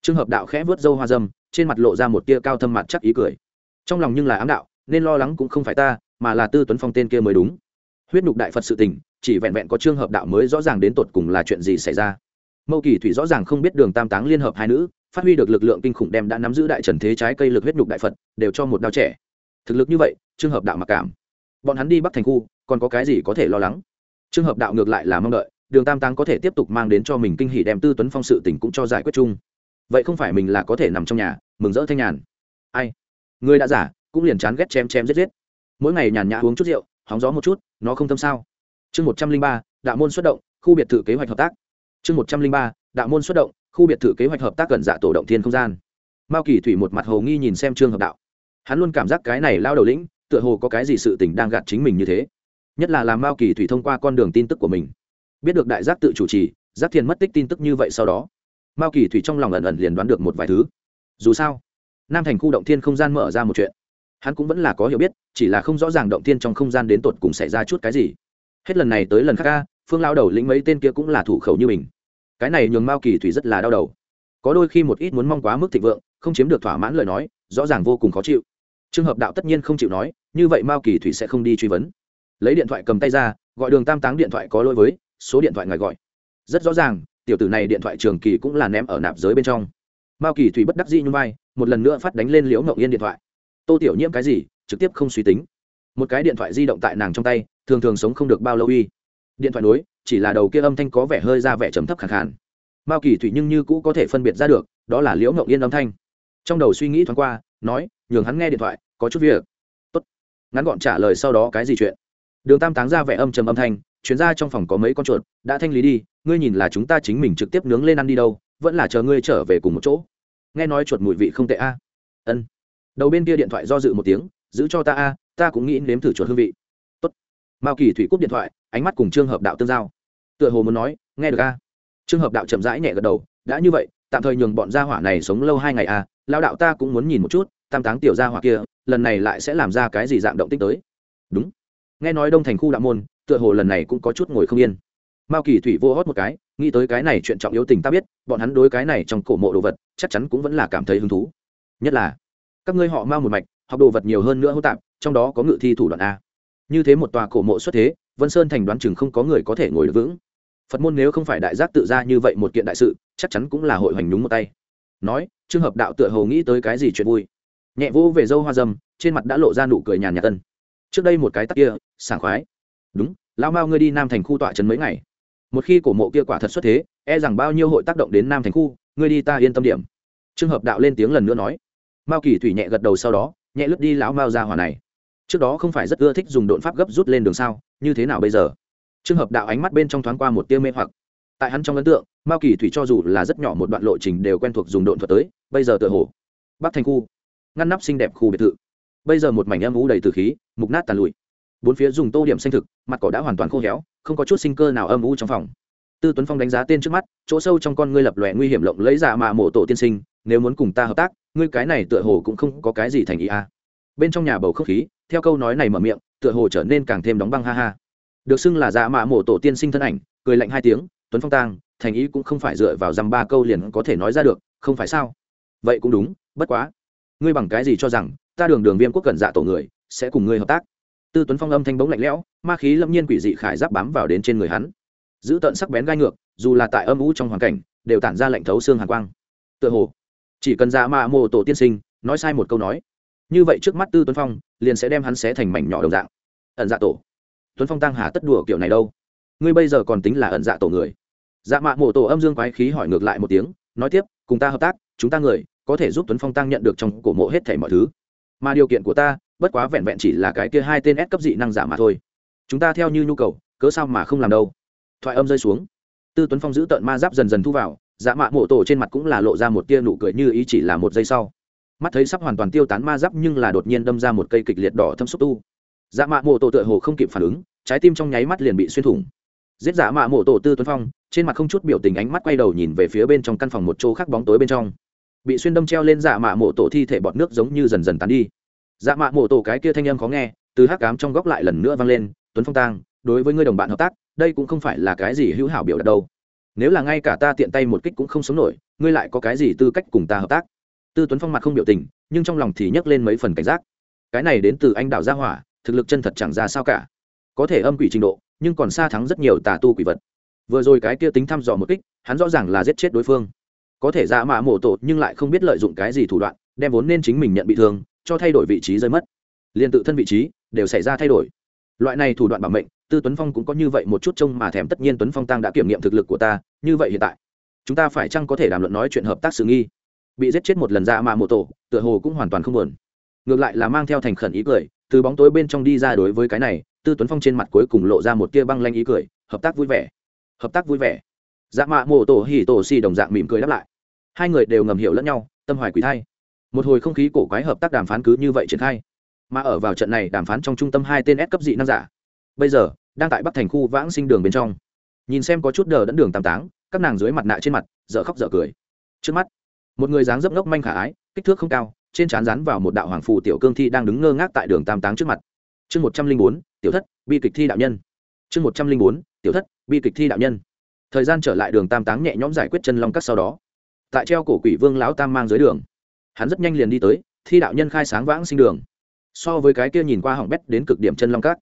Trường hợp đạo khẽ vớt dâu hoa dâm, trên mặt lộ ra một tia cao thâm mặt chắc ý cười. Trong lòng nhưng là ám đạo, nên lo lắng cũng không phải ta, mà là tư tuấn phong tên kia mới đúng. Huyết nhục đại phật sự tình, chỉ vẹn vẹn có trường hợp đạo mới rõ ràng đến tột cùng là chuyện gì xảy ra. Mâu kỳ thủy rõ ràng không biết đường tam táng liên hợp hai nữ, phát huy được lực lượng kinh khủng đem đã nắm giữ đại trần thế trái cây lực huyết nhục đại phật, đều cho một đao trẻ. Thực lực như vậy trường hợp đạo mặc cảm. Bọn hắn đi bắc thành khu, còn có cái gì có thể lo lắng? Trường hợp đạo ngược lại là mong đợi đường tam táng có thể tiếp tục mang đến cho mình kinh hỷ đem tư tuấn phong sự tình cũng cho giải quyết chung. Vậy không phải mình là có thể nằm trong nhà, mừng rỡ thanh nhàn. Ai? Người đã giả, cũng liền chán ghét chém chém giết giết. Mỗi ngày nhàn nhã uống chút rượu, hóng gió một chút, nó không tâm sao. Chương một trăm linh ba, đạo môn xuất động, khu biệt thự kế hoạch hợp tác. Chương một trăm linh ba, đạo môn xuất động, khu biệt thự kế hoạch hợp tác gần dạ tổ động thiên không gian. Mao kỳ thủy một mặt hồ nghi nhìn xem trương hợp đạo. Hắn luôn cảm giác cái này lao đầu lĩnh, tựa hồ có cái gì sự tình đang gạt chính mình như thế. Nhất là làm mao kỳ thủy thông qua con đường tin tức của mình biết được đại giác tự chủ trì, giác thiền mất tích tin tức như vậy sau đó, mao kỳ thủy trong lòng ẩn ẩn liền đoán được một vài thứ. Dù sao, nam thành khu động thiên không gian mở ra một chuyện, hắn cũng vẫn là có hiểu biết, chỉ là không rõ ràng động thiên trong không gian đến tột cùng xảy ra chút cái gì. Hết lần này tới lần khác ca phương lao đầu lĩnh mấy tên kia cũng là thủ khẩu như mình. Cái này nhường mao kỳ thủy rất là đau đầu. Có đôi khi một ít muốn mong quá mức thịnh vượng, không chiếm được thỏa mãn lời nói, rõ ràng vô cùng khó chịu. Trường hợp đạo tất nhiên không chịu nói, như vậy mao kỳ thủy sẽ không đi truy vấn. Lấy điện thoại cầm tay ra, gọi đường tam táng điện thoại có lỗi với số điện thoại ngài gọi. Rất rõ ràng, tiểu tử này điện thoại trường kỳ cũng là ném ở nạp giới bên trong. Mao kỳ thủy bất đắc dĩ như vai, một lần nữa phát đánh lên liễu ngậu yên điện thoại. Tô tiểu nhiễm cái gì, trực tiếp không suy tính. Một cái điện thoại di động tại nàng trong tay, thường thường sống không được bao lâu uy. Điện thoại nối, chỉ là đầu kia âm thanh có vẻ hơi ra vẻ trầm thấp khẳng khàn. Mao kỳ thủy nhưng như cũ có thể phân biệt ra được, đó là liễu ngậu yên âm thanh. Trong đầu suy nghĩ thoáng qua, nói, nhường hắn nghe điện thoại, có chút việc. Tốt. Ngắn gọn trả lời sau đó cái gì chuyện. Đường tam táng ra vẻ âm trầm âm thanh chuyến ra trong phòng có mấy con chuột, đã thanh lý đi, ngươi nhìn là chúng ta chính mình trực tiếp nướng lên ăn đi đâu, vẫn là chờ ngươi trở về cùng một chỗ. Nghe nói chuột mùi vị không tệ a. Ân. Đầu bên kia điện thoại do dự một tiếng, giữ cho ta a, ta cũng nghĩ nếm thử chuột hương vị. Tốt. Mao kỳ thủy cúp điện thoại, ánh mắt cùng trường hợp đạo tương giao. Tựa hồ muốn nói, nghe được a? Trường hợp đạo chậm rãi nhẹ gật đầu, đã như vậy, tạm thời nhường bọn gia hỏa này sống lâu hai ngày a lao đạo ta cũng muốn nhìn một chút, tam táng tiểu gia hỏa kia, lần này lại sẽ làm ra cái gì dạng động tích tới. Đúng nghe nói đông thành khu đạo môn, tựa hồ lần này cũng có chút ngồi không yên. Mao kỳ thủy vô hót một cái, nghĩ tới cái này chuyện trọng yếu tình ta biết, bọn hắn đối cái này trong cổ mộ đồ vật, chắc chắn cũng vẫn là cảm thấy hứng thú. Nhất là, các ngươi họ mao một mạch, học đồ vật nhiều hơn nữa hô tạp, trong đó có ngự thi thủ đoạn a. Như thế một tòa cổ mộ xuất thế, vân sơn thành đoán chừng không có người có thể ngồi được vững. Phật môn nếu không phải đại giác tự ra như vậy một kiện đại sự, chắc chắn cũng là hội hoành nhúng một tay. Nói trường hợp đạo tựa hồ nghĩ tới cái gì chuyện vui. Nhẹ vỗ về dâu hoa dâm, trên mặt đã lộ ra nụ cười nhàn nhạt tân trước đây một cái tắc kia sảng khoái. Đúng lao mao ngươi đi nam thành khu tọa trấn mấy ngày. Một khi cổ mộ kia quả thật xuất thế e rằng bao nhiêu hội tác động đến nam thành khu, ngươi đi ta yên tâm điểm. Trường hợp đạo lên tiếng lần nữa nói. Mao kỳ thủy nhẹ gật đầu sau đó, nhẹ lướt đi lão mao ra hỏa này. Trước đó không phải rất ưa thích dùng đột pháp gấp rút lên đường sao, như thế nào bây giờ? Trường hợp đạo ánh mắt bên trong thoáng qua một tia mê hoặc. Tại hắn trong ấn tượng, mao kỳ thủy cho dù là rất nhỏ một đoạn lộ trình đều quen thuộc dùng độn thuật tới, bây giờ tựa hồ bắc thành khu, ngăn nắp xinh đẹp khu biệt thự. Bây giờ một mảnh âm ú đầy từ khí, mục nát tàn lụi bốn phía dùng tô điểm xanh thực, mặt cỏ đã hoàn toàn khô héo, không có chút sinh cơ nào âm u trong phòng. Tư tuấn phong đánh giá tên trước mắt, chỗ sâu trong con ngươi lập lòe nguy hiểm lộng lấy giả mà mộ tổ tiên sinh, nếu muốn cùng ta hợp tác, ngươi cái này tựa hồ cũng không có cái gì thành ý a à. bên trong nhà bầu không khí, theo câu nói này mở miệng, tựa hồ trở nên càng thêm đóng băng ha ha. Được xưng là giả mạ mộ tổ tiên sinh thân ảnh, cười lạnh hai tiếng, tuấn phong tang, thành ý cũng không phải dựa vào dăm ba câu liền có thể nói ra được, không phải sao? Vậy cũng đúng, bất quá, ngươi bằng cái gì cho rằng ta đường đường viêm quốc cần dạ tổ người sẽ cùng ngươi hợp tác? Tư tuấn phong âm thanh bóng lạnh lẽo, ma khí lâm nhiên quỷ dị khải giáp bám vào đến trên người hắn. Giữ tận sắc bén gai ngược, dù là tại âm ú trong hoàn cảnh, đều tản ra lệnh thấu xương hàn quang. Tựa hồ, chỉ cần dạ mạ mô tổ tiên sinh, nói sai một câu nói, như vậy trước mắt tư tuấn phong, liền sẽ đem hắn xé thành mảnh nhỏ đồng dạng. Ẩn dạ tổ. Tuấn phong tăng hà tất đùa kiểu này đâu? Ngươi bây giờ còn tính là ẩn dạ tổ người. Dạ mạ mộ tổ âm dương quái khí hỏi ngược lại một tiếng, nói tiếp, cùng ta hợp tác, chúng ta người, có thể giúp tuấn phong tăng nhận được trong cổ mộ hết thảy mọi thứ. Mà điều kiện của ta bất quá vẹn vẹn chỉ là cái kia hai tên ép cấp dị năng giả mà thôi. Chúng ta theo như nhu cầu, cớ sao mà không làm đâu? Thoại âm rơi xuống. Tư tuấn phong giữ tợn ma giáp dần dần thu vào dạ mạ mộ tổ trên mặt cũng là lộ ra một tia nụ cười như ý chỉ là một giây sau. Mắt thấy sắp hoàn toàn tiêu tán ma giáp nhưng là đột nhiên đâm ra một cây kịch liệt đỏ thâm xúc tu. Dạ mạ mộ tổ tựa hồ không kịp phản ứng, trái tim trong nháy mắt liền bị xuyên thủng. Giết dạ mạ mộ tổ tư tuấn phong, trên mặt không chút biểu tình ánh mắt quay đầu nhìn về phía bên trong căn phòng một chỗ khác bóng tối bên trong. Bị xuyên đâm treo lên dạ mạ mộ tổ thi thể bọt nước giống như dần dần tán đi dạ mạ mổ tổ cái kia thanh âm khó nghe, từ hắc cám trong góc lại lần nữa vang lên, tuấn phong tang, đối với ngươi đồng bạn hợp tác, đây cũng không phải là cái gì hữu hảo biểu đạt đâu. Nếu là ngay cả ta tiện tay một kích cũng không sống nổi, ngươi lại có cái gì tư cách cùng ta hợp tác? Tư tuấn phong mặt không biểu tình, nhưng trong lòng thì nhấc lên mấy phần cảnh giác. Cái này đến từ anh đạo gia hỏa, thực lực chân thật chẳng ra sao cả. Có thể âm quỷ trình độ, nhưng còn xa thắng rất nhiều tà tu quỷ vật. Vừa rồi cái kia tính thăm dò một kích, hắn rõ ràng là giết chết đối phương. Có thể dạ mạ mổ tổ nhưng lại không biết lợi dụng cái gì thủ đoạn, đem vốn nên chính mình nhận bị thương cho thay đổi vị trí rơi mất. Liền tự thân vị trí đều xảy ra thay đổi. Loại này thủ đoạn bảo mệnh, tư tuấn phong cũng có như vậy một chút trông mà thèm, tất nhiên tuấn phong tăng đã kiểm nghiệm thực lực của ta, như vậy hiện tại, chúng ta phải chăng có thể đàm luận nói chuyện hợp tác sự nghi? Bị giết chết một lần ra mà mộ tổ, tựa hồ cũng hoàn toàn không buồn. Ngược lại là mang theo thành khẩn ý cười, từ bóng tối bên trong đi ra đối với cái này, tư tuấn phong trên mặt cuối cùng lộ ra một tia băng lanh ý cười, hợp tác vui vẻ. Hợp tác vui vẻ. Dạ mạ mộ tổ hỉ tổ xì đồng dạng mỉm cười đáp lại. Hai người đều ngầm hiểu lẫn nhau, tâm hoài quỷ thay một hồi không khí cổ quái hợp tác đàm phán cứ như vậy triển khai. Mà ở vào trận này đàm phán trong trung tâm hai tên S cấp dị năng giả. Bây giờ, đang tại bắc thành khu vãng sinh đường bên trong. Nhìn xem có chút đờ đẫn đường tam táng, các nàng dưới mặt nạ trên mặt, dở khóc dở cười. Trước mắt, một người dáng dấp ngốc manh khả ái, kích thước không cao, trên trán rán vào một đạo hoàng phù tiểu cương thi đang đứng ngơ ngác tại đường tam táng trước mặt. Chương một trăm linh bốn, tiểu thất, bi kịch thi đạo nhân. Chương một trăm linh bốn, tiểu thất, bi kịch thi đạo nhân. Thời gian trở lại đường tam táng nhẹ nhõm giải quyết chân long cắt sau đó. Tại treo cổ quỷ vương lão tam mang dưới đường hắn rất nhanh liền đi tới, thi đạo nhân khai sáng vãng sinh đường. So với cái kia nhìn qua hỏng bét đến cực điểm chân long cát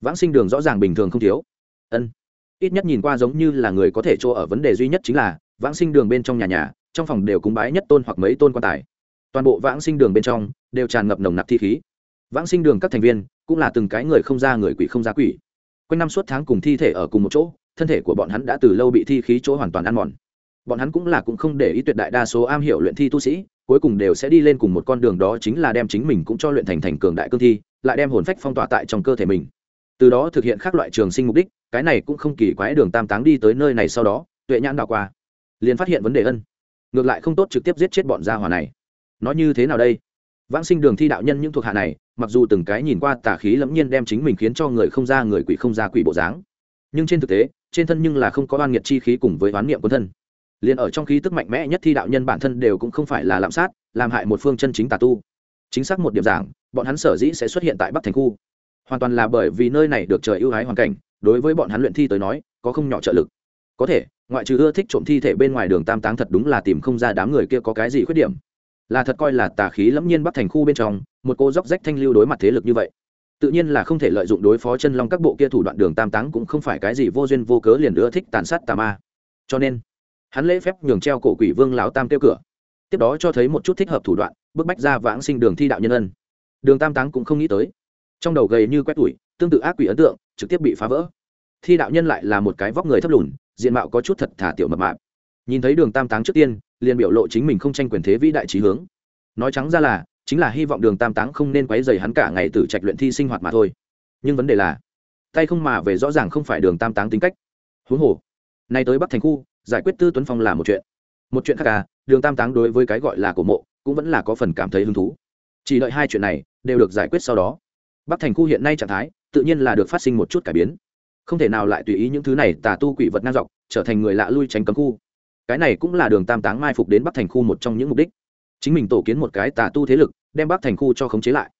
vãng sinh đường rõ ràng bình thường không thiếu. Ân. Ít nhất nhìn qua giống như là người có thể chỗ ở vấn đề duy nhất chính là, vãng sinh đường bên trong nhà nhà, trong phòng đều cúng bái nhất tôn hoặc mấy tôn quan tài. Toàn bộ vãng sinh đường bên trong, đều tràn ngập nồng nặc thi khí. Vãng sinh đường các thành viên, cũng là từng cái người không ra người quỷ không ra quỷ. Quanh năm suốt tháng cùng thi thể ở cùng một chỗ, thân thể của bọn hắn đã từ lâu bị thi khí chỗ hoàn toàn ăn mòn bọn hắn cũng là cũng không để ý tuyệt đại đa số am hiểu luyện thi tu sĩ, cuối cùng đều sẽ đi lên cùng một con đường đó chính là đem chính mình cũng cho luyện thành thành cường đại cương thi, lại đem hồn phách phong tỏa tại trong cơ thể mình. Từ đó thực hiện các loại trường sinh mục đích, cái này cũng không kỳ quái đường tam táng đi tới nơi này sau đó, tuệ nhãn đào qua, liền phát hiện vấn đề ân. Ngược lại không tốt trực tiếp giết chết bọn gia hòa này. Nó như thế nào đây? Vãng sinh đường thi đạo nhân những thuộc hạ này, mặc dù từng cái nhìn qua tà khí lẫm nhiên đem chính mình khiến cho người không ra người quỷ không ra quỷ bộ dáng, nhưng trên thực tế, trên thân nhưng là không có oan nghiệt chi khí cùng với oán niệm quân thân liền ở trong khí tức mạnh mẽ nhất thi đạo nhân bản thân đều cũng không phải là lạm sát, làm hại một phương chân chính tà tu. Chính xác một điểm giảng, bọn hắn sở dĩ sẽ xuất hiện tại bắc thành khu. Hoàn toàn là bởi vì nơi này được trời ưu ái hoàn cảnh, đối với bọn hắn luyện thi tới nói, có không nhỏ trợ lực. Có thể, ngoại trừ ưa thích trộm thi thể bên ngoài đường tam táng thật đúng là tìm không ra đám người kia có cái gì khuyết điểm. Là thật coi là tà khí lẫm nhiên bắc thành khu bên trong, một cô dốc rách thanh lưu đối mặt thế lực như vậy. Tự nhiên là không thể lợi dụng đối phó chân long các bộ kia thủ đoạn đường tam táng cũng không phải cái gì vô duyên vô cớ liền ưa thích tàn sát tà ma. Cho nên hắn lễ phép nhường treo cổ quỷ vương lão tam kêu cửa. Tiếp đó cho thấy một chút thích hợp thủ đoạn, bức bách ra vãng sinh đường thi đạo nhân ân. Đường tam táng cũng không nghĩ tới. Trong đầu gầy như quét tủi, tương tự ác quỷ ấn tượng, trực tiếp bị phá vỡ. Thi đạo nhân lại là một cái vóc người thấp lùn, diện mạo có chút thật thả tiểu mập mạp. Nhìn thấy đường tam táng trước tiên, liền biểu lộ chính mình không tranh quyền thế vĩ đại trí hướng. Nói trắng ra là, chính là hy vọng đường tam táng không nên quấy dày hắn cả ngày từ trạch luyện thi sinh hoạt mà thôi. Nhưng vấn đề là, tay không mà về rõ ràng không phải đường tam táng tính cách. Huống hồ, nay tới bắc thành khu giải quyết tư tuấn phong là một chuyện. Một chuyện khác à đường tam táng đối với cái gọi là cổ mộ cũng vẫn là có phần cảm thấy hứng thú. Chỉ đợi hai chuyện này đều được giải quyết sau đó. Bắc thành khu hiện nay trạng thái tự nhiên là được phát sinh một chút cải biến. Không thể nào lại tùy ý những thứ này tà tu quỷ vật ngang dọc, trở thành người lạ lui tránh cấm khu. Cái này cũng là đường tam táng mai phục đến bắc thành khu một trong những mục đích. Chính mình tổ kiến một cái tà tu thế lực, đem bắc thành khu cho khống chế lại.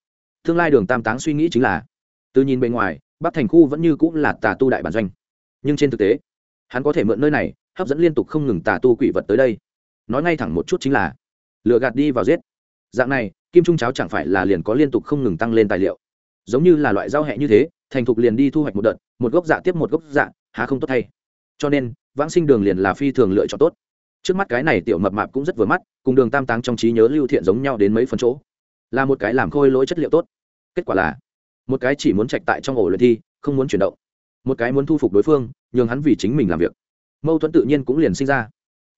Tương lai đường tam táng suy nghĩ chính là, từ nhìn bên ngoài, bắc thành khu vẫn như cũng là tà tu đại bản doanh. Nhưng trên thực tế, hắn có thể mượn nơi này hấp dẫn liên tục không ngừng tà tu quỷ vật tới đây. Nói ngay thẳng một chút chính là lựa gạt đi vào giết. Dạng này, kim trung cháo chẳng phải là liền có liên tục không ngừng tăng lên tài liệu. Giống như là loại rau hẹ như thế, thành thục liền đi thu hoạch một đợt, một gốc dạ tiếp một gốc dạ há không tốt thay. Cho nên, vãng sinh đường liền là phi thường lựa chọn tốt. Trước mắt cái này tiểu mập mạp cũng rất vừa mắt, cùng đường tam táng trong trí nhớ lưu thiện giống nhau đến mấy phần chỗ. Là một cái làm khôi lỗi chất liệu tốt. Kết quả là, một cái chỉ muốn trạch tại trong ổ luyện thi, không muốn chuyển động. Một cái muốn thu phục đối phương, nhường hắn vì chính mình làm việc mâu thuẫn tự nhiên cũng liền sinh ra.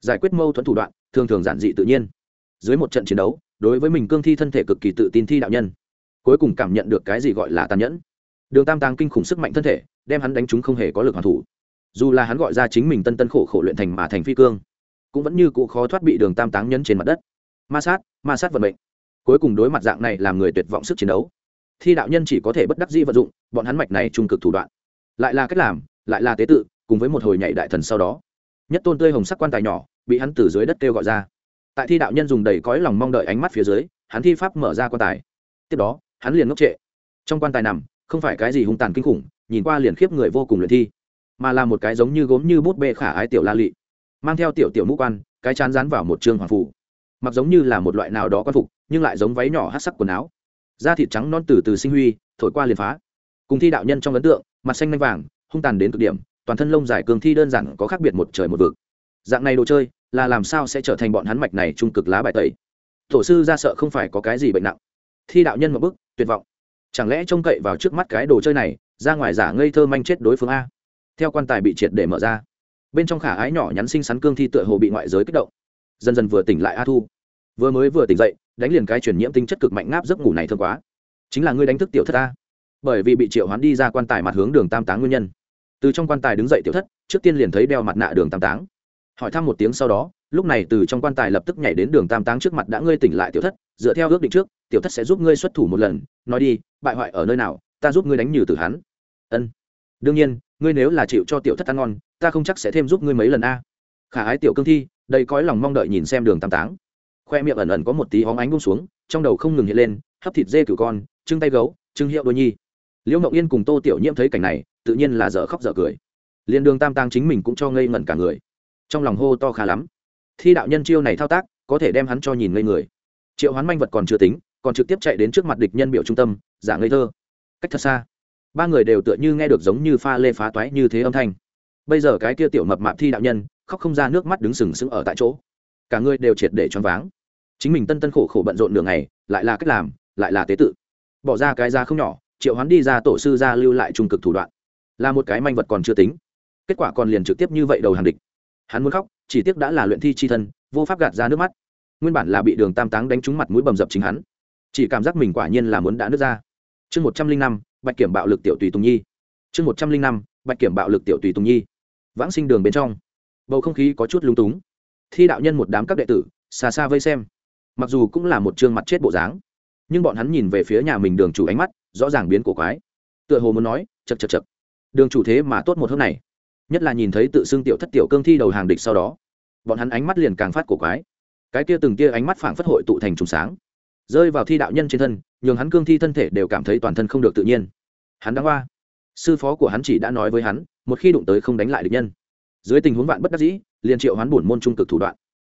Giải quyết mâu thuẫn thủ đoạn, thường thường giản dị tự nhiên. Dưới một trận chiến đấu, đối với mình cương thi thân thể cực kỳ tự tin thi đạo nhân, cuối cùng cảm nhận được cái gì gọi là tàn nhẫn. Đường tam tàng kinh khủng sức mạnh thân thể, đem hắn đánh chúng không hề có lực hoàn thủ. Dù là hắn gọi ra chính mình tân tân khổ khổ luyện thành mà thành phi cương, cũng vẫn như cụ khó thoát bị đường tam táng nhấn trên mặt đất. Ma sát ma sát vận mệnh. Cuối cùng đối mặt dạng này làm người tuyệt vọng sức chiến đấu, thi đạo nhân chỉ có thể bất đắc dĩ vận dụng, bọn hắn mạch này trung cực thủ đoạn. Lại là cách làm, lại là tế tự cùng với một hồi nhảy đại thần sau đó. Nhất tôn tươi hồng sắc quan tài nhỏ bị hắn từ dưới đất kêu gọi ra. Tại thi đạo nhân dùng đầy cõi lòng mong đợi ánh mắt phía dưới, hắn thi pháp mở ra quan tài. Tiếp đó, hắn liền ngốc trệ. Trong quan tài nằm, không phải cái gì hung tàn kinh khủng, nhìn qua liền khiếp người vô cùng luyện thi, mà là một cái giống như gốm như bút bê khả ái tiểu la lị, mang theo tiểu tiểu mũ quan, cái chán rán vào một trường hoàng phủ mặc giống như là một loại nào đó quan phục, nhưng lại giống váy nhỏ hát sắc quần áo. Da thịt trắng non từ từ sinh huy, thổi qua liền phá. Cùng thi đạo nhân trong ấn tượng, mặt xanh lanh vàng, hung tàn đến cực điểm toàn thân lông dài cường thi đơn giản có khác biệt một trời một vực. Dạng này đồ chơi, là làm sao sẽ trở thành bọn hắn mạch này trung cực lá bài tẩy? Tổ sư ra sợ không phải có cái gì bệnh nặng. Thi đạo nhân một bức tuyệt vọng. Chẳng lẽ trông cậy vào trước mắt cái đồ chơi này, ra ngoài giả ngây thơ manh chết đối phương a? Theo quan tài bị triệt để mở ra, bên trong khả ái nhỏ nhắn xinh xắn cương thi tựa hồ bị ngoại giới kích động. Dần dần vừa tỉnh lại a thu, vừa mới vừa tỉnh dậy, đánh liền cái truyền nhiễm tinh chất cực mạnh ngáp giấc ngủ này thương quá. Chính là ngươi đánh thức tiểu thất a. Bởi vì bị triệu hoán đi ra quan tài mặt hướng đường tam táng nguyên nhân từ trong quan tài đứng dậy tiểu thất, trước tiên liền thấy đeo mặt nạ đường tam táng. Hỏi thăm một tiếng sau đó, lúc này từ trong quan tài lập tức nhảy đến đường tam táng trước mặt đã ngươi tỉnh lại tiểu thất, dựa theo ước định trước, tiểu thất sẽ giúp ngươi xuất thủ một lần, nói đi, bại hoại ở nơi nào, ta giúp ngươi đánh nhừ từ hắn. Ân. Đương nhiên, ngươi nếu là chịu cho tiểu thất ăn ngon, ta không chắc sẽ thêm giúp ngươi mấy lần a. Khả ái tiểu cương thi, đầy cõi lòng mong đợi nhìn xem đường tam táng. Khoe miệng ẩn ẩn có một tí hóng ánh bông xuống, trong đầu không ngừng hiện lên, hấp thịt dê cửu con, trưng tay gấu, trưng hiệu đôi nhi liễu ngậu yên cùng tô tiểu nhiễm thấy cảnh này, tự nhiên là dở khóc dở cười. Liền đường tam Tàng chính mình cũng cho ngây ngẩn cả người. Trong lòng hô to khá lắm. Thi đạo nhân chiêu này thao tác, có thể đem hắn cho nhìn ngây người. Triệu hoán manh vật còn chưa tính, còn trực tiếp chạy đến trước mặt địch nhân biểu trung tâm, giả ngây thơ. Cách thật xa. Ba người đều tựa như nghe được giống như pha lê phá toái như thế âm thanh. Bây giờ cái kia tiểu mập mạp thi đạo nhân, khóc không ra nước mắt đứng sừng sững ở tại chỗ. Cả người đều triệt để choáng váng. Chính mình tân tân khổ khổ bận rộn đường này lại là cách làm, lại là tế tự. Bỏ ra cái ra không nhỏ triệu hoán đi ra tổ sư ra lưu lại trung cực thủ đoạn. Là một cái manh vật còn chưa tính. Kết quả còn liền trực tiếp như vậy đầu hàng địch. Hắn muốn khóc, chỉ tiếc đã là luyện thi chi thân, vô pháp gạt ra nước mắt. Nguyên bản là bị đường tam táng đánh trúng mặt mũi bầm dập chính hắn. Chỉ cảm giác mình quả nhiên là muốn đã nước ra. Chương một trăm linh năm, bạch kiểm bạo lực tiểu tùy tùng nhi. Chương một trăm linh năm, bạch kiểm bạo lực tiểu tùy tùng nhi. Vãng sinh đường bên trong. Bầu không khí có chút lung túng. Thi đạo nhân một đám các đệ tử, xa xa vây xem. Mặc dù cũng là một chương mặt chết bộ dáng, nhưng bọn hắn nhìn về phía nhà mình đường chủ ánh mắt rõ ràng biến cổ quái. Tựa hồ muốn nói chật chật chật đường chủ thế mà tốt một hôm này. Nhất là nhìn thấy tự xưng tiểu thất tiểu cương thi đầu hàng địch sau đó, bọn hắn ánh mắt liền càng phát cổ quái. Cái kia từng kia ánh mắt phảng phất hội tụ thành trùng sáng, rơi vào thi đạo nhân trên thân, nhường hắn cương thi thân thể đều cảm thấy toàn thân không được tự nhiên. Hắn đáng qua sư phó của hắn chỉ đã nói với hắn, một khi đụng tới không đánh lại địch nhân. Dưới tình huống vạn bất đắc dĩ, liền triệu hắn bổn môn trung cực thủ đoạn.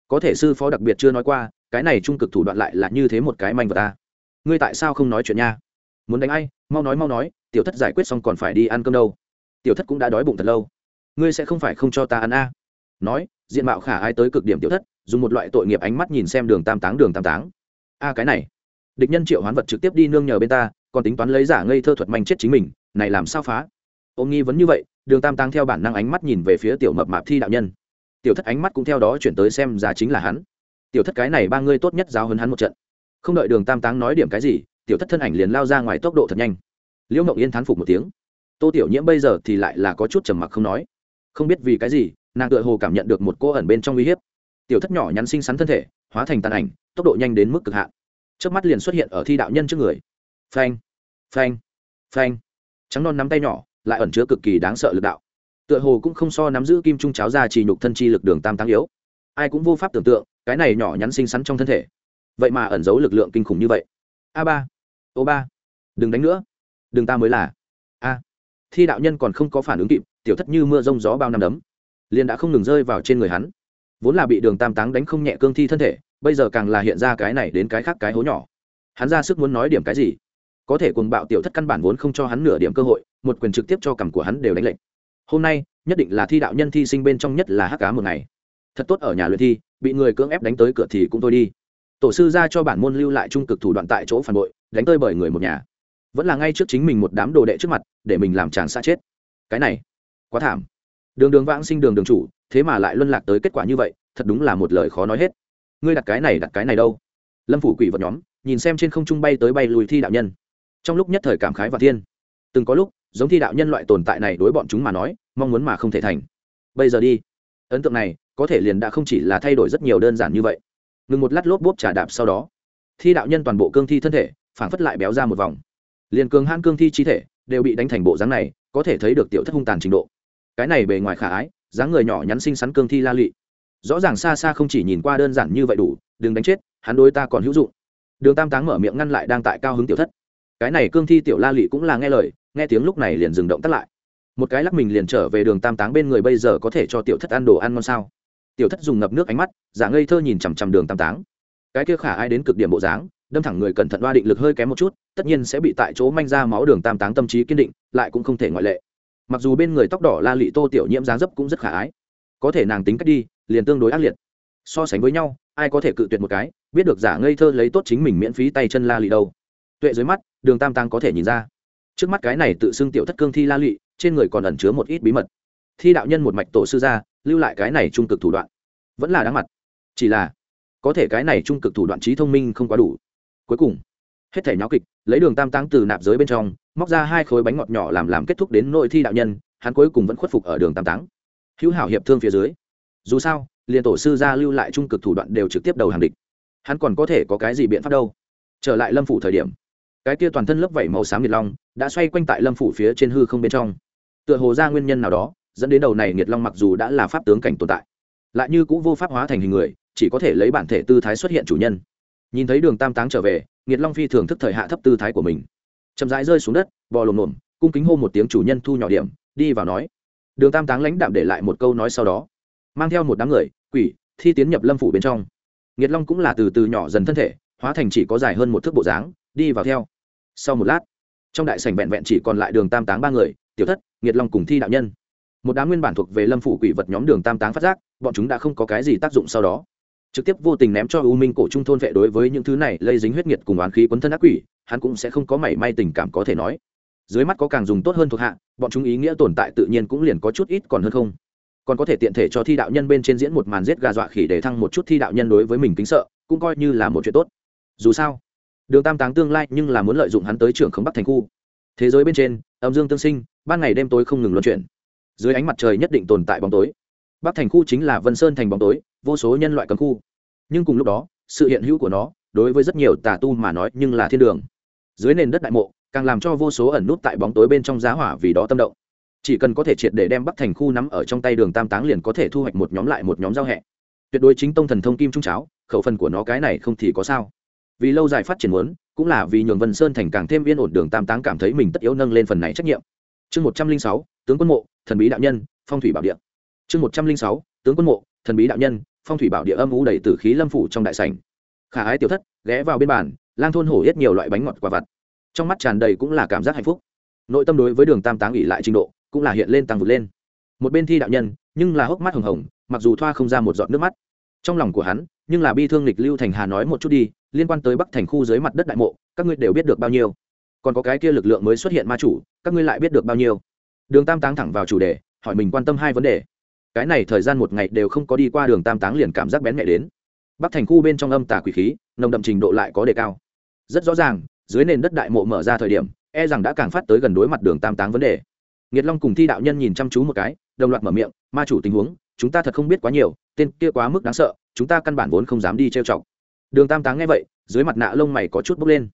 Có thể sư phó đặc biệt chưa nói qua, cái này trung cực thủ đoạn lại là như thế một cái manh vật ta ngươi tại sao không nói chuyện nha? Muốn đánh ai, mau nói mau nói, tiểu thất giải quyết xong còn phải đi ăn cơm đâu. Tiểu thất cũng đã đói bụng thật lâu. Ngươi sẽ không phải không cho ta ăn a? Nói, diện mạo khả ai tới cực điểm tiểu thất, dùng một loại tội nghiệp ánh mắt nhìn xem đường tam táng, đường tam táng. A, cái này. Địch nhân triệu hoán vật trực tiếp đi nương nhờ bên ta, còn tính toán lấy giả ngây thơ thuật manh chết chính mình, này làm sao phá? Ôm nghi vấn như vậy, đường tam táng theo bản năng ánh mắt nhìn về phía tiểu mập mạp thi đạo nhân. Tiểu thất ánh mắt cũng theo đó chuyển tới xem ra chính là hắn. Tiểu thất cái này ba ngươi tốt nhất giáo hấn hắn một trận. Không đợi đường tam táng nói điểm cái gì tiểu thất thân ảnh liền lao ra ngoài tốc độ thật nhanh. Liễu mộng yên thán phục một tiếng. Tô tiểu nhiễm bây giờ thì lại là có chút trầm mặc không nói. Không biết vì cái gì, nàng tựa hồ cảm nhận được một cô ẩn bên trong uy hiếp. Tiểu thất nhỏ nhắn xinh xắn thân thể, hóa thành tàn ảnh, tốc độ nhanh đến mức cực hạn. Trước mắt liền xuất hiện ở thi đạo nhân trước người. Phanh phanh phanh. Trắng non nắm tay nhỏ, lại ẩn chứa cực kỳ đáng sợ lực đạo. Tựa hồ cũng không so nắm giữ kim trung cháo ra chỉ nhục thân chi lực đường tam tăng yếu. Ai cũng vô pháp tưởng tượng, cái này nhỏ nhắn xinh xắn trong thân thể. Vậy mà ẩn giấu lực lượng kinh khủng như vậy. A ba ô ba, đừng đánh nữa. Đừng ta mới là. A, thi đạo nhân còn không có phản ứng kịp, tiểu thất như mưa rông gió bao năm đấm. Liền đã không ngừng rơi vào trên người hắn. Vốn là bị đường tam táng đánh không nhẹ cương thi thân thể, bây giờ càng là hiện ra cái này đến cái khác cái hố nhỏ. Hắn ra sức muốn nói điểm cái gì? Có thể cùng bạo tiểu thất căn bản vốn không cho hắn nửa điểm cơ hội, một quyền trực tiếp cho cằm của hắn đều đánh lệnh hôm nay, nhất định là thi đạo nhân thi sinh bên trong nhất là hắc cá một ngày. Thật tốt ở nhà luyện thi, bị người cưỡng ép đánh tới cửa thì cũng thôi đi tổ sư ra cho bản môn lưu lại trung cực thủ đoạn tại chỗ phản bội, đánh tơi bởi người một nhà. Vẫn là ngay trước chính mình một đám đồ đệ trước mặt, để mình làm chàng xa chết. Cái này, quá thảm. Đường đường vãng sinh đường đường chủ, thế mà lại luân lạc tới kết quả như vậy, thật đúng là một lời khó nói hết. Ngươi đặt cái này, đặt cái này đâu? Lâm phủ quỷ vật nhóm, nhìn xem trên không trung bay tới bay lùi thi đạo nhân. Trong lúc nhất thời cảm khái và thiên. Từng có lúc, giống thi đạo nhân loại tồn tại này đối bọn chúng mà nói, mong muốn mà không thể thành. Bây giờ đi. Ấn tượng này, có thể liền đã không chỉ là thay đổi rất nhiều đơn giản như vậy ngừng một lát lốp bốp trả đạp sau đó. Thi đạo nhân toàn bộ cương thi thân thể phản phất lại béo ra một vòng. Liền cường hãn cương thi chi thể đều bị đánh thành bộ dáng này, có thể thấy được tiểu thất hung tàn trình độ. Cái này bề ngoài khả ái, dáng người nhỏ nhắn xinh xắn cương thi la lị. Rõ ràng xa xa không chỉ nhìn qua đơn giản như vậy đủ, đừng đánh chết, hắn đối ta còn hữu dụng. Đường tam táng mở miệng ngăn lại đang tại cao hứng tiểu thất. Cái này cương thi tiểu la lị cũng là nghe lời, nghe tiếng lúc này liền dừng động tắt lại. Một cái lắc mình liền trở về đường tam táng bên người bây giờ có thể cho tiểu thất ăn đồ ăn ngon sao? Tiểu thất dùng ngập nước ánh mắt, giả ngây thơ nhìn chằm chằm đường tam táng. Cái kia khả ai đến cực điểm bộ dáng, đâm thẳng người cẩn thận đoa định lực hơi kém một chút, tất nhiên sẽ bị tại chỗ manh ra máu đường tam táng tâm trí kiên định, lại cũng không thể ngoại lệ. Mặc dù bên người tóc đỏ la lị tô tiểu nhiễm dáng dấp cũng rất khả ái. Có thể nàng tính cách đi, liền tương đối ác liệt. So sánh với nhau, ai có thể cự tuyệt một cái, biết được giả ngây thơ lấy tốt chính mình miễn phí tay chân la lị đâu. Tuệ dưới mắt, đường tam tăng có thể nhìn ra. Trước mắt cái này tự xưng tiểu thất cương thi la lị, trên người còn ẩn chứa một ít bí mật thi đạo nhân một mạch tổ sư ra, lưu lại cái này trung cực thủ đoạn. Vẫn là đáng mặt. Chỉ là, có thể cái này trung cực thủ đoạn trí thông minh không quá đủ. Cuối cùng, hết thể nháo kịch, lấy đường tam táng từ nạp giới bên trong, móc ra hai khối bánh ngọt nhỏ làm làm kết thúc đến nội thi đạo nhân, hắn cuối cùng vẫn khuất phục ở đường tam táng. Hữu hảo hiệp thương phía dưới. Dù sao, liền tổ sư gia lưu lại trung cực thủ đoạn đều trực tiếp đầu hàng địch. Hắn còn có thể có cái gì biện pháp đâu? Trở lại lâm phủ thời điểm, cái kia toàn thân lớp vảy màu xám nhiệt long đã xoay quanh tại lâm phủ phía trên hư không bên trong. Tựa hồ ra nguyên nhân nào đó dẫn đến đầu này nghiệt long mặc dù đã là pháp tướng cảnh tồn tại, lại như cũng vô pháp hóa thành hình người, chỉ có thể lấy bản thể tư thái xuất hiện chủ nhân. Nhìn thấy đường tam táng trở về nghiệt long phi thường thức thời hạ thấp tư thái của mình. Chậm rãi rơi xuống đất, bò lồm lồm, cung kính hô một tiếng chủ nhân thu nhỏ điểm, đi vào nói. Đường tam táng lãnh đạm để lại một câu nói sau đó, mang theo một đám người, quỷ, thi tiến nhập lâm phủ bên trong. Nghiệt long cũng là từ từ nhỏ dần thân thể, hóa thành chỉ có dài hơn một thước bộ dáng, đi vào theo. Sau một lát, trong đại sảnh vẹn vẹn chỉ còn lại đường tam táng ba người, tiểu thất nghiệt long cùng thi đạo nhân một đám nguyên bản thuộc về lâm phủ quỷ vật nhóm đường tam táng phát giác, bọn chúng đã không có cái gì tác dụng sau đó. Trực tiếp vô tình ném cho u minh cổ trung thôn vệ đối với những thứ này, lây dính huyết nhiệt cùng oán khí quấn thân ác quỷ, hắn cũng sẽ không có mảy may tình cảm có thể nói. Dưới mắt có càng dùng tốt hơn thuộc hạ, bọn chúng ý nghĩa tồn tại tự nhiên cũng liền có chút ít còn hơn không. Còn có thể tiện thể cho thi đạo nhân bên trên diễn một màn giết gà dọa khỉ để thăng một chút thi đạo nhân đối với mình kính sợ, cũng coi như là một chuyện tốt. Dù sao, đường tam táng tương lai nhưng là muốn lợi dụng hắn tới trưởng khống bắc thành khu. Thế giới bên trên, âm dương tương sinh, ban ngày đêm tối không ngừng luân chuyển dưới ánh mặt trời nhất định tồn tại bóng tối. Bắc thành khu chính là vân sơn thành bóng tối, vô số nhân loại cấm khu. Nhưng cùng lúc đó, sự hiện hữu của nó, đối với rất nhiều tà tu mà nói nhưng là thiên đường. Dưới nền đất đại mộ, càng làm cho vô số ẩn nút tại bóng tối bên trong giá hỏa vì đó tâm động. Chỉ cần có thể triệt để đem bắc thành khu nắm ở trong tay đường tam táng liền có thể thu hoạch một nhóm lại một nhóm giao hẹ. Tuyệt đối chính tông thần thông kim trung cháo, khẩu phần của nó cái này không thì có sao. Vì lâu dài phát triển muốn, cũng là vì nhường vân sơn thành càng thêm yên ổn, đường tam táng cảm thấy mình tất yếu nâng lên phần này trách nhiệm. Chương một trăm linh sáu, tướng quân mộ thần bí đạo nhân, phong thủy bảo địa. Chương một trăm linh sáu, tướng quân mộ, thần bí đạo nhân, phong thủy bảo địa âm u đầy tử khí lâm phủ trong đại sảnh. Khả ái tiểu thất, ghé vào bên bàn, lang thôn hổ hết nhiều loại bánh ngọt quả vặt. Trong mắt tràn đầy cũng là cảm giác hạnh phúc. Nội tâm đối với đường tam táng ỉ lại trình độ, cũng là hiện lên tăng vượt lên. Một bên thi đạo nhân, nhưng là hốc mắt hồng hồng, mặc dù thoa không ra một giọt nước mắt. Trong lòng của hắn, nhưng là bi thương lịch lưu thành hà nói một chút đi, liên quan tới bắc thành khu dưới mặt đất đại mộ, các ngươi đều biết được bao nhiêu. Còn có cái kia lực lượng mới xuất hiện ma chủ, các ngươi lại biết được bao nhiêu đường tam táng thẳng vào chủ đề hỏi mình quan tâm hai vấn đề. Cái này thời gian một ngày đều không có đi qua đường tam táng liền cảm giác bén mẹ đến. Bắc thành khu bên trong âm tà quỷ khí nồng đậm trình độ lại có đề cao. Rất rõ ràng dưới nền đất đại mộ mở ra thời điểm e rằng đã càng phát tới gần đối mặt đường tam táng vấn đề. Nghiệt long cùng thi đạo nhân nhìn chăm chú một cái đồng loạt mở miệng ma chủ tình huống chúng ta thật không biết quá nhiều tên kia quá mức đáng sợ chúng ta căn bản vốn không dám đi trêu chọc. Đường tam táng nghe vậy dưới mặt nạ lông mày có chút bốc lên.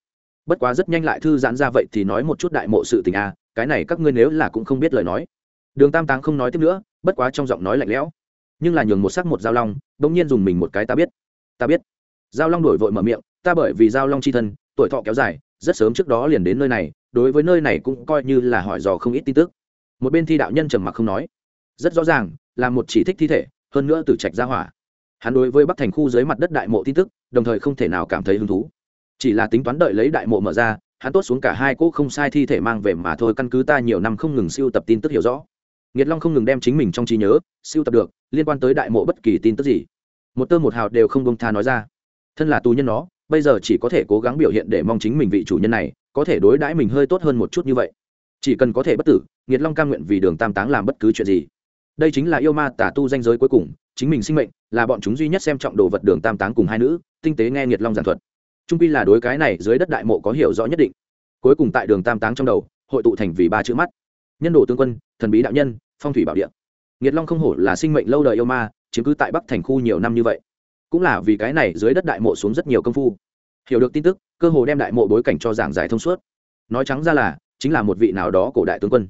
Bất quá rất nhanh lại thư giãn ra vậy thì nói một chút đại mộ sự tình a à, cái này các ngươi nếu là cũng không biết lời nói. Đường tam táng không nói tiếp nữa, bất quá trong giọng nói lạnh lẽo. Nhưng là nhường một sắc một giao long, bỗng nhiên dùng mình một cái ta biết. Ta biết. Giao long đổi vội mở miệng, ta bởi vì giao long c h i thân, tuổi thọ kéo dài, rất sớm trước đó liền đến nơi này, đối với nơi này cũng coi như là hỏi dò không ít tin tức. Một bên thi đạo nhân trầm mặc không nói. Rất rõ ràng, là một chỉ thích thi thể, hơn nữa từ trạch ra hỏa. Hắn đối với bắc thành khu dưới mặt đất đại mộ tin tức, đồng thời không thể nào cảm thấy hứng thú. Chỉ là tính toán đợi lấy đại mộ mở ra hắn tốt xuống cả hai cỗ không sai thi thể mang về mà thôi, căn cứ ta nhiều năm không ngừng siêu tập tin tức hiểu rõ. Nghiệt long không ngừng đem chính mình trong trí nhớ siêu tập được, liên quan tới đại mộ bất kỳ tin tức gì. Một tơ một hào đều không bông tha nói ra. Thân là tù nhân nó, bây giờ chỉ có thể cố gắng biểu hiện để mong chính mình vị chủ nhân này có thể đối đãi mình hơi tốt hơn một chút như vậy. Chỉ cần có thể bất tử, nghiệt long cam nguyện vì đường tam táng làm bất cứ chuyện gì. Đây chính là yêu ma tả tu danh giới cuối cùng, chính mình sinh mệnh là bọn chúng duy nhất xem trọng đồ vật đường tam táng cùng hai nữ, tinh tế nghe nghiệt long giảng thuật trung pi là đối cái này dưới đất đại mộ có hiểu rõ nhất định. Cuối cùng tại đường tam táng trong đầu, hội tụ thành vì ba chữ mắt. Nhân đồ tướng quân, thần bí đạo nhân, phong thủy bảo địa. Nghiệt long không hổ là sinh mệnh lâu đời yêu ma, chiếm cứ tại bắc thành khu nhiều năm như vậy. Cũng là vì cái này dưới đất đại mộ xuống rất nhiều công phu. Hiểu được tin tức, cơ hồ đem đại mộ bối cảnh cho giảng giải thông suốt. Nói trắng ra là, chính là một vị nào đó cổ đại tướng quân.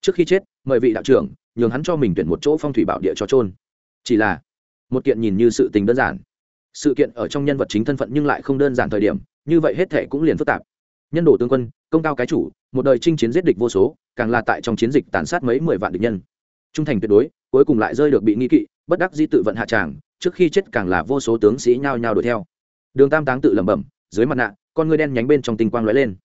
Trước khi chết, mời vị đạo trưởng nhường hắn cho mình tuyển một chỗ phong thủy bảo địa cho trôn chỉ là, một kiện nhìn như sự tình đơn giản sự kiện ở trong nhân vật chính thân phận nhưng lại không đơn giản thời điểm, như vậy hết thể cũng liền phức tạp. Nhân đồ tướng quân, công cao cái chủ, một đời chinh chiến giết địch vô số, càng là tại trong chiến dịch tàn sát mấy mười vạn địch nhân. Trung thành tuyệt đối, cuối cùng lại rơi được bị nghi kỵ, bất đắc di tự vận hạ tràng, trước khi chết càng là vô số tướng sĩ nhao nhao đuổi theo. Đường tam táng tự lẩm bẩm, dưới mặt nạ, con ngươi đen nhánh bên trong tinh quang lóe lên.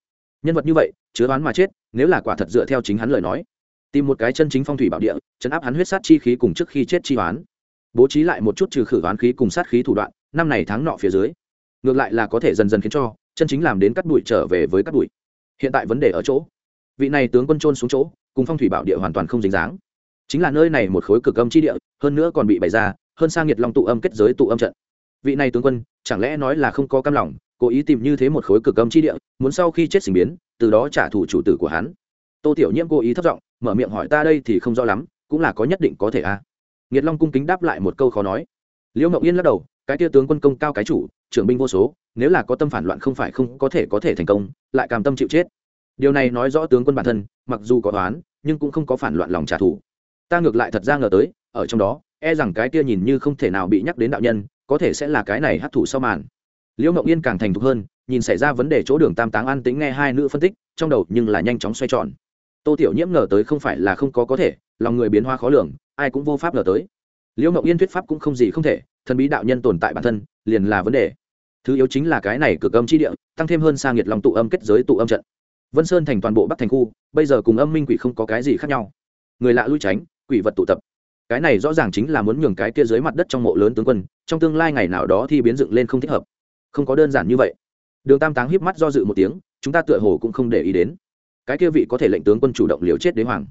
Nhân vật như vậy, chứa đoán mà chết, nếu là quả thật dựa theo chính hắn lời nói, tìm một cái chân chính phong thủy bảo địa, chấn áp hắn huyết sát chi khí cùng trước khi chết chi đoán bố trí lại một chút trừ khử đoán khí cùng sát khí thủ đoạn năm này tháng nọ phía dưới, ngược lại là có thể dần dần khiến cho chân chính làm đến cắt đuổi trở về với cắt đuổi hiện tại vấn đề ở chỗ, vị này tướng quân trôn xuống chỗ, cùng phong thủy bảo địa hoàn toàn không dính dáng. Chính là nơi này một khối cực âm chi địa, hơn nữa còn bị bày ra, hơn sang nhiệt long tụ âm kết giới tụ âm trận. Vị này tướng quân, chẳng lẽ nói là không có cam lòng, cố ý tìm như thế một khối cực âm chi địa, muốn sau khi chết sinh biến, từ đó trả thù chủ tử của hắn? Tô tiểu nhiễm cố ý thất giọng, mở miệng hỏi ta đây thì không rõ lắm, cũng là có nhất định có thể a. À. long cung kính đáp lại một câu khó nói. Liễu mộng yên lắc đầu cái tia tướng quân công cao cái chủ, trưởng binh vô số, nếu là có tâm phản loạn không phải không có thể có thể thành công, lại cảm tâm chịu chết. Điều này nói rõ tướng quân bản thân, mặc dù có oán, nhưng cũng không có phản loạn lòng trả thù. Ta ngược lại thật ra ngờ tới, ở trong đó e rằng cái kia nhìn như không thể nào bị nhắc đến đạo nhân, có thể sẽ là cái này hấp thụ sau màn. Liễu mộng yên càng thành thục hơn, nhìn xảy ra vấn đề chỗ đường tam táng an tính nghe hai nữ phân tích, trong đầu nhưng là nhanh chóng xoay tròn. Tô tiểu nhiễm ngờ tới không phải là không có có thể, lòng người biến hoa khó lường, ai cũng vô pháp ngờ tới. Liễu mộng yên thuyết pháp cũng không gì không thể thần bí đạo nhân tồn tại bản thân, liền là vấn đề. Thứ yếu chính là cái này cực âm chi địa, tăng thêm hơn sang nhiệt lòng tụ âm kết giới tụ âm trận. Vân sơn thành toàn bộ bắc thành khu, bây giờ cùng âm minh quỷ không có cái gì khác nhau. Người lạ lui tránh, quỷ vật tụ tập. Cái này rõ ràng chính là muốn nhường cái kia dưới mặt đất trong mộ lớn tướng quân, trong tương lai ngày nào đó thì biến dựng lên không thích hợp. Không có đơn giản như vậy. Đường tam táng híp mắt do dự một tiếng, chúng ta tựa hồ cũng không để ý đến. Cái kia vị có thể lệnh tướng quân chủ động liều chết đế hoàng.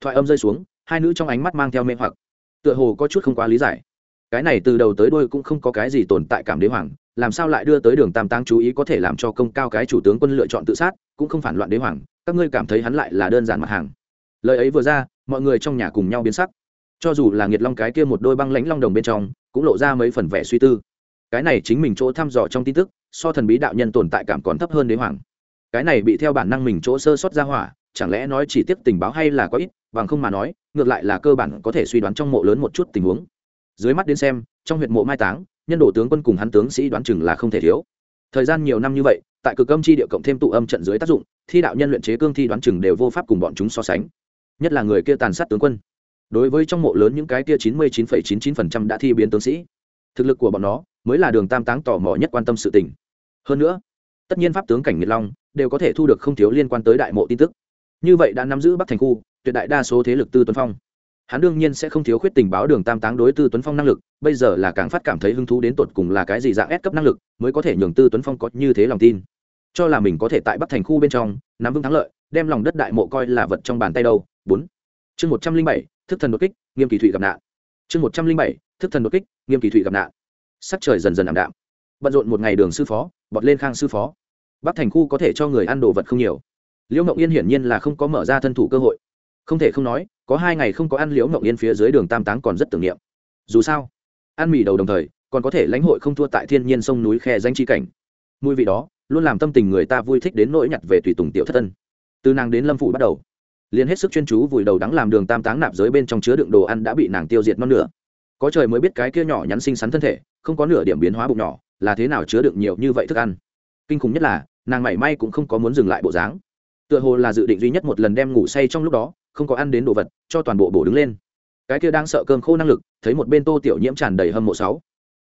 Thoại âm rơi xuống, hai nữ trong ánh mắt mang theo mê hoặc. Tựa hồ có chút không quá lý giải cái này từ đầu tới đôi cũng không có cái gì tồn tại cảm đế hoàng, làm sao lại đưa tới đường tam táng chú ý có thể làm cho công cao cái chủ tướng quân lựa chọn tự sát, cũng không phản loạn đế hoàng, các ngươi cảm thấy hắn lại là đơn giản mặt hàng. Lời ấy vừa ra, mọi người trong nhà cùng nhau biến sắc. Cho dù là nghiệt long cái kia một đôi băng lãnh long đồng bên trong, cũng lộ ra mấy phần vẻ suy tư. Cái này chính mình chỗ thăm dò trong tin tức, so thần bí đạo nhân tồn tại cảm còn thấp hơn đế hoàng. Cái này bị theo bản năng mình chỗ sơ sót ra hỏa, chẳng lẽ nói chỉ tiếp tình báo hay là có ít, bằng không mà nói, ngược lại là cơ bản có thể suy đoán trong mộ lớn một chút tình huống dưới mắt đến xem, trong huyện mộ mai táng, nhân đồ tướng quân cùng hắn tướng sĩ đoán chừng là không thể thiếu. Thời gian nhiều năm như vậy, tại cực âm chi địa cộng thêm tụ âm trận dưới tác dụng, thi đạo nhân luyện chế cương thi đoán chừng đều vô pháp cùng bọn chúng so sánh. Nhất là người kia tàn sát tướng quân. Đối với trong mộ lớn những cái kia chín mươi chín chín chín phần trăm đã thi biến tướng sĩ, thực lực của bọn nó mới là đường tam táng tò mò nhất quan tâm sự tình. Hơn nữa, tất nhiên pháp tướng cảnh nghiệt long đều có thể thu được không thiếu liên quan tới đại mộ tin tức. Như vậy đã nắm giữ bắc thành khu, tuyệt đại đa số thế lực tư tuấn phong hắn đương nhiên sẽ không thiếu khuyết tình báo đường tam táng đối tư tuấn phong năng lực, bây giờ là càng phát cảm thấy hứng thú đến tột cùng là cái gì dạng ép cấp năng lực, mới có thể nhường tư tuấn phong có như thế lòng tin. Cho là mình có thể tại bắc thành khu bên trong, nắm vững thắng lợi, đem lòng đất đại mộ coi là vật trong bàn tay đâu. Bốn. Chương một trăm linh bảy, thức thần đột kích, nghiêm kỳ thụy gặp nạn. Chương một trăm linh bảy, thức thần đột kích, nghiêm kỳ thụy gặp nạn. Sắc trời dần dần ảm đạm. Bận rộn một ngày đường sư phó, bọt lên khang sư phó. Bắc thành khu có thể cho người ăn đồ vật không nhiều. Liễu ngậu yên hiển nhiên là không có mở ra thân thủ cơ hội không thể không nói, có hai ngày không có ăn liễu mộng yên phía dưới đường tam táng còn rất tưởng niệm. Dù sao, ăn mì đầu đồng thời, còn có thể lãnh hội không thua tại thiên nhiên sông núi khe danh chi cảnh. Mùi vị đó, luôn làm tâm tình người ta vui thích đến nỗi nhặt về tùy tùng tiểu thất tân từ nàng đến lâm phủ bắt đầu, liền hết sức chuyên chú vùi đầu đắng làm đường tam táng nạp dưới bên trong chứa đựng đồ ăn đã bị nàng tiêu diệt non nửa. Có trời mới biết cái kia nhỏ nhắn xinh xắn thân thể, không có nửa điểm biến hóa bụng nhỏ, là thế nào chứa đựng nhiều như vậy thức ăn. Kinh khủng nhất là, nàng mảy may cũng không có muốn dừng lại bộ dáng tựa hồ là dự định duy nhất một lần đem ngủ say trong lúc đó, không có ăn đến đồ vật, cho toàn bộ bổ đứng lên. Cái kia đang sợ cơm khô năng lực, thấy một bên tô tiểu nhiễm tràn đầy hâm mộ sáu.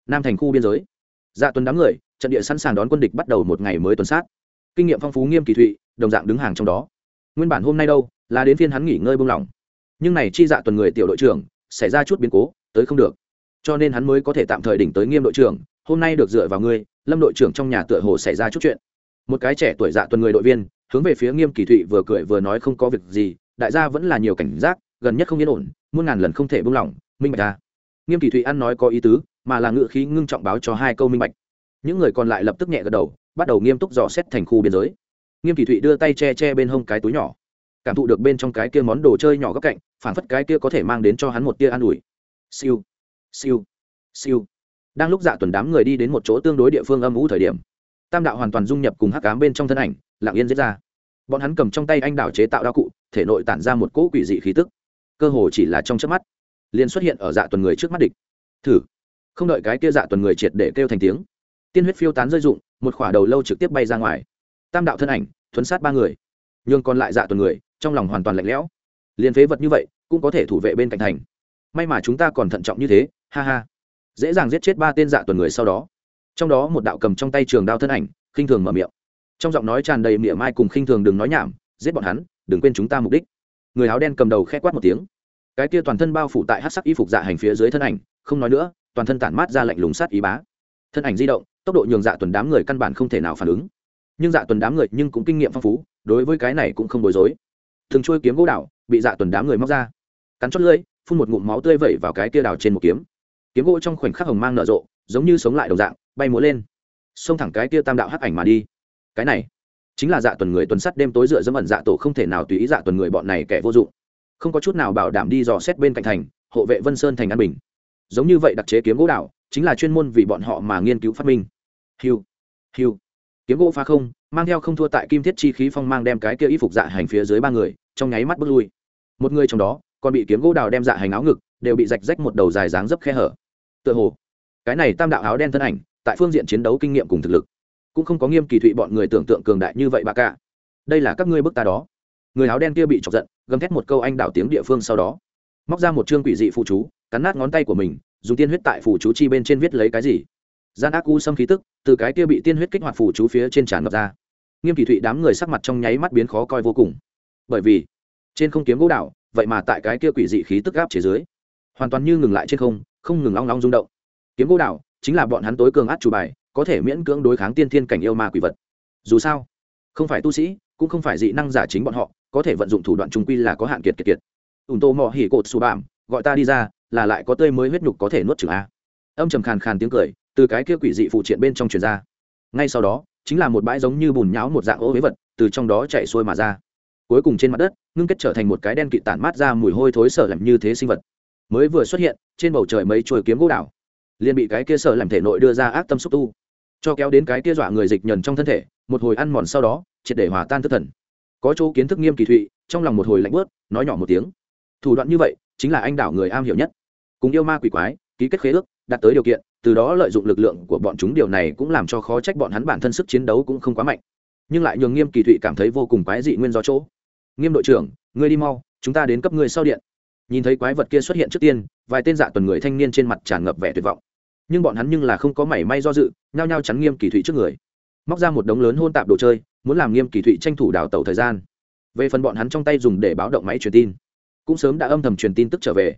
Nam thành khu biên giới. Dạ tuần đám người, trận địa sẵn sàng đón quân địch bắt đầu một ngày mới tuần sát. Kinh nghiệm phong phú nghiêm kỳ thụy, đồng dạng đứng hàng trong đó. Nguyên bản hôm nay đâu, là đến phiên hắn nghỉ ngơi buông lỏng. Nhưng này chi dạ tuần người tiểu đội trưởng, xảy ra chút biến cố, tới không được. Cho nên hắn mới có thể tạm thời đỉnh tới nghiêm đội trưởng, hôm nay được dựa vào ngươi, lâm đội trưởng trong nhà tựa hồ xảy ra chút chuyện. Một cái trẻ tuổi dạ tuần người đội viên hướng về phía nghiêm kỳ thụy vừa cười vừa nói không có việc gì, đại gia vẫn là nhiều cảnh giác, gần nhất không yên ổn, muôn ngàn lần không thể buông lỏng, minh bạch ta nghiêm kỳ thụy ăn nói có ý tứ, mà là ngự khí ngưng trọng báo cho hai câu minh bạch. Những người còn lại lập tức nhẹ gật đầu, bắt đầu nghiêm túc dò xét thành khu biên giới. Nghiêm kỳ thụy đưa tay che che bên hông cái túi nhỏ, cảm thụ được bên trong cái kia món đồ chơi nhỏ góc cạnh, phản phất cái kia có thể mang đến cho hắn một tia an ủi. Siêu siêu siêu. Đang lúc dạ tuần đám người đi đến một chỗ tương đối địa phương âm ủ thời điểm, tam đạo hoàn toàn dung nhập cùng hắc cám bên trong thân ảnh lặng yên giết ra. Bọn hắn cầm trong tay anh đào chế tạo đao cụ, thể nội tản ra một cỗ quỷ dị khí tức. Cơ hồ chỉ là trong chớp mắt, liền xuất hiện ở dạ tuần người trước mắt địch. Thử. Không đợi cái kia dạ tuần người triệt để kêu thành tiếng, tiên huyết phiêu tán rơi rụng, một khỏa đầu lâu trực tiếp bay ra ngoài. Tam đạo thân ảnh, thuấn sát ba người. Nhưng còn lại dạ tuần người, trong lòng hoàn toàn lạnh lẽo. Liền phế vật như vậy, cũng có thể thủ vệ bên cạnh thành. May mà chúng ta còn thận trọng như thế, ha ha. Dễ dàng giết chết ba tên dạ tuần người sau đó. Trong đó một đạo cầm trong tay trường đao thân ảnh, khinh thường mở miệng trong giọng nói tràn đầy mỉa mai cùng khinh thường đừng nói nhảm, giết bọn hắn, đừng quên chúng ta mục đích. Người áo đen cầm đầu khẽ quát một tiếng. Cái kia toàn thân bao phủ tại hát sắc y phục dạ hành phía dưới thân ảnh, không nói nữa, toàn thân tản mát ra lạnh lùng sát ý bá. Thân ảnh di động, tốc độ nhường dạ tuần đám người căn bản không thể nào phản ứng. Nhưng dạ tuần đám người nhưng cũng kinh nghiệm phong phú, đối với cái này cũng không bối rối. Thường trôi kiếm gỗ đảo, bị dạ tuần đám người móc ra. Cắn chót lưỡi, phun một ngụm máu tươi vẩy vào cái kia đào trên một kiếm. Kiếm gỗ trong khoảnh khắc hồng mang nở rộ, giống như sống lại đồng dạng, bay múa lên. Xông thẳng cái kia tam đạo hắc ảnh mà đi cái này chính là dạ tuần người tuần sắt đêm tối dựa dẫm ẩn dạ tổ không thể nào tùy ý dạ tuần người bọn này kẻ vô dụng. Không có chút nào bảo đảm đi dò xét bên cạnh thành, hộ vệ vân sơn thành an bình. Giống như vậy đặc chế kiếm gỗ đạo chính là chuyên môn vì bọn họ mà nghiên cứu phát minh. Hiu hiu. Kiếm gỗ phá không, mang theo không thua tại kim thiết chi khí phong mang đem cái kia y phục dạ hành phía dưới ba người, trong nháy mắt bước lui. Một người trong đó, còn bị kiếm gỗ đào đem dạ hành áo ngực, đều bị rạch rách một đầu dài dáng dấp khe hở. Tựa hồ, cái này tam đạo áo đen thân ảnh, tại phương diện chiến đấu kinh nghiệm cùng thực lực cũng không có nghiêm kỳ thụy bọn người tưởng tượng cường đại như vậy bà cả. Đây là các ngươi bức ta đó. Người áo đen kia bị chọc giận, gầm thét một câu anh đảo tiếng địa phương sau đó. Móc ra một chương quỷ dị phụ chú, cắn nát ngón tay của mình, dùng tiên huyết tại phụ chú chi bên trên viết lấy cái gì? Gian ác u xâm khí tức, từ cái kia bị tiên huyết kích hoạt phụ chú phía trên tràn ngập ra. Nghiêm kỳ thụy đám người sắc mặt trong nháy mắt biến khó coi vô cùng. Bởi vì, trên không kiếm gỗ đảo, vậy mà tại cái kia quỷ dị khí tức gáp chế dưới, hoàn toàn như ngừng lại trên không không ngừng long long rung động. Kiếm gỗ đảo chính là bọn hắn tối cường át chủ bài có thể miễn cưỡng đối kháng tiên thiên cảnh yêu ma quỷ vật. Dù sao, không phải tu sĩ, cũng không phải dị năng giả chính bọn họ, có thể vận dụng thủ đoạn trung quy là có hạn kiệt kiệt kiệt. Ủn tô mò hỉ cột xù bạm, gọi ta đi ra, là lại có tươi mới huyết nhục có thể nuốt chừng a. Âm trầm khàn khàn tiếng cười, từ cái kia quỷ dị phụ triện bên trong truyền ra. Ngay sau đó, chính là một bãi giống như bùn nháo một dạng ô huế vật, từ trong đó chạy xuôi mà ra. Cuối cùng trên mặt đất, ngưng kết trở thành một cái đen kịt tản mát ra mùi hôi thối sở làm như thế sinh vật. Mới vừa xuất hiện, trên bầu trời mấy chuôi kiếm gỗ đảo, liền bị cái kia sở làm thể nội đưa ra ác tâm xúc tu cho kéo đến cái kia dọa người dịch nhần trong thân thể, một hồi ăn mòn sau đó, triệt để hòa tan thức thần. Có chỗ kiến thức nghiêm kỳ thụy, trong lòng một hồi lạnh bớt nói nhỏ một tiếng. Thủ đoạn như vậy, chính là anh đảo người am hiểu nhất. Cùng yêu ma quỷ quái, ký kết khế ước, đạt tới điều kiện, từ đó lợi dụng lực lượng của bọn chúng điều này cũng làm cho khó trách bọn hắn bản thân sức chiến đấu cũng không quá mạnh. Nhưng lại nhường nghiêm kỳ thụy cảm thấy vô cùng quái dị nguyên do chỗ. Nghiêm đội trưởng, ngươi đi mau, chúng ta đến cấp ngươi sau điện. Nhìn thấy quái vật kia xuất hiện trước tiên, vài tên dạ tuần người thanh niên trên mặt tràn ngập vẻ tuyệt vọng nhưng bọn hắn nhưng là không có mảy may do dự, nhao nhao chắn nghiêm kỳ thụy trước người. Móc ra một đống lớn hôn tạp đồ chơi, muốn làm nghiêm kỳ thụy tranh thủ đào tẩu thời gian. Về phần bọn hắn trong tay dùng để báo động máy truyền tin. Cũng sớm đã âm thầm truyền tin tức trở về.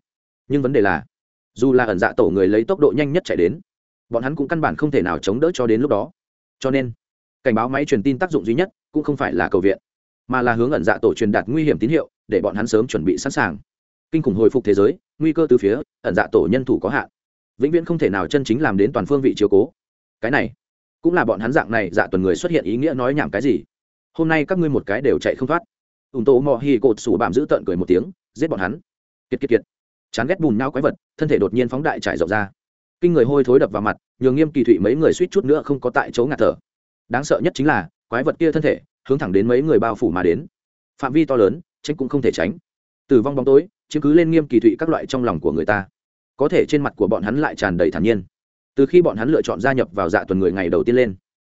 Nhưng vấn đề là, dù là ẩn dạ tổ người lấy tốc độ nhanh nhất chạy đến, bọn hắn cũng căn bản không thể nào chống đỡ cho đến lúc đó. Cho nên, cảnh báo máy truyền tin tác dụng duy nhất cũng không phải là cầu viện, mà là hướng ẩn dạ tổ truyền đạt nguy hiểm tín hiệu để bọn hắn sớm chuẩn bị sẵn sàng. Kinh khủng hồi phục thế giới, nguy cơ từ phía ẩn dạ tổ nhân thủ có hạn vĩnh viễn không thể nào chân chính làm đến toàn phương vị chiếu cố. Cái này, cũng là bọn hắn dạng này dạ tuần người xuất hiện ý nghĩa nói nhảm cái gì. Hôm nay các ngươi một cái đều chạy không thoát. Ủng tố mò hì cột sủ bạm giữ tợn cười một tiếng, giết bọn hắn. Kiệt kiệt kiệt. Chán ghét bùn nhau quái vật, thân thể đột nhiên phóng đại trải rộng ra. Kinh người hôi thối đập vào mặt, nhường nghiêm kỳ thụy mấy người suýt chút nữa không có tại chỗ ngạt thở. Đáng sợ nhất chính là, quái vật kia thân thể, hướng thẳng đến mấy người bao phủ mà đến. Phạm vi to lớn, tránh cũng không thể tránh. Tử vong bóng tối chứng cứ lên nghiêm kỳ thụy các loại trong lòng của người ta có thể trên mặt của bọn hắn lại tràn đầy thản nhiên. Từ khi bọn hắn lựa chọn gia nhập vào dạ tuần người ngày đầu tiên lên,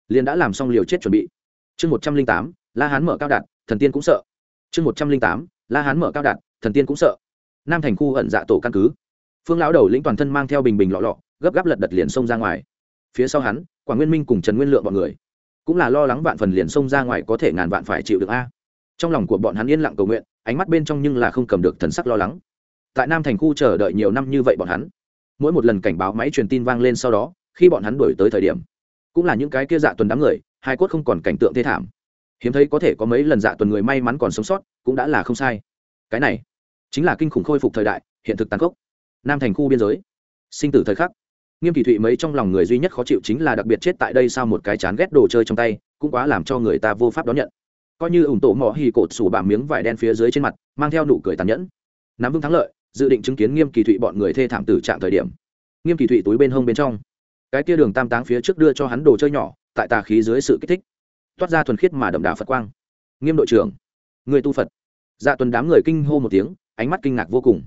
liền đã làm xong liều chết chuẩn bị. Chương một trăm linh tám, la hán mở cao đạt thần tiên cũng sợ. Chương một trăm linh tám, la hán mở cao đạt thần tiên cũng sợ. Nam thành khu ẩn dạ tổ căn cứ. Phương lão đầu lĩnh toàn thân mang theo bình bình lọ lọ, gấp gáp lật đật liền xông ra ngoài. Phía sau hắn, quảng nguyên minh cùng trần nguyên lượng bọn người. Cũng là lo lắng vạn phần liền xông ra ngoài có thể ngàn vạn phải chịu được a. Trong lòng của bọn hắn yên lặng cầu nguyện, ánh mắt bên trong nhưng là không cầm được thần sắc lo lắng tại nam thành khu chờ đợi nhiều năm như vậy bọn hắn. Mỗi một lần cảnh báo máy truyền tin vang lên sau đó, khi bọn hắn đổi tới thời điểm, cũng là những cái kia dạ tuần đám người, hai cốt không còn cảnh tượng thê thảm. Hiếm thấy có thể có mấy lần dạ tuần người may mắn còn sống sót, cũng đã là không sai. Cái này, chính là kinh khủng khôi phục thời đại, hiện thực tàn khốc. Nam thành khu biên giới, sinh tử thời khắc. Nghiêm kỳ thụy mấy trong lòng người duy nhất khó chịu chính là đặc biệt chết tại đây sau một cái chán ghét đồ chơi trong tay, cũng quá làm cho người ta vô pháp đón nhận. Coi như ủng tổ mỏ hì cột sủ bảm miếng vải đen phía dưới trên mặt, mang theo nụ cười tàn nhẫn. Nắm vững thắng lợi dự định chứng kiến nghiêm kỳ thụy bọn người thê thảm tử trạng thời điểm. Nghiêm kỳ thụy túi bên hông bên trong. Cái tia đường tam táng phía trước đưa cho hắn đồ chơi nhỏ, tại tà khí dưới sự kích thích. Toát ra thuần khiết mà đậm đà phật quang. Nghiêm đội trưởng, người tu phật. Dạ tuần đám người kinh hô một tiếng, ánh mắt kinh ngạc vô cùng.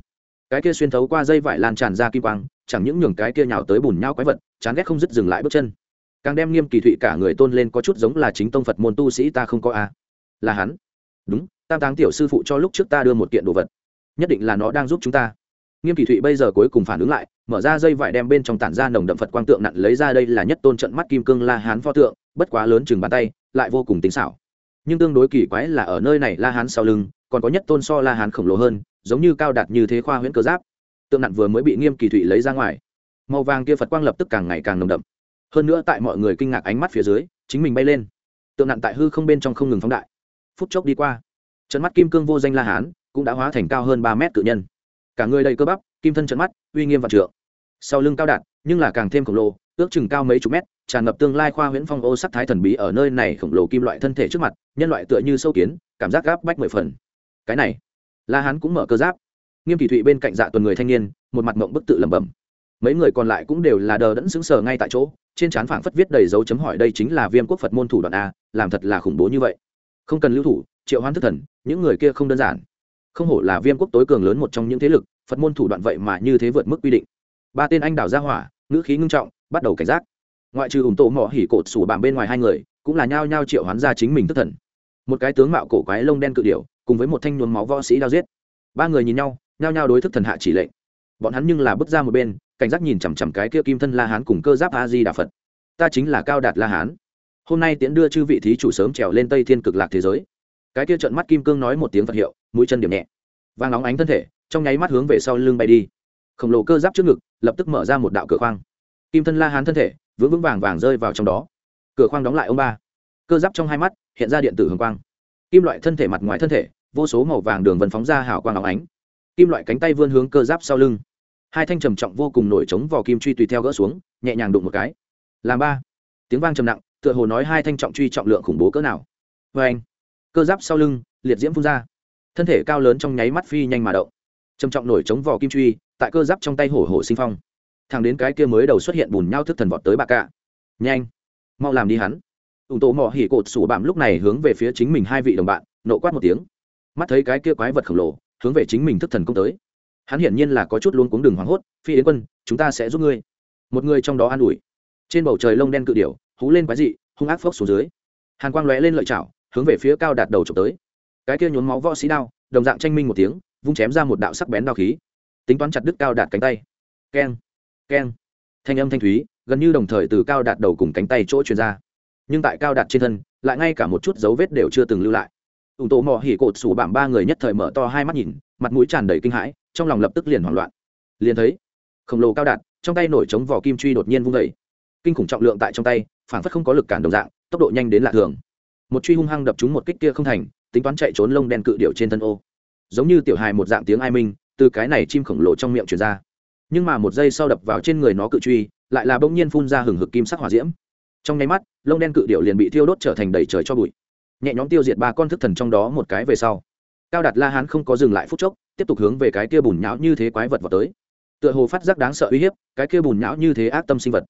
Cái kia xuyên thấu qua dây vải lan tràn ra kim quang, chẳng những nhường cái kia nhào tới bùn nhau quái vật, chán ghét không dứt dừng lại bước chân. Càng đem nghiêm kỳ thụy cả người tôn lên có chút giống là chính tông phật môn tu sĩ ta không có a. Là hắn. Đúng, tam táng tiểu sư phụ cho lúc trước ta đưa một kiện đồ vật nhất định là nó đang giúp chúng ta. Nghiêm kỳ thụy bây giờ cuối cùng phản ứng lại, mở ra dây vải đem bên trong tản ra nồng đậm phật quang tượng nặn lấy ra đây là nhất tôn trận mắt kim cương la hán pho tượng, bất quá lớn chừng bàn tay, lại vô cùng tính xảo. Nhưng tương đối kỳ quái là ở nơi này la hán sau lưng, còn có nhất tôn so la hán khổng lồ hơn, giống như cao đạt như thế khoa huyễn cơ giáp. Tượng nặn vừa mới bị nghiêm kỳ thụy lấy ra ngoài. Màu vàng kia phật quang lập tức càng ngày càng nồng đậm. Hơn nữa tại mọi người kinh ngạc ánh mắt phía dưới, chính mình bay lên. Tượng nặn tại hư không bên trong không ngừng phóng đại. Phút chốc đi qua, trận mắt kim cương vô danh la hán cũng đã hóa thành cao hơn ba mét cự nhân. Cả người đầy cơ bắp, kim thân trận mắt, uy nghiêm và trượng. Sau lưng cao đạt, nhưng là càng thêm khổng lồ, ước chừng cao mấy chục mét, tràn ngập tương lai khoa huyễn phong ô sắc thái thần bí ở nơi này khổng lồ kim loại thân thể trước mặt, nhân loại tựa như sâu kiến, cảm giác gáp bách mười phần. Cái này, la hán cũng mở cơ giáp. Nghiêm kỳ thụy bên cạnh dạ tuần người thanh niên, một mặt mộng bức tự lẩm bẩm. Mấy người còn lại cũng đều là đờ đẫn sững sờ ngay tại chỗ, trên trán phảng phất viết đầy dấu chấm hỏi đây chính là viêm quốc phật môn thủ đoạn a, làm thật là khủng bố như vậy. Không cần lưu thủ, triệu hoán thức thần, những người kia không đơn giản không hổ là viêm quốc tối cường lớn một trong những thế lực, phật môn thủ đoạn vậy mà như thế vượt mức quy định. Ba tên anh đảo ra hỏa, ngữ khí ngưng trọng, bắt đầu cảnh giác. Ngoại trừ ủng tổ mỏ hỉ cột sủ bàm bên ngoài hai người, cũng là nhao nhao triệu hoán ra chính mình tức thần. Một cái tướng mạo cổ quái lông đen cự điểu, cùng với một thanh nhuốm máu võ sĩ đao giết. Ba người nhìn nhau, nhao nhao đối thức thần hạ chỉ lệnh. Bọn hắn nhưng là bước ra một bên, cảnh giác nhìn chằm chằm cái kia kim thân la hán cùng cơ giáp a di đà phật. Ta chính là cao đạt la hán. Hôm nay tiễn đưa chư vị thí chủ sớm trèo lên tây thiên cực lạc thế giới. Cái kia trận mắt kim cương nói một tiếng phật hiệu mũi chân điểm nhẹ. Vàng nóng ánh thân thể, trong nháy mắt hướng về sau lưng bay đi. Khổng lồ cơ giáp trước ngực, lập tức mở ra một đạo cửa khoang. Kim thân la hán thân thể, vững vững vàng vàng rơi vào trong đó. Cửa khoang đóng lại ông ba. Cơ giáp trong hai mắt, hiện ra điện tử hồng quang. Kim loại thân thể mặt ngoài thân thể, vô số màu vàng đường vần phóng ra hào quang óng ánh. Kim loại cánh tay vươn hướng cơ giáp sau lưng. Hai thanh trầm trọng vô cùng nổi trống vò kim truy tùy theo gỡ xuống, nhẹ nhàng đụng một cái. Làm ba. Tiếng vang trầm nặng, tựa hồ nói hai thanh trọng truy trọng lượng khủng bố cỡ nào. Vê anh cơ giáp sau lưng, liệt diễm phun ra thân thể cao lớn trong nháy mắt phi nhanh mà động, trầm trọng nổi chống vò kim truy, tại cơ giáp trong tay hổ hổ sinh phong. Thằng đến cái kia mới đầu xuất hiện bùn nhau thức thần vọt tới bà cạ nhanh, mau làm đi hắn. Ủng tổ mỏ hỉ cột sủ bạm lúc này hướng về phía chính mình hai vị đồng bạn, nộ quát một tiếng. Mắt thấy cái kia quái vật khổng lồ, hướng về chính mình thức thần công tới. Hắn hiển nhiên là có chút luôn cuống đường hoảng hốt, phi yến quân, chúng ta sẽ giúp ngươi. Một người trong đó an ủi. Trên bầu trời lông đen cự điểu, hú lên quái dị, hung ác phốc xuống dưới. Hàn quang lóe lên lợi chảo, hướng về phía cao đạt đầu trộm tới cái kia nhốn máu võ sĩ đao, đồng dạng tranh minh một tiếng, vung chém ra một đạo sắc bén đao khí. Tính toán chặt đứt cao đạt cánh tay. Keng keng. Thanh âm thanh thúy, gần như đồng thời từ cao đạt đầu cùng cánh tay chỗ truyền ra. Nhưng tại cao đạt trên thân, lại ngay cả một chút dấu vết đều chưa từng lưu lại. Ủng tổ mò hỉ cột sủ bảm ba người nhất thời mở to hai mắt nhìn, mặt mũi tràn đầy kinh hãi, trong lòng lập tức liền hoảng loạn. Liền thấy, khổng lồ cao đạt, trong tay nổi trống vỏ kim truy đột nhiên vung vẩy kinh khủng trọng lượng tại trong tay phản phất không có lực cản đồng dạng, tốc độ nhanh đến lạ thường. Một truy hung hăng đập trúng một kích kia không thành tính toán chạy trốn lông đen cự điệu trên thân ô. Giống như tiểu hài một dạng tiếng ai minh, từ cái này chim khổng lồ trong miệng truyền ra. Nhưng mà một giây sau đập vào trên người nó cự truy, lại là bỗng nhiên phun ra hừng hực kim sắc hỏa diễm. Trong nháy mắt, lông đen cự điệu liền bị thiêu đốt trở thành đầy trời cho bụi. Nhẹ nhõm tiêu diệt ba con thức thần trong đó một cái về sau. Cao đạt la hán không có dừng lại phút chốc, tiếp tục hướng về cái kia bùn nhão như thế quái vật vào tới. Tựa hồ phát giác đáng sợ uy hiếp, cái kia bùn nhão như thế ác tâm sinh vật,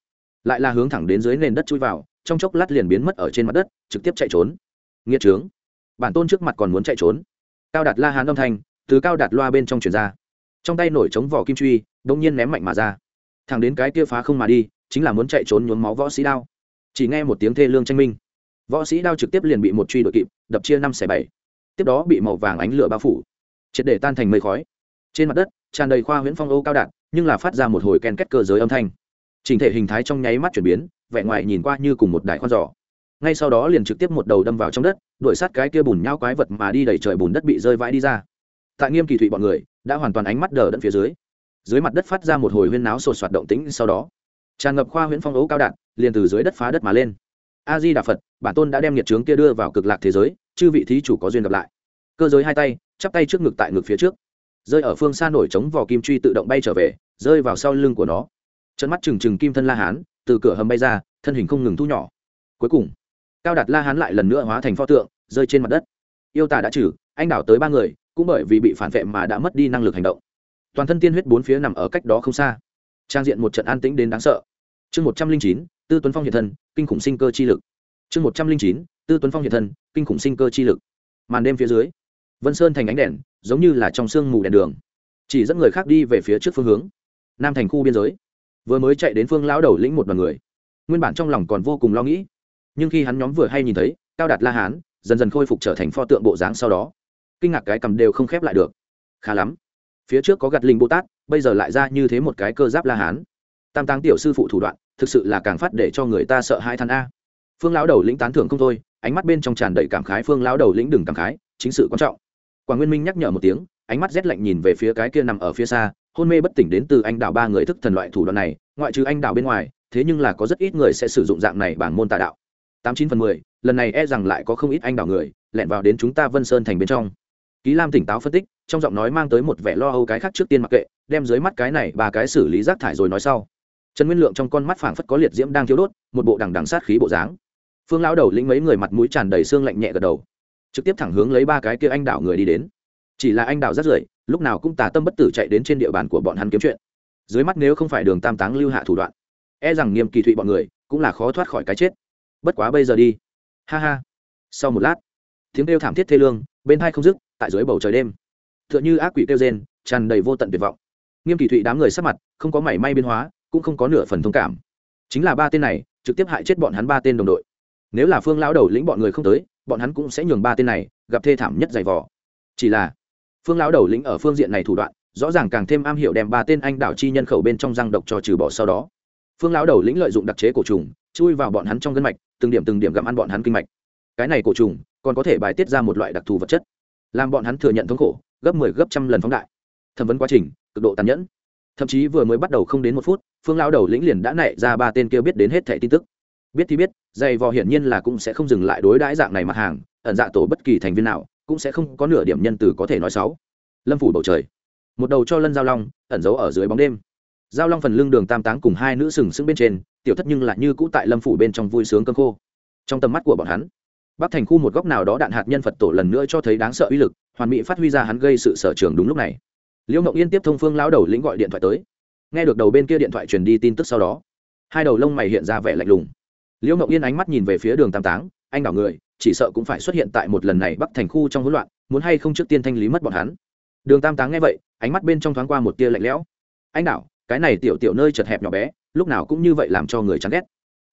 lại là hướng thẳng đến dưới nền đất chui vào, trong chốc lát liền biến mất ở trên mặt đất, trực tiếp chạy trốn. Nghĩa trướng bản tôn trước mặt còn muốn chạy trốn. Cao đạt la hán âm thanh từ cao đạt loa bên trong truyền ra. Trong tay nổi trống vỏ kim truy đông nhiên ném mạnh mà ra. Thẳng đến cái kia phá không mà đi, chính là muốn chạy trốn nhuốm máu võ sĩ đao. Chỉ nghe một tiếng thê lương tranh minh. Võ sĩ đao trực tiếp liền bị một truy đội kịp, đập chia năm xẻ bảy. Tiếp đó bị màu vàng ánh lửa bao phủ, triệt để tan thành mây khói. Trên mặt đất, tràn đầy khoa huyễn phong Âu cao đạn nhưng là phát ra một hồi ken kết cơ giới âm thanh. Trình thể hình thái trong nháy mắt chuyển biến, vẻ ngoài nhìn qua như cùng một đại khoan giỏ ngay sau đó liền trực tiếp một đầu đâm vào trong đất, đuổi sát cái kia bùn nhau quái vật mà đi đẩy trời bùn đất bị rơi vãi đi ra. Tại nghiêm kỳ thụy bọn người, đã hoàn toàn ánh mắt đờ đẫn phía dưới. Dưới mặt đất phát ra một hồi huyên náo sột soạt động tĩnh sau đó, tràn ngập khoa huyễn phong ấu cao đạn, liền từ dưới đất phá đất mà lên. A di đà phật, bản tôn đã đem nhiệt trướng kia đưa vào cực lạc thế giới, chư vị thí chủ có duyên gặp lại. Cơ giới hai tay, chắp tay trước ngực tại ngực phía trước. Rơi ở phương xa nổi trống vỏ kim truy tự động bay trở về, rơi vào sau lưng của nó. Trận mắt trừng trừng kim thân la hán, từ cửa hầm bay ra, thân hình không ngừng thu nhỏ. Cuối cùng cao đạt la hán lại lần nữa hóa thành pho tượng, rơi trên mặt đất. Yêu tả đã trừ, anh đảo tới ba người, cũng bởi vì bị phản vệ mà đã mất đi năng lực hành động. Toàn thân tiên huyết bốn phía nằm ở cách đó không xa. Trang diện một trận an tĩnh đến đáng sợ. Chương một trăm linh chín, tư tuấn phong hiện thân, kinh khủng sinh cơ chi lực. Chương một trăm linh chín, tư tuấn phong hiện thân, kinh khủng sinh cơ chi lực. Màn đêm phía dưới, vân sơn thành ánh đèn, giống như là trong sương mù đèn đường. Chỉ dẫn người khác đi về phía trước phương hướng. Nam thành khu biên giới. Vừa mới chạy đến phương lão đầu lĩnh một đoàn người. Nguyên bản trong lòng còn vô cùng lo nghĩ nhưng khi hắn nhóm vừa hay nhìn thấy, cao đạt la hán dần dần khôi phục trở thành pho tượng bộ dáng sau đó. Kinh ngạc cái cầm đều không khép lại được. Khá lắm. Phía trước có gặt linh bồ tát, bây giờ lại ra như thế một cái cơ giáp la hán. Tam táng tiểu sư phụ thủ đoạn, thực sự là càng phát để cho người ta sợ hai thằng a. Phương lão đầu lĩnh tán thưởng không thôi, ánh mắt bên trong tràn đầy cảm khái, phương lão đầu lĩnh đừng cảm khái, chính sự quan trọng. Quảng nguyên minh nhắc nhở một tiếng, ánh mắt rét lạnh nhìn về phía cái kia nằm ở phía xa, hôn mê bất tỉnh đến từ anh đạo ba người thức thần loại thủ đoạn này, ngoại trừ anh đạo bên ngoài, thế nhưng là có rất ít người sẽ sử dụng dạng này bảng môn tà đạo tám chín phần mười, lần này e rằng lại có không ít anh đảo người lẹn vào đến chúng ta vân sơn thành bên trong. Ký lam tỉnh táo phân tích, trong giọng nói mang tới một vẻ lo âu cái khác trước tiên mặc kệ, đem dưới mắt cái này ba cái xử lý rác thải rồi nói sau. Trần nguyên lượng trong con mắt phảng phất có liệt diễm đang thiếu đốt, một bộ đằng đằng sát khí bộ dáng. Phương lão đầu lĩnh mấy người mặt mũi tràn đầy xương lạnh nhẹ gật đầu, trực tiếp thẳng hướng lấy ba cái kia anh đảo người đi đến. Chỉ là anh đảo rất rưởi, lúc nào cũng tà tâm bất tử chạy đến trên địa bàn của bọn hắn kiếm chuyện. Dưới mắt nếu không phải đường tam táng lưu hạ thủ đoạn e rằng nghiêm kỳ thụy bọn người, cũng là khó thoát khỏi cái chết bất quá bây giờ đi. Ha ha. Sau một lát, tiếng kêu thảm thiết thê lương, bên hai không dứt, tại dưới bầu trời đêm. T h ư ợ n h ư ác quỷ kêu rên, tràn đầy vô tận tuyệt vọng. Nghiêm kỳ thụy đám người sắc mặt không có mảy may biên hóa, cũng không có nửa phần thông cảm. Chính là ba tên này, trực tiếp hại chết bọn hắn ba tên đồng đội. Nếu là phương lão đầu lĩnh bọn người không tới, bọn hắn cũng sẽ nhường ba tên này gặp thê thảm nhất giày vò. Chỉ là, phương lão đầu lĩnh ở phương diện này thủ đoạn, rõ ràng càng thêm am hiểu đem ba tên anh đảo chi nhân khẩu bên trong răng độc cho trừ bỏ sau đó. Phương lão đầu lĩnh lợi dụng đặc chế cổ trùng, chui vào bọn hắn trong gân mạch từng điểm từng điểm gặm ăn bọn hắn kinh mạch. Cái này cổ trùng, còn có thể bài tiết ra một loại đặc thù vật chất, làm bọn hắn thừa nhận thống khổ, gấp mười 10 gấp trăm lần phóng đại. Thẩm vấn quá trình, cực độ tàn nhẫn. Thậm chí vừa mới bắt đầu không đến một phút, phương lao đầu lĩnh liền đã nảy ra ba tên kia biết đến hết thẻ tin tức. Biết thì biết, dày vò hiển nhiên là cũng sẽ không dừng lại đối đãi dạng này mặt hàng, ẩn dạ tổ bất kỳ thành viên nào cũng sẽ không có nửa điểm nhân từ có thể nói xấu. Lâm phủ bầu trời, một đầu cho lân giao long, ẩn giấu ở dưới bóng đêm. Giao long phần lưng đường tam táng cùng hai nữ sừng sững bên trên tiểu thất nhưng lại như cũ tại lâm phủ bên trong vui sướng cơn khô. Trong tầm mắt của bọn hắn, bắc thành khu một góc nào đó đạn hạt nhân phật tổ lần nữa cho thấy đáng sợ uy lực, hoàn mỹ phát huy ra hắn gây sự sở trường đúng lúc này. Liễu mộng yên tiếp thông phương lão đầu lĩnh gọi điện thoại tới. Nghe được đầu bên kia điện thoại truyền đi tin tức sau đó, hai đầu lông mày hiện ra vẻ lạnh lùng. Liễu mộng yên ánh mắt nhìn về phía đường tam táng, anh đảo người, chỉ sợ cũng phải xuất hiện tại một lần này bắc thành khu trong hỗn loạn, muốn hay không trước tiên thanh lý mất bọn hắn. Đường tam táng nghe vậy, ánh mắt bên trong thoáng qua một tia lạnh lẽo. Anh đảo cái này tiểu tiểu nơi chật hẹp nhỏ bé, lúc nào cũng như vậy làm cho người chán ghét.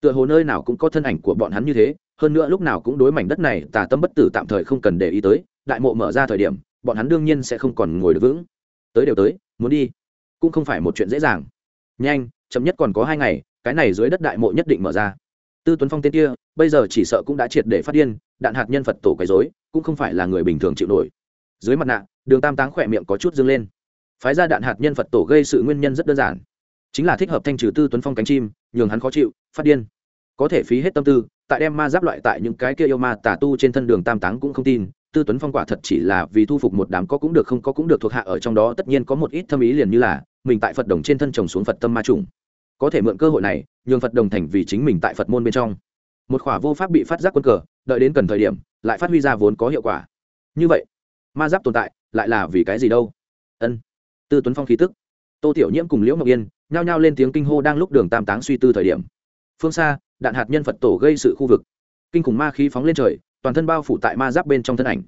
Tựa hồ nơi nào cũng có thân ảnh của bọn hắn như thế, hơn nữa lúc nào cũng đối mảnh đất này tà tâm bất tử tạm thời không cần để ý tới, đại mộ mở ra thời điểm, bọn hắn đương nhiên sẽ không còn ngồi được vững. Tới đều tới, muốn đi, cũng không phải một chuyện dễ dàng. Nhanh, chậm nhất còn có hai ngày, cái này dưới đất đại mộ nhất định mở ra. Tư tuấn phong tên kia, bây giờ chỉ sợ cũng đã triệt để phát điên, đạn hạt nhân phật tổ quấy dối cũng không phải là người bình thường chịu nổi. Dưới mặt nạ, đường tam táng khỏe miệng có chút dâng lên phái ra đạn hạt nhân phật tổ gây sự nguyên nhân rất đơn giản. Chính là thích hợp thanh trừ tư tuấn phong cánh chim, nhường hắn khó chịu, phát điên. Có thể phí hết tâm tư, tại đem ma giáp loại tại những cái kia yêu ma tà tu trên thân đường tam táng cũng không tin, tư tuấn phong quả thật chỉ là vì thu phục một đám có cũng được không có cũng được thuộc hạ ở trong đó, tất nhiên có một ít thâm ý liền như là, mình tại phật đồng trên thân trồng xuống phật tâm ma trùng. Có thể mượn cơ hội này, nhường phật đồng thành vì chính mình tại phật môn bên trong. Một khỏa vô pháp bị phát giác quân cờ, đợi đến cần thời điểm, lại phát huy ra vốn có hiệu quả. Như vậy, ma giáp tồn tại, lại là vì cái gì đâu? Ân tư tuấn phong khí tức. Tô tiểu nhiễm cùng liễu ngọc yên nhao nhao lên tiếng kinh hô đang lúc đường tam táng suy tư thời điểm. Phương xa, đạn hạt nhân phật tổ gây sự khu vực. Kinh khủng ma khí phóng lên trời, toàn thân bao phủ tại ma giáp bên trong thân ảnh.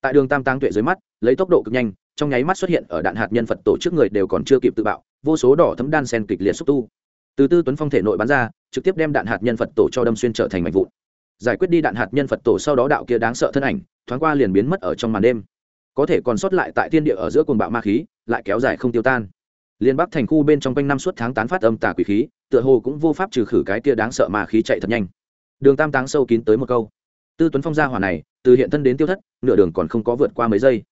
Tại đường tam táng tuệ dưới mắt, lấy tốc độ cực nhanh, trong nháy mắt xuất hiện ở đạn hạt nhân phật tổ trước người đều còn chưa kịp tự bạo, vô số đỏ thấm đan sen kịch liệt xúc tu. Từ tư tuấn phong thể nội bắn ra, trực tiếp đem đạn hạt nhân phật tổ cho đâm xuyên trở thành mảnh vụn. Giải quyết đi đạn hạt nhân phật tổ sau đó đạo kia đáng sợ thân ảnh, thoáng qua liền biến mất ở trong màn đêm. Có thể còn sót lại tại thiên địa ở giữa cồn bạo ma khí lại kéo dài không tiêu tan. Liên bắc thành khu bên trong quanh năm suốt tháng tán phát âm tà quỷ khí, tựa hồ cũng vô pháp trừ khử cái kia đáng sợ mà khí chạy thật nhanh. Đường tam táng sâu kín tới một câu. Tư tuấn phong gia hỏa này, từ hiện thân đến tiêu thất, nửa đường còn không có vượt qua mấy giây.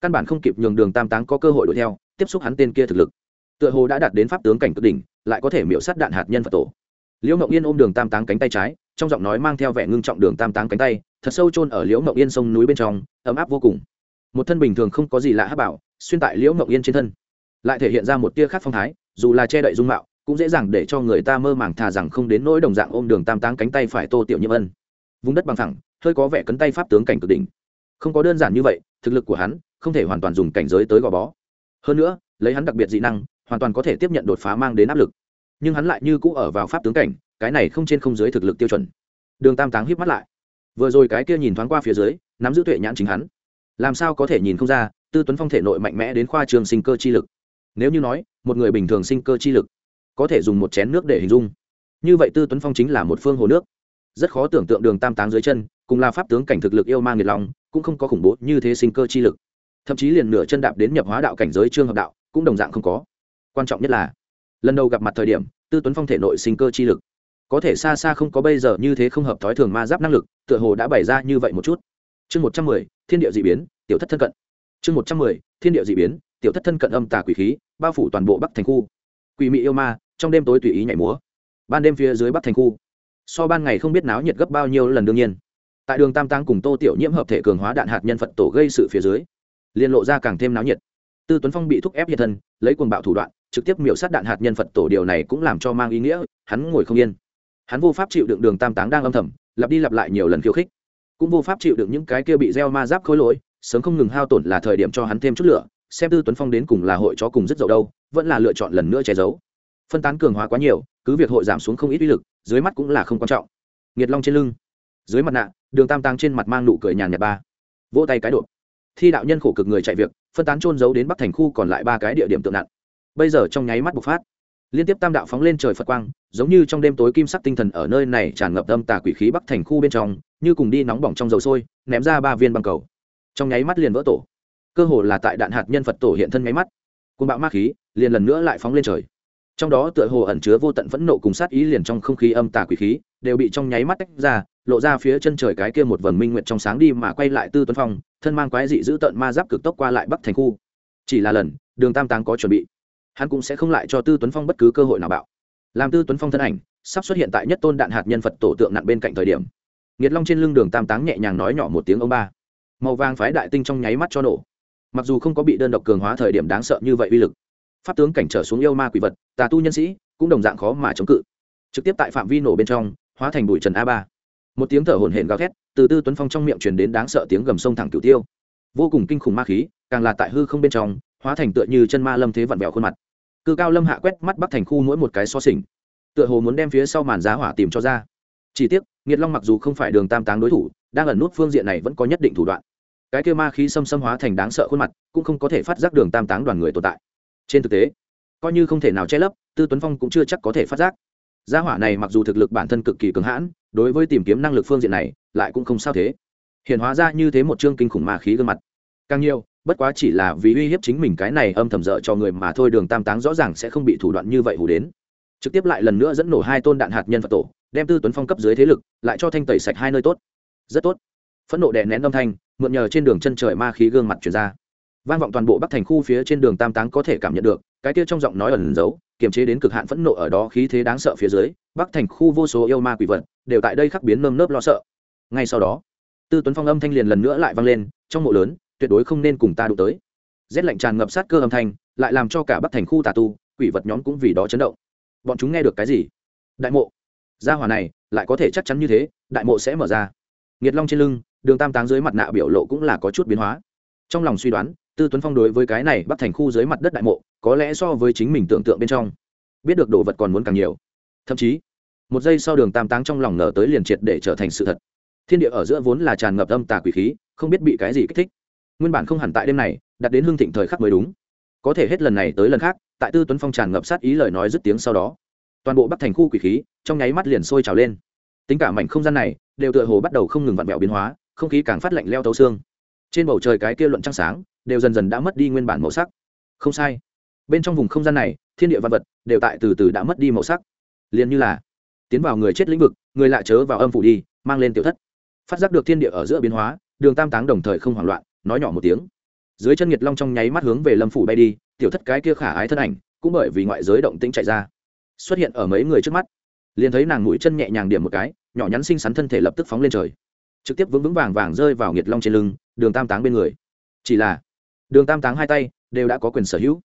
Căn bản không kịp nhường đường tam táng có cơ hội đuổi theo, tiếp xúc hắn tên kia thực lực. Tựa hồ đã đạt đến pháp tướng cảnh cực đỉnh, lại có thể miễu sát đạn hạt nhân phật tổ. Liễu mộng yên ôm đường tam táng cánh tay trái, trong giọng nói mang theo vẻ ngưng trọng đường tam táng cánh tay, thật sâu chôn ở liễu mộng yên sông núi bên trong, ấm áp vô cùng. Một thân bình thường không có gì lạ hát bảo xuyên tại liễu mộng yên trên thân. Lại thể hiện ra một tia khác phong thái, dù là che đậy dung mạo, cũng dễ dàng để cho người ta mơ màng thà rằng không đến nỗi đồng dạng ôm đường tam táng cánh tay phải tô tiểu nhiễm ân. Vùng đất bằng thẳng, hơi có vẻ cấn tay pháp tướng cảnh cực đỉnh. Không có đơn giản như vậy, thực lực của hắn không thể hoàn toàn dùng cảnh giới tới gò bó. Hơn nữa, lấy hắn đặc biệt dị năng, hoàn toàn có thể tiếp nhận đột phá mang đến áp lực. Nhưng hắn lại như cũ ở vào pháp tướng cảnh, cái này không trên không dưới thực lực tiêu chuẩn. Đường tam táng híp mắt lại. Vừa rồi cái kia nhìn thoáng qua phía dưới, nắm giữ tuệ nhãn chính hắn. Làm sao có thể nhìn không ra tư tuấn phong thể nội mạnh mẽ đến khoa trường sinh cơ chi lực. Nếu như nói, một người bình thường sinh cơ chi lực có thể dùng một chén nước để hình dung. Như vậy tư tuấn phong chính là một phương hồ nước. Rất khó tưởng tượng đường tam táng dưới chân, cùng là pháp tướng cảnh thực lực yêu ma nghiệt lòng cũng không có khủng bố như thế sinh cơ chi lực. Thậm chí liền nửa chân đạp đến nhập hóa đạo cảnh giới trương hợp đạo, cũng đồng dạng không có. Quan trọng nhất là, lần đầu gặp mặt thời điểm, tư tuấn phong thể nội sinh cơ chi lực có thể xa xa không có bây giờ như thế không hợp thói thường ma giáp năng lực, tựa hồ đã bày ra như vậy một chút. Chương một trăm mười, thiên địa d ị biến, tiểu thất thân cận chương một trăm mười, thiên địa d ị biến, tiểu thất thân cận âm tà quỷ khí, bao phủ toàn bộ bắc thành khu. Quỷ mị yêu ma, trong đêm tối tùy ý nhảy múa. Ban đêm phía dưới bắc thành khu. So ban ngày không biết náo nhiệt gấp bao nhiêu lần đương nhiên. Tại đường tam tăng cùng tô tiểu nhiễm hợp thể cường hóa đạn hạt nhân phật tổ gây sự phía dưới liên lộ ra càng thêm náo nhiệt. Tư tuấn phong bị thúc ép hiện thân, lấy quần bạo thủ đoạn, trực tiếp miểu sát đạn hạt nhân phật tổ, điều này cũng làm cho mang ý nghĩa, hắn ngồi không yên. Hắn vô pháp chịu đựng đường tam táng đang âm thầm, lặp đi lặp lại nhiều lần khiêu khích. Cũng vô pháp chịu đựng những cái kia bị gieo ma giáp khối lỗi sớm không ngừng hao tổn là thời điểm cho hắn thêm chút lửa, xem tư tuấn phong đến cùng là hội chó cùng rất dậu đâu, vẫn là lựa chọn lần nữa che giấu. Phân tán cường hóa quá nhiều, cứ việc hội giảm xuống không ít uy lực, dưới mắt cũng là không quan trọng. Nghiệt long trên lưng, dưới mặt nạ, đường tam Tăng trên mặt mang nụ cười nhàn nhạt ba. Vỗ tay cái độ thi đạo nhân khổ cực người chạy việc, phân tán trôn giấu đến bắc thành khu còn lại ba cái địa điểm tượng nặng. Bây giờ trong nháy mắt bộc phát. Liên tiếp tam đạo phóng lên trời phật quang, giống như trong đêm tối kim sắc tinh thần ở nơi này tràn ngập âm tà quỷ khí bắc thành khu bên trong, như cùng đi nóng bỏng trong dầu sôi, ném ra ba viên băng cầu trong nháy mắt liền vỡ tổ. Cơ hồ là tại đạn hạt nhân phật tổ hiện thân nháy mắt. Côn bạo ma khí liền lần nữa lại phóng lên trời. Trong đó tựa hồ ẩn chứa vô tận phẫn nộ cùng sát ý liền trong không khí âm tà quỷ khí đều bị trong nháy mắt tách ra, lộ ra phía chân trời cái kia một vầng minh nguyện trong sáng đi mà quay lại tư tuấn phong, thân mang quái dị giữ tận ma giáp cực tốc qua lại bắc thành khu. Chỉ là lần, đường tam táng có chuẩn bị. Hắn cũng sẽ không lại cho tư tuấn phong bất cứ cơ hội nào bạo. Làm tư tuấn phong thân ảnh, sắp xuất hiện tại nhất tôn đạn hạt nhân phật tổ tượng nặng bên cạnh thời điểm. Nghiệt long trên lưng đường tam táng nhẹ nhàng nói nhỏ một tiếng ông ba màu vàng phái đại tinh trong nháy mắt cho nổ. Mặc dù không có bị đơn độc cường hóa thời điểm đáng sợ như vậy uy lực, pháp tướng cảnh trở xuống yêu ma quỷ vật, tà tu nhân sĩ, cũng đồng dạng khó mà chống cự. Trực tiếp tại phạm vi nổ bên trong, hóa thành bụi trần a ba. Một tiếng thở hổn hển gào thét, từ tư tuấn phong trong miệng truyền đến đáng sợ tiếng gầm sông thẳng cửu tiêu. Vô cùng kinh khủng ma khí, càng là tại hư không bên trong, hóa thành tựa như chân ma lâm thế vặn vẹo khuôn mặt. Cư cao lâm hạ quét mắt bắc thành khu mỗi một cái so sình tựa hồ muốn đem phía sau màn giá hỏa tìm cho ra. Chỉ tiếc nghiệt long mặc dù không phải đường tam táng đối thủ, đang ẩn nút phương diện này vẫn có nhất định thủ đoạn. Cái kêu ma khí xâm xâm hóa thành đáng sợ khuôn mặt, cũng không có thể phát giác đường tam táng đoàn người tồn tại. Trên thực tế, coi như không thể nào che lấp, tư tuấn phong cũng chưa chắc có thể phát giác. Gia hỏa này mặc dù thực lực bản thân cực kỳ cứng hãn, đối với tìm kiếm năng lực phương diện này, lại cũng không sao thế. Hiện hóa ra như thế một chương kinh khủng ma khí gương mặt. Càng nhiều, bất quá chỉ là vì uy hiếp chính mình cái này âm thầm dợ cho người mà thôi, đường tam táng rõ ràng sẽ không bị thủ đoạn như vậy hù đến. Trực tiếp lại lần nữa dẫn nổ hai tôn đạn hạt nhân phật tổ đem tư tuấn phong cấp dưới thế lực, lại cho thanh tẩy sạch hai nơi tốt. Rất tốt. Phẫn nộ đè nén âm thanh, mượn nhờ trên đường chân trời ma khí gương mặt chuyển ra. Vang vọng toàn bộ bắc thành khu phía trên đường tam táng có thể cảm nhận được, cái kia trong giọng nói ẩn giấu, kiềm chế đến cực hạn phẫn nộ ở đó khí thế đáng sợ phía dưới, bắc thành khu vô số yêu ma quỷ vật, đều tại đây khắc biến nơm nớp lo sợ. Ngay sau đó, tư tuấn phong âm thanh liền lần nữa lại vang lên, trong mộ lớn, tuyệt đối không nên cùng ta đụng tới. Rét lạnh tràn ngập sát cơ âm thanh, lại làm cho cả bắc thành khu tà tu, quỷ vật nhóm cũng vì đó chấn động. Bọn chúng nghe được cái gì? Đại mộ gia hỏa này, lại có thể chắc chắn như thế, đại mộ sẽ mở ra. Nghiệt long trên lưng, đường tam táng dưới mặt nạ biểu lộ cũng là có chút biến hóa. Trong lòng suy đoán, tư tuấn phong đối với cái này bắt thành khu dưới mặt đất đại mộ, có lẽ so với chính mình tưởng tượng bên trong, biết được đồ vật còn muốn càng nhiều. Thậm chí, một giây sau đường tam táng trong lòng nở tới liền triệt để trở thành sự thật. Thiên địa ở giữa vốn là tràn ngập âm tà quỷ khí, không biết bị cái gì kích thích. Nguyên bản không hẳn tại đêm này, đặt đến hương thịnh thời khắc mới đúng. Có thể hết lần này tới lần khác, tại tư tuấn phong tràn ngập sát ý lời nói dứt tiếng sau đó toàn bộ bắc thành khu quỷ khí trong nháy mắt liền sôi trào lên tính cả mảnh không gian này đều tựa hồ bắt đầu không ngừng vặn vẹo biến hóa không khí càng phát lạnh leo tấu xương trên bầu trời cái kia luận trăng sáng đều dần dần đã mất đi nguyên bản màu sắc không sai bên trong vùng không gian này thiên địa văn vật đều tại từ từ đã mất đi màu sắc liền như là tiến vào người chết lĩnh vực người lạ chớ vào âm phủ đi mang lên tiểu thất phát giác được thiên địa ở giữa biến hóa đường tam táng đồng thời không hoảng loạn nói nhỏ một tiếng dưới chân nhiệt long trong nháy mắt hướng về lâm phủ bay đi tiểu thất cái kia khả ái thân ảnh cũng bởi vì ngoại giới động tĩnh chạy ra xuất hiện ở mấy người trước mắt. Liền thấy nàng mũi chân nhẹ nhàng điểm một cái, nhỏ nhắn xinh xắn thân thể lập tức phóng lên trời. Trực tiếp vững vững vàng vàng rơi vào nghiệt long trên lưng, đường tam táng bên người. Chỉ là, đường tam táng hai tay đều đã có quyền sở hữu.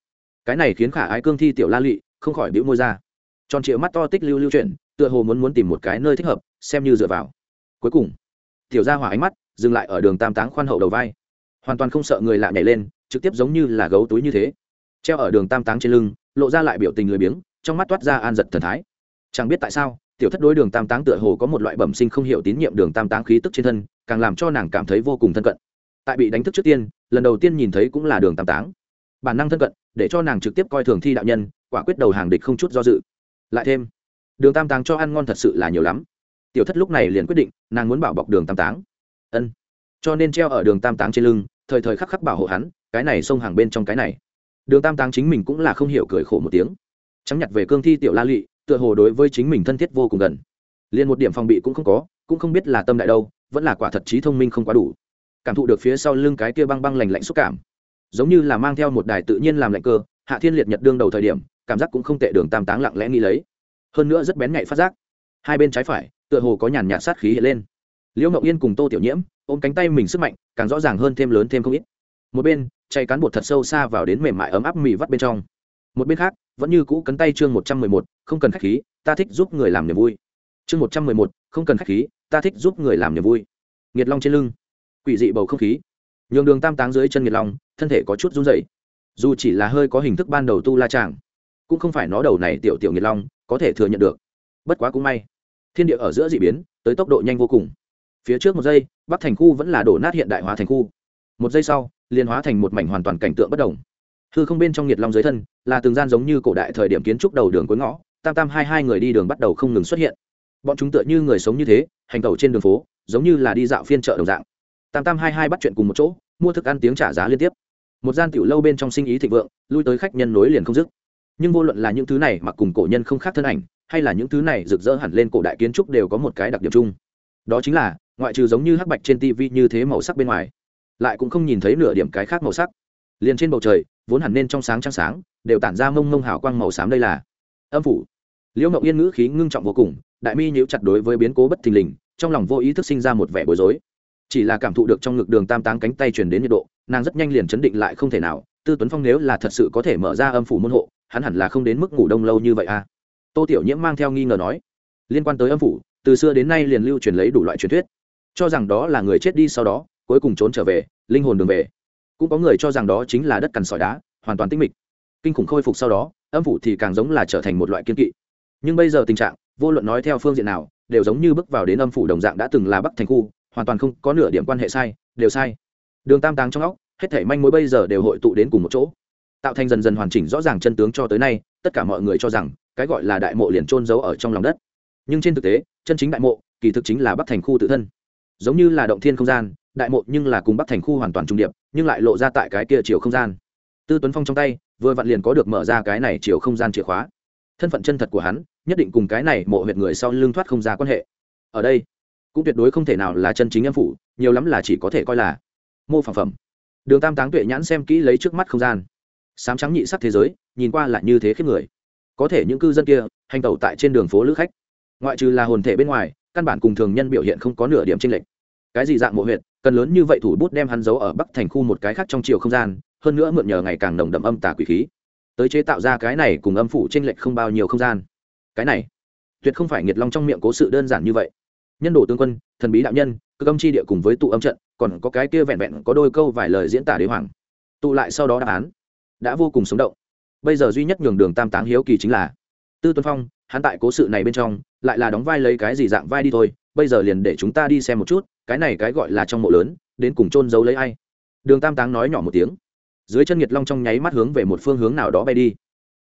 Cái này khiến khả ái cương thi tiểu la lụy không khỏi bĩu môi ra. Tròn triệu mắt to tích lưu lưu chuyển tựa hồ muốn muốn tìm một cái nơi thích hợp, xem như dựa vào. Cuối cùng, tiểu ra hỏa ánh mắt dừng lại ở đường tam táng khoan hậu đầu vai. Hoàn toàn không sợ người lạ nhảy lên, trực tiếp giống như là gấu túi như thế. Treo ở đường tam táng trên lưng, lộ ra lại biểu tình lười biếng trong mắt toát ra an giật thần thái. Chẳng biết tại sao, tiểu thất đối đường tam táng tựa hồ có một loại bẩm sinh không hiểu tín nhiệm đường tam táng khí tức trên thân, càng làm cho nàng cảm thấy vô cùng thân cận. Tại bị đánh thức trước tiên, lần đầu tiên nhìn thấy cũng là đường tam táng. Bản năng thân cận, để cho nàng trực tiếp coi thường thi đạo nhân, quả quyết đầu hàng địch không chút do dự. Lại thêm, đường tam táng cho ăn ngon thật sự là nhiều lắm. Tiểu thất lúc này liền quyết định, nàng muốn bảo bọc đường tam táng. Ân. Cho nên treo ở đường tam táng trên lưng, thời thời khắc khắc bảo hộ hắn, cái này xông hàng bên trong cái này. Đường tam táng chính mình cũng là không hiểu cười khổ một tiếng trắng nhặt về cương thi tiểu la lị, tựa hồ đối với chính mình thân thiết vô cùng gần. Liền một điểm phòng bị cũng không có cũng không biết là tâm đại đâu vẫn là quả thật trí thông minh không quá đủ. Cảm thụ được phía sau lưng cái kia băng băng lành lạnh xúc cảm. Giống như là mang theo một đài tự nhiên làm lạnh cơ hạ thiên liệt nhật đương đầu thời điểm cảm giác cũng không tệ đường tam táng lặng lẽ nghĩ lấy. Hơn nữa rất bén nhạy phát giác. Hai bên trái phải tựa hồ có nhàn nhạt sát khí hiện lên. Liễu ngậu yên cùng tô tiểu nhiễm ôm cánh tay mình sức mạnh càng rõ ràng hơn thêm lớn thêm không ít. Một bên chạy cán bột thật sâu xa vào đến mềm mại ấm áp mì vắt bên trong một bên khác, vẫn như cũ cấn tay chương một trăm mười một, không cần khách khí, ta thích giúp người làm niềm vui. Chương một trăm mười một, không cần khách khí, ta thích giúp người làm niềm vui. Nghiệt long trên lưng. Quỷ dị bầu không khí. Nhường đường tam táng dưới chân nghiệt long, thân thể có chút run dày dù chỉ là hơi có hình thức ban đầu tu la tràng cũng không phải nó đầu này tiểu tiểu nghiệt long có thể thừa nhận được. Bất quá cũng may, thiên địa ở giữa d ị biến, tới tốc độ nhanh vô cùng. Phía trước một giây, bắc thành khu vẫn là đổ nát hiện đại hóa thành khu. Một giây sau liên hóa thành một mảnh hoàn toàn cảnh tượng bất đồng hư không bên trong nhiệt long dưới thân, là từng gian giống như cổ đại thời điểm kiến trúc đầu đường cuối ngõ, tam tam hai hai người đi đường bắt đầu không ngừng xuất hiện. Bọn chúng tựa như người sống như thế, hành tẩu trên đường phố, giống như là đi dạo phiên chợ đồng dạng. Tam tam hai hai bắt chuyện cùng một chỗ, mua thức ăn tiếng trả giá liên tiếp. Một gian tiểu lâu bên trong sinh ý thịnh vượng, lui tới khách nhân nối liền không dứt. Nhưng vô luận là những thứ này mà cùng cổ nhân không khác thân ảnh, hay là những thứ này rực rỡ hẳn lên cổ đại kiến trúc đều có một cái đặc điểm chung. Đó chính là, ngoại trừ giống như hắc bạch trên tv như thế màu sắc bên ngoài, lại cũng không nhìn thấy nửa điểm cái khác màu sắc. Liền trên bầu trời vốn hẳn nên trong sáng trăng sáng, đều tản ra mông mông hào quang màu xám đây là. Âm phủ. Liễu mộng yên ngữ khí ngưng trọng vô cùng, đại mi nhíu chặt đối với biến cố bất thình lình, trong lòng vô ý thức sinh ra một vẻ bối rối. Chỉ là cảm thụ được trong ngực đường tam táng cánh tay truyền đến nhiệt độ, nàng rất nhanh liền chấn định lại không thể nào. Tư tuấn phong nếu là thật sự có thể mở ra âm phủ môn hộ, hắn hẳn là không đến mức ngủ đông lâu như vậy à? Tô tiểu nhiễm mang theo nghi ngờ nói. Liên quan tới âm phủ, từ xưa đến nay liền lưu truyền lấy đủ loại truyền thuyết. Cho rằng đó là người chết đi sau đó, cuối cùng trốn trở về, linh hồn đường về cũng có người cho rằng đó chính là đất cằn sỏi đá, hoàn toàn tinh mịch. Kinh khủng khôi phục sau đó, âm phủ thì càng giống là trở thành một loại kiên kỵ. Nhưng bây giờ tình trạng, vô luận nói theo phương diện nào, đều giống như bước vào đến âm phủ đồng dạng đã từng là bắc thành khu, hoàn toàn không có nửa điểm quan hệ sai, đều sai. Đường tam táng trong óc, hết thể manh mối bây giờ đều hội tụ đến cùng một chỗ. Tạo thành dần dần hoàn chỉnh rõ ràng chân tướng cho tới nay, tất cả mọi người cho rằng, cái gọi là đại mộ liền trôn giấu ở trong lòng đất. Nhưng trên thực tế, chân chính đại mộ, kỳ thực chính là bắc thành khu tự thân. Giống như là động thiên không gian đại mộ nhưng là cùng bắc thành khu hoàn toàn trung điệp, nhưng lại lộ ra tại cái kia chiều không gian. Tư tuấn phong trong tay, vừa vặn liền có được mở ra cái này chiều không gian chìa khóa. Thân phận chân thật của hắn, nhất định cùng cái này mộ huyệt người sau lưng thoát không ra quan hệ. Ở đây, cũng tuyệt đối không thể nào là chân chính âm phủ, nhiều lắm là chỉ có thể coi là mô phản phẩm. Đường tam táng tuệ nhãn xem kỹ lấy trước mắt không gian. Sám trắng nhị sắc thế giới, nhìn qua lại như thế khiếp người. Có thể những cư dân kia, hành tẩu tại trên đường phố lữ khách. Ngoại trừ là hồn thể bên ngoài, căn bản cùng thường nhân biểu hiện không có nửa điểm tranh lệch. Cái gì dạng mộ huyệt cần lớn như vậy thủ bút đem hắn giấu ở bắc thành khu một cái khác trong chiều không gian, hơn nữa mượn nhờ ngày càng nồng đậm âm tà quỷ khí, tới chế tạo ra cái này cùng âm phủ tranh lệch không bao nhiêu không gian. Cái này, tuyệt không phải nghiệt long trong miệng cố sự đơn giản như vậy. Nhân đồ tương quân, thần bí đạo nhân cơ âm chi địa cùng với tụ âm trận, còn có cái kia vẹn vẹn có đôi câu vài lời diễn tả đế hoàng. Tụ lại sau đó đáp án, đã vô cùng sống động. Bây giờ duy nhất nhường đường tam táng hiếu kỳ chính là tư tuấn phong, hắn tại cố sự này bên trong, lại là đóng vai lấy cái gì dạng vai đi thôi bây giờ liền để chúng ta đi xem một chút, cái này cái gọi là trong mộ lớn, đến cùng trôn giấu lấy ai? Đường tam táng nói nhỏ một tiếng. Dưới chân nhiệt long trong nháy mắt hướng về một phương hướng nào đó bay đi.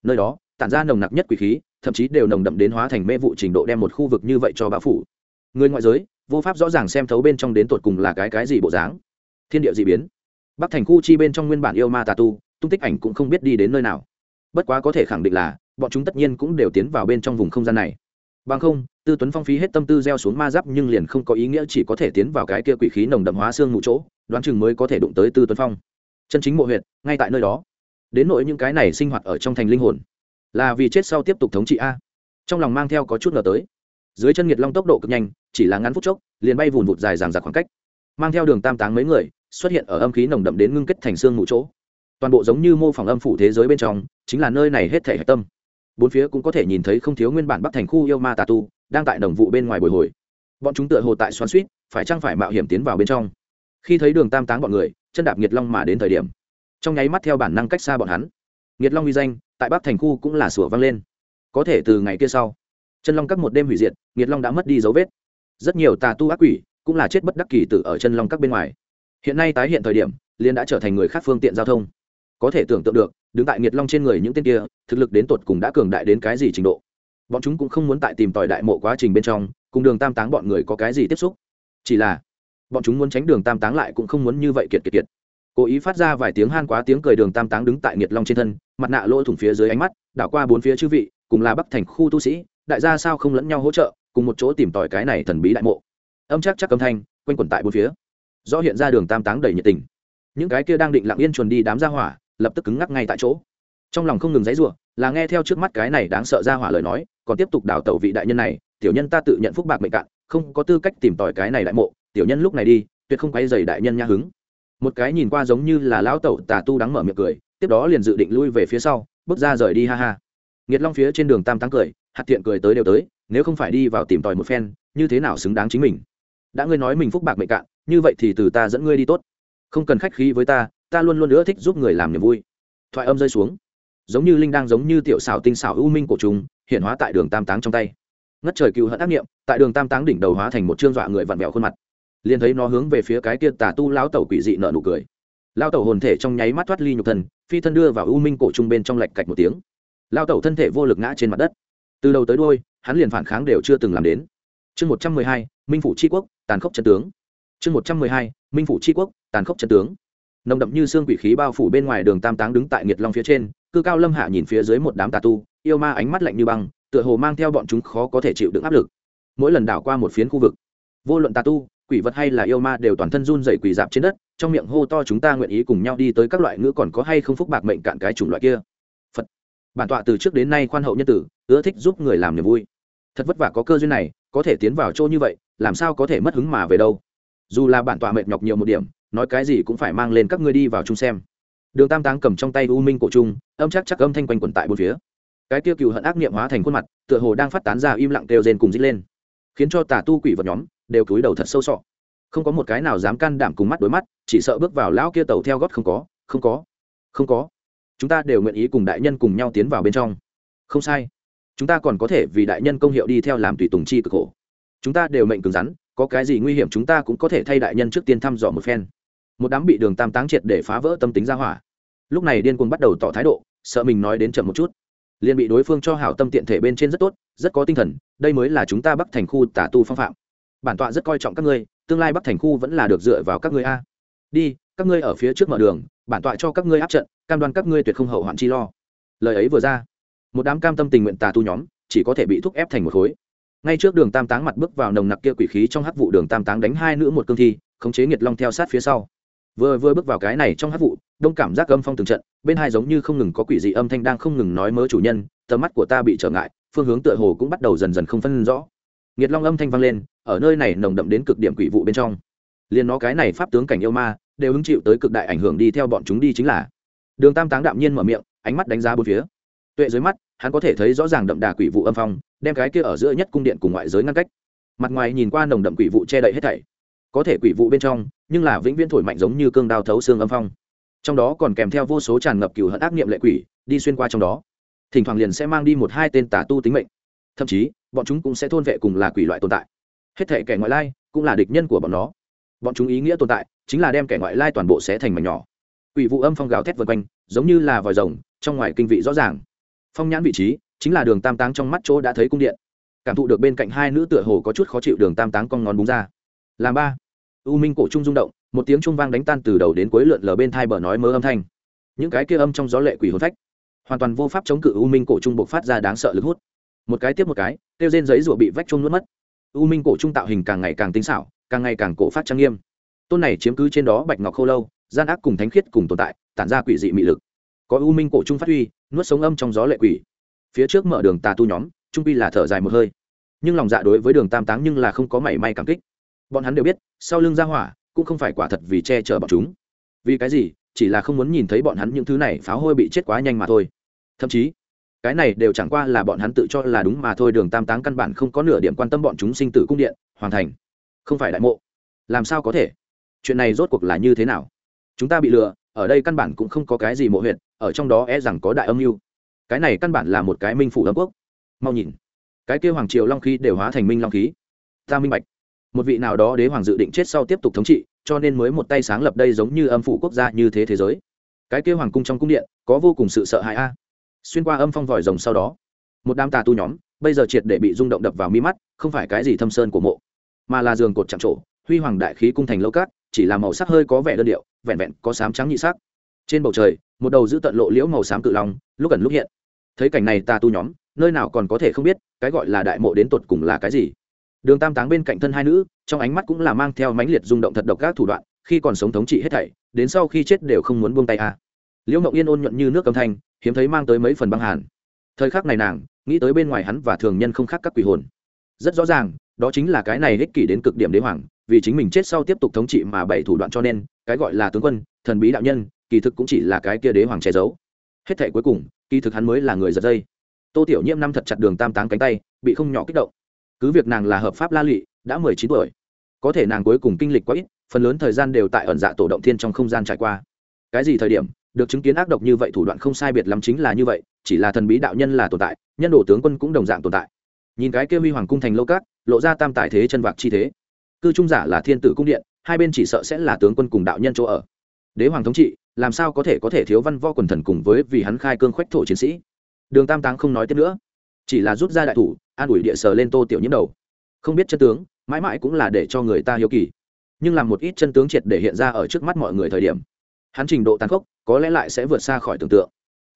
Nơi đó, tản ra nồng nặc nhất quỷ khí, thậm chí đều nồng đậm đến hóa thành mê vụ trình độ đem một khu vực như vậy cho bão phủ. Người ngoại giới, vô pháp rõ ràng xem thấu bên trong đến tột cùng là cái cái gì bộ dáng. Thiên địa d ị biến. Bắc thành khu chi bên trong nguyên bản yêu ma tà tu, tung tích ảnh cũng không biết đi đến nơi nào. Bất quá có thể khẳng định là, bọn chúng tất nhiên cũng đều tiến vào bên trong vùng không gian này bằng không, tư tuấn phong phí hết tâm tư gieo xuống ma giáp nhưng liền không có ý nghĩa chỉ có thể tiến vào cái kia quỷ khí nồng đậm hóa xương mù chỗ, đoán chừng mới có thể đụng tới tư tuấn phong. Chân chính mộ huyện ngay tại nơi đó. Đến nỗi những cái này sinh hoạt ở trong thành linh hồn, là vì chết sau tiếp tục thống trị a. Trong lòng mang theo có chút ngờ tới. Dưới chân nhiệt long tốc độ cực nhanh, chỉ là ngắn phút chốc, liền bay vùn vụt dài dàng dạc khoảng cách. Mang theo đường tam táng mấy người, xuất hiện ở âm khí nồng đậm đến ngưng kết thành xương mù chỗ. Toàn bộ giống như mô phỏng âm phủ thế giới bên trong, chính là nơi này hết thể hạch tâm bốn phía cũng có thể nhìn thấy không thiếu nguyên bản bắc thành khu yêu ma tà tu đang tại đồng vụ bên ngoài bồi hồi. Bọn chúng tựa hồ tại xoắn suýt, phải chăng phải mạo hiểm tiến vào bên trong? Khi thấy đường tam táng bọn người, chân đạp nghiệt long mà đến thời điểm, trong nháy mắt theo bản năng cách xa bọn hắn. Nghiệt long uy danh, tại bắc thành khu cũng là sủa vang lên. Có thể từ ngày kia sau, chân long các một đêm hủy diệt nghiệt long đã mất đi dấu vết. Rất nhiều tà tu ác quỷ cũng là chết bất đắc kỳ tử ở chân long các bên ngoài. Hiện nay tái hiện thời điểm liên đã trở thành người khác phương tiện giao thông có thể tưởng tượng được, đứng tại nghiệt long trên người những tên kia, thực lực đến tột cùng đã cường đại đến cái gì trình độ. Bọn chúng cũng không muốn tại tìm tòi đại mộ quá trình bên trong, cùng đường tam táng bọn người có cái gì tiếp xúc. Chỉ là, bọn chúng muốn tránh đường tam táng lại cũng không muốn như vậy kiệt kiệt kiệt. Cố ý phát ra vài tiếng han quá tiếng cười đường tam táng đứng tại nghiệt long trên thân, mặt nạ lỗ thủng phía dưới ánh mắt, đảo qua bốn phía chư vị, cùng là bắc thành khu tu sĩ, đại gia sao không lẫn nhau hỗ trợ, cùng một chỗ tìm tòi cái này thần bí đại mộ. Âm chắc chắc âm thanh, quanh quẩn tại bốn phía. Do hiện ra đường tam táng đầy nhiệt tình. Những cái kia đang định lặng yên chuồn đi đám ra hỏa lập tức cứng ngắc ngay tại chỗ. Trong lòng không ngừng dãy ruộng là nghe theo trước mắt cái này đáng sợ ra hỏa lời nói, còn tiếp tục đào tẩu vị đại nhân này, tiểu nhân ta tự nhận phúc bạc mệnh cạn, không có tư cách tìm tòi cái này đại mộ, tiểu nhân lúc này đi, tuyệt không quay dày đại nhân nha hứng. Một cái nhìn qua giống như là lão tẩu tà tu đắng mở miệng cười, tiếp đó liền dự định lui về phía sau, bước ra rời đi ha ha. Nghiệt long phía trên đường tam tăng cười, hạt thiện cười tới đều tới, nếu không phải đi vào tìm tòi một phen, như thế nào xứng đáng chính mình? Đã ngươi nói mình phúc bạc mệnh cạn, như vậy thì từ ta dẫn ngươi đi tốt. Không cần khách khí với ta ta luôn luôn nữa thích giúp người làm niềm vui. Thoại âm rơi xuống. Giống như linh đang giống như tiểu xảo tinh xảo ưu minh của chúng hiện hóa tại đường tam táng trong tay. Ngất trời cựu hận ác nghiệm tại đường tam táng đỉnh đầu hóa thành một trương dọa người vặn vẹo khuôn mặt. Liền thấy nó hướng về phía cái kia tà tu lão tẩu quỷ dị nợ nụ cười. Lao tẩu hồn thể trong nháy mắt thoát ly nhục thần phi thân đưa vào ưu minh cổ trung bên trong lạch cạch một tiếng. Lao tẩu thân thể vô lực ngã trên mặt đất. Từ đầu tới đôi hắn liền phản kháng đều chưa từng làm đến. Chương một trăm mười hai, minh phủ tri quốc, tàn khốc trần tướng. Chương một trăm mười hai, minh phủ tri quốc, tàn khốc trần tướng nồng đậm như xương quỷ khí bao phủ bên ngoài đường tam táng đứng tại nghiệt long phía trên, cư cao lâm hạ nhìn phía dưới một đám tà tu, yêu ma ánh mắt lạnh như băng, tựa hồ mang theo bọn chúng khó có thể chịu đựng áp lực. Mỗi lần đảo qua một phiến khu vực, vô luận tà tu, quỷ vật hay là yêu ma đều toàn thân run dậy quỷ dạp trên đất, trong miệng hô to chúng ta nguyện ý cùng nhau đi tới các loại ngữ còn có hay không phúc bạc mệnh cạn cái chủng loại kia. Phật. Bản tọa từ trước đến nay khoan hậu nhân tử, ưa thích giúp người làm niềm vui. Thật vất vả có cơ duyên này, có thể tiến vào chỗ như vậy, làm sao có thể mất hứng mà về đâu? Dù là bản tọa mệt nhọc nhiều một điểm nói cái gì cũng phải mang lên các ngươi đi vào chung xem. Đường tam táng cầm trong tay u minh cổ trung, âm chắc chắc âm thanh quanh quẩn tại bốn phía. Cái tiêu cựu hận ác niệm hóa thành khuôn mặt, tựa hồ đang phát tán ra im lặng kêu rên cùng dít lên. Khiến cho tà tu quỷ vật nhóm đều cúi đầu thật sâu sọ. Không có một cái nào dám can đảm cùng mắt đối mắt, chỉ sợ bước vào lão kia tàu theo gót không có không có không có. Chúng ta đều nguyện ý cùng đại nhân cùng nhau tiến vào bên trong. Không sai. Chúng ta còn có thể vì đại nhân công hiệu đi theo làm tùy tùng chi cực khổ. Chúng ta đều mệnh cứng rắn, có cái gì nguy hiểm chúng ta cũng có thể thay đại nhân trước tiên thăm dò một phen một đám bị đường tam táng triệt để phá vỡ tâm tính ra hỏa. Lúc này điên cuồng bắt đầu tỏ thái độ, sợ mình nói đến chậm một chút. Liền bị đối phương cho hảo tâm tiện thể bên trên rất tốt, rất có tinh thần, đây mới là chúng ta bắc thành khu tả tu phong phạm. Bản tọa rất coi trọng các ngươi, tương lai bắc thành khu vẫn là được dựa vào các ngươi a. Đi, các ngươi ở phía trước mở đường, bản tọa cho các ngươi áp trận, cam đoan các ngươi tuyệt không hậu hoạn chi lo. Lời ấy vừa ra, một đám cam tâm tình nguyện tà tu nhóm, chỉ có thể bị thúc ép thành một khối. Ngay trước đường tam táng mặt bước vào nồng nặc kia quỷ khí trong hắc vụ đường tam táng đánh hai nữ một cương thi, khống chế nghiệt long theo sát phía sau vừa vừa bước vào cái này trong hắc vụ, đông cảm giác âm phong từng trận, bên hai giống như không ngừng có quỷ dị âm thanh đang không ngừng nói mớ chủ nhân, tầm mắt của ta bị trở ngại, phương hướng tựa hồ cũng bắt đầu dần dần không phân rõ. Nghiệt long âm thanh vang lên, ở nơi này nồng đậm đến cực điểm quỷ vụ bên trong. Liền nó cái này pháp tướng cảnh yêu ma, đều hứng chịu tới cực đại ảnh hưởng đi theo bọn chúng đi chính là. Đường tam táng đạm nhiên mở miệng, ánh mắt đánh giá bốn phía. Tuệ dưới mắt, hắn có thể thấy rõ ràng đậm đà quỷ vụ âm phong, đem cái kia ở giữa nhất cung điện cùng ngoại giới ngăn cách. Mặt ngoài nhìn qua nồng đậm quỷ vụ che đậy hết thảy. Có thể quỷ vụ bên trong nhưng là vĩnh viễn thổi mạnh giống như cương đao thấu xương âm phong. Trong đó còn kèm theo vô số tràn ngập cừu hận ác niệm lệ quỷ, đi xuyên qua trong đó. Thỉnh thoảng liền sẽ mang đi một hai tên tà tu tính mệnh. Thậm chí, bọn chúng cũng sẽ thôn vệ cùng là quỷ loại tồn tại. Hết thể kẻ ngoại lai cũng là địch nhân của bọn nó. Bọn chúng ý nghĩa tồn tại chính là đem kẻ ngoại lai toàn bộ sẽ thành mảnh nhỏ. Quỷ vụ âm phong gào thét vân quanh, giống như là vòi rồng, trong ngoài kinh vị rõ ràng. Phong nhãn vị trí chính là đường tam táng trong mắt chỗ đã thấy cung điện. Cảm thụ được bên cạnh hai nữ tựa hồ có chút khó chịu đường tam táng con ngón búng ra. Làm ba u minh cổ trung rung động, một tiếng trung vang đánh tan từ đầu đến cuối lượn lờ bên thai bờ nói mơ âm thanh. Những cái kia âm trong gió lệ quỷ hồn phách, hoàn toàn vô pháp chống cự u minh cổ trung bộc phát ra đáng sợ lực hút. Một cái tiếp một cái tiêu trên giấy rụa bị vách trung nuốt mất. U minh cổ trung tạo hình càng ngày càng tinh xảo, càng ngày càng cổ phát trang nghiêm. Tôn này chiếm cứ trên đó bạch ngọc khô lâu, gian ác cùng thánh khiết cùng tồn tại, tản ra quỷ dị mị lực. Có u minh cổ trung phát huy, nuốt sống âm trong gió lệ quỷ. Phía trước mở đường tà tu nhóm, trung pi là thở dài một hơi. Nhưng lòng dạ đối với đường tam táng nhưng là không có mảy may cảm kích bọn hắn đều biết, sau lưng ra hỏa cũng không phải quả thật vì che chở bọn chúng. Vì cái gì? Chỉ là không muốn nhìn thấy bọn hắn những thứ này pháo hôi bị chết quá nhanh mà thôi. Thậm chí, cái này đều chẳng qua là bọn hắn tự cho là đúng mà thôi, đường tam táng căn bản không có nửa điểm quan tâm bọn chúng sinh tử cung điện, hoàn thành. Không phải đại mộ. Làm sao có thể? Chuyện này rốt cuộc là như thế nào? Chúng ta bị lừa, ở đây căn bản cũng không có cái gì mộ huyện ở trong đó e rằng có đại âm mưu. Cái này căn bản là một cái minh phủ âm quốc. Mau nhìn. Cái kêu hoàng triều long khí đều hóa thành minh long khí. Ta minh bạch một vị nào đó đế hoàng dự định chết sau tiếp tục thống trị, cho nên mới một tay sáng lập đây giống như âm phủ quốc gia như thế thế giới. Cái kêu hoàng cung trong cung điện, có vô cùng sự sợ hãi a. Xuyên qua âm phong vòi rồng sau đó, một đám tà tu nhóm, bây giờ triệt để bị rung động đập vào mi mắt, không phải cái gì thâm sơn của mộ, mà là giường cột chạm trổ, huy hoàng đại khí cung thành lâu cát, chỉ là màu sắc hơi có vẻ đơn điệu, vẹn vẹn có sám trắng nhị sắc. Trên bầu trời, một đầu giữ tận lộ liễu màu xám cự long, lúc ẩn lúc hiện. Thấy cảnh này ta tu nhóm, nơi nào còn có thể không biết, cái gọi là đại mộ đến tột cùng là cái gì? Đường tam táng bên cạnh thân hai nữ, trong ánh mắt cũng là mang theo mãnh liệt rung động thật độc các thủ đoạn, khi còn sống thống trị hết thảy, đến sau khi chết đều không muốn buông tay a. À. liễu ngọc yên ôn nhuận như nước cầm thanh, hiếm thấy mang tới mấy phần băng hàn. Thời khắc này nàng, nghĩ tới bên ngoài hắn và thường nhân không khác các quỷ hồn. Rất rõ ràng, đó chính là cái này ích kỷ đến cực điểm đế hoàng, vì chính mình chết sau tiếp tục thống trị mà bảy thủ đoạn cho nên, cái gọi là tướng quân, thần bí đạo nhân, kỳ thực cũng chỉ là cái kia đế hoàng che giấu. Hết thể cuối cùng, kỳ thực hắn mới là người giật dây. Tô tiểu nhiễm năm thật chặt đường tam táng cánh tay, bị không nhỏ kích động cứ việc nàng là hợp pháp la lụy, đã mười chín tuổi. Có thể nàng cuối cùng kinh lịch quá ít, phần lớn thời gian đều tại ẩn dạ tổ động thiên trong không gian trải qua. Cái gì thời điểm, được chứng kiến ác độc như vậy thủ đoạn không sai biệt lắm chính là như vậy, chỉ là thần bí đạo nhân là tồn tại, nhân đồ tướng quân cũng đồng dạng tồn tại. Nhìn cái kia huy hoàng cung thành lâu cát lộ ra tam tài thế chân vạc chi thế. Cư trung giả là thiên tử cung điện, hai bên chỉ sợ sẽ là tướng quân cùng đạo nhân chỗ ở. Đế hoàng thống trị, làm sao có thể có thể thiếu văn võ quần thần cùng với vì hắn khai cương khoách thổ chiến sĩ? Đường tam táng không nói tiếp nữa. Chỉ là rút ra đại thủ an ủi địa sờ lên tô tiểu nhiễm đầu. Không biết chân tướng, mãi mãi cũng là để cho người ta hiếu kỳ. Nhưng làm một ít chân tướng triệt để hiện ra ở trước mắt mọi người thời điểm, hắn trình độ tàn khốc, có lẽ lại sẽ vượt xa khỏi tưởng tượng.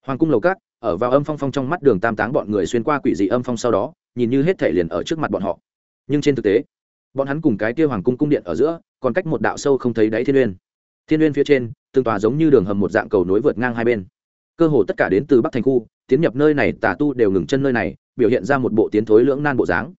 Hoàng cung lầu cát ở vào âm phong phong trong mắt đường tam táng bọn người xuyên qua quỷ dị âm phong sau đó, nhìn như hết thể liền ở trước mặt bọn họ. Nhưng trên thực tế, bọn hắn cùng cái kia hoàng cung cung điện ở giữa, còn cách một đạo sâu không thấy đáy thiên uyên. Thiên uyên phía trên, từng tòa giống như đường hầm một dạng cầu nối vượt ngang hai bên cơ hồ tất cả đến từ bắc thành khu, tiến nhập nơi này, tà tu đều ngừng chân nơi này, biểu hiện ra một bộ tiến thối lưỡng nan bộ dáng.